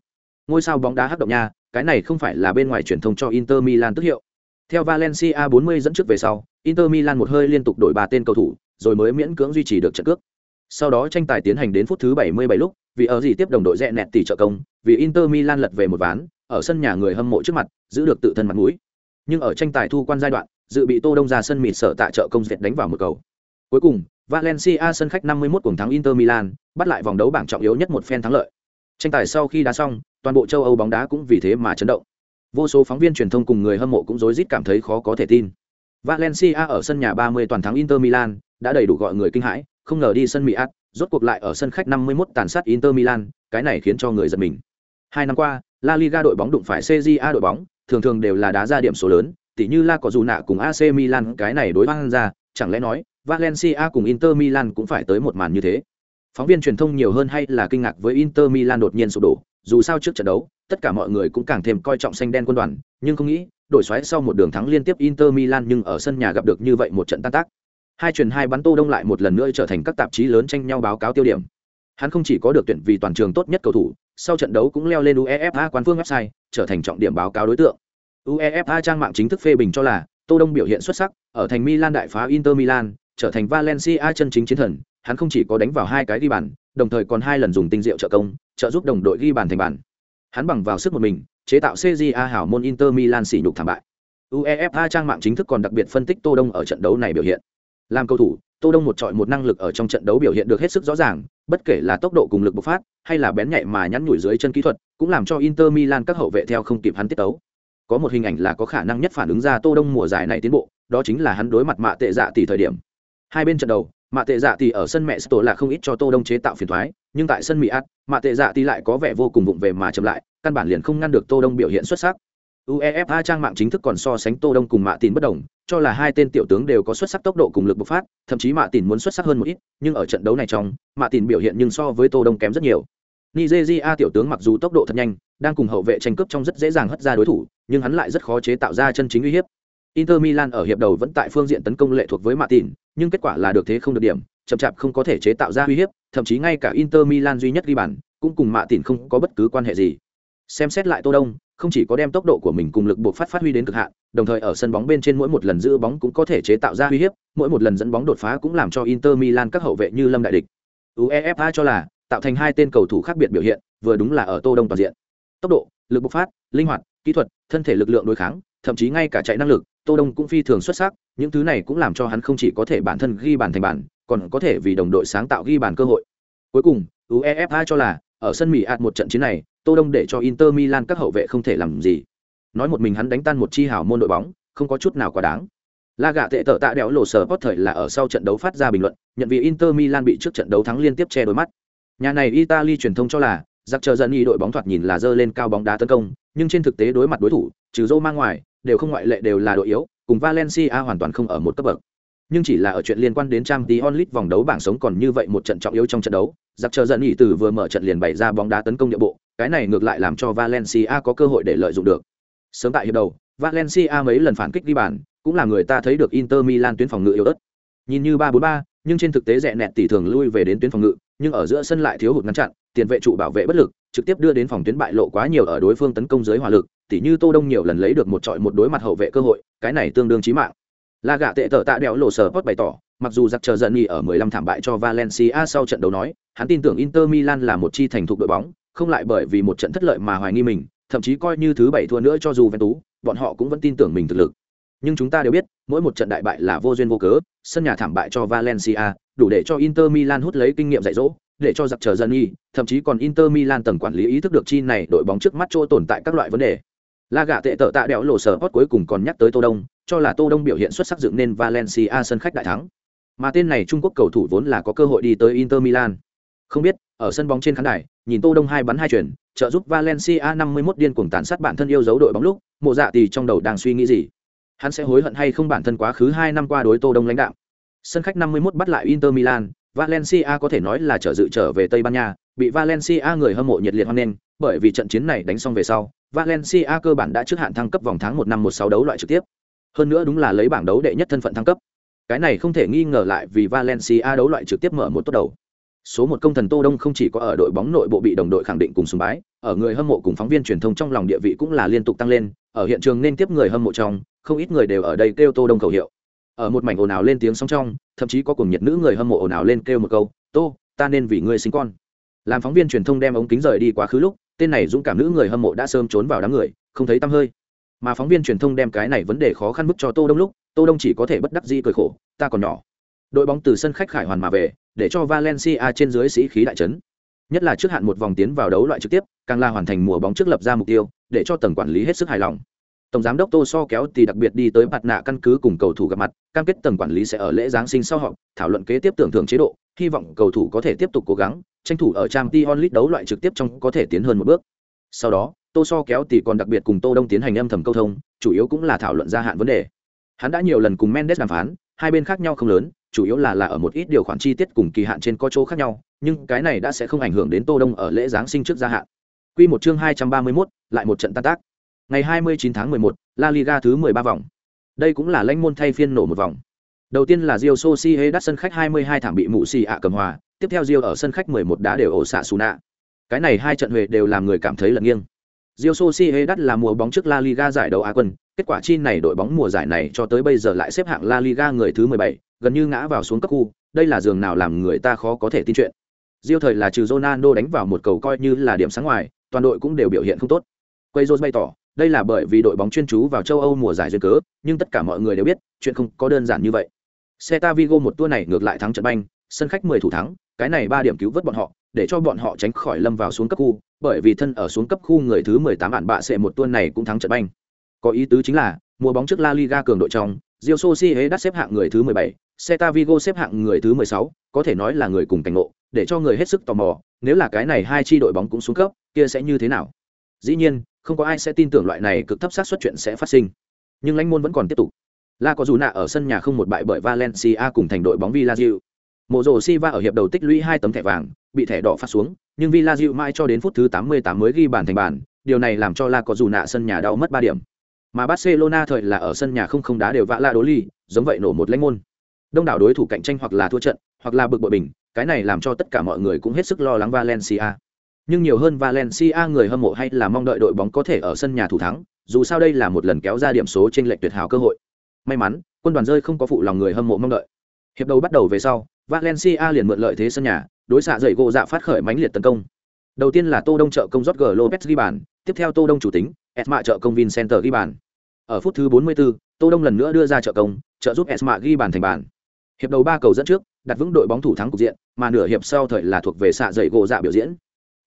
Ngôi sao bóng đá hắc động nha, cái này không phải là bên ngoài truyền thông cho Inter Milan tức hiệu. Theo Valencia 40 dẫn trước về sau, Inter Milan một hơi liên tục đổi ba tên cầu thủ, rồi mới miễn cưỡng duy trì được trận cước. Sau đó tranh tài tiến hành đến phút thứ 77 lúc, vì ở gì tiếp đồng đội rẽ nẹt tỷ trợ công, vì Inter Milan lật về một ván, ở sân nhà người hâm mộ trước mặt, giữ được tự thân mặt mũi. Nhưng ở tranh tài thu quan giai đoạn, dự bị Tô Đông ra sân mịt sợ tại trợ công dệt đánh vào một cầu. Cuối cùng, Valencia sân khách 51 cuồng thắng Inter Milan, bắt lại vòng đấu bảng trọng yếu nhất một phen thắng lợi. Tranh tài sau khi đá xong, toàn bộ châu Âu bóng đá cũng vì thế mà chấn động. Vô số phóng viên truyền thông cùng người hâm mộ cũng rối rít cảm thấy khó có thể tin. Valencia ở sân nhà 30 toàn thắng Inter Milan, đã đầy đủ gọi người kinh hãi, không ngờ đi sân Miat, rốt cuộc lại ở sân khách 51 tàn sát Inter Milan, cái này khiến cho người giật mình. Hai năm qua, La Liga đội bóng đụng phải CJA đội bóng, thường thường đều là đá ra điểm số lớn, tỉ như La có dù nạ cùng AC Milan cái này đối băng ra, chẳng lẽ nói, Valencia cùng Inter Milan cũng phải tới một màn như thế. Phóng viên truyền thông nhiều hơn hay là kinh ngạc với Inter Milan đột nhiên sụp đổ, dù sao trước trận đấu, tất cả mọi người cũng càng thêm coi trọng xanh đen quân đoàn, nhưng không nghĩ, đổi xoáy sau một đường thắng liên tiếp Inter Milan nhưng ở sân nhà gặp được như vậy một trận tan tác hai truyền hai bắn tô đông lại một lần nữa trở thành các tạp chí lớn tranh nhau báo cáo tiêu điểm. Hắn không chỉ có được tuyển vì toàn trường tốt nhất cầu thủ, sau trận đấu cũng leo lên uefa quan phương website, trở thành trọng điểm báo cáo đối tượng. Uefa trang mạng chính thức phê bình cho là, tô đông biểu hiện xuất sắc, ở thành milan đại phá inter milan, trở thành valencia chân chính chiến thần, hắn không chỉ có đánh vào hai cái ghi bàn, đồng thời còn hai lần dùng tinh diệu trợ công, trợ giúp đồng đội ghi bàn thành bàn. Hắn bằng vào sức một mình, chế tạo cja hảo môn inter milan xỉ nhục thảm bại. Uefa trang mạng chính thức còn đặc biệt phân tích tô đông ở trận đấu này biểu hiện làm cầu thủ, tô đông một trọi một năng lực ở trong trận đấu biểu hiện được hết sức rõ ràng, bất kể là tốc độ cùng lực bộc phát, hay là bén nhạy mà nhắn nhủi dưới chân kỹ thuật, cũng làm cho inter milan các hậu vệ theo không kịp hắn tiết tấu. Có một hình ảnh là có khả năng nhất phản ứng ra tô đông mùa giải này tiến bộ, đó chính là hắn đối mặt mạ tệ dạ tỷ thời điểm. Hai bên trận đầu, mạ tệ dạ tỷ ở sân mẹ sto là không ít cho tô đông chế tạo phiền thoái, nhưng tại sân mỹ át mạ tệ dạ tỷ lại có vẻ vô cùng vụng về mà chậm lại, căn bản liền không ngăn được tô đông biểu hiện xuất sắc. Uefa trang mạng chính thức còn so sánh tô đông cùng mạ tín bất đồng cho là hai tên tiểu tướng đều có xuất sắc tốc độ cùng lực bộc phát thậm chí mạ Tỉnh muốn xuất sắc hơn một ít nhưng ở trận đấu này trong mạ Tỉnh biểu hiện nhưng so với tô đông kém rất nhiều. Nigeria tiểu tướng mặc dù tốc độ thật nhanh đang cùng hậu vệ tranh cướp trong rất dễ dàng hất ra đối thủ nhưng hắn lại rất khó chế tạo ra chân chính uy hiếp. Inter milan ở hiệp đầu vẫn tại phương diện tấn công lệ thuộc với mạ Tỉnh, nhưng kết quả là được thế không được điểm chậm chạp không có thể chế tạo ra uy hiếp thậm chí ngay cả inter milan duy nhất ghi bàn cũng cùng mạ Tỉnh không có bất cứ quan hệ gì. Xem xét lại tô đông không chỉ có đem tốc độ của mình cùng lực buộc phát phát huy đến cực hạn, đồng thời ở sân bóng bên trên mỗi một lần giữ bóng cũng có thể chế tạo ra uy hiếp, mỗi một lần dẫn bóng đột phá cũng làm cho inter milan các hậu vệ như lâm đại địch. Uefa cho là, tạo thành hai tên cầu thủ khác biệt biểu hiện, vừa đúng là ở tô đông toàn diện. Tốc độ, lực bộc phát, linh hoạt, kỹ thuật, thân thể lực lượng đối kháng, thậm chí ngay cả chạy năng lực, tô đông cũng phi thường xuất sắc, những thứ này cũng làm cho hắn không chỉ có thể bản thân ghi bàn thành bàn còn có thể vì đồng đội sáng tạo ghi bàn cơ hội. Cuối cùng, uefa cho là, ở sân mỹ ạt một trận chiến này tô đông để cho inter milan các hậu vệ không thể làm gì. Nói một mình hắn đánh tan một chi hảo môn đội bóng, không có chút nào quá đáng. La gạ tệ tở tạ đéo lộ sở post thời là ở sau trận đấu phát ra bình luận, nhận vì inter milan bị trước trận đấu thắng liên tiếp che đôi mắt. Nhà này italy truyền thông cho là giặc chờ dần ý đội bóng thoạt nhìn là dơ lên cao bóng đá tấn công, nhưng trên thực tế đối mặt đối thủ, trừ Roma mang ngoài, đều không ngoại lệ đều là đội yếu, cùng valencia hoàn toàn không ở một cấp bậc nhưng chỉ là ở chuyện liên quan đến trang tí onlit vòng đấu bảng sống còn như vậy một trận trọng yếu trong trận đấu giặc chờ dần nghỉ từ vừa mở trận liền bày ra bóng đá tấn công địa bộ cái này ngược lại làm cho Valencia có cơ hội để lợi dụng được. Sớm tại hiệp đầu, Valencia mấy lần phản kích đi bàn, cũng là người ta thấy được Inter Milan tuyến phòng ngự yếu ớt. Nhìn như 3-4-3, nhưng trên thực tế rẻ nẹt tỷ thường lui về đến tuyến phòng ngự, nhưng ở giữa sân lại thiếu hụt ngăn chặn, tiền vệ trụ bảo vệ bất lực, trực tiếp đưa đến phòng tuyến bại lộ quá nhiều ở đối phương tấn công dưới hỏa lực, tỷ như Tô Đông nhiều lần lấy được một trọi một đối mặt hậu vệ cơ hội, cái này tương đương chí mạng. La gạ tệ tở tạ đẹo lộ sở post bày tỏ, mặc dù giặc chờ giận nhì ở 15 thảm bại cho Valencia sau trận đấu nói, hắn tin tưởng Inter Milan là một chi thành thục đội bóng, không lại bởi vì một trận thất lợi mà hoài nghi mình, thậm chí coi như thứ bảy thua nữa cho dù ven tú, bọn họ cũng vẫn tin tưởng mình thực lực. Nhưng chúng ta đều biết, mỗi một trận đại bại là vô duyên vô cớ, sân nhà thảm bại cho Valencia, đủ để cho Inter Milan hút lấy kinh nghiệm dạy dỗ, để cho giặc chờ dân y, thậm chí còn Inter Milan tầng quản lý ý thức được chi này đội bóng trước mắt chỗ tồn tại các loại vấn đề. La gạ tệ tợ tạ đẽo lộ sở hot cuối cùng còn nhắc tới Tô Đông, cho là Tô Đông biểu hiện xuất sắc dựng nên Valencia sân khách đại thắng. Mà tên này Trung Quốc cầu thủ vốn là có cơ hội đi tới Inter Milan. Không biết, ở sân bóng trên khán đài, nhìn Tô Đông hai bắn hai chuyển, trợ giúp Valencia 51 điên cuồng tàn sát bản thân yêu dấu đội bóng lúc, Mộ Dạ thì trong đầu đang suy nghĩ gì? Hắn sẽ hối hận hay không bản thân quá khứ 2 năm qua đối Tô Đông lãnh đạo. Sân khách 51 bắt lại Inter Milan, Valencia có thể nói là trở dự trở về Tây Ban Nha, bị Valencia người hâm mộ nhiệt liệt hoan nghênh, bởi vì trận chiến này đánh xong về sau, Valencia cơ bản đã trước hạn thăng cấp vòng tháng 1 năm 16 đấu loại trực tiếp. Hơn nữa đúng là lấy bảng đấu đệ nhất thân phận thăng cấp. Cái này không thể nghi ngờ lại vì Valencia đấu loại trực tiếp mở một tốt đầu. Số một công thần Tô Đông không chỉ có ở đội bóng nội bộ bị đồng đội khẳng định cùng sùng bái, ở người hâm mộ cùng phóng viên truyền thông trong lòng địa vị cũng là liên tục tăng lên, ở hiện trường nên tiếp người hâm mộ trong, không ít người đều ở đây kêu Tô Đông khẩu hiệu. Ở một mảnh ồn ào lên tiếng sóng trong, thậm chí có cùng nhiệt nữ người hâm mộ ồn ào lên kêu một câu, "Tô, ta nên vì ngươi sinh con." Làm phóng viên truyền thông đem ống kính rời đi quá khứ lúc, tên này dũng cảm nữ người hâm mộ đã sớm trốn vào đám người, không thấy tăm hơi. Mà phóng viên truyền thông đem cái này vấn đề khó khăn bức cho Tô Đông lúc, Tô Đông chỉ có thể bất đắc dĩ cười khổ, "Ta còn nhỏ." Đội bóng từ sân khách khải hoàn mà về, để cho Valencia trên dưới sĩ khí đại chấn. Nhất là trước hạn một vòng tiến vào đấu loại trực tiếp, càng là hoàn thành mùa bóng trước lập ra mục tiêu, để cho tầng quản lý hết sức hài lòng. Tổng giám đốc Tô So kéo thì đặc biệt đi tới mặt nạ căn cứ cùng cầu thủ gặp mặt, cam kết tầng quản lý sẽ ở lễ giáng sinh sau họp, thảo luận kế tiếp tưởng thưởng chế độ, hy vọng cầu thủ có thể tiếp tục cố gắng, tranh thủ ở trang Tionlit đấu loại trực tiếp trong có thể tiến hơn một bước. Sau đó, Tô So kéo thì còn đặc biệt cùng Tô Đông tiến hành âm thầm câu thông, chủ yếu cũng là thảo luận gia hạn vấn đề. Hắn đã nhiều lần cùng Mendes đàm phán, hai bên khác nhau không lớn, chủ yếu là là ở một ít điều khoản chi tiết cùng kỳ hạn trên có chỗ khác nhau, nhưng cái này đã sẽ không ảnh hưởng đến Tô Đông ở lễ giáng sinh trước gia hạn. Quy một chương 231, lại một trận tan tác. Ngày 29 tháng 11, La Liga thứ 13 vòng. Đây cũng là lãnh môn thay phiên nổ một vòng. Đầu tiên là Rio Sociedad sân khách 22 thảm bị mụ xì ạ cầm hòa, tiếp theo Rio ở sân khách 11 đá đều ổ xạ Suna. Cái này hai trận huề đều làm người cảm thấy lật nghiêng. Rio Sociedad là mùa bóng trước La Liga giải đấu Á quân, kết quả chi này đội bóng mùa giải này cho tới bây giờ lại xếp hạng La Liga người thứ 17, gần như ngã vào xuống cấp khu, đây là giường nào làm người ta khó có thể tin chuyện. Rio thời là trừ Ronaldo đánh vào một cầu coi như là điểm sáng ngoài, toàn đội cũng đều biểu hiện không tốt. Quay Rose bày tỏ, đây là bởi vì đội bóng chuyên chú vào châu Âu mùa giải duyên cớ, nhưng tất cả mọi người đều biết, chuyện không có đơn giản như vậy. Celta Vigo một tour này ngược lại thắng trận banh, sân khách 10 thủ thắng, cái này ba điểm cứu vớt bọn họ, để cho bọn họ tránh khỏi lâm vào xuống cấp khu, bởi vì thân ở xuống cấp khu người thứ 18 bạn bạ sẽ một tour này cũng thắng trận banh. Có ý tứ chính là, mùa bóng trước La Liga cường đội trong, Real Sociedad xếp hạng người thứ 17, Celta Vigo xếp hạng người thứ 16, có thể nói là người cùng cảnh ngộ, để cho người hết sức tò mò, nếu là cái này hai chi đội bóng cũng xuống cấp, kia sẽ như thế nào? Dĩ nhiên, không có ai sẽ tin tưởng loại này cực thấp xác suất chuyện sẽ phát sinh. Nhưng lãnh môn vẫn còn tiếp tục. La có dù nạ ở sân nhà không một bại bởi Valencia cùng thành đội bóng Villarreal. Mộ rồ Silva ở hiệp đầu tích lũy hai tấm thẻ vàng, bị thẻ đỏ phát xuống, nhưng Villarreal mãi cho đến phút thứ 88 mới ghi bàn thành bàn, điều này làm cho La có dù nạ sân nhà đau mất 3 điểm. Mà Barcelona thời là ở sân nhà không không đá đều vạ la đố ly, giống vậy nổ một lãnh môn. Đông đảo đối thủ cạnh tranh hoặc là thua trận, hoặc là bực bội bình, cái này làm cho tất cả mọi người cũng hết sức lo lắng Valencia. Nhưng nhiều hơn Valencia người hâm mộ hay là mong đợi đội bóng có thể ở sân nhà thủ thắng, dù sao đây là một lần kéo ra điểm số trên lệch tuyệt hảo cơ hội. May mắn, quân đoàn rơi không có phụ lòng người hâm mộ mong đợi. Hiệp đầu bắt đầu về sau, Valencia liền mượn lợi thế sân nhà, đối xạ dậy gỗ dạ phát khởi mãnh liệt tấn công. Đầu tiên là Tô Đông trợ công Jorge Lopez ghi bàn, tiếp theo Tô Đông chủ tính, Esma trợ công Vincenter ghi bàn. Ở phút thứ 44, Tô Đông lần nữa đưa ra trợ công, trợ giúp Esma ghi bàn thành bàn. Hiệp đầu ba cầu dẫn trước, đặt vững đội bóng thủ thắng cục diện, mà nửa hiệp sau thời là thuộc về xạ dậy gỗ dạ biểu diễn.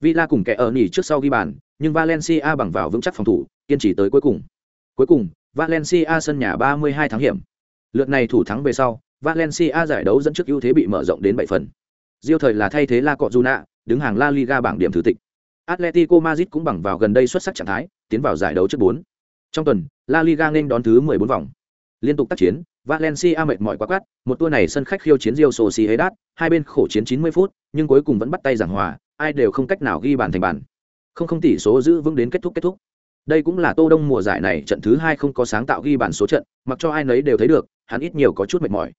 Villa cùng kẻ ở nhỉ trước sau ghi bàn, nhưng Valencia bằng vào vững chắc phòng thủ, kiên trì tới cuối cùng. Cuối cùng, Valencia sân nhà 32 thắng hiểm. Lượt này thủ thắng về sau, Valencia giải đấu dẫn trước ưu thế bị mở rộng đến 7 phần. Diêu thời là thay thế La Cọjuna, đứng hàng La Liga bảng điểm thứ tịch. Atletico Madrid cũng bằng vào gần đây xuất sắc trạng thái, tiến vào giải đấu trước 4. Trong tuần, La Liga nên đón thứ 14 vòng. Liên tục tác chiến, Valencia mệt mỏi quá quát, một tour này sân khách khiêu chiến Real Sociedad, hai bên khổ chiến 90 phút, nhưng cuối cùng vẫn bắt tay giảng hòa, ai đều không cách nào ghi bàn thành bàn. Không không tỷ số giữ vững đến kết thúc kết thúc. Đây cũng là Tô Đông mùa giải này trận thứ hai không có sáng tạo ghi bàn số trận, mặc cho ai nấy đều thấy được, hắn ít nhiều có chút mệt mỏi.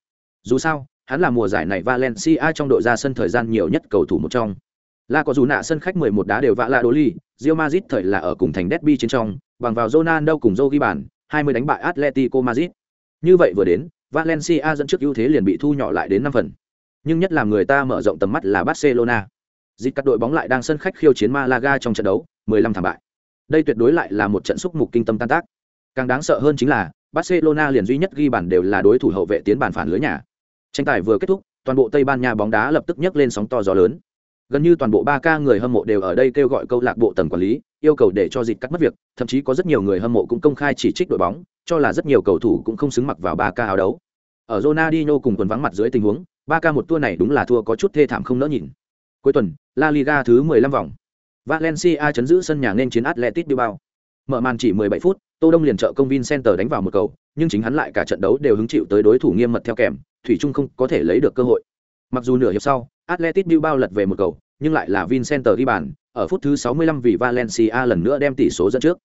Dù sao, hắn là mùa giải này Valencia trong đội ra sân thời gian nhiều nhất cầu thủ một trong. La có dù nạ sân khách 11 đá đều vạ la ly, Real Madrid thời là ở cùng thành derby trên trong, bằng vào Ronaldo cùng Joe ghi bàn, 20 đánh bại Atletico Madrid. Như vậy vừa đến, Valencia dẫn trước ưu thế liền bị thu nhỏ lại đến 5 phần. Nhưng nhất làm người ta mở rộng tầm mắt là Barcelona. Dịch các đội bóng lại đang sân khách khiêu chiến Malaga trong trận đấu, 15 thảm bại. Đây tuyệt đối lại là một trận xúc mục kinh tâm tan tác. Càng đáng sợ hơn chính là Barcelona liền duy nhất ghi bàn đều là đối thủ hậu vệ tiến bàn phản lưới nhà. Tranh tài vừa kết thúc, toàn bộ Tây Ban Nha bóng đá lập tức nhấc lên sóng to gió lớn. Gần như toàn bộ ba ca người hâm mộ đều ở đây kêu gọi câu lạc bộ tầng quản lý, yêu cầu để cho dịch cắt mất việc, thậm chí có rất nhiều người hâm mộ cũng công khai chỉ trích đội bóng, cho là rất nhiều cầu thủ cũng không xứng mặc vào ba ca áo đấu. Ở Ronaldinho cùng quần vắng mặt dưới tình huống, ba ca một tour này đúng là thua có chút thê thảm không nỡ nhìn. Cuối tuần, La Liga thứ 15 vòng. Valencia chấn giữ sân nhà nên chiến Atletico Bilbao. Mở màn chỉ 17 phút, Tô Đông liền trợ công Vincenter đánh vào một cầu, nhưng chính hắn lại cả trận đấu đều hứng chịu tới đối thủ nghiêm mật theo kèm, thủy chung không có thể lấy được cơ hội. Mặc dù nửa hiệp sau, Atletico Bilbao lật về một cầu, nhưng lại là Vincenter ghi bàn, ở phút thứ 65 vì Valencia lần nữa đem tỷ số dẫn trước.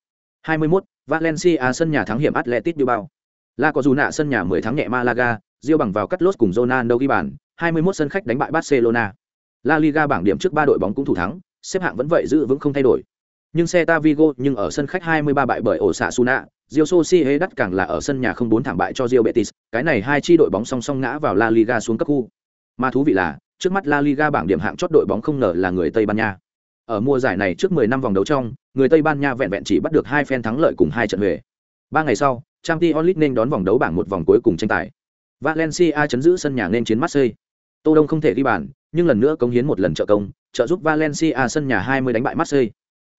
21, Valencia sân nhà thắng hiểm Atletico Bilbao. La có dù nạ sân nhà 10 thắng nhẹ Malaga, Rio bằng vào cắt lốt cùng Ronaldo ghi bàn, 21 sân khách đánh bại Barcelona. La Liga bảng điểm trước ba đội bóng cũng thủ thắng, xếp hạng vẫn vậy giữ vững không thay đổi. Nhưng Celta Vigo nhưng ở sân khách 23 bại bởi Osasuna, Real Sociedad càng là ở sân nhà không bốn thảm bại cho Real Betis, cái này hai chi đội bóng song song ngã vào La Liga xuống cấp khu. Mà thú vị là, trước mắt La Liga bảng điểm hạng chót đội bóng không ngờ là người Tây Ban Nha. Ở mùa giải này trước 10 năm vòng đấu trong, người Tây Ban Nha vẹn vẹn chỉ bắt được hai phen thắng lợi cùng hai trận huề. Ba ngày sau, Champions League nên đón vòng đấu bảng một vòng cuối cùng tranh tài. Valencia chấn giữ sân nhà nên chiến Marseille. Tô Đông không thể ghi bàn, nhưng lần nữa cống hiến một lần trợ công, trợ giúp Valencia sân nhà 20 đánh bại Marseille.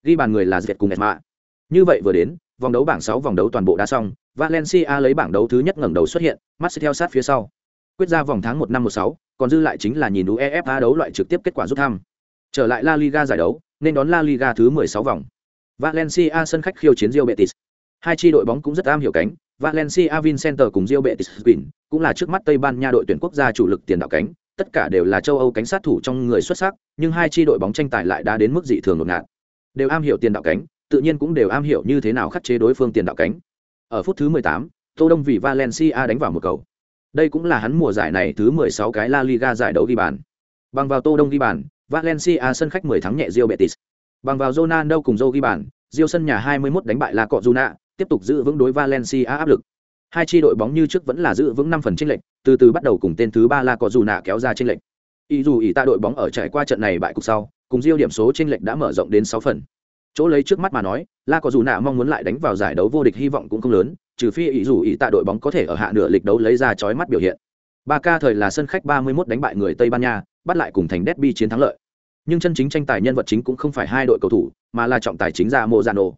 Ghi bàn người là Dệt cùng Esma. Như vậy vừa đến, vòng đấu bảng 6 vòng đấu toàn bộ đã xong, Valencia lấy bảng đấu thứ nhất ngẩng đầu xuất hiện, Marseille theo sát phía sau. Quyết ra vòng tháng 1 năm 16, còn dư lại chính là nhìn UEFA đấu loại trực tiếp kết quả rút thăm. Trở lại La Liga giải đấu, nên đón La Liga thứ 16 vòng. Valencia sân khách khiêu chiến Real Betis. Hai chi đội bóng cũng rất am hiểu cánh, Valencia Vincenter cùng Real Betis Spin, cũng là trước mắt Tây Ban Nha đội tuyển quốc gia chủ lực tiền đạo cánh, tất cả đều là châu Âu cánh sát thủ trong người xuất sắc, nhưng hai chi đội bóng tranh tài lại đã đến mức dị thường đột ngạt. Đều am hiểu tiền đạo cánh, tự nhiên cũng đều am hiểu như thế nào khắc chế đối phương tiền đạo cánh. Ở phút thứ 18, Tô Đông vì Valencia đánh vào một cầu. Đây cũng là hắn mùa giải này thứ 16 cái La Liga giải đấu ghi bàn. Bằng vào Tô Đông ghi bàn, Valencia sân khách 10 thắng nhẹ Real Betis. Bằng vào Ronaldo cùng Zhou ghi bàn, Real sân nhà 21 đánh bại La Cojuna, tiếp tục giữ vững đối Valencia áp lực. Hai chi đội bóng như trước vẫn là giữ vững 5 phần chênh lệch, từ từ bắt đầu cùng tên thứ 3 La nạ kéo ra chênh lệch. Ý dù ý ta đội bóng ở trải qua trận này bại cục sau, cùng Real điểm số chênh lệch đã mở rộng đến 6 phần. Chỗ lấy trước mắt mà nói, La Cojuna mong muốn lại đánh vào giải đấu vô địch hy vọng cũng không lớn, trừ phi ý dù ý ta đội bóng có thể ở hạ nửa lịch đấu lấy ra chói mắt biểu hiện. Ba ca thời là sân khách 31 đánh bại người Tây Ban Nha, bắt lại cùng thành derby chiến thắng lợi. Nhưng chân chính tranh tài nhân vật chính cũng không phải hai đội cầu thủ, mà là trọng tài chính ra Mozano.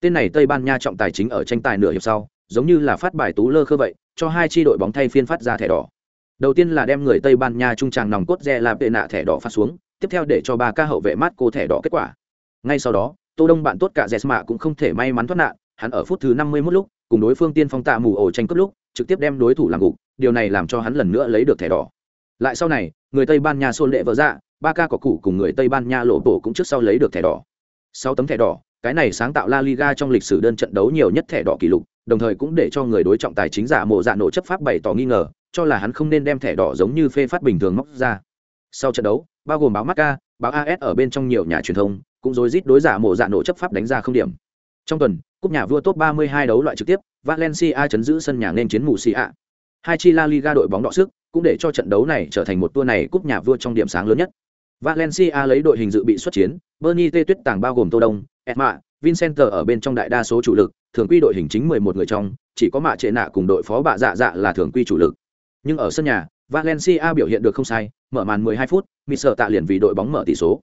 Tên này Tây Ban Nha trọng tài chính ở tranh tài nửa hiệp sau, giống như là phát bài tú lơ khơ vậy, cho hai chi đội bóng thay phiên phát ra thẻ đỏ. Đầu tiên là đem người Tây Ban Nha trung tràng nòng cốt re là nạ thẻ đỏ phát xuống, tiếp theo để cho ba ca hậu vệ mát cô thẻ đỏ kết quả. Ngay sau đó, Tô Đông bạn tốt cả Jesma cũng không thể may mắn thoát nạn, hắn ở phút thứ 51 lúc, cùng đối phương tiên phong tạ mù ổ tranh cướp lúc, trực tiếp đem đối thủ làm gục, điều này làm cho hắn lần nữa lấy được thẻ đỏ. Lại sau này, người Tây Ban Nha xôn lệ vỡ ra, ba ca có cụ cùng người Tây Ban Nha lộ bộ cũng trước sau lấy được thẻ đỏ. Sáu tấm thẻ đỏ, cái này sáng tạo La Liga trong lịch sử đơn trận đấu nhiều nhất thẻ đỏ kỷ lục, đồng thời cũng để cho người đối trọng tài chính giả mộ dạ nổ chấp pháp bày tỏ nghi ngờ, cho là hắn không nên đem thẻ đỏ giống như phê phát bình thường móc ra. Sau trận đấu, bao gồm báo Marca, báo AS ở bên trong nhiều nhà truyền thông, cũng rối rít đối giả mộ dạ nổ chấp pháp đánh ra không điểm. Trong tuần, cúp nhà vua top 32 đấu loại trực tiếp, Valencia chấn giữ sân nhà nên chiến Murcia. Hai chi La Liga đội bóng đọ sức, cũng để cho trận đấu này trở thành một tour này cúp nhà vua trong điểm sáng lớn nhất. Valencia lấy đội hình dự bị xuất chiến, Bernie T tuyết tàng bao gồm Tô Đông, Edma, Vincent ở bên trong đại đa số chủ lực, thường quy đội hình chính 11 người trong, chỉ có mạ trệ nạ cùng đội phó bạ dạ dạ là thường quy chủ lực. Nhưng ở sân nhà, Valencia biểu hiện được không sai, mở màn 12 phút, Mister tạ liền vì đội bóng mở tỷ số.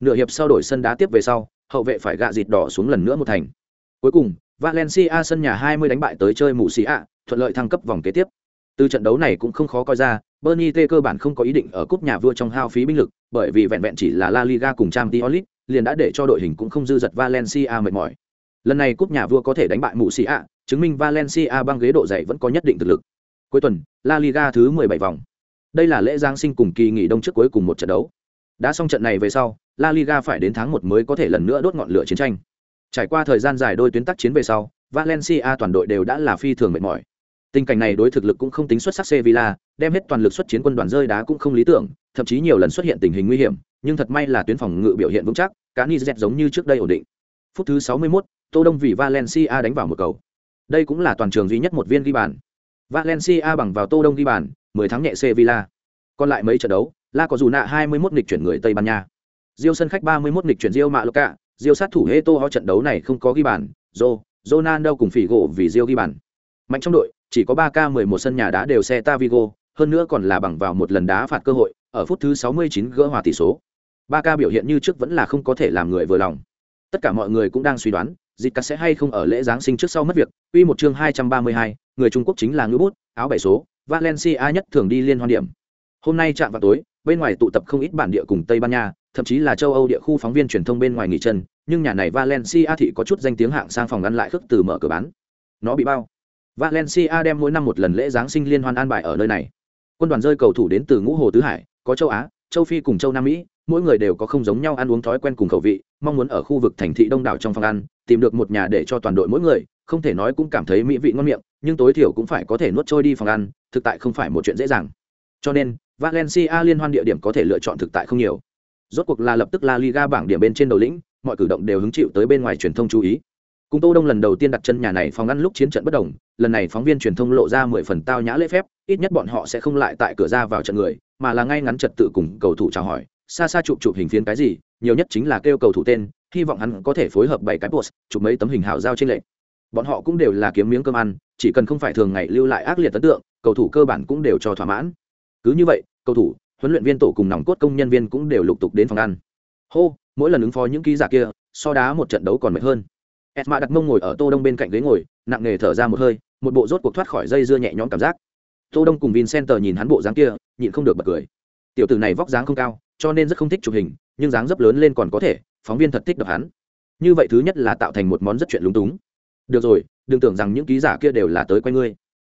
Nửa hiệp sau đổi sân đá tiếp về sau, hậu vệ phải gạ dịt đỏ xuống lần nữa một thành. Cuối cùng, Valencia sân nhà 20 đánh bại tới chơi mù xì ạ, thuận lợi thăng cấp vòng kế tiếp. Từ trận đấu này cũng không khó coi ra, Bernie T cơ bản không có ý định ở cúp nhà vua trong hao phí binh lực, bởi vì vẹn vẹn chỉ là La Liga cùng Champions League, liền đã để cho đội hình cũng không dư dật Valencia mệt mỏi. Lần này cúp nhà vua có thể đánh bại mù xì ạ, chứng minh Valencia băng ghế độ dày vẫn có nhất định thực lực. Cuối tuần, La Liga thứ 17 vòng. Đây là lễ giáng sinh cùng kỳ nghỉ đông trước cuối cùng một trận đấu. Đã xong trận này về sau, La Liga phải đến tháng 1 mới có thể lần nữa đốt ngọn lửa chiến tranh. Trải qua thời gian dài đôi tuyến tác chiến về sau, Valencia toàn đội đều đã là phi thường mệt mỏi. Tình cảnh này đối thực lực cũng không tính xuất sắc Sevilla, đem hết toàn lực xuất chiến quân đoàn rơi đá cũng không lý tưởng, thậm chí nhiều lần xuất hiện tình hình nguy hiểm, nhưng thật may là tuyến phòng ngự biểu hiện vững chắc, cá Nizet giống như trước đây ổn định. Phút thứ 61, Tô Đông vì Valencia đánh vào một cầu. Đây cũng là toàn trường duy nhất một viên ghi bàn. Valencia bằng vào Tô Đông ghi bàn, 10 thắng nhẹ Sevilla. Còn lại mấy trận đấu, La có dù nạ 21 nghịch chuyển người Tây Ban Nha. Diêu sân khách 31 nghịch chuyển Diêu Mạ Diêu sát thủ Heto ho trận đấu này không có ghi bàn, Zô, Ronaldo cùng phỉ gỗ vì Diêu ghi bàn. Mạnh trong đội, chỉ có 3K11 sân nhà đá đều xe Tavigo, hơn nữa còn là bằng vào một lần đá phạt cơ hội, ở phút thứ 69 gỡ hòa tỷ số. Ba ca biểu hiện như trước vẫn là không có thể làm người vừa lòng. Tất cả mọi người cũng đang suy đoán, dịch cắt sẽ hay không ở lễ giáng sinh trước sau mất việc. Quy một chương 232, người Trung Quốc chính là ngữ bút, áo bảy số, Valencia nhất thường đi liên hoan điểm. Hôm nay chạm vào tối, bên ngoài tụ tập không ít bản địa cùng Tây Ban Nha, thậm chí là châu Âu địa khu phóng viên truyền thông bên ngoài nghỉ chân, nhưng nhà này Valencia thị có chút danh tiếng hạng sang phòng ngăn lại khước từ mở cửa bán. Nó bị bao. Valencia đem mỗi năm một lần lễ giáng sinh liên hoan an bài ở nơi này. Quân đoàn rơi cầu thủ đến từ ngũ hồ tứ hải, có châu Á, châu Phi cùng châu Nam Mỹ, mỗi người đều có không giống nhau ăn uống thói quen cùng khẩu vị, mong muốn ở khu vực thành thị đông đảo trong phòng ăn, tìm được một nhà để cho toàn đội mỗi người, không thể nói cũng cảm thấy mỹ vị ngon miệng, nhưng tối thiểu cũng phải có thể nuốt trôi đi phòng ăn, thực tại không phải một chuyện dễ dàng. Cho nên, Valencia liên hoan địa điểm có thể lựa chọn thực tại không nhiều. Rốt cuộc là lập tức La Liga bảng điểm bên trên đầu lĩnh, mọi cử động đều hứng chịu tới bên ngoài truyền thông chú ý. Cùng Tô Đông lần đầu tiên đặt chân nhà này phòng ăn lúc chiến trận bất đồng, lần này phóng viên truyền thông lộ ra mười phần tao nhã lễ phép, ít nhất bọn họ sẽ không lại tại cửa ra vào trận người, mà là ngay ngắn trật tự cùng cầu thủ chào hỏi, xa xa chụp chụp hình phiến cái gì, nhiều nhất chính là kêu cầu thủ tên, hy vọng hắn có thể phối hợp bảy cái post, chụp mấy tấm hình hảo giao trên lệ Bọn họ cũng đều là kiếm miếng cơm ăn, chỉ cần không phải thường ngày lưu lại ác liệt ấn tượng, cầu thủ cơ bản cũng đều cho thỏa mãn. Cứ như vậy, cầu thủ, huấn luyện viên tổ cùng nòng cốt công nhân viên cũng đều lục tục đến phòng ăn. Hô, mỗi lần ứng phó những ký giả kia, so đá một trận đấu còn mệt hơn. Esma đặt mông ngồi ở Tô Đông bên cạnh ghế ngồi, nặng nề thở ra một hơi, một bộ rốt cuộc thoát khỏi dây dưa nhẹ nhõm cảm giác. Tô Đông cùng Vincenter nhìn hắn bộ dáng kia, nhịn không được bật cười. Tiểu tử này vóc dáng không cao, cho nên rất không thích chụp hình, nhưng dáng dấp lớn lên còn có thể, phóng viên thật thích đọc hắn. Như vậy thứ nhất là tạo thành một món rất chuyện lúng túng. Được rồi, đừng tưởng rằng những ký giả kia đều là tới quay ngươi.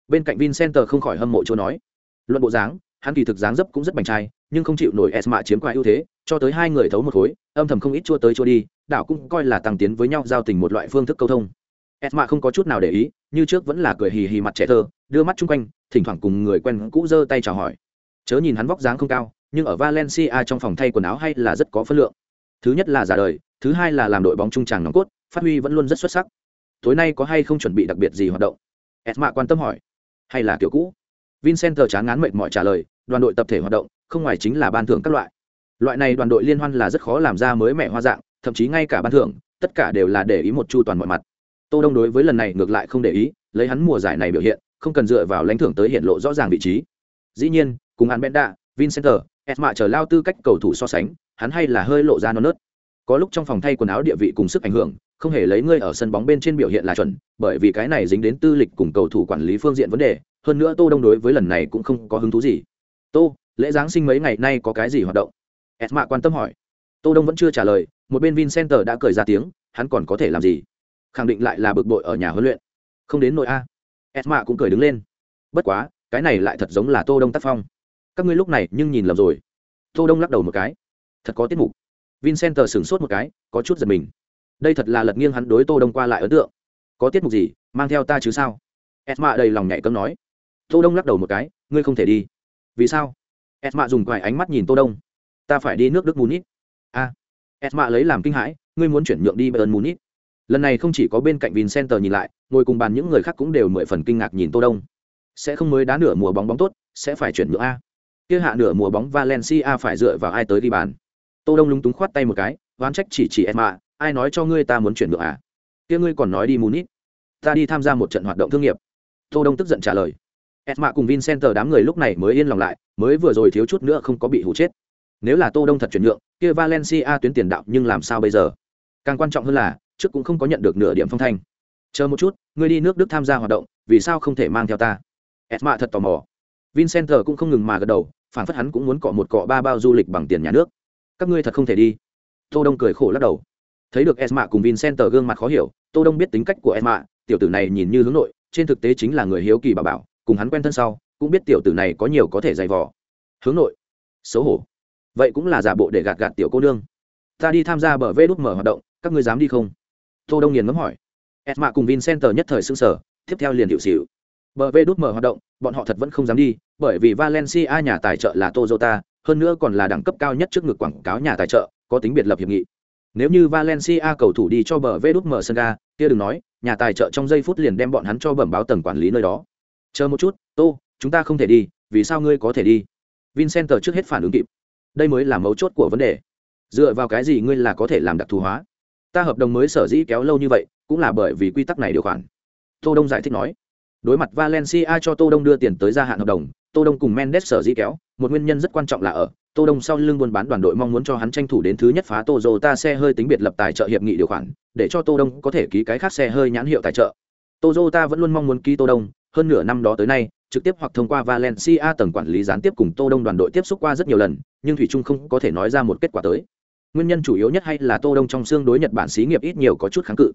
Bên cạnh Vincenter không khỏi hâm mộ chỗ nói. Luận bộ dáng, hắn kỳ thực dáng dấp cũng rất bảnh trai, nhưng không chịu nổi Esma chiếm qua ưu thế, cho tới hai người thấu một khối, âm thầm không ít chua tới chua đi, đảo cũng coi là tăng tiến với nhau giao tình một loại phương thức câu thông. Esma không có chút nào để ý, như trước vẫn là cười hì hì mặt trẻ thơ, đưa mắt chung quanh, thỉnh thoảng cùng người quen cũ giơ tay chào hỏi chớ nhìn hắn vóc dáng không cao nhưng ở valencia trong phòng thay quần áo hay là rất có phân lượng. Thứ nhất là giả đời, thứ hai là làm đội bóng trung tràng nòng cốt, phát huy vẫn luôn rất xuất sắc. Tối nay có hay không chuẩn bị đặc biệt gì hoạt động? Esma quan tâm hỏi. Hay là kiểu cũ? Vincent chán ngán mệt mỏi trả lời, đoàn đội tập thể hoạt động, không ngoài chính là ban thưởng các loại. Loại này đoàn đội liên hoan là rất khó làm ra mới mẻ hoa dạng, thậm chí ngay cả ban thưởng, tất cả đều là để ý một chu toàn mọi mặt. Tô đông đối với lần này ngược lại không để ý, lấy hắn mùa giải này biểu hiện, không cần dựa vào lãnh thưởng tới hiện lộ rõ ràng vị trí. Dĩ nhiên, cùng hắn benda vincenter esma chờ lao tư cách cầu thủ so sánh, hắn hay là hơi lộ ra non nớt. Có lúc trong phòng thay quần áo địa vị cùng sức ảnh hưởng, không hề lấy ngươi ở sân bóng bên trên biểu hiện là chuẩn, bởi vì cái này dính đến tư lịch cùng cầu thủ quản lý phương diện vấn đề, hơn nữa tô đông đối với lần này cũng không có hứng thú gì. Tô, lễ giáng sinh mấy ngày nay có cái gì hoạt động? Esma quan tâm hỏi. Tô đông vẫn chưa trả lời, một bên vincenter đã cười ra tiếng, hắn còn có thể làm gì? Khẳng định lại là bực bội ở nhà huấn luyện. Không đến nội a. Esma cũng cười đứng lên. Bất quá, cái này lại thật giống là tô đông tác phong các ngươi lúc này nhưng nhìn lầm rồi. Tô đông lắc đầu một cái. Thật có tiết mục. Vincenter sửng sốt một cái, có chút giật mình. Đây thật là lật nghiêng hắn đối tô đông qua lại ấn tượng. Có tiết mục gì, mang theo ta chứ sao? Esma đầy lòng nhảy cấm nói. Tô đông lắc đầu một cái, ngươi không thể đi. Vì sao? Esma dùng quài ánh mắt nhìn tô đông. Ta phải đi nước đức munich. A à. esma lấy làm kinh hãi, ngươi muốn chuyển nhượng đi bayern munich. Lần này không chỉ có bên cạnh vincenter nhìn lại, ngồi cùng bàn những người khác cũng đều mười phần kinh ngạc nhìn tô đông. Sẽ không mới đá nửa mùa bóng bóng tốt, sẽ phải chuyển nhượng a kia hạ nửa mùa bóng valencia phải dựa vào ai tới đi bàn? Tô đông lúng túng khoát tay một cái oán trách chỉ chỉ Emma, ai nói cho ngươi ta muốn chuyển nhượng à? Kia ngươi còn nói đi munich. Ta đi tham gia một trận hoạt động thương nghiệp. Tô đông tức giận trả lời. Emma cùng vincenter đám người lúc này mới yên lòng lại mới vừa rồi thiếu chút nữa không có bị hụ chết. Nếu là tô đông thật chuyển nhượng kia valencia tuyến tiền đạo nhưng làm sao bây giờ? Càng quan trọng hơn là trước cũng không có nhận được nửa điểm phong thanh. Chờ một chút ngươi đi nước đức tham gia hoạt động vì sao không thể mang theo ta? Esma thật tò mò vincenter cũng không ngừng mà gật đầu phản phất hắn cũng muốn cọ một cọ ba bao du lịch bằng tiền nhà nước. Các ngươi thật không thể đi. Tô đông cười khổ lắc đầu. Thấy được esma cùng vincenter gương mặt khó hiểu, tô đông biết tính cách của esma, tiểu tử này nhìn như hướng nội, trên thực tế chính là người hiếu kỳ bà bảo, cùng hắn quen thân sau, cũng biết tiểu tử này có nhiều có thể dày vò. Hướng nội. Xấu hổ. Vậy cũng là giả bộ để gạt gạt tiểu cô nương. Ta đi tham gia bờ vê đút mở hoạt động, các ngươi dám đi không? Tô đông nghiền ngẫm hỏi. Esma cùng vincenter nhất thời sững sờ, tiếp theo liền hiệu xỉu. Bờ vê đút mở hoạt động bọn họ thật vẫn không dám đi, bởi vì valencia nhà tài trợ là toyota hơn nữa còn là đẳng cấp cao nhất trước ngực quảng cáo nhà tài trợ, có tính biệt lập hiệp nghị. Nếu như valencia cầu thủ đi cho bờ vê đút mở sân ga, kia đừng nói, nhà tài trợ trong giây phút liền đem bọn hắn cho bẩm báo tầng quản lý nơi đó. Chờ một chút, tô, chúng ta không thể đi, vì sao ngươi có thể đi? Vincent trước hết phản ứng kịp. Đây mới là mấu chốt của vấn đề. Dựa vào cái gì ngươi là có thể làm đặc thù hóa? Ta hợp đồng mới sở dĩ kéo lâu như vậy, cũng là bởi vì quy tắc này điều khoản. Tô đông giải thích nói đối mặt valencia cho tô đông đưa tiền tới gia hạn hợp đồng, tô đông cùng mendes sở dĩ kéo, một nguyên nhân rất quan trọng là ở, tô đông sau lưng buôn bán đoàn đội mong muốn cho hắn tranh thủ đến thứ nhất phá toyota xe hơi tính biệt lập tài trợ hiệp nghị điều khoản, để cho tô đông có thể ký cái khác xe hơi nhãn hiệu tài trợ. Toyota vẫn luôn mong muốn ký tô đông, hơn nửa năm đó tới nay, trực tiếp hoặc thông qua valencia tầng quản lý gián tiếp cùng tô đông đoàn đội tiếp xúc qua rất nhiều lần, nhưng thủy chung không có thể nói ra một kết quả tới. Nguyên nhân chủ yếu nhất hay là tô đông trong xương đối nhật bản xí nghiệp ít nhiều có chút kháng cự.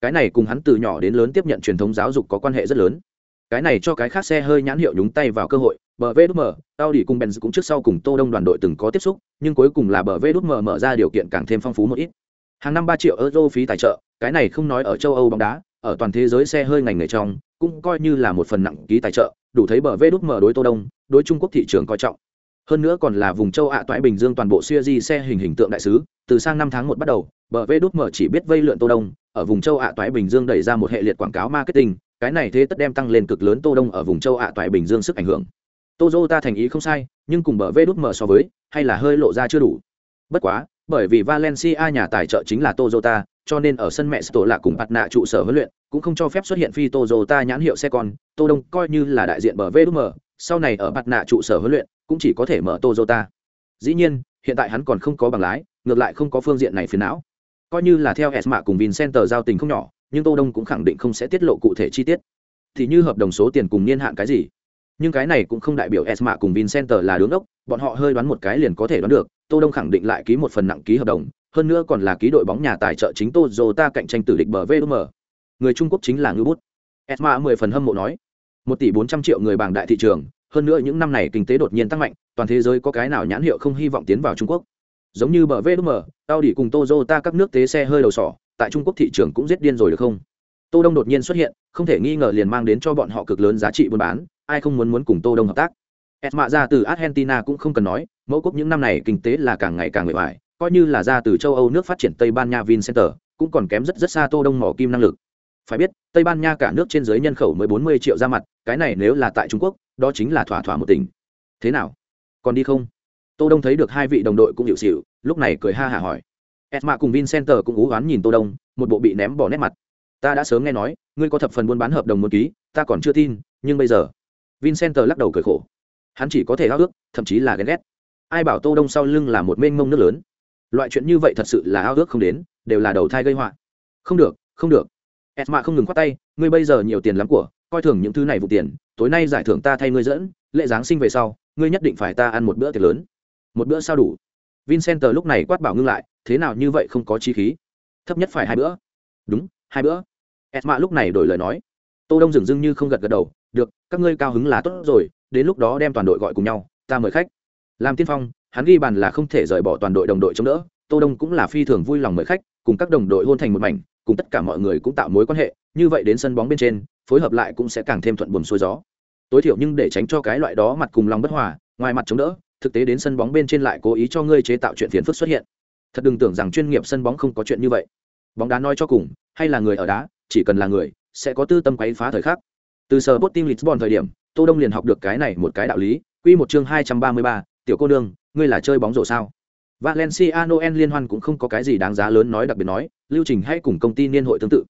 Cái này cùng hắn từ nhỏ đến lớn tiếp nhận truyền thống giáo dục có quan hệ rất lớn cái này cho cái khác xe hơi nhãn hiệu nhúng tay vào cơ hội, bờ vê đút mờ tao đi cùng benz cũng trước sau cùng tô đông đoàn đội từng có tiếp xúc, nhưng cuối cùng là bờ vê đút mờ mở ra điều kiện càng thêm phong phú một ít. Hàng năm ba triệu euro phí tài trợ, cái này không nói ở châu âu bóng đá, ở toàn thế giới xe hơi ngành nghề trong, cũng coi như là một phần nặng ký tài trợ, đủ thấy bờ vê đút mờ đối tô đông, đối trung quốc thị trường coi trọng. Hơn nữa còn là vùng châu ạ toại bình dương toàn bộ siêu di xe hình hình tượng đại sứ, từ sang năm tháng một bắt đầu, bờ vê đút mờ chỉ biết vây lượn tô đông, ở vùng châu ạ toại bình dương đẩy ra một hệ liệt quảng cáo marketing cái này thế tất đem tăng lên cực lớn tô đông ở vùng châu ạ toại bình dương sức ảnh hưởng Toyota thành ý không sai, nhưng cùng bờ vê đút mở so với, hay là hơi lộ ra chưa đủ. Bất quá, bởi vì Valencia nhà tài trợ chính là Toyota, cho nên ở sân mẹ tổ là cùng bạt nạ trụ sở huấn luyện, cũng không cho phép xuất hiện phi Toyota nhãn hiệu xe con, Tô Đông coi như là đại diện bờ vê đút mở, sau này ở bạt nạ trụ sở huấn luyện, cũng chỉ có thể mở Toyota. Dĩ nhiên, hiện tại hắn còn không có bằng lái, ngược lại không có phương diện này phiền não. Coi như là theo Esma cùng Vincenter giao tình không nhỏ, nhưng Tô Đông cũng khẳng định không sẽ tiết lộ cụ thể chi tiết. Thì như hợp đồng số tiền cùng niên hạn cái gì? Nhưng cái này cũng không đại biểu esma cùng vincenter là đứng ốc bọn họ hơi đoán một cái liền có thể đoán được, tô đông khẳng định lại ký một phần nặng ký hợp đồng, hơn nữa còn là ký đội bóng nhà tài trợ chính Toyota cạnh tranh tử địch bờ vm người trung quốc chính là ngư bút. Esma mười phần hâm mộ nói, một tỷ bốn trăm triệu người bảng đại thị trường, hơn nữa những năm này kinh tế đột nhiên tăng mạnh, toàn thế giới có cái nào nhãn hiệu không hy vọng tiến vào trung quốc? Giống như bờ vm Audi cùng Toyota các nước tế xe hơi đầu sỏ tại trung quốc thị trường cũng giết điên rồi được không? Tô đông đột nhiên xuất hiện, không thể nghi ngờ liền mang đến cho bọn họ cực lớn giá trị buôn bán, ai không muốn muốn cùng tô đông hợp tác? Esma ra từ argentina cũng không cần nói, mẫu quốc những năm này kinh tế là càng ngày càng bề bài coi như là ra từ châu âu nước phát triển tây ban nha vincenter, cũng còn kém rất rất xa tô đông mỏ kim năng lực. Phải biết, tây ban nha cả nước trên dưới nhân khẩu mới 40 triệu ra mặt, cái này nếu là tại trung quốc, đó chính là thỏa thỏa một tỉnh thế nào? Còn đi không? Tô đông thấy được hai vị đồng đội cũng hiệu xịu lúc này cười ha hả hỏi esma cùng vincenter cũng ú oán nhìn tô đông, một bộ bị ném bỏ nét mặt. Ta đã sớm nghe nói, ngươi có thập phần buôn bán hợp đồng muốn ký, ta còn chưa tin, nhưng bây giờ, vincenter lắc đầu cười khổ. Hắn chỉ có thể ao ước, thậm chí là ghen ghét. Ai bảo tô đông sau lưng là một mênh mông nước lớn? Loại chuyện như vậy thật sự là ao ước không đến, đều là đầu thai gây họa. Không được không được. Esma không ngừng khoát tay, ngươi bây giờ nhiều tiền lắm của, coi thường những thứ này vụ tiền, tối nay giải thưởng ta thay ngươi dẫn, lễ giáng sinh về sau, ngươi nhất định phải ta ăn một bữa tiệc lớn. Một bữa sao đủ? Vincenter lúc này quát bảo ngưng lại thế nào như vậy không có chi khí? Thấp nhất phải hai bữa. Đúng, hai bữa. Esma lúc này đổi lời nói. Tô đông dừng dưng như không gật gật đầu, được, các ngươi cao hứng là tốt rồi, đến lúc đó đem toàn đội gọi cùng nhau, ta mời khách. Làm tiên phong, hắn ghi bàn là không thể rời bỏ toàn đội đồng đội chống đỡ, tô đông cũng là phi thường vui lòng mời khách, cùng các đồng đội hôn thành một mảnh, cùng tất cả mọi người cũng tạo mối quan hệ, như vậy đến sân bóng bên trên, phối hợp lại cũng sẽ càng thêm thuận buồm xuôi gió. Tối thiểu nhưng để tránh cho cái loại đó mặt cùng lòng bất hòa, ngoài mặt chống đỡ, thực tế đến sân bóng bên trên lại cố ý cho ngươi chế tạo chuyện phiền phức xuất hiện thật đừng tưởng rằng chuyên nghiệp sân bóng không có chuyện như vậy bóng đá nói cho cùng hay là người ở đá chỉ cần là người sẽ có tư tâm quấy phá thời khắc từ sở Sporting Lisbon thời điểm tô đông liền học được cái này một cái đạo lý quy một chương hai trăm ba mươi ba, tiểu cô đương ngươi là chơi bóng rổ sao Valencia Noel liên hoan cũng không có cái gì đáng giá lớn nói đặc biệt nói, lưu trình hay cùng công ty niên hội tương tự.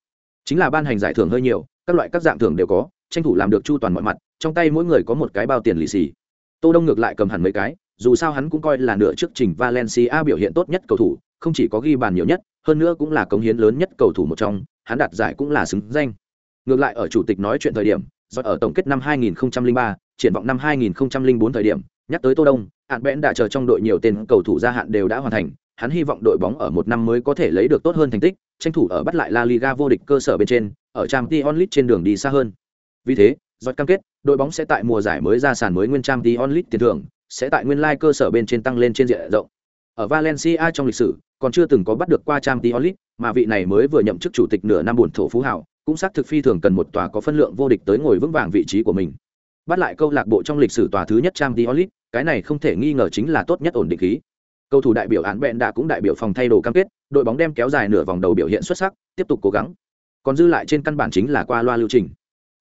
Chính là ban hành giải thưởng hơi nhiều, các loại các dạng thưởng đều có, tranh thủ làm được chu toàn mọi mặt, trong tay mỗi người có một cái bao tiền lì xì. Tô Đông ngược lại cầm hẳn mấy cái, dù sao hắn cũng coi là nửa trước trình Valencia biểu hiện tốt nhất cầu thủ, không chỉ có ghi bàn nhiều nhất, hơn nữa cũng là cống hiến lớn nhất cầu thủ một trong, hắn đạt giải cũng là xứng danh. Ngược lại ở chủ tịch nói chuyện thời điểm, do ở tổng kết năm 2003, triển vọng năm 2004 thời điểm, nhắc tới Tô Đông, hạn bẽn đã chờ trong đội nhiều tên cầu thủ gia hạn đều đã hoàn thành, hắn hy vọng đội bóng ở một năm mới có thể lấy được tốt hơn thành tích, tranh thủ ở bắt lại La Liga vô địch cơ sở bên trên, ở Champions League trên đường đi xa hơn. Vì thế, Giọt cam kết, đội bóng sẽ tại mùa giải mới ra sàn mới nguyên Champions League tiền thưởng, sẽ tại nguyên lai cơ sở bên trên tăng lên trên diện rộng. Ở Valencia trong lịch sử, còn chưa từng có bắt được qua Champions League, mà vị này mới vừa nhậm chức chủ tịch nửa năm buồn thổ phú hảo, cũng xác thực phi thường cần một tòa có phân lượng vô địch tới ngồi vững vàng vị trí của mình. Bắt lại câu lạc bộ trong lịch sử tòa thứ nhất Champions League, cái này không thể nghi ngờ chính là tốt nhất ổn định khí. Cầu thủ đại biểu án bẹn đã cũng đại biểu phòng thay đồ cam kết, đội bóng đem kéo dài nửa vòng đầu biểu hiện xuất sắc, tiếp tục cố gắng. Còn dư lại trên căn bản chính là qua loa lưu trình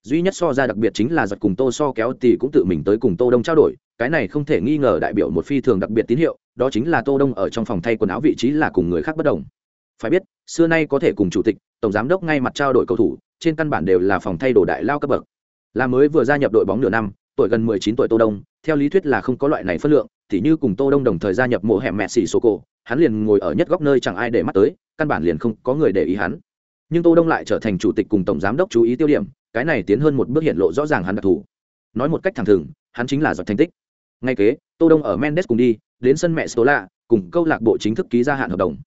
duy nhất so ra đặc biệt chính là giật cùng tô so kéo thì cũng tự mình tới cùng tô đông trao đổi cái này không thể nghi ngờ đại biểu một phi thường đặc biệt tín hiệu, đó chính là tô đông ở trong phòng thay quần áo vị trí là cùng người khác bất đồng. Phải biết, xưa nay có thể cùng chủ tịch, tổng giám đốc ngay mặt trao đổi cầu thủ, trên căn bản đều là phòng thay đồ đại lao cấp bậc. Là mới vừa gia nhập đội bóng nửa năm, tuổi gần 19 tuổi tô đông, theo lý thuyết là không có loại này phân lượng thì như cùng tô đông đồng thời gia nhập mộ hẻm mẹ xỉ số cổ hắn liền ngồi ở nhất góc nơi chẳng ai để mắt tới, căn bản liền không có người để ý hắn. Nhưng tô đông lại trở thành chủ tịch cùng tổng giám đốc chú ý tiêu điểm, cái này tiến hơn một bước hiện lộ rõ ràng hắn đặc thù. Nói một cách thẳng thừng, hắn chính là giọt thành tích ngay kế, tô đông ở mendes cùng đi, đến sân mẹ stola, cùng câu lạc bộ chính thức ký gia hạn hợp đồng.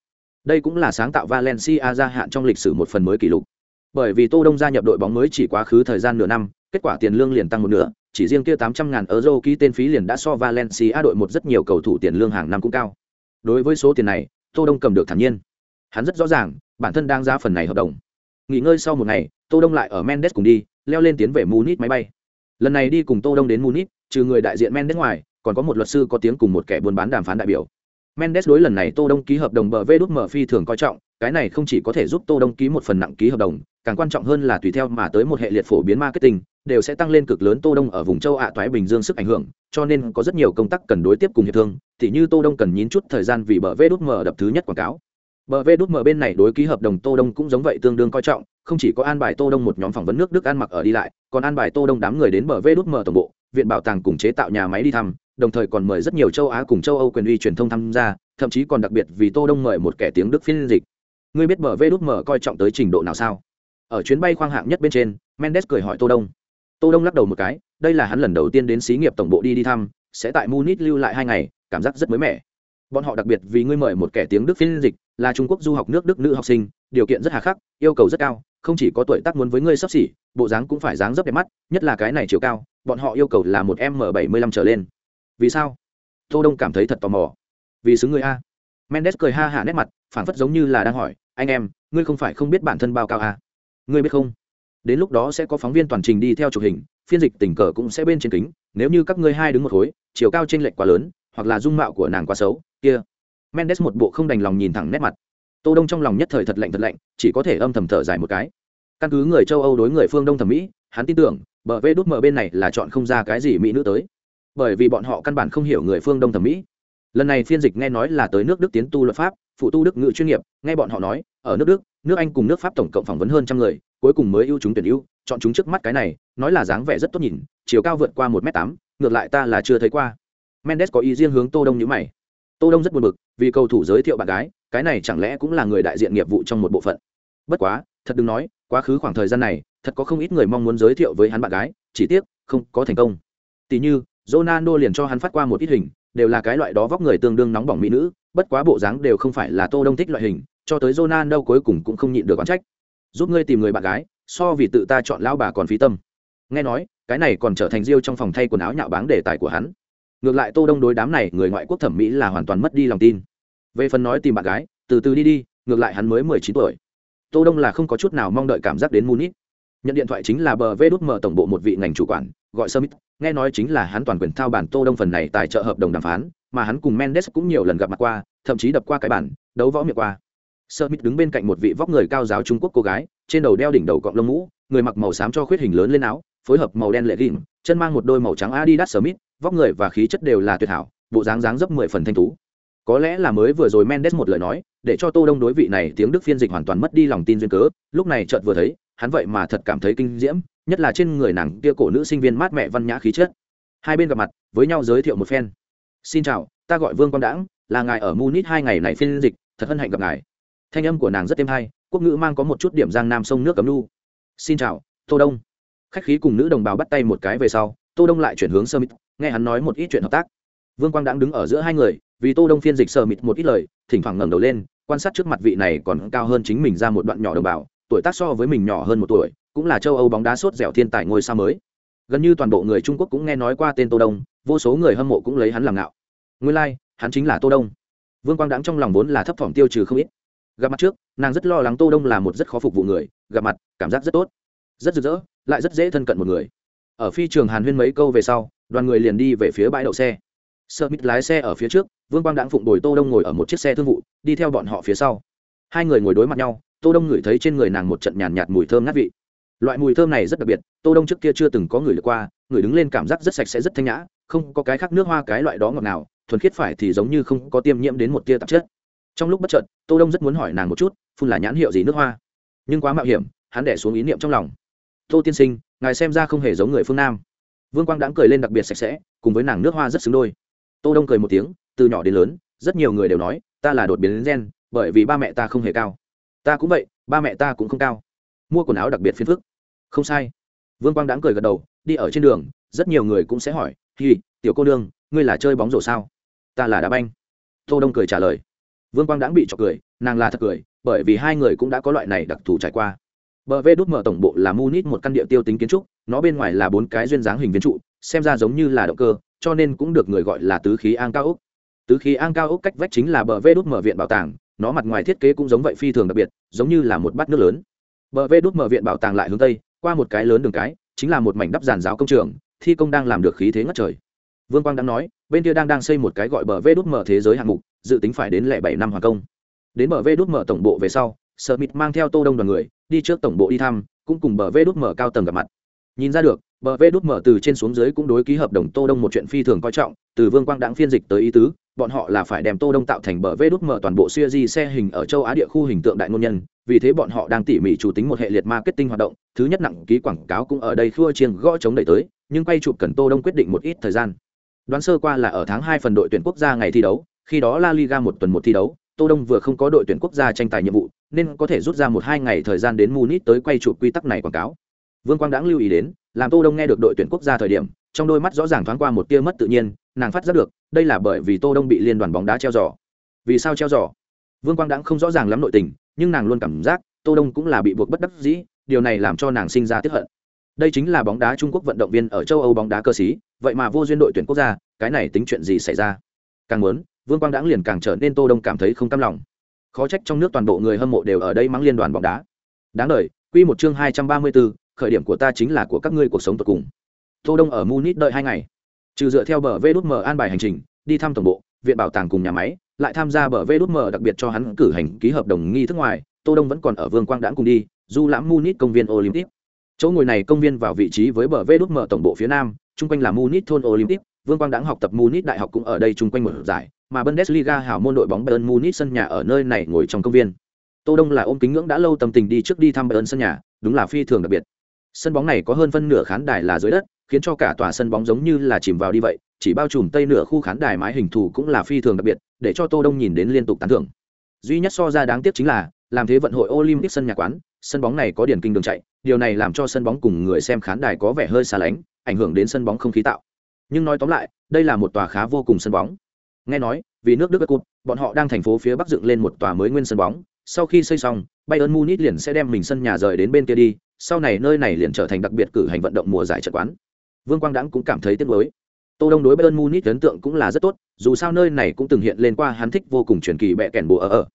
Đây cũng là sáng tạo valencia gia hạn trong lịch sử một phần mới kỷ lục. Bởi vì tô đông gia nhập đội bóng mới chỉ quá khứ thời gian nửa năm, kết quả tiền lương liền tăng một nửa, chỉ riêng kia tám trăm ngàn euro ký tên phí liền đã so valencia đội một rất nhiều cầu thủ tiền lương hàng năm cũng cao. Đối với số tiền này, tô đông cầm được thản nhiên. Hắn rất rõ ràng, bản thân đang ra phần này hợp đồng. Nghỉ ngơi sau một ngày, tô đông lại ở mendes cùng đi, leo lên tiến về munich máy bay. Lần này đi cùng tô đông đến munich trừ người đại diện mendes ngoài, còn có một luật sư có tiếng cùng một kẻ buôn bán đàm phán đại biểu. Mendes đối lần này tô đông ký hợp đồng bờ vê đút mở phi thường coi trọng, cái này không chỉ có thể giúp tô đông ký một phần nặng ký hợp đồng, càng quan trọng hơn là tùy theo mà tới một hệ liệt phổ biến marketing, đều sẽ tăng lên cực lớn tô đông ở vùng châu ạ toái bình dương sức ảnh hưởng, cho nên có rất nhiều công tác cần đối tiếp cùng hiệp thương thì như tô đông cần nhín chút thời gian vì bờ vê đút mở đập thứ nhất quảng cáo. Bờ vê đút mở bên này đối ký hợp đồng tô đông cũng giống vậy tương đương coi trọng, không chỉ có an bài tô đông một nhóm phỏng vấn nước đức ăn mặc ở đi lại, còn an bài tô đông đám người đến bờ vê đút mở tổng bộ viện bảo tàng cùng chế tạo nhà máy đi thăm, đồng thời còn mời rất nhiều châu á cùng châu âu quyền uy truyền thông tham gia, thậm chí còn đặc biệt vì tô đông mời một kẻ tiếng đức phiên dịch. Ngươi biết mở vê đút mở coi trọng tới trình độ nào sao? Ở chuyến bay khoang hạng nhất bên trên, mendes cười hỏi tô đông. Tô đông lắc đầu một cái, đây là hắn lần đầu tiên đến xí nghiệp tổng bộ đi đi thăm, sẽ tại munich lưu lại hai ngày, cảm giác rất mới mẻ. Bọn họ đặc biệt vì ngươi mời một kẻ tiếng đức phiên dịch, là trung quốc du học nước đức nữ học sinh, điều kiện rất hà khắc, yêu cầu rất cao, không chỉ có tuổi tác muốn với ngươi sắp xỉ, bộ dáng cũng phải dáng dấp đẹp mắt, nhất là cái này chiều cao bọn họ yêu cầu là một m bảy mươi lăm trở lên. Vì sao? Tô đông cảm thấy thật tò mò. Vì xứng người a. Mendes cười ha hả nét mặt phản phất giống như là đang hỏi, anh em, ngươi không phải không biết bản thân bao cao a? Ngươi biết không? Đến lúc đó sẽ có phóng viên toàn trình đi theo chụp hình, phiên dịch tình cờ cũng sẽ bên trên kính, nếu như các ngươi hai đứng một khối, chiều cao t r ê n lệch quá lớn, hoặc là dung mạo của nàng quá xấu, kia. Mendes một bộ không đành lòng nhìn thẳng nét mặt. Tô đông trong lòng nhất thời thật lạnh thật lạnh, chỉ có thể âm thầm thở dài một cái. Căn cứ người châu âu đối người phương đông thẩm mỹ, hắn tin tưởng bờ vê đút mờ bên này là chọn không ra cái gì mỹ nữ tới. Bởi vì bọn họ căn bản không hiểu người phương đông thẩm mỹ. Lần này phiên dịch nghe nói là tới nước đức tiến tu luật pháp, phụ tu đức ngữ chuyên nghiệp, nghe bọn họ nói, ở nước đức, nước anh cùng nước pháp tổng cộng phỏng vấn hơn trăm người, cuối cùng mới ưu chúng tuyển ưu, chọn chúng trước mắt cái này, nói là dáng vẻ rất tốt nhìn, chiều cao vượt qua một m tám, ngược lại ta là chưa thấy qua. Mendes có ý riêng hướng tô đông nhữ mày. Tô đông rất buồn bực, vì cầu thủ giới thiệu bạn gái, cái này chẳng lẽ cũng là người đại diện nghiệp vụ trong một bộ phận. Bất quá, thật đừng nói, quá khứ khoảng thời gian này thật có không ít người mong muốn giới thiệu với hắn bạn gái, chỉ tiếc, không có thành công. Tỷ như, Ronaldo liền cho hắn phát qua một ít hình, đều là cái loại đó vóc người tương đương nóng bỏng mỹ nữ, bất quá bộ dáng đều không phải là tô đông thích loại hình, cho tới Ronaldo cuối cùng cũng không nhịn được oán trách. Giúp ngươi tìm người bạn gái, so vì tự ta chọn lão bà còn phí tâm. Nghe nói, cái này còn trở thành riêu trong phòng thay quần áo nhạo báng đề tài của hắn. Ngược lại tô đông đối đám này người ngoại quốc thẩm mỹ là hoàn toàn mất đi lòng tin. Về phần nói tìm bạn gái, từ từ đi đi, ngược lại hắn mới mười chín tuổi. Tô đông là không có chút nào mong đợi cảm giác đến munich nhận điện thoại chính là bờ vê đút mở tổng bộ một vị ngành chủ quản gọi summit nghe nói chính là hắn toàn quyền thao bản tô đông phần này tài trợ hợp đồng đàm phán mà hắn cùng mendes cũng nhiều lần gặp mặt qua thậm chí đập qua cái bản đấu võ miệng qua Smith đứng bên cạnh một vị vóc người cao giáo Trung Quốc cô gái, trên đầu đeo đỉnh đầu cọng lông mũ, người mặc màu xám cho khuyết hình lớn lên áo, phối hợp màu đen lệ gìn, chân mang một đôi màu trắng Adidas Smith, vóc người và khí chất đều là tuyệt hảo, bộ dáng dáng dấp mười phần thanh tú. Có lẽ là mới vừa rồi Mendes một lời nói, để cho Tô Đông đối vị này tiếng Đức phiên dịch hoàn toàn mất đi lòng tin duyên cớ, lúc này chợt vừa thấy, hắn vậy mà thật cảm thấy kinh diễm, nhất là trên người nàng kia cổ nữ sinh viên mát mẹ văn nhã khí chất. Hai bên gặp mặt, với nhau giới thiệu một phen. "Xin chào, ta gọi Vương Quang Đãng, là ngài ở Munich hai ngày này phiên dịch, thật hân hạnh gặp ngài." thanh âm của nàng rất êm hay quốc ngữ mang có một chút điểm giang nam sông nước cấm lu xin chào tô đông khách khí cùng nữ đồng bào bắt tay một cái về sau tô đông lại chuyển hướng sơ mít nghe hắn nói một ít chuyện hợp tác vương quang đãng đứng ở giữa hai người vì tô đông phiên dịch sơ mít một ít lời thỉnh thoảng ngẩng đầu lên quan sát trước mặt vị này còn cao hơn chính mình ra một đoạn nhỏ đồng bào tuổi tác so với mình nhỏ hơn một tuổi cũng là châu âu bóng đá sốt dẻo thiên tài ngôi sao mới. Gần như toàn bộ người trung quốc cũng nghe nói qua tên tô đông vô số người hâm mộ cũng lấy hắn làm ngạo. Nguyên lai like, hắn chính là tô đông. Vương quang đãng trong lòng vốn là thấp thỏm tiêu trừ không ít. Gặp mặt trước nàng rất lo lắng tô đông là một rất khó phục vụ người gặp mặt cảm giác rất tốt. Rất rực rỡ lại rất dễ thân cận một người. Ở phi trường hàn huyên mấy câu về sau đoàn người liền đi về phía bãi đậu xe. Sợ mít lái xe ở phía trước vương quang đãng phụng đổi tô đông ngồi ở một chiếc xe thương vụ đi theo bọn họ phía sau. Hai người ngồi đối mặt nhau tô đông ngửi thấy trên người nàng một trận nhàn nhạt, mùi thơm ngát vị. Loại mùi thơm này rất đặc biệt tô đông trước kia chưa từng có người lượt qua người đứng lên cảm giác rất sạch sẽ rất thanh nhã không có cái khác nước hoa cái loại đó ngọt nào thuần khiết phải thì giống như không có tiêm nhiễm đến một tia tạp chất. Trong lúc bất chợt tô đông rất muốn hỏi nàng một chút phun là nhãn hiệu gì nước hoa? Nhưng quá mạo hiểm hắn đẻ xuống ý niệm trong lòng. Tô tiên sinh ngài xem ra không hề giống người phương nam. Vương quang đãng cười lên đặc biệt sạch sẽ cùng với nàng nước hoa rất xứng đôi. Tô đông cười một tiếng từ nhỏ đến lớn rất nhiều người đều nói ta là đột biến đến gen bởi vì ba mẹ ta không hề cao ta cũng vậy ba mẹ ta cũng không cao. Mua quần áo đặc biệt phiền phức. Không sai. Vương quang đãng cười gật đầu đi ở trên đường rất nhiều người cũng sẽ hỏi hì, tiểu cô nương ngươi là chơi bóng rổ sao? Ta là đá banh. Tô đông cười trả lời. Vương quang đãng bị trọc cười nàng là thật cười bởi vì hai người cũng đã có loại này đặc thù trải qua. Bờ vê đút mở tổng bộ là munich một căn địa tiêu tính kiến trúc nó bên ngoài là bốn cái duyên dáng hình viên trụ xem ra giống như là động cơ cho nên cũng được người gọi là tứ khí an cao úc. Tứ khí an cao úc cách vách chính là bờ vê đút mở viện bảo tàng nó mặt ngoài thiết kế cũng giống vậy phi thường đặc biệt, giống như là một bát nước lớn. Bờ vê đốt mở viện bảo tàng lại hướng tây, qua một cái lớn đường cái, chính là một mảnh đắp giàn giáo công trường, thi công đang làm được khí thế ngất trời. Vương quang đang nói, bên kia đang đang xây một cái gọi bờ vê đốt mở thế giới hạng mục, dự tính phải đến lẻ bảy năm hoàn công. Đến bờ vê đốt mở tổng bộ về sau sợ mịt mang theo tô đông đoàn người, đi trước tổng bộ đi thăm, cũng cùng bờ vê đốt mở cao tầng gặp mặt. Nhìn ra được, bờ vê đốt mở từ trên xuống dưới cũng đối ký hợp đồng tô đông một chuyện phi thường coi trọng, từ vương quang đãng phiên dịch tới ý tứ bọn họ là phải đem tô đông tạo thành bờ vê đút mở toàn bộ siêu di xe hình ở châu á địa khu hình tượng đại ngôn nhân vì thế bọn họ đang tỉ mỉ chủ tính một hệ liệt marketing hoạt động thứ nhất nặng ký quảng cáo cũng ở đây khua chiêng gõ chống đẩy tới nhưng quay chụp cần tô đông quyết định một ít thời gian đoán sơ qua là ở tháng hai phần đội tuyển quốc gia ngày thi đấu khi đó La Liga một tuần một thi đấu, Tô Đông vừa không có đội tuyển quốc gia tranh tài nhiệm vụ, nên có thể rút ra một hai ngày thời gian đến Munich tới quay chụp quy tắc này quảng cáo. Vương Quang đãng lưu ý đến, làm Tô Đông nghe được đội tuyển quốc gia thời điểm, trong đôi mắt rõ ràng thoáng qua một tia mất tự nhiên, nàng phát giác được, đây là bởi vì Tô Đông bị liên đoàn bóng đá treo giò. Vì sao treo giò? Vương Quang đãng không rõ ràng lắm nội tình, nhưng nàng luôn cảm giác, Tô Đông cũng là bị buộc bất đắc dĩ, điều này làm cho nàng sinh ra tiếc hận. Đây chính là bóng đá Trung Quốc vận động viên ở châu Âu bóng đá cơ sĩ, vậy mà vô duyên đội tuyển quốc gia, cái này tính chuyện gì xảy ra? Càng muốn, vương quang đãng liền càng trở nên tô đông cảm thấy không cam lòng khó trách trong nước toàn bộ người hâm mộ đều ở đây mắng liên đoàn bóng đá đáng đời quy một chương hai trăm ba mươi 234, khởi điểm của ta chính là của các ngươi cuộc sống tột cùng tô đông ở munich đợi hai ngày trừ dựa theo bờ vê đút mờ an bài hành trình, đi thăm tổng bộ, viện bảo tàng cùng nhà máy, lại tham gia bờ vê đút mờ đặc biệt cho hắn cử hành ký hợp đồng nghi thức ngoài, tô đông vẫn còn ở vương quang đãng cùng đi, du lãm munich công viên olympic. Chỗ ngồi này công viên vào vị trí với bờ vê đút mờ tổng bộ phía nam chung quanh là munich thôn olympic, vương quang đãng học tập munich đại học cũng ở đây chung quanh một giải, mà bundesliga hảo môn đội bóng bayern munich sân nhà ở nơi này ngồi trong công viên. Tô đông là ôm kính ngưỡng đã lâu tâm tình đi trước đi thăm bayern sân nhà, đúng là phi thường đặc biệt. Sân bóng này có hơn phân nửa khán đài là dưới đất khiến cho cả tòa sân bóng giống như là chìm vào đi vậy, chỉ bao trùm tây nửa khu khán đài mái hình thù cũng là phi thường đặc biệt, để cho tô đông nhìn đến liên tục tán thưởng. Duy nhất so ra đáng tiếc chính là, làm thế vận hội olympic sân nhà quán, sân bóng này có điển kinh đường chạy, điều này làm cho sân bóng cùng người xem khán đài có vẻ hơi xa lánh, ảnh hưởng đến sân bóng không khí tạo. Nhưng nói tóm lại, đây là một tòa khá vô cùng sân bóng. Nghe nói, vì nước đức đất cụt, bọn họ đang thành phố phía bắc dựng lên một tòa mới nguyên sân bóng. Sau khi xây xong, bayern munich liền sẽ đem mình sân nhà rời đến bên kia đi, sau này nơi này liền trở thành đặc biệt cử hành vận động mùa giải trận quán vương quang đãng cũng cảm thấy tiếc nuối. Tô đông đối bayern munich ấn tượng cũng là rất tốt, dù sao nơi này cũng từng hiện lên qua hắn thích vô cùng truyền kỳ bẹ kèn bộ ở ở.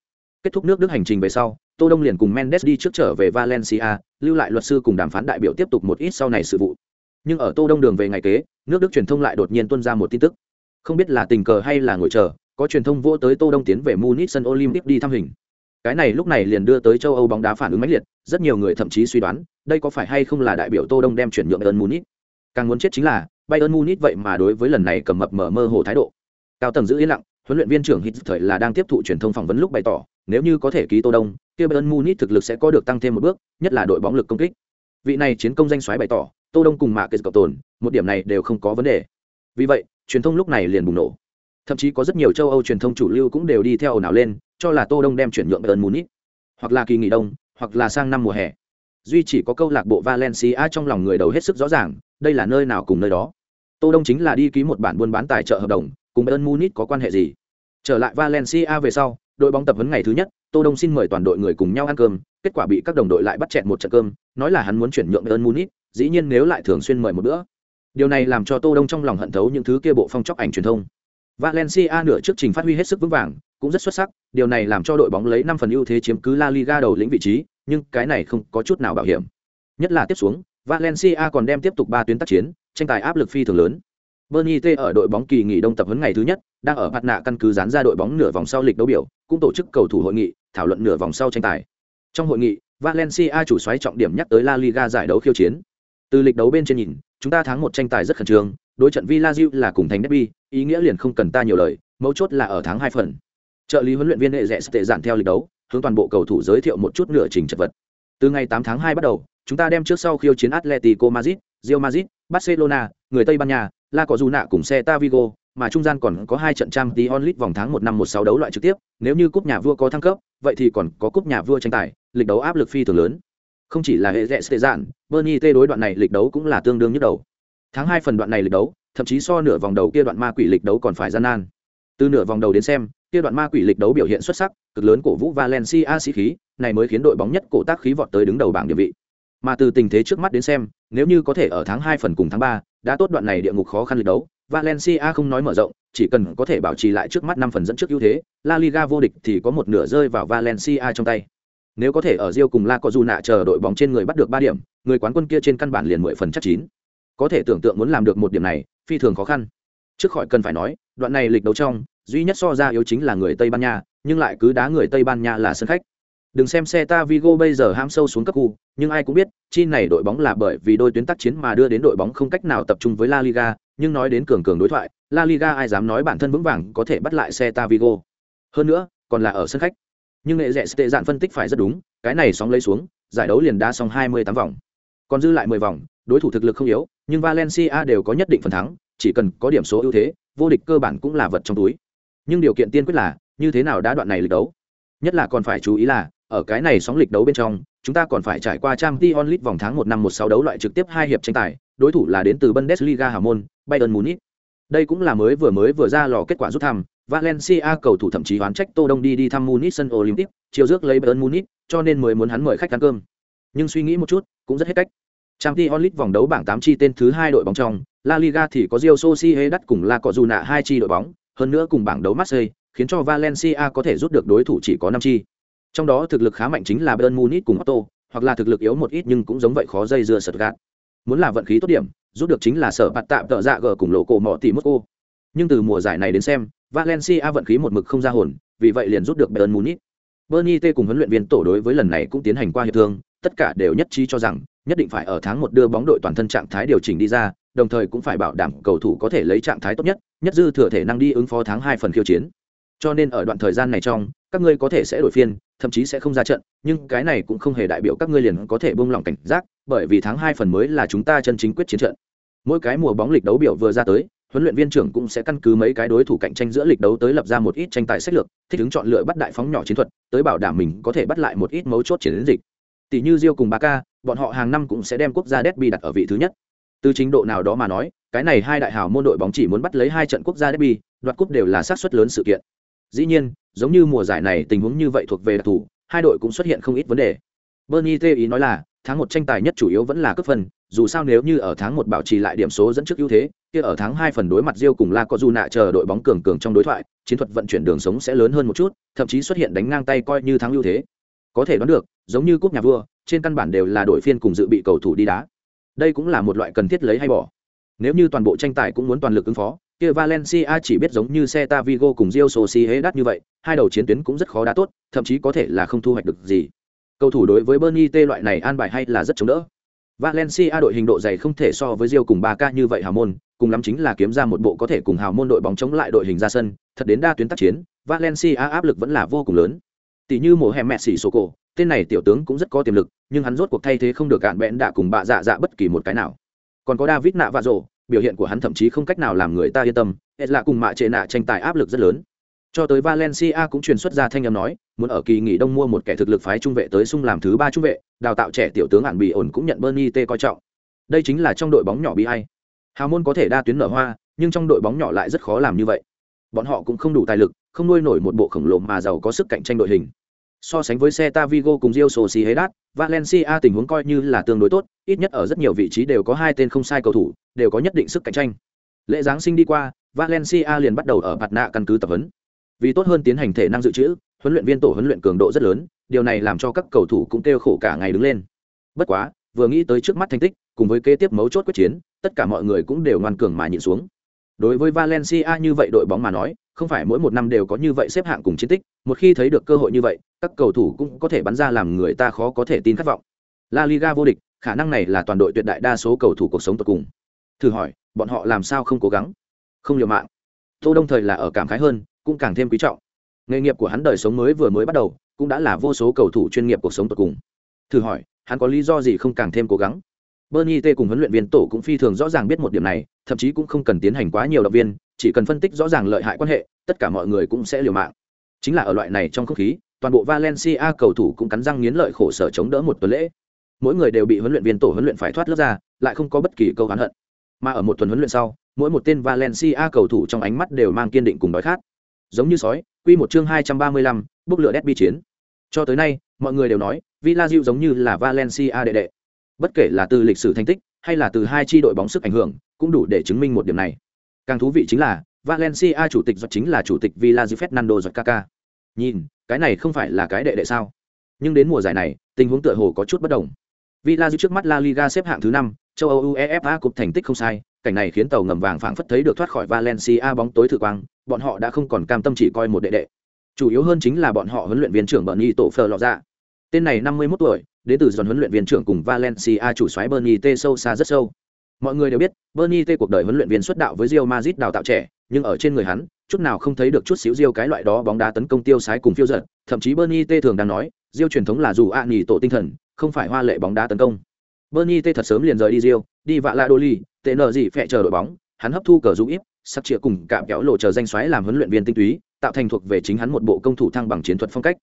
Kết thúc nước đức hành trình về sau, tô đông liền cùng mendes đi trước trở về valencia, lưu lại luật sư cùng đàm phán đại biểu tiếp tục một ít sau này sự vụ. Nhưng ở tô đông đường về ngày kế, nước đức truyền thông lại đột nhiên tuôn ra một tin tức. Không biết là tình cờ hay là ngồi chờ, có truyền thông vỗ tới tô đông tiến về munich sân olympic đi thăm hình. Cái này lúc này liền đưa tới châu âu bóng đá phản ứng mãnh liệt, rất nhiều người thậm chí suy đoán, đây có phải hay không là đại biểu tô đông đem chuyển nhượng bayern munich càng muốn chết chính là bayern munich vậy mà đối với lần này cầm mập mở mơ hồ thái độ cao tầng giữ yên lặng huấn luyện viên trưởng hít thời là đang tiếp thụ truyền thông phỏng vấn lúc bày tỏ nếu như có thể ký tô đông kia bayern munich thực lực sẽ có được tăng thêm một bước nhất là đội bóng lực công kích vị này chiến công danh soái bày tỏ tô đông cùng mạ kết cộng tồn một điểm này đều không có vấn đề vì vậy truyền thông lúc này liền bùng nổ thậm chí có rất nhiều châu âu truyền thông chủ lưu cũng đều đi theo ồn ào lên cho là tô đông đem chuyển nhượng bayern munich hoặc là kỳ nghỉ đông hoặc là sang năm mùa hè duy chỉ có câu lạc bộ valencia trong lòng người đầu hết sức rõ ràng đây là nơi nào cùng nơi đó? Tô đông chính là đi ký một bản buôn bán tài trợ hợp đồng, cùng bayern munich có quan hệ gì? Trở lại valencia về sau, đội bóng tập huấn ngày thứ nhất, tô đông xin mời toàn đội người cùng nhau ăn cơm, kết quả bị các đồng đội lại bắt chẹt một trận cơm, nói là hắn muốn chuyển nhượng bayern munich, dĩ nhiên nếu lại thường xuyên mời một bữa. Điều này làm cho tô đông trong lòng hận thấu những thứ kia bộ phong chóc ảnh truyền thông. Valencia nửa trước trình phát huy hết sức vững vàng, cũng rất xuất sắc, điều này làm cho đội bóng lấy năm phần ưu thế chiếm cứ la liga đầu lĩnh vị trí, nhưng cái này không có chút nào bảo hiểm. Nhất là tiếp xuống valencia còn đem tiếp tục ba tuyến tác chiến tranh tài áp lực phi thường lớn Bernie T ở đội bóng kỳ nghỉ đông tập huấn ngày thứ nhất, đang ở mặt nạ căn cứ dán ra đội bóng nửa vòng sau lịch đấu biểu, cũng tổ chức cầu thủ hội nghị, thảo luận nửa vòng sau tranh tài. Trong hội nghị, Valencia chủ xoáy trọng điểm nhắc tới La Liga giải đấu khiêu chiến. Từ lịch đấu bên trên nhìn, chúng ta thắng một tranh tài rất khẩn trương, đối trận Villarreal là cùng thành derby, ý nghĩa liền không cần ta nhiều lời, mấu chốt là ở tháng hai phần. Trợ lý huấn luyện viên hệ rẻ tệ giản theo lịch đấu, hướng toàn bộ cầu thủ giới thiệu một chút nửa trình chất vật. Từ ngày 8 tháng 2 bắt đầu, chúng ta đem trước sau khiêu chiến Atletico Madrid, Real Madrid, Barcelona, người Tây Ban Nha, La có cùng Celta Vigo, mà trung gian còn có hai trận trang tí onlit vòng tháng một năm một sáu đấu loại trực tiếp, nếu như cúp nhà vua có thăng cấp, vậy thì còn có cúp nhà vua tranh tài, lịch đấu áp lực phi thường lớn. Không chỉ là hệ rẻ sẽ dạn, Bernie T đối đoạn này lịch đấu cũng là tương đương nhất đầu. Tháng hai phần đoạn này lịch đấu, thậm chí so nửa vòng đầu kia đoạn ma quỷ lịch đấu còn phải gian nan. Từ nửa vòng đầu đến xem, kia đoạn ma quỷ lịch đấu biểu hiện xuất sắc, cực lớn cổ vũ Valencia sĩ khí, này mới khiến đội bóng nhất cổ tác khí vọt tới đứng đầu bảng địa vị. Mà từ tình thế trước mắt đến xem, nếu như có thể ở tháng hai phần cùng tháng ba, đã tốt đoạn này địa ngục khó khăn lượt đấu, Valencia không nói mở rộng, chỉ cần có thể bảo trì lại trước mắt năm phần dẫn trước ưu thế, La Liga vô địch thì có một nửa rơi vào Valencia trong tay. Nếu có thể ở Rio cùng La Cojuna chờ đội bóng trên người bắt được ba điểm, người quán quân kia trên căn bản liền mười phần chắc chín. Có thể tưởng tượng muốn làm được một điểm này, phi thường khó khăn. Trước khỏi cần phải nói, đoạn này lịch đấu trong, duy nhất so ra yếu chính là người Tây Ban Nha, nhưng lại cứ đá người Tây Ban Nha là sân khách. Đừng xem xe ta Vigo bây giờ ham sâu xuống cấp khu, nhưng ai cũng biết, chi này đội bóng là bởi vì đôi tuyến tác chiến mà đưa đến đội bóng không cách nào tập trung với La Liga, nhưng nói đến cường cường đối thoại, La Liga ai dám nói bản thân vững vàng có thể bắt lại xe ta Vigo. Hơn nữa, còn là ở sân khách. Nhưng nghệ rẻ tệ dạn phân tích phải rất đúng, cái này sóng lấy xuống, giải đấu liền đá xong 28 vòng. Còn dư lại 10 vòng, đối thủ thực lực không yếu, nhưng Valencia đều có nhất định phần thắng, chỉ cần có điểm số ưu thế, vô địch cơ bản cũng là vật trong túi. Nhưng điều kiện tiên quyết là, như thế nào đã đoạn này lịch đấu. Nhất là còn phải chú ý là, ở cái này sóng lịch đấu bên trong, chúng ta còn phải trải qua Champions League vòng tháng 1 năm 16 đấu loại trực tiếp hai hiệp tranh tài, đối thủ là đến từ Bundesliga Hà môn, Bayern Munich. Đây cũng là mới vừa mới vừa ra lò kết quả rút thăm, Valencia cầu thủ thậm chí oán trách Tô Đông đi đi thăm Munich sân Olympic, chiều rước lấy Bayern Munich, cho nên mới muốn hắn mời khách ăn cơm. Nhưng suy nghĩ một chút, cũng rất hết cách. Champions League vòng đấu bảng 8 chi tên thứ hai đội bóng trong, La Liga thì có Real Sociedad cùng La Cojuna hai chi đội bóng, hơn nữa cùng bảng đấu Marseille, khiến cho Valencia có thể rút được đối thủ chỉ có 5 chi. Trong đó thực lực khá mạnh chính là Bayern Munich cùng Otto, hoặc là thực lực yếu một ít nhưng cũng giống vậy khó dây dưa Stuttgart. Muốn là vận khí tốt điểm, rút được chính là sở bạt tạm tợ dạ gờ cùng lộ cổ mỏ tỷ mất cô. Nhưng từ mùa giải này đến xem valencia vận khí một mực không ra hồn vì vậy liền rút được bayern munich. Bernie t cùng huấn luyện viên tổ đối với lần này cũng tiến hành qua hiệp thương tất cả đều nhất trí cho rằng nhất định phải ở tháng một đưa bóng đội toàn thân trạng thái điều chỉnh đi ra đồng thời cũng phải bảo đảm cầu thủ có thể lấy trạng thái tốt nhất nhất dư thừa thể năng đi ứng phó tháng hai phần khiêu chiến cho nên ở đoạn thời gian này trong các ngươi có thể sẽ đổi phiên thậm chí sẽ không ra trận nhưng cái này cũng không hề đại biểu các ngươi liền có thể buông lỏng cảnh giác bởi vì tháng hai phần mới là chúng ta chân chính quyết chiến trận. Mỗi cái mùa bóng lịch đấu biểu vừa ra tới huấn luyện viên trưởng cũng sẽ căn cứ mấy cái đối thủ cạnh tranh giữa lịch đấu tới lập ra một ít tranh tài sách lược thích ứng chọn lựa bắt đại phóng nhỏ chiến thuật tới bảo đảm mình có thể bắt lại một ít mấu chốt chiến dịch. Tỷ như Rio cùng Barca, bọn họ hàng năm cũng sẽ đem quốc gia derby đặt ở vị thứ nhất. Từ chính độ nào đó mà nói cái này hai đại hào môn đội bóng chỉ muốn bắt lấy hai trận quốc gia derby đoạt cúp đều là xác suất lớn sự kiện dĩ nhiên giống như mùa giải này tình huống như vậy thuộc về đặc thù hai đội cũng xuất hiện không ít vấn đề bernie tê ý nói là tháng một tranh tài nhất chủ yếu vẫn là cấp phần dù sao nếu như ở tháng một bảo trì lại điểm số dẫn trước ưu thế kia ở tháng hai phần đối mặt Rio cùng La có dù nạ chờ đội bóng cường cường trong đối thoại, chiến thuật vận chuyển đường sống sẽ lớn hơn một chút, thậm chí xuất hiện đánh ngang tay coi như thắng ưu thế. Có thể đoán được, giống như cúp nhà vua, trên căn bản đều là đội phiên cùng dự bị cầu thủ đi đá. Đây cũng là một loại cần thiết lấy hay bỏ. Nếu như toàn bộ tranh tài cũng muốn toàn lực ứng phó, kia Valencia chỉ biết giống như Celta Vigo cùng Real Sociedad như vậy, hai đầu chiến tuyến cũng rất khó đá tốt, thậm chí có thể là không thu hoạch được gì. Cầu thủ đối với Bernie T loại này an bài hay là rất chống đỡ. Valencia đội hình độ dày không thể so với Real cùng Barca như vậy hào môn, cùng lắm chính là kiếm ra một bộ có thể cùng hào môn đội bóng chống lại đội hình ra sân, thật đến đa tuyến tác chiến, Valencia áp lực vẫn là vô cùng lớn. Tỷ như mùa hè Messi cổ, tên này tiểu tướng cũng rất có tiềm lực, nhưng hắn rốt cuộc thay thế không được cạn bẽn đã cùng bạ dạ dạ bất kỳ một cái nào. Còn có David Nạ và rồ, biểu hiện của hắn thậm chí không cách nào làm người ta yên tâm, hết là cùng mạ trệ nạ tranh tài áp lực rất lớn. Cho tới Valencia cũng truyền xuất ra thanh âm nói, muốn ở kỳ nghỉ đông mua một kẻ thực lực phái trung vệ tới sung làm thứ ba trung vệ, đào tạo trẻ tiểu tướng ản bị ổn cũng nhận Bernie T coi trọng. Đây chính là trong đội bóng nhỏ bị hay. Hào môn có thể đa tuyến nở hoa, nhưng trong đội bóng nhỏ lại rất khó làm như vậy. Bọn họ cũng không đủ tài lực, không nuôi nổi một bộ khổng lồ mà giàu có sức cạnh tranh đội hình. So sánh với xe Vigo cùng Real Sociedad, Valencia tình huống coi như là tương đối tốt, ít nhất ở rất nhiều vị trí đều có hai tên không sai cầu thủ, đều có nhất định sức cạnh tranh. Lễ giáng sinh đi qua, Valencia liền bắt đầu ở Bạt Nạ căn cứ tập huấn. Vì tốt hơn tiến hành thể năng dự trữ, huấn luyện viên tổ huấn luyện cường độ rất lớn, điều này làm cho các cầu thủ cũng kêu khổ cả ngày đứng lên. Bất quá, vừa nghĩ tới trước mắt thành tích, cùng với kế tiếp mấu chốt quyết chiến, tất cả mọi người cũng đều ngoan cường mà nhịn xuống. Đối với Valencia như vậy đội bóng mà nói, không phải mỗi một năm đều có như vậy xếp hạng cùng chiến tích, một khi thấy được cơ hội như vậy, các cầu thủ cũng có thể bắn ra làm người ta khó có thể tin khát vọng. La Liga vô địch, khả năng này là toàn đội tuyệt đại đa số cầu thủ cuộc sống tột cùng. Thử hỏi, bọn họ làm sao không cố gắng, không liều mạng? Tô Đông thời là ở cảm khái hơn, cũng càng thêm quý trọng. Nghề nghiệp của hắn đời sống mới vừa mới bắt đầu, cũng đã là vô số cầu thủ chuyên nghiệp cuộc sống tột cùng. Thử hỏi, hắn có lý do gì không càng thêm cố gắng? Bernie T cùng huấn luyện viên tổ cũng phi thường rõ ràng biết một điểm này, thậm chí cũng không cần tiến hành quá nhiều động viên, chỉ cần phân tích rõ ràng lợi hại quan hệ, tất cả mọi người cũng sẽ liều mạng. Chính là ở loại này trong không khí, toàn bộ Valencia cầu thủ cũng cắn răng nghiến lợi khổ sở chống đỡ một tuần lễ. Mỗi người đều bị huấn luyện viên tổ huấn luyện phải thoát lớp ra, lại không có bất kỳ câu oán hận. Mà ở một tuần huấn luyện sau, mỗi một tên Valencia cầu thủ trong ánh mắt đều mang kiên định cùng đói khát. Giống như sói, quy một chương 235, bốc lửa derby chiến. Cho tới nay, mọi người đều nói, Villa giống như là Valencia đệ đệ. Bất kể là từ lịch sử thành tích, hay là từ hai chi đội bóng sức ảnh hưởng, cũng đủ để chứng minh một điểm này. Càng thú vị chính là, Valencia chủ tịch do chính là chủ tịch Villa Fernando Kaka. Nhìn, cái này không phải là cái đệ đệ sao? Nhưng đến mùa giải này, tình huống tựa hồ có chút bất đồng. Villa trước mắt La Liga xếp hạng thứ năm, châu Âu UEFA cúp thành tích không sai, cảnh này khiến tàu ngầm vàng phảng phất thấy được thoát khỏi Valencia bóng tối thử quang, bọn họ đã không còn cam tâm chỉ coi một đệ đệ. Chủ yếu hơn chính là bọn họ huấn luyện viên trưởng Bernie Tổ Phờ lọ ra. Tên này 51 tuổi, đến từ dọn huấn luyện viên trưởng cùng Valencia chủ soái Bernie T sâu xa rất sâu. Mọi người đều biết, Bernie T cuộc đời huấn luyện viên xuất đạo với Real Madrid đào tạo trẻ, nhưng ở trên người hắn, chút nào không thấy được chút xíu Real cái loại đó bóng đá tấn công tiêu sái cùng phiêu dật, thậm chí Bernie T thường đang nói, Real truyền thống là dù ạ nhì tổ tinh thần, không phải hoa lệ bóng đá tấn công. Bernie T thật sớm liền rời đi Real, đi vạ La Doli, nợ gì phẹ chờ đội bóng, hắn hấp thu cờ dũng ít, sắc chĩa cùng cạm kéo lộ chờ danh xoáy làm huấn luyện viên tinh túy, tạo thành thuộc về chính hắn một bộ công thủ thăng bằng chiến thuật phong cách.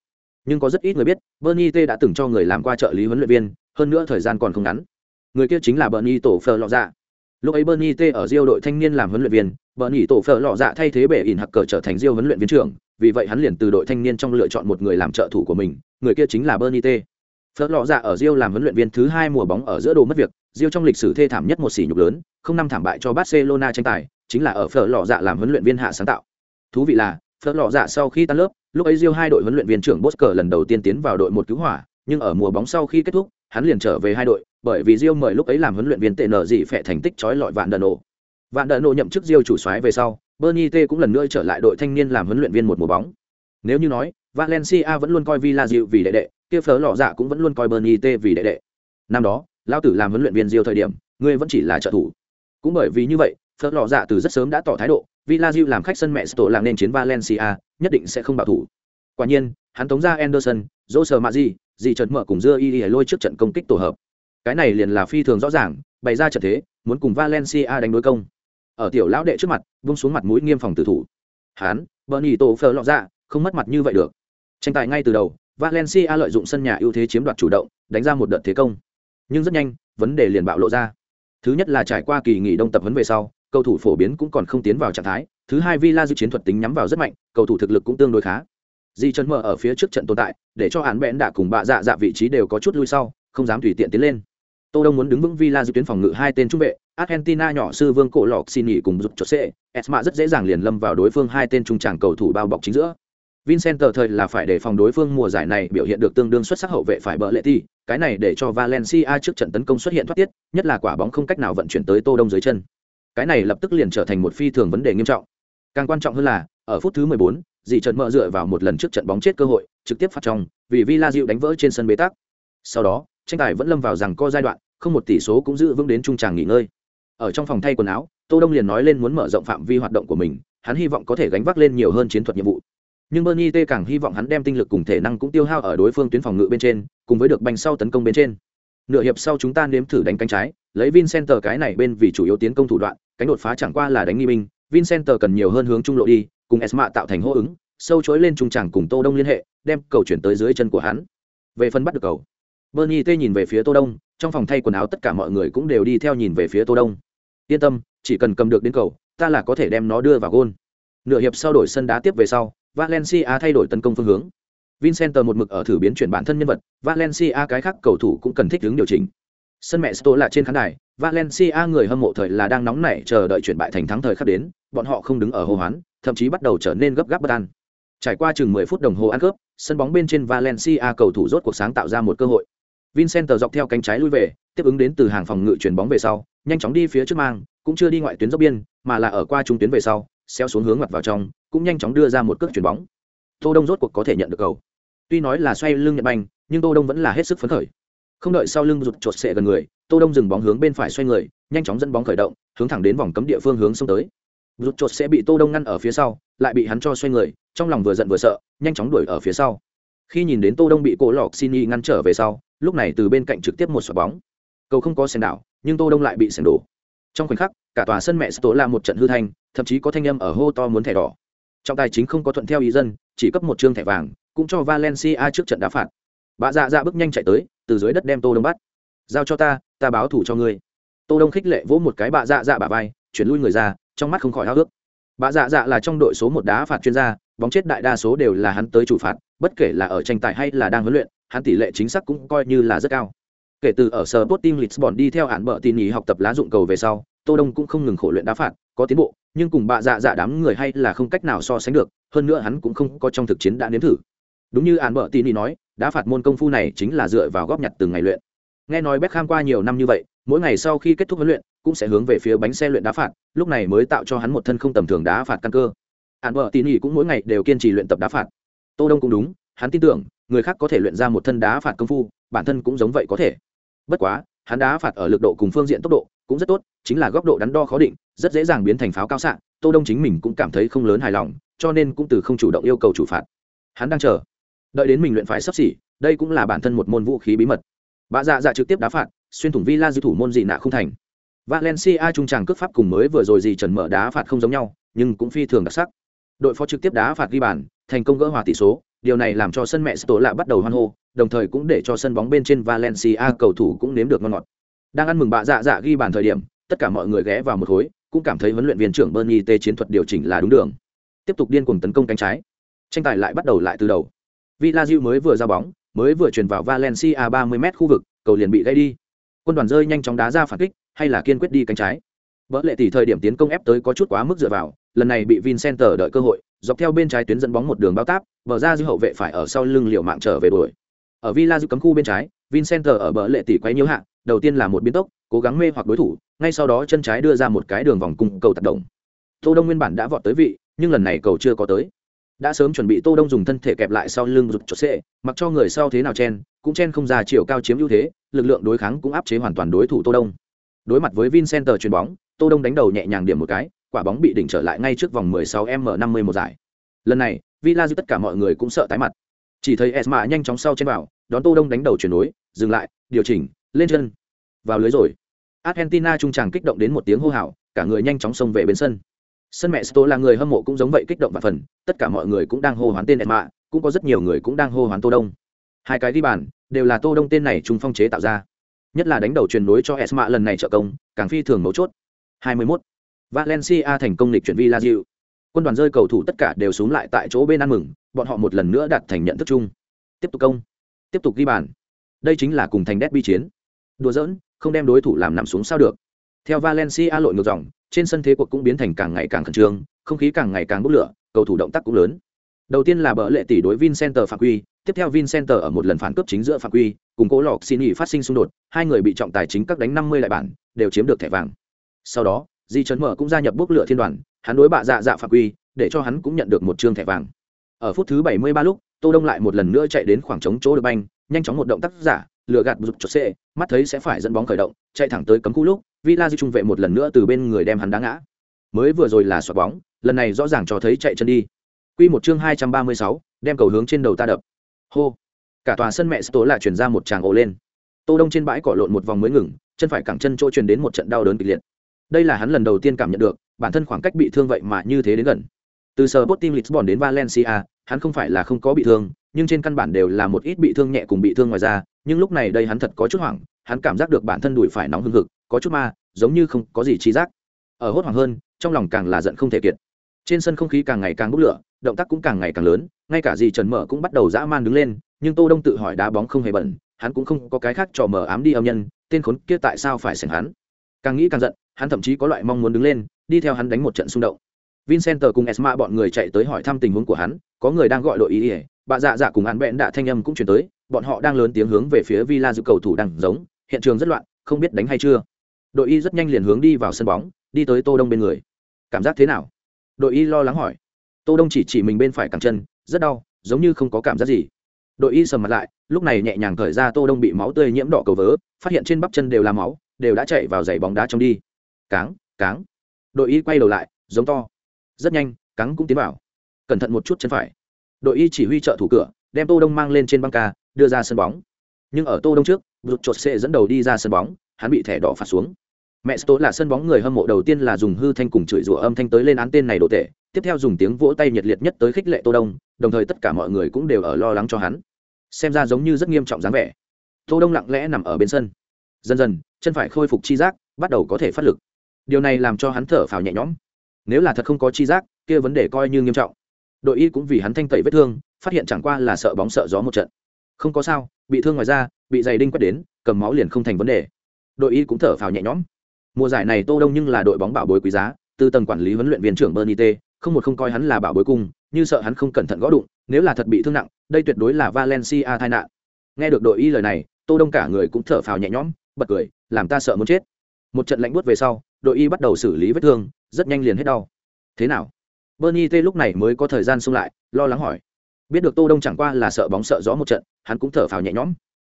Nhưng có rất ít người biết, Bernie T đã từng cho người làm qua trợ lý huấn luyện viên, hơn nữa thời gian còn không ngắn. Người kia chính là Bernie tổ phờ lọ dạ. Lúc ấy Bernie T ở Rio đội thanh niên làm huấn luyện viên, Bernie tổ phờ lọ dạ thay thế bể ỉn hặc cờ trở thành Rio huấn luyện viên trưởng, vì vậy hắn liền từ đội thanh niên trong lựa chọn một người làm trợ thủ của mình, người kia chính là Bernie T. Phớt lọ dạ ở Rio làm huấn luyện viên thứ hai mùa bóng ở giữa đồ mất việc, Rio trong lịch sử thê thảm nhất một sỉ nhục lớn, không năm thảm bại cho Barcelona tranh tài, chính là ở Phớt lọ dạ làm huấn luyện viên hạ sáng tạo. Thú vị là, Phớt lọ dạ sau khi tan lớp, lúc ấy Rio hai đội huấn luyện viên trưởng Bosker lần đầu tiên tiến vào đội một cứu hỏa, nhưng ở mùa bóng sau khi kết thúc, hắn liền trở về hai đội, bởi vì Rio mời lúc ấy làm huấn luyện viên tệ nở gì phệ thành tích chói lọi vạn đần ổ. Vạn đần ổ nhậm chức Rio chủ soái về sau, Bernie T cũng lần nữa trở lại đội thanh niên làm huấn luyện viên một mùa bóng. Nếu như nói, Valencia vẫn luôn coi Villa Rio vì đệ đệ, kia phở lọ dạ cũng vẫn luôn coi Bernie T vì đệ đệ. Năm đó, lão tử làm huấn luyện viên Rio thời điểm, ngươi vẫn chỉ là trợ thủ. Cũng bởi vì như vậy, phở lọ dạ từ rất sớm đã tỏ thái độ, Villa Rio làm khách sân mẹ tổ làng nên chiến Valencia, nhất định sẽ không bảo thủ. Quả nhiên, hắn tống ra Anderson, Jose Maji, dì trần mở cùng dưa y y lôi trước trận công kích tổ hợp. Cái này liền là phi thường rõ ràng, bày ra trận thế, muốn cùng Valencia đánh đối công. Ở tiểu lão đệ trước mặt, vung xuống mặt mũi nghiêm phòng tử thủ. hán Bernie tổ phở lọ ra, không mất mặt như vậy được. Tranh tài ngay từ đầu, Valencia lợi dụng sân nhà ưu thế chiếm đoạt chủ động, đánh ra một đợt thế công. Nhưng rất nhanh, vấn đề liền bạo lộ ra. Thứ nhất là trải qua kỳ nghỉ đông tập huấn về sau, cầu thủ phổ biến cũng còn không tiến vào trạng thái. Thứ hai Villa dự chiến thuật tính nhắm vào rất mạnh, cầu thủ thực lực cũng tương đối khá. Di chân mở ở phía trước trận tồn tại, để cho án bẽn đã cùng bạ dạ dạ vị trí đều có chút lui sau, không dám tùy tiện tiến lên. Tô Đông muốn đứng vững Villa dự tuyến phòng ngự hai tên trung vệ, Argentina nhỏ sư Vương Cổ Lọc xin nghỉ cùng giúp cho C, Esma rất dễ dàng liền lâm vào đối phương hai tên trung trảng cầu thủ bao bọc chính giữa. Vincent thời là phải để phòng đối phương mùa giải này biểu hiện được tương đương xuất sắc hậu vệ phải bỡ lệ thi, cái này để cho Valencia trước trận tấn công xuất hiện thoát tiết, nhất là quả bóng không cách nào vận chuyển tới Tô Đông dưới chân. Cái này lập tức liền trở thành một phi thường vấn đề nghiêm trọng. Càng quan trọng hơn là, ở phút thứ 14, dì trận mở dựa vào một lần trước trận bóng chết cơ hội, trực tiếp phát trong, vì Villa Diệu đánh vỡ trên sân bế tắc. Sau đó, tranh tài vẫn lâm vào rằng co giai đoạn, không một tỷ số cũng giữ vững đến trung tràng nghỉ ngơi. Ở trong phòng thay quần áo, Tô Đông liền nói lên muốn mở rộng phạm vi hoạt động của mình, hắn hy vọng có thể gánh vác lên nhiều hơn chiến thuật nhiệm vụ nhưng Bernie T càng hy vọng hắn đem tinh lực cùng thể năng cũng tiêu hao ở đối phương tuyến phòng ngự bên trên, cùng với được bành sau tấn công bên trên. Nửa hiệp sau chúng ta nếm thử đánh cánh trái, lấy Vincenter cái này bên vì chủ yếu tiến công thủ đoạn, cánh đột phá chẳng qua là đánh nghi binh, Vincenter cần nhiều hơn hướng trung lộ đi, cùng Esma tạo thành hô ứng, sâu chối lên trung tràng cùng Tô Đông liên hệ, đem cầu chuyển tới dưới chân của hắn. Về phần bắt được cầu, Bernie T nhìn về phía Tô Đông, trong phòng thay quần áo tất cả mọi người cũng đều đi theo nhìn về phía Tô Đông. Yên tâm, chỉ cần cầm được đến cầu, ta là có thể đem nó đưa vào gôn. Nửa hiệp sau đổi sân đá tiếp về sau, Valencia thay đổi tấn công phương hướng. Vincent một mực ở thử biến chuyển bản thân nhân vật, Valencia cái khác cầu thủ cũng cần thích ứng điều chỉnh. Sân mẹ Sto là trên khán đài, Valencia người hâm mộ thời là đang nóng nảy chờ đợi chuyển bại thành thắng thời khắc đến, bọn họ không đứng ở hô hoán, thậm chí bắt đầu trở nên gấp gáp bất an. Trải qua chừng 10 phút đồng hồ ăn cướp, sân bóng bên trên Valencia cầu thủ rốt cuộc sáng tạo ra một cơ hội. Vincent dọc theo cánh trái lui về, tiếp ứng đến từ hàng phòng ngự chuyển bóng về sau, nhanh chóng đi phía trước mang, cũng chưa đi ngoại tuyến dốc biên, mà là ở qua trung tuyến về sau, xéo xuống hướng mặt vào trong, cũng nhanh chóng đưa ra một cước chuyển bóng. Tô Đông rốt cuộc có thể nhận được cầu. Tuy nói là xoay lưng nhận banh, nhưng Tô Đông vẫn là hết sức phấn khởi. Không đợi sau lưng rụt chột sệ gần người, Tô Đông dừng bóng hướng bên phải xoay người, nhanh chóng dẫn bóng khởi động, hướng thẳng đến vòng cấm địa phương hướng xông tới. Rụt chột sẽ bị Tô Đông ngăn ở phía sau, lại bị hắn cho xoay người, trong lòng vừa giận vừa sợ, nhanh chóng đuổi ở phía sau. Khi nhìn đến Tô Đông bị Cổ Lọc Sini ngăn trở về sau, lúc này từ bên cạnh trực tiếp một xoạc bóng. Cầu không có sèn đảo, nhưng Tô Đông lại bị sèn đổ. Trong khoảnh khắc, cả tòa sân mẹ Sto là một trận hư thanh, thậm chí có thanh âm ở hô to muốn thẻ đỏ trọng tài chính không có thuận theo ý dân chỉ cấp một chương thẻ vàng cũng cho valencia trước trận đá phạt bà dạ dạ bước nhanh chạy tới từ dưới đất đem tô đông bắt giao cho ta ta báo thủ cho ngươi tô đông khích lệ vỗ một cái bà dạ dạ bà vai chuyển lui người ra trong mắt không khỏi háo ước bà dạ dạ là trong đội số một đá phạt chuyên gia, bóng chết đại đa số đều là hắn tới chủ phạt, bất kể là ở tranh tài hay là đang huấn luyện, hắn tỷ lệ chính xác cũng coi như là rất cao. Kể từ ở sở Sporting Lisbon đi theo hạn bợ tin ý học tập lá dụng cầu về sau, tô đông cũng không ngừng khổ luyện đá phạt, có tiến bộ, nhưng cùng bạ dạ dạ đám người hay là không cách nào so sánh được, hơn nữa hắn cũng không có trong thực chiến đã nếm thử. Đúng như án bợ tin nói, đá phạt môn công phu này chính là dựa vào góp nhặt từng ngày luyện. Nghe nói Beckham qua nhiều năm như vậy mỗi ngày sau khi kết thúc huấn luyện, cũng sẽ hướng về phía bánh xe luyện đá phạt, lúc này mới tạo cho hắn một thân không tầm thường đá phạt căn cơ. Án vợ tin nỉ cũng mỗi ngày đều kiên trì luyện tập đá phạt. Tô đông cũng đúng, hắn tin tưởng, người khác có thể luyện ra một thân đá phạt công phu, bản thân cũng giống vậy có thể. Bất quá, hắn đá phạt ở lực độ cùng phương diện tốc độ cũng rất tốt, chính là góc độ đắn đo khó định, rất dễ dàng biến thành pháo cao xạ, tô đông chính mình cũng cảm thấy không lớn hài lòng, cho nên cũng từ không chủ động yêu cầu chủ phạt. Hắn đang chờ. Đợi đến mình luyện phải sắp xỉ, đây cũng là bản thân một môn vũ khí bí mật. Bà dạ dạ trực tiếp đá phạt xuyên thủng villa dư thủ môn gì nạ không thành. Valencia trung tràng cướp pháp cùng mới vừa rồi gì trần mở đá phạt không giống nhau, nhưng cũng phi thường đặc sắc. Đội phó trực tiếp đá phạt ghi bàn, thành công gỡ hòa tỷ số, điều này làm cho sân mẹ tổ lạ bắt đầu hoan hô, đồng thời cũng để cho sân bóng bên trên valencia cầu thủ cũng nếm được ngon ngọt. Đang ăn mừng bạ dạ dạ ghi bàn thời điểm, tất cả mọi người ghé vào một khối, cũng cảm thấy huấn luyện viên trưởng bernie t chiến thuật điều chỉnh là đúng đường. Tiếp tục điên cuồng tấn công cánh trái. Tranh tài lại bắt đầu lại từ đầu. Villa mới vừa ra bóng, mới vừa chuyển vào valencia 30 m khu vực, cầu liền bị gây đi quân đoàn rơi nhanh chóng đá ra phản kích, hay là kiên quyết đi cánh trái. Vỡ lệ tỷ thời điểm tiến công ép tới có chút quá mức dựa vào, lần này bị vincenter đợi cơ hội, dọc theo bên trái tuyến dẫn bóng một đường bao táp vở ra dư hậu vệ phải ở sau lưng liệu mạng trở về đuổi. Ở villa giữ cấm khu bên trái vincenter ở bờ lệ tỷ quấy nhiễu hạ, đầu tiên là một biến tốc, cố gắng mê hoặc đối thủ, ngay sau đó chân trái đưa ra một cái đường vòng cung cầu tạt động. Tô đông nguyên bản đã vọt tới vị, nhưng lần này cầu chưa có tới. Đã sớm chuẩn bị tô đông dùng thân thể kẹp lại sau lưng rụt chột xệ, mặc cho người sau thế nào chen cũng chen không ra chiều cao chiếm ưu thế, lực lượng đối kháng cũng áp chế hoàn toàn đối thủ tô đông. Đối mặt với vincenter chuyền bóng, tô đông đánh đầu nhẹ nhàng điểm một cái, quả bóng bị đỉnh trở lại ngay trước vòng 16 m 50 một giải. Lần này villa tất cả mọi người cũng sợ tái mặt. Chỉ thấy esma nhanh chóng sau trên vào, đón tô đông đánh đầu chuyển nối dừng lại, điều chỉnh, lên chân. Vào lưới rồi. Argentina trung tràng kích động đến một tiếng hô hào, cả người nhanh chóng xông về bên sân. Sân mẹ sto là người hâm mộ cũng giống vậy kích động và phần, tất cả mọi người cũng đang hô hoán tên esma, cũng có rất nhiều người cũng đang hô hoán tô đông. Hai cái đi bàn đều là tô đông tên này trung phong chế tạo ra. Nhất là đánh đầu truyền nối cho esma lần này trợ công, càng phi thường mấu chốt. 21. valencia thành công lịch chuyển villa quân đoàn rơi cầu thủ tất cả đều xuống lại tại chỗ bên ăn mừng, bọn họ một lần nữa đạt thành nhận thức chung. Tiếp tục công. Tiếp tục ghi bàn. Đây chính là cùng thành đét bi chiến. Đùa giỡn, không đem đối thủ làm nằm xuống sao được. Theo valencia lội ngược dòng, trên sân thế cuộc cũng biến thành càng ngày càng khẩn trương, không khí càng ngày càng bốc lửa, cầu thủ động tác cũng lớn. Đầu tiên là bỡ lệ tỷ đối vincenter phạm quy tiếp theo Vincent ở một lần phản cướp chính giữa phạm quy cùng cố lọc xin nghỉ phát sinh xung đột hai người bị trọng tài chính các đánh năm mươi lại bản đều chiếm được thẻ vàng. Sau đó di trấn mở cũng gia nhập bước lửa thiên đoàn hắn đối bạ dạ dạ phạm quy để cho hắn cũng nhận được một chương thẻ vàng. Ở phút thứ 73 lúc tô đông lại một lần nữa chạy đến khoảng trống chỗ được banh nhanh chóng một động tác giả lừa gạt rụt chột xệ, mắt thấy sẽ phải dẫn bóng khởi động chạy thẳng tới cấm khu lúc villa di trung vệ một lần nữa từ bên người đem hắn đá ngã. Mới vừa rồi là xoạc bóng lần này rõ ràng cho thấy chạy chân đi. Quy một chương 236, đem cầu hướng trên đầu ta đập hô cả tòa sân mẹ tố lại chuyển ra một tràng ồ lên tô đông trên bãi cỏ lộn một vòng mới ngừng chân phải cẳng chân chỗ truyền đến một trận đau đớn kịch liệt đây là hắn lần đầu tiên cảm nhận được bản thân khoảng cách bị thương vậy mà như thế đến gần từ sở Sporting Lisbon đến Valencia, hắn không phải là không có bị thương, nhưng trên căn bản đều là một ít bị thương nhẹ cùng bị thương ngoài ra, nhưng lúc này đây hắn thật có chút hoảng, hắn cảm giác được bản thân đùi phải nóng hưng hực, có chút ma, giống như không có gì chi giác. Ở hốt hoảng hơn, trong lòng càng là giận không thể kiệt. Trên sân không khí càng ngày càng bốc lửa, động tác cũng càng ngày càng lớn, ngay cả Dì Trần Mở cũng bắt đầu dã man đứng lên, nhưng Tô Đông tự hỏi đá bóng không hề bẩn, hắn cũng không có cái khác trò mở ám đi âm nhân, tên khốn kia tại sao phải sảnh hắn. Càng nghĩ càng giận, hắn thậm chí có loại mong muốn đứng lên, đi theo hắn đánh một trận xung động. Vincent cùng Esma bọn người chạy tới hỏi thăm tình huống của hắn, có người đang gọi đội ý, ỉa bà dạ dạ cùng hắn bẽn đã thanh âm cũng chuyển tới, bọn họ đang lớn tiếng hướng về phía Villa giữ cầu thủ đang giống, hiện trường rất loạn, không biết đánh hay chưa. Đội y rất nhanh liền hướng đi vào sân bóng, đi tới Tô Đông bên người. Cảm giác thế nào? Đội y lo lắng hỏi. Tô Đông chỉ chỉ mình bên phải cẳng chân, rất đau, giống như không có cảm giác gì. Đội y sầm mặt lại, lúc này nhẹ nhàng cởi ra Tô Đông bị máu tươi nhiễm đỏ cầu vớ, phát hiện trên bắp chân đều là máu, đều đã chạy vào giày bóng đá trong đi. Cáng, cáng. Đội y quay đầu lại, giống to rất nhanh cắn cũng tiến vào cẩn thận một chút chân phải đội y chỉ huy trợ thủ cửa đem tô đông mang lên trên băng ca đưa ra sân bóng nhưng ở tô đông trước vượt chột xệ dẫn đầu đi ra sân bóng hắn bị thẻ đỏ phạt xuống mẹ sto là sân bóng người hâm mộ đầu tiên là dùng hư thanh cùng chửi rủa âm thanh tới lên án tên này đồ tệ, tiếp theo dùng tiếng vỗ tay nhiệt liệt nhất tới khích lệ tô đông, đồng thời tất cả mọi người cũng đều ở lo lắng cho hắn. Xem ra giống như rất nghiêm trọng dáng vẻ. Tô đông lặng lẽ nằm ở bên sân. Dần dần, chân phải khôi phục chi giác, bắt đầu có thể phát lực. Điều này làm cho hắn thở phào nhẹ nhõm. Nếu là thật không có chi giác, kia vấn đề coi như nghiêm trọng. Đội y cũng vì hắn thanh tẩy vết thương, phát hiện chẳng qua là sợ bóng sợ gió một trận. Không có sao, bị thương ngoài ra bị giày đinh quét đến, cầm máu liền không thành vấn đề. Đội y cũng thở phào nhẹ nhõm mùa giải này tô đông nhưng là đội bóng bảo bối quý giá, từ tầng quản lý huấn luyện viên trưởng bernie t, không một không coi hắn là bảo bối cung như sợ hắn không cẩn thận gõ đụng, nếu là thật bị thương nặng, đây tuyệt đối là valencia tai nạn. Nghe được đội y lời này, tô đông cả người cũng thở phào nhẹ nhõm, bật cười, làm ta sợ muốn chết. Một trận lạnh buốt về sau, đội y bắt đầu xử lý vết thương, rất nhanh liền hết đau. Thế nào? Bernie t lúc này mới có thời gian xung lại, lo lắng hỏi. Biết được tô đông chẳng qua là sợ bóng sợ gió một trận, hắn cũng thở phào nhẹ nhõm.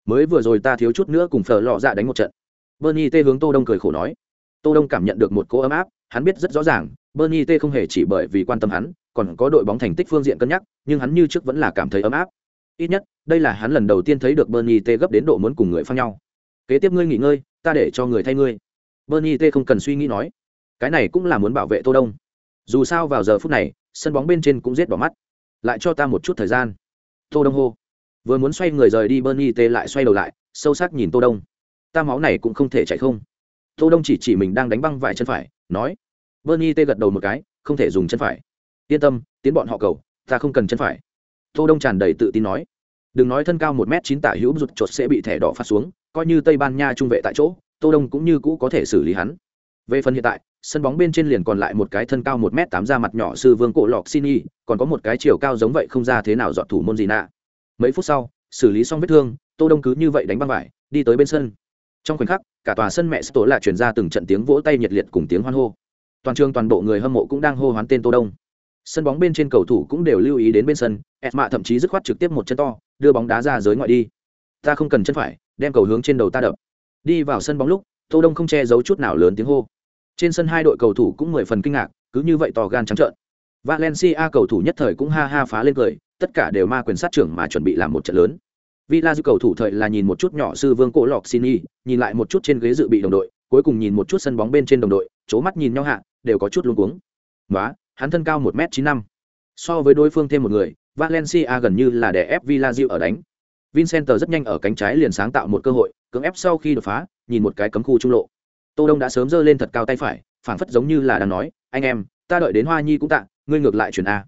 Mới vừa rồi ta thiếu chút nữa cùng phở lọ dạ đánh một trận. Bernie t hướng tô đông cười khổ nói tô đông cảm nhận được một cỗ ấm áp, hắn biết rất rõ ràng, bernie t không hề chỉ bởi vì quan tâm hắn, còn có đội bóng thành tích phương diện cân nhắc, nhưng hắn như trước vẫn là cảm thấy ấm áp. Ít nhất, đây là hắn lần đầu tiên thấy được bernie t gấp đến độ muốn cùng người phang nhau. Kế tiếp ngươi nghỉ ngơi, ta để cho người thay ngươi. Bernie t không cần suy nghĩ nói. Cái này cũng là muốn bảo vệ tô đông. Dù sao vào giờ phút này, sân bóng bên trên cũng giết bỏ mắt. Lại cho ta một chút thời gian. Tô đông hô. Vừa muốn xoay người rời đi, bernie t lại xoay đầu lại, sâu sắc nhìn tô đông. Ta máu này cũng không thể chạy không tô đông chỉ chỉ mình đang đánh băng vải chân phải, nói, bernie tê gật đầu một cái, không thể dùng chân phải. Yên tâm, tiến bọn họ cầu, ta không cần chân phải. Tô đông tràn đầy tự tin nói, đừng nói thân cao một m chín tả hữu rụt chột sẽ bị thẻ đỏ phát xuống, coi như tây ban nha trung vệ tại chỗ, tô đông cũng như cũ có thể xử lý hắn. Về phần hiện tại, sân bóng bên trên liền còn lại một cái thân cao một m tám ra mặt nhỏ sư vương cổ lọc xin y còn có một cái chiều cao giống vậy không ra thế nào dọn thủ môn gì nạ mấy phút sau, xử lý xong vết thương, tô đông cứ như vậy đánh băng vải, đi tới bên sân trong khoảnh khắc, cả tòa sân mẹ tổ lại truyền ra từng trận tiếng vỗ tay nhiệt liệt cùng tiếng hoan hô. Toàn trường toàn bộ người hâm mộ cũng đang hô hoán tên tô đông. Sân bóng bên trên cầu thủ cũng đều lưu ý đến bên sân, esma thậm chí dứt khoát trực tiếp một chân to, đưa bóng đá ra giới ngoại đi. Ta không cần chân phải, đem cầu hướng trên đầu ta đập. Đi vào sân bóng lúc, tô đông không che giấu chút nào lớn tiếng hô. Trên sân hai đội cầu thủ cũng mười phần kinh ngạc, cứ như vậy to gan trắng trợn. Valencia cầu thủ nhất thời cũng ha ha phá lên cười, tất cả đều ma quyền sát trưởng mà chuẩn bị làm một trận lớn. Villa dư cầu thủ thời là nhìn một chút nhỏ sư vương cổ lọc Sini, nhìn lại một chút trên ghế dự bị đồng đội, cuối cùng nhìn một chút sân bóng bên trên đồng đội, chố mắt nhìn nhau hạ, đều có chút luống cuống. Ngoá, hắn thân cao 1m95. So với đối phương thêm một người, Valencia gần như là để ép Villa ở đánh. Vincent rất nhanh ở cánh trái liền sáng tạo một cơ hội, cưỡng ép sau khi đột phá, nhìn một cái cấm khu trung lộ. Tô Đông đã sớm giơ lên thật cao tay phải, phảng phất giống như là đang nói, anh em, ta đợi đến Hoa Nhi cũng tạ, ngươi ngược lại chuyển a.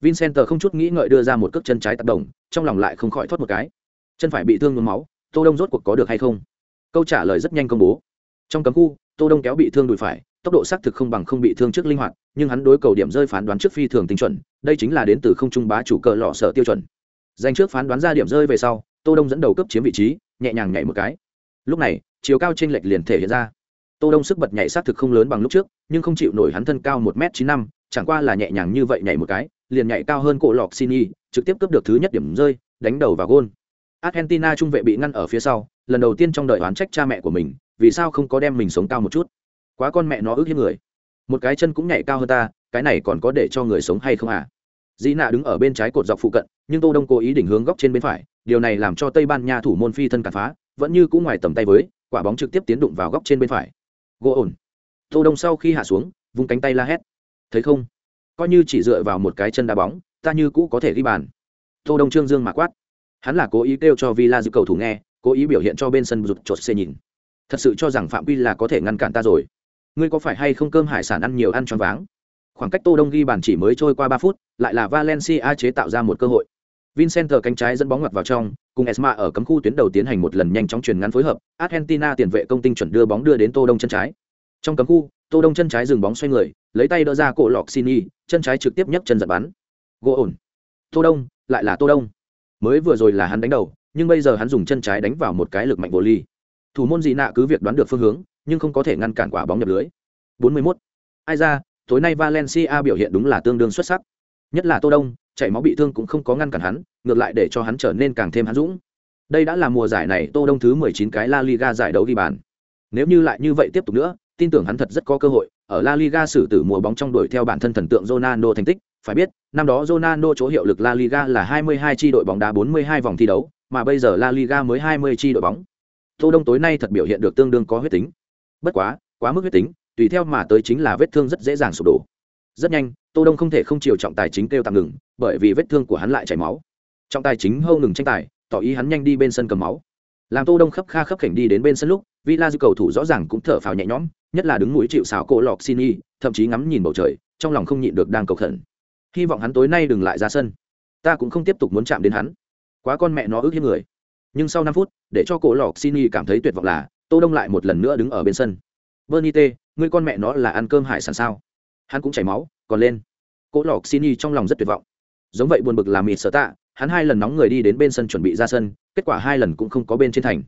Vincent không chút nghĩ ngợi đưa ra một cước chân trái tác động, trong lòng lại không khỏi thoát một cái chân phải bị thương nhuốm máu, tô đông rốt cuộc có được hay không? Câu trả lời rất nhanh công bố. Trong cấm khu, tô đông kéo bị thương đùi phải, tốc độ xác thực không bằng không bị thương trước linh hoạt, nhưng hắn đối cầu điểm rơi phán đoán trước phi thường tinh chuẩn, đây chính là đến từ không trung bá chủ cờ lọ sở tiêu chuẩn. Dành trước phán đoán ra điểm rơi về sau, tô đông dẫn đầu cấp chiếm vị trí, nhẹ nhàng nhảy một cái. Lúc này, chiều cao trên lệch liền thể hiện ra. Tô đông sức bật nhảy xác thực không lớn bằng lúc trước, nhưng không chịu nổi hắn thân cao một m chín năm, chẳng qua là nhẹ nhàng như vậy nhảy một cái, liền nhảy cao hơn cổ lọc xin y trực tiếp cướp được thứ nhất điểm rơi, đánh đầu vào gôn argentina trung vệ bị ngăn ở phía sau, lần đầu tiên trong đời oán trách cha mẹ của mình, vì sao không có đem mình sống cao một chút? Quá con mẹ nó ước hiếp người. Một cái chân cũng nhảy cao hơn ta, cái này còn có để cho người sống hay không à? Dĩ nạ đứng ở bên trái cột dọc phụ cận, nhưng tô đông cố ý đỉnh hướng góc trên bên phải, điều này làm cho tây ban nha thủ môn phi thân cản phá, vẫn như cũng ngoài tầm tay với, quả bóng trực tiếp tiến đụng vào góc trên bên phải. Gỗ ổn. Tô đông sau khi hạ xuống, vung cánh tay la hét. Thấy không? Coi như chỉ dựa vào một cái chân đá bóng, ta như cũ có thể ghi bàn. Tô đông trương dương mà quát hắn là cố ý kêu cho villa giữ cầu thủ nghe, cố ý biểu hiện cho bên sân rụt chột xê nhìn. Thật sự cho rằng phạm quy là có thể ngăn cản ta rồi. Ngươi có phải hay không cơm hải sản ăn nhiều ăn choáng váng? Khoảng cách tô đông ghi bàn chỉ mới trôi qua ba phút, lại là valencia chế tạo ra một cơ hội. Vincent cánh trái dẫn bóng ngoặt vào trong, cùng esma ở cấm khu tuyến đầu tiến hành một lần nhanh chóng truyền ngắn phối hợp, argentina tiền vệ công tinh chuẩn đưa bóng đưa đến tô đông chân trái. Trong cấm khu, tô đông chân trái dừng bóng xoay người, lấy tay đỡ ra cổ lọc xin y chân trái trực tiếp nhấc chân giật bắn. Gỗ ổn. Tô đông, lại là tô đông mới vừa rồi là hắn đánh đầu nhưng bây giờ hắn dùng chân trái đánh vào một cái lực mạnh vô ly. Thủ môn dị nạ cứ việc đoán được phương hướng nhưng không có thể ngăn cản quả bóng nhập lưới. 41. ai ra tối nay valencia biểu hiện đúng là tương đương xuất sắc. Nhất là tô đông chảy máu bị thương cũng không có ngăn cản hắn ngược lại để cho hắn trở nên càng thêm hắn dũng. Đây đã là mùa giải này tô đông thứ 19 cái la liga giải đấu ghi bàn. Nếu như lại như vậy tiếp tục nữa tin tưởng hắn thật rất có cơ hội ở La Liga xử tử mùa bóng trong đuổi theo bản thân thần tượng Ronaldo thành tích, phải biết, năm đó Ronaldo chỗ hiệu lực La Liga là 22 chi đội bóng đá 42 vòng thi đấu, mà bây giờ La Liga mới 20 chi đội bóng. Tô Đông tối nay thật biểu hiện được tương đương có huyết tính. Bất quá, quá mức huyết tính, tùy theo mà tới chính là vết thương rất dễ dàng sụp đổ. Rất nhanh, Tô Đông không thể không chiều trọng tài chính kêu tạm ngừng, bởi vì vết thương của hắn lại chảy máu. Trọng tài chính hô ngừng tranh tài, tỏ ý hắn nhanh đi bên sân cầm máu. Làm Tô Đông khấp kha khấp khỉnh đi đến bên sân lúc, Villa cầu thủ rõ ràng cũng thở phào nhẹ nhõm, nhất là đứng mũi chịu sào cổ lọc xin thậm chí ngắm nhìn bầu trời trong lòng không nhịn được đang cầu khẩn hy vọng hắn tối nay đừng lại ra sân. Ta cũng không tiếp tục muốn chạm đến hắn. Quá con mẹ nó ước hiếp người. Nhưng sau năm phút, để cho cổ lọc xin y cảm thấy tuyệt vọng là, tô đông lại một lần nữa đứng ở bên sân. Bernie t người con mẹ nó là ăn cơm hải sản sao? Hắn cũng chảy máu, còn lên. Cổ lọc xin y trong lòng rất tuyệt vọng. Giống vậy buồn bực làm mịt sở tạ, hắn hai lần nóng người đi đến bên sân chuẩn bị ra sân, kết quả hai lần cũng không có bên trên thành.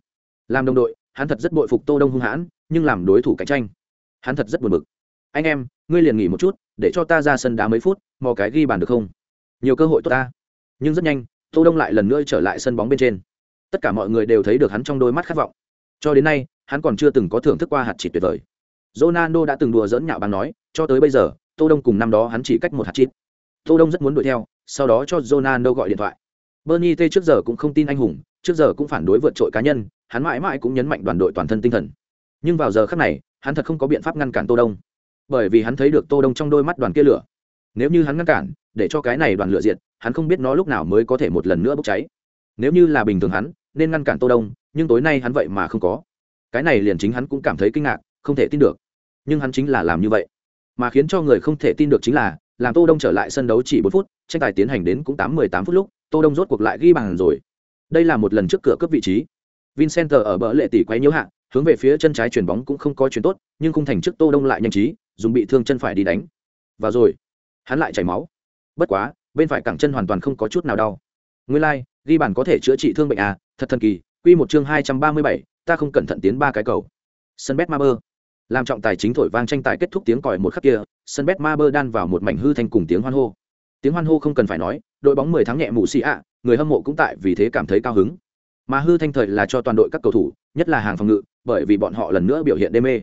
Làm đồng đội, hắn thật rất bội phục tô đông hung hãn, nhưng làm đối thủ cạnh tranh. Hắn thật rất buồn bực. Anh em, ngươi liền nghỉ một chút để cho ta ra sân đá mấy phút, mò cái ghi bàn được không? Nhiều cơ hội tốt ta. Nhưng rất nhanh, tô đông lại lần nữa trở lại sân bóng bên trên. Tất cả mọi người đều thấy được hắn trong đôi mắt khát vọng. Cho đến nay, hắn còn chưa từng có thưởng thức qua hạt chỉ tuyệt vời. Ronaldo đã từng đùa dẫn nhạo bằng nói, cho tới bây giờ, tô đông cùng năm đó hắn chỉ cách một hạt chít. Tô đông rất muốn đuổi theo, sau đó cho Ronaldo gọi điện thoại. Bernie T trước giờ cũng không tin anh hùng, trước giờ cũng phản đối vượt trội cá nhân, hắn mãi mãi cũng nhấn mạnh đoàn đội toàn thân tinh thần. Nhưng vào giờ khác này, hắn thật không có biện pháp ngăn cản tô đông bởi vì hắn thấy được tô đông trong đôi mắt đoàn kia lửa. Nếu như hắn ngăn cản, để cho cái này đoàn lửa diệt, hắn không biết nó lúc nào mới có thể một lần nữa bốc cháy. Nếu như là bình thường hắn, nên ngăn cản tô đông, nhưng tối nay hắn vậy mà không có. Cái này liền chính hắn cũng cảm thấy kinh ngạc, không thể tin được. Nhưng hắn chính là làm như vậy. Mà khiến cho người không thể tin được chính là, làm tô đông trở lại sân đấu chỉ bốn phút, tranh tài tiến hành đến cũng tám mười tám phút lúc, tô đông rốt cuộc lại ghi bàn rồi. Đây là một lần trước cửa cướp vị trí. Vincent ở bờ lệ tỷ quấy nhiễu hạ, hướng về phía chân trái chuyền bóng cũng không có chuyền tốt, nhưng khung thành trước tô đông lại nhanh trí dùng bị thương chân phải đi đánh. Và rồi hắn lại chảy máu. Bất quá bên phải cẳng chân hoàn toàn không có chút nào đau. Nguyên lai、like, ghi bàn có thể chữa trị thương bệnh à thật thần kỳ quy một chương hai trăm ba mươi bảy ta không cẩn thận tiến ba cái cầu. Sân bet ma bơ. Làm trọng tài chính thổi vang tranh tài kết thúc tiếng còi một khắc kia sân bet ma bơ đan vào một mảnh hư thanh cùng tiếng hoan hô. Tiếng hoan hô không cần phải nói đội bóng mười tháng nhẹ mù xị ạ người hâm mộ cũng tại vì thế cảm thấy cao hứng. Mà hư thanh thời là cho toàn đội các cầu thủ nhất là hàng phòng ngự bởi vì bọn họ lần nữa biểu hiện đê mê.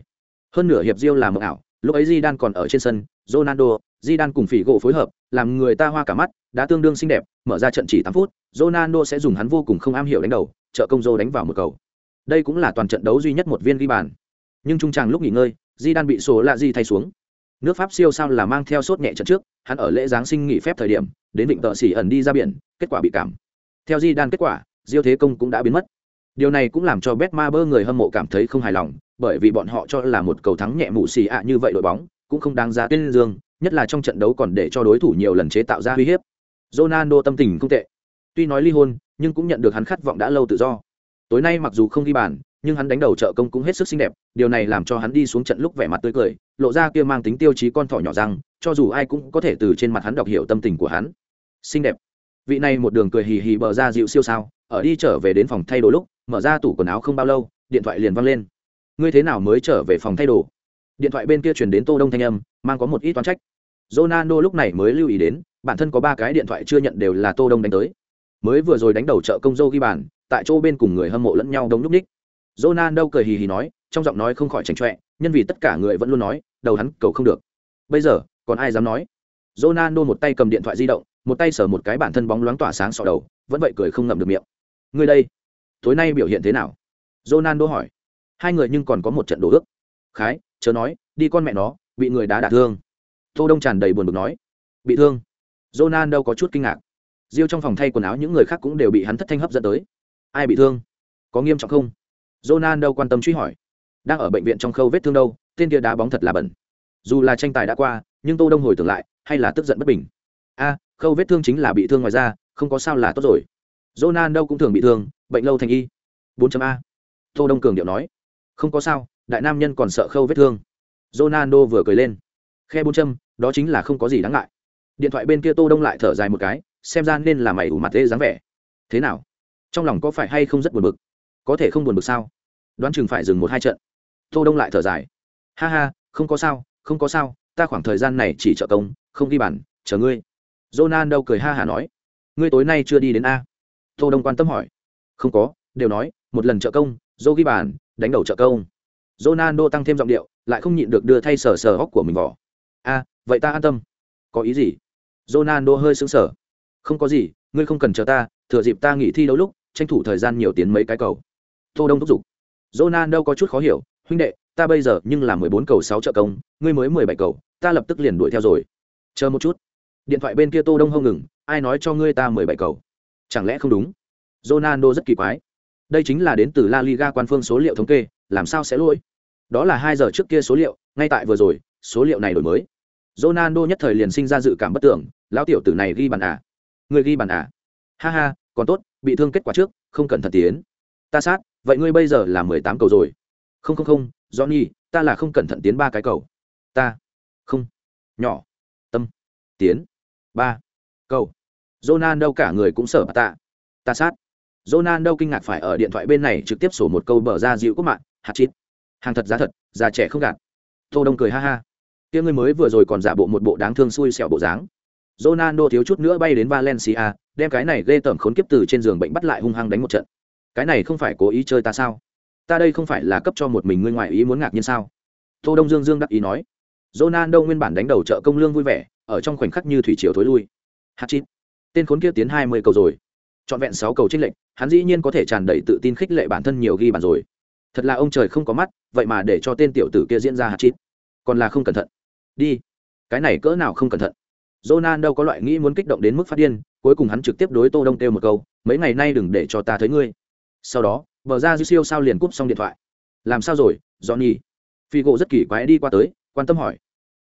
Hơn nửa hiệp diêu là mờ ảo lúc ấy Zidane còn ở trên sân, ronaldo, Zidane cùng phỉ gỗ phối hợp, làm người ta hoa cả mắt đã tương đương xinh đẹp, mở ra trận chỉ tám phút, ronaldo sẽ dùng hắn vô cùng không am hiểu đánh đầu, trợ công Zô đánh vào một cầu. Đây cũng là toàn trận đấu duy nhất một viên ghi bàn. Nhưng trung tràng lúc nghỉ ngơi, Zidane bị số lạ gì thay xuống. Nước pháp siêu sao là mang theo sốt nhẹ trận trước, hắn ở lễ giáng sinh nghỉ phép thời điểm, đến vịnh tợ xỉ ẩn đi ra biển, kết quả bị cảm. Theo Zidane kết quả, diêu thế công cũng đã biến mất. Điều này cũng làm cho Betmaber người hâm mộ cảm thấy không hài lòng bởi vì bọn họ cho là một cầu thắng nhẹ mụ xì ạ như vậy đội bóng cũng không đáng giá tên dương, nhất là trong trận đấu còn để cho đối thủ nhiều lần chế tạo ra uy hiếp. Ronaldo tâm tình không tệ. Tuy nói ly hôn, nhưng cũng nhận được hắn khát vọng đã lâu tự do. Tối nay mặc dù không ghi bàn, nhưng hắn đánh đầu trợ công cũng hết sức xinh đẹp, điều này làm cho hắn đi xuống trận lúc vẻ mặt tươi cười, lộ ra kia mang tính tiêu chí con thỏ nhỏ răng, cho dù ai cũng có thể từ trên mặt hắn đọc hiểu tâm tình của hắn. Xinh đẹp. Vị này một đường cười hì hì bờ ra dịu siêu sao, ở đi trở về đến phòng thay đồ lúc, mở ra tủ quần áo không bao lâu, điện thoại liền văng lên ngươi thế nào mới trở về phòng thay đồ? Điện thoại bên kia chuyển đến tô đông thanh âm, mang có một ít toán trách. Ronaldo lúc này mới lưu ý đến, bản thân có ba cái điện thoại chưa nhận đều là tô đông đánh tới. Mới vừa rồi đánh đầu trợ công dô ghi bàn, tại chỗ bên cùng người hâm mộ lẫn nhau đông nhúc ních. Ronaldo cười hì hì nói, trong giọng nói không khỏi chảnh chọe, nhân vì tất cả người vẫn luôn nói, đầu hắn cầu không được. Bây giờ, còn ai dám nói? Ronaldo một tay cầm điện thoại di động, một tay sờ một cái bản thân bóng loáng tỏa sáng sọ đầu, vẫn vậy cười không ngậm được miệng. Người đây, tối nay biểu hiện thế nào? Ronaldo hỏi hai người nhưng còn có một trận đổ ước. Khái, chớ nói, đi con mẹ nó, bị người đá đả thương. Tô đông tràn đầy buồn bực nói, bị thương? Ronaldo có chút kinh ngạc. Diêu trong phòng thay quần áo những người khác cũng đều bị hắn thất thanh hấp dẫn tới. Ai bị thương? Có nghiêm trọng không? Ronaldo quan tâm truy hỏi. Đang ở bệnh viện trong khâu vết thương đâu, tên kia đá bóng thật là bẩn. Dù là tranh tài đã qua, nhưng tô đông hồi tưởng lại, hay là tức giận bất bình. A, khâu vết thương chính là bị thương ngoài ra không có sao là tốt rồi. Ronaldo cũng thường bị thương, bệnh lâu thành y. 4 a. Tô đông cường điệu nói không có sao, đại nam nhân còn sợ khâu vết thương. Ronaldo vừa cười lên. Khe bốn châm, đó chính là không có gì đáng ngại. Điện thoại bên kia tô đông lại thở dài một cái, xem ra nên là mày ủ mặt tê dáng vẻ. Thế nào? Trong lòng có phải hay không rất buồn bực? Có thể không buồn bực sao? Đoán chừng phải dừng một hai trận. Tô đông lại thở dài. Ha ha, không có sao, không có sao, ta khoảng thời gian này chỉ trợ công, không ghi bàn, chờ ngươi. Ronaldo cười ha hả nói. Ngươi tối nay chưa đi đến a. Tô đông quan tâm hỏi. Không có, đều nói, một lần trợ công, dô ghi bàn đánh đầu trợ công. Ronaldo tăng thêm giọng điệu, lại không nhịn được đưa thay sờ sờ hóc của mình vỏ. A, vậy ta an tâm. Có ý gì? Ronaldo hơi sững sờ. Không có gì, ngươi không cần chờ ta, thừa dịp ta nghỉ thi đấu lúc, tranh thủ thời gian nhiều tiến mấy cái cầu. Tô đông thúc giục. Ronaldo có chút khó hiểu, huynh đệ, ta bây giờ nhưng là mười bốn cầu sáu trợ công, ngươi mới mười bảy cầu, ta lập tức liền đuổi theo rồi. Chờ một chút. Điện thoại bên kia tô đông hông ngừng, ai nói cho ngươi ta mười bảy cầu? Chẳng lẽ không đúng? Ronaldo rất kỳ quái đây chính là đến từ la liga quan phương số liệu thống kê, làm sao sẽ lỗi? Đó là hai giờ trước kia số liệu, ngay tại vừa rồi, số liệu này đổi mới. Ronaldo nhất thời liền sinh ra dự cảm bất tưởng, lão tiểu tử này ghi bàn à? Người ghi bàn à? Ha ha, còn tốt, bị thương kết quả trước, không cần thật tiến ta sát, vậy ngươi bây giờ là mười tám cầu rồi. Không không không, johnny, ta là không cẩn thận tiến ba cái cầu. Ta, không. Nhỏ, tâm, tiến ba cầu. Ronaldo cả người cũng sợ tạ ta sát ronaldo kinh ngạc phải ở điện thoại bên này trực tiếp sổ một câu bờ ra dịu quốc mạng, hạt chít. Hàng thật giá thật, già trẻ không gạt. Tô đông cười ha ha. Kia ngươi mới vừa rồi còn giả bộ một bộ đáng thương xui xẻo bộ dáng. Ronaldo thiếu chút nữa bay đến valencia, đem cái này ghê tởm khốn kiếp từ trên giường bệnh bắt lại hung hăng đánh một trận. Cái này không phải cố ý chơi ta sao? Ta đây không phải là cấp cho một mình ngươi ngoại ý muốn ngạc nhiên sao? Tô đông dương dương đắc ý nói. Ronaldo nguyên bản đánh đầu trợ công lương vui vẻ, ở trong khoảnh khắc như thủy triều thối lui. Hạt chít, tên khốn kia tiến hai mươi cầu rồi trọn vẹn sáu cầu trích lệnh hắn dĩ nhiên có thể tràn đầy tự tin khích lệ bản thân nhiều ghi bàn rồi thật là ông trời không có mắt vậy mà để cho tên tiểu tử kia diễn ra hạt chít còn là không cẩn thận đi cái này cỡ nào không cẩn thận Ronaldo có loại nghĩ muốn kích động đến mức phát điên, cuối cùng hắn trực tiếp đối Tô Đông kêu một câu, mấy ngày nay đừng để cho ta thấy ngươi. Sau đó, bờ ra dư siêu sao liền cúp xong điện thoại. Làm sao rồi, Johnny? Figo rất kỳ quái đi qua tới, quan tâm hỏi.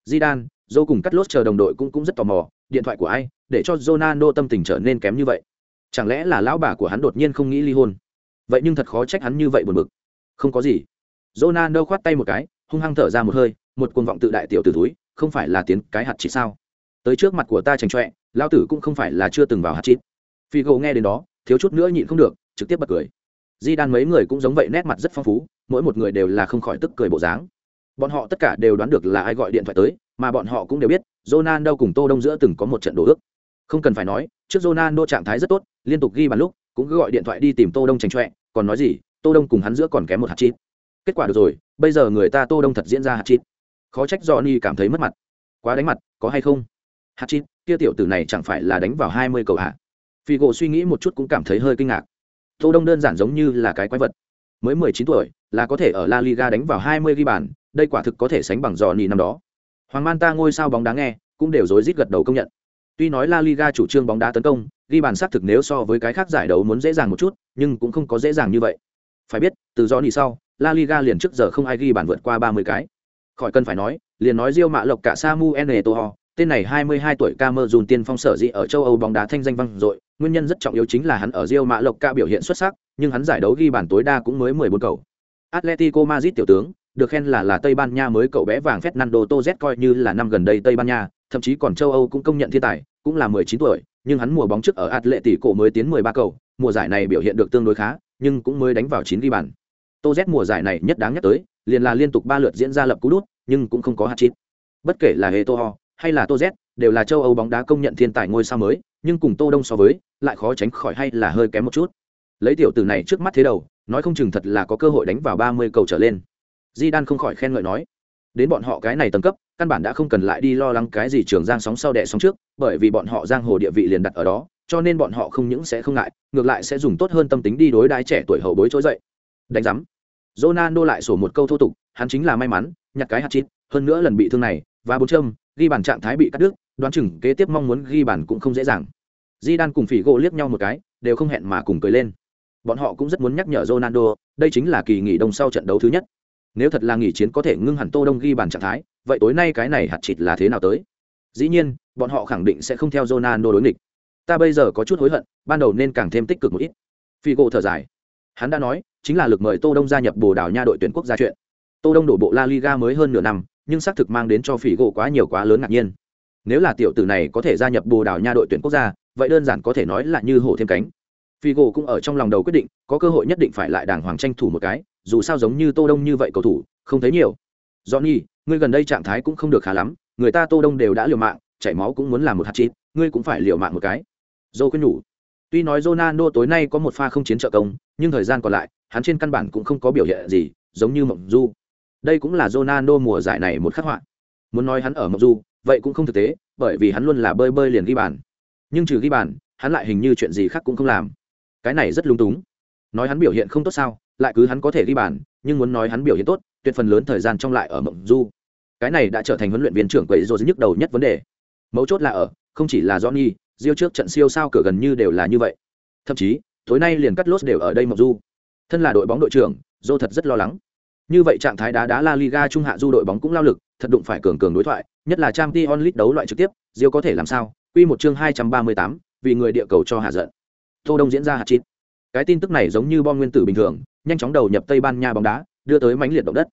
Zidane, Joe cùng cắt lốt chờ đồng đội cũng cũng rất tò mò, điện thoại của ai, để cho Ronaldo tâm tình trở nên kém như vậy. Chẳng lẽ là lão bà của hắn đột nhiên không nghĩ ly hôn? Vậy nhưng thật khó trách hắn như vậy buồn bực. Không có gì. Ronaldo khoát tay một cái, hung hăng thở ra một hơi, một cuồng vọng tự đại tiểu tử túi, không phải là tiến cái hạt chỉ sao? tới trước mặt của ta trành trọe lão tử cũng không phải là chưa từng vào hạt chít phi gỗ nghe đến đó thiếu chút nữa nhịn không được trực tiếp bật cười di đan mấy người cũng giống vậy nét mặt rất phong phú mỗi một người đều là không khỏi tức cười bộ dáng bọn họ tất cả đều đoán được là ai gọi điện thoại tới mà bọn họ cũng đều biết Ronaldo cùng Tô Đông giữa từng có một trận đổ ước. Không cần phải nói, trước Ronaldo trạng thái rất tốt, liên tục ghi bàn lúc, cũng cứ gọi điện thoại đi tìm Tô Đông tránh choẹ, còn nói gì, Tô Đông cùng hắn giữa còn kém một hạt chít. Kết quả được rồi, bây giờ người ta Tô Đông thật diễn ra hạt chít. Khó trách Johnny cảm thấy mất mặt. Quá đánh mặt, có hay không? Hạt chít, kia tiểu tử này chẳng phải là đánh vào 20 cầu hả? Figo suy nghĩ một chút cũng cảm thấy hơi kinh ngạc. Tô Đông đơn giản giống như là cái quái vật. Mới 19 tuổi, là có thể ở La Liga đánh vào 20 ghi bàn, đây quả thực có thể sánh bằng Johnny năm đó. Hoàng Man ta ngôi sao bóng đá nghe, cũng đều rối rít gật đầu công nhận. Tuy nói La Liga chủ trương bóng đá tấn công, ghi bàn sát thực nếu so với cái khác giải đấu muốn dễ dàng một chút, nhưng cũng không có dễ dàng như vậy. Phải biết, từ Johnny sau, La Liga liền trước giờ không ai ghi bàn vượt qua 30 cái. Khỏi cần phải nói, liền nói Real Mạ Lộc cả Samu Eto'o, tên này 22 tuổi Cameroon tiên phong sở dĩ ở châu Âu bóng đá thanh danh vang dội, nguyên nhân rất trọng yếu chính là hắn ở Real Mạ Lộc cả biểu hiện xuất sắc, nhưng hắn giải đấu ghi bàn tối đa cũng mới 14 cầu. Atletico Madrid tiểu tướng, được khen là là Tây Ban Nha mới cậu bé vàng Fernando Torres coi như là năm gần đây Tây Ban Nha, thậm chí còn châu Âu cũng công nhận thiên tài, cũng là 19 tuổi, nhưng hắn mùa bóng trước ở Atletico mới tiến 13 cầu, mùa giải này biểu hiện được tương đối khá, nhưng cũng mới đánh vào 9 ghi bàn. Torres mùa giải này nhất đáng nhắc tới, liền là liên tục 3 lượt diễn ra lập cú đút, nhưng cũng không có hat-trick. Bất kể là Eto'o hay là Torres, đều là châu Âu bóng đá công nhận thiên tài ngôi sao mới, nhưng cùng Tô Đông so với, lại khó tránh khỏi hay là hơi kém một chút. Lấy tiểu tử này trước mắt thế đầu, nói không chừng thật là có cơ hội đánh vào 30 cầu trở lên. Di Đan không khỏi khen ngợi nói, đến bọn họ cái này tầng cấp, căn bản đã không cần lại đi lo lắng cái gì trường giang sóng sau đẻ sóng trước, bởi vì bọn họ giang hồ địa vị liền đặt ở đó, cho nên bọn họ không những sẽ không ngại, ngược lại sẽ dùng tốt hơn tâm tính đi đối đãi trẻ tuổi hậu bối trỗi dậy. Đánh giám. Ronaldo lại sổ một câu thô tục, hắn chính là may mắn, nhặt cái hạt chít, hơn nữa lần bị thương này, và bốn châm, ghi bàn trạng thái bị cắt đứt, đoán chừng kế tiếp mong muốn ghi bàn cũng không dễ dàng. Di Đan cùng Phỉ gỗ liếc nhau một cái, đều không hẹn mà cùng cười lên. Bọn họ cũng rất muốn nhắc nhở Ronaldo, đây chính là kỳ nghỉ đông sau trận đấu thứ nhất. Nếu thật là nghỉ chiến có thể ngưng hẳn Tô Đông ghi bàn trạng thái, vậy tối nay cái này hạt chịt là thế nào tới? Dĩ nhiên, bọn họ khẳng định sẽ không theo Ronaldo đối nghịch. Ta bây giờ có chút hối hận, ban đầu nên càng thêm tích cực một ít. Figo thở dài. Hắn đã nói, chính là lực mời Tô Đông gia nhập Bồ Đào Nha đội tuyển quốc gia chuyện. Tô Đông đổ bộ La Liga mới hơn nửa năm, nhưng xác thực mang đến cho Figo quá nhiều quá lớn ngạc nhiên. Nếu là tiểu tử này có thể gia nhập Bồ Đào Nha đội tuyển quốc gia, vậy đơn giản có thể nói là như hổ thêm cánh. Figo cũng ở trong lòng đầu quyết định, có cơ hội nhất định phải lại đàng hoàng tranh thủ một cái, dù sao giống như Tô Đông như vậy cầu thủ, không thấy nhiều. Johnny, ngươi gần đây trạng thái cũng không được khá lắm, người ta Tô Đông đều đã liều mạng, chảy máu cũng muốn làm một hạt chít, ngươi cũng phải liều mạng một cái. Dô khuyên nhủ. Tuy nói Ronaldo tối nay có một pha không chiến trợ công, nhưng thời gian còn lại, hắn trên căn bản cũng không có biểu hiện gì, giống như Mộng Du. Đây cũng là Ronaldo mùa giải này một khắc họa. Muốn nói hắn ở Mộng Du, vậy cũng không thực tế, bởi vì hắn luôn là bơi bơi liền ghi bàn. Nhưng trừ ghi bàn, hắn lại hình như chuyện gì khác cũng không làm. Cái này rất lung túng. Nói hắn biểu hiện không tốt sao, lại cứ hắn có thể ghi bàn, nhưng muốn nói hắn biểu hiện tốt, tuyệt phần lớn thời gian trong lại ở Mộng Du. Cái này đã trở thành huấn luyện viên trưởng quậy rồi nhức đầu nhất vấn đề. Mấu chốt là ở, không chỉ là Johnny, Diêu trước trận siêu sao cửa gần như đều là như vậy. Thậm chí, tối nay liền cắt lốt đều ở đây Mộng Du. Thân là đội bóng đội trưởng, Dô thật rất lo lắng. Như vậy trạng thái đá đá La Liga trung hạ du đội bóng cũng lao lực, thật đụng phải cường cường đối thoại, nhất là Tramti Onlit đấu loại trực tiếp, Diêu có thể làm sao? q một chương 238, vì người địa cầu cho hạ giận. Tô Đông diễn ra hạt chín. Cái tin tức này giống như bom nguyên tử bình thường, nhanh chóng đầu nhập Tây Ban Nha bóng đá, đưa tới mãnh liệt động đất.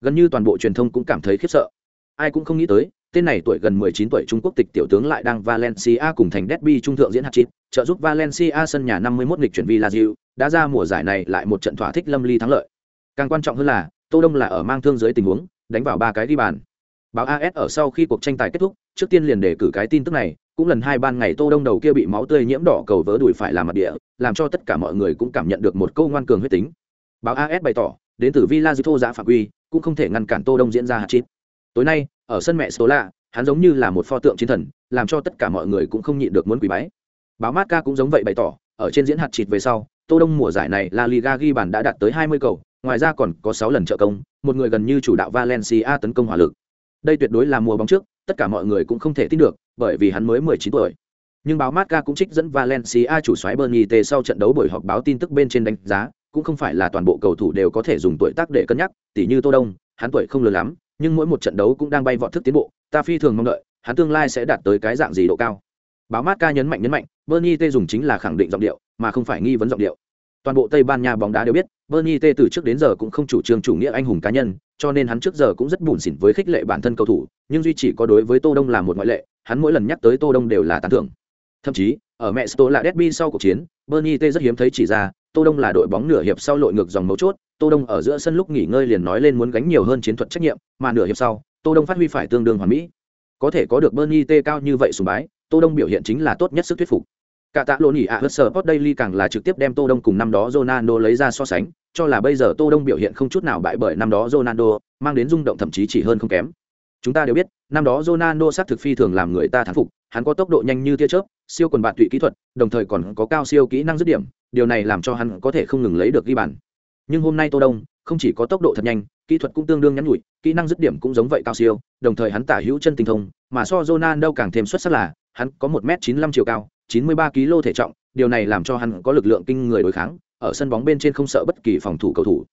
Gần như toàn bộ truyền thông cũng cảm thấy khiếp sợ. Ai cũng không nghĩ tới, tên này tuổi gần 19 tuổi Trung Quốc tịch tiểu tướng lại đang Valencia cùng thành Derby trung thượng diễn hạt chín, trợ giúp Valencia sân nhà 51 nghịch chuyển Villarreal, đã ra mùa giải này lại một trận thỏa thích lâm ly thắng lợi. Càng quan trọng hơn là, Tô Đông là ở mang thương dưới tình huống, đánh vào ba cái đi bàn. Báo AS ở sau khi cuộc tranh tài kết thúc, trước tiên liền đề cử cái tin tức này, cũng lần hai ban ngày Tô Đông đầu kia bị máu tươi nhiễm đỏ cầu vỡ đùi phải làm mặt địa, làm cho tất cả mọi người cũng cảm nhận được một câu ngoan cường huyết tính. Báo AS bày tỏ, đến từ Villa dito dạ phạm quy, cũng không thể ngăn cản Tô Đông diễn ra hạt chít. Tối nay, ở sân mẹ Stola, hắn giống như là một pho tượng chiến thần, làm cho tất cả mọi người cũng không nhịn được muốn quỳ bái. Báo Marca cũng giống vậy bày tỏ, ở trên diễn hạt chít về sau, Tô Đông mùa giải này La Liga ghi bàn đã đạt tới 20 cầu, ngoài ra còn có 6 lần trợ công, một người gần như chủ đạo Valencia tấn công hỏa lực. Đây tuyệt đối là mùa bóng trước, tất cả mọi người cũng không thể tin được, bởi vì hắn mới 19 tuổi. Nhưng báo Marca cũng trích dẫn Valencia chủ soái Bernie T sau trận đấu buổi họp báo tin tức bên trên đánh giá, cũng không phải là toàn bộ cầu thủ đều có thể dùng tuổi tác để cân nhắc, tỉ như Tô Đông, hắn tuổi không lớn lắm, nhưng mỗi một trận đấu cũng đang bay vọt thức tiến bộ, ta phi thường mong đợi, hắn tương lai sẽ đạt tới cái dạng gì độ cao. Báo Marca nhấn mạnh nhấn mạnh, Bernie T dùng chính là khẳng định giọng điệu, mà không phải nghi vấn giọng điệu. Toàn bộ Tây Ban Nha bóng đá đều biết, Bernie T từ trước đến giờ cũng không chủ trương chủ nghĩa anh hùng cá nhân, cho nên hắn trước giờ cũng rất buồn xỉn với khích lệ bản thân cầu thủ, nhưng duy chỉ có đối với Tô Đông là một ngoại lệ, hắn mỗi lần nhắc tới Tô Đông đều là tán thưởng. Thậm chí, ở mẹ Sto là derby sau cuộc chiến, Bernie T rất hiếm thấy chỉ ra, Tô Đông là đội bóng nửa hiệp sau lội ngược dòng mấu chốt, Tô Đông ở giữa sân lúc nghỉ ngơi liền nói lên muốn gánh nhiều hơn chiến thuật trách nhiệm, mà nửa hiệp sau, Tô Đông phát huy phải tương đương hoàn mỹ. Có thể có được Bernie T cao như vậy sùng bái, Tô Đông biểu hiện chính là tốt nhất sức thuyết phục. Cả tạ lộn nhỉ ạ Husser Sport Daily càng là trực tiếp đem Tô Đông cùng năm đó Ronaldo lấy ra so sánh, cho là bây giờ Tô Đông biểu hiện không chút nào bại bởi năm đó Ronaldo, mang đến rung động thậm chí chỉ hơn không kém. Chúng ta đều biết, năm đó Ronaldo sát thực phi thường làm người ta thán phục, hắn có tốc độ nhanh như tia chớp, siêu quần bạn tụy kỹ thuật, đồng thời còn có cao siêu kỹ năng dứt điểm, điều này làm cho hắn có thể không ngừng lấy được ghi bàn. Nhưng hôm nay Tô Đông, không chỉ có tốc độ thật nhanh, kỹ thuật cũng tương đương nhắn nhủi, kỹ năng dứt điểm cũng giống vậy cao siêu, đồng thời hắn tả hữu chân tinh thông, mà so Ronaldo càng thêm xuất sắc là, hắn có 1m95 chiều cao, 93 kg thể trọng, điều này làm cho hắn có lực lượng kinh người đối kháng, ở sân bóng bên trên không sợ bất kỳ phòng thủ cầu thủ.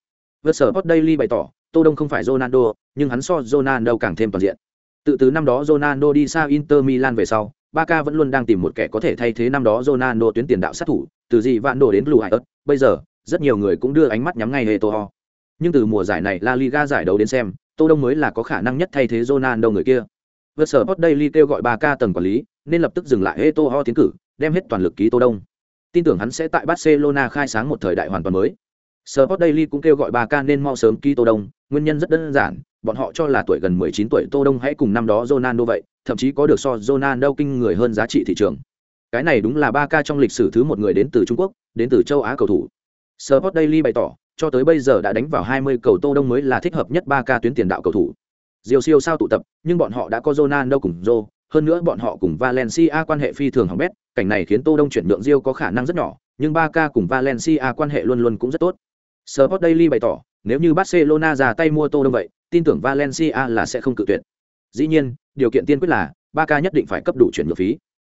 Verser Sport Daily bày tỏ, Tô Đông không phải Ronaldo, nhưng hắn so Ronaldo càng thêm toàn diện. Tự từ năm đó Ronaldo đi xa Inter Milan về sau, Barca vẫn luôn đang tìm một kẻ có thể thay thế năm đó Ronaldo tuyến tiền đạo sát thủ, từ gì vạn đổ đến Blue ớt, Bây giờ, rất nhiều người cũng đưa ánh mắt nhắm ngay Eto'o. Nhưng từ mùa giải này La Liga giải đấu đến xem, Tô Đông mới là có khả năng nhất thay thế Ronaldo người kia. Verser Sport Daily kêu gọi Barca tầng quản lý, nên lập tức dừng lại Eto'o tiến cử, đem hết toàn lực ký Tô Đông. Tin tưởng hắn sẽ tại Barcelona khai sáng một thời đại hoàn toàn mới. Sport Daily cũng kêu gọi Barca nên mau sớm ký Tô Đông, nguyên nhân rất đơn giản, bọn họ cho là tuổi gần 19 tuổi Tô Đông hãy cùng năm đó Ronaldo vậy, thậm chí có được so Ronaldo kinh người hơn giá trị thị trường. Cái này đúng là Barca trong lịch sử thứ một người đến từ Trung Quốc, đến từ châu Á cầu thủ. Sport Daily bày tỏ, cho tới bây giờ đã đánh vào 20 cầu Tô Đông mới là thích hợp nhất Barca tuyến tiền đạo cầu thủ. Diều siêu sao tụ tập, nhưng bọn họ đã có Ronaldo cùng Zô, hơn nữa bọn họ cùng Valencia quan hệ phi thường hỏng bét, cảnh này khiến Tô Đông chuyển nhượng Rio có khả năng rất nhỏ, nhưng Barca cùng Valencia quan hệ luôn luôn cũng rất tốt. Sport Daily bày tỏ, nếu như Barcelona ra tay mua Tô Đông vậy, tin tưởng Valencia là sẽ không cự tuyệt. Dĩ nhiên, điều kiện tiên quyết là Barca nhất định phải cấp đủ chuyển nhượng phí.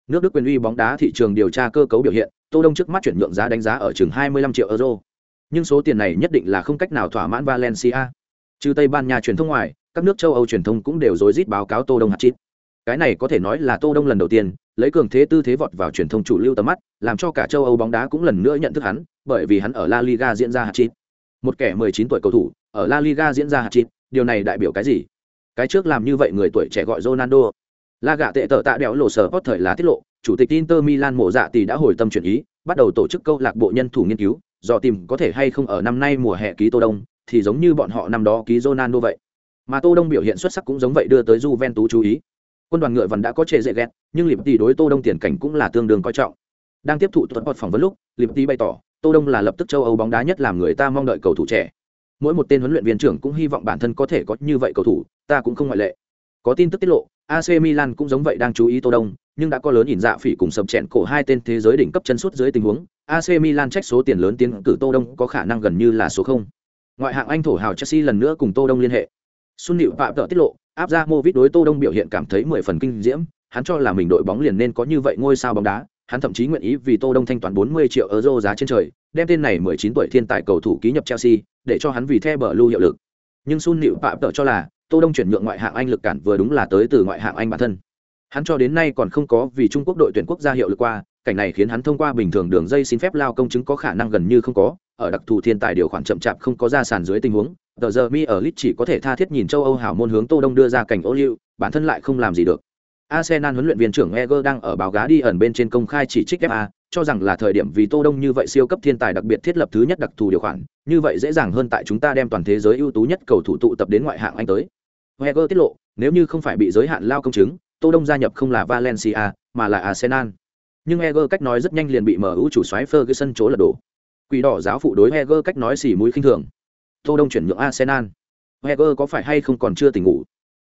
Nước Đức quyền uy bóng đá thị trường điều tra cơ cấu biểu hiện, Tô Đông trước mắt chuyển nhượng giá đánh giá ở chừng 25 triệu euro. Nhưng số tiền này nhất định là không cách nào thỏa mãn Valencia. Trừ Tây Ban Nha truyền thông ngoài, các nước châu Âu truyền thông cũng đều rối rít báo cáo Tô Đông hạt chít. Cái này có thể nói là Tô Đông lần đầu tiên lấy cường thế tư thế vọt vào truyền thông chủ lưu tầm mắt, làm cho cả châu Âu bóng đá cũng lần nữa nhận thức hắn, bởi vì hắn ở La Liga diễn ra hạt chít. Một kẻ 19 tuổi cầu thủ, ở La Liga diễn ra hạt chít, điều này đại biểu cái gì? Cái trước làm như vậy người tuổi trẻ gọi Ronaldo. La gạ tệ tợ tạ đéo lộ sở post thời là tiết lộ, chủ tịch Inter Milan mộ dạ tỷ đã hồi tâm chuyển ý, bắt đầu tổ chức câu lạc bộ nhân thủ nghiên cứu, dò tìm có thể hay không ở năm nay mùa hè ký Tô Đông, thì giống như bọn họ năm đó ký Ronaldo vậy. Mà Tô Đông biểu hiện xuất sắc cũng giống vậy đưa tới Juventus chú ý. Quân đoàn ngựa vằn đã có trệ dễ ghét, nhưng Liệp tỷ đối Tô Đông tiền cảnh cũng là tương đương coi trọng. Đang tiếp thụ tuần phỏng vấn lúc, Liệp tỷ bày tỏ, Tô Đông là lập tức châu Âu bóng đá nhất làm người ta mong đợi cầu thủ trẻ. Mỗi một tên huấn luyện viên trưởng cũng hy vọng bản thân có thể có như vậy cầu thủ, ta cũng không ngoại lệ. Có tin tức tiết lộ, AC Milan cũng giống vậy đang chú ý Tô Đông, nhưng đã có lớn nhìn dạ phỉ cùng sập chèn cổ hai tên thế giới đỉnh cấp chân suốt dưới tình huống, AC Milan trách số tiền lớn tiến cử Tô Đông có khả năng gần như là số không. Ngoại hạng Anh thổ hào Chelsea lần nữa cùng Tô Đông liên hệ. Xuân Nịu Phạm tự tiết lộ, áp ra Movit đối Tô Đông biểu hiện cảm thấy mười phần kinh diễm, hắn cho là mình đội bóng liền nên có như vậy ngôi sao bóng đá, hắn thậm chí nguyện ý vì Tô Đông thanh toán 40 triệu euro giá trên trời, đem tên này 19 tuổi thiên tài cầu thủ ký nhập Chelsea, để cho hắn vì The Blue hiệu lực. Nhưng Sun Liễu Phạm tự cho là, Tô Đông chuyển nhượng ngoại hạng Anh lực cản vừa đúng là tới từ ngoại hạng Anh bản thân. Hắn cho đến nay còn không có vì Trung Quốc đội tuyển quốc gia hiệu lực qua, cảnh này khiến hắn thông qua bình thường đường dây xin phép lao công chứng có khả năng gần như không có, ở đặc thù thiên tài điều khoản chậm chạp không có ra sàn dưới tình huống, tờ giờ mi ở lit chỉ có thể tha thiết nhìn châu Âu hảo môn hướng Tô Đông đưa ra cảnh ô liu, bản thân lại không làm gì được. Arsenal huấn luyện viên trưởng Eger đang ở báo gá đi ẩn bên trên công khai chỉ trích FA, cho rằng là thời điểm vì Tô Đông như vậy siêu cấp thiên tài đặc biệt thiết lập thứ nhất đặc thù điều khoản, như vậy dễ dàng hơn tại chúng ta đem toàn thế giới ưu tú nhất cầu thủ tụ tập đến ngoại hạng Anh tới. Eger tiết lộ, nếu như không phải bị giới hạn lao công chứng, Tô Đông gia nhập không là Valencia, mà là Arsenal. Nhưng Eger cách nói rất nhanh liền bị MU chủ soái Ferguson chỗ lật đổ. Quỷ đỏ giáo phụ đối Eger cách nói xỉ mũi khinh thường. Tô Đông chuyển nhượng Arsenal. Wenger có phải hay không còn chưa tỉnh ngủ?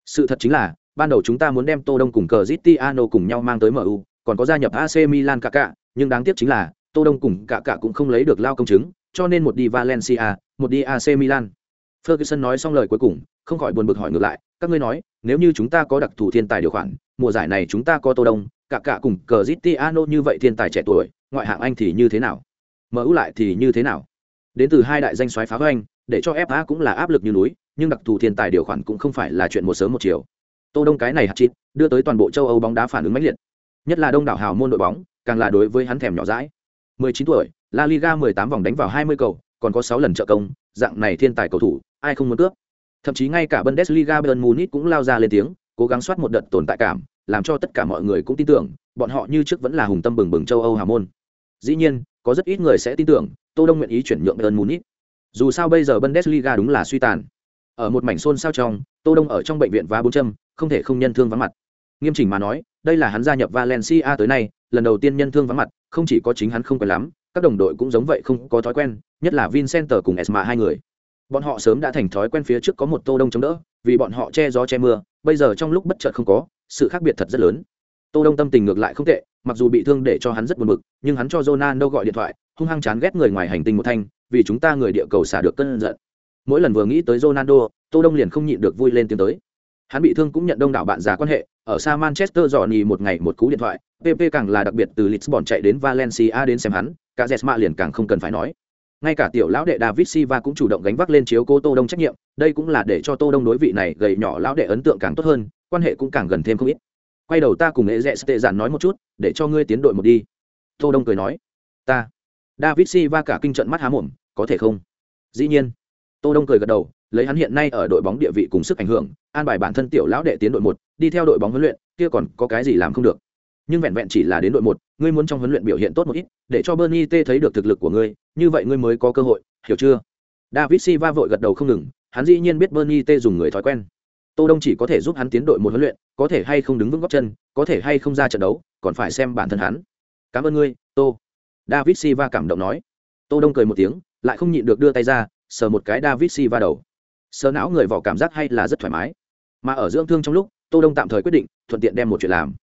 Sự thật chính là, ban đầu chúng ta muốn đem Tô Đông cùng Cristiano cùng nhau mang tới MU, còn có gia nhập AC Milan cả cả, nhưng đáng tiếc chính là, Tô Đông cùng cả cả cũng không lấy được lao công chứng, cho nên một đi Valencia, một đi AC Milan. Ferguson nói xong lời cuối cùng, không khỏi buồn bực hỏi ngược lại, các ngươi nói, nếu như chúng ta có đặc thù thiên tài điều khoản, mùa giải này chúng ta có Tô Đông, cả cả cùng Cristiano như vậy thiên tài trẻ tuổi, ngoại hạng Anh thì như thế nào? MU lại thì như thế nào? Đến từ hai đại danh soái phá hoành, để cho FA cũng là áp lực như núi, nhưng đặc thù thiên tài điều khoản cũng không phải là chuyện một sớm một chiều. Tô Đông cái này hạt chít, đưa tới toàn bộ châu Âu bóng đá phản ứng mãnh liệt. Nhất là đông đảo hào môn đội bóng, càng là đối với hắn thèm nhỏ dãi. 19 tuổi, La Liga 18 vòng đánh vào 20 cầu, còn có 6 lần trợ công, dạng này thiên tài cầu thủ, ai không muốn cướp. Thậm chí ngay cả Bundesliga Bayern Munich cũng lao ra lên tiếng, cố gắng soát một đợt tồn tại cảm, làm cho tất cả mọi người cũng tin tưởng, bọn họ như trước vẫn là hùng tâm bừng bừng châu Âu hào môn. Dĩ nhiên, có rất ít người sẽ tin tưởng tô đông nguyện ý chuyển nhượng bayern munich dù sao bây giờ bundesliga đúng là suy tàn. Ở một mảnh xôn xao trong, tô đông ở trong bệnh viện và bốn châm, không thể không nhân thương vắng mặt. Nghiêm chỉnh mà nói, đây là hắn gia nhập valencia tới nay, lần đầu tiên nhân thương vắng mặt, không chỉ có chính hắn không quen lắm, các đồng đội cũng giống vậy không có thói quen, nhất là Vincent cùng esma hai người. Bọn họ sớm đã thành thói quen phía trước có một tô đông chống đỡ, vì bọn họ che gió che mưa, bây giờ trong lúc bất chợt không có, sự khác biệt thật rất lớn. Tô đông tâm tình ngược lại không tệ, mặc dù bị thương để cho hắn rất buồn bực, nhưng hắn cho Ronaldo gọi điện thoại, hung hăng chán ghét người ngoài hành tinh một thanh vì chúng ta người địa cầu xả được cơn giận. Mỗi lần vừa nghĩ tới Ronaldo, tô đông liền không nhịn được vui lên tiếng tới. Hắn bị thương cũng nhận đông đảo bạn già quan hệ, ở xa manchester dọn nhì một ngày một cú điện thoại pp càng là đặc biệt từ lisbon chạy đến valencia đến xem hắn, cả jesma liền càng không cần phải nói. Ngay cả tiểu lão đệ david silva cũng chủ động gánh vác lên chiếu cô tô đông trách nhiệm, đây cũng là để cho tô đông đối vị này gầy nhỏ lão đệ ấn tượng càng tốt hơn, quan hệ cũng càng gần thêm không ít. Quay đầu ta cùng nghệ rẽ tệ giản nói một chút, để cho ngươi tiến đội một đi. Tô đông cười nói, ta david silva cả kinh trận mắt há mồm, có thể không? Dĩ nhiên. Tô đông cười gật đầu, lấy hắn hiện nay ở đội bóng địa vị cùng sức ảnh hưởng, an bài bản thân tiểu lão đệ tiến đội một, đi theo đội bóng huấn luyện, kia còn có cái gì làm không được? Nhưng vẹn vẹn chỉ là đến đội một, ngươi muốn trong huấn luyện biểu hiện tốt một ít, để cho bernie t thấy được thực lực của ngươi, như vậy ngươi mới có cơ hội, hiểu chưa? David silva vội gật đầu không ngừng, hắn dĩ nhiên biết bernie t dùng người thói quen. Tô đông chỉ có thể giúp hắn tiến đội một huấn luyện, có thể hay không đứng vững góc chân, có thể hay không ra trận đấu, còn phải xem bản thân hắn. Cảm ơn ngươi, tô david silva cảm động nói. Tô đông cười một tiếng, lại không nhịn được đưa tay ra, sờ một cái david silva đầu. Sờ não người vỏ cảm giác hay là rất thoải mái. Mà ở dưỡng thương trong lúc, tô đông tạm thời quyết định thuận tiện đem một chuyện làm.